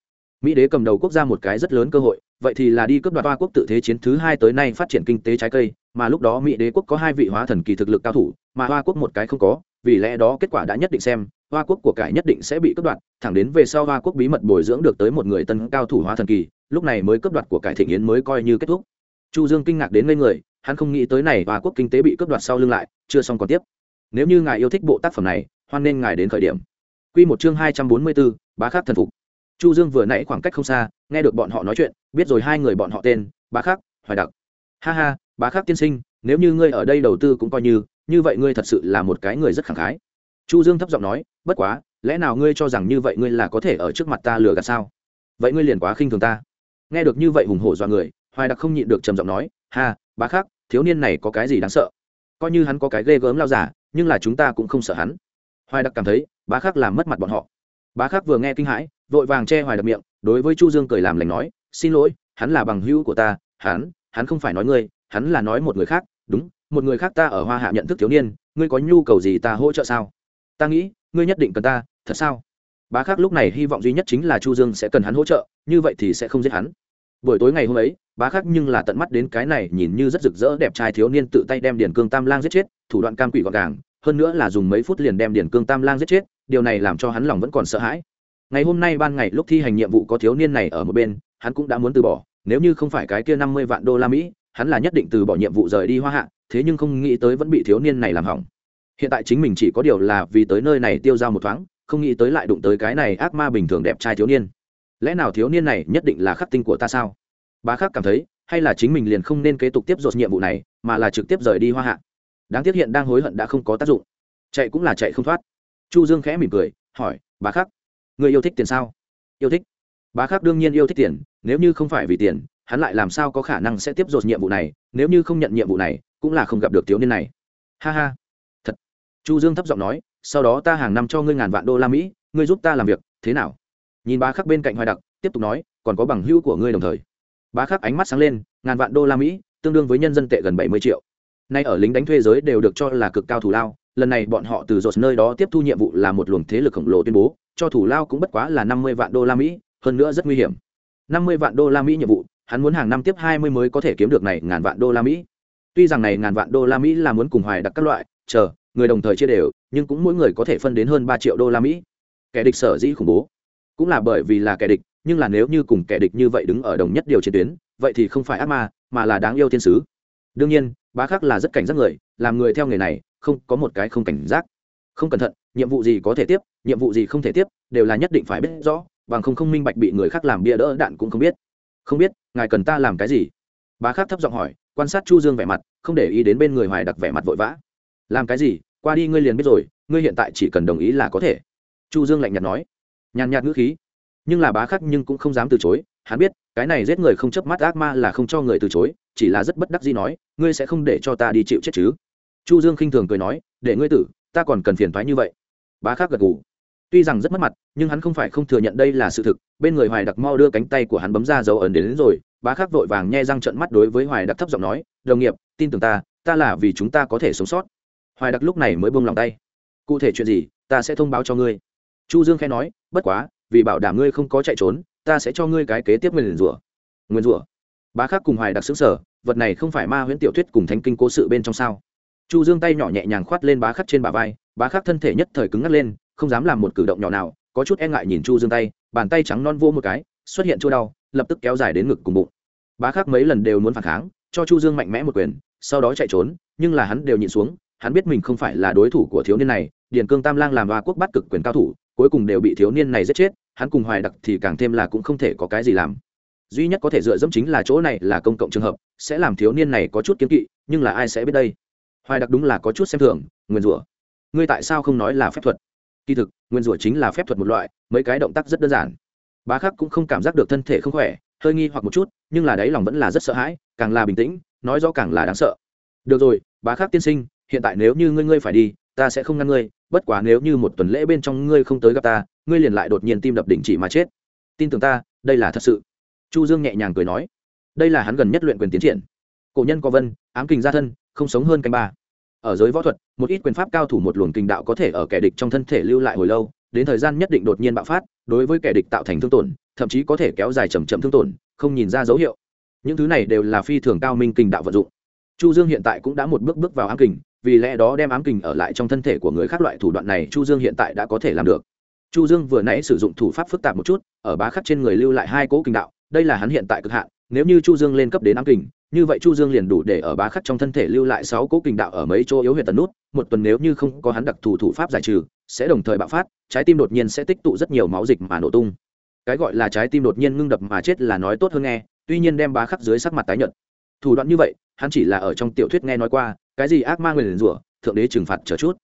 Mỹ đế cầm đầu quốc gia một cái rất lớn cơ hội, vậy thì là đi cướp đoạt hoa quốc tự thế chiến thứ hai tới nay phát triển kinh tế trái cây, mà lúc đó mỹ đế quốc có hai vị hóa thần kỳ thực lực cao thủ, mà hoa quốc một cái không có vì lẽ đó kết quả đã nhất định xem hoa quốc của cải nhất định sẽ bị cướp đoạt thẳng đến về sau hoa quốc bí mật bồi dưỡng được tới một người tân cao thủ hóa thần kỳ lúc này mới cướp đoạt của cải thịnh yến mới coi như kết thúc. Chu dương kinh ngạc đến ngây người hắn không nghĩ tới này hoa quốc kinh tế bị cướp đoạt sau lưng lại chưa xong còn tiếp. Nếu như ngài yêu thích bộ tác phẩm này hoan nên ngài đến khởi điểm. Quy một chương hai trăm bốn mươi 244, bá khắc thần phục. Chu dương vừa nãy khoảng cách không xa nghe được bọn họ nói chuyện biết rồi hai người bọn họ tên bá khắc hoài đặc. Ha ha bá khắc tiên sinh nếu như ngươi ở đây đầu tư cũng coi như như vậy ngươi thật sự là một cái người rất khẳng khái. Chu dương thấp giọng nói, bất quá, lẽ nào ngươi cho rằng như vậy ngươi là có thể ở trước mặt ta lừa gạt sao? Vậy ngươi liền quá khinh thường ta. Nghe được như vậy hùng hổ do người, hoài đặc không nhịn được trầm giọng nói, ha, bá khắc, thiếu niên này có cái gì đáng sợ? Coi như hắn có cái ghê gớm lao giả, nhưng là chúng ta cũng không sợ hắn. Hoài đặc cảm thấy, bá khắc làm mất mặt bọn họ. Bá khắc vừa nghe kinh hãi, vội vàng che hoài đặc miệng, đối với chu dương cười làm lành nói, xin lỗi, hắn là bằng hữu của ta, hắn hắn không phải nói ngươi, hắn là nói một người khác, đúng một người khác ta ở hoa hạ nhận thức thiếu niên, ngươi có nhu cầu gì ta hỗ trợ sao? Ta nghĩ, ngươi nhất định cần ta, thật sao? Bá khác lúc này hy vọng duy nhất chính là chu dương sẽ cần hắn hỗ trợ, như vậy thì sẽ không giết hắn. Buổi tối ngày hôm ấy, bá khác nhưng là tận mắt đến cái này nhìn như rất rực rỡ đẹp trai thiếu niên tự tay đem điền cương tam lang giết chết, thủ đoạn cam quỷ gọn gàng, hơn nữa là dùng mấy phút liền đem điền cương tam lang giết chết, điều này làm cho hắn lòng vẫn còn sợ hãi. Ngày hôm nay ban ngày lúc thi hành nhiệm vụ có thiếu niên này ở một bên, hắn cũng đã muốn từ bỏ, nếu như không phải cái kia năm mươi vạn đô la mỹ, hắn là nhất định từ bỏ nhiệm vụ rời đi hoa hạ thế nhưng không nghĩ tới vẫn bị thiếu niên này làm hỏng. Hiện tại chính mình chỉ có điều là vì tới nơi này tiêu dao một thoáng, không nghĩ tới lại đụng tới cái này ác ma bình thường đẹp trai thiếu niên. Lẽ nào thiếu niên này nhất định là khắc tinh của ta sao? Bá khắc cảm thấy, hay là chính mình liền không nên kế tục tiếp dột nhiệm vụ này, mà là trực tiếp rời đi hoa hạ. Đáng tiếc hiện đang hối hận đã không có tác dụng. Chạy cũng là chạy không thoát. Chu dương khẽ mỉm cười, hỏi bá khắc người yêu thích tiền sao? Yêu thích. Bá khắc đương nhiên yêu thích tiền, nếu như không phải vì tiền, hắn lại làm sao có khả năng sẽ tiếp dột nhiệm vụ này? Nếu như không nhận nhiệm vụ này cũng là không gặp được thiếu niên này. Ha ha. Thật. Chu dương thấp giọng nói, sau đó ta hàng năm cho ngươi ngàn vạn đô la mỹ, ngươi giúp ta làm việc, thế nào? Nhìn bá khắc bên cạnh hoài đặc, tiếp tục nói, còn có bằng hữu của ngươi đồng thời. Bá khắc ánh mắt sáng lên, ngàn vạn đô la mỹ, tương đương với nhân dân tệ gần bảy mươi triệu. Nay ở lính đánh thuê giới đều được cho là cực cao thủ lao, lần này bọn họ từ dột nơi đó tiếp thu nhiệm vụ là một luồng thế lực khổng lồ tuyên bố, cho thủ lao cũng bất quá là năm mươi vạn đô la mỹ, hơn nữa rất nguy hiểm. năm mươi vạn đô la mỹ nhiệm vụ, hắn muốn hàng năm tiếp hai mươi mới có thể kiếm được này ngàn vạn đô la mỹ tuy rằng này ngàn vạn đô la mỹ là muốn cùng hoài đặc các loại, chờ, người đồng thời chia đều, nhưng cũng mỗi người có thể phân đến hơn ba triệu đô la mỹ. Kẻ địch sở dĩ khủng bố, cũng là bởi vì là kẻ địch, nhưng là nếu như cùng kẻ địch như vậy đứng ở đồng nhất điều chiến tuyến, vậy thì không phải ác ma, mà là đáng yêu thiên sứ. Đương nhiên, bá khắc là rất cảnh giác người, làm người theo người này, không có một cái không cảnh giác. Không cẩn thận, nhiệm vụ gì có thể tiếp, nhiệm vụ gì không thể tiếp, đều là nhất định phải biết rõ, bằng không không minh bạch bị người khác làm bia đỡ đạn cũng không biết. Không biết, ngài cần ta làm cái gì? Bá khắc thấp giọng hỏi quan sát chu dương vẻ mặt không để ý đến bên người hoài đặc vẻ mặt vội vã. Làm cái gì? Qua đi ngươi liền biết rồi ngươi hiện tại chỉ cần đồng ý là có thể. Chu dương lạnh nhạt nói. Nhàn nhạt ngữ khí. Nhưng là bá khắc nhưng cũng không dám từ chối. Hắn biết cái này giết người không chớp mắt ác ma là không cho người từ chối chỉ là rất bất đắc dĩ nói ngươi sẽ không để cho ta đi chịu chết chứ? Chu dương khinh thường cười nói để ngươi tử ta còn cần phiền thoái như vậy. Bá khắc gật gù. Tuy rằng rất mất mặt nhưng hắn không phải không thừa nhận đây là sự thực bên người hoài đặc mau đưa cánh tay của hắn bấm ra dấu ẩn đến, đến rồi bá khắc vội vàng nhe răng trận mắt đối với hoài đặc thấp giọng nói, đồng nghiệp, tin tưởng ta ta là vì chúng ta có thể sống sót. Hoài đặc lúc này mới buông lòng tay. Cụ thể chuyện gì, ta sẽ thông báo cho ngươi. Chu dương khẽ nói, bất quá, vì bảo đảm ngươi không có chạy trốn, ta sẽ cho ngươi cái kế tiếp nguyền rủa. Nguyên rủa? Bá khắc cùng hoài đặc xứng sở vật này không phải ma huyễn tiểu thuyết cùng thánh kinh cố sự bên trong sao? Chu dương tay nhỏ nhẹ nhàng khoát lên bá khắc trên bả vai, bá khắc thân thể nhất thời cứng ngắc lên, không dám làm một cử động nhỏ nào, có chút e ngại nhìn chu dương tay, bàn tay trắng non vô một cái, xuất hiện chua đau lập tức kéo dài đến ngực cùng bụng. Bá khắc mấy lần đều muốn phản kháng, cho chu dương mạnh mẽ một quyền, sau đó chạy trốn, nhưng là hắn đều nhịn xuống, hắn biết mình không phải là đối thủ của thiếu niên này, điền cương tam lang làm hoa quốc bắt cực quyền cao thủ, cuối cùng đều bị thiếu niên này giết chết, hắn cùng hoài đặc thì càng thêm là cũng không thể có cái gì làm. Duy nhất có thể dựa dẫm chính là chỗ này là công cộng trường hợp, sẽ làm thiếu niên này có chút kiến kỵ, nhưng là ai sẽ biết đây? Hoài đặc đúng là có chút xem thường nguyên rủa. Ngươi tại sao không nói là phép thuật? Kỳ thực nguyên rủa chính là phép thuật một loại, mấy cái động tác rất đơn giản bá khắc cũng không cảm giác được thân thể không khỏe, hơi nghi hoặc một chút, nhưng là đấy lòng vẫn là rất sợ hãi, càng là bình tĩnh, nói rõ càng là đáng sợ. Được rồi, bá khắc tiên sinh, hiện tại nếu như ngươi ngươi phải đi, ta sẽ không ngăn ngươi, bất quá nếu như một tuần lễ bên trong ngươi không tới gặp ta, ngươi liền lại đột nhiên tim đập đỉnh chỉ mà chết. Tin tưởng ta, đây là thật sự. Chu dương nhẹ nhàng cười nói. Đây là hắn gần nhất luyện quyền tiến triển. Cổ nhân có vân, ám kình gia thân, không sống hơn canh ba. Ở giới võ thuật, một ít quyền pháp cao thủ một luồng kình đạo có thể ở kẻ địch trong thân thể lưu lại hồi lâu đến thời gian nhất định đột nhiên bạo phát, đối với kẻ địch tạo thành thương tổn, thậm chí có thể kéo dài chầm chậm thương tổn, không nhìn ra dấu hiệu. Những thứ này đều là phi thường cao minh kình đạo vận dụng. Chu dương hiện tại cũng đã một bước bước vào ám kình, vì lẽ đó đem ám kình ở lại trong thân thể của người khác loại thủ đoạn này chu dương hiện tại đã có thể làm được. Chu dương vừa nãy sử dụng thủ pháp phức tạp một chút, ở bá khắc trên người lưu lại hai cố kình đạo, đây là hắn hiện tại cực hạn, nếu như chu dương lên cấp đến ám kình, như vậy chu dương liền đủ để ở bá khắc trong thân thể lưu lại sáu cố kình đạo ở mấy chỗ yếu huyệt tần nút, một tuần nếu như không có hắn đặc thù thủ pháp giải trừ sẽ đồng thời bạo phát, trái tim đột nhiên sẽ tích tụ rất nhiều máu dịch mà nổ tung. Cái gọi là trái tim đột nhiên ngưng đập mà chết là nói tốt hơn nghe, tuy nhiên đem bá khắc dưới sắc mặt tái nhợt. Thủ đoạn như vậy, hắn chỉ là ở trong tiểu thuyết nghe nói qua, cái gì ác ma người liền rủa, thượng đế trừng phạt chờ chút.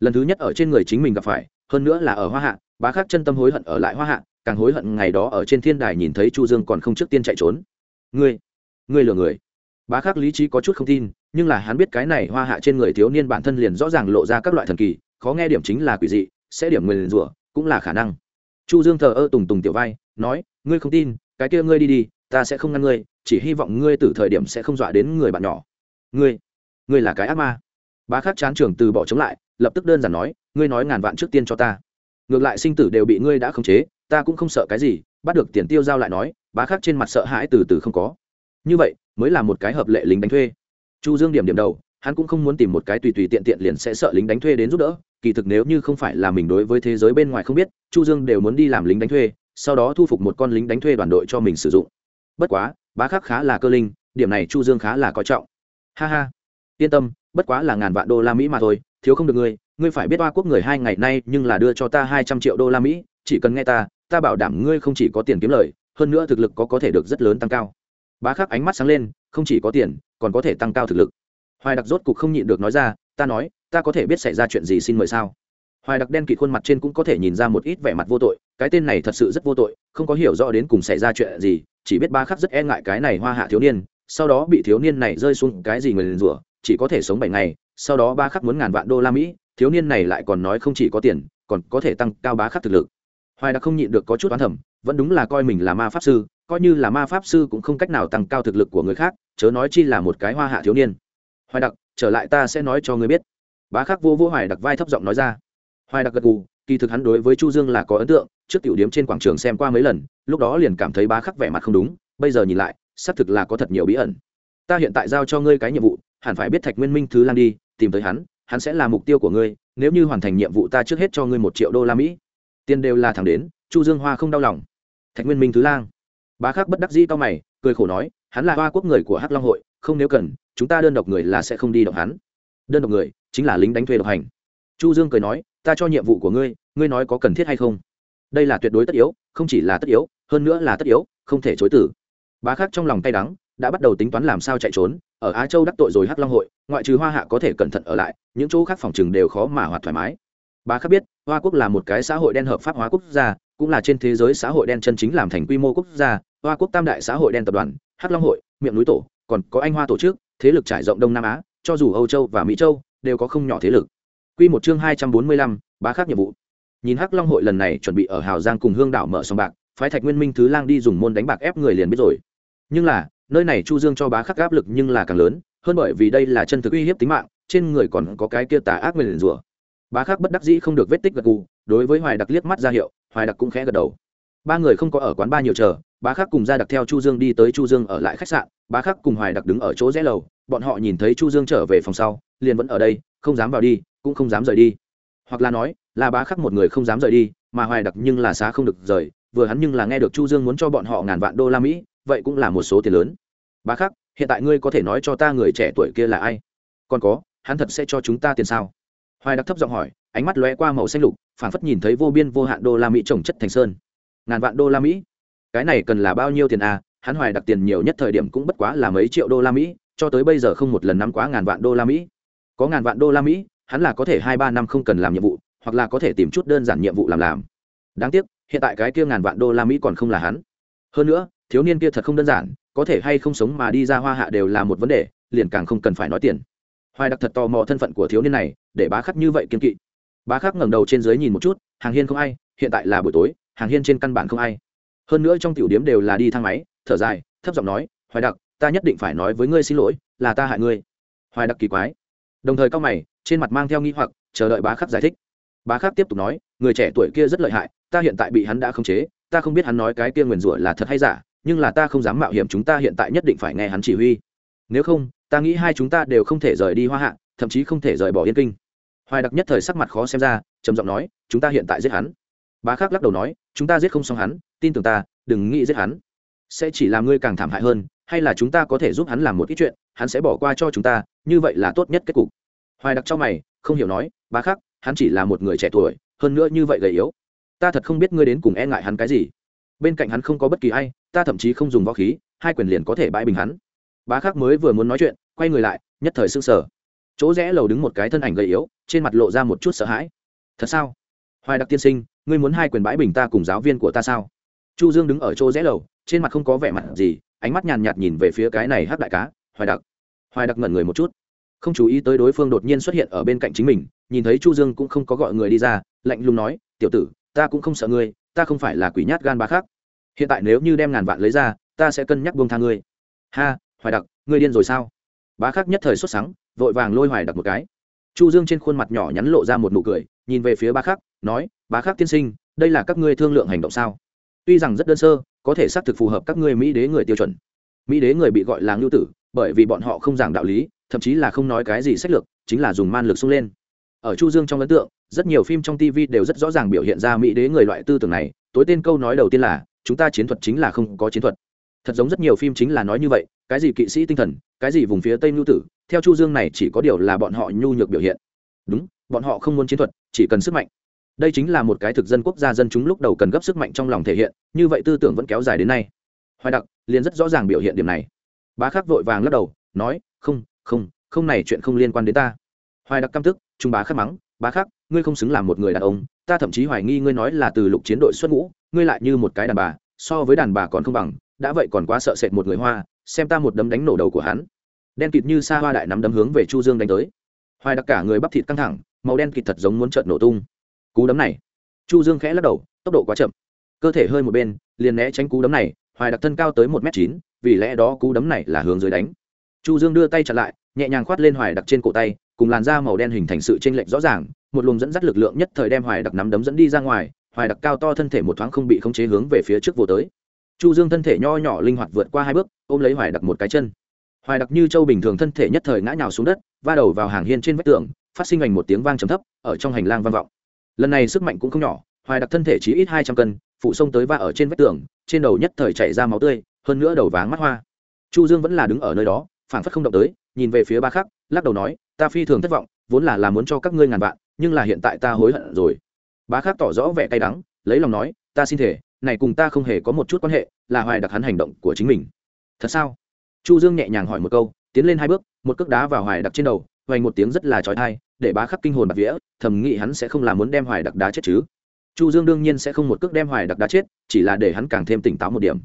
Lần thứ nhất ở trên người chính mình gặp phải, hơn nữa là ở hoa hạ, bá khắc chân tâm hối hận ở lại hoa hạ, càng hối hận ngày đó ở trên thiên đài nhìn thấy chu dương còn không trước tiên chạy trốn. Ngươi ngươi lừa người. Bá khắc lý trí có chút không tin, nhưng là hắn biết cái này hoa hạ trên người thiếu niên bản thân liền rõ ràng lộ ra các loại thần kỳ khó nghe điểm chính là quỷ dị, sẽ điểm người rủa, cũng là khả năng. Chu dương thờ ơ tùng tùng tiểu vai, nói, ngươi không tin, cái kia ngươi đi đi, ta sẽ không ngăn ngươi, chỉ hy vọng ngươi từ thời điểm sẽ không dọa đến người bạn nhỏ. Ngươi ngươi là cái ác ma. Bá khắc chán trường từ bỏ chống lại, lập tức đơn giản nói, ngươi nói ngàn vạn trước tiên cho ta. Ngược lại sinh tử đều bị ngươi đã khống chế, ta cũng không sợ cái gì. Bắt được tiền tiêu giao lại nói, bá khắc trên mặt sợ hãi từ từ không có. Như vậy, mới là một cái hợp lệ lính đánh thuê. Chu dương điểm điểm đầu hắn cũng không muốn tìm một cái tùy tùy tiện tiện liền sẽ sợ lính đánh thuê đến giúp đỡ, kỳ thực nếu như không phải là mình đối với thế giới bên ngoài không biết, chu dương đều muốn đi làm lính đánh thuê, sau đó thu phục một con lính đánh thuê đoàn đội cho mình sử dụng. Bất quá, bá khắc khá là cơ linh, điểm này chu dương khá là coi trọng. Ha ha. Yên tâm, bất quá là ngàn vạn đô la mỹ mà thôi, thiếu không được ngươi ngươi phải biết oa quốc người hai ngày nay nhưng là đưa cho ta hai trăm triệu đô la mỹ, chỉ cần nghe ta ta bảo đảm ngươi không chỉ có tiền kiếm lời, hơn nữa thực lực có có thể được rất lớn tăng cao. Bá khắc ánh mắt sáng lên, không chỉ có tiền, còn có thể tăng cao thực lực hoài đặc rốt cục không nhịn được nói ra, ta nói, ta có thể biết xảy ra chuyện gì xin mời sao? Hoài đặc đen kịt khuôn mặt trên cũng có thể nhìn ra một ít vẻ mặt vô tội, cái tên này thật sự rất vô tội, không có hiểu rõ đến cùng xảy ra chuyện gì, chỉ biết ba khắc rất e ngại cái này hoa hạ thiếu niên, sau đó bị thiếu niên này rơi xuống cái gì người liền rủa, chỉ có thể sống bảy ngày, sau đó ba khắc muốn ngàn vạn đô la mỹ, thiếu niên này lại còn nói không chỉ có tiền, còn có thể tăng cao bá khắc thực lực. Hoài đặc không nhịn được có chút oán thẩm vẫn đúng là coi mình là ma pháp sư, coi như là ma pháp sư cũng không cách nào tăng cao thực lực của người khác, chớ nói chi là một cái hoa hạ thiếu niên hoài đặc, trở lại ta sẽ nói cho ngươi biết. Bá khắc vô vô hoài đặc vai thấp giọng nói ra. Hoài đặc gật gù, kỳ thực hắn đối với chu dương là có ấn tượng, trước tiểu điếm trên quảng trường xem qua mấy lần, lúc đó liền cảm thấy bá khắc vẻ mặt không đúng, bây giờ nhìn lại, xác thực là có thật nhiều bí ẩn. Ta hiện tại giao cho ngươi cái nhiệm vụ, hẳn phải biết thạch nguyên minh thứ lan đi, tìm tới hắn hắn sẽ là mục tiêu của ngươi, nếu như hoàn thành nhiệm vụ ta trước hết cho ngươi một triệu đô la mỹ. Tiền đều là thẳng đến, chu dương hoa không đau lòng. Thạch nguyên minh thứ lang. Bá khắc bất đắc dĩ to mày, cười khổ nói, hắn là hoa quốc người của hắc long hội không nếu cần, chúng ta đơn độc người là sẽ không đi động hắn. Đơn độc người chính là lính đánh thuê độc hành. Chu dương cười nói, ta cho nhiệm vụ của ngươi ngươi nói có cần thiết hay không? Đây là tuyệt đối tất yếu, không chỉ là tất yếu, hơn nữa là tất yếu, không thể chối tử bá khắc trong lòng tay đắng, đã bắt đầu tính toán làm sao chạy trốn, ở á châu đắc tội rồi hắc long hội, ngoại trừ hoa hạ có thể cẩn thận ở lại, những chỗ khác phòng chừng đều khó mà hoạt thoải mái. Bá khắc biết, hoa quốc là một cái xã hội đen hợp pháp hóa quốc gia, cũng là trên thế giới xã hội đen chân chính làm thành quy mô quốc gia, hoa quốc tam đại xã hội đen tập đoàn, hắc long hội, miệng núi tổ còn có anh hoa tổ chức thế lực trải rộng đông nam á cho dù âu châu và mỹ châu đều có không nhỏ thế lực Quy một chương hai trăm bốn mươi lăm, bá khắc nhiệm vụ. Nhìn Hắc Long hội lần này chuẩn bị ở Hào Giang cùng Hương đảo mở sòng bạc, phái Thạch Nguyên Minh thứ lang đi dùng môn đánh bạc ép người liền biết rồi. Nhưng là, nơi này Chu Dương cho bá khắc áp lực nhưng là càng lớn, hơn bởi vì đây là chân thực uy hiếp tính mạng, trên người còn có cái kia tà ác nguyên rủa. Bá khắc bất đắc dĩ không được vết tích gật gù, đối với Hoài Đặc liếc mắt ra hiệu, Hoài Đặc cũng khẽ gật đầu. Ba người không có ở quán ba nhiều chờ, bá khắc cùng ra đặc theo Chu Dương đi tới Chu Dương ở lại khách sạn, bá khắc cùng Hoài Đặc đứng ở chỗ rẽ lầu, bọn họ nhìn thấy Chu Dương trở về phòng sau, liền vẫn ở đây, không dám vào đi, cũng không dám rời đi. Hoặc là nói là bá khắc một người không dám rời đi mà hoài đặc nhưng là xá không được rời vừa hắn nhưng là nghe được chu dương muốn cho bọn họ ngàn vạn đô la mỹ vậy cũng là một số tiền lớn. Bá khắc hiện tại ngươi có thể nói cho ta người trẻ tuổi kia là ai? Còn có hắn thật sẽ cho chúng ta tiền sao? Hoài đặc thấp giọng hỏi ánh mắt lóe qua màu xanh lục phảng phất nhìn thấy vô biên vô hạn đô la mỹ trồng chất thành sơn. Ngàn vạn đô la mỹ? Cái này cần là bao nhiêu tiền à? Hắn hoài đặc tiền nhiều nhất thời điểm cũng bất quá là mấy triệu đô la mỹ, cho tới bây giờ không một lần nắm quá ngàn vạn đô la mỹ. Có ngàn vạn đô la mỹ, hắn là có thể hai ba năm không cần làm nhiệm vụ, hoặc là có thể tìm chút đơn giản nhiệm vụ làm làm. Đáng tiếc, hiện tại cái kia ngàn vạn đô la mỹ còn không là hắn. Hơn nữa, thiếu niên kia thật không đơn giản, có thể hay không sống mà đi ra hoa hạ đều là một vấn đề, liền càng không cần phải nói tiền. Hoài đặc thật tò mò thân phận của thiếu niên này, để bá khắc như vậy kiên kỵ. Bá khắc ngẩng đầu trên dưới nhìn một chút, hàng hiên không ai, hiện tại là buổi tối, hàng hiên trên căn bản không ai. Hơn nữa trong tiểu điếm đều là đi thang máy thở dài, thấp giọng nói, hoài đặc, ta nhất định phải nói với ngươi xin lỗi, là ta hại ngươi. Hoài đặc kỳ quái. Đồng thời cao mày, trên mặt mang theo nghi hoặc, chờ đợi bá khắc giải thích. Bá khắc tiếp tục nói, người trẻ tuổi kia rất lợi hại, ta hiện tại bị hắn đã khống chế, ta không biết hắn nói cái kia nguyền rủa là thật hay giả, nhưng là ta không dám mạo hiểm chúng ta hiện tại nhất định phải nghe hắn chỉ huy. Nếu không, ta nghĩ hai chúng ta đều không thể rời đi hoa hạ, thậm chí không thể rời bỏ yên kinh. Hoài đặc nhất thời sắc mặt khó xem ra, trầm giọng nói, chúng ta hiện tại giết hắn. Bá khắc lắc đầu nói, chúng ta giết không xong hắn, tin tưởng ta, đừng nghĩ giết hắn sẽ chỉ làm ngươi càng thảm hại hơn, hay là chúng ta có thể giúp hắn làm một ít chuyện, hắn sẽ bỏ qua cho chúng ta, như vậy là tốt nhất kết cục. Hoài đặc trong mày, không hiểu nói, bá khắc, hắn chỉ là một người trẻ tuổi, hơn nữa như vậy gầy yếu. Ta thật không biết ngươi đến cùng e ngại hắn cái gì. Bên cạnh hắn không có bất kỳ ai, ta thậm chí không dùng võ khí, hai quyền liền có thể bãi bình hắn. Bá khắc mới vừa muốn nói chuyện, quay người lại, nhất thời s ư n g sở chỗ rẽ lầu đứng một cái thân ảnh gầy yếu, trên mặt lộ ra một chút sợ hãi. Thật sao? Hoài đặc tiên sinh, ngươi muốn hai quyền bãi bình ta cùng giáo viên của ta sao? Chu dương đứng ở chỗ rẽ lầu trên mặt không có vẻ mặt gì, ánh mắt nhàn nhạt nhìn về phía cái này hắc đại cá, hoài đặc. Hoài đặc ngẩn người một chút. Không chú ý tới đối phương đột nhiên xuất hiện ở bên cạnh chính mình, nhìn thấy chu dương cũng không có gọi người đi ra, lạnh lùng nói, tiểu tử, ta cũng không sợ ngươi, ta không phải là quỷ nhát gan bá khác. Hiện tại nếu như đem ngàn vạn lấy ra, ta sẽ cân nhắc buông tha ngươi. Ha, hoài đặc, ngươi điên rồi sao? Bá khắc nhất thời xuất sáng vội vàng lôi hoài đặc một cái. Chu dương trên khuôn mặt nhỏ nhắn lộ ra một nụ cười, nhìn về phía bá khắc nói bá khắc tiên sinh, đây là các ngươi thương lượng hành động sao? Tuy rằng rất đơn sơ có thể xác thực phù hợp các ngươi mỹ đế người tiêu chuẩn. Mỹ đế người bị gọi là ngưu tử, bởi vì bọn họ không giảng đạo lý, thậm chí là không nói cái gì sách lược, chính là dùng man lực sung lên. Ở chu dương trong ấn tượng, rất nhiều phim trong tv đều rất rõ ràng biểu hiện ra mỹ đế người loại tư tưởng này, tối tên câu nói đầu tiên là, chúng ta chiến thuật chính là không có chiến thuật. Thật giống rất nhiều phim chính là nói như vậy, cái gì kỵ sĩ tinh thần, cái gì vùng phía tây nhu tử, theo chu dương này chỉ có điều là bọn họ nhu nhược biểu hiện. Đúng, bọn họ không muốn chiến thuật, chỉ cần sức mạnh đây chính là một cái thực dân quốc gia dân chúng lúc đầu cần gấp sức mạnh trong lòng thể hiện, như vậy tư tưởng vẫn kéo dài đến nay. Hoài đặc liền rất rõ ràng biểu hiện điểm này. Bá khắc vội vàng lắc đầu, nói, không không không này chuyện không liên quan đến ta. Hoài đặc căm tức trung bá khắc mắng, bá khắc, ngươi không xứng làm một người đàn ông, ta thậm chí hoài nghi ngươi nói là từ lục chiến đội xuất ngũ, ngươi lại như một cái đàn bà, so với đàn bà còn không bằng, đã vậy còn quá sợ sệt một người hoa, xem ta một đấm đánh nổ đầu của hắn. Đen kịt như xa hoa đại nắm đấm hướng về chu dương đánh tới. Hoài đặc cả người bắp thịt căng thẳng, màu đen kịt thật giống muốn trợn nổ tung cú đấm này. Chu dương khẽ lắc đầu, tốc độ quá chậm. Cơ thể hơi một bên, liền né tránh cú đấm này, hoài đặc thân cao tới một m chín, vì lẽ đó cú đấm này là hướng dưới đánh. Chu dương đưa tay chặn lại, nhẹ nhàng khoát lên hoài đặc trên cổ tay, cùng làn da màu đen hình thành sự chênh lệch rõ ràng, một luồng dẫn dắt lực lượng nhất thời đem hoài đặc nắm đấm dẫn đi ra ngoài, hoài đặc cao to thân thể một thoáng không bị khống chế hướng về phía trước vô tới. Chu dương thân thể nho nhỏ linh hoạt vượt qua hai bước, ôm lấy hoài đặc một cái chân. Hoài đặc như châu bình thường thân thể nhất thời ngã nhào xuống đất, va đầu vào hàng hiên trên vách tường, phát sinh ảnh một tiếng vang trầm thấp, ở trong hành lang vang vọng lần này sức mạnh cũng không nhỏ, hoài đặc thân thể chỉ ít hai trăm cân, phụ xông tới va ở trên vách tường, trên đầu nhất thời chảy ra máu tươi, hơn nữa đầu váng mắt hoa. Chu dương vẫn là đứng ở nơi đó phản phất không động tới, nhìn về phía ba khắc, lắc đầu nói, ta phi thường thất vọng, vốn là là muốn cho các ngươi ngàn vạn, nhưng là hiện tại ta hối hận rồi. Bá khắc tỏ rõ vẻ cay đắng, lấy lòng nói, ta xin thể này cùng ta không hề có một chút quan hệ, là hoài đặc hắn hành động của chính mình. Thật sao? Chu dương nhẹ nhàng hỏi một câu, tiến lên hai bước, một cước đá vào hoài đặc trên đầu, hoành một tiếng rất là trói thai để bá khắc kinh hồn bạc vía, thầm nghĩ hắn sẽ không làm muốn đem hoài đặc đá chết chứ. Chu dương đương nhiên sẽ không một cước đem hoài đặc đá chết, chỉ là để hắn càng thêm tỉnh táo một điểm.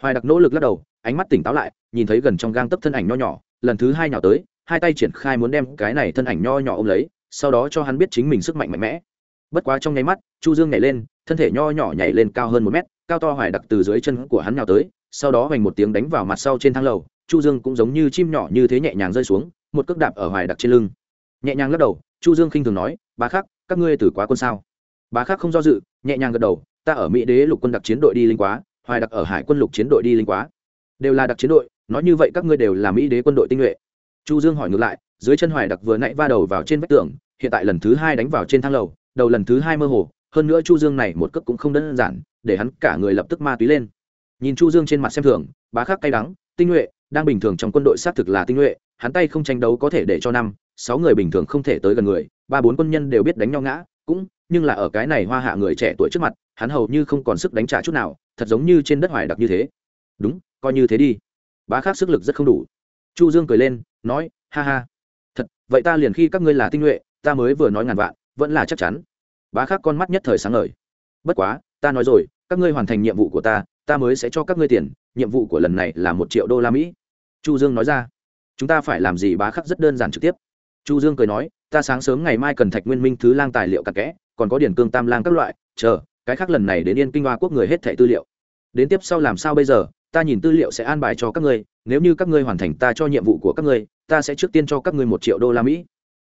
Hoài đặc nỗ lực lắc đầu, ánh mắt tỉnh táo lại, nhìn thấy gần trong gang tấp thân ảnh nho nhỏ, lần thứ hai nhỏ tới, hai tay triển khai muốn đem cái này thân ảnh nho nhỏ ôm lấy, sau đó cho hắn biết chính mình sức mạnh mạnh mẽ. Bất quá trong nháy mắt, chu dương nhảy lên, thân thể nho nhỏ nhảy lên cao hơn một mét, cao to hoài đặc từ dưới chân của hắn nhào tới, sau đó hoành một tiếng đánh vào mặt sau trên thang lầu, chu dương cũng giống như chim nhỏ như thế nhẹ nhàng rơi xuống, một cước đạp ở hoài đặc trên lưng nhẹ nhàng lắc đầu, chu dương khinh thường nói, bá khắc, các ngươi từ quá quân sao? Bá khắc không do dự, nhẹ nhàng gật đầu, ta ở mỹ đế lục quân đặc chiến đội đi linh quá, hoài đặc ở hải quân lục chiến đội đi linh quá. Đều là đặc chiến đội, nói như vậy các ngươi đều là mỹ đế quân đội tinh nhuệ. Chu dương hỏi ngược lại, dưới chân hoài đặc vừa nãy va đầu vào trên vách tường, hiện tại lần thứ hai đánh vào trên thang lầu, đầu lần thứ hai mơ hồ, hơn nữa chu dương này một cước cũng không đơn giản, để hắn cả người lập tức ma túy lên. Nhìn chu dương trên mặt xem thường, bá khắc cay đắng, tinh nhuệ, đang bình thường trong quân đội xác thực là tinh nhuệ, hắn tay không tranh đấu có thể để cho năm sáu người bình thường không thể tới gần người, ba bốn quân nhân đều biết đánh nhau ngã, cũng, nhưng là ở cái này hoa hạ người trẻ tuổi trước mặt, hắn hầu như không còn sức đánh trả chút nào, thật giống như trên đất hoài đặc như thế. Đúng, coi như thế đi. Bá khác sức lực rất không đủ. Chu dương cười lên, nói, ha ha. Thật, vậy ta liền khi các ngươi là tinh nhuệ, ta mới vừa nói ngàn vạn, vẫn là chắc chắn. Bá khác con mắt nhất thời sáng ngời. Bất quá, ta nói rồi, các ngươi hoàn thành nhiệm vụ của ta ta mới sẽ cho các ngươi tiền, nhiệm vụ của lần này là một triệu đô la mỹ. Chu dương nói ra. Chúng ta phải làm gì? Bá khắc rất đơn giản trực tiếp chu dương cười nói, ta sáng sớm ngày mai cần thạch nguyên minh thứ lang tài liệu cặn kẽ, còn có điển cương tam lang các loại, chờ, cái khác lần này đến yên kinh hoa quốc người hết thẻ tư liệu. Đến tiếp sau làm sao bây giờ, ta nhìn tư liệu sẽ an bài cho các ngươi, nếu như các ngươi hoàn thành ta cho nhiệm vụ của các ngươi, ta sẽ trước tiên cho các ngươi một triệu đô la mỹ.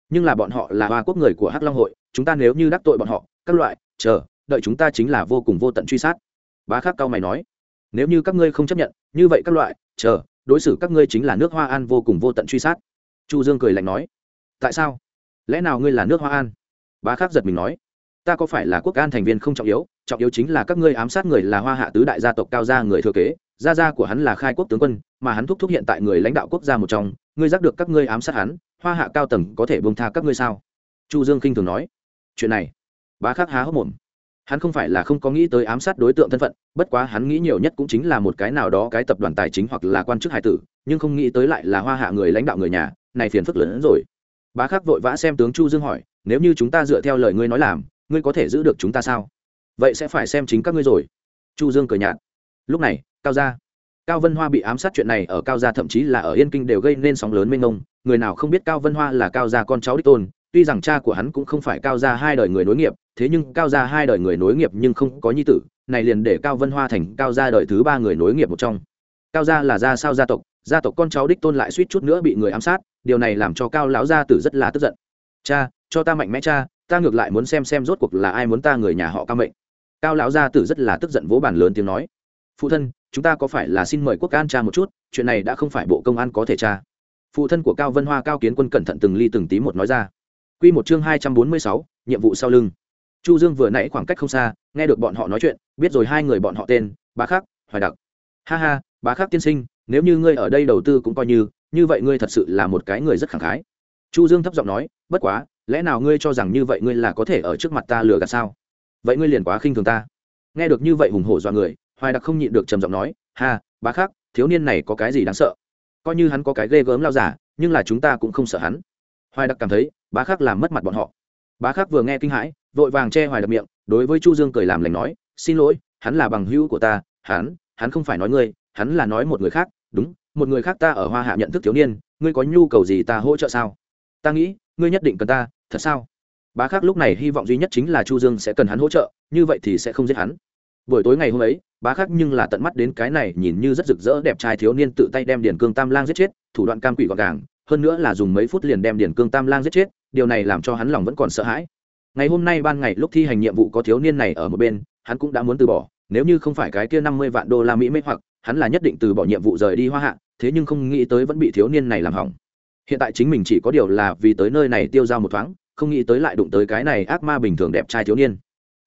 Nhưng là bọn họ là hoa quốc người của hắc long hội, chúng ta nếu như đắc tội bọn họ, các loại, chờ, đợi chúng ta chính là vô cùng vô tận truy sát. Bá khắc cao mày nói, nếu như các ngươi không chấp nhận, như vậy các loại, chờ, đối xử các ngươi chính là nước hoa an vô cùng vô tận truy sát. Chu dương cười lạnh nói tại sao? Lẽ nào ngươi là nước hoa an? Bá khắc giật mình nói. Ta có phải là quốc an thành viên không trọng yếu trọng yếu chính là các ngươi ám sát người là hoa hạ tứ đại gia tộc cao gia người thừa kế, gia gia của hắn là khai quốc tướng quân, mà hắn thúc thúc hiện tại người lãnh đạo quốc gia một trong, ngươi giác được các ngươi ám sát hắn, hoa hạ cao tầng có thể bông tha các ngươi sao? Chu dương kinh thường nói. Chuyện này, bá khắc há hốc mồm. Hắn không phải là không có nghĩ tới ám sát đối tượng thân phận, bất quá hắn nghĩ nhiều nhất cũng chính là một cái nào đó cái tập đoàn tài chính hoặc là quan chức hải tử, nhưng không nghĩ tới lại là hoa hạ người lãnh đạo người nhà, này phiền phức lớn hơn rồi bá khắc vội vã xem tướng chu dương hỏi, nếu như chúng ta dựa theo lời ngươi nói làm, ngươi có thể giữ được chúng ta sao? Vậy sẽ phải xem chính các ngươi rồi. Chu dương cười nhạt. Lúc này, cao gia, cao vân hoa bị ám sát chuyện này ở cao gia thậm chí là ở yên kinh đều gây nên sóng lớn mênh mông. Người nào không biết cao vân hoa là cao gia con cháu đích tôn, tuy rằng cha của hắn cũng không phải cao gia hai đời người nối nghiệp, thế nhưng cao gia hai đời người nối nghiệp nhưng không có nhi tử, này liền để cao vân hoa thành cao gia đời thứ ba người nối nghiệp một trong. Cao gia là gia sao gia tộc gia tộc con cháu đích tôn lại suýt chút nữa bị người ám sát điều này làm cho cao lão gia tử rất là tức giận. Cha cho ta mạnh mẽ cha ta ngược lại muốn xem xem rốt cuộc là ai muốn ta người nhà họ cao mệnh. Cao lão gia tử rất là tức giận vỗ bàn lớn tiếng nói. Phụ thân chúng ta có phải là xin mời quốc an cha một chút chuyện này đã không phải bộ công an có thể tra. Phụ thân của cao vân hoa cao kiến quân cẩn thận từng ly từng tí một nói ra. Quy một chương hai trăm bốn mươi sáu, nhiệm vụ sau lưng. Chu Dương vừa nãy khoảng cách không xa, nghe được bọn họ nói chuyện, biết rồi hai người bọn họ tên, Bá Khắc, Hoài Đặc. Ha ha, Bá Khắc tiên sinh, nếu như ngươi ở đây đầu tư cũng coi như, như vậy ngươi thật sự là một cái người rất khẳng khái. Chu Dương thấp giọng nói, bất quá, lẽ nào ngươi cho rằng như vậy ngươi là có thể ở trước mặt ta lừa gạt sao? Vậy ngươi liền quá khinh thường ta. Nghe được như vậy hùng hổ dọa người, Hoài Đặc không nhịn được trầm giọng nói, ha, Bá Khắc, thiếu niên này có cái gì đáng sợ? Coi như hắn có cái ghê gớm lao giả, nhưng là chúng ta cũng không sợ hắn hoài đặc cảm thấy bá khắc làm mất mặt bọn họ bá khắc vừa nghe kinh hãi vội vàng che hoài đặc miệng đối với chu dương cười làm lành nói xin lỗi hắn là bằng hữu của ta hắn hắn không phải nói ngươi hắn là nói một người khác đúng một người khác ta ở hoa hạ nhận thức thiếu niên, ngươi có nhu cầu gì ta hỗ trợ sao? Ta nghĩ, ngươi nhất định cần ta, thật sao? Bá khác lúc này hy vọng duy nhất chính là chu dương sẽ cần hắn hỗ trợ, như vậy thì sẽ không giết hắn. Buổi tối ngày hôm ấy, bá khác nhưng là tận mắt đến cái này nhìn như rất rực rỡ đẹp trai thiếu niên tự tay đem điển cương tam lang giết chết, thủ đoạn cam quỷ gọn gàng, hơn nữa là dùng mấy phút liền đem điển cương tam lang giết chết, điều này làm cho hắn lòng vẫn còn sợ hãi. Ngày hôm nay ban ngày lúc thi hành nhiệm vụ có thiếu niên này ở một bên, hắn cũng đã muốn từ bỏ, nếu như không phải cái kia năm mươi vạn đô la mỹ mê hoặc, hắn là nhất định từ bỏ nhiệm vụ rời đi hoa hạ thế nhưng không nghĩ tới vẫn bị thiếu niên này làm hỏng. Hiện tại chính mình chỉ có điều là vì tới nơi này tiêu dao một thoáng, không nghĩ tới lại đụng tới cái này ác ma bình thường đẹp trai thiếu niên.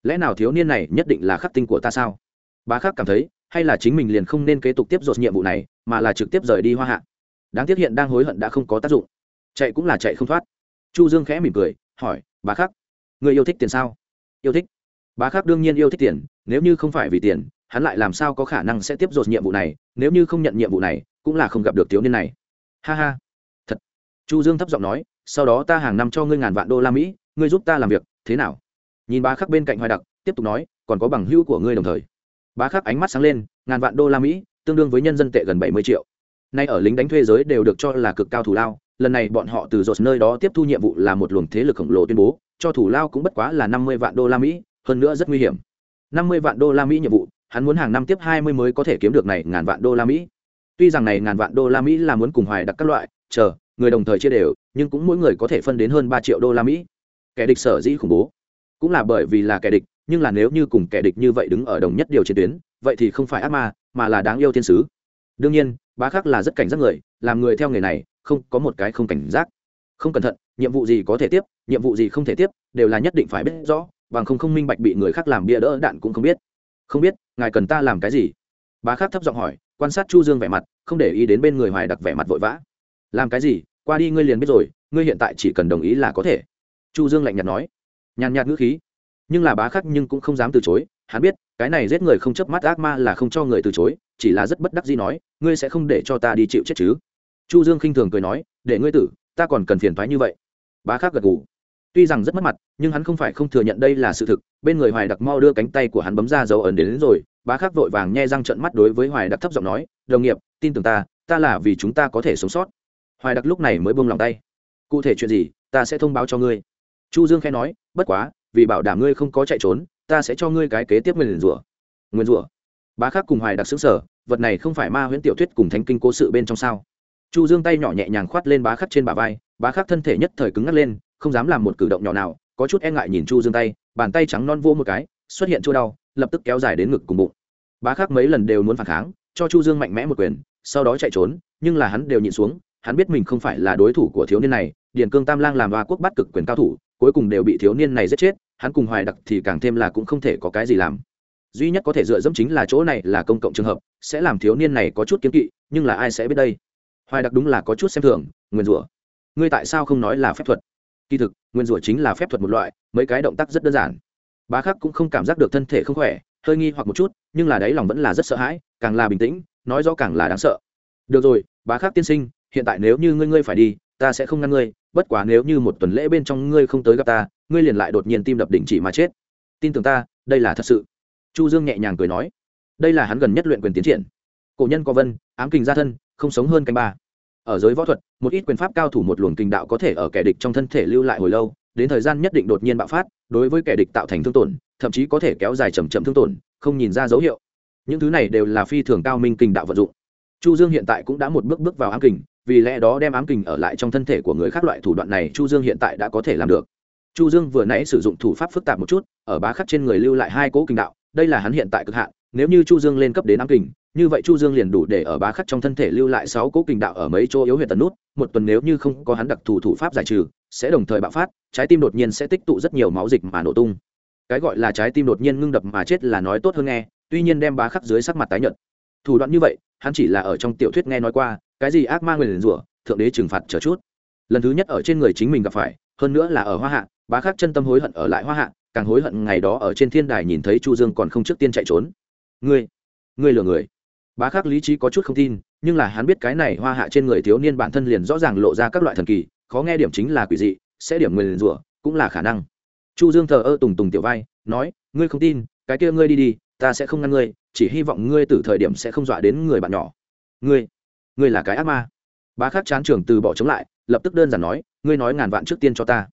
Lẽ nào thiếu niên này nhất định là khắc tinh của ta sao? Bá khắc cảm thấy, hay là chính mình liền không nên kế tục tiếp dột nhiệm vụ này, mà là trực tiếp rời đi hoa hạ. Đáng tiếc hiện đang hối hận đã không có tác dụng. Chạy cũng là chạy không thoát. Chu dương khẽ mỉm cười, hỏi bá khắc người yêu thích tiền sao? Yêu thích. Bá khắc đương nhiên yêu thích tiền, nếu như không phải vì tiền, hắn lại làm sao có khả năng sẽ tiếp dột nhiệm vụ này, nếu như không nhận nhiệm vụ này cũng là không gặp được thiếu niên này. Ha ha. Thật. Chu dương thấp giọng nói, sau đó ta hàng năm cho ngươi ngàn vạn đô la mỹ, ngươi giúp ta làm việc, thế nào? Nhìn bá khắc bên cạnh hoài đặc, tiếp tục nói, còn có bằng hữu của ngươi đồng thời. Bá khắc ánh mắt sáng lên, ngàn vạn đô la mỹ, tương đương với nhân dân tệ gần bảy mươi triệu. Nay ở lính đánh thuê giới đều được cho là cực cao thủ lao, lần này bọn họ từ dột nơi đó tiếp thu nhiệm vụ là một luồng thế lực khổng lồ tuyên bố, cho thủ lao cũng bất quá là năm mươi vạn đô la mỹ, hơn nữa rất nguy hiểm. Năm mươi vạn đô la mỹ nhiệm vụ, hắn muốn hàng năm tiếp hai mươi mới có thể kiếm được này ngàn vạn đô la mỹ tuy rằng này ngàn vạn đô la mỹ là muốn cùng hoài đặc các loại, chờ, người đồng thời chia đều, nhưng cũng mỗi người có thể phân đến hơn ba triệu đô la mỹ. Kẻ địch sở dĩ khủng bố, cũng là bởi vì là kẻ địch, nhưng là nếu như cùng kẻ địch như vậy đứng ở đồng nhất điều chiến tuyến, vậy thì không phải ác ma, mà là đáng yêu thiên sứ. Đương nhiên, bá khắc là rất cảnh giác người, làm người theo nghề này, không có một cái không cảnh giác. Không cẩn thận, nhiệm vụ gì có thể tiếp, nhiệm vụ gì không thể tiếp, đều là nhất định phải biết rõ, bằng không không minh bạch bị người khác làm bia đỡ đạn cũng không biết. Không biết, ngài cần ta làm cái gì? Bá khắc thấp giọng hỏi quan sát chu dương vẻ mặt không để ý đến bên người hoài đặc vẻ mặt vội vã. Làm cái gì? Qua đi ngươi liền biết rồi ngươi hiện tại chỉ cần đồng ý là có thể. Chu dương lạnh nhạt nói. Nhàn nhạt ngữ khí. Nhưng là bá khắc nhưng cũng không dám từ chối. Hắn biết cái này giết người không chớp mắt ác ma là không cho người từ chối chỉ là rất bất đắc dĩ nói ngươi sẽ không để cho ta đi chịu chết chứ? Chu dương khinh thường cười nói để ngươi tử ta còn cần phiền thoái như vậy. Bá khắc gật gù. Tuy rằng rất mất mặt nhưng hắn không phải không thừa nhận đây là sự thực bên người hoài đặc mau đưa cánh tay của hắn bấm ra dấu ẩn đến, đến rồi bá khắc vội vàng nhe răng trợn mắt đối với hoài đặc thấp giọng nói, đồng nghiệp, tin tưởng ta ta là vì chúng ta có thể sống sót. Hoài đặc lúc này mới buông lòng tay. Cụ thể chuyện gì, ta sẽ thông báo cho ngươi. Chu dương khẽ nói, bất quá, vì bảo đảm ngươi không có chạy trốn, ta sẽ cho ngươi cái kế tiếp nguyên rủa. Nguyên rủa? Bá khắc cùng hoài đặc xứng sở vật này không phải ma huyễn tiểu thuyết cùng thánh kinh cố sự bên trong sao? Chu dương tay nhỏ nhẹ nhàng khoát lên bá khắc trên bả vai, bá khắc thân thể nhất thời cứng ngắc lên, không dám làm một cử động nhỏ nào, có chút e ngại nhìn chu dương tay, bàn tay trắng non vô một cái, xuất hiện chỗ đau, lập tức kéo dài đến ngực cùng bụng bá khắc mấy lần đều muốn phản kháng, cho chu dương mạnh mẽ một quyền, sau đó chạy trốn, nhưng là hắn đều nhịn xuống, hắn biết mình không phải là đối thủ của thiếu niên này, điền cương tam lang làm hoa quốc bắt cực quyền cao thủ, cuối cùng đều bị thiếu niên này giết chết, hắn cùng hoài đặc thì càng thêm là cũng không thể có cái gì làm. Duy nhất có thể dựa dẫm chính là chỗ này là công cộng trường hợp, sẽ làm thiếu niên này có chút kiếm kỵ, nhưng là ai sẽ biết đây? Hoài đặc đúng là có chút xem thường nguyên rủa. Ngươi tại sao không nói là phép thuật? Kỳ thực nguyên rủa chính là phép thuật một loại, mấy cái động tác rất đơn giản. Bá khắc cũng không cảm giác được thân thể không khỏe hơi nghi hoặc một chút, nhưng là đấy lòng vẫn là rất sợ hãi, càng là bình tĩnh, nói rõ càng là đáng sợ. Được rồi, bá khắc tiên sinh, hiện tại nếu như ngươi ngươi phải đi, ta sẽ không ngăn ngươi, bất quá nếu như một tuần lễ bên trong ngươi không tới gặp ta, ngươi liền lại đột nhiên tim đập đỉnh chỉ mà chết. Tin tưởng ta, đây là thật sự. Chu dương nhẹ nhàng cười nói. Đây là hắn gần nhất luyện quyền tiến triển. Cổ nhân có vân, ám kình gia thân, không sống hơn canh ba. Ở giới võ thuật, một ít quyền pháp cao thủ một luồng kinh đạo có thể ở kẻ địch trong thân thể lưu lại hồi lâu, đến thời gian nhất định đột nhiên bạo phát đối với kẻ địch tạo thành thương tổn, thậm chí có thể kéo dài chầm chậm thương tổn, không nhìn ra dấu hiệu. Những thứ này đều là phi thường cao minh kinh đạo vận dụng. Chu dương hiện tại cũng đã một bước bước vào ám kình, vì lẽ đó đem ám kình ở lại trong thân thể của người khác loại thủ đoạn này chu dương hiện tại đã có thể làm được. Chu dương vừa nãy sử dụng thủ pháp phức tạp một chút, ở bá khắc trên người lưu lại hai cỗ kinh đạo, đây là hắn hiện tại cực hạn, nếu như chu dương lên cấp đến ám kình như vậy chu dương liền đủ để ở bá khắc trong thân thể lưu lại sáu cỗ kinh đạo ở mấy chỗ yếu huyệt tần nút, một tuần nếu như không có hắn đặc thù thủ pháp giải trừ, sẽ đồng thời bạo phát, trái tim đột nhiên sẽ tích tụ rất nhiều máu dịch mà nổ tung. Cái gọi là trái tim đột nhiên ngưng đập mà chết là nói tốt hơn nghe, tuy nhiên đem bá khắc dưới sắc mặt tái nhợt. Thủ đoạn như vậy, hắn chỉ là ở trong tiểu thuyết nghe nói qua, cái gì ác ma nguyền rủa, thượng đế trừng phạt chờ chút. Lần thứ nhất ở trên người chính mình gặp phải, hơn nữa là ở hoa hạ, bá khắc chân tâm hối hận ở lại hoa hạ, càng hối hận ngày đó ở trên thiên đài nhìn thấy chu dương còn không trước tiên chạy trốn. Ngươi ngươi lừa người bá khắc lý trí có chút không tin, nhưng là hắn biết cái này hoa hạ trên người thiếu niên bản thân liền rõ ràng lộ ra các loại thần kỳ, khó nghe điểm chính là quỷ dị, sẽ điểm nguyền rủa, cũng là khả năng. Chu dương thờ ơ tùng tùng tiểu vai, nói, ngươi không tin, cái kia ngươi đi đi, ta sẽ không ngăn ngươi, chỉ hy vọng ngươi từ thời điểm sẽ không dọa đến người bạn nhỏ. Ngươi ngươi là cái ác ma? Bá khắc chán trường từ bỏ chống lại, lập tức đơn giản nói, ngươi nói ngàn vạn trước tiên cho ta.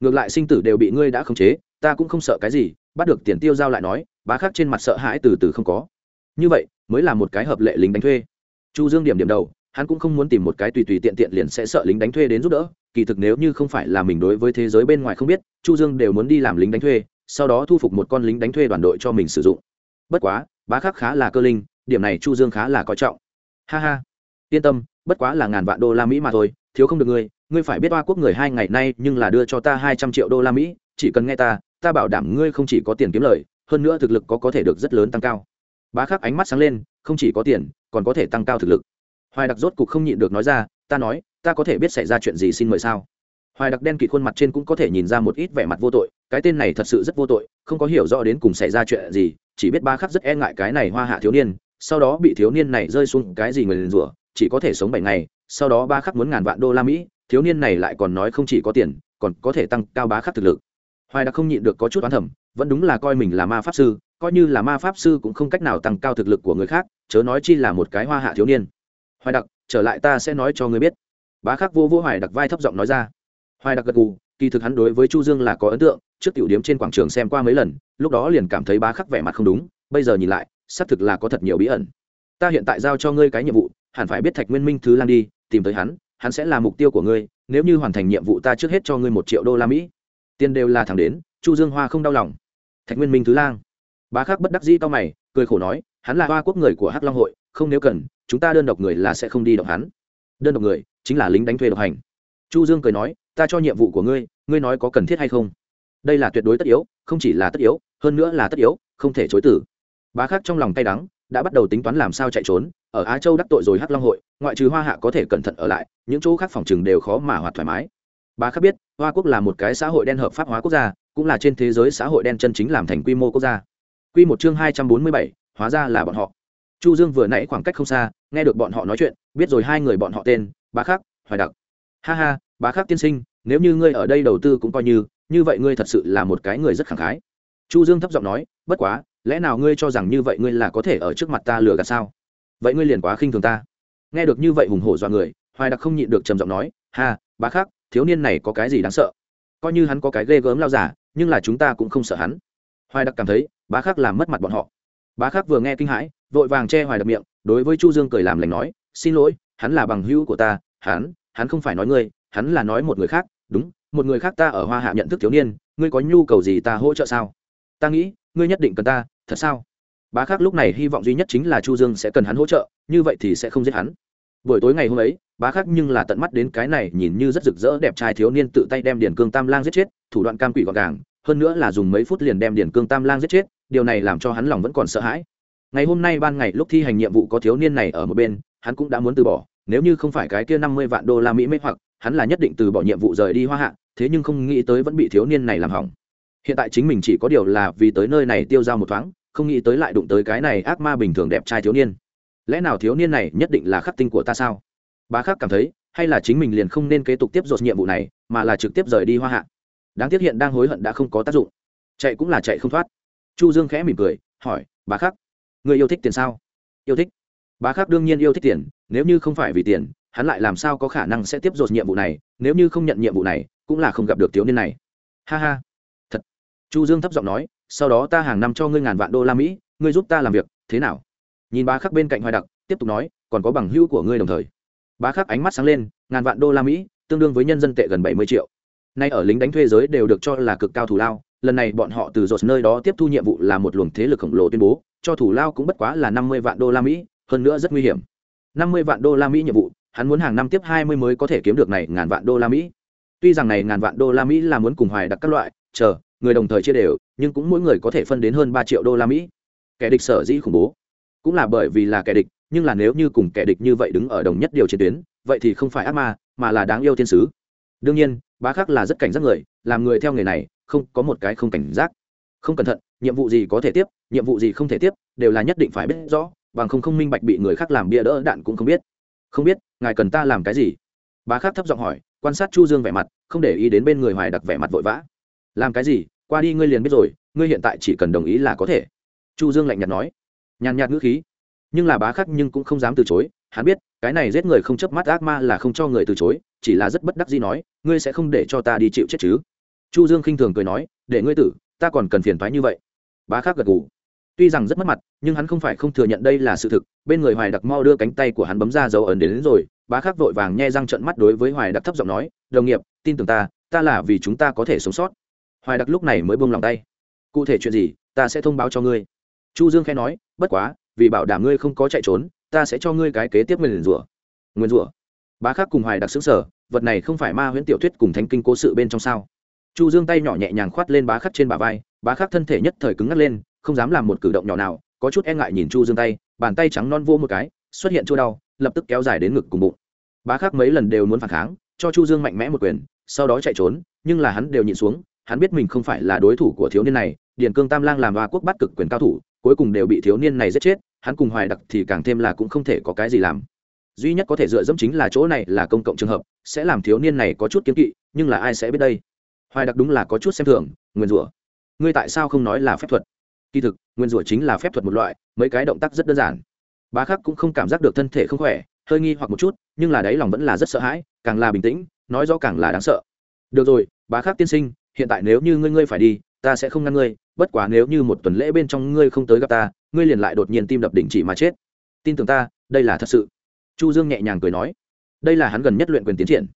Ngược lại sinh tử đều bị ngươi đã khống chế, ta cũng không sợ cái gì. Bắt được tiền tiêu giao lại nói, bá khắc trên mặt sợ hãi từ từ không có. Như vậy mới là một cái hợp lệ lính đánh thuê. Chu dương điểm điểm đầu, hắn cũng không muốn tìm một cái tùy tùy tiện tiện liền sẽ sợ lính đánh thuê đến giúp đỡ, kỳ thực nếu như không phải là mình đối với thế giới bên ngoài không biết, chu dương đều muốn đi làm lính đánh thuê, sau đó thu phục một con lính đánh thuê đoàn đội cho mình sử dụng. Bất quá, bá khắc khá là cơ linh, điểm này chu dương khá là coi trọng. Ha ha. Yên tâm, bất quá là ngàn vạn đô la mỹ mà thôi, thiếu không được ngươi ngươi phải biết oa quốc người hai ngày nay nhưng là đưa cho ta hai trăm triệu đô la mỹ, chỉ cần nghe ta ta bảo đảm ngươi không chỉ có tiền kiếm lời, hơn nữa thực lực có có thể được rất lớn tăng cao bá khắc ánh mắt sáng lên, không chỉ có tiền, còn có thể tăng cao thực lực. Hoài đặc rốt cục không nhịn được nói ra, ta nói, ta có thể biết xảy ra chuyện gì xin mời sao? Hoài đặc đen kịt khuôn mặt trên cũng có thể nhìn ra một ít vẻ mặt vô tội, cái tên này thật sự rất vô tội, không có hiểu rõ đến cùng xảy ra chuyện gì, chỉ biết ba khắc rất e ngại cái này hoa hạ thiếu niên, sau đó bị thiếu niên này rơi xuống cái gì người liền rủa, chỉ có thể sống bảy ngày, sau đó ba khắc muốn ngàn vạn đô la mỹ, thiếu niên này lại còn nói không chỉ có tiền, còn có thể tăng cao bá khắc thực lực. Hoài đặc không nhịn được có chút oán thẩm vẫn đúng là coi mình là ma pháp sư coi như là ma pháp sư cũng không cách nào tăng cao thực lực của người khác, chớ nói chi là một cái hoa hạ thiếu niên. Hoài đặc, trở lại ta sẽ nói cho ngươi biết. Bá khắc vô vô hoài đặc vai thấp giọng nói ra. Hoài đặc gật gù, kỳ thực hắn đối với chu dương là có ấn tượng, trước tiểu điếm trên quảng trường xem qua mấy lần, lúc đó liền cảm thấy bá khắc vẻ mặt không đúng, bây giờ nhìn lại, xác thực là có thật nhiều bí ẩn. Ta hiện tại giao cho ngươi cái nhiệm vụ, hẳn phải biết thạch nguyên minh thứ lang đi, tìm tới hắn hắn sẽ là mục tiêu của ngươi, nếu như hoàn thành nhiệm vụ ta trước hết cho ngươi một triệu đô la mỹ. Tiền đều là thẳng đến, chu dương hoa không đau lòng. Thạch nguyên minh thứ lang bá khắc bất đắc dĩ to mày, cười khổ nói, hắn là hoa quốc người của hắc long hội, không nếu cần, chúng ta đơn độc người là sẽ không đi động hắn. Đơn độc người, chính là lính đánh thuê độc hành. Chu dương cười nói, ta cho nhiệm vụ của ngươi ngươi nói có cần thiết hay không? Đây là tuyệt đối tất yếu, không chỉ là tất yếu, hơn nữa là tất yếu, không thể chối tử bá khắc trong lòng tay đắng, đã bắt đầu tính toán làm sao chạy trốn, ở á châu đắc tội rồi hắc long hội, ngoại trừ hoa hạ có thể cẩn thận ở lại, những chỗ khác phòng chừng đều khó mà hoạt thoải mái. Bá khắc biết, hoa quốc là một cái xã hội đen hợp pháp hóa quốc gia, cũng là trên thế giới xã hội đen chân chính làm thành quy mô quốc gia quy một chương hai trăm bốn mươi bảy, hóa ra là bọn họ. Chu dương vừa nãy khoảng cách không xa, nghe được bọn họ nói chuyện, biết rồi hai người bọn họ tên, bá khắc, hoài đặc. Ha ha, bá khắc tiên sinh, nếu như ngươi ở đây đầu tư cũng coi như như vậy ngươi thật sự là một cái người rất khẳng khái. Chu dương thấp giọng nói, bất quá, lẽ nào ngươi cho rằng như vậy ngươi là có thể ở trước mặt ta lừa gạt sao? Vậy ngươi liền quá khinh thường ta. Nghe được như vậy hùng hổ dọa người, hoài đặc không nhịn được trầm giọng nói, ha, bá khắc, thiếu niên này có cái gì đáng sợ? Coi như hắn có cái ghê gớm lao giả, nhưng là chúng ta cũng không sợ hắn. Hoài đặc cảm thấy bá khắc làm mất mặt bọn họ. Bá khắc vừa nghe kinh hãi, vội vàng che hoài đập miệng, đối với chu dương cười làm lành nói, xin lỗi, hắn là bằng hữu của ta, hắn hắn không phải nói ngươi, hắn là nói một người khác, đúng, một người khác ta ở hoa hạ nhận thức thiếu niên, ngươi có nhu cầu gì ta hỗ trợ sao? Ta nghĩ, ngươi nhất định cần ta, thật sao? Bá khắc lúc này hy vọng duy nhất chính là chu dương sẽ cần hắn hỗ trợ, như vậy thì sẽ không giết hắn. Buổi tối ngày hôm ấy, bá khắc nhưng là tận mắt đến cái này nhìn như rất rực rỡ đẹp trai thiếu niên tự tay đem điền cương tam lang giết chết, thủ đoạn cam quỷ gọn gàng, hơn nữa là dùng mấy phút liền đem điền cương tam lang giết chết điều này làm cho hắn lòng vẫn còn sợ hãi. Ngày hôm nay ban ngày lúc thi hành nhiệm vụ có thiếu niên này ở một bên, hắn cũng đã muốn từ bỏ, nếu như không phải cái kia năm mươi vạn đô la mỹ mê hoặc, hắn là nhất định từ bỏ nhiệm vụ rời đi hoa hạ, thế nhưng không nghĩ tới vẫn bị thiếu niên này làm hỏng. Hiện tại chính mình chỉ có điều là vì tới nơi này tiêu dao một thoáng, không nghĩ tới lại đụng tới cái này ác ma bình thường đẹp trai thiếu niên. Lẽ nào thiếu niên này nhất định là khắc tinh của ta sao? Bá khắc cảm thấy, hay là chính mình liền không nên kế tục tiếp dột nhiệm vụ này, mà là trực tiếp rời đi hoa hạ. Đáng tiếc hiện đang hối hận đã không có tác dụng. Chạy cũng là chạy không thoát chu dương khẽ mỉm cười, hỏi bà khắc người yêu thích tiền sao? Yêu thích. Bà khắc đương nhiên yêu thích tiền, nếu như không phải vì tiền, hắn lại làm sao có khả năng sẽ tiếp dột nhiệm vụ này, nếu như không nhận nhiệm vụ này, cũng là không gặp được thiếu niên này. Ha ha. Thật. Chu dương thấp giọng nói, sau đó ta hàng năm cho ngươi ngàn vạn đô la mỹ, ngươi giúp ta làm việc, thế nào? Nhìn bá khắc bên cạnh hoài đặc, tiếp tục nói, còn có bằng hữu của ngươi đồng thời. Bá khắc ánh mắt sáng lên, ngàn vạn đô la mỹ, tương đương với nhân dân tệ gần bảy mươi triệu. Nay ở lính đánh thuê giới đều được cho là cực cao thủ lao lần này bọn họ từ dột nơi đó tiếp thu nhiệm vụ là một luồng thế lực khổng lồ tuyên bố, cho thủ lao cũng bất quá là năm mươi vạn đô la mỹ, hơn nữa rất nguy hiểm. năm mươi vạn đô la mỹ nhiệm vụ, hắn muốn hàng năm tiếp hai mươi mới có thể kiếm được này ngàn vạn đô la mỹ. Tuy rằng này ngàn vạn đô la mỹ là muốn cùng hoài đặc các loại, chờ, người đồng thời chia đều, nhưng cũng mỗi người có thể phân đến hơn ba triệu đô la mỹ. Kẻ địch sở dĩ khủng bố, cũng là bởi vì là kẻ địch, nhưng là nếu như cùng kẻ địch như vậy đứng ở đồng nhất điều chiến tuyến, vậy thì không phải ác ma, mà là đáng yêu thiên sứ. Đương nhiên, bá khắc là rất cảnh giác người, làm người theo nghề này không có một cái không cảnh giác. Không cẩn thận, nhiệm vụ gì có thể tiếp, nhiệm vụ gì không thể tiếp, đều là nhất định phải biết rõ, bằng không không minh bạch bị người khác làm bia đỡ đạn cũng không biết. Không biết, ngài cần ta làm cái gì? Bá khác thấp giọng hỏi, quan sát chu dương vẻ mặt, không để ý đến bên người hoài đặc vẻ mặt vội vã. Làm cái gì? Qua đi ngươi liền biết rồi, ngươi hiện tại chỉ cần đồng ý là có thể. Chu dương lạnh nhạt nói. Nhàn nhạt ngữ khí. Nhưng là bá khắc nhưng cũng không dám từ chối, hắn biết, cái này giết người không chớp mắt ác ma là không cho người từ chối, chỉ là rất bất đắc dĩ nói, ngươi sẽ không để cho ta đi chịu chết chứ? Chu dương khinh thường cười nói để ngươi tử ta còn cần phiền thoái như vậy. Bá khắc gật gù. Tuy rằng rất mất mặt nhưng hắn không phải không thừa nhận đây là sự thực bên người hoài đặc mau đưa cánh tay của hắn bấm ra dấu ẩn đến, đến rồi bá khắc vội vàng nhe răng trận mắt đối với hoài đặc thấp giọng nói đồng nghiệp tin tưởng ta ta là vì chúng ta có thể sống sót. Hoài đặc lúc này mới buông lòng tay. Cụ thể chuyện gì ta sẽ thông báo cho ngươi. Chu dương khẽ nói bất quá vì bảo đảm ngươi không có chạy trốn ta sẽ cho ngươi cái kế tiếp nguyên rủa. Nguyên rủa. Bá khắc cùng hoài đặc xứng sở vật này không phải ma huyễn tiểu thuyết cùng thánh kinh cố sự bên trong sao? Chu dương tay nhỏ nhẹ nhàng khoát lên bá khắc trên bả vai, bá khắc thân thể nhất thời cứng ngắt lên, không dám làm một cử động nhỏ nào, có chút e ngại nhìn chu dương tay, bàn tay trắng non vô một cái, xuất hiện chua đau, lập tức kéo dài đến ngực cùng bụng. Bá khắc mấy lần đều muốn phản kháng, cho chu dương mạnh mẽ một quyền, sau đó chạy trốn, nhưng là hắn đều nhịn xuống, hắn biết mình không phải là đối thủ của thiếu niên này, điền cương tam lang làm ba quốc bắt cực quyền cao thủ, cuối cùng đều bị thiếu niên này giết chết, hắn cùng hoài đặc thì càng thêm là cũng không thể có cái gì làm. Duy nhất có thể dựa dẫm chính là chỗ này là công cộng trường hợp, sẽ làm thiếu niên này có chút kiếm kỵ, nhưng là ai sẽ biết đây? Hoài đặc đúng là có chút xem thường, nguyên rủa, ngươi tại sao không nói là phép thuật? Kỳ thực, nguyên rủa chính là phép thuật một loại, mấy cái động tác rất đơn giản. Bá khắc cũng không cảm giác được thân thể không khỏe, hơi nghi hoặc một chút, nhưng là đấy lòng vẫn là rất sợ hãi, càng là bình tĩnh, nói rõ càng là đáng sợ. Được rồi, bá khắc tiên sinh, hiện tại nếu như ngươi ngươi phải đi, ta sẽ không ngăn ngươi, bất quá nếu như một tuần lễ bên trong ngươi không tới gặp ta, ngươi liền lại đột nhiên tim đập đỉnh chỉ mà chết. Tin tưởng ta, đây là thật sự. Chu dương nhẹ nhàng cười nói. Đây là hắn gần nhất luyện quyền tiến triển.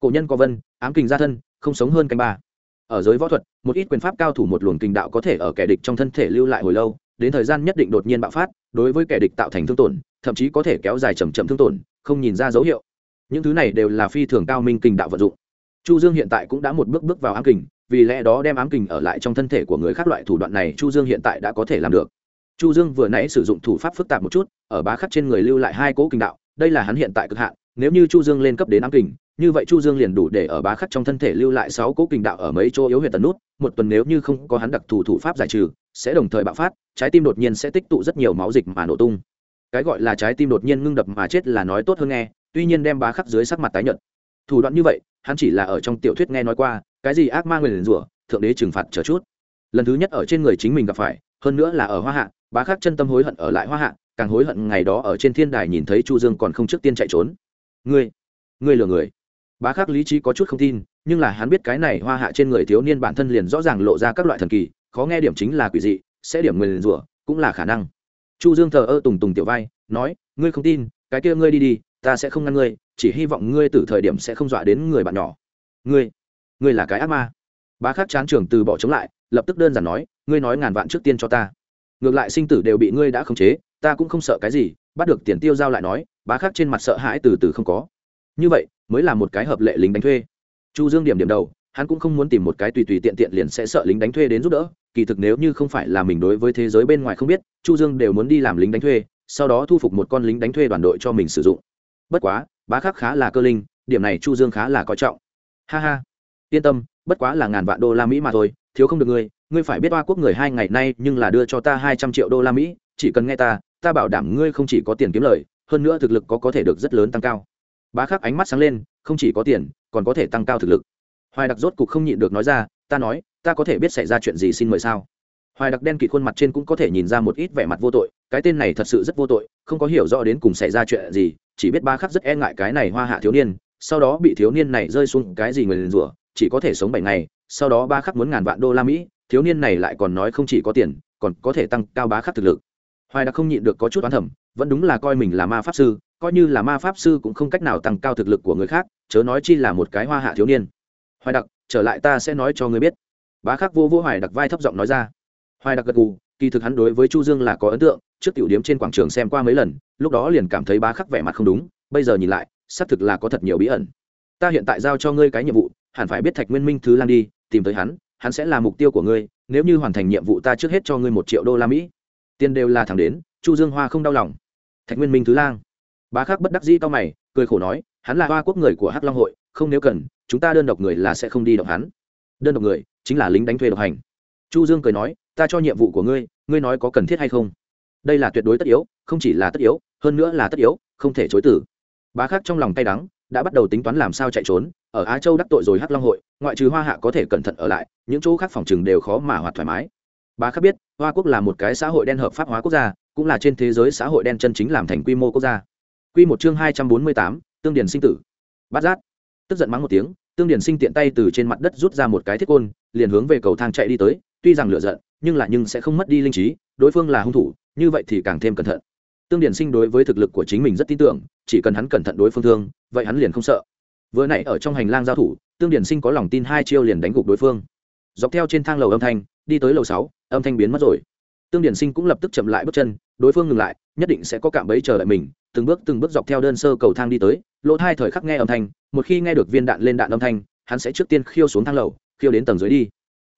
Cổ nhân có vân, ám kình gia thân không sống hơn canh ba. Ở giới võ thuật, một ít quyền pháp cao thủ một luồng kinh đạo có thể ở kẻ địch trong thân thể lưu lại hồi lâu, đến thời gian nhất định đột nhiên bạo phát, đối với kẻ địch tạo thành thương tổn, thậm chí có thể kéo dài chầm chậm thương tổn, không nhìn ra dấu hiệu. Những thứ này đều là phi thường cao minh kinh đạo vận dụng. Chu dương hiện tại cũng đã một bước bước vào ám kình, vì lẽ đó đem ám kình ở lại trong thân thể của người khác loại thủ đoạn này chu dương hiện tại đã có thể làm được. Chu dương vừa nãy sử dụng thủ pháp phức tạp một chút, ở bá khắc trên người lưu lại hai cỗ kinh đạo, đây là hắn hiện tại cực hạn, nếu như chu dương lên cấp đến ám kình như vậy chu dương liền đủ để ở bá khắc trong thân thể lưu lại sáu cố kình đạo ở mấy chỗ yếu huyệt tần nút, một tuần nếu như không có hắn đặc thù thủ pháp giải trừ, sẽ đồng thời bạo phát, trái tim đột nhiên sẽ tích tụ rất nhiều máu dịch mà nổ tung. Cái gọi là trái tim đột nhiên ngưng đập mà chết là nói tốt hơn nghe, tuy nhiên đem bá khắc dưới sắc mặt tái nhợt. Thủ đoạn như vậy, hắn chỉ là ở trong tiểu thuyết nghe nói qua, cái gì ác ma người rủa, thượng đế trừng phạt chờ chút. Lần thứ nhất ở trên người chính mình gặp phải, hơn nữa là ở hoa hạ, bá khắc chân tâm hối hận ở lại hoa hạ, càng hối hận ngày đó ở trên thiên đài nhìn thấy chu dương còn không trước tiên chạy trốn. Ngươi ngươi lừa người bá khắc lý trí có chút không tin, nhưng là hắn biết cái này hoa hạ trên người thiếu niên bản thân liền rõ ràng lộ ra các loại thần kỳ, khó nghe điểm chính là quỷ dị, sẽ điểm người liền rủa, cũng là khả năng. Chu dương thờ ơ tùng tùng tiểu vai, nói, ngươi không tin, cái kia ngươi đi đi, ta sẽ không ngăn ngươi, chỉ hy vọng ngươi từ thời điểm sẽ không dọa đến người bạn nhỏ. Ngươi ngươi là cái ác ma? Bá khắc chán trường từ bỏ chống lại, lập tức đơn giản nói, ngươi nói ngàn vạn trước tiên cho ta. Ngược lại sinh tử đều bị ngươi đã khống chế, ta cũng không sợ cái gì. Bắt được tiền tiêu giao lại nói, bá khắc trên mặt sợ hãi từ từ không có. Như vậy mới là một cái hợp lệ lính đánh thuê. Chu dương điểm điểm đầu, hắn cũng không muốn tìm một cái tùy tùy tiện tiện liền sẽ sợ lính đánh thuê đến giúp đỡ, kỳ thực nếu như không phải là mình đối với thế giới bên ngoài không biết, chu dương đều muốn đi làm lính đánh thuê, sau đó thu phục một con lính đánh thuê đoàn đội cho mình sử dụng. Bất quá, bá khắc khá là cơ linh, điểm này chu dương khá là coi trọng. Ha ha. Yên tâm, bất quá là ngàn vạn đô la mỹ mà thôi, thiếu không được ngươi ngươi phải biết oa quốc người hai ngày nay nhưng là đưa cho ta hai trăm triệu đô la mỹ, chỉ cần nghe ta ta bảo đảm ngươi không chỉ có tiền kiếm lời, hơn nữa thực lực có có thể được rất lớn tăng cao bá khắc ánh mắt sáng lên, không chỉ có tiền, còn có thể tăng cao thực lực. Hoài đặc rốt cục không nhịn được nói ra, ta nói, ta có thể biết xảy ra chuyện gì xin mời sao? Hoài đặc đen kịt khuôn mặt trên cũng có thể nhìn ra một ít vẻ mặt vô tội, cái tên này thật sự rất vô tội, không có hiểu rõ đến cùng xảy ra chuyện gì, chỉ biết ba khắc rất e ngại cái này hoa hạ thiếu niên, sau đó bị thiếu niên này rơi xuống cái gì người liền rủa, chỉ có thể sống bảy ngày, sau đó ba khắc muốn ngàn vạn đô la mỹ, thiếu niên này lại còn nói không chỉ có tiền, còn có thể tăng cao bá khắc thực lực. Hoài đặc không nhịn được có chút oán thẩm vẫn đúng là coi mình là ma pháp sư coi như là ma pháp sư cũng không cách nào tăng cao thực lực của người khác, chớ nói chi là một cái hoa hạ thiếu niên. Hoài đặc, trở lại ta sẽ nói cho ngươi biết. Bá khắc vô vô hoài đặc vai thấp giọng nói ra. Hoài đặc gật gù, kỳ thực hắn đối với chu dương là có ấn tượng, trước tiểu điếm trên quảng trường xem qua mấy lần, lúc đó liền cảm thấy bá khắc vẻ mặt không đúng, bây giờ nhìn lại, xác thực là có thật nhiều bí ẩn. Ta hiện tại giao cho ngươi cái nhiệm vụ, hẳn phải biết thạch nguyên minh thứ lan đi, tìm tới hắn hắn sẽ là mục tiêu của ngươi, nếu như hoàn thành nhiệm vụ ta trước hết cho ngươi một triệu đô la mỹ. Tiền đều là thẳng đến, chu dương hoa không đau lòng. Thạch nguyên minh thứ lang bá khắc bất đắc dĩ cao mày, cười khổ nói, hắn là hoa quốc người của hắc long hội, không nếu cần, chúng ta đơn độc người là sẽ không đi động hắn. Đơn độc người, chính là lính đánh thuê độc hành. Chu dương cười nói, ta cho nhiệm vụ của ngươi ngươi nói có cần thiết hay không? Đây là tuyệt đối tất yếu, không chỉ là tất yếu, hơn nữa là tất yếu, không thể chối tử bá khắc trong lòng tay đắng, đã bắt đầu tính toán làm sao chạy trốn, ở á châu đắc tội rồi hắc long hội, ngoại trừ hoa hạ có thể cẩn thận ở lại, những chỗ khác phòng chừng đều khó mà hoạt thoải mái. Bá khắc biết, hoa quốc là một cái xã hội đen hợp pháp hóa quốc gia, cũng là trên thế giới xã hội đen chân chính làm thành quy mô quốc gia quy một chương hai trăm bốn mươi tám, tương điển sinh tử. Bát giác. Tức giận mắng một tiếng tương điển sinh tiện tay từ trên mặt đất rút ra một cái thiết côn liền hướng về cầu thang chạy đi tới tuy rằng lửa giận nhưng là nhưng sẽ không mất đi linh trí đối phương là hung thủ như vậy thì càng thêm cẩn thận. Tương điển sinh đối với thực lực của chính mình rất tin tưởng chỉ cần hắn cẩn thận đối phương thương vậy hắn liền không sợ. Vừa nãy ở trong hành lang giao thủ tương điển sinh có lòng tin hai chiêu liền đánh gục đối phương. Dọc theo trên thang lầu âm thanh đi tới lầu sáu âm thanh biến mất rồi. Tương điển sinh cũng lập tức chậm lại bước chân đối phương ngừng lại nhất định sẽ có cạm bẫy chờ đợi mình từng bước từng bước dọc theo đơn sơ cầu thang đi tới, lỗ thai thời khắc nghe âm thanh, một khi nghe được viên đạn lên đạn âm thanh, hắn sẽ trước tiên khiêu xuống thang lầu, khiêu đến tầng dưới đi.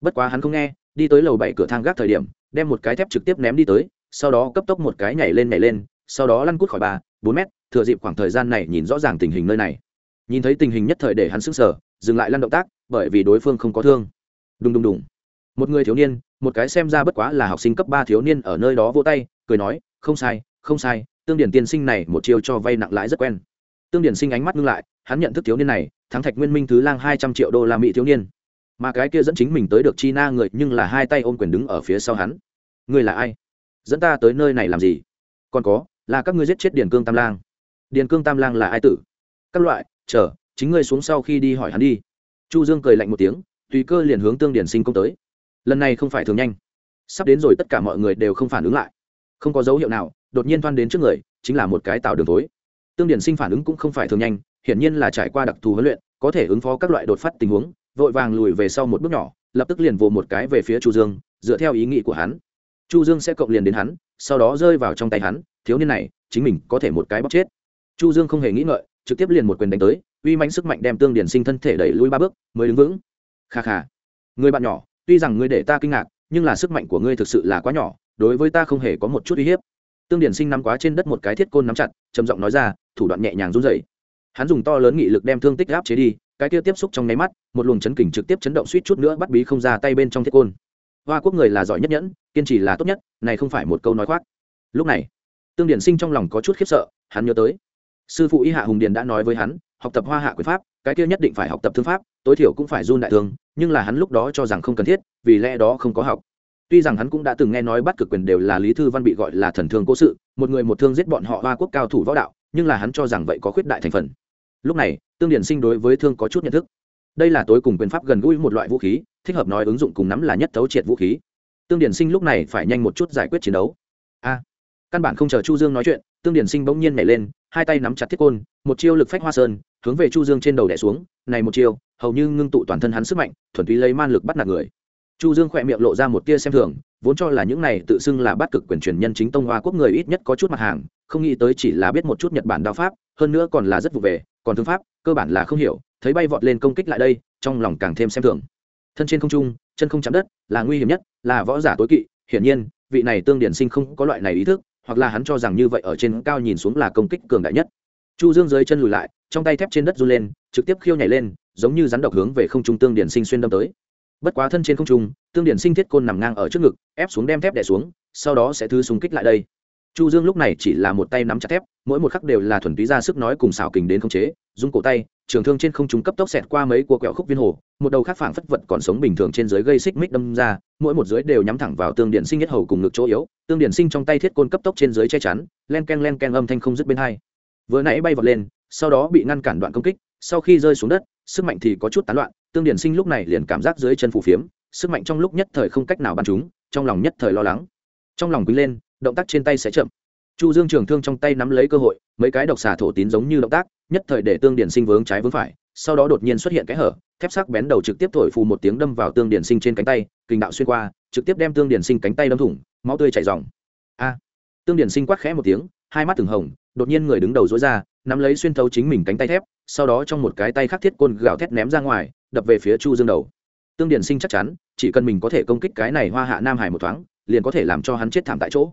Bất quá hắn không nghe, đi tới lầu bảy cửa thang gác thời điểm, đem một cái thép trực tiếp ném đi tới, sau đó cấp tốc một cái nhảy lên nhảy lên, sau đó lăn cút khỏi ba bốn mét, thừa dịp khoảng thời gian này nhìn rõ ràng tình hình nơi này. Nhìn thấy tình hình nhất thời để hắn sững sờ, dừng lại lăn động tác, bởi vì đối phương không có thương. Đùng đùng đùng. Một người thiếu niên, một cái xem ra bất quá là học sinh cấp ba thiếu niên ở nơi đó vỗ tay, cười nói, không sai không sai tương điển tiên sinh này một chiêu cho vay nặng lãi rất quen. Tương điển sinh ánh mắt ngưng lại, hắn nhận thức thiếu niên này, thắng thạch nguyên minh thứ lang hai trăm triệu đô la mỹ thiếu niên. Mà cái kia dẫn chính mình tới được chi na người, nhưng là hai tay ôm quyền đứng ở phía sau hắn. Người là ai? Dẫn ta tới nơi này làm gì? Còn có, là các ngươi giết chết điền cương tam lang. Điền cương tam lang là ai tử? Các loại, chờ, chính ngươi xuống sau khi đi hỏi hắn đi. Chu dương cười lạnh một tiếng, tùy cơ liền hướng tương điển sinh công tới. Lần này không phải thường nhanh. Sắp đến rồi tất cả mọi người đều không phản ứng lại không có dấu hiệu nào, đột nhiên thoan đến trước người, chính là một cái tạo đường tối tương điển sinh phản ứng cũng không phải thường nhanh, hiển nhiên là trải qua đặc thù huấn luyện, có thể ứng phó các loại đột phát tình huống, vội vàng lùi về sau một bước nhỏ, lập tức liền vồ một cái về phía chu dương, dựa theo ý nghĩ của hắn. Chu dương sẽ cộng liền đến hắn, sau đó rơi vào trong tay hắn, thiếu niên này, chính mình có thể một cái bóc chết. Chu dương không hề nghĩ ngợi, trực tiếp liền một quyền đánh tới, uy mãnh sức mạnh đem tương điển sinh thân thể đẩy lui ba bước, mới đứng vững. Kha kha. Người bạn nhỏ, tuy rằng ngươi để ta kinh ngạc, nhưng là sức mạnh của ngươi thực sự là quá nhỏ đối với ta không hề có một chút uy hiếp. Tương điển sinh nắm quá trên đất một cái thiết côn nắm chặt, trầm giọng nói ra, thủ đoạn nhẹ nhàng run rẩy. Hắn dùng to lớn nghị lực đem thương tích áp chế đi, cái kia tiếp xúc trong nháy mắt, một luồng chấn kình trực tiếp chấn động suýt chút nữa bắt bí không ra tay bên trong thiết côn. Hoa quốc người là giỏi nhất nhẫn, kiên trì là tốt nhất, này không phải một câu nói khoác. Lúc này, tương điển sinh trong lòng có chút khiếp sợ, hắn nhớ tới. Sư phụ y hạ hùng điền đã nói với hắn, học tập hoa hạ quyền pháp, cái kia nhất định phải học tập thương pháp, tối thiểu cũng phải run đại thương, nhưng là hắn lúc đó cho rằng không cần thiết, vì lẽ đó không có học tuy rằng hắn cũng đã từng nghe nói bắt cực quyền đều là lý thư văn bị gọi là thần thương cố sự, một người một thương giết bọn họ hoa quốc cao thủ võ đạo, nhưng là hắn cho rằng vậy có khuyết đại thành phần. Lúc này, tương điển sinh đối với thương có chút nhận thức. Đây là tối cùng quyền pháp gần gũi một loại vũ khí, thích hợp nói ứng dụng cùng nắm là nhất thấu triệt vũ khí. Tương điển sinh lúc này phải nhanh một chút giải quyết chiến đấu. A, căn bản không chờ chu dương nói chuyện, tương điển sinh bỗng nhiên nhảy lên, hai tay nắm chặt thiết côn, một chiêu lực phách hoa sơn, hướng về chu dương trên đầu đẻ xuống, này một chiêu, hầu như ngưng tụ toàn thân hắn sức mạnh, thuần túy lấy man lực bắt nạt người chu dương khỏe miệng lộ ra một tia xem thường, vốn cho là những này tự xưng là bắt cực quyền truyền nhân chính tông hoa quốc người ít nhất có chút mặt hàng, không nghĩ tới chỉ là biết một chút nhật bản đao pháp, hơn nữa còn là rất vụ về, còn thương pháp, cơ bản là không hiểu, thấy bay vọt lên công kích lại đây, trong lòng càng thêm xem thường. Thân trên không trung, chân không chạm đất, là nguy hiểm nhất, là võ giả tối kỵ, hiển nhiên, vị này tương điển sinh không có loại này ý thức, hoặc là hắn cho rằng như vậy ở trên cao nhìn xuống là công kích cường đại nhất. Chu dương dưới chân lùi lại, trong tay thép trên đất run lên, trực tiếp khiêu nhảy lên, giống như rắn độc hướng về không trung tương điển sinh xuyên đâm tới bất quá thân trên không trung, tương điển sinh thiết côn nằm ngang ở trước ngực, ép xuống đem thép đè xuống, sau đó sẽ thứ súng kích lại đây. Chu dương lúc này chỉ là một tay nắm chặt thép, mỗi một khắc đều là thuần túy ra sức nói cùng xảo kình đến không chế dung cổ tay, trường thương trên không trung cấp tốc xẹt qua mấy cua quẹo khúc viên hồ, một đầu khác phảng phất vật còn sống bình thường trên dưới gây xích mích đâm ra, mỗi một dưới đều nhắm thẳng vào tương điển sinh nhất hầu cùng ngực chỗ yếu, tương điển sinh trong tay thiết côn cấp tốc trên dưới che chắn, len ken len ken âm thanh không dứt bên hai. Vừa nãy bay vọt lên, sau đó bị ngăn cản đoạn công kích sau khi rơi xuống đất, sức mạnh thì có chút tán loạn, tương điển sinh lúc này liền cảm giác dưới chân phù phiếm, sức mạnh trong lúc nhất thời không cách nào bắn chúng trong lòng nhất thời lo lắng. Trong lòng quý lên, động tác trên tay sẽ chậm. Chu dương trường thương trong tay nắm lấy cơ hội, mấy cái độc xà thổ tín giống như động tác, nhất thời để tương điển sinh vướng trái vướng phải, sau đó đột nhiên xuất hiện cái hở, thép sắc bén đầu trực tiếp thổi phù một tiếng đâm vào tương điển sinh trên cánh tay kình đạo xuyên qua, trực tiếp đem tương điển sinh cánh tay đâm thủng, máu tươi chảy ròng. A! Tương điển sinh quát khẽ một tiếng, hai mắt từng hồng, đột nhiên người đứng đầu dối ra, nắm lấy xuyên thấu chính mình cánh tay thép sau đó trong một cái tay khắc thiết côn gạo thét ném ra ngoài, đập về phía chu dương đầu. Tương điển sinh chắc chắn, chỉ cần mình có thể công kích cái này hoa hạ nam hải một thoáng, liền có thể làm cho hắn chết thảm tại chỗ.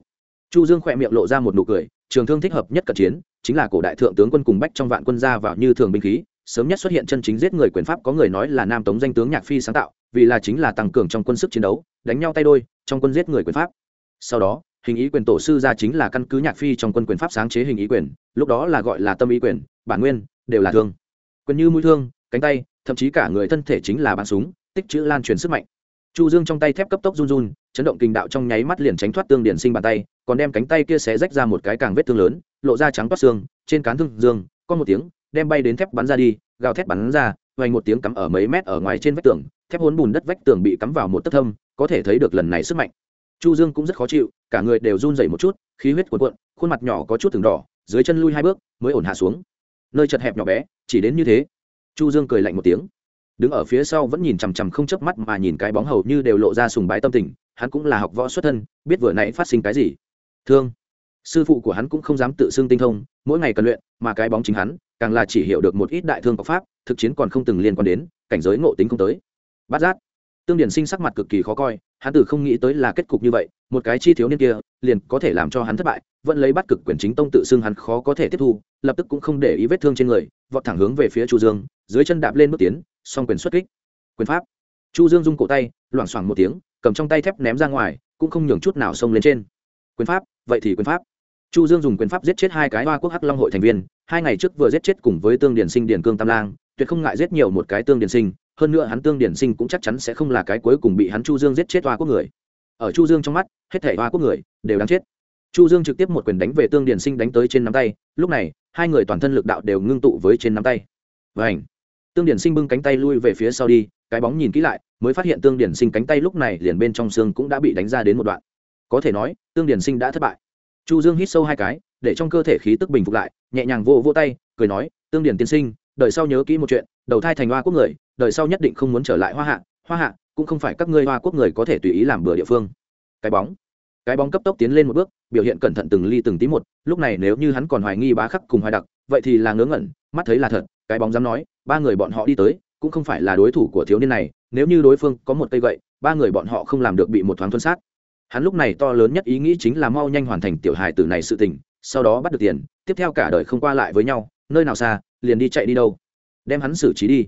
Chu dương khỏe miệng lộ ra một nụ cười, trường thương thích hợp nhất cận chiến, chính là cổ đại thượng tướng quân cùng bách trong vạn quân ra vào như thường binh khí, sớm nhất xuất hiện chân chính giết người quyền pháp có người nói là nam tống danh tướng nhạc phi sáng tạo, vì là chính là tăng cường trong quân sức chiến đấu, đánh nhau tay đôi, trong quân giết người quyền pháp. Sau đó, hình ý quyền tổ sư ra chính là căn cứ nhạc phi trong quân quyền pháp sáng chế hình ý quyền, lúc đó là gọi là tâm ý quyền, bản nguyên đều là thương. Quyền như mũi thương, cánh tay, thậm chí cả người thân thể chính là bắn súng, tích chữ lan truyền sức mạnh. Chu dương trong tay thép cấp tốc run run, chấn động kinh đạo trong nháy mắt liền tránh thoát tương điển sinh bàn tay, còn đem cánh tay kia xé rách ra một cái càng vết thương lớn, lộ ra trắng toát xương, trên cán thương dương, có một tiếng, đem bay đến thép bắn ra đi, gào thép bắn ra vang một tiếng cắm ở mấy mét ở ngoài trên vách tường, thép hốn bùn đất vách tường bị cắm vào một tấc thâm, có thể thấy được lần này sức mạnh. Chu dương cũng rất khó chịu, cả người đều run rẩy một chút, khí huyết cuộn cuộn, khuôn mặt nhỏ có chút từng đỏ, dưới chân lui hai bước, mới ổn hạ xuống nơi chật hẹp nhỏ bé, chỉ đến như thế. Chu dương cười lạnh một tiếng. Đứng ở phía sau vẫn nhìn chằm chằm không chớp mắt mà nhìn cái bóng hầu như đều lộ ra sùng bái tâm tình, hắn cũng là học võ xuất thân, biết vừa nãy phát sinh cái gì. Thương. Sư phụ của hắn cũng không dám tự xưng tinh thông, mỗi ngày cần luyện, mà cái bóng chính hắn, càng là chỉ hiểu được một ít đại thương có pháp, thực chiến còn không từng liên quan đến, cảnh giới ngộ tính không tới. Bát giác. Tương điển sinh sắc mặt cực kỳ khó coi, hắn từ không nghĩ tới là kết cục như vậy một cái chi thiếu niên kia liền có thể làm cho hắn thất bại, vẫn lấy bắt cực quyền chính tông tự xưng hắn khó có thể tiếp thu, lập tức cũng không để ý vết thương trên người, vọt thẳng hướng về phía chu dương, dưới chân đạp lên bước tiến, song quyền xuất kích. Quyền pháp. Chu dương dung cổ tay, loảng xoảng một tiếng, cầm trong tay thép ném ra ngoài, cũng không nhường chút nào xông lên trên. Quyền pháp, vậy thì quyền pháp. Chu dương dùng quyền pháp giết chết hai cái hoa quốc hắc long hội thành viên, hai ngày trước vừa giết chết cùng với tương điển sinh điển cương tam lang, tuyệt không ngại giết nhiều một cái tương điển sinh, hơn nữa hắn tương điển sinh cũng chắc chắn sẽ không là cái cuối cùng bị hắn chu dương giết chết hoa quốc người ở chu dương trong mắt, hết thảy hoa quốc người đều đáng chết. Chu dương trực tiếp một quyền đánh về tương điển sinh đánh tới trên nắm tay, lúc này, hai người toàn thân lực đạo đều ngưng tụ với trên nắm tay. Và ảnh tương điển sinh bưng cánh tay lui về phía sau đi, cái bóng nhìn kỹ lại, mới phát hiện tương điển sinh cánh tay lúc này liền bên trong xương cũng đã bị đánh ra đến một đoạn. Có thể nói, tương điển sinh đã thất bại. Chu dương hít sâu hai cái, để trong cơ thể khí tức bình phục lại, nhẹ nhàng vô vô tay, cười nói, tương điển tiên sinh, đời sau nhớ kỹ một chuyện, đầu thai thành hoa quốc người, đời sau nhất định không muốn trở lại hoa hạ. Hoa hạ cũng không phải các ngươi hoa quốc người có thể tùy ý làm bừa địa phương. Cái bóng cái bóng cấp tốc tiến lên một bước, biểu hiện cẩn thận từng ly từng tí một, lúc này nếu như hắn còn hoài nghi bá khắc cùng hoài đặc, vậy thì là ngớ ngẩn, mắt thấy là thật, cái bóng dám nói, ba người bọn họ đi tới, cũng không phải là đối thủ của thiếu niên này, nếu như đối phương có một cây gậy, ba người bọn họ không làm được bị một thoáng thuân sát. Hắn lúc này to lớn nhất ý nghĩ chính là mau nhanh hoàn thành tiểu hài tử này sự tình, sau đó bắt được tiền, tiếp theo cả đời không qua lại với nhau, nơi nào xa, liền đi chạy đi đâu. Đem hắn xử trí đi.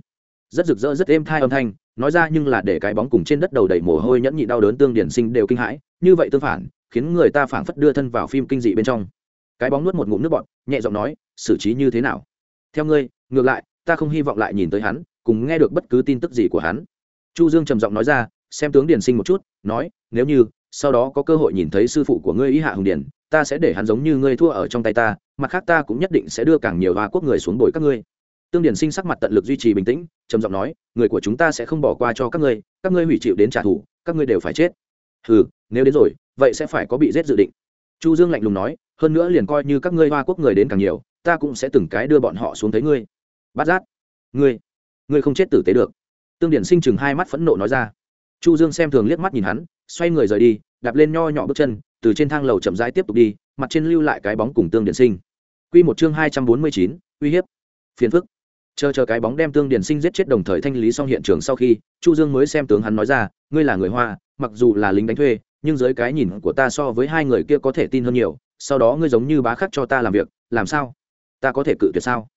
Rất rực rỡ, rất êm thai âm thanh nói ra nhưng là để cái bóng cùng trên đất đầu đầy mồ hôi nhẫn nhị đau đớn tương điển sinh đều kinh hãi, như vậy tương phản, khiến người ta phảng phất đưa thân vào phim kinh dị bên trong. Cái bóng nuốt một ngụm nước bọt, nhẹ giọng nói, xử trí như thế nào? Theo ngươi, ngược lại, ta không hy vọng lại nhìn tới hắn, cùng nghe được bất cứ tin tức gì của hắn. Chu dương trầm giọng nói ra, xem tướng điển sinh một chút, nói, nếu như, sau đó có cơ hội nhìn thấy sư phụ của ngươi ý hạ hùng điển, ta sẽ để hắn giống như ngươi thua ở trong tay ta, mặt khác ta cũng nhất định sẽ đưa càng nhiều hoa quốc người xuống bồi các ngươi tương điển sinh sắc mặt tận lực duy trì bình tĩnh trầm giọng nói người của chúng ta sẽ không bỏ qua cho các ngươi các ngươi hủy chịu đến trả thù các ngươi đều phải chết. Ừ nếu đến rồi vậy sẽ phải có bị giết dự định. Chu dương lạnh lùng nói hơn nữa liền coi như các ngươi hoa quốc người đến càng nhiều ta cũng sẽ từng cái đưa bọn họ xuống thấy ngươi. Bát giác ngươi ngươi không chết tử tế được. Tương điển sinh chừng hai mắt phẫn nộ nói ra. Chu dương xem thường liếc mắt nhìn hắn xoay người rời đi đạp lên nho nhỏ bước chân từ trên thang lầu chậm rãi tiếp tục đi mặt trên lưu lại cái bóng cùng tương điển sinh. Quy một chương hai trăm bốn mươi chín, uy hiếp phiền phức chờ chờ cái bóng đem tương điển sinh giết chết đồng thời thanh lý xong hiện trường sau khi, chu dương mới xem tướng hắn nói ra, ngươi là người hoa, mặc dù là lính đánh thuê, nhưng dưới cái nhìn của ta so với hai người kia có thể tin hơn nhiều. Sau đó ngươi giống như bá khắc cho ta làm việc, làm sao? Ta có thể cự tuyệt sao?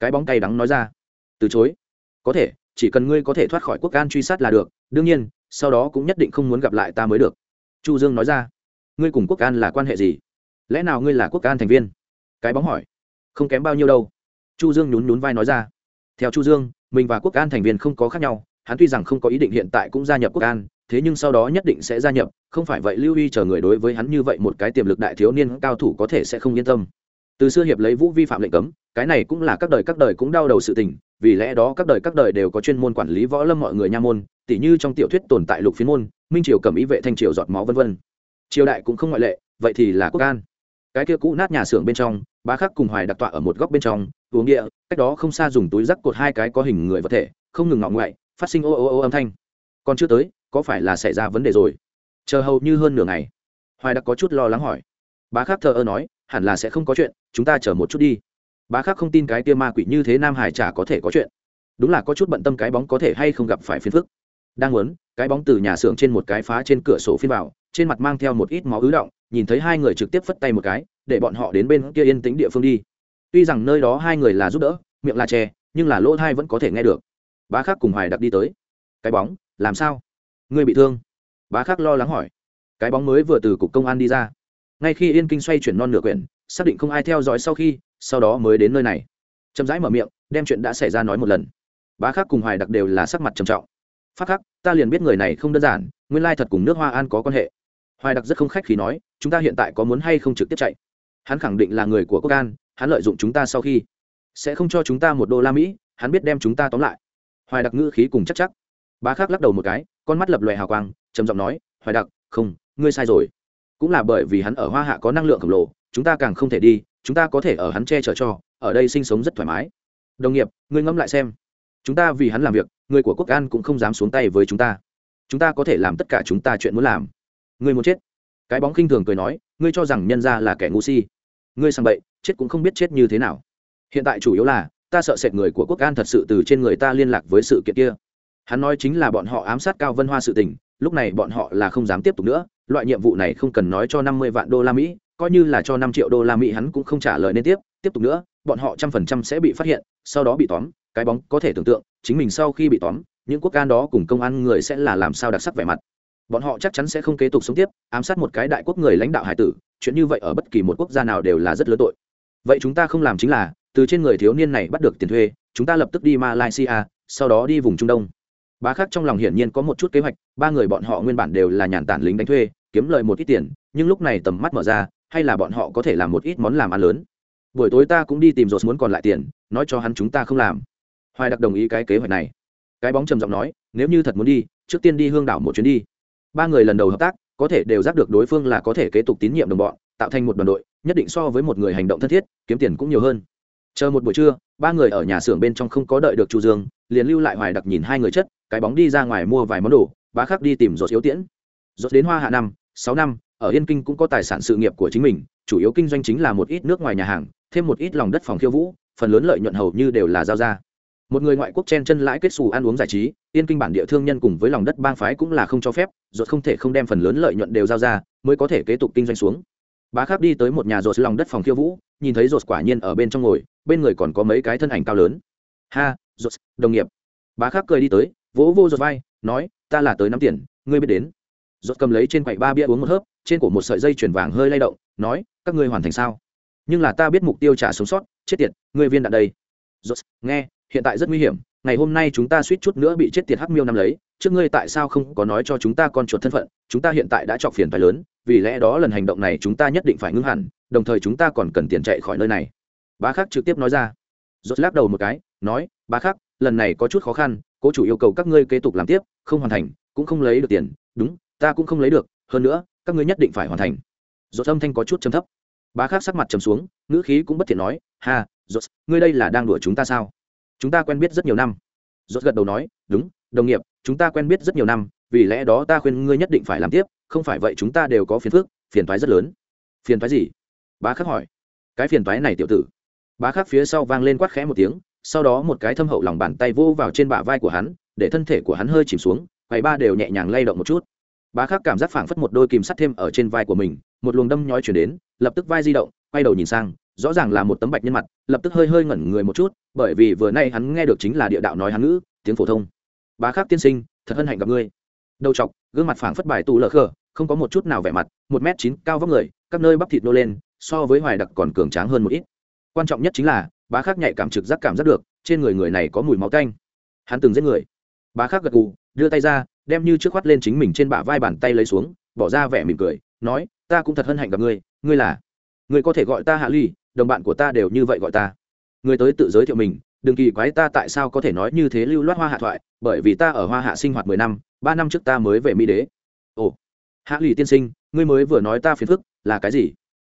Cái bóng cay đắng nói ra, từ chối. Có thể, chỉ cần ngươi có thể thoát khỏi quốc an truy sát là được, đương nhiên, sau đó cũng nhất định không muốn gặp lại ta mới được. Chu dương nói ra, ngươi cùng quốc an là quan hệ gì? Lẽ nào ngươi là quốc an thành viên? Cái bóng hỏi, không kém bao nhiêu đâu. Chu dương nhún nhún vai nói ra theo chu dương, mình và quốc an thành viên không có khác nhau, hắn tuy rằng không có ý định hiện tại cũng gia nhập quốc an, thế nhưng sau đó nhất định sẽ gia nhập, không phải vậy lưu y chờ người đối với hắn như vậy một cái tiềm lực đại thiếu niên cao thủ có thể sẽ không yên tâm. Từ xưa hiệp lấy vũ vi phạm lệnh cấm, cái này cũng là các đời các đời cũng đau đầu sự tình, vì lẽ đó các đời các đời đều có chuyên môn quản lý võ lâm mọi người nha môn, tỉ như trong tiểu thuyết tồn tại lục phiến môn, minh triều cầm ý vệ thanh triều giọt máu vân vân. Triều đại cũng không ngoại lệ, vậy thì là quốc an. Cái kia cũ nát nhà xưởng bên trong, bá khắc cùng hoài đặc tọa ở một góc bên trong uống địa, cách đó không xa dùng túi rắc cột hai cái có hình người vật thể, không ngừng ngọ ngoại, phát sinh ô ô ô âm thanh. Còn chưa tới, có phải là xảy ra vấn đề rồi? Chờ hầu như hơn nửa ngày. Hoài đặc có chút lo lắng hỏi. Bá khắc thờ ơ nói, hẳn là sẽ không có chuyện, chúng ta chờ một chút đi. Bá khắc không tin cái tia ma quỷ như thế nam hải chả có thể có chuyện. Đúng là có chút bận tâm cái bóng có thể hay không gặp phải phiền phức. Đang muốn, cái bóng từ nhà xưởng trên một cái phá trên cửa sổ phiên vào, trên mặt mang theo một ít máu ứ động, nhìn thấy hai người trực tiếp phất tay một cái, để bọn họ đến bên kia yên tĩnh địa phương đi tuy rằng nơi đó hai người là giúp đỡ, miệng là che nhưng là lỗ thai vẫn có thể nghe được. Bá khắc cùng hoài đặc đi tới. Cái bóng, làm sao? Ngươi bị thương? Bá khắc lo lắng hỏi. Cái bóng mới vừa từ cục công an đi ra. Ngay khi yên kinh xoay chuyển non nửa quyển, xác định không ai theo dõi sau khi, sau đó mới đến nơi này. Chậm rãi mở miệng, đem chuyện đã xảy ra nói một lần. Bá khắc cùng hoài đặc đều là sắc mặt trầm trọng. Phát khắc, ta liền biết người này không đơn giản, nguyên lai thật cùng nước hoa an có quan hệ. Hoài đặc rất không khách khi nói, chúng ta hiện tại có muốn hay không trực tiếp chạy? Hắn khẳng định là người của quốc an hắn lợi dụng chúng ta sau khi. Sẽ không cho chúng ta một đô la mỹ, hắn biết đem chúng ta tóm lại. Hoài đặc ngữ khí cùng chắc chắc. Bá khắc lắc đầu một cái, con mắt lập lòe hào quang, trầm giọng nói, hoài đặc, không, ngươi sai rồi. Cũng là bởi vì hắn ở hoa hạ có năng lượng khổng lồ, chúng ta càng không thể đi, chúng ta có thể ở hắn che chở cho, ở đây sinh sống rất thoải mái. Đồng nghiệp, ngươi ngẫm lại xem. Chúng ta vì hắn làm việc, người của quốc an cũng không dám xuống tay với chúng ta. Chúng ta có thể làm tất cả chúng ta chuyện muốn làm. Ngươi muốn chết? Cái bóng khinh thường cười nói, ngươi cho rằng nhân ra là kẻ ngu si ngươi sang bậy, chết cũng không biết chết như thế nào. Hiện tại chủ yếu là, ta sợ sệt người của quốc an thật sự từ trên người ta liên lạc với sự kiện kia. Hắn nói chính là bọn họ ám sát cao vân hoa sự tình, lúc này bọn họ là không dám tiếp tục nữa, loại nhiệm vụ này không cần nói cho năm mươi vạn đô la mỹ, coi như là cho năm triệu đô la mỹ hắn cũng không trả lời nên tiếp tiếp tục nữa, bọn họ trăm phần trăm sẽ bị phát hiện, sau đó bị tóm, cái bóng có thể tưởng tượng, chính mình sau khi bị tóm, những quốc an đó cùng công an người sẽ là làm sao đặc sắc vẻ mặt bọn họ chắc chắn sẽ không kế tục sống tiếp, ám sát một cái đại quốc người lãnh đạo hải tử, chuyện như vậy ở bất kỳ một quốc gia nào đều là rất lớn tội. Vậy chúng ta không làm chính là, từ trên người thiếu niên này bắt được tiền thuê, chúng ta lập tức đi malaysia, sau đó đi vùng trung đông. Bá khắc trong lòng hiển nhiên có một chút kế hoạch, ba người bọn họ nguyên bản đều là nhàn tản lính đánh thuê, kiếm lời một ít tiền, nhưng lúc này tầm mắt mở ra, hay là bọn họ có thể làm một ít món làm ăn lớn. Buổi tối ta cũng đi tìm rột muốn còn lại tiền, nói cho hắn chúng ta không làm. Hoài đặc đồng ý cái kế hoạch này. Cái bóng trầm giọng nói, nếu như thật muốn đi, trước tiên đi hương đảo một chuyến đi ba người lần đầu hợp tác, có thể đều giác được đối phương là có thể kế tục tín nhiệm đồng bọn, tạo thành một đoàn đội, nhất định so với một người hành động thân thiết, kiếm tiền cũng nhiều hơn. Chờ một buổi trưa, ba người ở nhà xưởng bên trong không có đợi được chu dương, liền lưu lại hoài đặc nhìn hai người chất, cái bóng đi ra ngoài mua vài món đồ bá khắc đi tìm rột yếu tiễn. Rột đến hoa hạ năm, sáu năm, ở yên kinh cũng có tài sản sự nghiệp của chính mình, chủ yếu kinh doanh chính là một ít nước ngoài nhà hàng, thêm một ít lòng đất phòng khiêu vũ, phần lớn lợi nhuận hầu như đều là giao ra một người ngoại quốc chen chân lãi kết xù ăn uống giải trí, yên kinh bản địa thương nhân cùng với lòng đất bang phái cũng là không cho phép ruột không thể không đem phần lớn lợi nhuận đều giao ra, mới có thể kế tục kinh doanh xuống. Bá khắc đi tới một nhà ruột lòng đất phòng khiêu vũ, nhìn thấy ruột quả nhiên ở bên trong ngồi, bên người còn có mấy cái thân ảnh cao lớn. Ha, ruột, đồng nghiệp. Bá khắc cười đi tới, vỗ vô ruột vai, nói, ta là tới năm tiền, ngươi biết đến. Ruột cầm lấy trên quầy ba bia uống một hớp, trên cổ một sợi dây chuyển vàng hơi lay động, nói, các ngươi hoàn thành sao? Nhưng là ta biết mục tiêu trả sống sót, chết tiệt, ngươi viên đạn đây. Ruột, nghe hiện tại rất nguy hiểm, ngày hôm nay chúng ta suýt chút nữa bị chết tiệt hắc miêu năm lấy, trước ngươi tại sao không có nói cho chúng ta con chuột thân phận, chúng ta hiện tại đã chọc phiền phải lớn, vì lẽ đó lần hành động này chúng ta nhất định phải ngưng hẳn, đồng thời chúng ta còn cần tiền chạy khỏi nơi này. Bá khắc trực tiếp nói ra. Rốt lắc đầu một cái, nói, bá khắc, lần này có chút khó khăn, cố chủ yêu cầu các ngươi kế tục làm tiếp, không hoàn thành, cũng không lấy được tiền. Đúng, ta cũng không lấy được, hơn nữa, các ngươi nhất định phải hoàn thành. Rốt âm thanh có chút trầm thấp. Bá khắc sắc mặt trầm xuống, ngữ khí cũng bất thiện nói, ha, rốt, ngươi đây là đang đùa chúng ta sao? Chúng ta quen biết rất nhiều năm. Dốt gật đầu nói, đúng, đồng nghiệp, chúng ta quen biết rất nhiều năm, vì lẽ đó ta khuyên ngươi nhất định phải làm tiếp, không phải vậy chúng ta đều có phiền phức, phiền toái rất lớn. Phiền toái gì? Bá khắc hỏi. Cái phiền toái này tiểu tử. Bá khắc phía sau vang lên quát khẽ một tiếng, sau đó một cái thâm hậu lòng bàn tay vô vào trên bả vai của hắn, để thân thể của hắn hơi chìm xuống, quầy ba đều nhẹ nhàng lay động một chút. Bá khắc cảm giác phảng phất một đôi kìm sắt thêm ở trên vai của mình, một luồng đâm nhói chuyển đến, lập tức vai di động, quay đầu nhìn sang, rõ ràng là một tấm bạch nhân mặt, lập tức hơi hơi ngẩn người một chút bởi vì vừa nay hắn nghe được chính là địa đạo nói hắn ngữ, tiếng phổ thông. Bá khắc tiên sinh, thật hân hạnh gặp ngươi. Đầu chọc, gương mặt phảng phất bài tù lờ khờ, không có một chút nào vẻ mặt, một m chín cao vóc người, các nơi bắp thịt nô lên, so với hoài đặc còn cường tráng hơn một ít. Quan trọng nhất chính là, bá khắc nhạy cảm trực giác cảm giác được, trên người người này có mùi máu canh hắn từng giết người. Bá khắc gật gù, đưa tay ra, đem như trước khoát lên chính mình trên bả vai bàn tay lấy xuống, bỏ ra vẻ mỉm cười, nói, ta cũng thật hân hạnh gặp ngươi ngươi là, ngươi có thể gọi ta hạ ly, đồng bạn của ta đều như vậy gọi ta người tới tự giới thiệu mình, đừng kỳ quái ta tại sao có thể nói như thế lưu loát hoa hạ thoại, bởi vì ta ở hoa hạ sinh hoạt mười năm, ba năm trước ta mới về mỹ đế. Ồ, hạ lì tiên sinh, ngươi mới vừa nói ta phiền phức, là cái gì?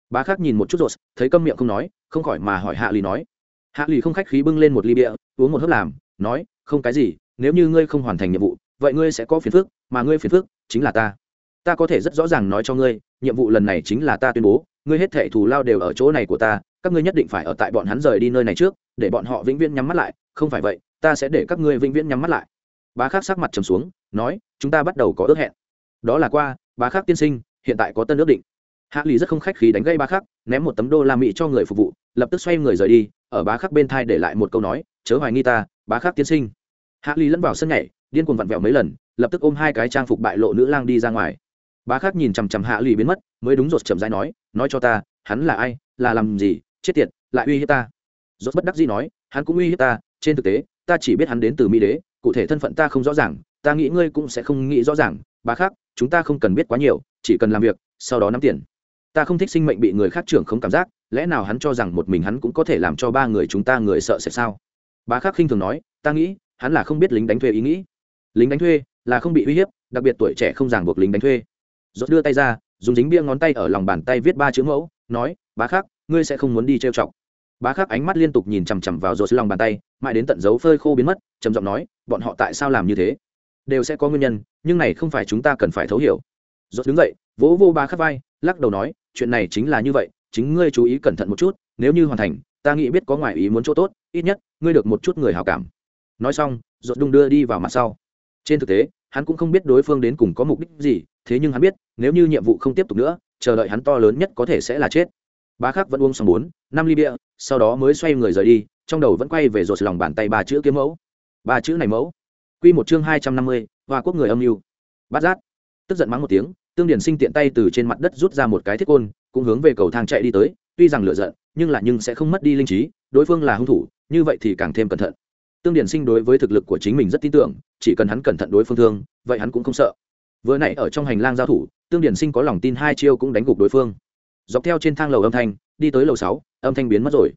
Bá khác nhìn một chút rột thấy câm miệng không nói, không khỏi mà hỏi hạ lì nói. Hạ lì không khách khí bưng lên một ly bia, uống một hớp làm, nói, không cái gì, nếu như ngươi không hoàn thành nhiệm vụ, vậy ngươi sẽ có phiền phức, mà ngươi phiền phức chính là ta. Ta có thể rất rõ ràng nói cho ngươi, nhiệm vụ lần này chính là ta tuyên bố, ngươi hết thệ thù lao đều ở chỗ này của ta các ngươi nhất định phải ở tại bọn hắn rời đi nơi này trước, để bọn họ vĩnh viễn nhắm mắt lại, không phải vậy, ta sẽ để các ngươi vĩnh viễn nhắm mắt lại. Bá khắc sắc mặt trầm xuống, nói, chúng ta bắt đầu có ước hẹn. Đó là qua, bá khắc tiên sinh, hiện tại có tân ước định. Hạ lì rất không khách khí đánh gây bá khắc, ném một tấm đô la mỹ cho người phục vụ, lập tức xoay người rời đi, ở bá khắc bên thai để lại một câu nói, chớ hoài nghi ta, bá khắc tiên sinh. Hạ lì lẫn vào sân nhảy, điên cuồng vặn vẹo mấy lần, lập tức ôm hai cái trang phục bại lộ nữ lang đi ra ngoài. Bá khắc nhìn chằm chằm hạ lì biến mất, mới đúng rột chậm dãi nói nói cho ta, hắn là ai, là làm gì chết tiệt, lại uy hiếp ta. Rốt bất đắc dĩ nói, hắn cũng uy hiếp ta, trên thực tế, ta chỉ biết hắn đến từ mỹ đế, cụ thể thân phận ta không rõ ràng, ta nghĩ ngươi cũng sẽ không nghĩ rõ ràng bá khác, chúng ta không cần biết quá nhiều, chỉ cần làm việc, sau đó nắm tiền. Ta không thích sinh mệnh bị người khác trưởng không cảm giác, lẽ nào hắn cho rằng một mình hắn cũng có thể làm cho ba người chúng ta người sợ sẽ sao? Bá khác khinh thường nói, ta nghĩ, hắn là không biết lính đánh thuê ý nghĩ. Lính đánh thuê là không bị uy hiếp, đặc biệt tuổi trẻ không ràng buộc lính đánh thuê. Rốt đưa tay ra, dùng dính bia ngón tay ở lòng bàn tay viết ba chữ mẫu, nói bá khác ngươi sẽ không muốn đi trêu chọc. Bá khắc ánh mắt liên tục nhìn chằm chằm vào rột lòng bàn tay, mãi đến tận dấu phơi khô biến mất, trầm giọng nói, bọn họ tại sao làm như thế? Đều sẽ có nguyên nhân, nhưng này không phải chúng ta cần phải thấu hiểu. Rột đứng dậy, vỗ vô bá khắc vai, lắc đầu nói, chuyện này chính là như vậy, chính ngươi chú ý cẩn thận một chút, nếu như hoàn thành, ta nghĩ biết có ngoại ý muốn chỗ tốt, ít nhất, ngươi được một chút người hào cảm. Nói xong rột đung đưa đi vào mặt sau. Trên thực tế, hắn cũng không biết đối phương đến cùng có mục đích gì, thế nhưng hắn biết, nếu như nhiệm vụ không tiếp tục nữa, chờ đợi hắn to lớn nhất có thể sẽ là chết bá khắc vẫn uống xong bốn, năm ly bia, sau đó mới xoay người rời đi, trong đầu vẫn quay về rột lòng bàn tay ba chữ kiếm mẫu. Ba chữ này mẫu. Q một chương hai trăm năm mươi hoa quốc người âm mưu. Bát giác. Tức giận mắng một tiếng, tương điển sinh tiện tay từ trên mặt đất rút ra một cái thiết côn, cũng hướng về cầu thang chạy đi tới, tuy rằng lựa giận, nhưng là nhưng sẽ không mất đi linh trí, đối phương là hung thủ, như vậy thì càng thêm cẩn thận. Tương điển sinh đối với thực lực của chính mình rất tin tưởng, chỉ cần hắn cẩn thận đối phương thương, vậy hắn cũng không sợ. Vừa nãy ở trong hành lang giao thủ, tương điển sinh có lòng tin hai chiêu cũng đánh gục đối phương dọc theo trên thang lầu âm thanh, đi tới lầu sáu, âm thanh biến mất rồi.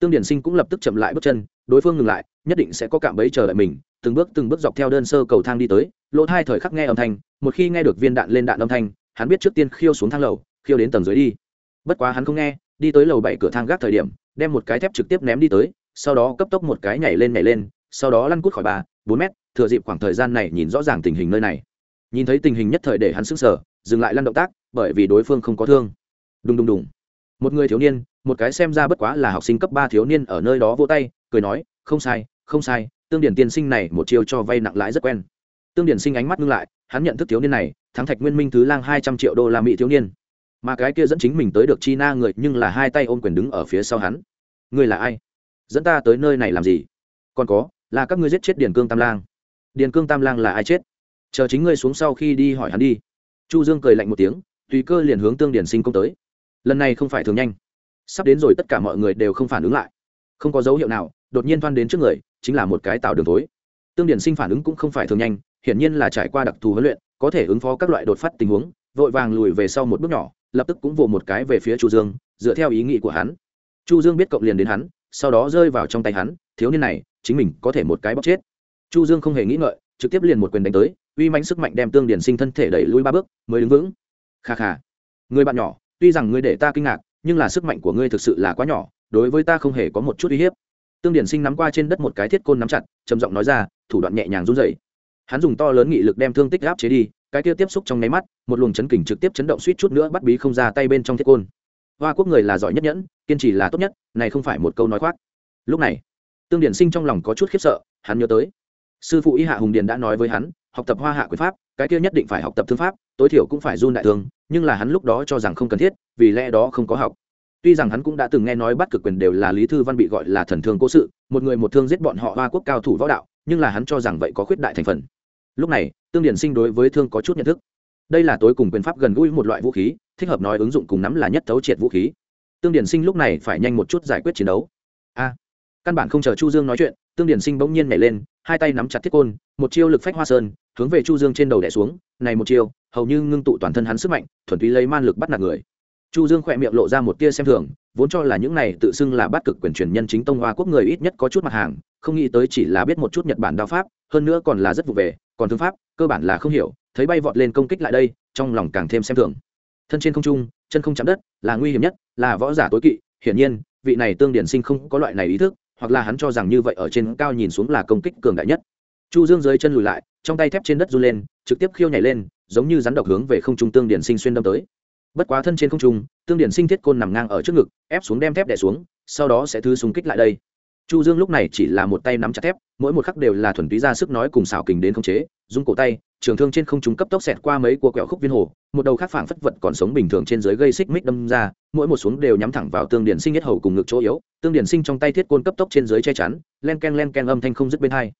Tương điển sinh cũng lập tức chậm lại bước chân, đối phương ngừng lại, nhất định sẽ có cạm bẫy chờ đợi mình, từng bước từng bước dọc theo đơn sơ cầu thang đi tới, lỗ hai thời khắc nghe âm thanh, một khi nghe được viên đạn lên đạn âm thanh, hắn biết trước tiên khiêu xuống thang lầu, khiêu đến tầng dưới đi. Bất quá hắn không nghe, đi tới lầu bảy cửa thang gác thời điểm, đem một cái thép trực tiếp ném đi tới, sau đó cấp tốc một cái nhảy lên nhảy lên, sau đó lăn cút khỏi ba bốn mét, thừa dịp khoảng thời gian này nhìn rõ ràng tình hình nơi này. Nhìn thấy tình hình nhất thời để hắn sững sờ, dừng lại lăn động tác, bởi vì đối phương không có thương đùng đùng đùng. Một người thiếu niên, một cái xem ra bất quá là học sinh cấp ba thiếu niên ở nơi đó vỗ tay, cười nói, không sai không sai, tương điển tiên sinh này một chiêu cho vay nặng lãi rất quen. Tương điển sinh ánh mắt ngưng lại, hắn nhận thức thiếu niên này, thắng thạch nguyên minh thứ lang hai trăm triệu đô la mỹ thiếu niên. Mà cái kia dẫn chính mình tới được chi na người nhưng là hai tay ôm quyền đứng ở phía sau hắn. Người là ai? Dẫn ta tới nơi này làm gì? Còn có, là các ngươi giết chết điền cương tam lang. Điền cương tam lang là ai chết? Chờ chính ngươi xuống sau khi đi hỏi hắn đi. Chu dương cười lạnh một tiếng, tùy cơ liền hướng tương điển sinh công tới lần này không phải thường nhanh. Sắp đến rồi tất cả mọi người đều không phản ứng lại. Không có dấu hiệu nào, đột nhiên thoan đến trước người, chính là một cái tạo đường tối tương điển sinh phản ứng cũng không phải thường nhanh, hiển nhiên là trải qua đặc thù huấn luyện, có thể ứng phó các loại đột phát tình huống, vội vàng lùi về sau một bước nhỏ, lập tức cũng vồ một cái về phía chu dương, dựa theo ý nghĩ của hắn. Chu dương biết cộng liền đến hắn, sau đó rơi vào trong tay hắn, thiếu niên này, chính mình có thể một cái bóc chết. Chu dương không hề nghĩ ngợi, trực tiếp liền một quyền đánh tới, uy mãnh sức mạnh đem tương điển sinh thân thể đẩy lui ba bước, mới đứng vững. Kha kha. Người bạn nhỏ tuy rằng ngươi để ta kinh ngạc, nhưng là sức mạnh của ngươi thực sự là quá nhỏ, đối với ta không hề có một chút uy hiếp. Tương điển sinh nắm qua trên đất một cái thiết côn nắm chặt, trầm giọng nói ra, thủ đoạn nhẹ nhàng run rẩy. Hắn dùng to lớn nghị lực đem thương tích áp chế đi, cái kia tiếp xúc trong nháy mắt, một luồng chấn kình trực tiếp chấn động suýt chút nữa bắt bí không ra tay bên trong thiết côn. Hoa quốc người là giỏi nhất nhẫn, kiên trì là tốt nhất, này không phải một câu nói khoác. Lúc này, tương điển sinh trong lòng có chút khiếp sợ, hắn nhớ tới. Sư phụ y hạ hùng điền đã nói với hắn, học tập hoa hạ quyền pháp, cái kia nhất định phải học tập thương pháp, tối thiểu cũng phải run đại thương nhưng là hắn lúc đó cho rằng không cần thiết, vì lẽ đó không có học. Tuy rằng hắn cũng đã từng nghe nói bắt cực quyền đều là lý thư văn bị gọi là thần thương cố sự, một người một thương giết bọn họ hoa quốc cao thủ võ đạo, nhưng là hắn cho rằng vậy có khuyết đại thành phần. Lúc này, tương điển sinh đối với thương có chút nhận thức. Đây là tối cùng quyền pháp gần gũi một loại vũ khí, thích hợp nói ứng dụng cùng nắm là nhất thấu triệt vũ khí. Tương điển sinh lúc này phải nhanh một chút giải quyết chiến đấu. A, căn bản không chờ chu dương nói chuyện, tương điển sinh bỗng nhiên nhảy lên hai tay nắm chặt thiết côn, một chiêu lực phách hoa sơn, hướng về chu dương trên đầu đẻ xuống, này một chiêu, hầu như ngưng tụ toàn thân hắn sức mạnh, thuần túy lấy man lực bắt nạt người. Chu dương khỏe miệng lộ ra một tia xem thường, vốn cho là những này tự xưng là bắt cực quyền truyền nhân chính tông hoa quốc người ít nhất có chút mặt hàng, không nghĩ tới chỉ là biết một chút nhật bản đao pháp, hơn nữa còn là rất vụ về, còn thương pháp, cơ bản là không hiểu, thấy bay vọt lên công kích lại đây, trong lòng càng thêm xem thường. Thân trên không trung, chân không chạm đất, là nguy hiểm nhất, là võ giả tối kỵ, hiển nhiên, vị này tương điển sinh không có loại này ý thức hoặc là hắn cho rằng như vậy ở trên cao nhìn xuống là công kích cường đại nhất. Chu dương dưới chân lùi lại, trong tay thép trên đất run lên, trực tiếp khiêu nhảy lên, giống như rắn độc hướng về không trung tương điển sinh xuyên đâm tới. Bất quá thân trên không trung, tương điển sinh thiết côn nằm ngang ở trước ngực, ép xuống đem thép đè xuống, sau đó sẽ thứ súng kích lại đây chu dương lúc này chỉ là một tay nắm chặt thép, mỗi một khắc đều là thuần túy ra sức nói cùng xảo kình đến không chế dung cổ tay, trường thương trên không trung cấp tốc xẹt qua mấy cua quẹo khúc viên hồ, một đầu khác phảng phất vật còn sống bình thường trên dưới gây xích mích đâm ra, mỗi một xuống đều nhắm thẳng vào tương điển sinh nhất hầu cùng ngực chỗ yếu, tương điển sinh trong tay thiết côn cấp tốc trên dưới che chắn, len ken len ken âm thanh không dứt bên hai.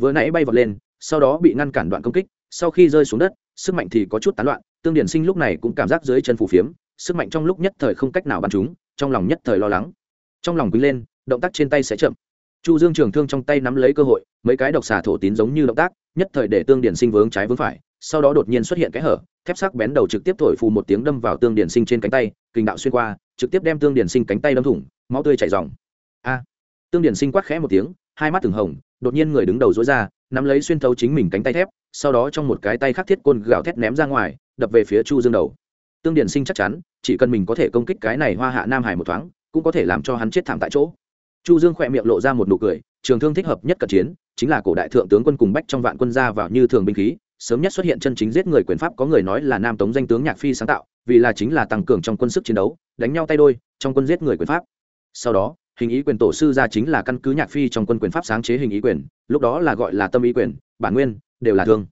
Vừa nãy bay vọt lên, sau đó bị ngăn cản đoạn công kích, sau khi rơi xuống đất, sức mạnh thì có chút tán loạn, tương điển sinh lúc này cũng cảm giác dưới chân phù phiếm, sức mạnh trong lúc nhất thời không cách nào bắn chúng trong lòng nhất thời lo lắng. Trong lòng quý lên động tác trên tay sẽ chậm. Chu dương trường thương trong tay nắm lấy cơ hội, mấy cái độc xà thổ tín giống như động tác, nhất thời để tương điển sinh vướng trái vướng phải, sau đó đột nhiên xuất hiện cái hở, thép sắc bén đầu trực tiếp thổi phù một tiếng đâm vào tương điển sinh trên cánh tay kình đạo xuyên qua, trực tiếp đem tương điển sinh cánh tay đâm thủng, máu tươi chảy ròng. A! Tương điển sinh quát khẽ một tiếng, hai mắt từng hồng, đột nhiên người đứng đầu dối ra, nắm lấy xuyên thấu chính mình cánh tay thép, sau đó trong một cái tay khắc thiết côn gạo thét ném ra ngoài, đập về phía chu dương đầu. Tương điển sinh chắc chắn, chỉ cần mình có thể công kích cái này hoa hạ nam hải một thoáng, cũng có thể làm cho hắn chết thảm tại chỗ chu dương khỏe miệng lộ ra một nụ cười, trường thương thích hợp nhất cận chiến, chính là cổ đại thượng tướng quân cùng bách trong vạn quân ra vào như thường binh khí, sớm nhất xuất hiện chân chính giết người quyền pháp, có người nói là nam tống danh tướng nhạc phi sáng tạo, vì là chính là tăng cường trong quân sức chiến đấu, đánh nhau tay đôi, trong quân giết người quyền pháp. Sau đó, hình ý quyền tổ sư ra chính là căn cứ nhạc phi trong quân quyền pháp sáng chế hình ý quyền, lúc đó là gọi là tâm ý quyền, bản nguyên, đều là thương.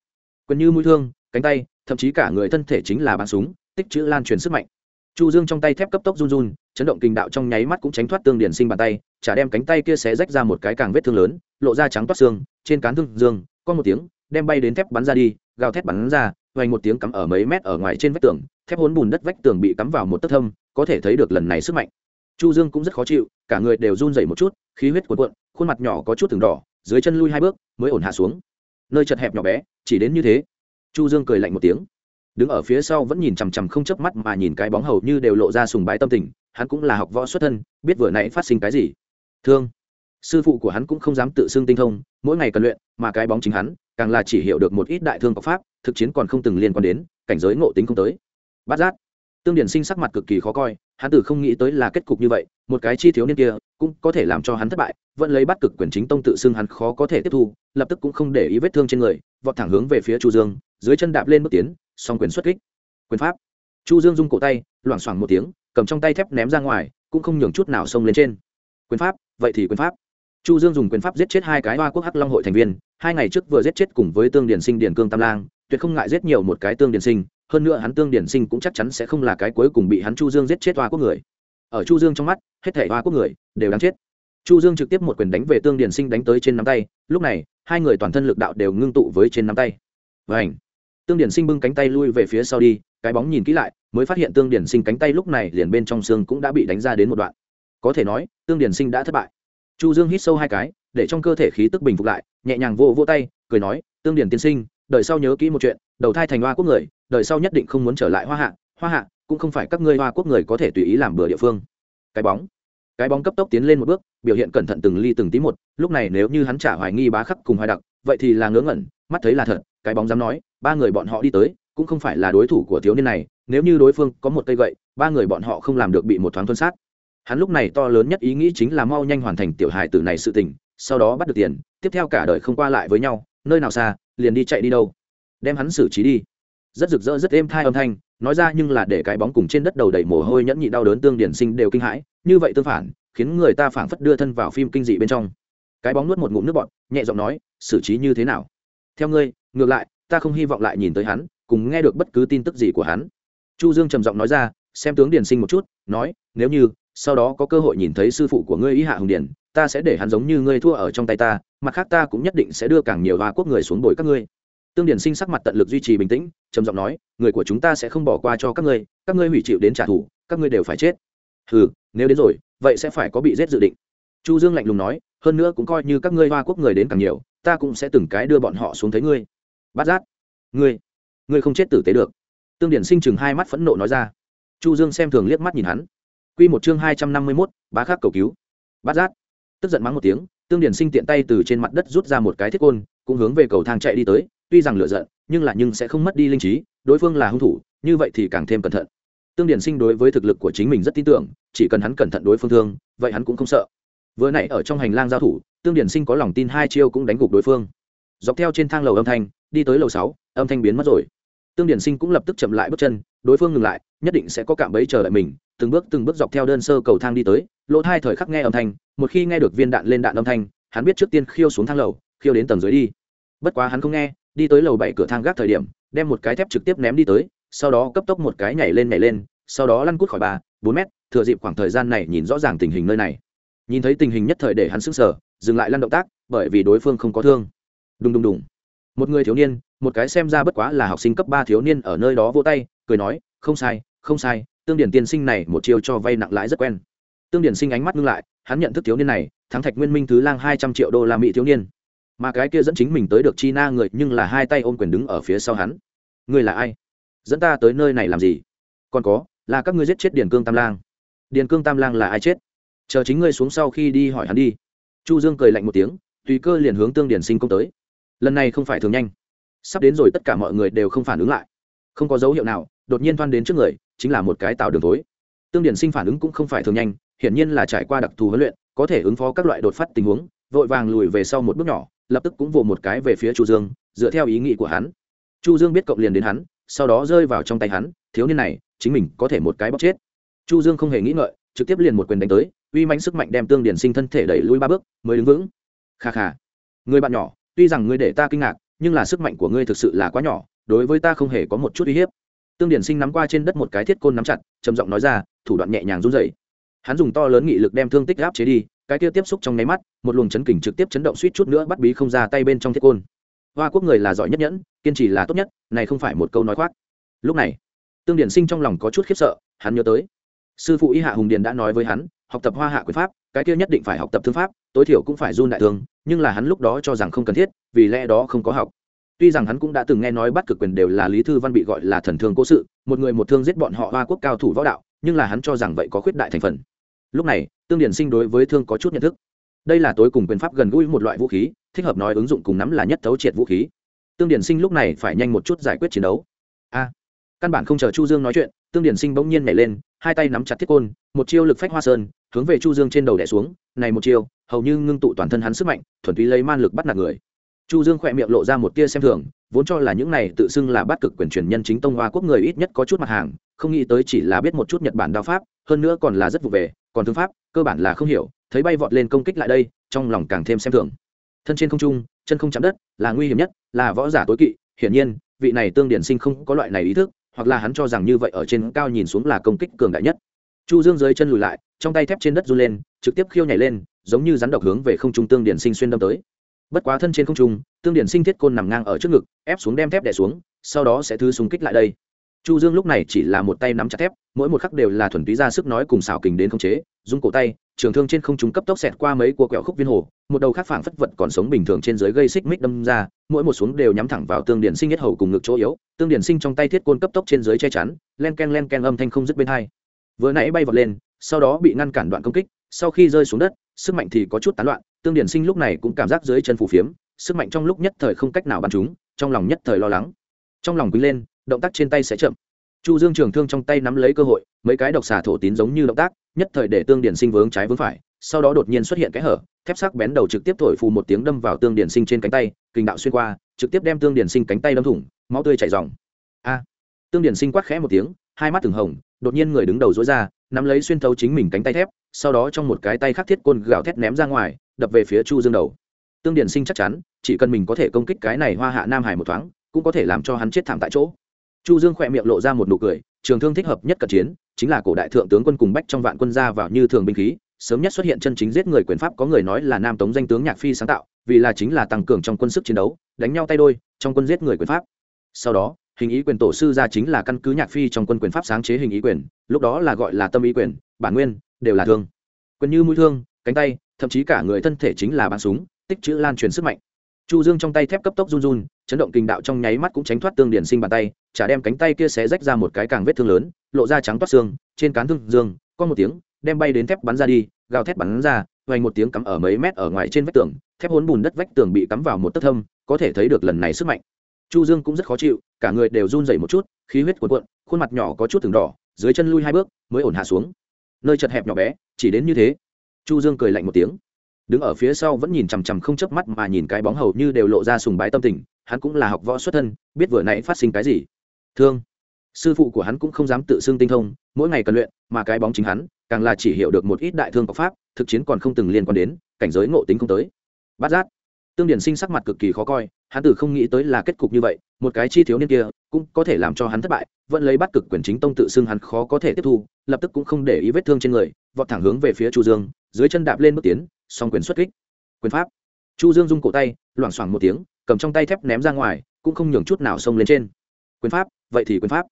Quyền như mũi thương, cánh tay, thậm chí cả người thân thể chính là bắn súng, tích chữ lan truyền sức mạnh chu dương trong tay thép cấp tốc run run, chấn động kinh đạo trong nháy mắt cũng tránh thoát tương điển sinh bàn tay, chả đem cánh tay kia xé rách ra một cái càng vết thương lớn, lộ ra trắng toát xương, trên cán thương dương, có một tiếng, đem bay đến thép bắn ra đi, gào thép bắn ra vành một tiếng cắm ở mấy mét ở ngoài trên vách tường, thép hốn bùn đất vách tường bị cắm vào một tấc thâm, có thể thấy được lần này sức mạnh. Chu dương cũng rất khó chịu, cả người đều run rẩy một chút, khí huyết cuộn cuộn, khuôn mặt nhỏ có chút từng đỏ, dưới chân lui hai bước, mới ổn hạ xuống. Nơi chật hẹp nhỏ bé, chỉ đến như thế. Chu dương cười lạnh một tiếng đứng ở phía sau vẫn nhìn chằm chằm không chớp mắt mà nhìn cái bóng hầu như đều lộ ra sùng bái tâm tình, hắn cũng là học võ xuất thân, biết vừa nãy phát sinh cái gì. Thương. Sư phụ của hắn cũng không dám tự xưng tinh thông, mỗi ngày cần luyện, mà cái bóng chính hắn, càng là chỉ hiểu được một ít đại thương có pháp, thực chiến còn không từng liên quan đến, cảnh giới ngộ tính không tới. Bát giác. Tương điển sinh sắc mặt cực kỳ khó coi, hắn từ không nghĩ tới là kết cục như vậy, một cái chi thiếu niên kia, cũng có thể làm cho hắn thất bại, vẫn lấy bắt cực quyền chính tông tự xưng hắn khó có thể tiếp thu, lập tức cũng không để ý vết thương trên người, vọt thẳng hướng về phía chu dương, dưới chân đạp lên bước tiến song quyền xuất kích. Quyền pháp. Chu dương dung cổ tay, loảng xoảng một tiếng, cầm trong tay thép ném ra ngoài, cũng không nhường chút nào xông lên trên. Quyền pháp, vậy thì quyền pháp. Chu dương dùng quyền pháp giết chết hai cái hoa quốc hắc long hội thành viên, hai ngày trước vừa giết chết cùng với tương điển sinh điển cương tam lang, tuyệt không ngại giết nhiều một cái tương điển sinh, hơn nữa hắn tương điển sinh cũng chắc chắn sẽ không là cái cuối cùng bị hắn chu dương giết chết hoa quốc người. Ở chu dương trong mắt, hết thể hoa quốc người đều đáng chết. Chu dương trực tiếp một quyền đánh về tương điển sinh đánh tới trên nắm tay, lúc này, hai người toàn thân lực đạo đều ngưng tụ với trên nắm tay. Vảnh tương điển sinh bưng cánh tay lui về phía sau đi, cái bóng nhìn kỹ lại, mới phát hiện tương điển sinh cánh tay lúc này liền bên trong xương cũng đã bị đánh ra đến một đoạn. Có thể nói, tương điển sinh đã thất bại. Chu dương hít sâu hai cái, để trong cơ thể khí tức bình phục lại, nhẹ nhàng vô vô tay, cười nói, tương điển tiên sinh, đời sau nhớ kỹ một chuyện, đầu thai thành hoa quốc người, đời sau nhất định không muốn trở lại hoa hạ hoa hạ cũng không phải các ngươi hoa quốc người có thể tùy ý làm bừa địa phương. Cái bóng cái bóng cấp tốc tiến lên một bước, biểu hiện cẩn thận từng ly từng tí một, lúc này nếu như hắn trả hoài nghi bá khắc cùng hoài đặc, vậy thì là ngớ ngẩn, mắt thấy là thật, cái bóng dám nói ba người bọn họ đi tới, cũng không phải là đối thủ của thiếu niên này, nếu như đối phương có một cây gậy, ba người bọn họ không làm được bị một thoáng tuân sát. Hắn lúc này to lớn nhất ý nghĩ chính là mau nhanh hoàn thành tiểu hài tử này sự tình, sau đó bắt được tiền, tiếp theo cả đời không qua lại với nhau, nơi nào xa, liền đi chạy đi đâu. Đem hắn xử trí đi. Rất rực rỡ, rất êm thai âm thanh, nói ra nhưng là để cái bóng cùng trên đất đầu đầy mồ hôi nhẫn nhị đau đớn tương điển sinh đều kinh hãi, như vậy tương phản, khiến người ta phảng phất đưa thân vào phim kinh dị bên trong. Cái bóng nuốt một ngụm nước bọt, nhẹ giọng nói, xử trí như thế nào? Theo ngươi, ngược lại ta không hy vọng lại nhìn tới hắn, cùng nghe được bất cứ tin tức gì của hắn. Chu dương trầm giọng nói ra, xem tướng điển sinh một chút, nói, nếu như, sau đó có cơ hội nhìn thấy sư phụ của ngươi ý hạ hùng điển ta sẽ để hắn giống như ngươi thua ở trong tay ta, mặt khác ta cũng nhất định sẽ đưa càng nhiều hoa quốc người xuống đổi các ngươi. Tương điển sinh sắc mặt tận lực duy trì bình tĩnh, trầm giọng nói, người của chúng ta sẽ không bỏ qua cho các ngươi các ngươi hủy chịu đến trả thù, các ngươi đều phải chết. Ừ nếu đến rồi, vậy sẽ phải có bị giết dự định. Chu dương lạnh lùng nói, hơn nữa cũng coi như các ngươi hoa quốc người đến càng nhiều, ta cũng sẽ từng cái đưa bọn họ xuống thấy ngươi bát giác. Ngươi ngươi không chết tử tế được. Tương điển sinh chừng hai mắt phẫn nộ nói ra. Chu dương xem thường liếc mắt nhìn hắn. Quy một chương hai trăm năm mươi 251, bá khắc cầu cứu. Bát giác. Tức giận mắng một tiếng tương điển sinh tiện tay từ trên mặt đất rút ra một cái thiết côn cũng hướng về cầu thang chạy đi tới tuy rằng lựa giận nhưng là nhưng sẽ không mất đi linh trí đối phương là hung thủ như vậy thì càng thêm cẩn thận. Tương điển sinh đối với thực lực của chính mình rất tin tưởng chỉ cần hắn cẩn thận đối phương thương vậy hắn cũng không sợ. Vừa nãy ở trong hành lang giao thủ tương điển sinh có lòng tin hai chiêu cũng đánh gục đối phương. Dọc theo trên thang lầu âm thanh đi tới lầu sáu, âm thanh biến mất rồi. Tương điển sinh cũng lập tức chậm lại bước chân, đối phương ngừng lại, nhất định sẽ có cạm bẫy chờ lại mình, từng bước từng bước dọc theo đơn sơ cầu thang đi tới, lỗ hai thời khắc nghe âm thanh, một khi nghe được viên đạn lên đạn âm thanh, hắn biết trước tiên khiêu xuống thang lầu, khiêu đến tầng dưới đi. Bất quá hắn không nghe, đi tới lầu bảy cửa thang gác thời điểm, đem một cái thép trực tiếp ném đi tới, sau đó cấp tốc một cái nhảy lên nhảy lên, sau đó lăn cút khỏi ba bốn mét, thừa dịp khoảng thời gian này nhìn rõ ràng tình hình nơi này. Nhìn thấy tình hình nhất thời để hắn sững sờ, dừng lại lăn động tác, bởi vì đối phương không có thương. Đùng đùng đùng một người thiếu niên, một cái xem ra bất quá là học sinh cấp ba thiếu niên ở nơi đó vỗ tay, cười nói, không sai không sai, tương điển tiên sinh này một chiêu cho vay nặng lãi rất quen. Tương điển sinh ánh mắt ngưng lại, hắn nhận thức thiếu niên này, thắng thạch nguyên minh thứ lang hai trăm triệu đô la mỹ thiếu niên. Mà cái kia dẫn chính mình tới được chi na người, nhưng là hai tay ôm quyền đứng ở phía sau hắn. Người là ai? Dẫn ta tới nơi này làm gì? Còn có, là các ngươi giết chết điền cương tam lang. Điền cương tam lang là ai chết? Chờ chính ngươi xuống sau khi đi hỏi hắn đi. Chu dương cười lạnh một tiếng, tùy cơ liền hướng tương điển sinh công tới lần này không phải thường nhanh. Sắp đến rồi tất cả mọi người đều không phản ứng lại. Không có dấu hiệu nào, đột nhiên thoan đến trước người, chính là một cái tạo đường tối tương điển sinh phản ứng cũng không phải thường nhanh, hiển nhiên là trải qua đặc thù huấn luyện, có thể ứng phó các loại đột phát tình huống, vội vàng lùi về sau một bước nhỏ, lập tức cũng vồ một cái về phía chu dương, dựa theo ý nghĩ của hắn. Chu dương biết cộng liền đến hắn, sau đó rơi vào trong tay hắn, thiếu niên này, chính mình có thể một cái bóc chết. Chu dương không hề nghĩ ngợi, trực tiếp liền một quyền đánh tới, uy mãnh sức mạnh đem tương điển sinh thân thể đẩy lui ba bước, mới đứng vững. Kha kha. Người bạn nhỏ tuy rằng ngươi để ta kinh ngạc, nhưng là sức mạnh của ngươi thực sự là quá nhỏ, đối với ta không hề có một chút uy hiếp. Tương điển sinh nắm qua trên đất một cái thiết côn nắm chặt, trầm giọng nói ra, thủ đoạn nhẹ nhàng run rẩy. Hắn dùng to lớn nghị lực đem thương tích áp chế đi, cái kia tiếp xúc trong nháy mắt, một luồng chấn kình trực tiếp chấn động suýt chút nữa bắt bí không ra tay bên trong thiết côn. Hoa quốc người là giỏi nhất nhẫn, kiên trì là tốt nhất, này không phải một câu nói khoác. Lúc này, tương điển sinh trong lòng có chút khiếp sợ, hắn nhớ tới. Sư phụ y hạ hùng điền đã nói với hắn, học tập hoa hạ quyền pháp, cái kia nhất định phải học tập thương pháp, tối thiểu cũng phải run đại thương nhưng là hắn lúc đó cho rằng không cần thiết, vì lẽ đó không có học. Tuy rằng hắn cũng đã từng nghe nói bắt cực quyền đều là lý thư văn bị gọi là thần thương cố sự, một người một thương giết bọn họ hoa quốc cao thủ võ đạo, nhưng là hắn cho rằng vậy có khuyết đại thành phần. Lúc này, tương điển sinh đối với thương có chút nhận thức. Đây là tối cùng quyền pháp gần gũi một loại vũ khí, thích hợp nói ứng dụng cùng nắm là nhất thấu triệt vũ khí. Tương điển sinh lúc này phải nhanh một chút giải quyết chiến đấu. A, căn bản không chờ chu dương nói chuyện tương điển sinh bỗng nhiên nhảy lên, hai tay nắm chặt thiết côn, một chiêu lực phách hoa sơn, hướng về chu dương trên đầu đẻ xuống, này một chiêu, hầu như ngưng tụ toàn thân hắn sức mạnh, thuần túy lấy man lực bắt nạt người. Chu dương khỏe miệng lộ ra một tia xem thường, vốn cho là những này tự xưng là bắt cực quyền truyền nhân chính tông hoa quốc người ít nhất có chút mặt hàng, không nghĩ tới chỉ là biết một chút nhật bản đao pháp, hơn nữa còn là rất vụ về, còn thương pháp, cơ bản là không hiểu, thấy bay vọt lên công kích lại đây, trong lòng càng thêm xem thường. Thân trên không trung, chân không chạm đất, là nguy hiểm nhất, là võ giả tối kỵ, hiển nhiên, vị này tương điển sinh không có loại này ý thức hoặc là hắn cho rằng như vậy ở trên cao nhìn xuống là công kích cường đại nhất. Chu dương dưới chân lùi lại, trong tay thép trên đất run lên, trực tiếp khiêu nhảy lên, giống như rắn độc hướng về không trung tương điển sinh xuyên đâm tới. Bất quá thân trên không trung, tương điển sinh thiết côn nằm ngang ở trước ngực, ép xuống đem thép đè xuống, sau đó sẽ thứ súng kích lại đây. Chu dương lúc này chỉ là một tay nắm chặt thép, mỗi một khắc đều là thuần túy ra sức nói cùng xảo kình đến không chế dùng cổ tay trường thương trên không trung cấp tốc xẹt qua mấy cua quẹo khúc viên hồ, một đầu khác phảng phất vật còn sống bình thường trên dưới gây xích mích đâm ra, mỗi một xuống đều nhắm thẳng vào tương điển sinh nhất hầu cùng ngực chỗ yếu, tương điển sinh trong tay thiết côn cấp tốc trên dưới che chắn, len ken len ken âm thanh không dứt bên hai. Vừa nãy bay vọt lên, sau đó bị ngăn cản đoạn công kích, sau khi rơi xuống đất, sức mạnh thì có chút tán loạn, tương điển sinh lúc này cũng cảm giác dưới chân phù phiếm, sức mạnh trong lúc nhất thời không cách nào bắn chúng trong lòng nhất thời lo lắng. Trong lòng quý lên, động tác trên tay sẽ chậm chu dương trường thương trong tay nắm lấy cơ hội, mấy cái độc xà thổ tín giống như động tác, nhất thời để tương điển sinh vướng trái vướng phải, sau đó đột nhiên xuất hiện cái hở, thép sắc bén đầu trực tiếp thổi phù một tiếng đâm vào tương điển sinh trên cánh tay, kinh đạo xuyên qua, trực tiếp đem tương điển sinh cánh tay đâm thủng, máu tươi chảy ròng. A! Tương điển sinh quát khẽ một tiếng, hai mắt từng hồng, đột nhiên người đứng đầu dối ra, nắm lấy xuyên thấu chính mình cánh tay thép, sau đó trong một cái tay khắc thiết côn gào thét ném ra ngoài, đập về phía chu dương đầu. Tương điển sinh chắc chắn, chỉ cần mình có thể công kích cái này hoa hạ nam hải một thoáng, cũng có thể làm cho hắn chết thảm tại chỗ chu dương khỏe miệng lộ ra một nụ cười, trường thương thích hợp nhất cận chiến, chính là cổ đại thượng tướng quân cùng bách trong vạn quân ra vào như thường binh khí, sớm nhất xuất hiện chân chính giết người quyền pháp, có người nói là nam tống danh tướng nhạc phi sáng tạo, vì là chính là tăng cường trong quân sức chiến đấu, đánh nhau tay đôi, trong quân giết người quyền pháp. Sau đó, hình ý quyền tổ sư ra chính là căn cứ nhạc phi trong quân quyền pháp sáng chế hình ý quyền, lúc đó là gọi là tâm ý quyền, bản nguyên, đều là thương. Quyền như mũi thương, cánh tay, thậm chí cả người thân thể chính là bắn súng, tích chữ lan truyền sức mạnh chu dương trong tay thép cấp tốc run run, chấn động kinh đạo trong nháy mắt cũng tránh thoát tương điển sinh bàn tay, chả đem cánh tay kia xé rách ra một cái càng vết thương lớn, lộ ra trắng toát xương, trên cán thương dương, có một tiếng, đem bay đến thép bắn ra đi, gào thép bắn ra vang một tiếng cắm ở mấy mét ở ngoài trên vách tường, thép hốn bùn đất vách tường bị cắm vào một tấc thâm, có thể thấy được lần này sức mạnh. Chu dương cũng rất khó chịu, cả người đều run rẩy một chút, khí huyết cuộn cuộn, khuôn mặt nhỏ có chút từng đỏ, dưới chân lui hai bước, mới ổn hạ xuống. Nơi chật hẹp nhỏ bé, chỉ đến như thế. Chu dương cười lạnh một tiếng đứng ở phía sau vẫn nhìn chằm chằm không chớp mắt mà nhìn cái bóng hầu như đều lộ ra sùng bái tâm tình, hắn cũng là học võ xuất thân, biết vừa nãy phát sinh cái gì. Thương. Sư phụ của hắn cũng không dám tự xưng tinh thông, mỗi ngày cần luyện, mà cái bóng chính hắn, càng là chỉ hiểu được một ít đại thương có pháp, thực chiến còn không từng liên quan đến, cảnh giới ngộ tính không tới. Bát giác. Tương điển sinh sắc mặt cực kỳ khó coi, hắn từ không nghĩ tới là kết cục như vậy, một cái chi thiếu niên kia, cũng có thể làm cho hắn thất bại, vẫn lấy bắt cực quyền chính tông tự xưng hắn khó có thể tiếp thu, lập tức cũng không để ý vết thương trên người, vọt thẳng hướng về phía chu dương, dưới chân đạp lên bước tiến song quyền xuất kích. Quyền pháp. Chu dương dung cổ tay, loảng xoảng một tiếng, cầm trong tay thép ném ra ngoài, cũng không nhường chút nào xông lên trên. Quyền pháp, vậy thì quyền pháp.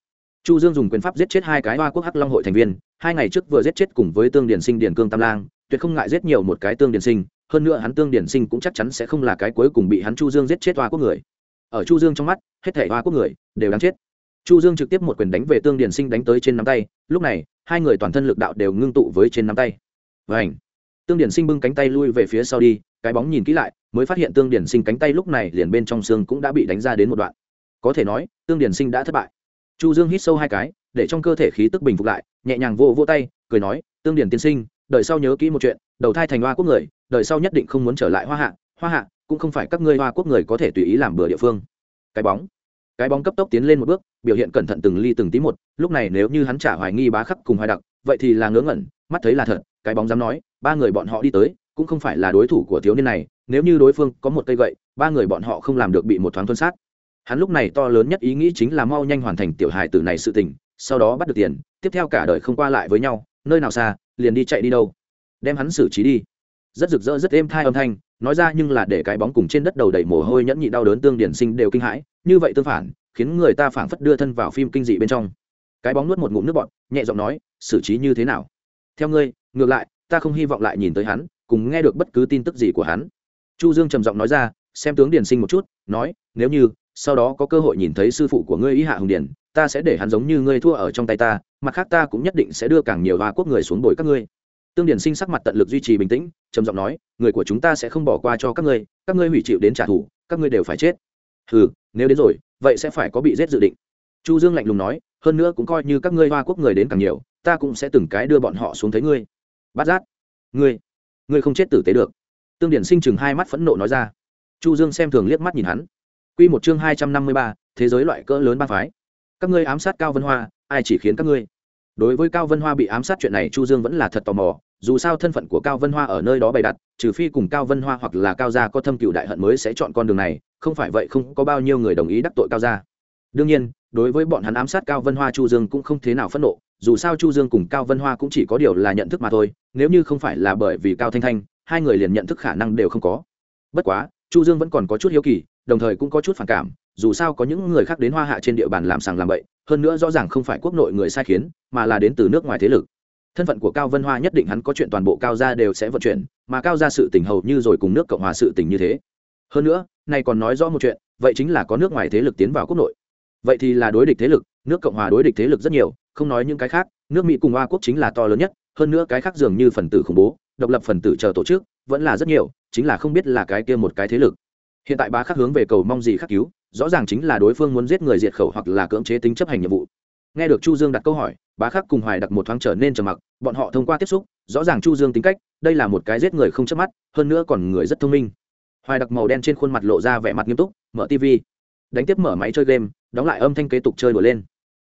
Chu dương dùng quyền pháp giết chết hai cái hoa quốc hắc long hội thành viên, hai ngày trước vừa giết chết cùng với tương điển sinh điển cương tam lang, tuyệt không ngại giết nhiều một cái tương điển sinh, hơn nữa hắn tương điển sinh cũng chắc chắn sẽ không là cái cuối cùng bị hắn chu dương giết chết hoa quốc người. Ở chu dương trong mắt, hết thảy hoa quốc người đều đáng chết. Chu dương trực tiếp một quyền đánh về tương điển sinh đánh tới trên nắm tay, lúc này, hai người toàn thân lực đạo đều ngưng tụ với trên nắm tay. Vảnh tương điển sinh bưng cánh tay lui về phía sau đi, cái bóng nhìn kỹ lại, mới phát hiện tương điển sinh cánh tay lúc này liền bên trong xương cũng đã bị đánh ra đến một đoạn. Có thể nói, tương điển sinh đã thất bại. Chu dương hít sâu hai cái, để trong cơ thể khí tức bình phục lại, nhẹ nhàng vô vô tay, cười nói, tương điển tiên sinh, đợi sau nhớ kỹ một chuyện, đầu thai thành hoa quốc người, đợi sau nhất định không muốn trở lại hoa hạ hoa hạ cũng không phải các ngươi hoa quốc người có thể tùy ý làm bừa địa phương. Cái bóng cái bóng cấp tốc tiến lên một bước, biểu hiện cẩn thận từng ly từng tí một, lúc này nếu như hắn trả hoài nghi bá khắc cùng hoài đặc, vậy thì là ngớ ngẩn mắt thấy là thật, cái bóng dám nói, ba người bọn họ đi tới, cũng không phải là đối thủ của thiếu niên này, nếu như đối phương có một cây gậy, ba người bọn họ không làm được bị một thoáng tuân sát. Hắn lúc này to lớn nhất ý nghĩ chính là mau nhanh hoàn thành tiểu hài tử này sự tình, sau đó bắt được tiền, tiếp theo cả đời không qua lại với nhau, nơi nào xa, liền đi chạy đi đâu. Đem hắn xử trí đi. Rất rực rỡ, rất êm thai âm thanh, nói ra nhưng là để cái bóng cùng trên đất đầu đầy mồ hôi nhẫn nhị đau đớn tương điển sinh đều kinh hãi, như vậy tương phản, khiến người ta phảng phất đưa thân vào phim kinh dị bên trong. Cái bóng nuốt một ngụm nước bọt, nhẹ giọng nói, xử trí như thế nào? Theo ngươi, ngược lại, ta không hy vọng lại nhìn tới hắn, cùng nghe được bất cứ tin tức gì của hắn. Chu dương trầm giọng nói ra, xem tướng điển sinh một chút, nói, nếu như, sau đó có cơ hội nhìn thấy sư phụ của ngươi ý hạ hùng điển, ta sẽ để hắn giống như ngươi thua ở trong tay ta, mặt khác ta cũng nhất định sẽ đưa càng nhiều hoa quốc người xuống bồi các ngươi. Tương điển sinh sắc mặt tận lực duy trì bình tĩnh, trầm giọng nói, người của chúng ta sẽ không bỏ qua cho các ngươi các ngươi hủy chịu đến trả thù, các ngươi đều phải chết. Ừ nếu đến rồi, vậy sẽ phải có bị giết dự định. Chu dương lạnh lùng nói, hơn nữa cũng coi như các ngươi hoa quốc người đến càng nhiều ta cũng sẽ từng cái đưa bọn họ xuống thấy ngươi. Bát giác. Ngươi. Ngươi không chết tử tế được. Tương điển sinh chừng hai mắt phẫn nộ nói ra. Chu dương xem thường liếc mắt nhìn hắn. Quy một chương hai trăm năm mươi ba, thế giới loại cỡ lớn ba phái. Các ngươi ám sát cao vân hoa ai chỉ khiến các ngươi? Đối với cao vân hoa bị ám sát chuyện này chu dương vẫn là thật tò mò dù sao thân phận của cao vân hoa ở nơi đó bày đặt trừ phi cùng cao vân hoa hoặc là cao gia có thâm cựu đại hận mới sẽ chọn con đường này không phải vậy không có bao nhiêu người đồng ý đắc tội cao gia. Đương nhiên đối với bọn hắn ám sát cao vân hoa chu dương cũng không thế nào phẫn nộ dù sao chu dương cùng cao vân hoa cũng chỉ có điều là nhận thức mà thôi, nếu như không phải là bởi vì cao thanh thanh, hai người liền nhận thức khả năng đều không có. Bất quá, chu dương vẫn còn có chút hiếu kỳ, đồng thời cũng có chút phản cảm, dù sao có những người khác đến hoa hạ trên địa bàn làm sàng làm bậy, hơn nữa rõ ràng không phải quốc nội người sai khiến, mà là đến từ nước ngoài thế lực. Thân phận của cao vân hoa nhất định hắn có chuyện toàn bộ cao gia đều sẽ vận chuyển, mà cao gia sự tình hầu như rồi cùng nước cộng hòa sự tình như thế. Hơn nữa này còn nói rõ một chuyện, vậy chính là có nước ngoài thế lực tiến vào quốc nội. Vậy thì là đối địch thế lực, nước cộng hòa đối địch thế lực rất nhiều không nói những cái khác, nước mỹ cùng hoa quốc chính là to lớn nhất, hơn nữa cái khác dường như phần tử khủng bố, độc lập phần tử chờ tổ chức, vẫn là rất nhiều, chính là không biết là cái kia một cái thế lực. Hiện tại bá khắc hướng về cầu mong gì khắc cứu, rõ ràng chính là đối phương muốn giết người diệt khẩu hoặc là cưỡng chế tính chấp hành nhiệm vụ. Nghe được chu dương đặt câu hỏi, bá khắc cùng hoài đặc một thoáng trở nên trầm mặc, bọn họ thông qua tiếp xúc, rõ ràng chu dương tính cách, đây là một cái giết người không chớp mắt, hơn nữa còn người rất thông minh. Hoài đặc màu đen trên khuôn mặt lộ ra vẻ mặt nghiêm túc, mở tv đánh tiếp mở máy chơi game, đóng lại âm thanh kế tục chơi đùa lên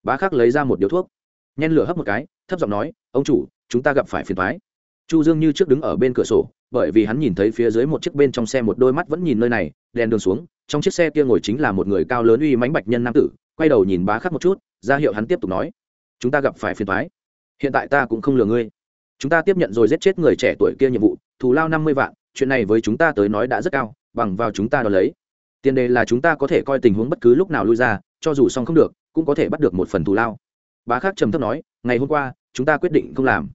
bá khắc lấy ra một điếu thuốc. Nhen lửa hấp một cái, thấp giọng nói, ông chủ, chúng ta gặp phải phiền thoái chu dương như trước đứng ở bên cửa sổ, bởi vì hắn nhìn thấy phía dưới một chiếc bên trong xe một đôi mắt vẫn nhìn nơi này, đèn đường xuống, trong chiếc xe kia ngồi chính là một người cao lớn uy mãnh bạch nhân nam tử, quay đầu nhìn bá khắc một chút, ra hiệu hắn tiếp tục nói, chúng ta gặp phải phiền thoái hiện tại ta cũng không lừa ngươi. Chúng ta tiếp nhận rồi giết chết người trẻ tuổi kia nhiệm vụ, thù lao năm mươi vạn, chuyện này với chúng ta tới nói đã rất cao, bằng vào chúng ta đo lấy tiền đề là chúng ta có thể coi tình huống bất cứ lúc nào lui ra, cho dù xong không được, cũng có thể bắt được một phần thù lao. Bá khắc trầm thấp nói, ngày hôm qua, chúng ta quyết định không làm.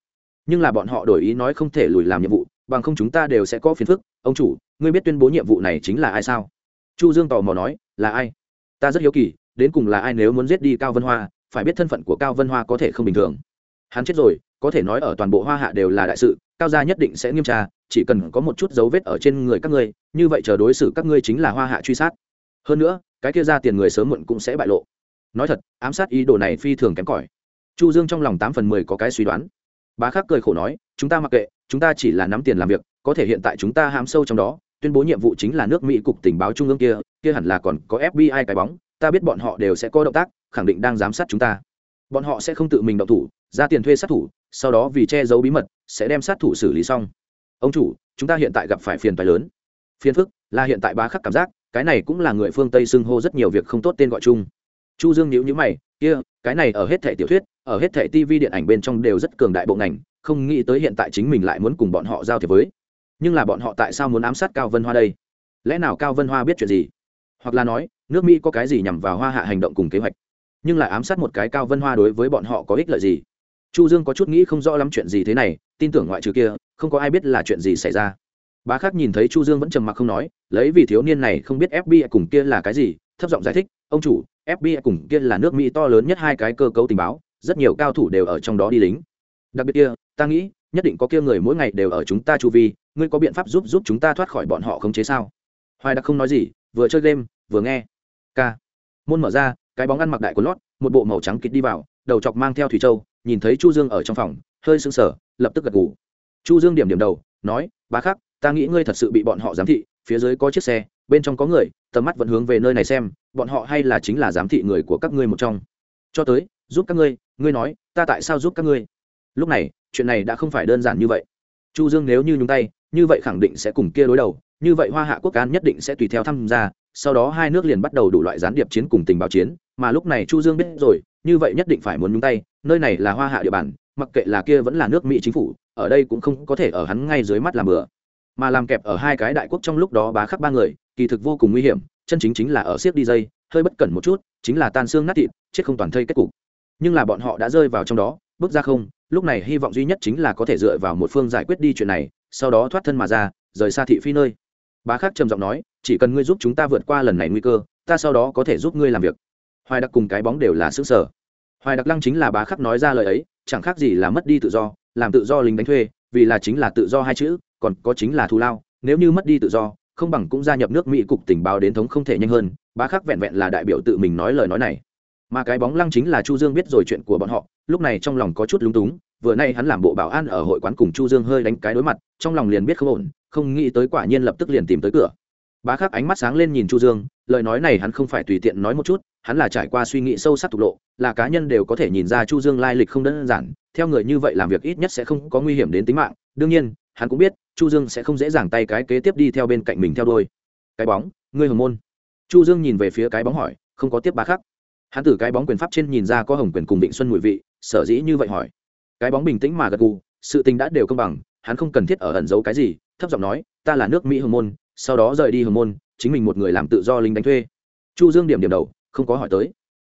Nhưng là bọn họ đổi ý nói không thể lùi làm nhiệm vụ, bằng không chúng ta đều sẽ có phiền phức. Ông chủ, ngươi biết tuyên bố nhiệm vụ này chính là ai sao? Chu dương tò mò nói, là ai? Ta rất hiếu kỳ, đến cùng là ai nếu muốn giết đi cao vân hoa, phải biết thân phận của cao vân hoa có thể không bình thường. Hắn chết rồi có thể nói ở toàn bộ hoa hạ đều là đại sự, cao gia nhất định sẽ nghiêm tra, chỉ cần có một chút dấu vết ở trên người các ngươi, như vậy chờ đối xử các ngươi chính là hoa hạ truy sát. Hơn nữa, cái kia ra tiền người sớm muộn cũng sẽ bại lộ. Nói thật, ám sát ý đồ này phi thường kém cỏi. Chu dương trong lòng tám phần mười có cái suy đoán. Bá khắc cười khổ nói, chúng ta mặc kệ, chúng ta chỉ là nắm tiền làm việc, có thể hiện tại chúng ta hám sâu trong đó, tuyên bố nhiệm vụ chính là nước mỹ cục tình báo trung ương kia kia hẳn là còn có fbi cái bóng, ta biết bọn họ đều sẽ có động tác, khẳng định đang giám sát chúng ta. Bọn họ sẽ không tự mình động thủ ra tiền thuê sát thủ, sau đó vì che giấu bí mật, sẽ đem sát thủ xử lý xong. Ông chủ, chúng ta hiện tại gặp phải phiền phái lớn. Phiền phức, là hiện tại ba khắc cảm giác, cái này cũng là người phương tây xưng hô rất nhiều việc không tốt tên gọi chung. Chu dương nhíu nhíu mày, kia, cái này ở hết thể tiểu thuyết, ở hết thể tv điện ảnh bên trong đều rất cường đại bộ ngành, không nghĩ tới hiện tại chính mình lại muốn cùng bọn họ giao thiệp với. Nhưng là bọn họ tại sao muốn ám sát cao vân hoa đây? Lẽ nào cao vân hoa biết chuyện gì? Hoặc là nói, nước mỹ có cái gì nhằm vào hoa hạ hành động cùng kế hoạch? Nhưng lại ám sát một cái cao vân hoa đối với bọn họ có ích lợi gì? Chu dương có chút nghĩ không rõ lắm chuyện gì thế này, tin tưởng ngoại trừ kia, không có ai biết là chuyện gì xảy ra. Bá khác nhìn thấy chu dương vẫn trầm mặc không nói, lấy vì thiếu niên này không biết fbi cùng kia là cái gì, thấp giọng giải thích, ông chủ fbi cùng kia là nước mỹ to lớn nhất hai cái cơ cấu tình báo, rất nhiều cao thủ đều ở trong đó đi lính. Đặc biệt kia, ta nghĩ, nhất định có kia người mỗi ngày đều ở chúng ta chu vi, ngươi có biện pháp giúp giúp chúng ta thoát khỏi bọn họ khống chế sao? Hoài đặc không nói gì, vừa chơi game, vừa nghe. K môn mở ra, cái bóng ăn mặc đại của lót, một bộ màu trắng kịt đi vào, đầu chọc mang theo thủy châu nhìn thấy chu dương ở trong phòng, hơi sưng sở lập tức gật gù. chu dương điểm điểm đầu, nói, bá khắc, ta nghĩ ngươi thật sự bị bọn họ giám thị, phía dưới có chiếc xe, bên trong có người, tầm mắt vẫn hướng về nơi này xem, bọn họ hay là chính là giám thị người của các ngươi một trong. Cho tới, giúp các ngươi ngươi nói, ta tại sao giúp các ngươi? Lúc này, chuyện này đã không phải đơn giản như vậy. Chu dương nếu như nhúng tay, như vậy khẳng định sẽ cùng kia đối đầu, như vậy hoa hạ quốc an nhất định sẽ tùy theo tham gia, sau đó hai nước liền bắt đầu đủ loại gián điệp chiến cùng tình báo chiến, mà lúc này chu dương biết rồi, như vậy nhất định phải muốn nhúng tay nơi này là hoa hạ địa bàn, mặc kệ là kia vẫn là nước mỹ chính phủ, ở đây cũng không có thể ở hắn ngay dưới mắt làm bừa. Mà làm kẹp ở hai cái đại quốc trong lúc đó bá khắc ba người, kỳ thực vô cùng nguy hiểm, chân chính chính là ở siếc đi dây, hơi bất cẩn một chút, chính là tan xương nát thịt, chết không toàn thây kết cục. Nhưng là bọn họ đã rơi vào trong đó, bước ra không, lúc này hy vọng duy nhất chính là có thể dựa vào một phương giải quyết đi chuyện này, sau đó thoát thân mà ra, rời xa thị phi nơi. Bá khắc trầm giọng nói, chỉ cần ngươi giúp chúng ta vượt qua lần này nguy cơ, ta sau đó có thể giúp ngươi làm việc. Hoài đặc cùng cái bóng đều là xứ sở hoài đặc lăng chính là bá khắc nói ra lời ấy, chẳng khác gì là mất đi tự do, làm tự do lính đánh thuê, vì là chính là tự do hai chữ, còn có chính là thù lao. Nếu như mất đi tự do, không bằng cũng gia nhập nước mỹ cục tình báo đến thống không thể nhanh hơn, bá khắc vẹn vẹn là đại biểu tự mình nói lời nói này. Mà cái bóng lăng chính là chu dương biết rồi chuyện của bọn họ, lúc này trong lòng có chút lúng túng, vừa nay hắn làm bộ bảo an ở hội quán cùng chu dương hơi đánh cái đối mặt, trong lòng liền biết không ổn, không nghĩ tới quả nhiên lập tức liền tìm tới cửa. Bá khắc ánh mắt sáng lên nhìn chu dương, lời nói này hắn không phải tùy tiện nói một chút hắn là trải qua suy nghĩ sâu sắc tục lộ, là cá nhân đều có thể nhìn ra chu dương lai lịch không đơn giản, theo người như vậy làm việc ít nhất sẽ không có nguy hiểm đến tính mạng. Đương nhiên, hắn cũng biết, chu dương sẽ không dễ dàng tay cái kế tiếp đi theo bên cạnh mình theo đôi cái bóng, ngươi hồng môn. Chu dương nhìn về phía cái bóng hỏi, không có tiếp bá khắc. Hắn từ cái bóng quyền pháp trên nhìn ra có hồng quyền cùng định xuân mùi vị, sở dĩ như vậy hỏi. Cái bóng bình tĩnh mà gật gù, sự tình đã đều công bằng, hắn không cần thiết ở ẩn giấu cái gì, thấp giọng nói, ta là nước mỹ hồng môn, sau đó rời đi hồng môn, chính mình một người làm tự do lính đánh thuê. Chu dương điểm điểm đầu không có hỏi tới.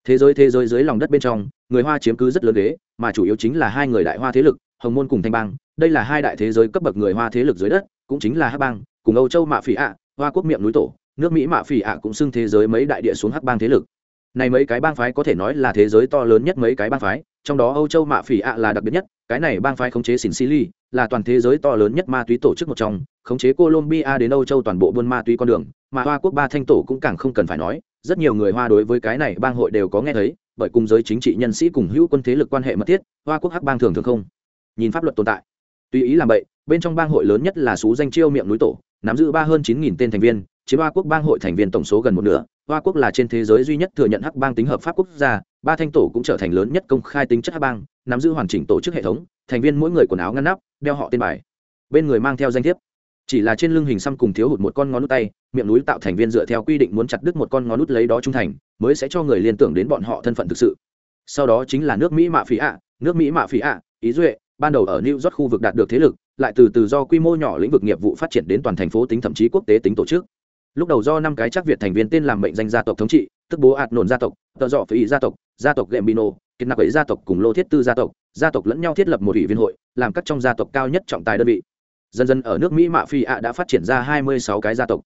Thế giới thế giới dưới lòng đất bên trong, người hoa chiếm cứ rất lớn ghế, mà chủ yếu chính là hai người đại hoa thế lực, hồng môn cùng thanh bang. Đây là hai đại thế giới cấp bậc người hoa thế lực dưới đất, cũng chính là hắc bang, cùng âu châu mạ phỉ ạ, hoa quốc miệng núi tổ, nước mỹ mạ phỉ ạ cũng xưng thế giới mấy đại địa xuống hắc bang thế lực. Này mấy cái bang phái có thể nói là thế giới to lớn nhất mấy cái bang phái, trong đó âu châu mạ phỉ ạ là đặc biệt nhất, cái này bang phái khống chế xỉn xì là toàn thế giới to lớn nhất ma túy tổ chức một trong, khống chế colombia đến âu châu toàn bộ buôn ma túy con đường, mà hoa quốc ba thanh tổ cũng càng không cần phải nói rất nhiều người hoa đối với cái này bang hội đều có nghe thấy, bởi cùng giới chính trị nhân sĩ cùng hữu quân thế lực quan hệ mật thiết, hoa quốc hắc bang thường thường không nhìn pháp luật tồn tại. Tùy ý làm vậy bên trong bang hội lớn nhất là số danh chiêu miệng núi tổ, nắm giữ ba hơn chín nghìn tên thành viên, chiếm hoa quốc bang hội thành viên tổng số gần một nửa. Hoa quốc là trên thế giới duy nhất thừa nhận hắc bang tính hợp pháp quốc gia, ba thanh tổ cũng trở thành lớn nhất công khai tính chất hắc bang, nắm giữ hoàn chỉnh tổ chức hệ thống, thành viên mỗi người quần áo ngăn nắp, đeo họ tên bài. Bên người mang theo danh thiếp chỉ là trên lưng hình xăm cùng thiếu hụt một con ngón nút tay, miệng núi tạo thành viên dựa theo quy định muốn chặt đứt một con ngón nút lấy đó trung thành, mới sẽ cho người liên tưởng đến bọn họ thân phận thực sự. Sau đó chính là nước mỹ mạ phí ạ, nước mỹ mạ phí ạ, ý duệ, ban đầu ở new york khu vực đạt được thế lực, lại từ từ do quy mô nhỏ lĩnh vực nghiệp vụ phát triển đến toàn thành phố tính thậm chí quốc tế tính tổ chức. Lúc đầu do năm cái chắc việt thành viên tên làm mệnh danh gia tộc thống trị, tức bố ạt nồn gia tộc, tợ dọ phí gia tộc gia tộc gambino nô kiệt nạp ấy gia tộc cùng lô thiết tư gia tộc gia tộc lẫn nhau thiết lập một ủy viên hội, làm các trong gia tộc cao nhất trọng tài đơn vị dần dần ở nước mỹ mạ phi ạ đã phát triển ra hai mươi sáu cái gia tộc.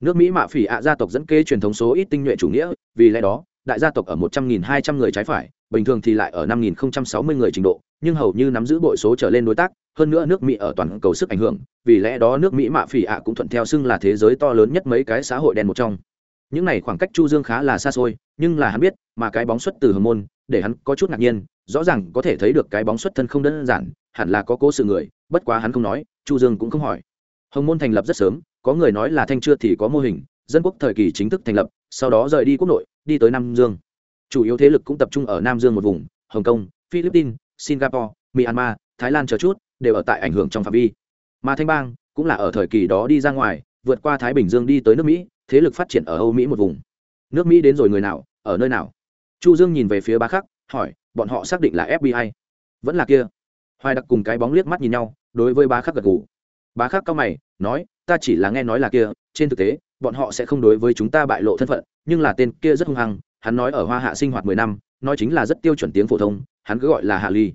Nước mỹ mạ phi ạ gia tộc dẫn kê truyền thống số ít tinh nhuệ chủ nghĩa, vì lẽ đó, đại gia tộc ở một trăm nghìn hai trăm người trái phải, bình thường thì lại ở năm nghìn sáu mươi người trình độ, nhưng hầu như nắm giữ bội số trở lên đối tác, hơn nữa nước mỹ ở toàn cầu sức ảnh hưởng, vì lẽ đó nước mỹ mạ Phi ạ cũng thuận theo xưng là thế giới to lớn nhất mấy cái xã hội đen một trong. Những này khoảng cách chu dương khá là xa xôi, nhưng là hắn biết, mà cái bóng xuất từ hồng môn, để hắn có chút ngạc nhiên, rõ ràng có thể thấy được cái bóng xuất thân không đơn giản, hẳn là có cố sự người, bất quá hắn không nói chu dương cũng không hỏi. Hồng môn thành lập rất sớm, có người nói là thanh chưa thì có mô hình, dân quốc thời kỳ chính thức thành lập, sau đó rời đi quốc nội, đi tới nam dương. Chủ yếu thế lực cũng tập trung ở nam dương một vùng, hồng kông, philippines, singapore, myanmar, thái lan chờ chút, đều ở tại ảnh hưởng trong phạm vi. Mà thanh bang cũng là ở thời kỳ đó đi ra ngoài, vượt qua thái bình dương đi tới nước mỹ, thế lực phát triển ở âu mỹ một vùng. Nước mỹ đến rồi người nào, ở nơi nào? Chu dương nhìn về phía ba khắc, hỏi, bọn họ xác định là fbi vẫn là kia. Hoài đặc cùng cái bóng liếc mắt nhìn nhau đối với bá khắc gật gù bá khắc cao mày nói ta chỉ là nghe nói là kia trên thực tế bọn họ sẽ không đối với chúng ta bại lộ thân phận nhưng là tên kia rất hung hăng hắn nói ở hoa hạ sinh hoạt mười năm nói chính là rất tiêu chuẩn tiếng phổ thông hắn cứ gọi là hạ ly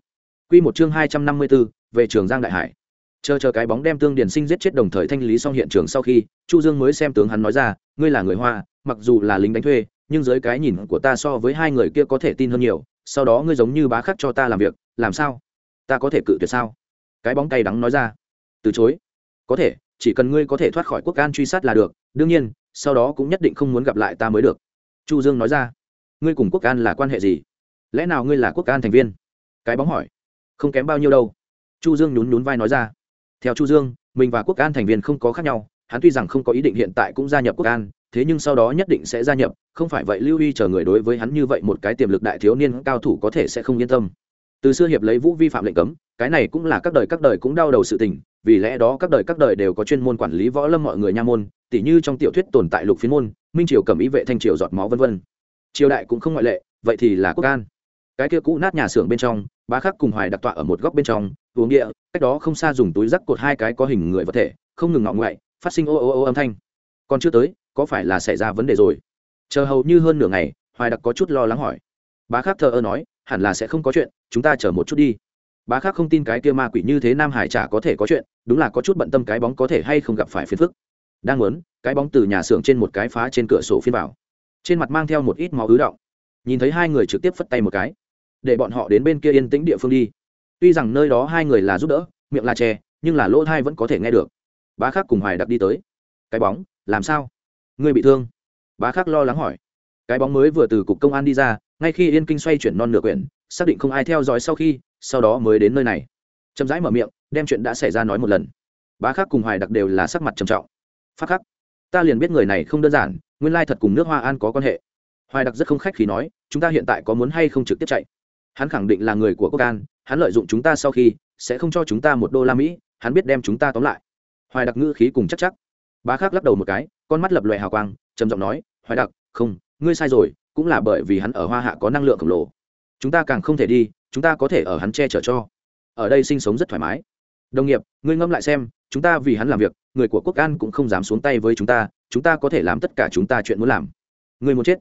Quy một chương hai trăm năm mươi 254, về trường Giang Đại Hải. Chờ chờ cái bóng đem Tương Điền Sinh giết chết đồng thời thanh lý xong hiện trường sau khi, Chu Dương mới xem tướng hắn nói ra, ngươi là người Hoa, mặc dù là lính đánh thuê, nhưng dưới cái nhìn của ta so với hai người kia có thể tin hơn nhiều, sau đó ngươi giống như bá khắc cho ta làm việc, làm sao? Ta có thể cự tuyệt sao? Cái bóng cay đắng nói ra. Từ chối. Có thể, chỉ cần ngươi có thể thoát khỏi quốc an truy sát là được, đương nhiên, sau đó cũng nhất định không muốn gặp lại ta mới được. Chu Dương nói ra. Ngươi cùng quốc an là quan hệ gì? Lẽ nào ngươi là quốc an thành viên? Cái bóng hỏi. Không kém bao nhiêu đâu chu dương nhún nhún vai nói ra theo chu dương mình và quốc an thành viên không có khác nhau hắn tuy rằng không có ý định hiện tại cũng gia nhập quốc an thế nhưng sau đó nhất định sẽ gia nhập không phải vậy lưu huy chờ người đối với hắn như vậy một cái tiềm lực đại thiếu niên cao thủ có thể sẽ không yên tâm từ xưa hiệp lấy vũ vi phạm lệnh cấm, cái này cũng là các đời các đời cũng đau đầu sự tình, vì lẽ đó các đời các đời đều có chuyên môn quản lý võ lâm mọi người nha môn, tỉ như trong tiểu thuyết tồn tại lục phiến môn, minh triều cầm ý vệ thanh triều giọt máu vân vân. Triều đại cũng không ngoại lệ, vậy thì là quốc an. Cái kia cũ nát nhà xưởng bên trong, bá khắc cùng hoài đặc tọa ở một góc bên trong, uống địa, cách đó không xa dùng túi rắc cột hai cái có hình người vật thể, không ngừng ngọng ngoại, phát sinh ô ô ô âm thanh. Còn chưa tới, có phải là xảy ra vấn đề rồi? Chờ hầu như hơn nửa ngày, hoài đặc có chút lo lắng hỏi. Bá khắc thờ ơ nói hẳn là sẽ không có chuyện, chúng ta chờ một chút đi. Bá khác không tin cái kia ma quỷ như thế nam hải chả có thể có chuyện, đúng là có chút bận tâm cái bóng có thể hay không gặp phải phiền phức. Đang muốn, cái bóng từ nhà xưởng trên một cái phá trên cửa sổ phiên vào. Trên mặt mang theo một ít máu ứ động. Nhìn thấy hai người trực tiếp phất tay một cái. Để bọn họ đến bên kia yên tĩnh địa phương đi. Tuy rằng nơi đó hai người là giúp đỡ, miệng là tre nhưng là lỗ thai vẫn có thể nghe được. Bá khác cùng hoài đặc đi tới. Cái bóng, làm sao? Người bị thương? Bá khác lo lắng hỏi. Cái bóng mới vừa từ cục công an đi ra ngay khi yên kinh xoay chuyển non nửa quyển, xác định không ai theo dõi sau khi, sau đó mới đến nơi này. Chậm rãi mở miệng, đem chuyện đã xảy ra nói một lần. Bá khắc cùng hoài đặc đều là sắc mặt trầm trọng. Phát khắc, ta liền biết người này không đơn giản, nguyên lai thật cùng nước hoa an có quan hệ. Hoài đặc rất không khách khi nói, chúng ta hiện tại có muốn hay không trực tiếp chạy? Hắn khẳng định là người của quốc an, hắn lợi dụng chúng ta sau khi, sẽ không cho chúng ta một đô la mỹ, hắn biết đem chúng ta tóm lại. Hoài đặc ngữ khí cùng chắc chắc. Bá Khắc lắc đầu một cái, con mắt lập loè hào quang, trầm giọng nói, hoài đặc, không, ngươi sai rồi cũng là bởi vì hắn ở hoa hạ có năng lượng khổng lồ. Chúng ta càng không thể đi, chúng ta có thể ở hắn che chở cho. Ở đây sinh sống rất thoải mái. Đồng nghiệp, ngươi ngâm lại xem, chúng ta vì hắn làm việc, người của quốc an cũng không dám xuống tay với chúng ta chúng ta có thể làm tất cả chúng ta chuyện muốn làm. Ngươi muốn chết?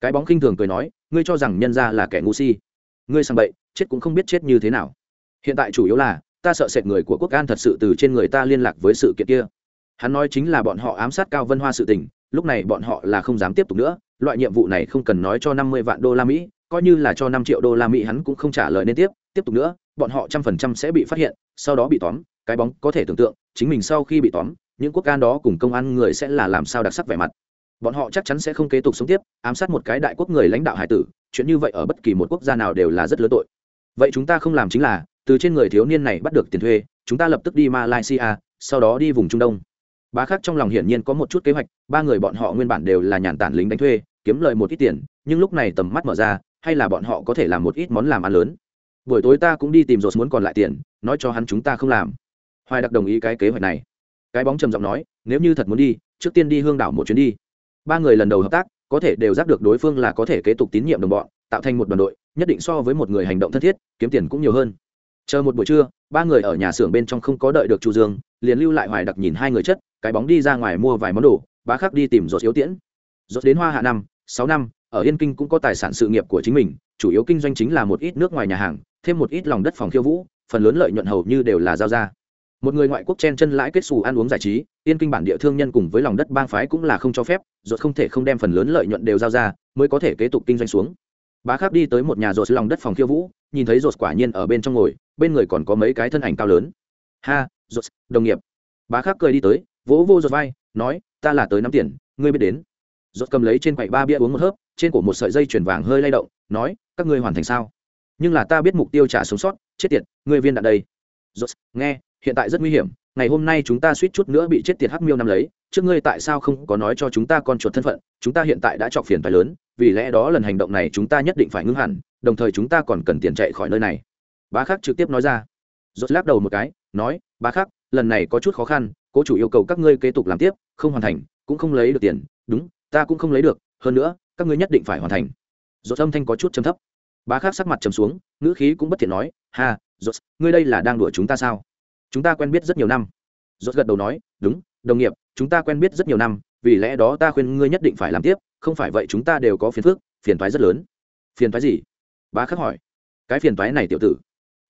Cái bóng khinh thường cười nói, ngươi cho rằng nhân ra là kẻ ngu si. Ngươi sang bậy, chết cũng không biết chết như thế nào. Hiện tại chủ yếu là, ta sợ sệt người của quốc an thật sự từ trên người ta liên lạc với sự kiện kia. Hắn nói chính là bọn họ ám sát cao vân hoa sự tình lúc này bọn họ là không dám tiếp tục nữa, loại nhiệm vụ này không cần nói cho năm mươi vạn đô la mỹ, coi như là cho năm triệu đô la mỹ hắn cũng không trả lời nên tiếp tiếp tục nữa, bọn họ trăm phần trăm sẽ bị phát hiện, sau đó bị tóm, cái bóng có thể tưởng tượng, chính mình sau khi bị tóm, những quốc can đó cùng công an người sẽ là làm sao đặc sắc vẻ mặt. Bọn họ chắc chắn sẽ không kế tục sống tiếp, ám sát một cái đại quốc người lãnh đạo hải tử, chuyện như vậy ở bất kỳ một quốc gia nào đều là rất lớn tội. Vậy chúng ta không làm chính là, từ trên người thiếu niên này bắt được tiền thuê, chúng ta lập tức đi malaysia, sau đó đi vùng trung đông bá khác trong lòng hiển nhiên có một chút kế hoạch, ba người bọn họ nguyên bản đều là nhàn tản lính đánh thuê, kiếm lời một ít tiền, nhưng lúc này tầm mắt mở ra, hay là bọn họ có thể làm một ít món làm ăn lớn. Buổi tối ta cũng đi tìm rột muốn còn lại tiền, nói cho hắn chúng ta không làm. Hoài đặc đồng ý cái kế hoạch này. Cái bóng trầm giọng nói, nếu như thật muốn đi, trước tiên đi hương đảo một chuyến đi. Ba người lần đầu hợp tác, có thể đều giác được đối phương là có thể kế tục tín nhiệm đồng bọn, tạo thành một đoàn đội, nhất định so với một người hành động thân thiết, kiếm tiền cũng nhiều hơn. Chờ một buổi trưa, ba người ở nhà xưởng bên trong không có đợi được chu dương, liền lưu lại hoài đặc nhìn hai người chất cái bóng đi ra ngoài mua vài món đồ, bá khắc đi tìm rột yếu tiễn. Rột đến hoa hạ năm, sáu năm, ở yên kinh cũng có tài sản sự nghiệp của chính mình, chủ yếu kinh doanh chính là một ít nước ngoài nhà hàng, thêm một ít lòng đất phòng khiêu vũ, phần lớn lợi nhuận hầu như đều là giao ra. Một người ngoại quốc chen chân lãi kết xù ăn uống giải trí, yên kinh bản địa thương nhân cùng với lòng đất bang phái cũng là không cho phép rột không thể không đem phần lớn lợi nhuận đều giao ra, mới có thể kế tục kinh doanh xuống. Bá khắc đi tới một nhà rột lòng đất phòng khiêu vũ, nhìn thấy rột quả nhiên ở bên trong ngồi, bên người còn có mấy cái thân ảnh cao lớn. Ha rột đồng nghiệp. Bá khắc cười đi tới vỗ vô giọt vai, nói, ta là tới năm tiền, ngươi biết đến. Giọt cầm lấy trên quầy ba bia uống một hớp, trên cổ một sợi dây chuyền vàng hơi lay động, nói, các ngươi hoàn thành sao? Nhưng là ta biết mục tiêu trả sống sót, chết tiệt, ngươi viên đạn đây. Giọt nghe, hiện tại rất nguy hiểm, ngày hôm nay chúng ta suýt chút nữa bị chết tiệt hắc miêu năm lấy, trước ngươi tại sao không có nói cho chúng ta con chuột thân phận, chúng ta hiện tại đã chọc phiền phải lớn, vì lẽ đó lần hành động này chúng ta nhất định phải ngưng hẳn, đồng thời chúng ta còn cần tiền chạy khỏi nơi này. Bá khắc trực tiếp nói ra. Rốt lắc đầu một cái, nói, bá khắc, lần này có chút khó khăn cố chủ yêu cầu các ngươi kế tục làm tiếp, không hoàn thành, cũng không lấy được tiền. Đúng, ta cũng không lấy được, hơn nữa, các ngươi nhất định phải hoàn thành. Rốt âm thanh có chút trầm thấp. Bá khắc sắc mặt chấm xuống, ngữ khí cũng bất thiện nói, ha, rốt, ngươi đây là đang đùa chúng ta sao? Chúng ta quen biết rất nhiều năm. Rốt gật đầu nói, đúng, đồng nghiệp, chúng ta quen biết rất nhiều năm, vì lẽ đó ta khuyên ngươi nhất định phải làm tiếp, không phải vậy chúng ta đều có phiền phức, phiền toái rất lớn. Phiền toái gì? Bá khắc hỏi. Cái phiền toái này, tiểu tử.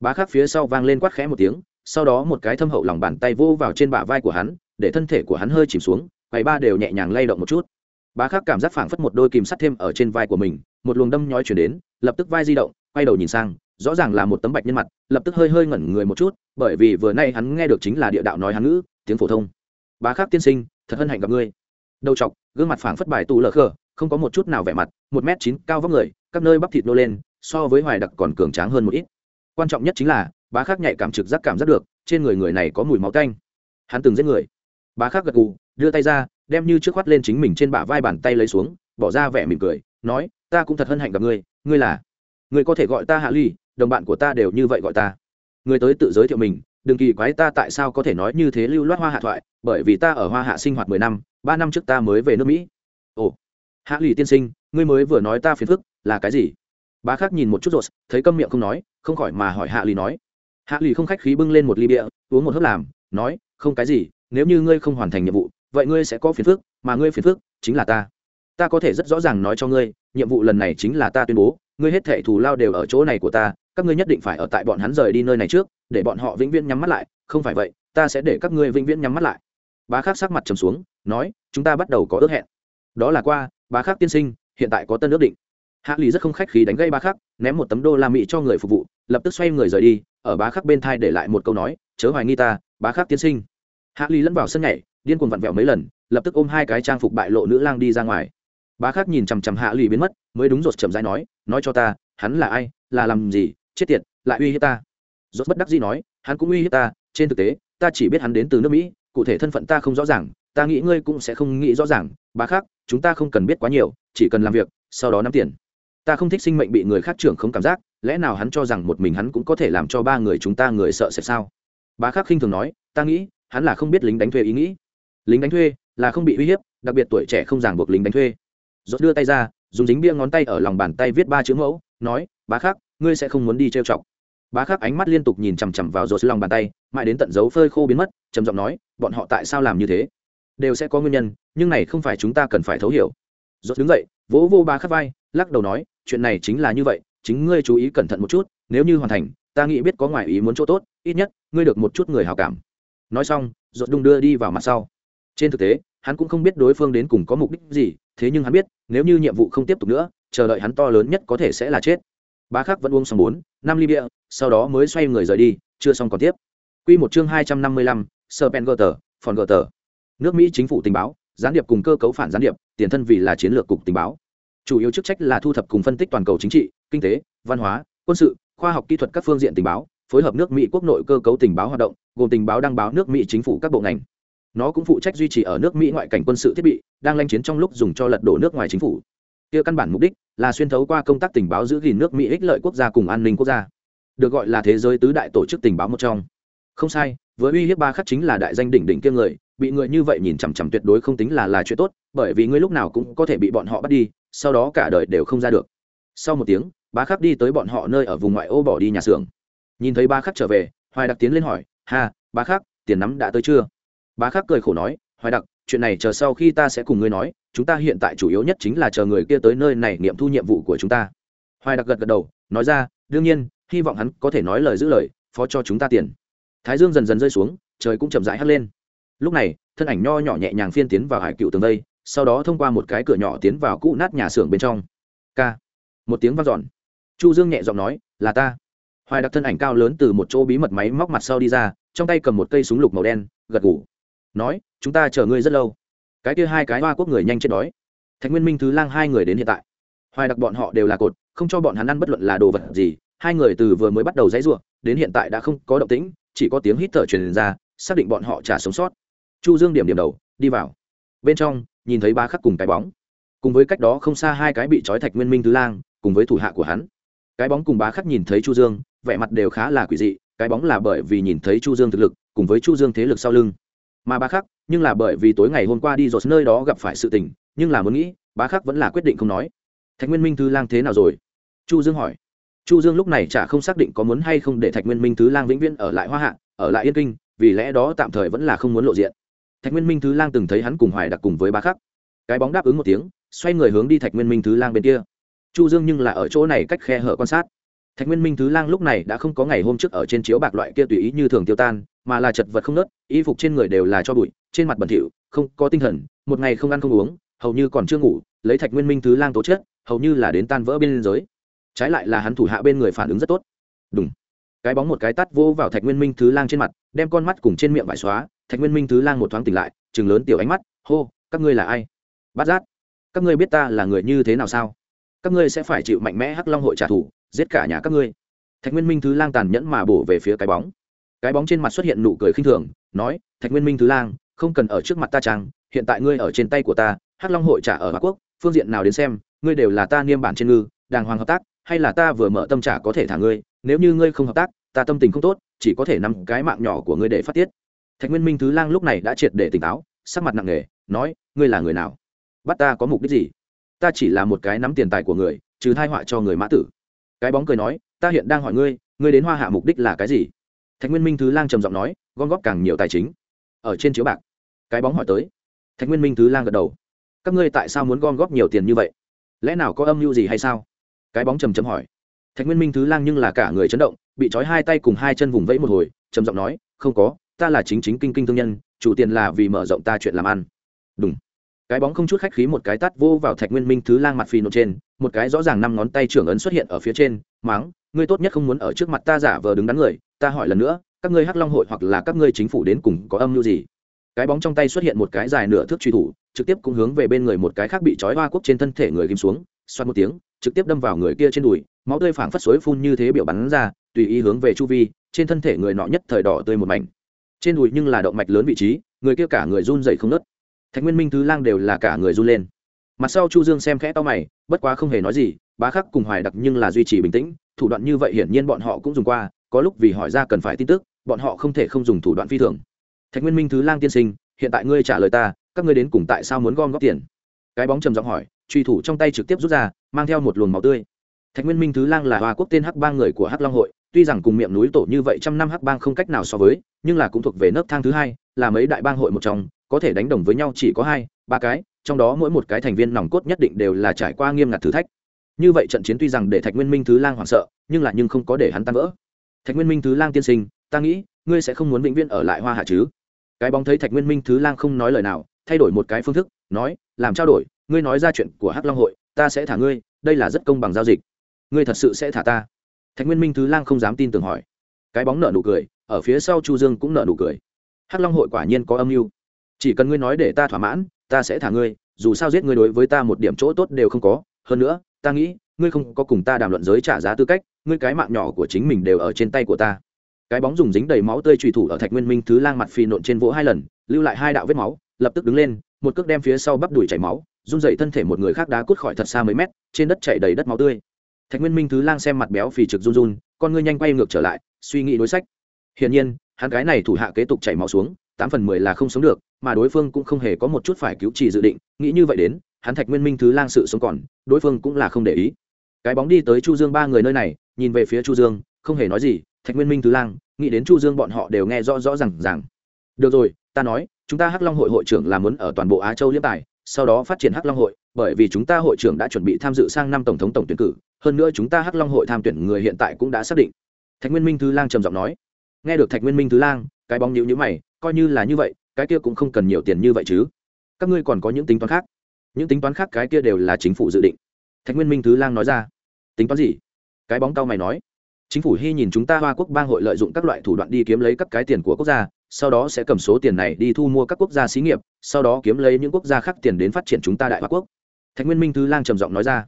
Bá khắc phía sau vang lên quát khẽ một tiếng sau đó một cái thâm hậu lòng bàn tay vô vào trên bả vai của hắn, để thân thể của hắn hơi chìm xuống, quầy ba đều nhẹ nhàng lay động một chút. Bá khắc cảm giác phảng phất một đôi kìm sắt thêm ở trên vai của mình, một luồng đâm nhói chuyển đến, lập tức vai di động, quay đầu nhìn sang, rõ ràng là một tấm bạch nhân mặt, lập tức hơi hơi ngẩn người một chút, bởi vì vừa nay hắn nghe được chính là địa đạo nói hắn ngữ, tiếng phổ thông. Bá khắc tiên sinh, thật hân hạnh gặp ngươi. Đầu chọc, gương mặt phảng phất bài tù lờ khờ, không có một chút nào vẻ mặt, một m chín cao vóc người, các nơi bắp thịt nô lên, so với hoài đặc còn cường tráng hơn một ít. Quan trọng nhất chính là bá khắc nhạy cảm trực giác cảm giác được, trên người người này có mùi máu tanh. Hắn từng giết người. Bá khắc gật gù, đưa tay ra, đem như trước khoát lên chính mình trên bả vai bàn tay lấy xuống, bỏ ra vẻ mỉm cười, nói, ta cũng thật hân hạnh gặp ngươi ngươi là, ngươi có thể gọi ta hạ ly, đồng bạn của ta đều như vậy gọi ta. Người tới tự giới thiệu mình, đừng kỳ quái ta tại sao có thể nói như thế lưu loát hoa hạ thoại, bởi vì ta ở hoa hạ sinh hoạt mười năm, ba năm trước ta mới về nước mỹ. Ồ, hạ lì tiên sinh, ngươi mới vừa nói ta phiền phức, là cái gì? Bá khắc nhìn một chút rồi, thấy câm miệng không nói, không khỏi mà hỏi hạ lì nói hạ lì không khách khí bưng lên một ly bia, uống một hớp làm, nói, không cái gì, nếu như ngươi không hoàn thành nhiệm vụ, vậy ngươi sẽ có phiền phức, mà ngươi phiền phức chính là ta. Ta có thể rất rõ ràng nói cho ngươi, nhiệm vụ lần này chính là ta tuyên bố, ngươi hết thệ thù lao đều ở chỗ này của ta, các ngươi nhất định phải ở tại bọn hắn rời đi nơi này trước, để bọn họ vĩnh viễn nhắm mắt lại, không phải vậy, ta sẽ để các ngươi vĩnh viễn nhắm mắt lại. Bá khắc sắc mặt trầm xuống, nói, chúng ta bắt đầu có ước hẹn. Đó là qua, bá khắc tiên sinh, hiện tại có tân ước định. Hạ lì rất không khách khí đánh gây bá khắc, ném một tấm đô la mỹ cho người phục vụ, lập tức xoay người rời đi ở bá khắc bên thai để lại một câu nói, chớ hoài nghi ta, bá khắc tiên sinh. Hạ ly lẫn vào sân nhảy, điên cuồng vặn vẹo mấy lần, lập tức ôm hai cái trang phục bại lộ nữ lang đi ra ngoài. Bá khắc nhìn chằm chằm hạ ly biến mất, mới đúng rột chậm rãi nói nói cho ta, hắn là ai, là làm gì, chết tiệt, lại uy hiếp ta? Rốt bất đắc dĩ nói, hắn cũng uy hiếp ta, trên thực tế, ta chỉ biết hắn đến từ nước mỹ, cụ thể thân phận ta không rõ ràng, ta nghĩ ngươi cũng sẽ không nghĩ rõ ràng, bá khắc, chúng ta không cần biết quá nhiều, chỉ cần làm việc, sau đó nắm tiền. Ta không thích sinh mệnh bị người khác trưởng không cảm giác lẽ nào hắn cho rằng một mình hắn cũng có thể làm cho ba người chúng ta người sợ sẽ sao? Bá khắc khinh thường nói, ta nghĩ, hắn là không biết lính đánh thuê ý nghĩ. Lính đánh thuê là không bị uy hiếp, đặc biệt tuổi trẻ không ràng buộc lính đánh thuê. Dốt đưa tay ra, dùng dính bia ngón tay ở lòng bàn tay viết ba chữ mẫu, nói, bá khắc, ngươi sẽ không muốn đi trêu chọc. Bá khắc ánh mắt liên tục nhìn chằm chằm vào dốt lòng bàn tay, mãi đến tận dấu phơi khô biến mất, trầm giọng nói, bọn họ tại sao làm như thế? Đều sẽ có nguyên nhân, nhưng này không phải chúng ta cần phải thấu hiểu. Rột đứng dậy, vỗ vô bá khắc vai, lắc đầu nói, chuyện này chính là như vậy chính ngươi chú ý cẩn thận một chút nếu như hoàn thành ta nghĩ biết có ngoài ý muốn chỗ tốt ít nhất ngươi được một chút người hào cảm nói xong rột đung đưa đi vào mặt sau trên thực tế hắn cũng không biết đối phương đến cùng có mục đích gì thế nhưng hắn biết nếu như nhiệm vụ không tiếp tục nữa chờ đợi hắn to lớn nhất có thể sẽ là chết bá khắc vẫn uống xong bốn năm ly bia sau đó mới xoay người rời đi chưa xong còn tiếp Quy một chương hai trăm năm mươi lăm, Serpengotter, Fongotter. Nước Mỹ chính phủ tình báo, gián điệp cùng cơ cấu phản gián điệp, tiền thân vì là chiến lược cục tình báo. Chủ yếu chức trách là thu thập cùng phân tích toàn cầu chính trị, kinh tế, văn hóa, quân sự, khoa học kỹ thuật các phương diện tình báo, phối hợp nước Mỹ quốc nội cơ cấu tình báo hoạt động, gồm tình báo đăng báo nước Mỹ chính phủ các bộ ngành. Nó cũng phụ trách duy trì ở nước Mỹ ngoại cảnh quân sự thiết bị, đang lanh chiến trong lúc dùng cho lật đổ nước ngoài chính phủ. Kia căn bản mục đích là xuyên thấu qua công tác tình báo giữ gìn nước Mỹ ích lợi quốc gia cùng an ninh quốc gia. Được gọi là thế giới tứ đại tổ chức tình báo một trong. Không sai, với uy hiếp ba khắc chính là đại danh đỉnh đỉnh kia người, bị người như vậy nhìn chằm chằm tuyệt đối không tính là là chuyện tốt, bởi vì ngươi lúc nào cũng có thể bị bọn họ bắt đi, sau đó cả đời đều không ra được. Sau một tiếng, Bá khắc đi tới bọn họ nơi ở vùng ngoại ô bỏ đi nhà xưởng. Nhìn thấy Bá khắc trở về hoài đặc tiến lên hỏi ha Bá khắc tiền nắm đã tới chưa? Bá khắc cười khổ nói hoài đặc chuyện này chờ sau khi ta sẽ cùng ngươi nói chúng ta hiện tại chủ yếu nhất chính là chờ người kia tới nơi này nghiệm thu nhiệm vụ của chúng ta. Hoài đặc gật gật đầu nói ra đương nhiên hy vọng hắn có thể nói lời giữ lời phó cho chúng ta tiền. Thái dương dần dần rơi xuống trời cũng chậm rãi hắt lên. Lúc này thân ảnh nho nhỏ nhẹ nhàng phiên tiến vào hải cựu tường đây sau đó thông qua một cái cửa nhỏ tiến vào cũ nát nhà xưởng bên trong. K. Một tiếng vang dọn. Chu dương nhẹ giọng nói, là ta. Hoài đặc thân ảnh cao lớn từ một chỗ bí mật máy móc mặt sau đi ra, trong tay cầm một cây súng lục màu đen, gật gù. Nói, chúng ta chờ ngươi rất lâu. Cái kia hai cái hoa quốc người nhanh chết đói. Thạch nguyên minh thứ lang hai người đến hiện tại. Hoài đặc bọn họ đều là cột, không cho bọn hắn ăn bất luận là đồ vật gì, hai người từ vừa mới bắt đầu dãy ruộng đến hiện tại đã không có động tĩnh, chỉ có tiếng hít thở truyền ra, xác định bọn họ trả sống sót. Chu dương điểm điểm đầu, đi vào. Bên trong nhìn thấy ba khắc cùng cái bóng. Cùng với cách đó không xa hai cái bị trói thạch nguyên minh thứ lang, cùng với thủ hạ của hắn. Cái bóng cùng bá khắc nhìn thấy chu dương, vẻ mặt đều khá là quỷ dị, cái bóng là bởi vì nhìn thấy chu dương thực lực, cùng với chu dương thế lực sau lưng. Mà bá khắc, nhưng là bởi vì tối ngày hôm qua đi dọn nơi đó gặp phải sự tình, nhưng là muốn nghĩ bá khắc vẫn là quyết định không nói. Thạch nguyên minh thứ lang thế nào rồi? Chu dương hỏi. Chu dương lúc này chả không xác định có muốn hay không để thạch nguyên minh thứ lang vĩnh viễn ở lại hoa hạ, ở lại yên kinh, vì lẽ đó tạm thời vẫn là không muốn lộ diện thạch nguyên minh thứ lang từng thấy hắn cùng hoài đặc cùng với bá khắc. Cái bóng đáp ứng một tiếng, xoay người hướng đi thạch nguyên minh thứ lang bên kia. Chu dương nhưng là ở chỗ này cách khe hở quan sát. Thạch nguyên minh thứ lang lúc này đã không có ngày hôm trước ở trên chiếu bạc loại kia tùy ý như thường tiêu tan, mà là chật vật không nớt, y phục trên người đều là cho bụi, trên mặt bẩn thỉu, không có tinh thần, một ngày không ăn không uống, hầu như còn chưa ngủ, lấy thạch nguyên minh thứ lang tố chất, hầu như là đến tan vỡ bên giới. Trái lại là hắn thủ hạ bên người phản ứng rất tốt. Đúng cái bóng một cái tắt vô vào thạch nguyên minh thứ lang trên mặt, đem con mắt cùng trên miệng vải xóa thạch nguyên minh thứ lang một thoáng tỉnh lại chừng lớn tiểu ánh mắt, hô, các ngươi là ai? Bát giác, các ngươi biết ta là người như thế nào sao? Các ngươi sẽ phải chịu mạnh mẽ hắc long hội trả thù, giết cả nhà các ngươi. Thạch nguyên minh thứ lang tàn nhẫn mà bổ về phía cái bóng. Cái bóng trên mặt xuất hiện nụ cười khinh thường, nói, thạch nguyên minh thứ lang, không cần ở trước mặt ta trang hiện tại ngươi ở trên tay của ta, hắc long hội trả ở hoa quốc, phương diện nào đến xem, ngươi đều là ta niêm bản trên ngư, đàng hoàng hợp tác, hay là ta vừa mở tâm trả có thể thả ngươi? Nếu như ngươi không hợp tác, ta tâm tình không tốt, chỉ có thể nằm cái mạng nhỏ của ngươi để phát tiết thạch nguyên minh thứ lang lúc này đã triệt để tỉnh táo, sắc mặt nặng nề, nói, ngươi là người nào? Bắt ta có mục đích gì? Ta chỉ là một cái nắm tiền tài của người, trừ thai họa cho người mã tử. Cái bóng cười nói, ta hiện đang hỏi ngươi ngươi đến hoa hạ mục đích là cái gì? Thạch nguyên minh thứ lang trầm giọng nói, gom góp càng nhiều tài chính ở trên chiếu bạc. Cái bóng hỏi tới, thạch nguyên minh thứ lang gật đầu, các ngươi tại sao muốn gom góp nhiều tiền như vậy? Lẽ nào có âm mưu gì hay sao? Cái bóng trầm trầm hỏi, thạch nguyên minh thứ lang nhưng là cả người chấn động, bị trói hai tay cùng hai chân vùng vẫy một hồi, trầm giọng nói, không có ta là chính chính kinh kinh thương nhân, chủ tiền là vì mở rộng ta chuyện làm ăn. Đúng cái bóng không chút khách khí một cái tát vô vào thạch nguyên minh thứ lang mặt phi nộp trên, một cái rõ ràng năm ngón tay trưởng ấn xuất hiện ở phía trên, máng, ngươi tốt nhất không muốn ở trước mặt ta giả vờ đứng đắn người, ta hỏi lần nữa, các ngươi hắc long hội hoặc là các ngươi chính phủ đến cùng có âm mưu gì? Cái bóng trong tay xuất hiện một cái dài nửa thước truy thủ, trực tiếp cũng hướng về bên người một cái khác bị trói hoa quốc trên thân thể người ghim xuống, xoát một tiếng, trực tiếp đâm vào người kia trên đùi, máu tươi phảng phất suối phun như thế biểu bắn ra, tùy ý hướng về chu vi, trên thân thể người nọ nhất thời đỏ tươi một mảnh trên đùi nhưng là động mạch lớn vị trí, người kia cả người run dậy không nớt thạch nguyên minh thứ lang đều là cả người run lên. Mặt sau chu dương xem khẽ to mày, bất quá không hề nói gì, bá khắc cùng hoài đặc nhưng là duy trì bình tĩnh, thủ đoạn như vậy hiển nhiên bọn họ cũng dùng qua, có lúc vì hỏi ra cần phải tin tức, bọn họ không thể không dùng thủ đoạn phi thường. Thạch nguyên minh thứ lang tiên sinh, hiện tại ngươi trả lời ta, các ngươi đến cùng tại sao muốn gom góp tiền? Cái bóng trầm giọng hỏi, truy thủ trong tay trực tiếp rút ra, mang theo một luồng máu tươi. Thạch nguyên minh thứ lang là hoa quốc tên hắc bang người của hắc long hội tuy rằng cùng miệng núi tổ như vậy trăm năm hắc bang không cách nào so với, nhưng là cũng thuộc về nấc thang thứ hai, là mấy đại bang hội một trong, có thể đánh đồng với nhau chỉ có hai, ba cái, trong đó mỗi một cái thành viên nòng cốt nhất định đều là trải qua nghiêm ngặt thử thách. Như vậy trận chiến tuy rằng để thạch nguyên minh thứ lang hoảng sợ, nhưng là nhưng không có để hắn tan vỡ. Thạch nguyên minh thứ lang tiên sinh, ta nghĩ, ngươi sẽ không muốn vĩnh viễn ở lại hoa hạ chứ? Cái bóng thấy thạch nguyên minh thứ lang không nói lời nào, thay đổi một cái phương thức, nói, làm trao đổi, ngươi nói ra chuyện của hắc long hội, ta sẽ thả ngươi, đây là rất công bằng giao dịch. Ngươi thật sự sẽ thả ta thạch nguyên minh thứ lang không dám tin tưởng hỏi. Cái bóng nợ nụ cười, ở phía sau chu dương cũng nợ nụ cười. Hắc long hội quả nhiên có âm mưu. Chỉ cần ngươi nói để ta thỏa mãn, ta sẽ thả ngươi, dù sao giết ngươi đối với ta một điểm chỗ tốt đều không có. Hơn nữa, ta nghĩ, ngươi không có cùng ta đàm luận giới trả giá tư cách, ngươi cái mạng nhỏ của chính mình đều ở trên tay của ta. Cái bóng dùng dính đầy máu tươi trùy thủ ở thạch nguyên minh thứ lang mặt phi nộn trên vỗ hai lần, lưu lại hai đạo vết máu, lập tức đứng lên, một cước đem phía sau bắp đùi chảy máu, run dậy thân thể một người khác đá cút khỏi thật xa mấy mét, trên đất chảy đầy đất máu tươi thạch nguyên minh thứ lang xem mặt béo phì trực run run, con ngươi nhanh quay ngược trở lại, suy nghĩ đối sách. Hiển nhiên, hắn gái này thủ hạ kế tục chảy máu xuống, tám phần mười là không sống được, mà đối phương cũng không hề có một chút phải cứu trì dự định, nghĩ như vậy đến, hắn thạch nguyên minh thứ lang sự sống còn, đối phương cũng là không để ý. Cái bóng đi tới chu dương ba người nơi này, nhìn về phía chu dương, không hề nói gì, thạch nguyên minh thứ lang, nghĩ đến chu dương bọn họ đều nghe rõ rõ rằng rằng được rồi, ta nói, chúng ta hắc long hội hội trưởng là muốn ở toàn bộ á châu liêm tài, sau đó phát triển hắc long hội, bởi vì chúng ta hội trưởng đã chuẩn bị tham dự sang năm tổng thống tổng tuyển cử hơn nữa chúng ta hắc long hội tham tuyển người hiện tại cũng đã xác định. Thạch nguyên minh thứ lang trầm giọng nói. Nghe được thạch nguyên minh thứ lang, cái bóng nhịu nhữ mày, coi như là như vậy, cái kia cũng không cần nhiều tiền như vậy chứ. Các ngươi còn có những tính toán khác. Những tính toán khác cái kia đều là chính phủ dự định. Thạch nguyên minh thứ lang nói ra. Tính toán gì? Cái bóng cao mày nói. Chính phủ hy nhìn chúng ta hoa quốc bang hội lợi dụng các loại thủ đoạn đi kiếm lấy các cái tiền của quốc gia, sau đó sẽ cầm số tiền này đi thu mua các quốc gia xí nghiệp, sau đó kiếm lấy những quốc gia khác tiền đến phát triển chúng ta đại hoa quốc. Thạch nguyên minh thứ lang trầm giọng nói ra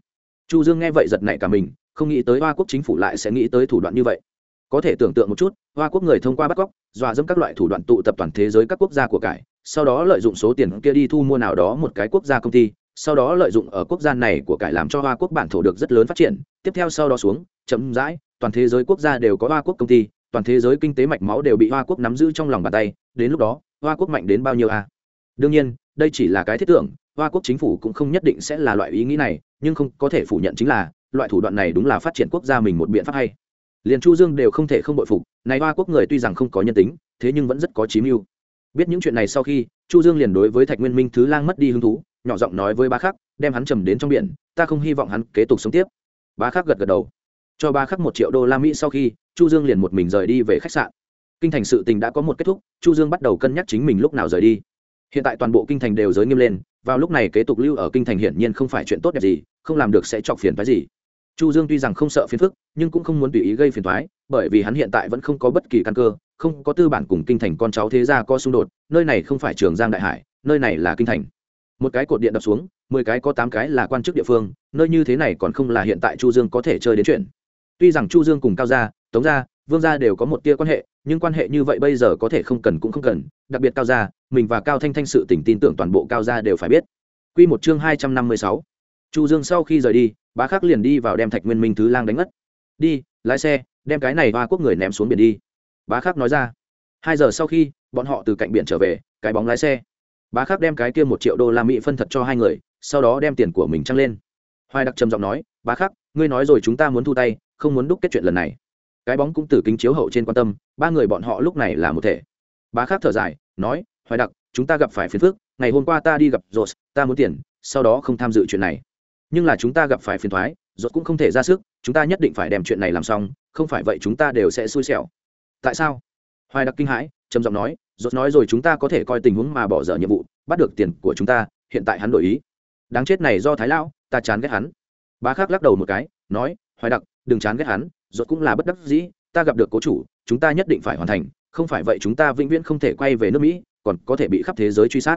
chu dương nghe vậy giật nảy cả mình, không nghĩ tới hoa quốc chính phủ lại sẽ nghĩ tới thủ đoạn như vậy có thể tưởng tượng một chút, hoa quốc người thông qua bắt cóc, dọa dẫm các loại thủ đoạn tụ tập toàn thế giới các quốc gia của cải, sau đó lợi dụng số tiền kia đi thu mua nào đó một cái quốc gia công ty, sau đó lợi dụng ở quốc gia này của cải làm cho hoa quốc bản thổ được rất lớn phát triển tiếp theo sau đó xuống, chậm rãi, toàn thế giới quốc gia đều có hoa quốc công ty, toàn thế giới kinh tế mạch máu đều bị hoa quốc nắm giữ trong lòng bàn tay, đến lúc đó, hoa quốc mạnh đến bao nhiêu a à? đương nhiên, đây chỉ là cái thiết tưởng hoa quốc chính phủ cũng không nhất định sẽ là loại ý nghĩ này, nhưng không có thể phủ nhận chính là, loại thủ đoạn này đúng là phát triển quốc gia mình một biện pháp hay. Liền chu dương đều không thể không bội phục, này hoa quốc người tuy rằng không có nhân tính, thế nhưng vẫn rất có chí mưu. Biết những chuyện này sau khi, chu dương liền đối với thạch nguyên minh thứ lang mất đi hứng thú, nhỏ giọng nói với ba khắc, đem hắn trầm đến trong biển, ta không hy vọng hắn kế tục sống tiếp. Ba khắc gật gật đầu. Cho ba khắc một triệu đô la mỹ sau khi, chu dương liền một mình rời đi về khách sạn. Kinh thành sự tình đã có một kết thúc, chu dương bắt đầu cân nhắc chính mình lúc nào rời đi hiện tại toàn bộ kinh thành đều giới nghiêm lên, vào lúc này kế tục lưu ở kinh thành hiển nhiên không phải chuyện tốt đẹp gì, không làm được sẽ chọc phiền phái gì. Chu dương tuy rằng không sợ phiền phức, nhưng cũng không muốn tùy ý gây phiền thoái bởi vì hắn hiện tại vẫn không có bất kỳ căn cơ, không có tư bản cùng kinh thành con cháu thế gia có xung đột, nơi này không phải trường giang đại hải, nơi này là kinh thành. Một cái cột điện đập xuống, mười cái có tám cái là quan chức địa phương, nơi như thế này còn không là hiện tại chu dương có thể chơi đến chuyện. Tuy rằng chu dương cùng cao gia, tống gia, vương gia đều có một tia quan hệ, nhưng quan hệ như vậy bây giờ có thể không cần cũng không cần, đặc biệt cao gia mình và cao thanh thanh sự tỉnh tin tưởng toàn bộ cao gia đều phải biết. Quy một chương hai trăm năm mươi sáu. Chu dương sau khi rời đi, bá khắc liền đi vào đem thạch nguyên minh thứ lang đánh ngất. Đi, lái xe, đem cái này hoa quốc người ném xuống biển đi. Bá khắc nói ra. Hai giờ sau khi, bọn họ từ cạnh biển trở về, cái bóng lái xe. Bá khắc đem cái kia một triệu đô la mỹ phân thật cho hai người, sau đó đem tiền của mình trăng lên. Hoài đặc trầm giọng nói, bá khắc, ngươi nói rồi chúng ta muốn thu tay, không muốn đúc kết chuyện lần này. Cái bóng cũng từ kính chiếu hậu trên quan tâm, ba người bọn họ lúc này là một thể. Bá khắc thở dài, nói hoài đặc, chúng ta gặp phải phiền phức, ngày hôm qua ta đi gặp rột ta muốn tiền, sau đó không tham dự chuyện này. Nhưng là chúng ta gặp phải phiền thoái rốt cũng không thể ra sức, chúng ta nhất định phải đem chuyện này làm xong, không phải vậy chúng ta đều sẽ xui xẻo. Tại sao? Hoài đặc kinh hãi, trầm giọng nói rốt nói rồi chúng ta có thể coi tình huống mà bỏ dở nhiệm vụ, bắt được tiền của chúng ta, hiện tại hắn đổi ý. Đáng chết này do thái lão, ta chán ghét hắn. Bá khắc lắc đầu một cái, nói, hoài đặc, đừng chán ghét hắn rốt cũng là bất đắc dĩ, ta gặp được cố chủ, chúng ta nhất định phải hoàn thành, không phải vậy chúng ta vĩnh viễn không thể quay về nước mỹ còn có thể bị khắp thế giới truy sát.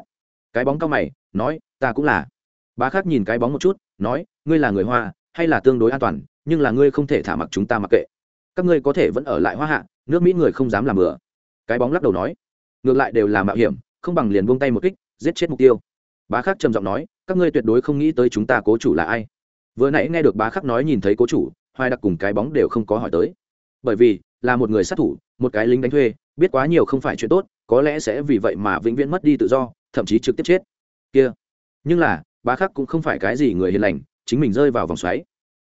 Cái bóng cao mày, nói, ta cũng là. Bá khắc nhìn cái bóng một chút, nói, ngươi là người hoa, hay là tương đối an toàn, nhưng là ngươi không thể thả mặc chúng ta mặc kệ. Các ngươi có thể vẫn ở lại hoa hạ, nước mỹ người không dám làm bừa. Cái bóng lắc đầu nói, ngược lại đều là mạo hiểm, không bằng liền buông tay một kích, giết chết mục tiêu. Bá khắc trầm giọng nói, các ngươi tuyệt đối không nghĩ tới chúng ta cố chủ là ai. Vừa nãy nghe được bá khắc nói nhìn thấy cố chủ, hoài đặc cùng cái bóng đều không có hỏi tới. Bởi vì, là một người sát thủ, một cái lính đánh thuê, biết quá nhiều không phải chuyện tốt có lẽ sẽ vì vậy mà vĩnh viễn mất đi tự do, thậm chí trực tiếp chết. Kia. Nhưng là bá khắc cũng không phải cái gì người hiền lành, chính mình rơi vào vòng xoáy.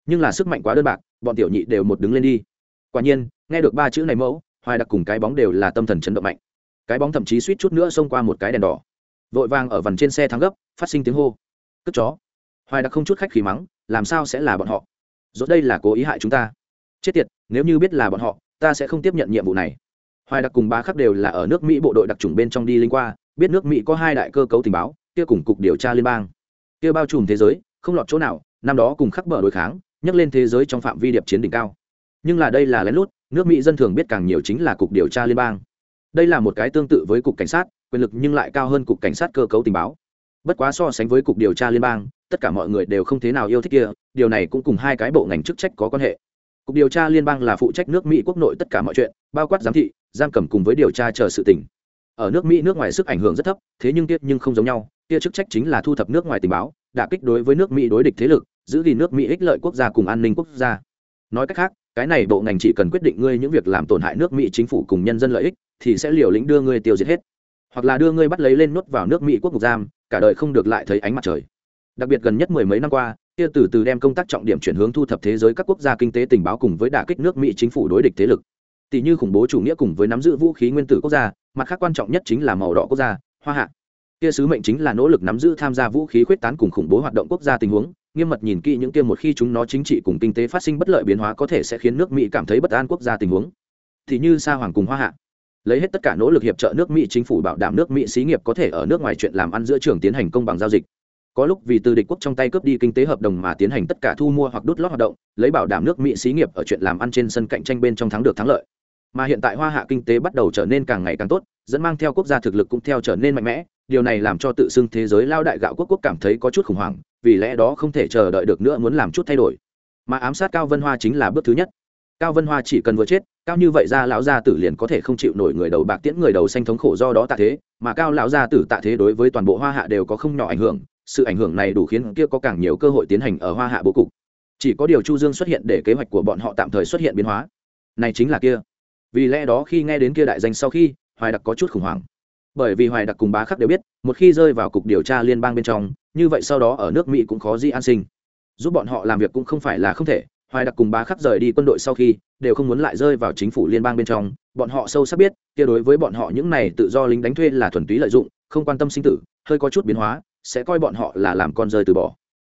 Nhưng là sức mạnh quá đơn bạc, bọn tiểu nhị đều một đứng lên đi. Quả nhiên, nghe được ba chữ này mẫu, hoài đặc cùng cái bóng đều là tâm thần chấn động mạnh. Cái bóng thậm chí suýt chút nữa xông qua một cái đèn đỏ. Vội vàng ở vằn trên xe thắng gấp, phát sinh tiếng hô. Cất chó. Hoài đặc không chút khách khí mắng, làm sao sẽ là bọn họ? Dốt đây là cố ý hại chúng ta. Chết tiệt, nếu như biết là bọn họ, ta sẽ không tiếp nhận nhiệm vụ này hoài đặc cùng ba khắc đều là ở nước mỹ bộ đội đặc trùng bên trong đi linh qua, biết nước mỹ có hai đại cơ cấu tình báo, kia cùng cục điều tra liên bang. Kia bao trùm thế giới, không lọt chỗ nào, năm đó cùng khắc bờ đối kháng nhắc lên thế giới trong phạm vi điệp chiến đỉnh cao. Nhưng là đây là lén lút, nước mỹ dân thường biết càng nhiều chính là cục điều tra liên bang. Đây là một cái tương tự với cục cảnh sát, quyền lực nhưng lại cao hơn cục cảnh sát cơ cấu tình báo. Bất quá so sánh với cục điều tra liên bang, tất cả mọi người đều không thế nào yêu thích kia, điều này cũng cùng hai cái bộ ngành chức trách có quan hệ cục điều tra liên bang là phụ trách nước mỹ quốc nội tất cả mọi chuyện, bao quát giám thị, giam cầm cùng với điều tra chờ sự tỉnh ở nước mỹ, nước ngoài sức ảnh hưởng rất thấp, thế nhưng tiết nhưng không giống nhau. Kia chức trách chính là thu thập nước ngoài tình báo, đả kích đối với nước mỹ đối địch thế lực, giữ gìn nước mỹ ích lợi quốc gia cùng an ninh quốc gia. Nói cách khác, cái này bộ ngành chỉ cần quyết định ngươi những việc làm tổn hại nước mỹ chính phủ cùng nhân dân lợi ích, thì sẽ liều lĩnh đưa ngươi tiêu diệt hết. Hoặc là đưa ngươi bắt lấy lên nuốt vào nước mỹ quốc ngục giam, cả đời không được lại thấy ánh mặt trời. Đặc biệt gần nhất mười mấy năm qua kia từ từ đem công tác trọng điểm chuyển hướng thu thập thế giới các quốc gia kinh tế tình báo cùng với đả kích nước mỹ chính phủ đối địch thế lực. Tỷ như khủng bố chủ nghĩa cùng với nắm giữ vũ khí nguyên tử quốc gia, mặt khác quan trọng nhất chính là màu đỏ quốc gia, hoa hạ. Kia sứ mệnh chính là nỗ lực nắm giữ tham gia vũ khí khuyết tán cùng khủng bố hoạt động quốc gia tình huống, nghiêm mật nhìn kỹ những kia một khi chúng nó chính trị cùng kinh tế phát sinh bất lợi biến hóa có thể sẽ khiến nước mỹ cảm thấy bất an quốc gia tình huống. Thì như sa hoàng cùng hoa hạ. Lấy hết tất cả nỗ lực hiệp trợ nước mỹ chính phủ bảo đảm nước mỹ xí nghiệp có thể ở nước ngoài chuyện làm ăn giữa trường tiến hành công bằng giao dịch có lúc vì từ địch quốc trong tay cướp đi kinh tế hợp đồng mà tiến hành tất cả thu mua hoặc đút lót hoạt động, lấy bảo đảm nước mỹ xí nghiệp ở chuyện làm ăn trên sân cạnh tranh bên trong thắng được thắng lợi. Mà hiện tại hoa hạ kinh tế bắt đầu trở nên càng ngày càng tốt, dẫn mang theo quốc gia thực lực cũng theo trở nên mạnh mẽ, điều này làm cho tự xưng thế giới lao đại gạo quốc quốc cảm thấy có chút khủng hoảng, vì lẽ đó không thể chờ đợi được nữa muốn làm chút thay đổi. Mà ám sát cao vân hoa chính là bước thứ nhất. Cao vân hoa chỉ cần vừa chết, cao như vậy ra lão gia tử liền có thể không chịu nổi người đầu bạc tiễn người đầu xanh thống khổ do đó tạ thế, mà cao lão gia tử tạ thế đối với toàn bộ hoa hạ đều có không nhỏ ảnh hưởng sự ảnh hưởng này đủ khiến kia có càng nhiều cơ hội tiến hành ở hoa hạ bố cục. Chỉ có điều chu dương xuất hiện để kế hoạch của bọn họ tạm thời xuất hiện biến hóa. Này chính là kia. Vì lẽ đó khi nghe đến kia đại danh sau khi, hoài đặc có chút khủng hoảng. Bởi vì hoài đặc cùng bá khắc đều biết, một khi rơi vào cục điều tra liên bang bên trong, như vậy sau đó ở nước mỹ cũng khó di an sinh. Giúp bọn họ làm việc cũng không phải là không thể, hoài đặc cùng bá khắc rời đi quân đội sau khi, đều không muốn lại rơi vào chính phủ liên bang bên trong. Bọn họ sâu sắc biết, kia đối với bọn họ những này tự do lính đánh thuê là thuần túy lợi dụng, không quan tâm sinh tử, hơi có chút biến hóa sẽ coi bọn họ là làm con rơi từ bỏ.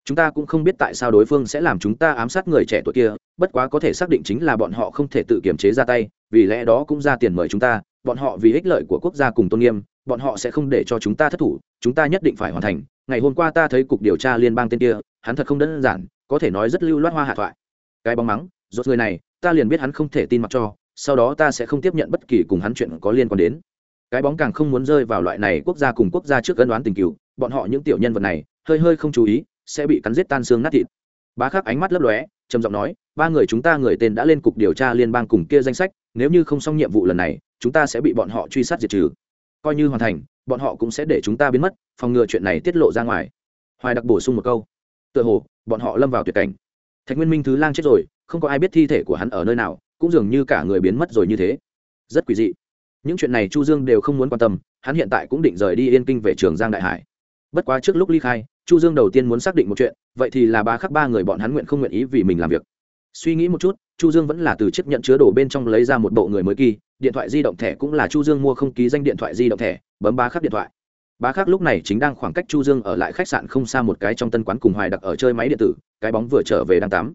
Chúng ta cũng không biết tại sao đối phương sẽ làm chúng ta ám sát người trẻ tuổi kia, bất quá có thể xác định chính là bọn họ không thể tự kiềm chế ra tay, vì lẽ đó cũng ra tiền mời chúng ta, bọn họ vì ích lợi của quốc gia cùng tôn nghiêm, bọn họ sẽ không để cho chúng ta thất thủ, chúng ta nhất định phải hoàn thành. Ngày hôm qua ta thấy cục điều tra liên bang tên kia, hắn thật không đơn giản, có thể nói rất lưu loát hoa hạ thoại. Cái bóng mắng, rốt người này, ta liền biết hắn không thể tin mặc cho, sau đó ta sẽ không tiếp nhận bất kỳ cùng hắn chuyện có liên quan đến. Cái bóng càng không muốn rơi vào loại này quốc gia cùng quốc gia trước cân đoán tình cựu bọn họ những tiểu nhân vật này, hơi hơi không chú ý, sẽ bị cắn giết tan xương nát thịt. Bá khắc ánh mắt lấp lóe, trầm giọng nói, ba người chúng ta người tên đã lên cục điều tra liên bang cùng kia danh sách, nếu như không xong nhiệm vụ lần này, chúng ta sẽ bị bọn họ truy sát diệt trừ. Coi như hoàn thành, bọn họ cũng sẽ để chúng ta biến mất, phòng ngừa chuyện này tiết lộ ra ngoài. Hoài đặc bổ sung một câu. Tựa hồ, bọn họ lâm vào tuyệt cảnh. Thạch nguyên minh thứ lang chết rồi, không có ai biết thi thể của hắn ở nơi nào, cũng dường như cả người biến mất rồi như thế. Rất quỷ dị. Những chuyện này chu dương đều không muốn quan tâm, hắn hiện tại cũng định rời đi yên kinh về trường giang đại hải bất quá trước lúc ly khai, chu dương đầu tiên muốn xác định một chuyện, vậy thì là ba khắc ba người bọn hắn nguyện không nguyện ý vì mình làm việc. Suy nghĩ một chút, chu dương vẫn là từ chiếc nhận chứa đồ bên trong lấy ra một bộ người mới kỳ, điện thoại di động thẻ cũng là chu dương mua không ký danh điện thoại di động thẻ, bấm ba khắc điện thoại. Ba khắc lúc này chính đang khoảng cách chu dương ở lại khách sạn không xa một cái trong tân quán cùng hoài đặc ở chơi máy điện tử, cái bóng vừa trở về đang tắm.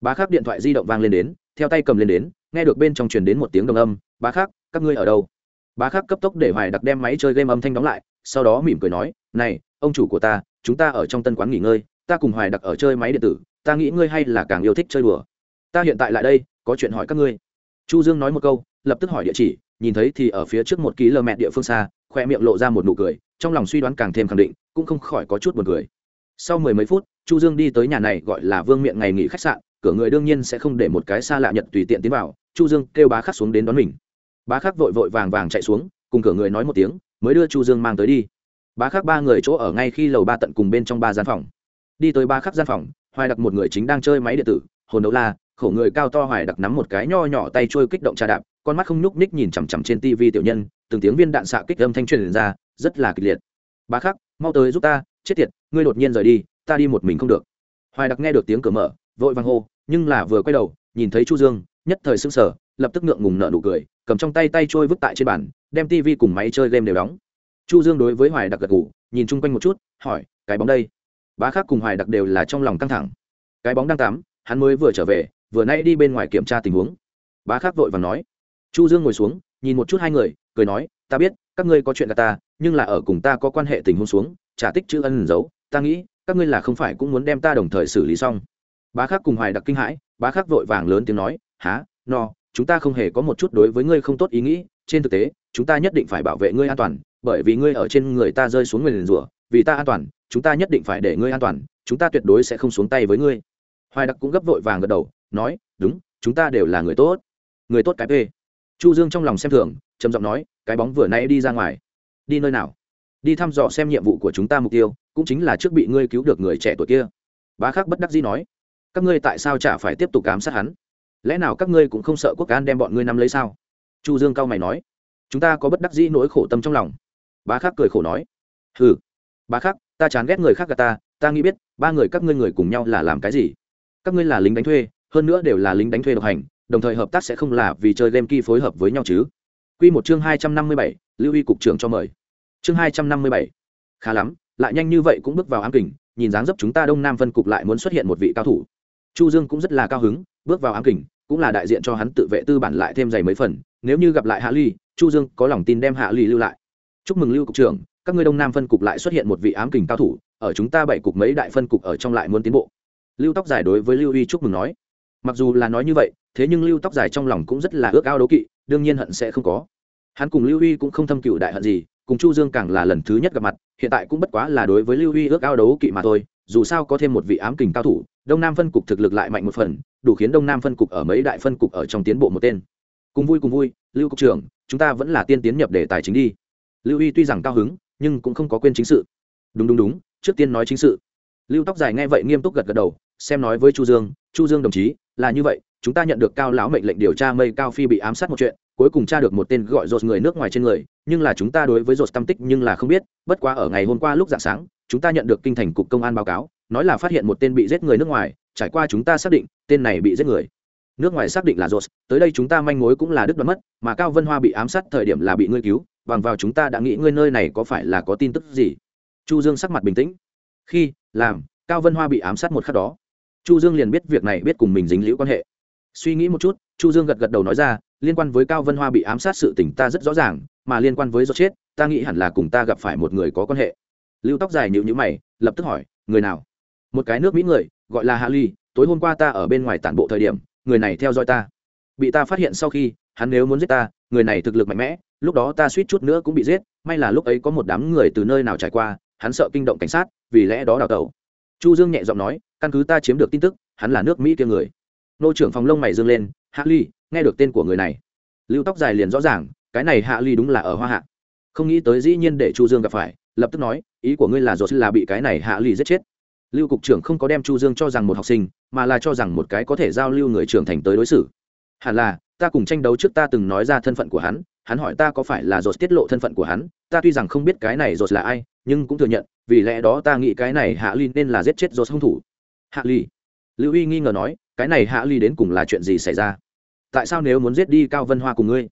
Ba khắc điện thoại di động vang lên đến, theo tay cầm lên đến, nghe được bên trong truyền đến một tiếng đồng âm, ba khắc, các ngươi ở đâu? Ba khắc cấp tốc để hoài đặc đem máy chơi game âm thanh đóng lại, sau đó mỉm cười nói, này ông chủ của ta, chúng ta ở trong tân quán nghỉ ngơi, ta cùng hoài đặc ở chơi máy điện tử, ta nghĩ ngươi hay là càng yêu thích chơi đùa. Ta hiện tại lại đây, có chuyện hỏi các ngươi. Chu dương nói một câu, lập tức hỏi địa chỉ, nhìn thấy thì ở phía trước một km địa phương xa khoe miệng lộ ra một nụ cười, trong lòng suy đoán càng thêm khẳng định, cũng không khỏi có chút buồn cười. Sau mười mấy phút, chu dương đi tới nhà này gọi là vương miệng ngày nghỉ khách sạn, cửa người đương nhiên sẽ không để một cái xa lạ nhật tùy tiện tiến vào, chu dương kêu bá khắc xuống đến đón mình. Bá khắc vội vội vàng vàng chạy xuống, cùng cửa người nói một tiếng, mới đưa chu dương mang tới đi bá khắc ba người chỗ ở ngay khi lầu ba tận cùng bên trong ba gian phòng. Đi tới ba khắc gian phòng, hoài đặc một người chính đang chơi máy điện tử, hồn đấu la, khổ người cao to hoài đặc nắm một cái nho nhỏ tay trôi kích động trà đạp, con mắt không nhúc ních nhìn chằm chằm trên tivi tiểu nhân, từng tiếng viên đạn xạ kích âm thanh truyền ra, rất là kịch liệt. Bá khắc, mau tới giúp ta, chết tiệt, ngươi đột nhiên rời đi, ta đi một mình không được. Hoài đặc nghe được tiếng cửa mở, vội vàng hô, nhưng là vừa quay đầu, nhìn thấy chu dương, nhất thời sững sờ, lập tức ngượng ngùng nợ nụ cười, cầm trong tay tay trôi vứt tại trên bàn, đem tivi cùng máy chơi game đều đóng chu dương đối với hoài đặc gật gù, nhìn chung quanh một chút, hỏi, cái bóng đây? Bá khắc cùng hoài đặc đều là trong lòng căng thẳng. Cái bóng đang tắm, hắn mới vừa trở về, vừa nay đi bên ngoài kiểm tra tình huống. Bá khắc vội và nói. Chu dương ngồi xuống, nhìn một chút hai người, cười nói, ta biết, các ngươi có chuyện cả ta, nhưng là ở cùng ta có quan hệ tình huống xuống trả tích chữ ân giấu, ta nghĩ, các ngươi là không phải cũng muốn đem ta đồng thời xử lý xong. Bá khắc cùng hoài đặc kinh hãi, bá khắc vội vàng lớn tiếng nói há no, chúng ta không hề có một chút đối với ngươi không tốt ý nghĩ, trên thực tế, chúng ta nhất định phải bảo vệ ngươi an toàn bởi vì ngươi ở trên người ta rơi xuống người liền rủa, vì ta an toàn, chúng ta nhất định phải để ngươi an toàn, chúng ta tuyệt đối sẽ không xuống tay với ngươi. Hoài đặc cũng gấp vội vàng gật đầu, nói, đúng, chúng ta đều là người tốt. Người tốt cái p. Chu dương trong lòng xem thường, trầm giọng nói, cái bóng vừa nãy đi ra ngoài. Đi nơi nào? Đi thăm dò xem nhiệm vụ của chúng ta mục tiêu, cũng chính là trước bị ngươi cứu được người trẻ tuổi kia. Bá khắc bất đắc dĩ nói, các ngươi tại sao chả phải tiếp tục cám sát hắn? Lẽ nào các ngươi cũng không sợ quốc an đem bọn ngươi nắm lấy sao? Chu dương cao mày nói, chúng ta có bất đắc dĩ nỗi khổ tâm trong lòng bá khắc cười khổ nói hừ bá khắc ta chán ghét người khác gà ta ta nghĩ biết ba người các ngươi người cùng nhau là làm cái gì các ngươi là lính đánh thuê hơn nữa đều là lính đánh thuê độc hành đồng thời hợp tác sẽ không là vì chơi game kỳ phối hợp với nhau chứ Quy một chương hai trăm năm mươi bảy, Lưu Y cục trưởng cho mời. Chương hai trăm năm mươi bảy, Khá lắm, lại nhanh như vậy cũng bước vào ám kình, nhìn dáng dấp chúng ta Đông Nam phân cục lại muốn xuất hiện một vị cao thủ. Chu Dương cũng rất là cao hứng, bước vào ám kình, cũng là đại diện cho hắn tự vệ tư bản lại thêm dày mấy phần, nếu như gặp lại Hạ Ly, Chu Dương có lòng tin đem Hạ Ly lưu lại. Chúc mừng Lưu cục trưởng, các ngươi Đông Nam phân cục lại xuất hiện một vị ám kình cao thủ, ở chúng ta bảy cục mấy đại phân cục ở trong lại muốn tiến bộ. Lưu Tóc dài đối với Lưu uy chúc mừng nói. Mặc dù là nói như vậy, thế nhưng Lưu Tóc dài trong lòng cũng rất là ước ao đấu kỵ, đương nhiên hận sẽ không có hắn cùng lưu uy cũng không thâm cựu đại hận gì cùng chu dương càng là lần thứ nhất gặp mặt hiện tại cũng bất quá là đối với lưu uy ước ao đấu kỵ mà thôi dù sao có thêm một vị ám kình cao thủ đông nam phân cục thực lực lại mạnh một phần đủ khiến đông nam phân cục ở mấy đại phân cục ở trong tiến bộ một tên cùng vui cùng vui lưu cục trưởng chúng ta vẫn là tiên tiến nhập đề tài chính đi lưu Y tuy rằng cao hứng, nhưng cũng không có quên chính sự. Đúng đúng đúng, trước tiên nói chính sự. Lưu tóc dài nghe vậy nghiêm túc gật gật đầu, xem nói với chu dương chu dương đồng chí, là như vậy, chúng ta nhận được cao lão mệnh lệnh điều tra mây cao phi bị ám sát một chuyện, cuối cùng tra được một tên gọi rột người nước ngoài trên người, nhưng là chúng ta đối với rột tâm tích nhưng là không biết, bất quá ở ngày hôm qua lúc dạng sáng, chúng ta nhận được kinh thành cục công an báo cáo, nói là phát hiện một tên bị giết người nước ngoài, trải qua chúng ta xác định, tên này bị giết người. Nước ngoài xác định là rột tới đây chúng ta manh mối cũng là đứt đoán mất, mà cao vân hoa bị ám sát thời điểm là bị ngươi cứu bằng vào chúng ta đã nghĩ ngươi nơi này có phải là có tin tức gì? Chu dương sắc mặt bình tĩnh. Khi, làm, cao vân hoa bị ám sát một khắc đó. Chu dương liền biết việc này biết cùng mình dính liễu quan hệ. Suy nghĩ một chút, chu dương gật gật đầu nói ra, liên quan với cao vân hoa bị ám sát sự tình ta rất rõ ràng, mà liên quan với do chết, ta nghĩ hẳn là cùng ta gặp phải một người có quan hệ. Lưu tóc dài nhịu nhữ mày, lập tức hỏi, người nào? Một cái nước mỹ người, gọi là hạ ly, tối hôm qua ta ở bên ngoài tản bộ thời điểm, người này theo dõi ta. Bị ta phát hiện sau khi, hắn nếu muốn giết ta, người này thực lực mạnh mẽ lúc đó ta suýt chút nữa cũng bị giết, may là lúc ấy có một đám người từ nơi nào trải qua, hắn sợ kinh động cảnh sát, vì lẽ đó đào tẩu. Chu dương nhẹ giọng nói, căn cứ ta chiếm được tin tức, hắn là nước mỹ kia người. Nô trưởng phòng lông mày dương lên, hạ ly, nghe được tên của người này. Lưu tóc dài liền rõ ràng, cái này hạ ly đúng là ở hoa hạ. Không nghĩ tới dĩ nhiên để chu dương gặp phải, lập tức nói, ý của ngươi là dột là bị cái này hạ ly giết chết. Lưu cục trưởng không có đem chu dương cho rằng một học sinh, mà là cho rằng một cái có thể giao lưu người trưởng thành tới đối xử. Hẳn là, ta cùng tranh đấu trước ta từng nói ra thân phận của hắn hắn hỏi ta có phải là dột tiết lộ thân phận của hắn, ta tuy rằng không biết cái này dột là ai, nhưng cũng thừa nhận, vì lẽ đó ta nghĩ cái này hạ ly nên là giết chết dột hung thủ. Hạ ly? Lưu y nghi ngờ nói, cái này hạ ly đến cùng là chuyện gì xảy ra? Tại sao nếu muốn giết đi cao vân hoa cùng ngươi?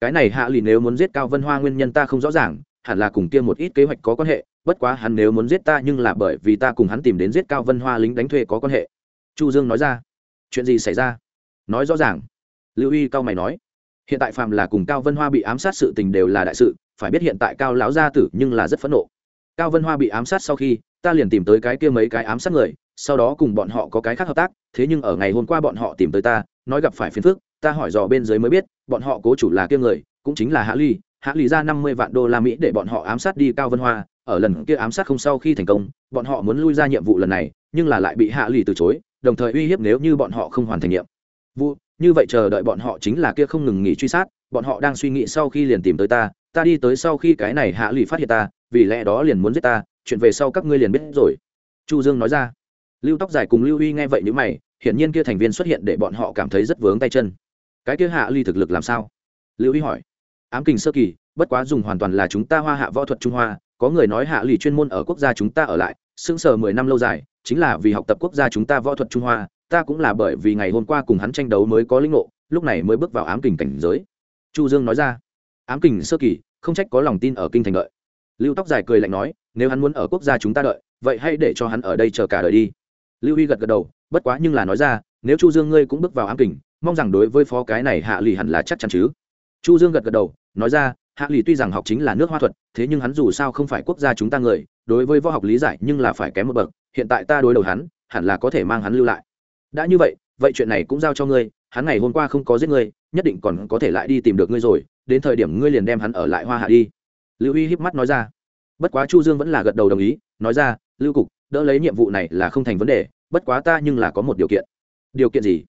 Cái này hạ ly nếu muốn giết cao vân hoa nguyên nhân ta không rõ ràng, hẳn là cùng kia một ít kế hoạch có quan hệ, bất quá hắn nếu muốn giết ta nhưng là bởi vì ta cùng hắn tìm đến giết cao vân hoa lính đánh thuê có quan hệ. Chu dương nói ra. Chuyện gì xảy ra? Nói rõ ràng. Lưu y cao mày nói hiện tại phàm là cùng cao vân hoa bị ám sát sự tình đều là đại sự, phải biết hiện tại cao lão gia tử nhưng là rất phẫn nộ. Cao vân hoa bị ám sát sau khi, ta liền tìm tới cái kia mấy cái ám sát người, sau đó cùng bọn họ có cái khác hợp tác, thế nhưng ở ngày hôm qua bọn họ tìm tới ta, nói gặp phải phiền phức, ta hỏi dò bên dưới mới biết, bọn họ cố chủ là kia người, cũng chính là hạ ly hạ ly ra năm mươi vạn đô la mỹ để bọn họ ám sát đi cao vân hoa, ở lần kia ám sát không sau khi thành công, bọn họ muốn lui ra nhiệm vụ lần này, nhưng là lại bị hạ ly từ chối, đồng thời uy hiếp nếu như bọn họ không hoàn thành nhiệm vụ như vậy chờ đợi bọn họ chính là kia không ngừng nghỉ truy sát, bọn họ đang suy nghĩ sau khi liền tìm tới ta ta đi tới sau khi cái này hạ lụy phát hiện ta, vì lẽ đó liền muốn giết ta, chuyện về sau các ngươi liền biết rồi. Chu dương nói ra. Lưu tóc dài cùng lưu huy nghe vậy nếu mày, hiển nhiên kia thành viên xuất hiện để bọn họ cảm thấy rất vướng tay chân. Cái kia hạ ly thực lực làm sao? Lưu huy hỏi. Ám kình sơ kỳ, bất quá dùng hoàn toàn là chúng ta hoa hạ võ thuật trung hoa, có người nói hạ ly chuyên môn ở quốc gia chúng ta ở lại, sững sờ mười năm lâu dài, chính là vì học tập quốc gia chúng ta võ thuật trung hoa ta cũng là bởi vì ngày hôm qua cùng hắn tranh đấu mới có linh ngộ, lúc này mới bước vào ám kình cảnh giới. Chu dương nói ra. Ám kình sơ kỳ, không trách có lòng tin ở kinh thành đợi. Lưu tóc dài cười lạnh nói, nếu hắn muốn ở quốc gia chúng ta đợi, vậy hãy để cho hắn ở đây chờ cả đời đi. Lưu huy gật gật đầu, bất quá nhưng là nói ra, nếu chu dương ngươi cũng bước vào ám kình, mong rằng đối với phó cái này hạ lì hẳn là chắc chắn chứ. Chu dương gật gật đầu, nói ra, hạ lì tuy rằng học chính là nước hoa thuật, thế nhưng hắn dù sao không phải quốc gia chúng ta người, đối với võ học lý giải nhưng là phải kém một bậc, hiện tại ta đối đầu hắn, hẳn là có thể mang hắn lưu lại đã như vậy vậy chuyện này cũng giao cho ngươi, hắn ngày hôm qua không có giết ngươi, nhất định còn có thể lại đi tìm được ngươi rồi, đến thời điểm ngươi liền đem hắn ở lại hoa hạ đi. Lưu huy híp mắt nói ra. Bất quá chu dương vẫn là gật đầu đồng ý, nói ra, lưu cục, đỡ lấy nhiệm vụ này là không thành vấn đề, bất quá ta nhưng là có một điều kiện. Điều kiện gì?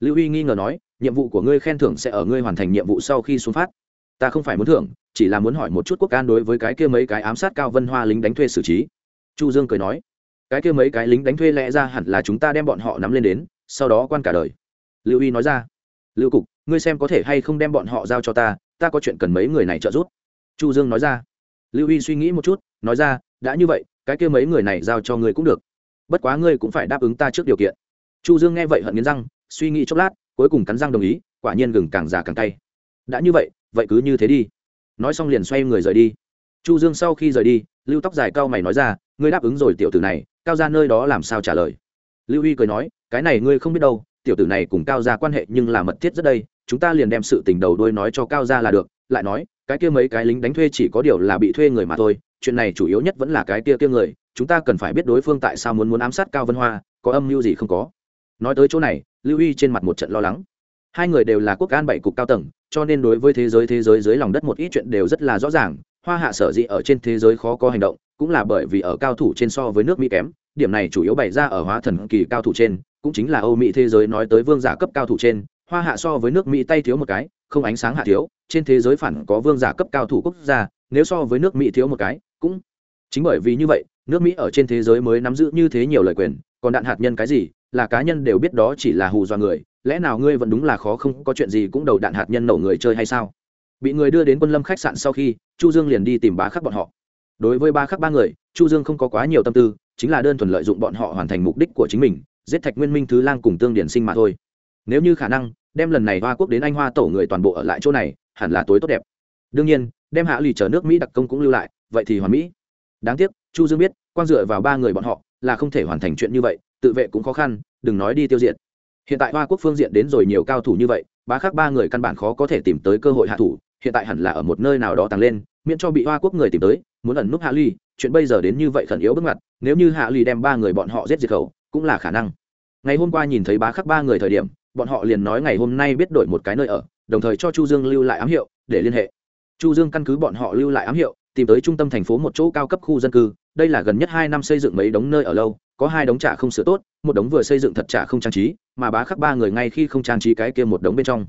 Lưu huy nghi ngờ nói, nhiệm vụ của ngươi khen thưởng sẽ ở ngươi hoàn thành nhiệm vụ sau khi xuống phát. Ta không phải muốn thưởng, chỉ là muốn hỏi một chút quốc an đối với cái kia mấy cái ám sát cao vân hoa lính đánh thuê xử trí. Chu dương cười nói cái kia mấy cái lính đánh thuê lẽ ra hẳn là chúng ta đem bọn họ nắm lên đến, sau đó quan cả đời. Lưu y nói ra, lưu cục, ngươi xem có thể hay không đem bọn họ giao cho ta ta có chuyện cần mấy người này trợ giúp. Chu dương nói ra. Lưu y suy nghĩ một chút, nói ra, đã như vậy, cái kia mấy người này giao cho ngươi cũng được. Bất quá ngươi cũng phải đáp ứng ta trước điều kiện. Chu dương nghe vậy hận nghiến răng, suy nghĩ chốc lát, cuối cùng cắn răng đồng ý, quả nhiên gừng càng già càng tay đã như vậy vậy cứ như thế đi. Nói xong liền xoay người rời đi. Chu dương sau khi rời đi, lưu tóc dài cao mày nói ra, ngươi đáp ứng rồi tiểu tử này cao ra nơi đó làm sao trả lời? Lưu huy cười nói, cái này ngươi không biết đâu, tiểu tử này cùng cao gia quan hệ nhưng là mật thiết rất đây, chúng ta liền đem sự tình đầu đuôi nói cho cao gia là được, lại nói, cái kia mấy cái lính đánh thuê chỉ có điều là bị thuê người mà thôi, chuyện này chủ yếu nhất vẫn là cái kia kia người, chúng ta cần phải biết đối phương tại sao muốn muốn ám sát cao vân hoa, có âm mưu gì không có. Nói tới chỗ này, lưu huy trên mặt một trận lo lắng. Hai người đều là quốc an bảy cục cao tầng, cho nên đối với thế giới thế giới dưới lòng đất một ít chuyện đều rất là rõ ràng hoa hạ sở dĩ ở trên thế giới khó có hành động, cũng là bởi vì ở cao thủ trên so với nước mỹ kém, điểm này chủ yếu bày ra ở hóa thần kỳ cao thủ trên, cũng chính là âu mỹ thế giới nói tới vương giả cấp cao thủ trên. Hoa hạ so với nước mỹ tay thiếu một cái, không ánh sáng hạ thiếu, trên thế giới phản có vương giả cấp cao thủ quốc gia, nếu so với nước mỹ thiếu một cái, cũng chính bởi vì như vậy, nước mỹ ở trên thế giới mới nắm giữ như thế nhiều lời quyền, còn đạn hạt nhân cái gì, là cá nhân đều biết đó chỉ là hù dọa người, lẽ nào ngươi vẫn đúng là khó không, có chuyện gì cũng đầu đạn hạt nhân nổ người chơi hay sao? Bị người đưa đến quân lâm khách sạn sau khi, chu dương liền đi tìm bá khắc bọn họ. Đối với ba khắc ba người, chu dương không có quá nhiều tâm tư, chính là đơn thuần lợi dụng bọn họ hoàn thành mục đích của chính mình, giết thạch nguyên minh thứ lang cùng tương điển sinh mà thôi. Nếu như khả năng, đem lần này hoa quốc đến anh hoa tổ người toàn bộ ở lại chỗ này, hẳn là tối tốt đẹp. Đương nhiên, đem hạ lì chở nước mỹ đặc công cũng lưu lại, vậy thì hoàn mỹ. Đáng tiếc, chu dương biết, quan dựa vào ba người bọn họ là không thể hoàn thành chuyện như vậy, tự vệ cũng khó khăn, đừng nói đi tiêu diệt. Hiện tại hoa quốc phương diện đến rồi nhiều cao thủ như vậy, bá khác ba người căn bản khó có thể tìm tới cơ hội hạ thủ hiện tại hẳn là ở một nơi nào đó tăng lên, miễn cho bị hoa quốc người tìm tới, muốn ẩn núp hạ ly, chuyện bây giờ đến như vậy khẩn yếu bước ngoặt, nếu như hạ ly đem ba người bọn họ giết diệt khẩu, cũng là khả năng. Ngày hôm qua nhìn thấy bá khắc ba người thời điểm, bọn họ liền nói ngày hôm nay biết đổi một cái nơi ở, đồng thời cho chu dương lưu lại ám hiệu, để liên hệ. Chu dương căn cứ bọn họ lưu lại ám hiệu, tìm tới trung tâm thành phố một chỗ cao cấp khu dân cư, đây là gần nhất hai năm xây dựng mấy đống nơi ở lâu, có hai đống trả không sửa tốt, một đống vừa xây dựng thật trả không trang trí, mà bá khắc ba người ngay khi không trang trí cái kia một đống bên trong.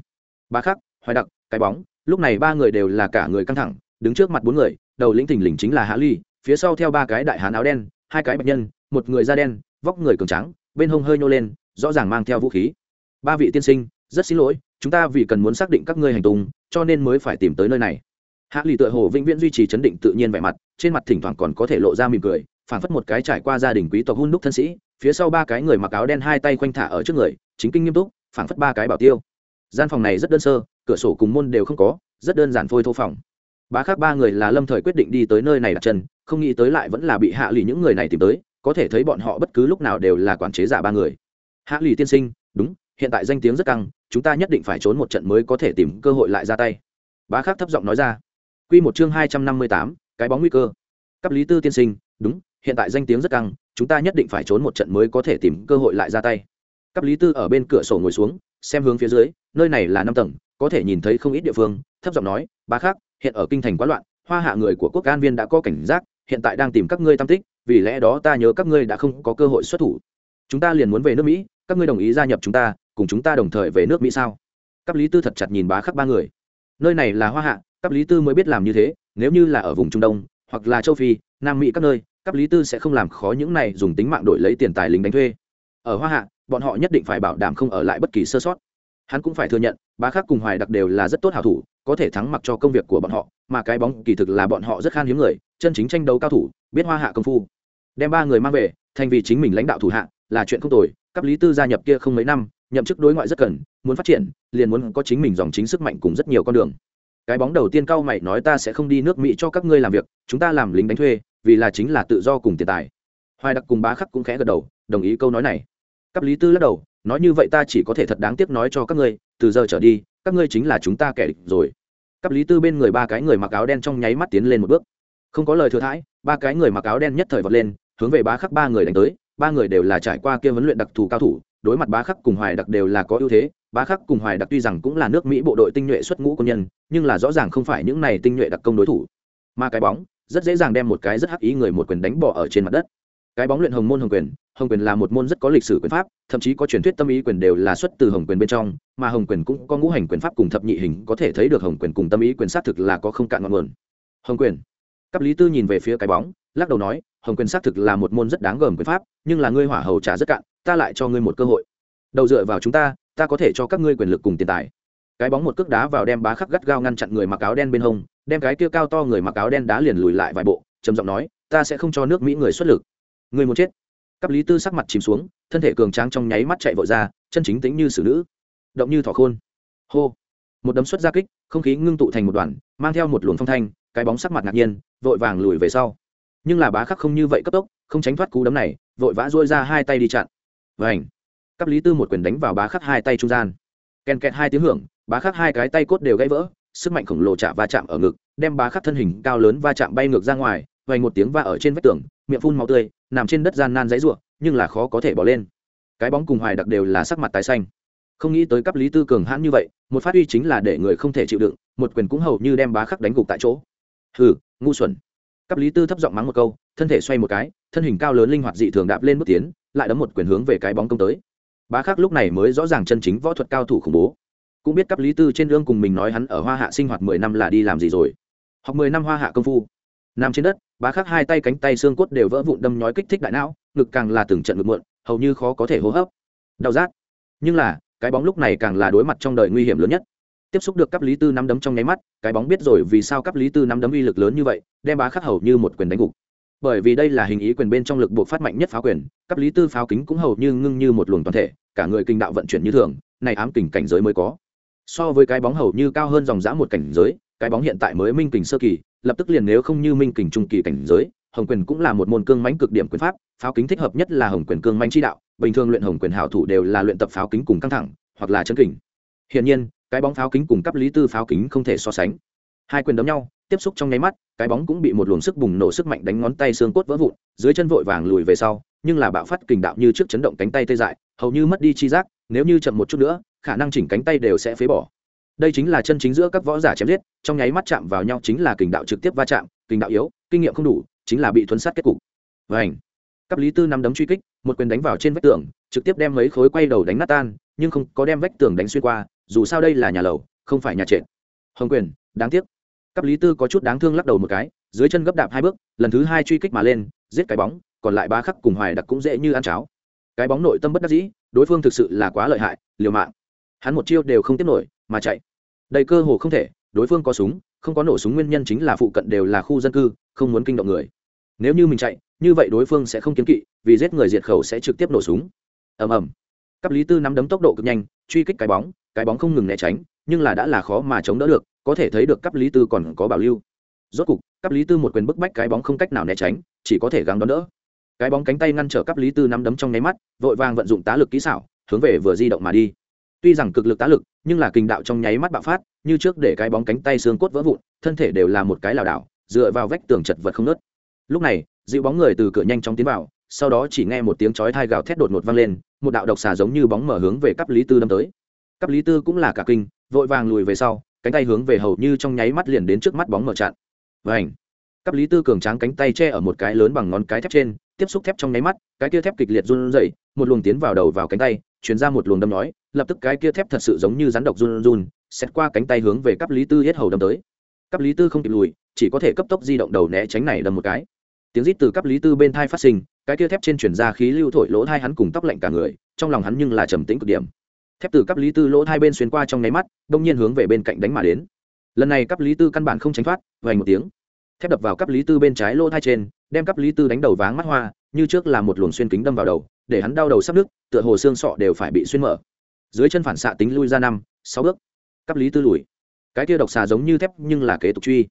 Bá khắc, hoài đặc, cái bóng lúc này ba người đều là cả người căng thẳng, đứng trước mặt bốn người, đầu lĩnh thình lình chính là hạ ly, phía sau theo ba cái đại hán áo đen, hai cái bạch nhân, một người da đen, vóc người cường trắng bên hông hơi nhô lên, rõ ràng mang theo vũ khí. Ba vị tiên sinh, rất xin lỗi, chúng ta vì cần muốn xác định các ngươi hành tung, cho nên mới phải tìm tới nơi này. Hạ lì tựa hồ vĩnh viễn duy trì chấn định tự nhiên vẻ mặt, trên mặt thỉnh thoảng còn có thể lộ ra mỉm cười, phảng phất một cái trải qua gia đình quý tộc hun đúc thân sĩ, phía sau ba cái người mặc áo đen hai tay khoanh thả ở trước người, chính kinh nghiêm túc, phảng phất ba cái bảo tiêu. Gian phòng này rất đơn sơ cửa sổ cùng môn đều không có, rất đơn giản phôi thô phòng. Bá khác ba người là lâm thời quyết định đi tới nơi này đặt chân, không nghĩ tới lại vẫn là bị hạ lì những người này tìm tới, có thể thấy bọn họ bất cứ lúc nào đều là quản chế giả ba người. Hạ lì tiên sinh, đúng, hiện tại danh tiếng rất căng, chúng ta nhất định phải trốn một trận mới có thể tìm cơ hội lại ra tay. Bá khác thấp giọng nói ra. Q một chương hai trăm năm mươi tám, cái bóng nguy cơ. Cấp lý tư tiên sinh, đúng, hiện tại danh tiếng rất căng, chúng ta nhất định phải trốn một trận mới có thể tìm cơ hội lại ra tay. Cấp lý tư ở bên cửa sổ ngồi xuống, xem hướng phía dưới, nơi này là năm tầng có thể nhìn thấy không ít địa phương, thấp giọng nói bá khác hiện ở kinh thành quá loạn, hoa hạ người của quốc an viên đã có cảnh giác, hiện tại đang tìm các ngươi tam tích, vì lẽ đó ta nhớ các ngươi đã không có cơ hội xuất thủ. Chúng ta liền muốn về nước mỹ, các ngươi đồng ý gia nhập chúng ta, cùng chúng ta đồng thời về nước mỹ sao? Cấp lý tư thật chặt nhìn bá khắc ba người. Nơi này là hoa hạ cấp lý tư mới biết làm như thế, nếu như là ở vùng trung đông, hoặc là châu phi, nam mỹ các nơi cấp lý tư sẽ không làm khó những này dùng tính mạng đổi lấy tiền tài lính đánh thuê. Ở hoa hạ, bọn họ nhất định phải bảo đảm không ở lại bất kỳ sơ sót hắn cũng phải thừa nhận bá khắc cùng hoài đặc đều là rất tốt hảo thủ, có thể thắng mặc cho công việc của bọn họ, mà cái bóng kỳ thực là bọn họ rất khan hiếm người, chân chính tranh đấu cao thủ, biết hoa hạ công phu. Đem ba người mang về, thành vì chính mình lãnh đạo thủ hạ, là chuyện không tồi, cấp lý tư gia nhập kia không mấy năm, nhậm chức đối ngoại rất cần, muốn phát triển, liền muốn có chính mình dòng chính sức mạnh cùng rất nhiều con đường. Cái bóng đầu tiên cao mày nói ta sẽ không đi nước mỹ cho các ngươi làm việc, chúng ta làm lính đánh thuê, vì là chính là tự do cùng tiền tài. Hoài đặc cùng bá khắc cũng khẽ gật đầu, đồng ý câu nói này. Cấp lý tư lắc đầu nói như vậy ta chỉ có thể thật đáng tiếc nói cho các ngươi, từ giờ trở đi, các ngươi chính là chúng ta kẻ địch rồi. Cấp lý tư bên người ba cái người mặc áo đen trong nháy mắt tiến lên một bước. Không có lời thừa thãi, ba cái người mặc áo đen nhất thời vọt lên, hướng về bá khắc ba người đánh tới, ba người đều là trải qua kia huấn luyện đặc thù cao thủ, đối mặt bá khắc cùng hoài đặc đều là có ưu thế, bá khắc cùng hoài đặc tuy rằng cũng là nước mỹ bộ đội tinh nhuệ xuất ngũ quân nhân, nhưng là rõ ràng không phải những này tinh nhuệ đặc công đối thủ. Mà cái bóng rất dễ dàng đem một cái rất hắc ý người một quyền đánh bỏ ở trên mặt đất. Cái bóng luyện hồng môn hồng quyền hồng quyền là một môn rất có lịch sử quyền pháp, thậm chí có truyền thuyết tâm ý quyền đều là xuất từ hồng quyền bên trong, mà hồng quyền cũng có ngũ hành quyền pháp cùng thập nhị hình, có thể thấy được hồng quyền cùng tâm ý quyền xác thực là có không cạn ngọn nguồn. Hồng quyền. Cấp lý tư nhìn về phía cái bóng, lắc đầu nói, hồng quyền xác thực là một môn rất đáng gờm quyền pháp, nhưng là ngươi hỏa hầu trả rất cạn, ta lại cho ngươi một cơ hội. Đầu dựa vào chúng ta ta có thể cho các ngươi quyền lực cùng tiền tài. Cái bóng một cước đá vào đem bá khắc gắt gao ngăn chặn người mặc áo đen bên hông, đem cái kia cao to người mặc áo đen đá liền lùi lại vài bộ, trầm giọng nói, ta sẽ không cho nước mỹ người xuất lực. Người muốn chết cấp lý tư sắc mặt chìm xuống, thân thể cường tráng trong nháy mắt chạy vội ra, chân chính tính như xử nữ. Động như thỏ khôn. Hô. Một đấm xuất ra kích, không khí ngưng tụ thành một đoàn, mang theo một luồng phong thanh, cái bóng sắc mặt ngạc nhiên, vội vàng lùi về sau. Nhưng là bá khắc không như vậy cấp tốc, không tránh thoát cú đấm này, vội vã dôi ra hai tay đi chặn. Vảnh cấp lý tư một quyền đánh vào bá khắc hai tay trung gian. Ken kẹt hai tiếng hưởng, bá khắc hai cái tay cốt đều gãy vỡ, sức mạnh khổng lồ chạm va chạm ở ngực, đem bá khắc thân hình cao lớn va chạm bay ngược ra ngoài, vành một tiếng va ở trên vách tường miệng phun máu tươi, nằm trên đất gian nan dãy ruộng nhưng là khó có thể bỏ lên. Cái bóng cùng hoài đặc đều là sắc mặt tái xanh. Không nghĩ tới cấp lý tư cường hãn như vậy, một phát uy chính là để người không thể chịu đựng, một quyền cũng hầu như đem bá khắc đánh gục tại chỗ. Hừ, ngu xuẩn. Cấp lý tư thấp giọng mắng một câu, thân thể xoay một cái, thân hình cao lớn linh hoạt dị thường đạp lên bước tiến, lại đấm một quyền hướng về cái bóng công tới. Bá khắc lúc này mới rõ ràng chân chính võ thuật cao thủ khủng bố. Cũng biết cấp lý tư trên lương cùng mình nói hắn ở hoa hạ sinh hoạt mười năm là đi làm gì rồi. Học mười năm hoa hạ công phu. Nằm trên đất bá khắc hai tay cánh tay xương cốt đều vỡ vụn đâm nhói kích thích đại não, ngực càng là từng trận ngực muộn hầu như khó có thể hô hấp. Đau rát. Nhưng là, cái bóng lúc này càng là đối mặt trong đời nguy hiểm lớn nhất. Tiếp xúc được cấp lý tư nắm đấm trong nháy mắt, cái bóng biết rồi vì sao cấp lý tư nắm đấm uy lực lớn như vậy, đem bá khắc hầu như một quyền đánh gục. Bởi vì đây là hình ý quyền bên trong lực buộc phát mạnh nhất pháo quyền, cấp lý tư pháo kính cũng hầu như ngưng như một luồng toàn thể, cả người kinh đạo vận chuyển như thường, này ám kình cảnh giới mới có. So với cái bóng hầu như cao hơn dòng dã một cảnh giới, cái bóng hiện tại mới minh kình sơ kỳ lập tức liền nếu không như minh kình trung kỳ cảnh giới, hồng quyền cũng là một môn cương mãnh cực điểm quyền pháp, pháo kính thích hợp nhất là hồng quyền cương mãnh chi đạo, bình thường luyện hồng quyền hảo thủ đều là luyện tập pháo kính cùng căng thẳng, hoặc là chân kình. Hiển nhiên, cái bóng pháo kính cùng cấp lý tư pháo kính không thể so sánh. Hai quyền đấm nhau, tiếp xúc trong nháy mắt, cái bóng cũng bị một luồng sức bùng nổ sức mạnh đánh ngón tay xương cốt vỡ vụn, dưới chân vội vàng lùi về sau, nhưng là bạo phát kình đạo như trước chấn động cánh tay tê dại, hầu như mất đi chi giác, nếu như chậm một chút nữa, khả năng chỉnh cánh tay đều sẽ phế bỏ đây chính là chân chính giữa các võ giả chém giết, trong nháy mắt chạm vào nhau chính là kình đạo trực tiếp va chạm, kình đạo yếu, kinh nghiệm không đủ, chính là bị thuấn sát kết cục. Vảnh cấp lý tư năm đấm truy kích, một quyền đánh vào trên vách tường, trực tiếp đem mấy khối quay đầu đánh nát tan, nhưng không có đem vách tường đánh xuyên qua, dù sao đây là nhà lầu, không phải nhà trệt. Hồng quyền, đáng tiếc. Cấp lý tư có chút đáng thương lắc đầu một cái, dưới chân gấp đạp hai bước, lần thứ hai truy kích mà lên, giết cái bóng, còn lại ba khắc cùng hoài đặc cũng dễ như ăn cháo. Cái bóng nội tâm bất đắc dĩ, đối phương thực sự là quá lợi hại, liều mạng. Hắn một chiêu đều không tiếp nổi mà chạy. Đầy cơ hồ không thể, đối phương có súng, không có nổ súng nguyên nhân chính là phụ cận đều là khu dân cư, không muốn kinh động người. Nếu như mình chạy, như vậy đối phương sẽ không kiếm kỵ, vì giết người diệt khẩu sẽ trực tiếp nổ súng. Ầm ầm. Cấp lý tư nắm đấm tốc độ cực nhanh, truy kích cái bóng cái bóng không ngừng né tránh, nhưng là đã là khó mà chống đỡ được, có thể thấy được cấp lý tư còn có bảo lưu. Rốt cục cấp lý tư một quyền bức bách cái bóng không cách nào né tránh, chỉ có thể gắng đón đỡ. Cái bóng cánh tay ngăn trở cấp lý tư nắm đấm trong nháy mắt, vội vàng vận dụng tá lực kỹ xảo, hướng về vừa di động mà đi tuy rằng cực lực tá lực, nhưng là kình đạo trong nháy mắt bạo phát, như trước để cái bóng cánh tay xương cốt vỡ vụn, thân thể đều là một cái lảo đảo, dựa vào vách tường chật vật không nớt lúc này, dịu bóng người từ cửa nhanh chóng tiến vào, sau đó chỉ nghe một tiếng chói thai gào thét đột ngột vang lên, một đạo độc xà giống như bóng mở hướng về cấp lý tư đâm tới. Cấp lý tư cũng là cả kinh, vội vàng lùi về sau, cánh tay hướng về hầu như trong nháy mắt liền đến trước mắt bóng mở chặn. Vảnh cấp lý tư cường tráng cánh tay che ở một cái lớn bằng ngón cái thép trên, tiếp xúc thép trong nháy mắt, cái kia thép kịch liệt run rẩy, một luồng tiến vào đầu vào cánh tay chuyển ra một luồng đâm nói, lập tức cái kia thép thật sự giống như rắn độc run run xét qua cánh tay hướng về cấp lý tư hết hầu đâm tới. Cấp lý tư không kịp lùi, chỉ có thể cấp tốc di động đầu né tránh này đâm một cái. Tiếng rít từ cấp lý tư bên thai phát sinh, cái kia thép trên chuyển ra khí lưu thổi lỗ thai hắn cùng tóc lạnh cả người, trong lòng hắn nhưng là trầm tĩnh cực điểm. Thép từ cấp lý tư lỗ thai bên xuyên qua trong nháy mắt, đông nhiên hướng về bên cạnh đánh mà đến. Lần này cấp lý tư căn bản không tránh thoát, vành một tiếng. Thép đập vào cấp lý tư bên trái lỗ thai trên, đem cấp lý tư đánh đầu váng mắt hoa, như trước là một luồng xuyên kính đâm vào đầu để hắn đau đầu sắp nứt tựa hồ xương sọ đều phải bị xuyên mở. Dưới chân phản xạ tính lui ra năm sáu bước. Cấp lý tư lùi. Cái kia độc xà giống như thép nhưng là kế tục truy.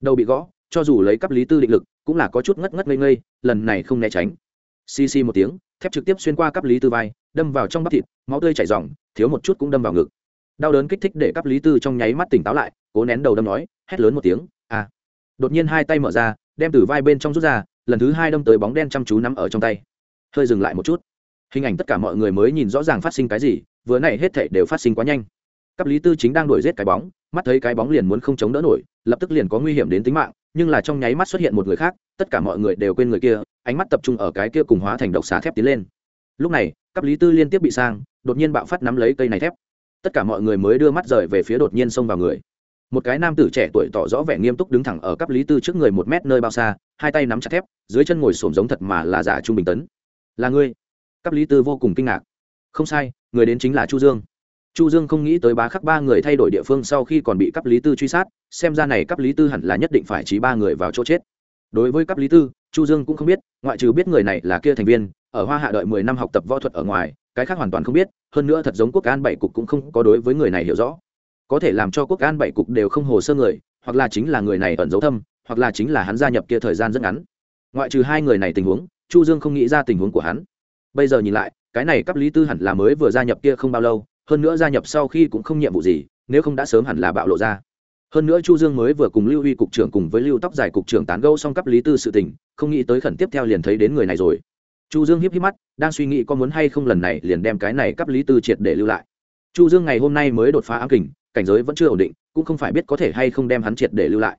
Đầu bị gõ cho dù lấy cấp lý tư định lực cũng là có chút ngất ngất ngây ngây lần này không né tránh. Xì xì một tiếng thép trực tiếp xuyên qua cấp lý tư vai đâm vào trong bắp thịt máu tươi chảy ròng, thiếu một chút cũng đâm vào ngực. Đau đớn kích thích để cấp lý tư trong nháy mắt tỉnh táo lại cố nén đầu đâm nói hét lớn một tiếng à! Đột nhiên hai tay mở ra đem từ vai bên trong rút ra lần thứ hai đâm tới bóng đen chăm chú nắm ở trong tay hơi dừng lại một chút. Hình ảnh tất cả mọi người mới nhìn rõ ràng phát sinh cái gì, vừa này hết thảy đều phát sinh quá nhanh. Cấp lý tư chính đang đuổi giết cái bóng, mắt thấy cái bóng liền muốn không chống đỡ nổi, lập tức liền có nguy hiểm đến tính mạng, nhưng là trong nháy mắt xuất hiện một người khác, tất cả mọi người đều quên người kia, ánh mắt tập trung ở cái kia cùng hóa thành độc xá thép tiến lên. Lúc này cấp lý tư liên tiếp bị sang, đột nhiên bạo phát nắm lấy cây này thép. Tất cả mọi người mới đưa mắt rời về phía đột nhiên xông vào người. Một cái nam tử trẻ tuổi tỏ rõ vẻ nghiêm túc đứng thẳng ở cấp lý tư trước người một mét nơi bao xa, hai tay nắm chặt thép, dưới chân ngồi xổm giống thật mà là giả trung bình tấn là ngươi. Cấp lý tư vô cùng kinh ngạc. Không sai, người đến chính là chu dương. Chu dương không nghĩ tới bá khắc ba người thay đổi địa phương sau khi còn bị cấp lý tư truy sát, xem ra này cấp lý tư hẳn là nhất định phải trí ba người vào chỗ chết. Đối với cấp lý tư, chu dương cũng không biết, ngoại trừ biết người này là kia thành viên, ở hoa hạ đợi mười năm học tập võ thuật ở ngoài, cái khác hoàn toàn không biết, hơn nữa thật giống quốc an bảy cục cũng không có đối với người này hiểu rõ. Có thể làm cho quốc an bảy cục đều không hồ sơ người, hoặc là chính là người này ẩn dấu thâm, hoặc là chính là hắn gia nhập kia thời gian rất ngắn. Ngoại trừ hai người này tình huống chu dương không nghĩ ra tình huống của hắn. Bây giờ nhìn lại, cái này cấp lý tư hẳn là mới vừa gia nhập kia không bao lâu, hơn nữa gia nhập sau khi cũng không nhiệm vụ gì, nếu không đã sớm hẳn là bạo lộ ra. Hơn nữa chu dương mới vừa cùng lưu huy cục trưởng cùng với lưu tóc dài cục trưởng tán gẫu xong cấp lý tư sự tình, không nghĩ tới khẩn tiếp theo liền thấy đến người này rồi. Chu dương hiếp hiếp mắt, đang suy nghĩ có muốn hay không lần này liền đem cái này cấp lý tư triệt để lưu lại. Chu dương ngày hôm nay mới đột phá ám kình, cảnh giới vẫn chưa ổn định, cũng không phải biết có thể hay không đem hắn triệt để lưu lại.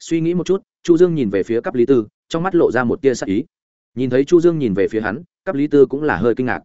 Suy nghĩ một chút, chu dương nhìn về phía cấp lý tư, trong mắt lộ ra một tia sắc ý nhìn thấy chu dương nhìn về phía hắn, cấp lý tư cũng là hơi kinh ngạc.